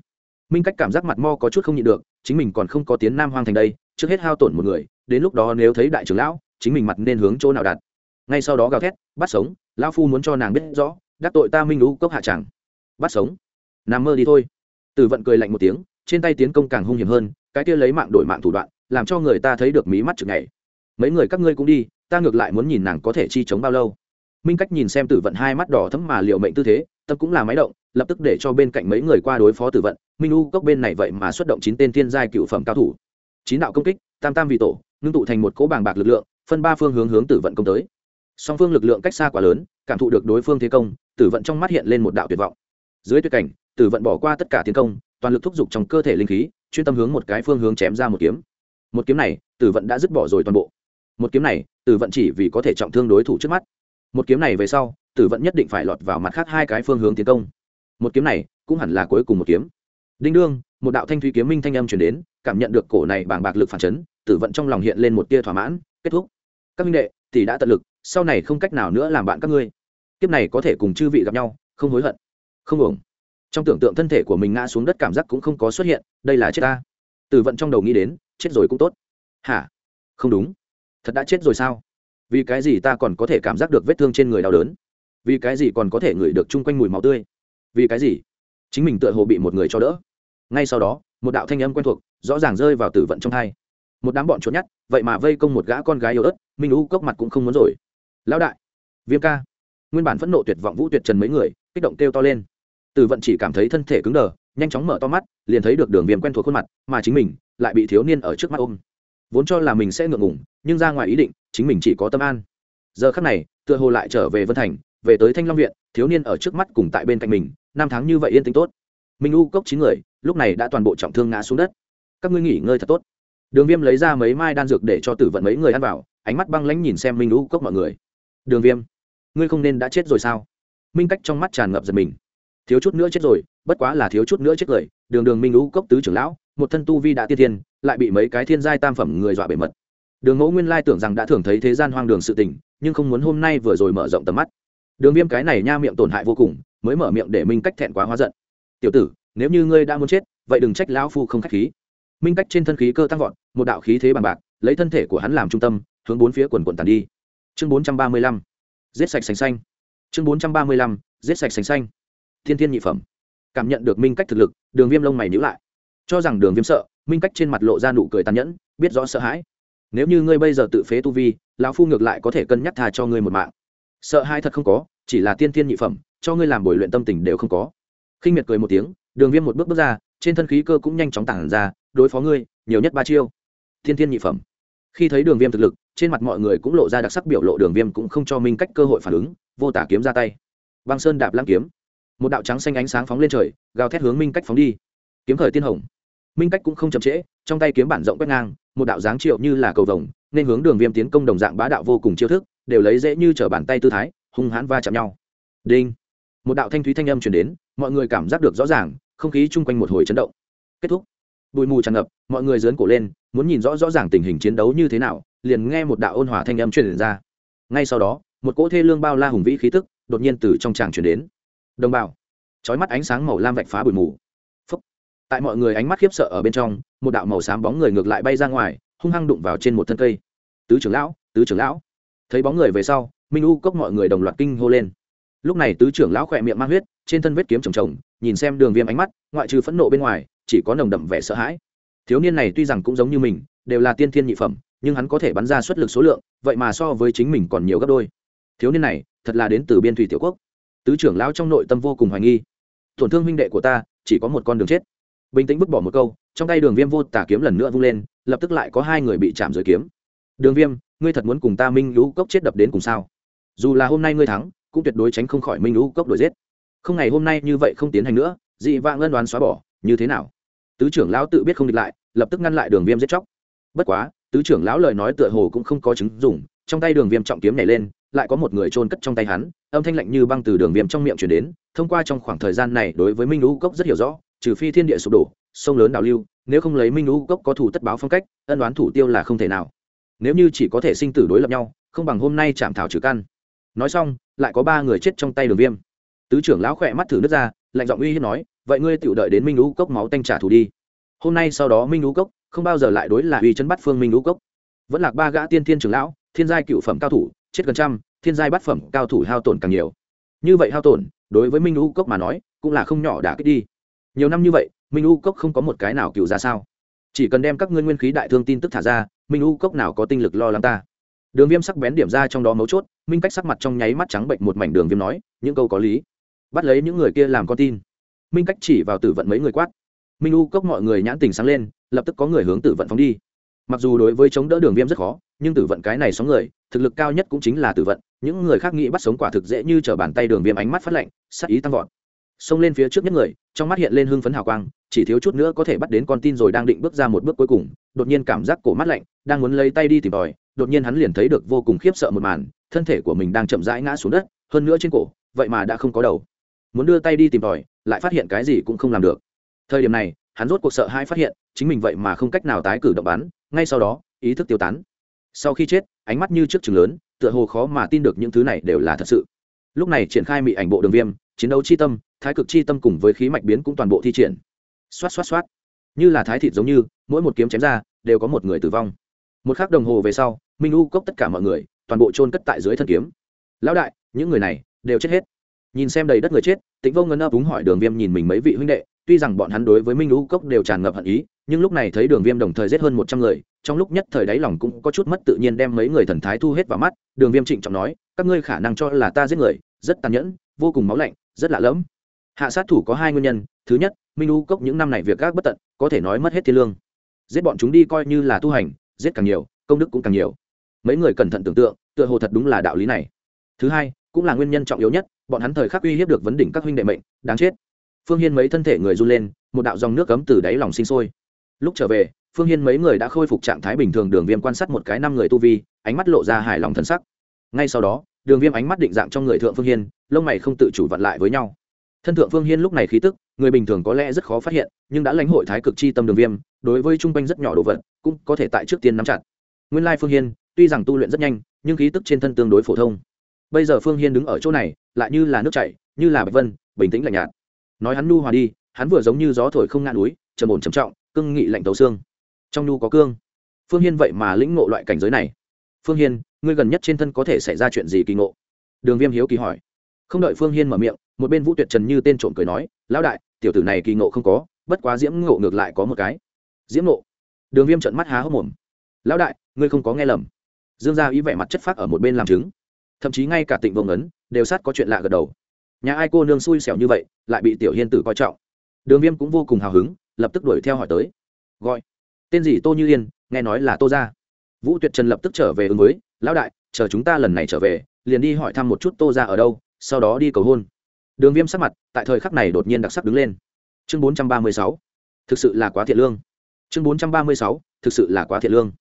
Minh cách cảm giác mặt mo có chút không nhịn được, chính mình còn không có tiến nam hoang thành đây, trước hết hao tổn một người, đến lúc đó nếu thấy đại trưởng lão chính mình mặt nên hướng chỗ nào đặt. Ngay sau đó gào thét, bắt sống, lão phu muốn cho nàng biết rõ, đắc tội ta minh u cốc hạ chẳng. Bắt sống. Nằm mơ đi thôi. Tử vận cười lạnh một tiếng, trên tay tiến công càng hung hiểm hơn, cái kia lấy mạng đổi mạng thủ đoạn, làm cho người ta thấy được mí mắt chực ngày mấy người các ngươi cũng đi, ta ngược lại muốn nhìn nàng có thể chi chống bao lâu. Minh cách nhìn xem tử vận hai mắt đỏ thấm mà liệu mệnh tư thế, tâm cũng là máy động, lập tức để cho bên cạnh mấy người qua đối phó tử vận. Minh u cốc bên này vậy mà xuất động chín tên thiên giai cựu phẩm cao thủ. Chín đạo công kích, tam tam vì tổ, ngưng tụ thành một cỗ bàng bạc lực lượng phân ba phương hướng hướng tử vận công tới. Song phương lực lượng cách xa quá lớn, cảm thụ được đối phương thế công, tử vận trong mắt hiện lên một đạo tuyệt vọng. Dưới tuyệt cảnh, tử vận bỏ qua tất cả tiến công, toàn lực thúc giục trong cơ thể linh khí, chuyên tâm hướng một cái phương hướng chém ra một kiếm. Một kiếm này, tử vận đã dứt bỏ rồi toàn bộ. Một kiếm này, tử vận chỉ vì có thể trọng thương đối thủ trước mắt. Một kiếm này về sau, tử vận nhất định phải lọt vào mặt khác hai cái phương hướng tiến công. Một kiếm này, cũng hẳn là cuối cùng một kiếm. Đinh đương, một đạo thanh thủy kiếm minh thanh âm chuyển đến, cảm nhận được cổ này bàng bạc lực phản chấn, tử vận trong lòng hiện lên một tia thỏa mãn kết thúc. Các minh đệ, tỷ đã tận lực, sau này không cách nào nữa làm bạn các ngươi. Kiếp này có thể cùng chư vị gặp nhau, không hối hận, không ổng trong tưởng tượng thân thể của mình ngã xuống đất cảm giác cũng không có xuất hiện, đây là chết ta. Tử vận trong đầu nghĩ đến, chết rồi cũng tốt. Hả? Không đúng. Thật đã chết rồi sao? Vì cái gì ta còn có thể cảm giác được vết thương trên người đau đớn? Vì cái gì còn có thể ngửi được chung quanh mùi máu tươi? Vì cái gì? Chính mình tựa hồ bị một người cho đỡ. Ngay sau đó, một đạo thanh âm quen thuộc, rõ ràng rơi vào tử vận trong hai một đám bọn trốn nhát vậy mà vây công một gã con gái yếu ớt, minh u cốc mặt cũng không muốn rồi. Lão đại, viêm ca. Nguyên bản phẫn nộ tuyệt vọng vũ tuyệt trần mấy người, kích động kêu to lên. Từ vận chỉ cảm thấy thân thể cứng đờ, nhanh chóng mở to mắt, liền thấy được đường viêm quen thuộc khuôn mặt, mà chính mình lại bị thiếu niên ở trước mắt ôm. Vốn cho là mình sẽ ngượng ngủng nhưng ra ngoài ý định, chính mình chỉ có tâm an. Giờ khắc này, tựa hồ lại trở về vân thành, về tới thanh long viện, thiếu niên ở trước mắt cùng tại bên cạnh mình, năm tháng như vậy yên tĩnh tốt. Minh u cốc chín người, lúc này đã toàn bộ trọng thương ngã xuống đất. Các ngươi nghỉ ngơi thật tốt đường viêm lấy ra mấy mai đan dược để cho tử vận mấy người ăn vào, ánh mắt băng lãnh nhìn xem minh u cốc mọi người. Đường viêm, ngươi không nên đã chết rồi sao? Minh cách trong mắt tràn ngập giật mình. Thiếu chút nữa chết rồi, bất quá là thiếu chút nữa chết cười, đường đường minh u cốc tứ trưởng lão, một thân tu vi đã tiên thiên, lại bị mấy cái thiên giai tam phẩm người dọa bể mật. Đường ngẫu nguyên lai tưởng rằng đã thường thấy thế gian hoang đường sự tình, nhưng không muốn hôm nay vừa rồi mở rộng tầm mắt. Đường viêm cái này nha miệng tổn hại vô cùng, mới mở miệng để minh cách thẹn quá hóa giận. Tiểu tử, nếu như ngươi đã muốn chết, vậy đừng trách lão phu không k h á c h khí. Minh cách trên thân khí cơ tăng vọt một đạo khí thế bằng bạc, lấy thân thể của hắn làm trung tâm, hướng bốn phía quần quần tàn đi. Chương bốn trăm ba mươi lăm, giết sạch sành xanh. Chương bốn trăm ba mươi lăm, giết sạch sành xanh. Thiên thiên nhị phẩm. Cảm nhận được minh cách thực lực, đường viêm lông mày nhữ lại. Cho rằng đường viêm sợ, minh cách trên mặt lộ ra nụ cười tàn nhẫn, biết rõ sợ hãi. Nếu như ngươi bây giờ tự phế tu vi, lão phu ngược lại có thể cân nhắc thà cho ngươi một mạng. Sợ hai thật không có, chỉ là tiên thiên nhị phẩm, cho ngươi làm bồi luyện tâm tình đều không có. Khinh miệt cười một tiếng, đường viêm một bước bước ra, trên thân khí cơ cũng nhanh chóng tản ra, đối phó ngươi, nhiều nhất ba chiêu thiên thiên nhị phẩm. Khi thấy đường viêm thực lực, trên mặt mọi người cũng lộ ra đặc sắc biểu lộ đường viêm cũng không cho minh cách cơ hội phản ứng, vô tả kiếm ra tay. Băng sơn đạp lăng kiếm. Một đạo trắng xanh ánh sáng phóng lên trời, gào thét hướng minh cách phóng đi. Kiếm khởi tiên hồng. Minh cách cũng không chậm trễ, trong tay kiếm bản rộng quét ngang, một đạo dáng triệu như là cầu vồng, nên hướng đường viêm tiến công đồng dạng bá đạo vô cùng chiêu thức, đều lấy dễ như t r ở bàn tay tư thái, hung hãn va chạm nhau. Đinh. Một đạo thanh thúy thanh âm chuyển đến, mọi người cảm giác được rõ ràng, không khí chung quanh một hồi chấn động. Kết thúc bụi mù tràn ngập, mọi người dớn cổ lên, muốn nhìn rõ rõ ràng tình hình chiến đấu như thế nào, liền nghe một đạo ôn hòa thanh âm truyền ra. Ngay sau đó, một cỗ thê lương bao la hùng vĩ khí tức đột nhiên từ trong tràng chuyển đến. Đồng bào trói mắt ánh sáng màu lam vạch phá bụi mù. Phúc. tại mọi người ánh mắt khiếp sợ ở bên trong, một đạo màu xám bóng người ngược lại bay ra ngoài, hung hăng đụng vào trên một thân cây. Tứ trưởng lão, tứ trưởng lão. Thấy bóng người về sau, minh u cốc mọi người đồng loạt kinh hô lên. Lúc này tứ trưởng lão khỏe miệng mang huyết, trên thân vết kiếm trồng trồng, nhìn xem đường viêm ánh mắt, ngoại trừ phẫn nộ bên ngoài chỉ có nồng đậm vẻ sợ hãi. Thiếu niên này tuy rằng cũng giống như mình, đều là tiên thiên nhị phẩm, nhưng hắn có thể bắn ra suất lực số lượng, vậy mà so với chính mình còn nhiều gấp đôi. Thiếu niên này, thật là đến từ biên thủy tiểu quốc. Tứ trưởng lão trong nội tâm vô cùng hoài nghi. Tổn thương huynh đệ của ta, chỉ có một con đường chết. Bình tĩnh vứt bỏ một câu, trong tay đường viêm vô tả kiếm lần nữa vung lên, lập tức lại có hai người bị chạm dưới kiếm. Đường viêm, ngươi thật muốn cùng ta minh lũ cốc chết đập đến cùng sao? Dù là hôm nay ngươi thắng, cũng tuyệt đối tránh không khỏi minh lũ cốc đuổi giết. Không ngày hôm nay như vậy không tiến hành nữa, dị vạn ngân đoán xóa bỏ như thế nào? Tứ trưởng lão tự biết không địch lại, lập tức ngăn lại đường viêm giết chóc. Bất quá, tứ trưởng lão lời nói tựa hồ cũng không có chứng dùng trong tay đường viêm trọng kiếm nhảy lên, lại có một người trôn cất trong tay hắn, âm thanh lạnh như băng từ đường viêm trong miệng chuyển đến, thông qua trong khoảng thời gian này đối với minh lũ cốc rất hiểu rõ, trừ phi thiên địa sụp đổ, sông lớn đào lưu, nếu không lấy minh lũ cốc có thủ tất báo phong cách, ân đoán thủ tiêu là không thể nào. Nếu như chỉ có thể sinh tử đối lập nhau, không bằng hôm nay chạm thảo trừ căn. Nói xong, lại có ba người chết trong tay đường viêm. Tứ trưởng lão khỏe mắt thử nước ra, lạnh giọng uy hiếp nói vậy ngươi tự đợi đến minh lũ cốc máu tanh trả thù đi. Hôm nay sau đó minh lũ cốc, không bao giờ lại đối là uy chân bắt phương minh lũ cốc. Vẫn là ba gã tiên thiên trưởng lão, thiên giai cựu phẩm cao thủ, chết gần trăm, thiên giai bát phẩm cao thủ hao tổn càng nhiều. Như vậy hao tổn, đối với minh lũ cốc mà nói, cũng là không nhỏ đã kích đi. Nhiều năm như vậy, minh u cốc không có một cái nào cựu ra sao. Chỉ cần đem các ngươi nguyên khí đại thương tin tức thả ra, minh u cốc nào có tinh lực lo lắng ta. Đường viêm sắc bén điểm ra trong đó mấu chốt, minh cách sắc mặt trong nháy mắt trắng bệnh một mảnh đường viêm nói, những câu có lý. Bắt lấy những người kia làm con tin minh cách chỉ vào tử vận mấy người quát. Minh u cốc mọi người nhãn tình sáng lên, lập tức có người hướng tử vận phóng đi. Mặc dù đối với chống đỡ đường viêm rất khó, nhưng tử vận cái này sóng người, thực lực cao nhất cũng chính là tử vận, những người khác nghĩ bắt sống quả thực dễ như t r ở bàn tay đường viêm ánh mắt phát lạnh, sắc ý tăng vọt. Xông lên phía trước nhất người, trong mắt hiện lên hưng phấn hào quang, chỉ thiếu chút nữa có thể bắt đến con tin rồi đang định bước ra một bước cuối cùng, đột nhiên cảm giác cổ mắt lạnh, đang muốn lấy tay đi tìm tòi đột nhiên hắn liền thấy được vô cùng khiếp sợ một màn, thân thể của mình đang chậm rãi ngã xuống đất, hơn nữa trên cổ, vậy mà đã không có đầu muốn đưa tay đi tìm tòi, lại phát hiện cái gì cũng không làm được. Thời điểm này, hắn rốt cuộc sợ hai phát hiện, chính mình vậy mà không cách nào tái cử động bắn, ngay sau đó, ý thức tiêu tán. Sau khi chết, ánh mắt như trước chừng lớn, tựa hồ khó mà tin được những thứ này đều là thật sự. Lúc này triển khai mị ảnh bộ đường viêm, chiến đấu chi tâm, thái cực chi tâm cùng với khí mạch biến cũng toàn bộ thi triển. Xoát xoát xoát. Như là thái thịt giống như, mỗi một kiếm chém ra, đều có một người tử vong. Một khắc đồng hồ về sau, minh u cốc tất cả mọi người, toàn bộ trôn cất tại dưới thân kiếm. Lão đại, những người này đều chết hết nhìn xem đầy đất người chết, tĩnh vô ngân ấp úng hỏi đường viêm nhìn mình mấy vị huynh đệ, tuy rằng bọn hắn đối với minh u cốc đều tràn ngập hận ý, nhưng lúc này thấy đường viêm đồng thời giết hơn một trăm người, trong lúc nhất thời đáy lòng cũng có chút mất tự nhiên đem mấy người thần thái thu hết vào mắt, đường viêm trịnh trọng nói, các ngươi khả năng cho là ta giết người, rất tàn nhẫn, vô cùng máu lạnh, rất lạ lẫm. Hạ sát thủ có hai nguyên nhân, thứ nhất, minh u cốc những năm này việc gác bất tận, có thể nói mất hết thiên lương. Giết bọn chúng đi coi như là tu hành, giết càng nhiều, công đức cũng càng nhiều. Mấy người cẩn thận tưởng tượng, tựa hồ thật đúng là đạo lý này. Thứ hai cũng là nguyên nhân trọng yếu nhất, bọn hắn thời khắc uy hiếp được vấn đỉnh các huynh đệ mệnh, đáng chết. Phương hiên mấy thân thể người run lên, một đạo dòng nước cấm từ đáy lòng sinh sôi. Lúc trở về, phương hiên mấy người đã khôi phục trạng thái bình thường đường viêm quan sát một cái năm người tu vi, ánh mắt lộ ra hài lòng thân sắc. Ngay sau đó, đường viêm ánh mắt định dạng trong người thượng phương hiên, lông mày không tự chủ vặn lại với nhau. Thân thượng phương hiên lúc này khí tức, người bình thường có lẽ rất khó phát hiện, nhưng đã lãnh hội thái cực chi tâm đường viêm, đối với trung quanh rất nhỏ đồ vật, cũng có thể tại trước tiên nắm chặt. Nguyên lai phương hiên, tuy rằng tu luyện rất nhanh, nhưng khí tức trên thân tương đối phổ thông bây giờ phương hiên đứng ở chỗ này, lại như là nước chảy, như là bạch vân, bình tĩnh lạnh nhạt. Nói hắn nu hòa đi, hắn vừa giống như gió thổi không ngã núi, trầm ổn trầm trọng cưng nghị lạnh tấu xương. Trong nu có cương. Phương hiên vậy mà lĩnh ngộ loại cảnh giới này. Phương hiên, ngươi gần nhất trên thân có thể xảy ra chuyện gì kỳ ngộ? Đường viêm hiếu kỳ hỏi. Không đợi phương hiên mở miệng, một bên vũ tuyệt trần như tên trộm cười nói, lão đại, tiểu tử này kỳ ngộ không có, bất quá diễm ngộ ngược lại có một cái. Diễm ngộ. Đường viêm trận mắt há hốc mồm. Lão đại, ngươi không có nghe lầm. Dương gia ý vẻ mặt chất phác ở một bên làm chứng thậm chí ngay cả tịnh vông ấn đều sát có chuyện lạ gật đầu. Nhà ai cô nương xui xẻo như vậy, lại bị tiểu hiên tử coi trọng. Đường viêm cũng vô cùng hào hứng, lập tức đuổi theo hỏi tới. Gọi, tên gì tô như yên, nghe nói là tô gia. Vũ tuyệt trần lập tức trở về ứng với, lão đại, chờ chúng ta lần này trở về, liền đi hỏi thăm một chút tô gia ở đâu, sau đó đi cầu hôn. Đường viêm sắc mặt, tại thời khắc này đột nhiên đặc sắc đứng lên. Chương bốn trăm ba mươi sáu, thực sự là quá thiện lương. Chương bốn trăm ba mươi sáu, thực sự là quá thiện lương.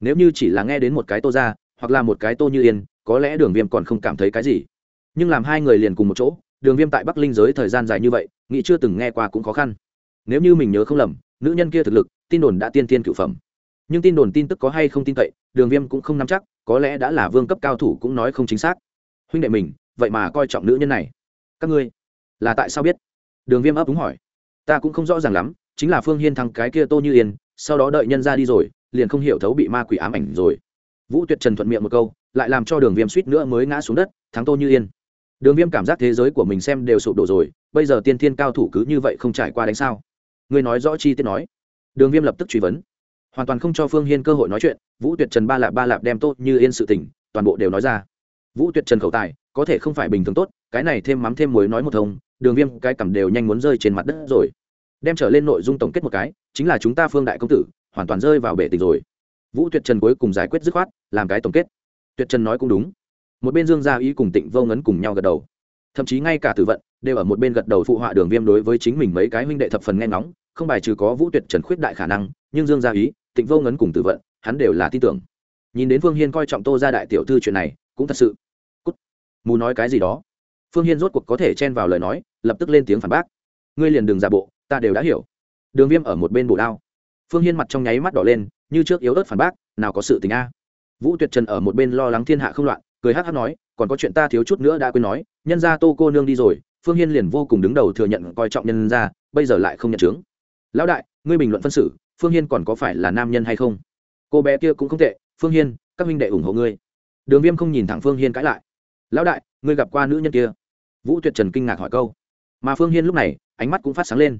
Nếu như chỉ là nghe đến một cái tô ra hoặc là một cái tô như yên, có lẽ đường viêm còn không cảm thấy cái gì. Nhưng làm hai người liền cùng một chỗ, đường viêm tại bắc linh giới thời gian dài như vậy, nghĩ chưa từng nghe qua cũng khó khăn. Nếu như mình nhớ không lầm, nữ nhân kia thực lực, tin đồn đã tiên tiên cựu phẩm. Nhưng tin đồn tin tức có hay không tin cậy, đường viêm cũng không nắm chắc, có lẽ đã là vương cấp cao thủ cũng nói không chính xác. Huynh đệ mình, vậy mà coi trọng nữ nhân này. Các ngươi, là tại sao biết? Đường viêm ấp đúng hỏi. Ta cũng không rõ ràng lắm, chính là phương hiên thằng cái kia tô như yên, sau đó đợi nhân ra đi rồi, liền không hiểu thấu bị ma quỷ ám ảnh rồi vũ tuyệt trần thuận miệng một câu, lại làm cho đường viêm suýt nữa mới ngã xuống đất, thắng tô như yên. Đường viêm cảm giác thế giới của mình xem đều sụp đổ rồi, bây giờ tiên thiên cao thủ cứ như vậy không trải qua đánh sao? Người nói rõ chi tiết nói. Đường viêm lập tức truy vấn. Hoàn toàn không cho phương hiên cơ hội nói chuyện, vũ tuyệt trần ba lạp ba lạp đem tốt như yên sự tỉnh toàn bộ đều nói ra. Vũ tuyệt trần khẩu tài, có thể không phải bình thường tốt, cái này thêm mắm thêm muối nói một thông, đường viêm cái cầm đều nhanh muốn rơi trên mặt đất rồi. Đem trở lên nội dung tổng kết một cái, chính là chúng ta phương đại công tử, hoàn toàn rơi vào bể tình rồi vũ tuyệt trần cuối cùng giải quyết dứt khoát, làm cái tổng kết. Tuyệt trần nói cũng đúng. Một bên dương gia ý cùng tịnh vô ngấn cùng nhau gật đầu. Thậm chí ngay cả tử vận đều ở một bên gật đầu phụ họa đường viêm đối với chính mình mấy cái huynh đệ thập phần nghe ngóng, không bài trừ có vũ tuyệt trần khuyết đại khả năng, nhưng dương gia ý, tịnh vô ngấn cùng tử vận, hắn đều là tin tưởng. Nhìn đến phương hiên coi trọng tô gia đại tiểu thư chuyện này, cũng thật sự cút. Mù nói cái gì đó. Phương hiên rốt cuộc có thể chen vào lời nói, lập tức lên tiếng phản bác. Ngươi liền đừng giả bộ, ta đều đã hiểu. Đường viêm ở một bên bổ đao. Phương hiên mặt trong nháy mắt đỏ lên như trước yếu ớt phản bác, nào có sự tình a. Vũ tuyệt trần ở một bên lo lắng thiên hạ không loạn, cười hát hát nói, còn có chuyện ta thiếu chút nữa đã quên nói, nhân ra tô cô nương đi rồi, phương hiên liền vô cùng đứng đầu thừa nhận coi trọng nhân ra bây giờ lại không nhận chứng lão đại, ngươi bình luận phân xử, phương hiên còn có phải là nam nhân hay không? Cô bé kia cũng không tệ, phương hiên, các minh đệ ủng hộ ngươi. Đường viêm không nhìn thẳng phương hiên cãi lại. Lão đại, ngươi gặp qua nữ nhân kia? Vũ tuyệt trần kinh ngạc hỏi câu. Mà phương hiên lúc này, ánh mắt cũng phát sáng lên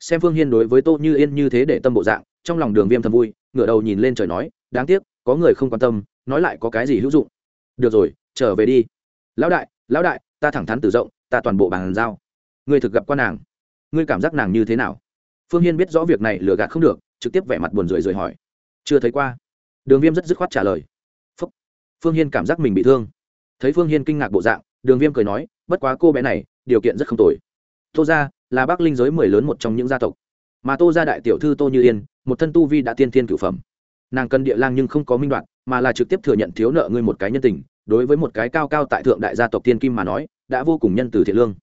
xem phương hiên đối với tô như yên như thế để tâm bộ dạng, trong lòng đường viêm thầm vui, ngửa đầu nhìn lên trời nói, đáng tiếc, có người không quan tâm, nói lại có cái gì hữu dụng. Được rồi, trở về đi. Lão đại lão đại, ta thẳng thắn từ rộng, ta toàn bộ bàn giao. Ngươi thực gặp quan nàng. Ngươi cảm giác nàng như thế nào? Phương hiên biết rõ việc này lừa gạt không được, trực tiếp vẻ mặt buồn rười rời hỏi. Chưa thấy qua. Đường viêm rất dứt khoát trả lời. Phúc. phương hiên cảm giác mình bị thương. Thấy phương hiên kinh ngạc bộ dạng, đường viêm cười nói, bất quá cô bé này, điều kiện rất không tồi. Tô ra là Bắc linh giới mười lớn một trong những gia tộc. Mà tô gia đại tiểu thư tô như yên, một thân tu vi đã tiên thiên cửu phẩm. Nàng cần địa lang nhưng không có minh đoạn mà là trực tiếp thừa nhận thiếu nợ ngươi một cái nhân tình, đối với một cái cao cao tại thượng đại gia tộc tiên kim mà nói, đã vô cùng nhân từ thiện lương.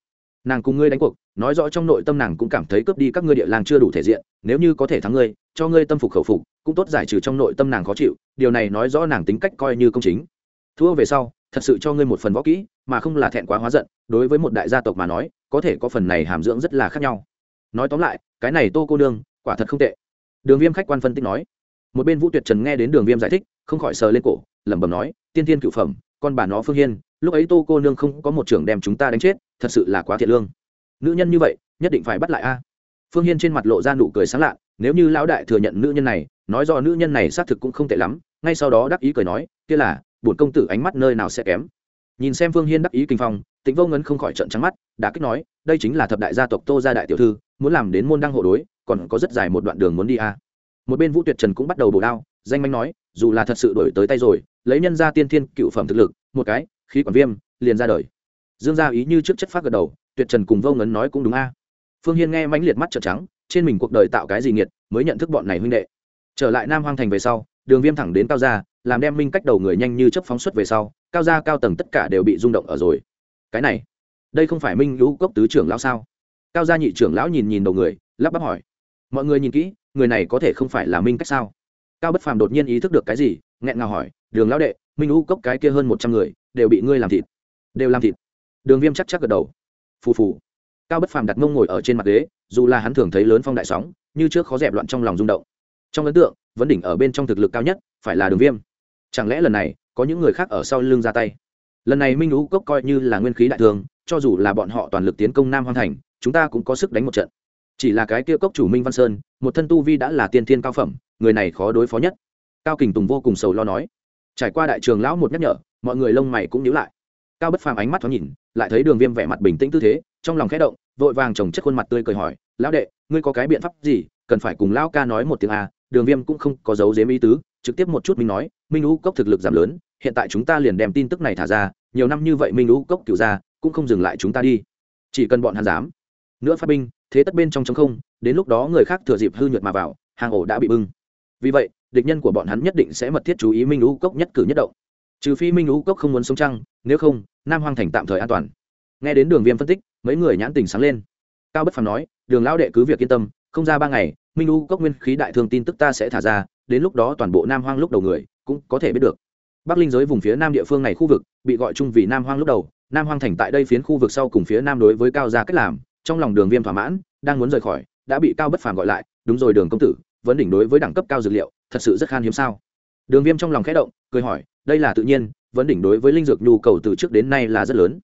Nàng cùng ngươi đánh cuộc, nói rõ trong nội tâm nàng cũng cảm thấy cướp đi các ngươi địa lang chưa đủ thể diện, nếu như có thể thắng ngươi, cho ngươi tâm phục khẩu phục, cũng tốt giải trừ trong nội tâm nàng khó chịu, điều này nói rõ nàng tính cách coi như công chính. Thua về sau, thật sự cho ngươi một phần võ kỹ, mà không là thẹn quá hóa giận, đối với một đại gia tộc mà nói có thể có phần này hàm dưỡng rất là khác nhau. Nói tóm lại, cái này tô cô nương, quả thật không tệ. Đường viêm khách quan phân tích nói. Một bên vũ tuyệt trần nghe đến đường viêm giải thích, không khỏi sờ lên cổ, lẩm bẩm nói, tiên tiên cựu phẩm, con bà nó phương hiên, lúc ấy tô cô nương không có một trưởng đem chúng ta đánh chết, thật sự là quá thiệt lương. Nữ nhân như vậy, nhất định phải bắt lại a. Phương hiên trên mặt lộ ra nụ cười sáng lạ nếu như lão đại thừa nhận nữ nhân này, nói do nữ nhân này xác thực cũng không tệ lắm, ngay sau đó đắc ý cười nói, kia là, bổn công tử ánh mắt nơi nào sẽ kém. Nhìn xem phương hiên đắc ý kinh phong Tịnh vô ngấn không khỏi trận trắng mắt đã kích nói, đây chính là thập đại gia tộc tô gia đại tiểu thư, muốn làm đến môn đăng hộ đối, còn có rất dài một đoạn đường muốn đi a một bên vũ tuyệt trần cũng bắt đầu bổ đao, danh manh nói, dù là thật sự đổi tới tay rồi, lấy nhân gia tiên thiên cựu phẩm thực lực, một cái, khí quản viêm, liền ra đời. Dương gia ý như trước chất phát gật đầu, tuyệt trần cùng vô ngấn nói cũng đúng a. Phương hiên nghe mãnh liệt mắt trợn trắng, trên mình cuộc đời tạo cái gì nghiệt, mới nhận thức bọn này huynh đệ. Trở lại nam hoang thành về sau, đường viêm thẳng đến cao gia, làm đem minh cách đầu người nhanh như chấp phóng xuất về sau, cao gia cao tầng tất cả đều bị rung động ở rồi cái này, đây không phải minh lũ cốc tứ trưởng lão sao? Cao gia nhị trưởng lão nhìn nhìn đầu người, lắp bắp hỏi. Mọi người nhìn kỹ, người này có thể không phải là minh cách sao? Cao bất phàm đột nhiên ý thức được cái gì, nghẹn ngào hỏi, đường lão đệ, minh lũ cốc cái kia hơn một trăm người, đều bị ngươi làm thịt. Đều làm thịt? Đường viêm chắc chắc gật đầu. Phù phù. Cao bất phàm đặt mông ngồi ở trên mặt ghế, dù là hắn thường thấy lớn phong đại sóng, như trước khó dẹp loạn trong lòng rung động. Trong ấn tượng, vấn đỉnh ở bên trong thực lực cao nhất, phải là đường viêm. Chẳng lẽ lần này, có những người khác ở sau lưng ra tay? Lần này minh lũ cốc coi như là nguyên khí đại thương cho dù là bọn họ toàn lực tiến công nam hoang thành, chúng ta cũng có sức đánh một trận. Chỉ là cái kia cốc chủ minh văn sơn, một thân tu vi đã là tiên thiên cao phẩm, người này khó đối phó nhất. Cao kình tùng vô cùng sầu lo nói. Trải qua đại trường lão một nhắc nhở, mọi người lông mày cũng nhíu lại. Cao bất phàm ánh mắt thoáng nhìn, lại thấy đường viêm vẻ mặt bình tĩnh tư thế, trong lòng khẽ động, vội vàng trồng chất khuôn mặt tươi cười hỏi, lão đệ, ngươi có cái biện pháp gì? Cần phải cùng lão ca nói một tiếng a đường viêm cũng không có dấu dếm ý tứ, trực tiếp một chút minh nói, minh U cốc thực lực giảm lớn hiện tại chúng ta liền đem tin tức này thả ra, nhiều năm như vậy minh lũ cốc cựu ra cũng không dừng lại chúng ta đi. Chỉ cần bọn hắn dám. Nữa phát binh, thế tất bên trong chống không, đến lúc đó người khác thừa dịp hư nhuệt mà vào, hàng ổ đã bị bưng. Vì vậy, địch nhân của bọn hắn nhất định sẽ mật thiết chú ý minh lũ cốc nhất cử nhất động. Trừ phi minh lũ cốc không muốn sống trăng nếu không, nam hoang thành tạm thời an toàn. Nghe đến đường viêm phân tích, mấy người nhãn tình sáng lên. Cao bất phàm nói, đường lão đệ cứ việc yên tâm, không ra ba ngày, minh lũ cốc nguyên khí đại thương tin tức ta sẽ thả ra, đến lúc đó toàn bộ nam hoang lúc đầu người cũng có thể biết được bắc linh giới vùng phía nam địa phương này khu vực, bị gọi chung vì nam hoang lúc đầu, nam hoang thành tại đây phiến khu vực sau cùng phía nam đối với cao gia cách làm, trong lòng đường viêm thỏa mãn, đang muốn rời khỏi, đã bị cao bất phàm gọi lại, đúng rồi đường công tử, vấn đỉnh đối với đẳng cấp cao dược liệu, thật sự rất khan hiếm sao? Đường viêm trong lòng khẽ động, cười hỏi, đây là tự nhiên, vấn đỉnh đối với linh dược nhu cầu từ trước đến nay là rất lớn.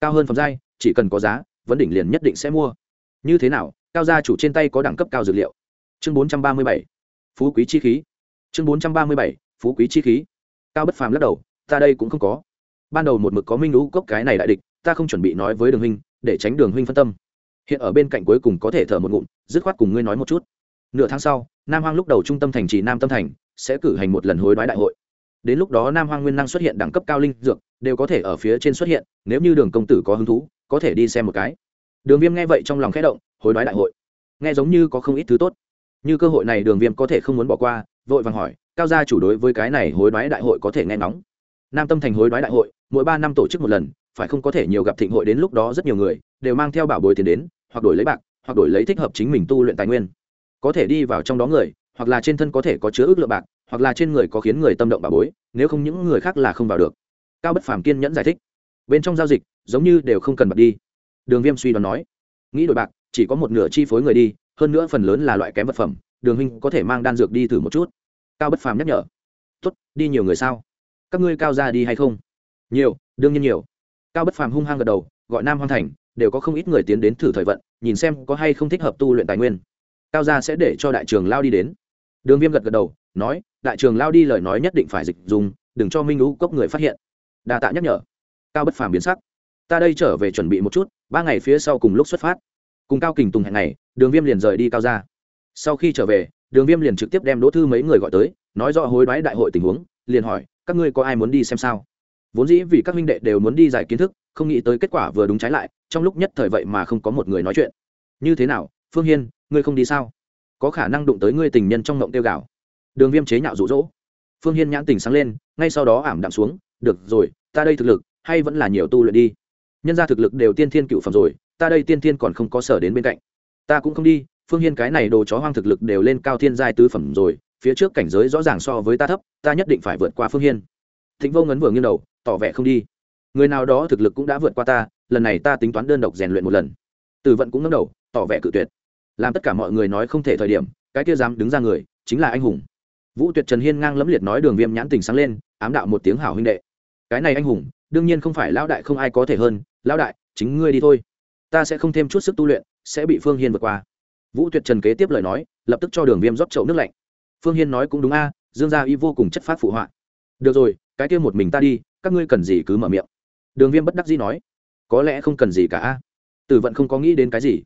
Cao hơn phẩm giai, chỉ cần có giá, vấn đỉnh liền nhất định sẽ mua. Như thế nào? Cao gia chủ trên tay có đẳng cấp cao dược liệu. Chương bốn trăm ba mươi bảy, phú quý chi khí. Chương bốn trăm ba mươi bảy, phú quý chi khí cao bất phàm lắc đầu, ta đây cũng không có. Ban đầu một mực có minh lũ cốc cái này đại địch, ta không chuẩn bị nói với đường huynh, để tránh đường huynh phân tâm. Hiện ở bên cạnh cuối cùng có thể thở một ngụm, dứt khoát cùng ngươi nói một chút. Nửa tháng sau, nam hoang lúc đầu trung tâm thành trì nam tâm thành, sẽ cử hành một lần hối đoái đại hội. Đến lúc đó nam hoang nguyên năng xuất hiện đẳng cấp cao linh dược, đều có thể ở phía trên xuất hiện, nếu như đường công tử có hứng thú, có thể đi xem một cái. Đường viêm nghe vậy trong lòng khẽ động, hối đoái đại hội. Nghe giống như có không ít thứ tốt. Như cơ hội này đường viêm có thể không muốn bỏ qua vội vàng hỏi, cao gia chủ đối với cái này hối đoái đại hội có thể nghe nóng. nam tâm thành hối đoái đại hội, mỗi ba năm tổ chức một lần, phải không có thể nhiều gặp thịnh hội đến lúc đó rất nhiều người, đều mang theo bảo bồi tiền đến, hoặc đổi lấy bạc, hoặc đổi lấy thích hợp chính mình tu luyện tài nguyên. Có thể đi vào trong đó người, hoặc là trên thân có thể có chứa ước lượng bạc, hoặc là trên người có khiến người tâm động bà bối, nếu không những người khác là không vào được. Cao bất phàm kiên nhẫn giải thích. Bên trong giao dịch, giống như đều không cần bạc đi. Đường viêm suy đoán nói, nghĩ đổi bạc, chỉ có một nửa chi phối người đi, hơn nữa phần lớn là loại kém vật phẩm đường huynh có thể mang đan dược đi thử một chút. Cao bất phàm nhắc nhở. Tốt, đi nhiều người sao? Các ngươi cao ra đi hay không? Nhiều, đương nhiên nhiều. Cao bất phàm hung hăng gật đầu, gọi nam hoang thành, đều có không ít người tiến đến thử thời vận, nhìn xem có hay không thích hợp tu luyện tài nguyên. Cao gia sẽ để cho đại trường lao đi đến. Đường viêm gật gật đầu, nói, đại trường lao đi lời nói nhất định phải dịch dùng, đừng cho minh lũ cốc người phát hiện. Đa tạ nhắc nhở. Cao bất phàm biến sắc. Ta đây trở về chuẩn bị một chút, ba ngày phía sau cùng lúc xuất phát. Cùng cao kình tùng hẹn ngày. đường viêm liền rời đi cao ra sau khi trở về, đường viêm liền trực tiếp đem đỗ thư mấy người gọi tới, nói rõ hối đoái đại hội tình huống, liền hỏi, các ngươi có ai muốn đi xem sao? Vốn dĩ vì các minh đệ đều muốn đi giải kiến thức, không nghĩ tới kết quả vừa đúng trái lại, trong lúc nhất thời vậy mà không có một người nói chuyện. Như thế nào, phương hiên, ngươi không đi sao? Có khả năng đụng tới ngươi tình nhân trong ngộng tiêu gạo đường viêm chế nhạo rụ rỗ phương hiên nhãn tình sáng lên, ngay sau đó ảm đạm xuống, được rồi, ta đây thực lực, hay vẫn là nhiều tu luyện đi. Nhân ra thực lực đều tiên thiên cựu phẩm rồi, ta đây tiên thiên còn không có sở đến bên cạnh. Ta cũng không đi phương hiên cái này đồ chó hoang thực lực đều lên cao thiên giai tứ phẩm rồi, phía trước cảnh giới rõ ràng so với ta thấp, ta nhất định phải vượt qua phương hiên. Thịnh vô ngấn vừa nghiêng đầu, tỏ vẻ không đi. Người nào đó thực lực cũng đã vượt qua ta, lần này ta tính toán đơn độc rèn luyện một lần. Tử vận cũng ngấm đầu, tỏ vẻ cự tuyệt. Làm tất cả mọi người nói không thể thời điểm, cái kia dám đứng ra người, chính là anh hùng. Vũ tuyệt trần hiên ngang lẫm liệt nói đường viêm nhãn tình sáng lên, ám đạo một tiếng hảo huynh đệ. Cái này anh hùng, đương nhiên không phải lão đại không ai có thể hơn, lão đại, chính ngươi đi thôi. Ta sẽ không thêm chút sức tu luyện, sẽ bị phương hiên vượt qua vũ tuyệt trần kế tiếp lời nói, lập tức cho đường viêm rót chậu nước lạnh. Phương hiên nói cũng đúng a, dương gia y vô cùng chất phát phụ họa. Được rồi, cái kia một mình ta đi, các ngươi cần gì cứ mở miệng. Đường viêm bất đắc dĩ nói. Có lẽ không cần gì cả a. Tử vận không có nghĩ đến cái gì.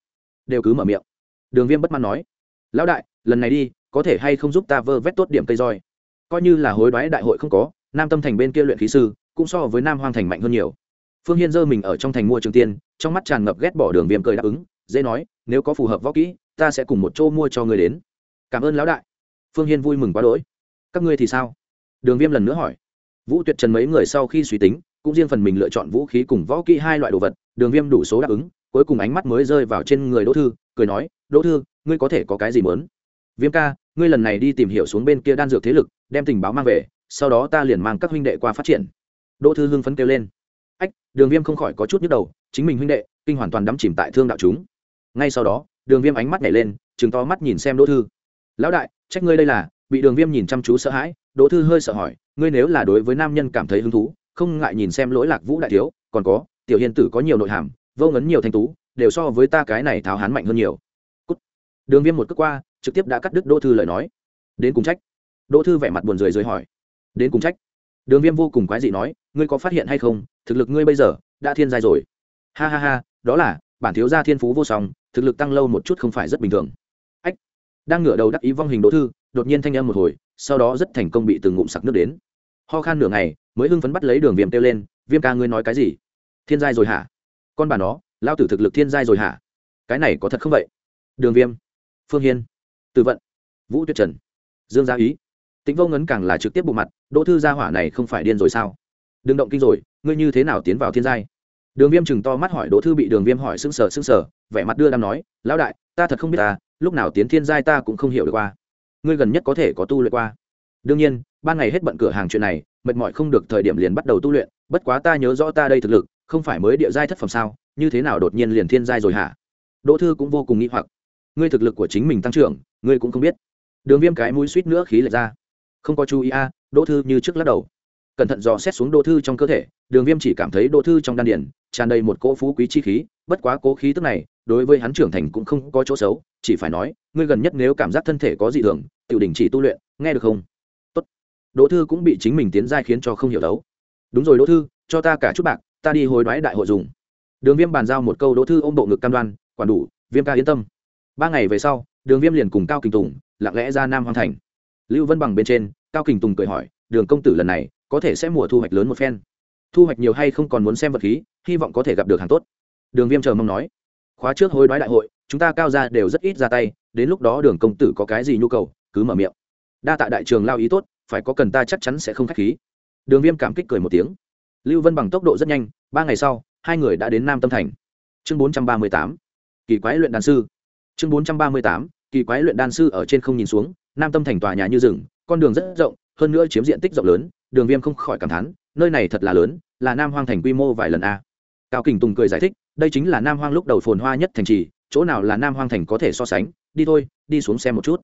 Đều cứ mở miệng. Đường viêm bất mãn nói. Lão đại, lần này đi, có thể hay không giúp ta vơ vét tốt điểm cây roi? Coi như là hối đoái đại hội không có, nam tâm thành bên kia luyện khí sư, cũng so với nam hoang thành mạnh hơn nhiều. Phương hiên dơ mình ở trong thành mua trường tiên, trong mắt tràn ngập ghét bỏ đường viêm cười đáp ứng, dễ nói, nếu có phù hợp võ kỹ ta sẽ cùng một chỗ mua cho người đến. Cảm ơn lão đại. Phương hiên vui mừng quá đỗi. Các ngươi thì sao? Đường viêm lần nữa hỏi. Vũ tuyệt trần mấy người sau khi suy tính, cũng riêng phần mình lựa chọn vũ khí cùng võ kỹ hai loại đồ vật, đường viêm đủ số đáp ứng, cuối cùng ánh mắt mới rơi vào trên người đỗ thư, cười nói, đỗ thư, ngươi có thể có cái gì mớn viêm ca, ngươi lần này đi tìm hiểu xuống bên kia đan dược thế lực, đem tình báo mang về, sau đó ta liền mang các huynh đệ qua phát triển. Đỗ thư hưng phấn kêu lên. Ách, đường viêm không khỏi có chút nhức đầu, chính mình huynh đệ, kinh hoàn toàn đắm chìm tại thương đạo chúng. Ngay sau đó đường viêm ánh mắt nhảy lên chừng to mắt nhìn xem đỗ thư. Lão đại, trách ngươi đây là? Bị đường viêm nhìn chăm chú sợ hãi, đỗ thư hơi sợ hỏi, ngươi nếu là đối với nam nhân cảm thấy hứng thú, không ngại nhìn xem lỗi lạc vũ đại thiếu, còn có, tiểu hiền tử có nhiều nội hàm, vô ngấn nhiều thanh tú, đều so với ta cái này tháo hán mạnh hơn nhiều. Cút. đường viêm một cước qua, trực tiếp đã cắt đứt đỗ thư lời nói. Đến cùng trách. Đỗ thư vẻ mặt buồn rười rời hỏi. Đến cùng trách. Đường viêm vô cùng quái dị nói, ngươi có phát hiện hay không? Thực lực ngươi bây giờ đã thiên giai rồi. Ha ha ha, đó là, bản thiếu gia thiên phú vô song thực lực tăng lâu một chút không phải rất bình thường. Ách, đang ngửa đầu đắc ý vong hình đỗ thư, đột nhiên thanh âm một hồi, sau đó rất thành công bị từng ngụm sặc nước đến. Ho khan nửa ngày, mới hưng phấn bắt lấy đường viêm kêu lên, viêm ca ngươi nói cái gì? Thiên giai rồi hả? Con bà nó, lao tử thực lực thiên giai rồi hả? Cái này có thật không vậy? Đường viêm, phương hiên, từ vận, vũ tuyết trần, dương gia ý. Tính vô ngấn càng là trực tiếp bộ mặt, đỗ thư gia hỏa này không phải điên rồi sao? Đừng động kinh rồi, ngươi như thế nào tiến vào thiên giai? Đường viêm chừng to mắt hỏi, đỗ thư bị đường viêm hỏi sững sờ sững sờ vẻ mặt đưa đam nói, lão đại, ta thật không biết ta, lúc nào tiến thiên giai ta cũng không hiểu được qua. Ngươi gần nhất có thể có tu luyện qua. Đương nhiên, ban ngày hết bận cửa hàng chuyện này, mệt mỏi không được thời điểm liền bắt đầu tu luyện, bất quá ta nhớ rõ ta đây thực lực, không phải mới địa giai thất phẩm sao, như thế nào đột nhiên liền thiên giai rồi hả? Đỗ thư cũng vô cùng nghĩ hoặc. Ngươi thực lực của chính mình tăng trưởng, ngươi cũng không biết. Đường viêm cái mũi suýt nữa khí lệch ra. Không có chú ý a, đỗ thư như trước lắc đầu. Cẩn thận dò xét xuống đỗ thư trong cơ thể, đường viêm chỉ cảm thấy đỗ thư trong đan điển tràn đầy một cỗ phú quý chi khí, bất quá cố khí tức này đối với hắn trưởng thành cũng không có chỗ xấu, chỉ phải nói, ngươi gần nhất nếu cảm giác thân thể có dị thường tự đình chỉ tu luyện, nghe được không? Tốt. đỗ thư cũng bị chính mình tiến giai khiến cho không hiểu đấu. Đúng rồi đỗ thư, cho ta cả chút bạc, ta đi hồi đoái đại hội dùng. Đường viêm bàn giao một câu đỗ thư ôm bộ ngực cam đoan, quản đủ, viêm ca yên tâm. Ba ngày về sau, đường viêm liền cùng cao kình tùng lặng lẽ ra nam hoàng thành. Lưu vân bằng bên trên, cao kình tùng cười hỏi, đường công tử lần này, có thể sẽ mùa thu hoạch lớn một phen. Thu hoạch nhiều hay không còn muốn xem vật khí, hy vọng có thể gặp được hàng tốt. Đường viêm chờ mong nói khóa trước hối đoái đại hội, chúng ta cao ra đều rất ít ra tay, đến lúc đó đường công tử có cái gì nhu cầu, cứ mở miệng. Đa tạ đại trường lao ý tốt, phải có cần ta chắc chắn sẽ không k h á c h khí. Đường viêm cảm kích cười một tiếng. Lưu vân bằng tốc độ rất nhanh, ba ngày sau, hai người đã đến nam tâm thành. Chương bốn trăm ba mươi tám, kỳ quái luyện đan sư. Chương bốn trăm ba mươi tám, kỳ quái luyện đan sư ở trên không nhìn xuống, nam tâm thành tòa nhà như rừng, con đường rất rộng, hơn nữa chiếm diện tích rộng lớn, đường viêm không khỏi cảm thán, nơi này thật là lớn, là nam hoang thành quy mô vài lần a cao kình tùng cười giải thích, đây chính là nam hoang lúc đầu phồn hoa nhất thành trì, chỗ nào là nam hoang thành có thể so sánh, đi thôi, đi xuống xem một chút.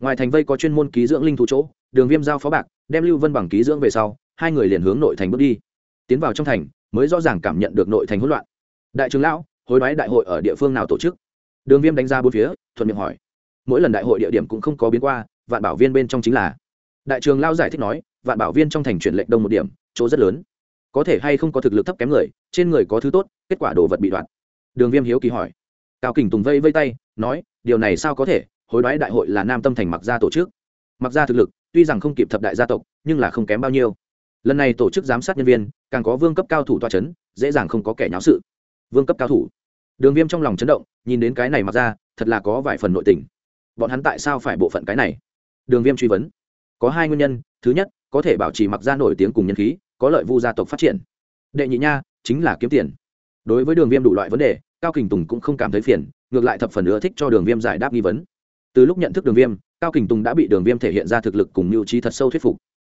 Ngoài thành vây có chuyên môn ký dưỡng linh thú chỗ, đường viêm giao phó bạc, đem lưu vân bằng ký dưỡng về sau, hai người liền hướng nội thành bước đi. Tiến vào trong thành, mới rõ ràng cảm nhận được nội thành hỗn loạn. Đại trưởng lão, hối đoái đại hội ở địa phương nào tổ chức? Đường viêm đánh ra bốn phía, thuận miệng hỏi. Mỗi lần đại hội địa điểm cũng không có biến qua, vạn bảo viên bên trong chính là. Đại trường lao giải thích nói, vạn bảo viên trong thành chuyển lệnh đông một điểm, chỗ rất lớn có thể hay không có thực lực thấp kém người, trên người có thứ tốt, kết quả đồ vật bị đoạn đường viêm hiếu kỳ hỏi. Cao kình tùng vây vây tay, nói, điều này sao có thể, hối đoái đại hội là nam tâm thành mặc gia tổ chức. Mặc gia thực lực, tuy rằng không kịp thập đại gia tộc, nhưng là không kém bao nhiêu. Lần này tổ chức giám sát nhân viên, càng có vương cấp cao thủ toa c h ấ n dễ dàng không có kẻ nháo sự. Vương cấp cao thủ. Đường viêm trong lòng chấn động, nhìn đến cái này mặc ra thật là có vài phần nội tình. Bọn hắn tại sao phải bộ phận cái này? Đường viêm truy vấn. Có hai nguyên nhân, thứ nhất, có thể bảo trì mặc ra nổi tiếng cùng nhân khí có lợi vu gia tộc phát triển. Đệ nhị nha, chính là kiếm tiền. Đối với đường viêm đủ loại vấn đề, cao kình tùng cũng không cảm thấy phiền, ngược lại thập phần ưa thích cho đường viêm giải đáp nghi vấn. Từ lúc nhận thức đường viêm, cao kình tùng đã bị đường viêm thể hiện ra thực lực cùng mưu trí thật sâu thuyết phục.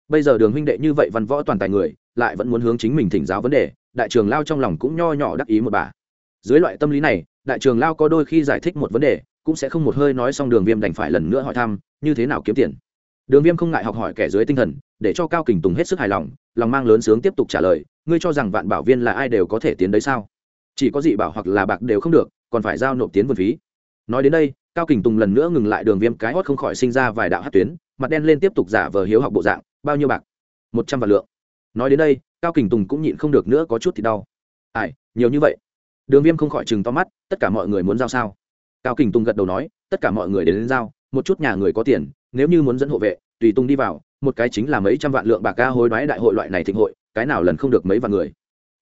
Bây giờ đường huynh đệ như vậy văn võ toàn tài người, lại vẫn muốn hướng chính mình thỉnh giáo vấn đề, đại trường lao trong lòng cũng nho nhỏ đắc ý một bà. Dưới loại tâm lý này, đại trường lao có đôi khi giải thích một vấn đề, cũng sẽ không một hơi nói xong đường viêm đành phải lần nữa hỏi thăm, như thế nào kiếm tiền? Đường viêm không ngại học hỏi kẻ dưới tinh thần để cho cao kình tùng hết sức hài lòng lòng mang lớn sướng tiếp tục trả lời ngươi cho rằng vạn bảo viên là ai đều có thể tiến đấy sao? Chỉ có dị bảo hoặc là bạc đều không được còn phải giao nộp tiến vườn phí. Nói đến đây cao kình tùng lần nữa ngừng lại đường viêm cái hót không khỏi sinh ra vài đạo hát tuyến mặt đen lên tiếp tục giả vờ hiếu học bộ dạng bao nhiêu bạc? Một trăm vạn lượng. Nói đến đây cao kình tùng cũng nhịn không được nữa có chút thì đau. Ai nhiều như vậy? Đường viêm không khỏi chừng to mắt tất cả mọi người muốn giao sao? Cao kình tùng gật đầu nói tất cả mọi người đến, đến giao một chút nhà người có tiền nếu như muốn dẫn hộ vệ tùy tung đi vào một cái chính là mấy trăm vạn lượng bạc ca hối đoái đại hội loại này thịnh hội, cái nào lần không được mấy vạn người.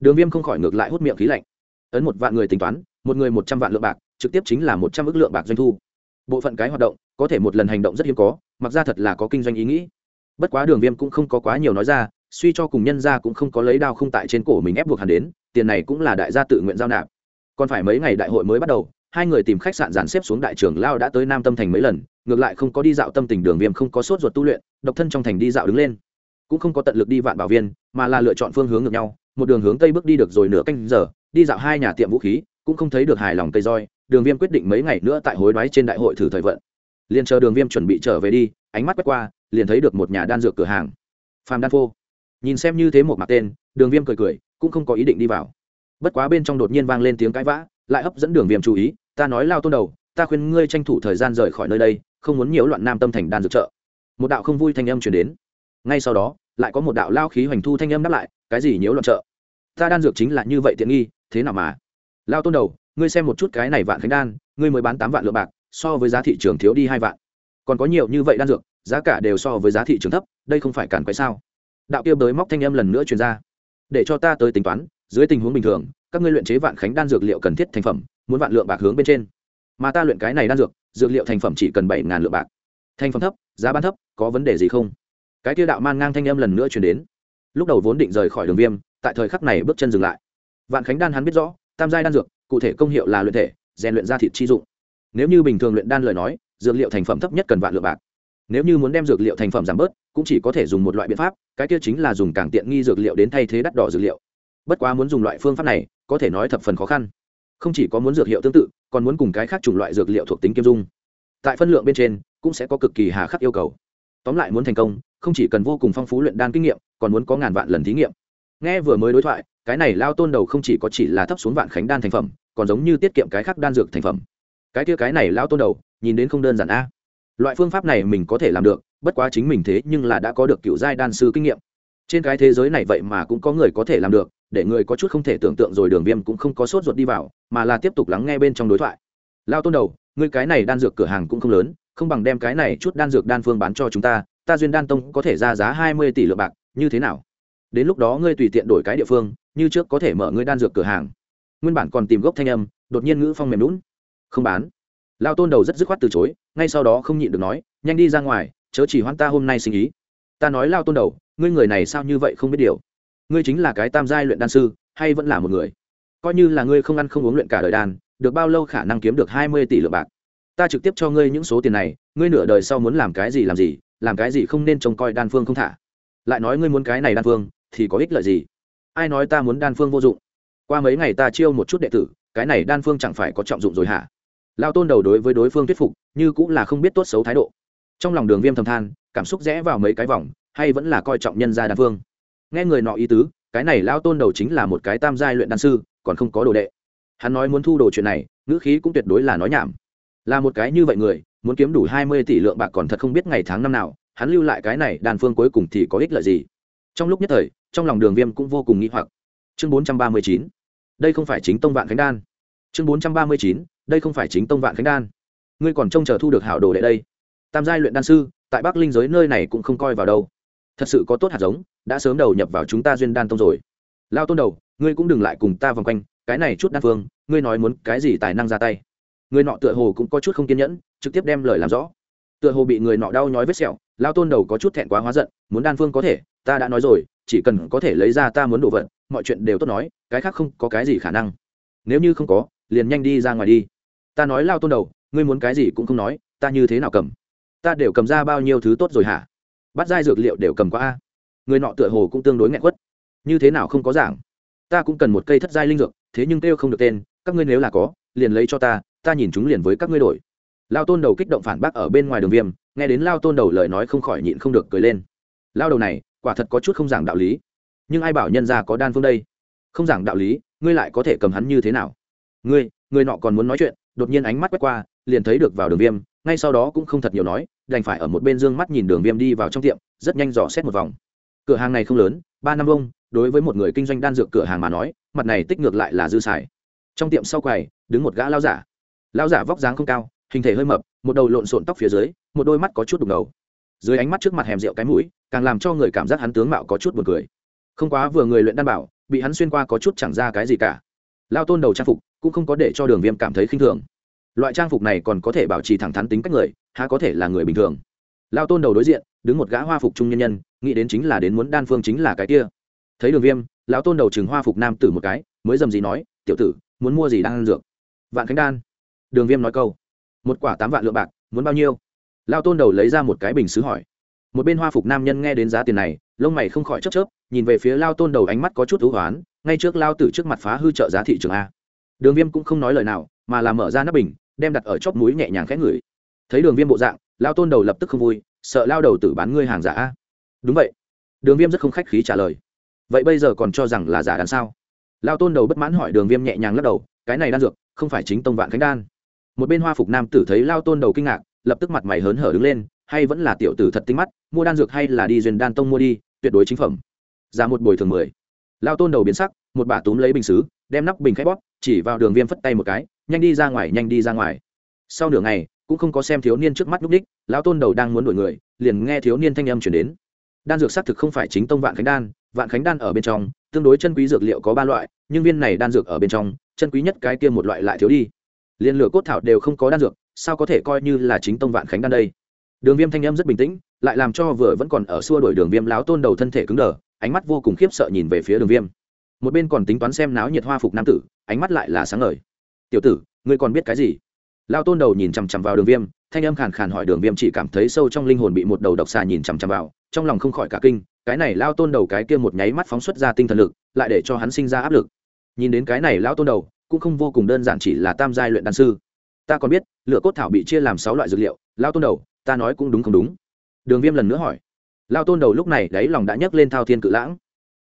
Đường viêm không khỏi ngược lại hút miệng khí lạnh. Ấn một vạn người tính toán, một người một trăm vạn lượng bạc, trực tiếp chính là một trăm ước lượng bạc doanh thu. Bộ phận cái hoạt động, có thể một lần hành động rất hiếm có, mặc ra thật là có kinh doanh ý nghĩ. Bất quá đường viêm cũng không có quá nhiều nói ra, suy cho cùng nhân ra cũng không có lấy đao không tại trên cổ mình ép buộc hắn đến, tiền này cũng là đại gia tự nguyện giao nạp. Còn phải mấy ngày đại hội mới bắt đầu, hai người tìm khách sạn dàn xếp xuống đại trường lao đã tới nam tâm thành mấy lần ngược lại không có đi dạo tâm tình đường viêm không có sốt ruột tu luyện, độc thân trong thành đi dạo đứng lên. Cũng không có tận lực đi vạn bảo viên, mà là lựa chọn phương hướng ngược nhau, một đường hướng tây bước đi được rồi nửa canh giờ, đi dạo hai nhà tiệm vũ khí, cũng không thấy được hài lòng cây roi, đường viêm quyết định mấy ngày nữa tại hối đoái trên đại hội thử thời vận. Liền chờ đường viêm chuẩn bị trở về đi, ánh mắt quét qua, liền thấy được một nhà đan dược cửa hàng. Phàm đan phô. Nhìn xem như thế một mặt tên, đường viêm cười cười, cũng không có ý định đi vào. Bất quá bên trong đột nhiên vang lên tiếng cãi vã, lại hấp dẫn đường viêm chú ý, ta nói lao tôn đầu, ta khuyên ngươi tranh thủ thời gian rời khỏi nơi đây không muốn nhiễu loạn nam tâm thành đan dược chợ một đạo không vui thanh âm chuyển đến. Ngay sau đó, lại có một đạo lao khí hoành thu thanh âm đáp lại, cái gì nhiễu loạn chợ ta đan dược chính là như vậy tiện nghi, thế nào mà? Lao tôn đầu, ngươi xem một chút cái này vạn khánh đan, ngươi mới bán tám vạn lượng bạc, so với giá thị trường thiếu đi hai vạn. Còn có nhiều như vậy đan dược, giá cả đều so với giá thị trường thấp, đây không phải cản quái sao? Đạo kia bới móc thanh âm lần nữa truyền ra. Để cho ta tới tính toán, dưới tình huống bình thường, các ngươi luyện chế vạn khánh đan dược liệu cần thiết thành phẩm, muốn vạn lượng bạc hướng bên trên. Mà ta luyện cái này đan dược dược liệu thành phẩm chỉ cần bảy ngàn lượng bạc. Thành phẩm thấp, giá bán thấp, có vấn đề gì không? Cái kia đạo man ngang thanh âm lần nữa chuyển đến. Lúc đầu vốn định rời khỏi đường viêm, tại thời khắc này bước chân dừng lại. Vạn khánh đan hắn biết rõ, tam giai đan dược, cụ thể công hiệu là luyện thể, rèn luyện ra thịt chi dụng. Nếu như bình thường luyện đan lời nói, dược liệu thành phẩm thấp nhất cần vạn lượng bạc. Nếu như muốn đem dược liệu thành phẩm giảm bớt, cũng chỉ có thể dùng một loại biện pháp, cái kia chính là dùng càng tiện nghi dược liệu đến thay thế đắt đỏ dược liệu. Bất quá muốn dùng loại phương pháp này, có thể nói thập phần khó khăn không chỉ có muốn dược hiệu tương tự, còn muốn cùng cái khác chủng loại dược liệu thuộc tính kim dung. Tại phân lượng bên trên, cũng sẽ có cực kỳ hà khắc yêu cầu. Tóm lại muốn thành công, không chỉ cần vô cùng phong phú luyện đan kinh nghiệm, còn muốn có ngàn vạn lần thí nghiệm. Nghe vừa mới đối thoại, cái này lao tôn đầu không chỉ có chỉ là thấp xuống vạn khánh đan thành phẩm, còn giống như tiết kiệm cái khác đan dược thành phẩm. Cái kia cái này lao tôn đầu, nhìn đến không đơn giản a. Loại phương pháp này mình có thể làm được, bất quá chính mình thế nhưng là đã có được cựu giai đan sư kinh nghiệm. Trên cái thế giới này vậy mà cũng có người có thể làm được để người có chút không thể tưởng tượng rồi đường viêm cũng không có sốt ruột đi vào, mà là tiếp tục lắng nghe bên trong đối thoại. Lao tôn đầu, ngươi cái này đan dược cửa hàng cũng không lớn, không bằng đem cái này chút đan dược đan phương bán cho chúng ta ta duyên đan tông có thể ra giá hai mươi tỷ lượng bạc, như thế nào? Đến lúc đó ngươi tùy tiện đổi cái địa phương, như trước có thể mở ngươi đan dược cửa hàng. Nguyên bản còn tìm gốc thanh âm, đột nhiên ngữ phong mềm lún không bán. Lao tôn đầu rất dứt khoát từ chối, ngay sau đó không nhịn được nói, nhanh đi ra ngoài, chớ chỉ hoãn ta hôm nay sinh ý. Ta nói lao tôn đầu, ngươi người này sao như vậy không biết điều? Ngươi chính là cái tam giai luyện đan sư, hay vẫn là một người? Coi như là ngươi không ăn không uống luyện cả đời đan, được bao lâu khả năng kiếm được hai mươi tỷ lượng bạc? Ta trực tiếp cho ngươi những số tiền này, ngươi nửa đời sau muốn làm cái gì làm gì, làm cái gì không nên trông coi đan phương không thả. Lại nói ngươi muốn cái này đan phương, thì có ích lợi gì? Ai nói ta muốn đan phương vô dụng? Qua mấy ngày ta chiêu một chút đệ tử, cái này đan phương chẳng phải có trọng dụng rồi hả? Lao tôn đầu đối với đối phương thuyết phục, như cũng là không biết tốt xấu thái độ. Trong lòng đường viêm thầm than, cảm xúc rẽ vào mấy cái vòng, hay vẫn là coi trọng nhân gia đan phương? Nghe người nọ ý tứ, cái này lao tôn đầu chính là một cái tam giai luyện đan sư, còn không có đồ đệ. Hắn nói muốn thu đồ chuyện này, ngữ khí cũng tuyệt đối là nói nhảm. Là một cái như vậy người, muốn kiếm đủ hai mươi tỷ lượng bạc còn thật không biết ngày tháng năm nào, hắn lưu lại cái này đan phương cuối cùng thì có ích lợi gì? Trong lúc nhất thời, trong lòng đường viêm cũng vô cùng nghĩ hoặc. Chương bốn trăm ba mươi chín, đây không phải chính tông vạn khánh đan. Chương bốn trăm ba mươi chín, đây không phải chính tông vạn khánh đan. Ngươi còn trông chờ thu được hảo đồ đệ đây. Tam giai luyện đan sư, tại bắc linh giới nơi này cũng không coi vào đâu. Thật sự có tốt hạt giống đã sớm đầu nhập vào chúng ta duyên đan tông rồi. Lao tôn đầu, ngươi cũng đừng lại cùng ta vòng quanh, cái này chút đan phương, ngươi nói muốn cái gì tài năng ra tay. Người nọ tựa hồ cũng có chút không kiên nhẫn, trực tiếp đem lời làm rõ. Tựa hồ bị người nọ đau nhói vết sẹo, lao tôn đầu có chút thẹn quá hóa giận, muốn đan phương có thể, ta đã nói rồi, chỉ cần có thể lấy ra ta muốn đồ vật, mọi chuyện đều tốt nói, cái khác không có cái gì khả năng. Nếu như không có, liền nhanh đi ra ngoài đi. Ta nói lao tôn đầu, ngươi muốn cái gì cũng không nói, ta như thế nào cầm? Ta đều cầm ra bao nhiêu thứ tốt rồi hả? Bắt dai dược liệu đều cầm qua a người nọ tựa hồ cũng tương đối nghẹn quất như thế nào không có giảng? Ta cũng cần một cây thất giai linh dược, thế nhưng kêu không được tên, các ngươi nếu là có, liền lấy cho ta ta nhìn chúng liền với các ngươi đổi. Lao tôn đầu kích động phản bác ở bên ngoài đường viêm, nghe đến lao tôn đầu lời nói không khỏi nhịn không được cười lên. Lao đầu này, quả thật có chút không giảng đạo lý. Nhưng ai bảo nhân ra có đan phương đây? Không giảng đạo lý, ngươi lại có thể cầm hắn như thế nào? Ngươi, người nọ còn muốn nói chuyện, đột nhiên ánh mắt quét qua, liền thấy được vào đường viêm, ngay sau đó cũng không thật nhiều nói, đành phải ở một bên dương mắt nhìn đường viêm đi vào trong tiệm, rất nhanh dò xét một vòng cửa hàng này không lớn, ba năm bông đối với một người kinh doanh đan dược cửa hàng mà nói, mặt này tích ngược lại là dư xài. Trong tiệm sau quầy, đứng một gã lao giả. Lao giả vóc dáng không cao, hình thể hơi mập, một đầu lộn xộn tóc phía dưới, một đôi mắt có chút đục ngầu. dưới ánh mắt trước mặt hèm rượu cái mũi, càng làm cho người cảm giác hắn tướng mạo có chút buồn cười. Không quá vừa người luyện đan bảo, bị hắn xuyên qua có chút chẳng ra cái gì cả. Lao tôn đầu trang phục cũng không có để cho đường viêm cảm thấy khinh thường. Loại trang phục này còn có thể bảo trì thẳng thắn tính cách người, há có thể là người bình thường. Lao tôn đầu đối diện, đứng một gã hoa phục trung nhân nhân nghĩ đến chính là đến muốn đan phương chính là cái kia. Thấy đường viêm, lão tôn đầu chừng hoa phục nam tử một cái, mới dầm gì nói, tiểu tử, muốn mua gì đang ăn dược? Vạn khánh đan. Đường viêm nói câu, một quả tám vạn lượng bạc, muốn bao nhiêu? Lão tôn đầu lấy ra một cái bình xứ hỏi. Một bên hoa phục nam nhân nghe đến giá tiền này, lông mày không khỏi chấp chớp, nhìn về phía lao tôn đầu ánh mắt có chút thú hoán, ngay trước lao tử trước mặt phá hư trợ giá thị trường a. Đường viêm cũng không nói lời nào, mà là mở ra nắp bình, đem đặt ở chóp núi nhẹ nhàng khẽ ngửi. Thấy đường viêm bộ dạng lao tôn đầu lập tức không vui, sợ lao đầu tử bán ngươi hàng giả a đúng vậy. Đường viêm rất không khách khí trả lời. Vậy bây giờ còn cho rằng là giả đan sao? Lao tôn đầu bất mãn hỏi đường viêm nhẹ nhàng lắc đầu, cái này đan dược, không phải chính tông vạn khánh đan. Một bên hoa phục nam tử thấy lao tôn đầu kinh ngạc, lập tức mặt mày hớn hở đứng lên, hay vẫn là tiểu tử thật tinh mắt, mua đan dược hay là đi duyên đan tông mua đi, tuyệt đối chính phẩm. Giá một bồi thường mười. Lao tôn đầu biến sắc, một bà túm lấy bình xứ, đem nắp bình khép bóp, chỉ vào đường viêm phất tay một cái, nhanh đi ra ngoài, nhanh đi ra ngoài. Sau nửa ngày, cũng không có xem thiếu niên trước mắt núp đích, lão tôn đầu đang muốn đuổi người, liền nghe thiếu niên thanh âm chuyển đến đan dược xác thực không phải chính tông vạn khánh đan, vạn khánh đan ở bên trong, tương đối chân quý dược liệu có ba loại, nhưng viên này đan dược ở bên trong, chân quý nhất cái kia một loại lại thiếu đi. Liên lửa cốt thảo đều không có đan dược, sao có thể coi như là chính tông vạn khánh đan đây? Đường viêm thanh âm rất bình tĩnh, lại làm cho vừa vẫn còn ở xua đổi đường viêm láo tôn đầu thân thể cứng đờ, ánh mắt vô cùng khiếp sợ nhìn về phía đường viêm. Một bên còn tính toán xem náo nhiệt hoa phục nam tử, ánh mắt lại là sáng ngời. Tiểu tử, ngươi còn biết cái gì? Lao tôn đầu nhìn chằm chằm vào đường viêm thanh âm khàn khàn hỏi đường viêm chỉ cảm thấy sâu trong linh hồn bị một đầu độc xà nhìn chằm chằm vào, trong lòng không khỏi cả kinh, cái này lao tôn đầu cái kia một nháy mắt phóng xuất ra tinh thần lực, lại để cho hắn sinh ra áp lực. Nhìn đến cái này lao tôn đầu, cũng không vô cùng đơn giản chỉ là tam giai luyện đan sư. Ta còn biết, lựa cốt thảo bị chia làm sáu loại dược liệu lao tôn đầu, ta nói cũng đúng không đúng. Đường viêm lần nữa hỏi. Lao tôn đầu lúc này đáy lòng đã nhấc lên thao thiên cự lãng.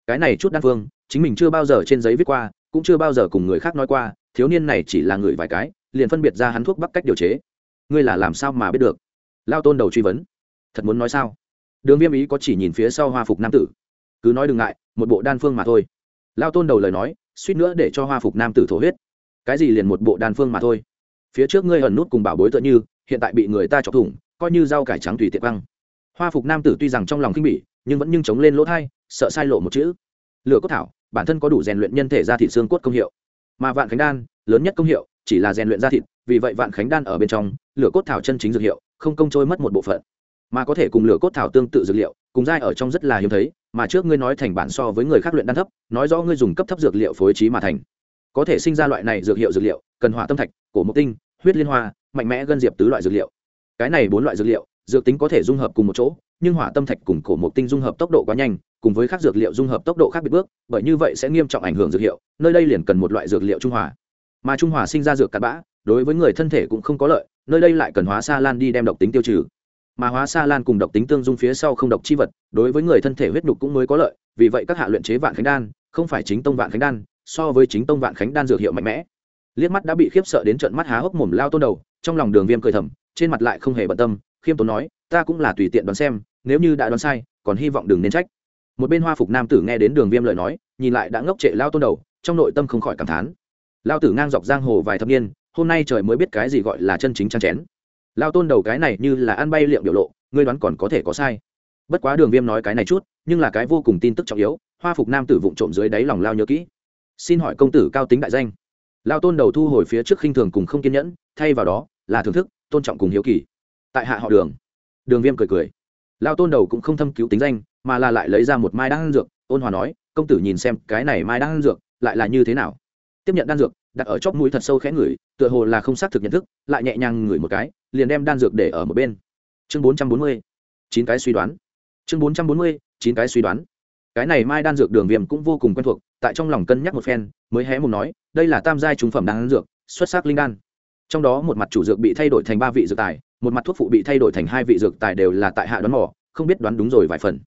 Cái này chút đan phương, chính mình chưa bao giờ trên giấy viết qua, cũng chưa bao giờ cùng người khác nói qua, thiếu niên này chỉ là người vài cái, liền phân biệt ra hắn thuốc bắc cách điều chế ngươi là làm sao mà biết được? Lao tôn đầu truy vấn. Thật muốn nói sao? Đường viêm ý có chỉ nhìn phía sau hoa phục nam tử. Cứ nói đừng ngại, một bộ đan phương mà thôi. Lao tôn đầu lời nói, suýt nữa để cho hoa phục nam tử thổ huyết. Cái gì liền một bộ đan phương mà thôi? Phía trước ngươi ẩn nút cùng bảo bối tựa như, hiện tại bị người ta chọc thủng, coi như rau cải trắng tùy tiệc băng hoa phục nam tử tuy rằng trong lòng khinh bỉ, nhưng vẫn nhưng chống lên lỗ thai, sợ sai lộ một chữ. Lửa cốt thảo, bản thân có đủ rèn luyện nhân thể ra thịt xương cốt công hiệu. Mà vạn khánh đan, lớn nhất công hiệu, chỉ là rèn luyện ra thịt vì vậy vạn khánh đan ở bên trong, lửa cốt thảo chân chính dược hiệu, không công trôi mất một bộ phận. Mà có thể cùng lửa cốt thảo tương tự dược liệu, cùng giai ở trong rất là hiếm thấy, mà trước ngươi nói thành bản so với người khác luyện đan thấp, nói rõ ngươi dùng cấp thấp dược liệu phối trí mà thành. Có thể sinh ra loại này dược hiệu dược liệu, cần hỏa tâm thạch, cổ mộc tinh, huyết liên hoa, mạnh mẽ gân diệp tứ loại dược liệu. Cái này bốn loại dược liệu, dược tính có thể dung hợp cùng một chỗ, nhưng hỏa tâm thạch cùng cổ mộc tinh dung hợp tốc độ quá nhanh, cùng với các dược liệu dung hợp tốc độ khác biệt bước, bởi như vậy sẽ nghiêm trọng ảnh hưởng dược hiệu, nơi đây liền cần một loại dược liệu trung hòa. Mà trung hòa sinh ra dược cặn bã đối với người thân thể cũng không có lợi, nơi đây lại cần hóa sa lan đi đem độc tính tiêu trừ. Mà hóa sa lan cùng độc tính tương dung phía sau không độc chi vật, đối với người thân thể huyết nhục cũng mới có lợi, vì vậy các hạ luyện chế vạn khánh đan, không phải chính tông vạn khánh đan, so với chính tông vạn khánh đan dược hiệu mạnh mẽ. Liếc mắt đã bị khiếp sợ đến trận mắt há hốc mồm lao tôn đầu, trong lòng đường viêm cười thầm, trên mặt lại không hề bận tâm, khiêm tốn nói, ta cũng là tùy tiện đoán xem, nếu như đã đoán sai, còn hy vọng đừng nên trách. Một bên hoa phục nam tử nghe đến đường viêm lời nói, nhìn lại đã ngốc trệ lao tôn đầu, trong nội tâm không khỏi cảm thán. Lao tử ngang dọc giang hồ vài thập niên hôm nay trời mới biết cái gì gọi là chân chính trang chén. Lao tôn đầu cái này như là ăn bay liệm biểu lộ, ngươi đoán còn có thể có sai. Bất quá đường viêm nói cái này chút, nhưng là cái vô cùng tin tức trọng yếu, hoa phục nam tử vụng trộm dưới đáy lòng lao nhớ kỹ. Xin hỏi công tử cao tính đại danh. Lao tôn đầu thu hồi phía trước khinh thường cùng không kiên nhẫn, thay vào đó, là thưởng thức, tôn trọng cùng hiếu kỳ. Tại hạ họ đường. Đường viêm cười cười. Lao tôn đầu cũng không thâm cứu tính danh, mà là lại lấy ra một mai đan dược, ôn hòa nói, công tử nhìn xem, cái này mai đan dược lại là như thế nào? Tiếp nhận đan dược, đặt ở chóp mũi thật sâu khẽ ngửi tựa hồ là không xác thực nhận thức, lại nhẹ nhàng ngửi một cái, liền đem đan dược để ở một bên. Chương bốn trăm bốn mươi, chín cái suy đoán. Chương bốn trăm bốn mươi, chín cái suy đoán. Cái này mai đan dược đường viêm cũng vô cùng quen thuộc, tại trong lòng cân nhắc một phen, mới hé mồm nói, đây là tam giai trung phẩm đan dược, xuất sắc linh đan. Trong đó một mặt chủ dược bị thay đổi thành ba vị dược tài, một mặt thuốc phụ bị thay đổi thành hai vị dược tài đều là tại hạ đoán mỏ không biết đoán đúng rồi vài phần.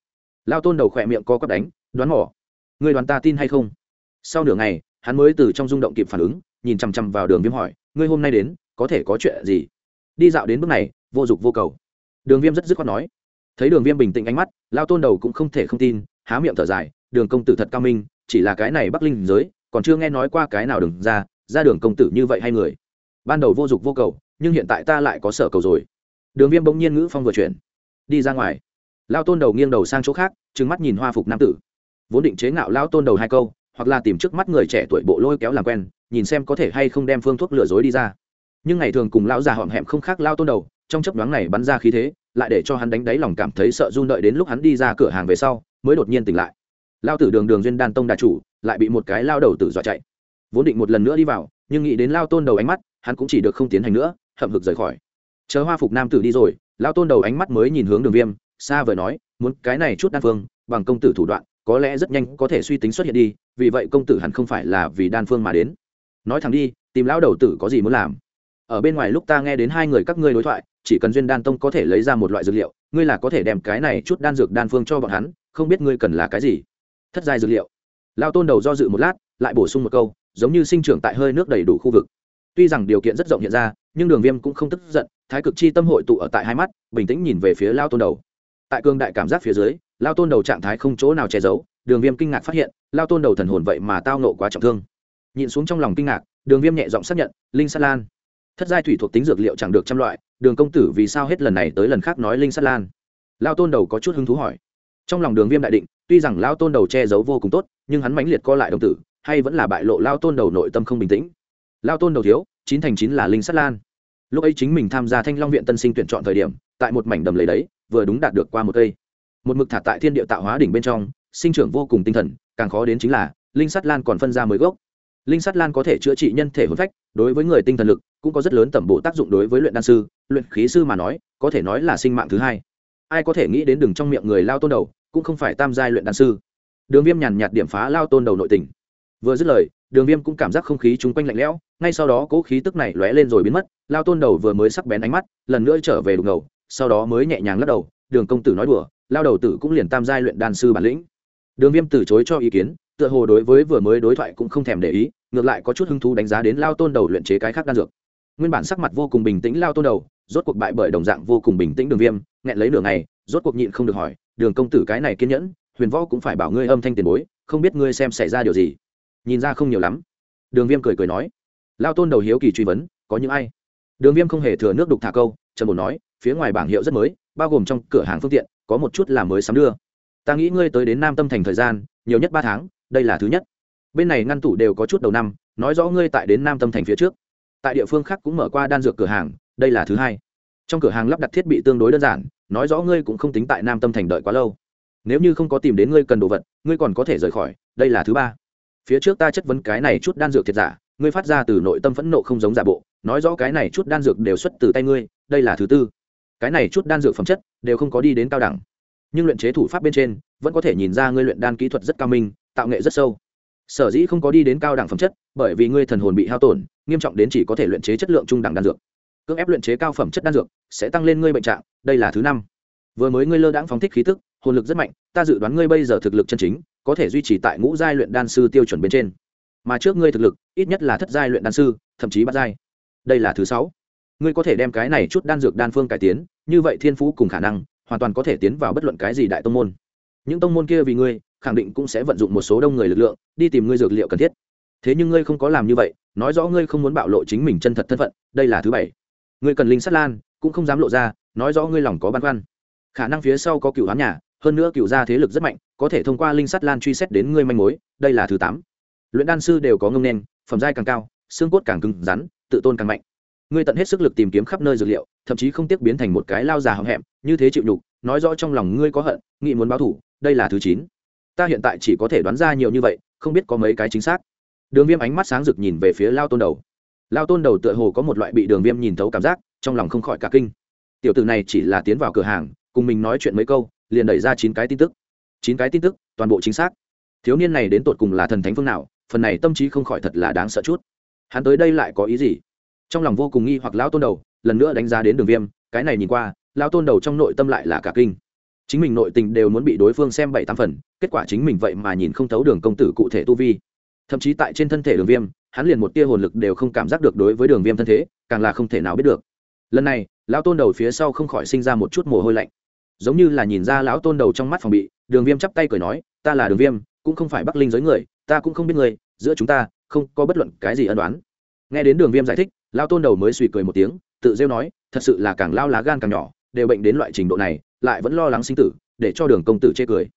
Lao tôn đầu khỏe miệng co quắp đánh, đoán mỏ người đoán ta tin hay không? Sau nửa ngày, hắn mới từ trong rung động kịp phản ứng, nhìn chằm chằm vào đường viêm hỏi ngươi hôm nay đến, có thể có chuyện gì? Đi dạo đến bước này, vô dụng vô cầu. Đường viêm rất dứt khoát nói. Thấy đường viêm bình tĩnh ánh mắt, lao tôn đầu cũng không thể không tin, há miệng thở dài, đường công tử thật cao minh, chỉ là cái này bắc linh giới, còn chưa nghe nói qua cái nào đừng ra ra đường công tử như vậy hay người. Ban đầu vô dụng vô cầu, nhưng hiện tại ta lại có sở cầu rồi. Đường viêm bỗng nhiên ngữ phong vừa chuyển. Đi ra ngoài. Lao tôn đầu nghiêng đầu sang chỗ khác, trừng mắt nhìn hoa phục nam tử. Vốn định chế ngạo lao tôn đầu hai câu, hoặc là tìm trước mắt người trẻ tuổi bộ lôi kéo làm quen nhìn xem có thể hay không đem phương thuốc lừa dối đi ra. Nhưng ngày thường cùng lão già họm hẹm không khác lao tôn đầu, trong chấp đoán này bắn ra khí thế, lại để cho hắn đánh đáy lòng cảm thấy sợ run đợi đến lúc hắn đi ra cửa hàng về sau, mới đột nhiên tỉnh lại. Lao tử đường đường duyên đan tông đà chủ, lại bị một cái lao đầu tử dọa chạy. Vốn định một lần nữa đi vào, nhưng nghĩ đến lao tôn đầu ánh mắt, hắn cũng chỉ được không tiến hành nữa, hậm hực rời khỏi. Chờ hoa phục nam tử đi rồi, lao tôn đầu ánh mắt mới nhìn hướng đường viêm, xa vời nói, muốn cái này chút đan phương, bằng công tử thủ đoạn, có lẽ rất nhanh có thể suy tính xuất hiện đi, vì vậy công tử hẳn không phải là vì đan phương mà đến nói thẳng đi, tìm lão đầu tử có gì muốn làm? Ở bên ngoài lúc ta nghe đến hai người các ngươi đối thoại, chỉ cần duyên đan tông có thể lấy ra một loại dược liệu, ngươi là có thể đem cái này chút đan dược đan phương cho bọn hắn, không biết ngươi cần là cái gì. Thất giai dược liệu. Lao tôn đầu do dự một lát, lại bổ sung một câu, giống như sinh trưởng tại hơi nước đầy đủ khu vực. Tuy rằng điều kiện rất rộng hiện ra, nhưng đường viêm cũng không tức giận, thái cực chi tâm hội tụ ở tại hai mắt, bình tĩnh nhìn về phía lao tôn đầu. Tại cương đại cảm giác phía dưới lao tôn đầu trạng thái không chỗ nào che giấu, đường viêm kinh ngạc phát hiện lao tôn đầu thần hồn vậy mà tao nộ quá trọng thương nhìn xuống trong lòng kinh ngạc, đường viêm nhẹ giọng xác nhận, linh sát lan. Thất giai thủy thuộc tính dược liệu chẳng được trăm loại, đường công tử vì sao hết lần này tới lần khác nói linh sát lan? Lao tôn đầu có chút hứng thú hỏi. Trong lòng đường viêm đại định, tuy rằng lao tôn đầu che giấu vô cùng tốt, nhưng hắn mãnh liệt co lại đồng tử, hay vẫn là bại lộ lao tôn đầu nội tâm không bình tĩnh. Lao tôn đầu thiếu, chín thành chín là linh sát lan. Lúc ấy chính mình tham gia thanh long viện tân sinh tuyển chọn thời điểm, tại một mảnh đầm lấy đấy, vừa đúng đạt được qua một cây. Một mực thả tại thiên địa tạo hóa đỉnh bên trong, sinh trưởng vô cùng tinh thần, càng khó đến chính là, linh sắt lan còn phân ra mới gốc linh sắt lan có thể chữa trị nhân thể hôn phách, đối với người tinh thần lực, cũng có rất lớn tẩm bộ tác dụng đối với luyện đan sư, luyện khí sư mà nói, có thể nói là sinh mạng thứ hai. Ai có thể nghĩ đến đừng trong miệng người lao tôn đầu, cũng không phải tam giai luyện đan sư. Đường viêm nhàn nhạt điểm phá lao tôn đầu nội tình. Vừa dứt lời, đường viêm cũng cảm giác không khí chung quanh lạnh lẽo, ngay sau đó cỗ khí tức này lóe lên rồi biến mất, lao tôn đầu vừa mới sắc bén ánh mắt, lần nữa trở về đục ngầu, sau đó mới nhẹ nhàng lắc đầu, đường công tử nói đùa, lao đầu tử cũng liền tam giai luyện đan sư bản lĩnh đường viêm từ chối cho ý kiến, tựa hồ đối với vừa mới đối thoại cũng không thèm để ý, ngược lại có chút hứng thú đánh giá đến lao tôn đầu luyện chế cái khác đan dược. Nguyên bản sắc mặt vô cùng bình tĩnh lao tôn đầu, rốt cuộc bại bởi đồng dạng vô cùng bình tĩnh đường viêm, nghẹn lấy nửa ngày, rốt cuộc nhịn không được hỏi, đường công tử cái này kiên nhẫn, huyền võ cũng phải bảo ngươi âm thanh tiền bối, không biết ngươi xem xảy ra điều gì? Nhìn ra không nhiều lắm. Đường viêm cười cười nói. Lao tôn đầu hiếu kỳ truy vấn, có những ai? Đường viêm không hề thừa nước đục thả câu trần bồn nói, phía ngoài bảng hiệu rất mới, bao gồm trong cửa hàng phương tiện, có một chút là mới sắm đưa ta nghĩ ngươi tới đến nam tâm thành thời gian, nhiều nhất ba tháng, đây là thứ nhất. Bên này ngăn tủ đều có chút đầu năm, nói rõ ngươi tại đến nam tâm thành phía trước. Tại địa phương khác cũng mở qua đan dược cửa hàng, đây là thứ hai. Trong cửa hàng lắp đặt thiết bị tương đối đơn giản, nói rõ ngươi cũng không tính tại nam tâm thành đợi quá lâu. Nếu như không có tìm đến ngươi cần đồ vật, ngươi còn có thể rời khỏi, đây là thứ ba. Phía trước ta chất vấn cái này chút đan dược thiệt giả, ngươi phát ra từ nội tâm phẫn nộ không giống giả bộ, nói rõ cái này chút đan dược đều xuất từ tay ngươi, đây là thứ tư. Cái này chút đan dược phẩm chất đều không có đi đến cao đẳng nhưng luyện chế thủ pháp bên trên, vẫn có thể nhìn ra ngươi luyện đan kỹ thuật rất cao minh, tạo nghệ rất sâu. Sở dĩ không có đi đến cao đẳng phẩm chất, bởi vì ngươi thần hồn bị hao tổn, nghiêm trọng đến chỉ có thể luyện chế chất lượng trung đẳng đan dược. Cưỡng ép luyện chế cao phẩm chất đan dược, sẽ tăng lên ngươi bệnh trạng, đây là thứ năm. Vừa mới ngươi lơ đãng phóng thích khí tức, hồn lực rất mạnh, ta dự đoán ngươi bây giờ thực lực chân chính, có thể duy trì tại ngũ giai luyện đan sư tiêu chuẩn bên trên. Mà trước ngươi thực lực, ít nhất là thất giai luyện đan sư, thậm chí bát giai. Đây là thứ sáu. Ngươi có thể đem cái này chút đan dược đan phương cải tiến, như vậy thiên phú cùng khả năng hoàn toàn có thể tiến vào bất luận cái gì đại tông môn. Những tông môn kia vì ngươi, khẳng định cũng sẽ vận dụng một số đông người lực lượng, đi tìm ngươi dược liệu cần thiết. Thế nhưng ngươi không có làm như vậy, nói rõ ngươi không muốn bạo lộ chính mình chân thật thân phận, đây là thứ bảy. Ngươi cần linh sắt lan, cũng không dám lộ ra, nói rõ ngươi lòng có băn khoăn. Khả năng phía sau có cựu hoán nhà, hơn nữa cựu gia thế lực rất mạnh, có thể thông qua linh sắt lan truy xét đến ngươi manh mối, đây là thứ tám. Luyện đan sư đều có ngông đen phẩm giai càng cao, xương cốt càng cứng rắn, tự tôn càng mạnh ngươi tận hết sức lực tìm kiếm khắp nơi dược liệu, thậm chí không tiếc biến thành một cái lao già hậm hẹm, như thế chịu nhục, nói rõ trong lòng ngươi có hận, nghị muốn báo thủ, đây là thứ chín. Ta hiện tại chỉ có thể đoán ra nhiều như vậy, không biết có mấy cái chính xác. Đường viêm ánh mắt sáng rực nhìn về phía lao tôn đầu. Lao tôn đầu tựa hồ có một loại bị đường viêm nhìn thấu cảm giác, trong lòng không khỏi cả kinh. Tiểu tử này chỉ là tiến vào cửa hàng, cùng mình nói chuyện mấy câu, liền đẩy ra chín cái tin tức. Chín cái tin tức, toàn bộ chính xác. Thiếu niên này đến tột cùng là thần thánh phương nào, phần này tâm trí không khỏi thật là đáng sợ chút. Hắn tới đây lại có ý gì? Trong lòng vô cùng nghi hoặc lão tôn đầu, lần nữa đánh giá đến đường viêm, cái này nhìn qua, lão tôn đầu trong nội tâm lại là cả kinh. Chính mình nội tình đều muốn bị đối phương xem bảy tám phần, kết quả chính mình vậy mà nhìn không thấu đường công tử cụ thể tu vi. Thậm chí tại trên thân thể đường viêm, hắn liền một tia hồn lực đều không cảm giác được đối với đường viêm thân thế, càng là không thể nào biết được. Lần này, lão tôn đầu phía sau không khỏi sinh ra một chút mồ hôi lạnh. Giống như là nhìn ra lão tôn đầu trong mắt phòng bị, đường viêm chắp tay cười nói, ta là đường viêm, cũng không phải bắc linh giới người, ta cũng không biết người, giữa chúng ta không có bất luận cái gì ân đoán nghe đến đường viêm giải thích lao tôn đầu mới suy cười một tiếng, tự rêu nói, thật sự là càng lao lá gan càng nhỏ, đều bệnh đến loại trình độ này, lại vẫn lo lắng sinh tử, để cho đường công tử chê cười.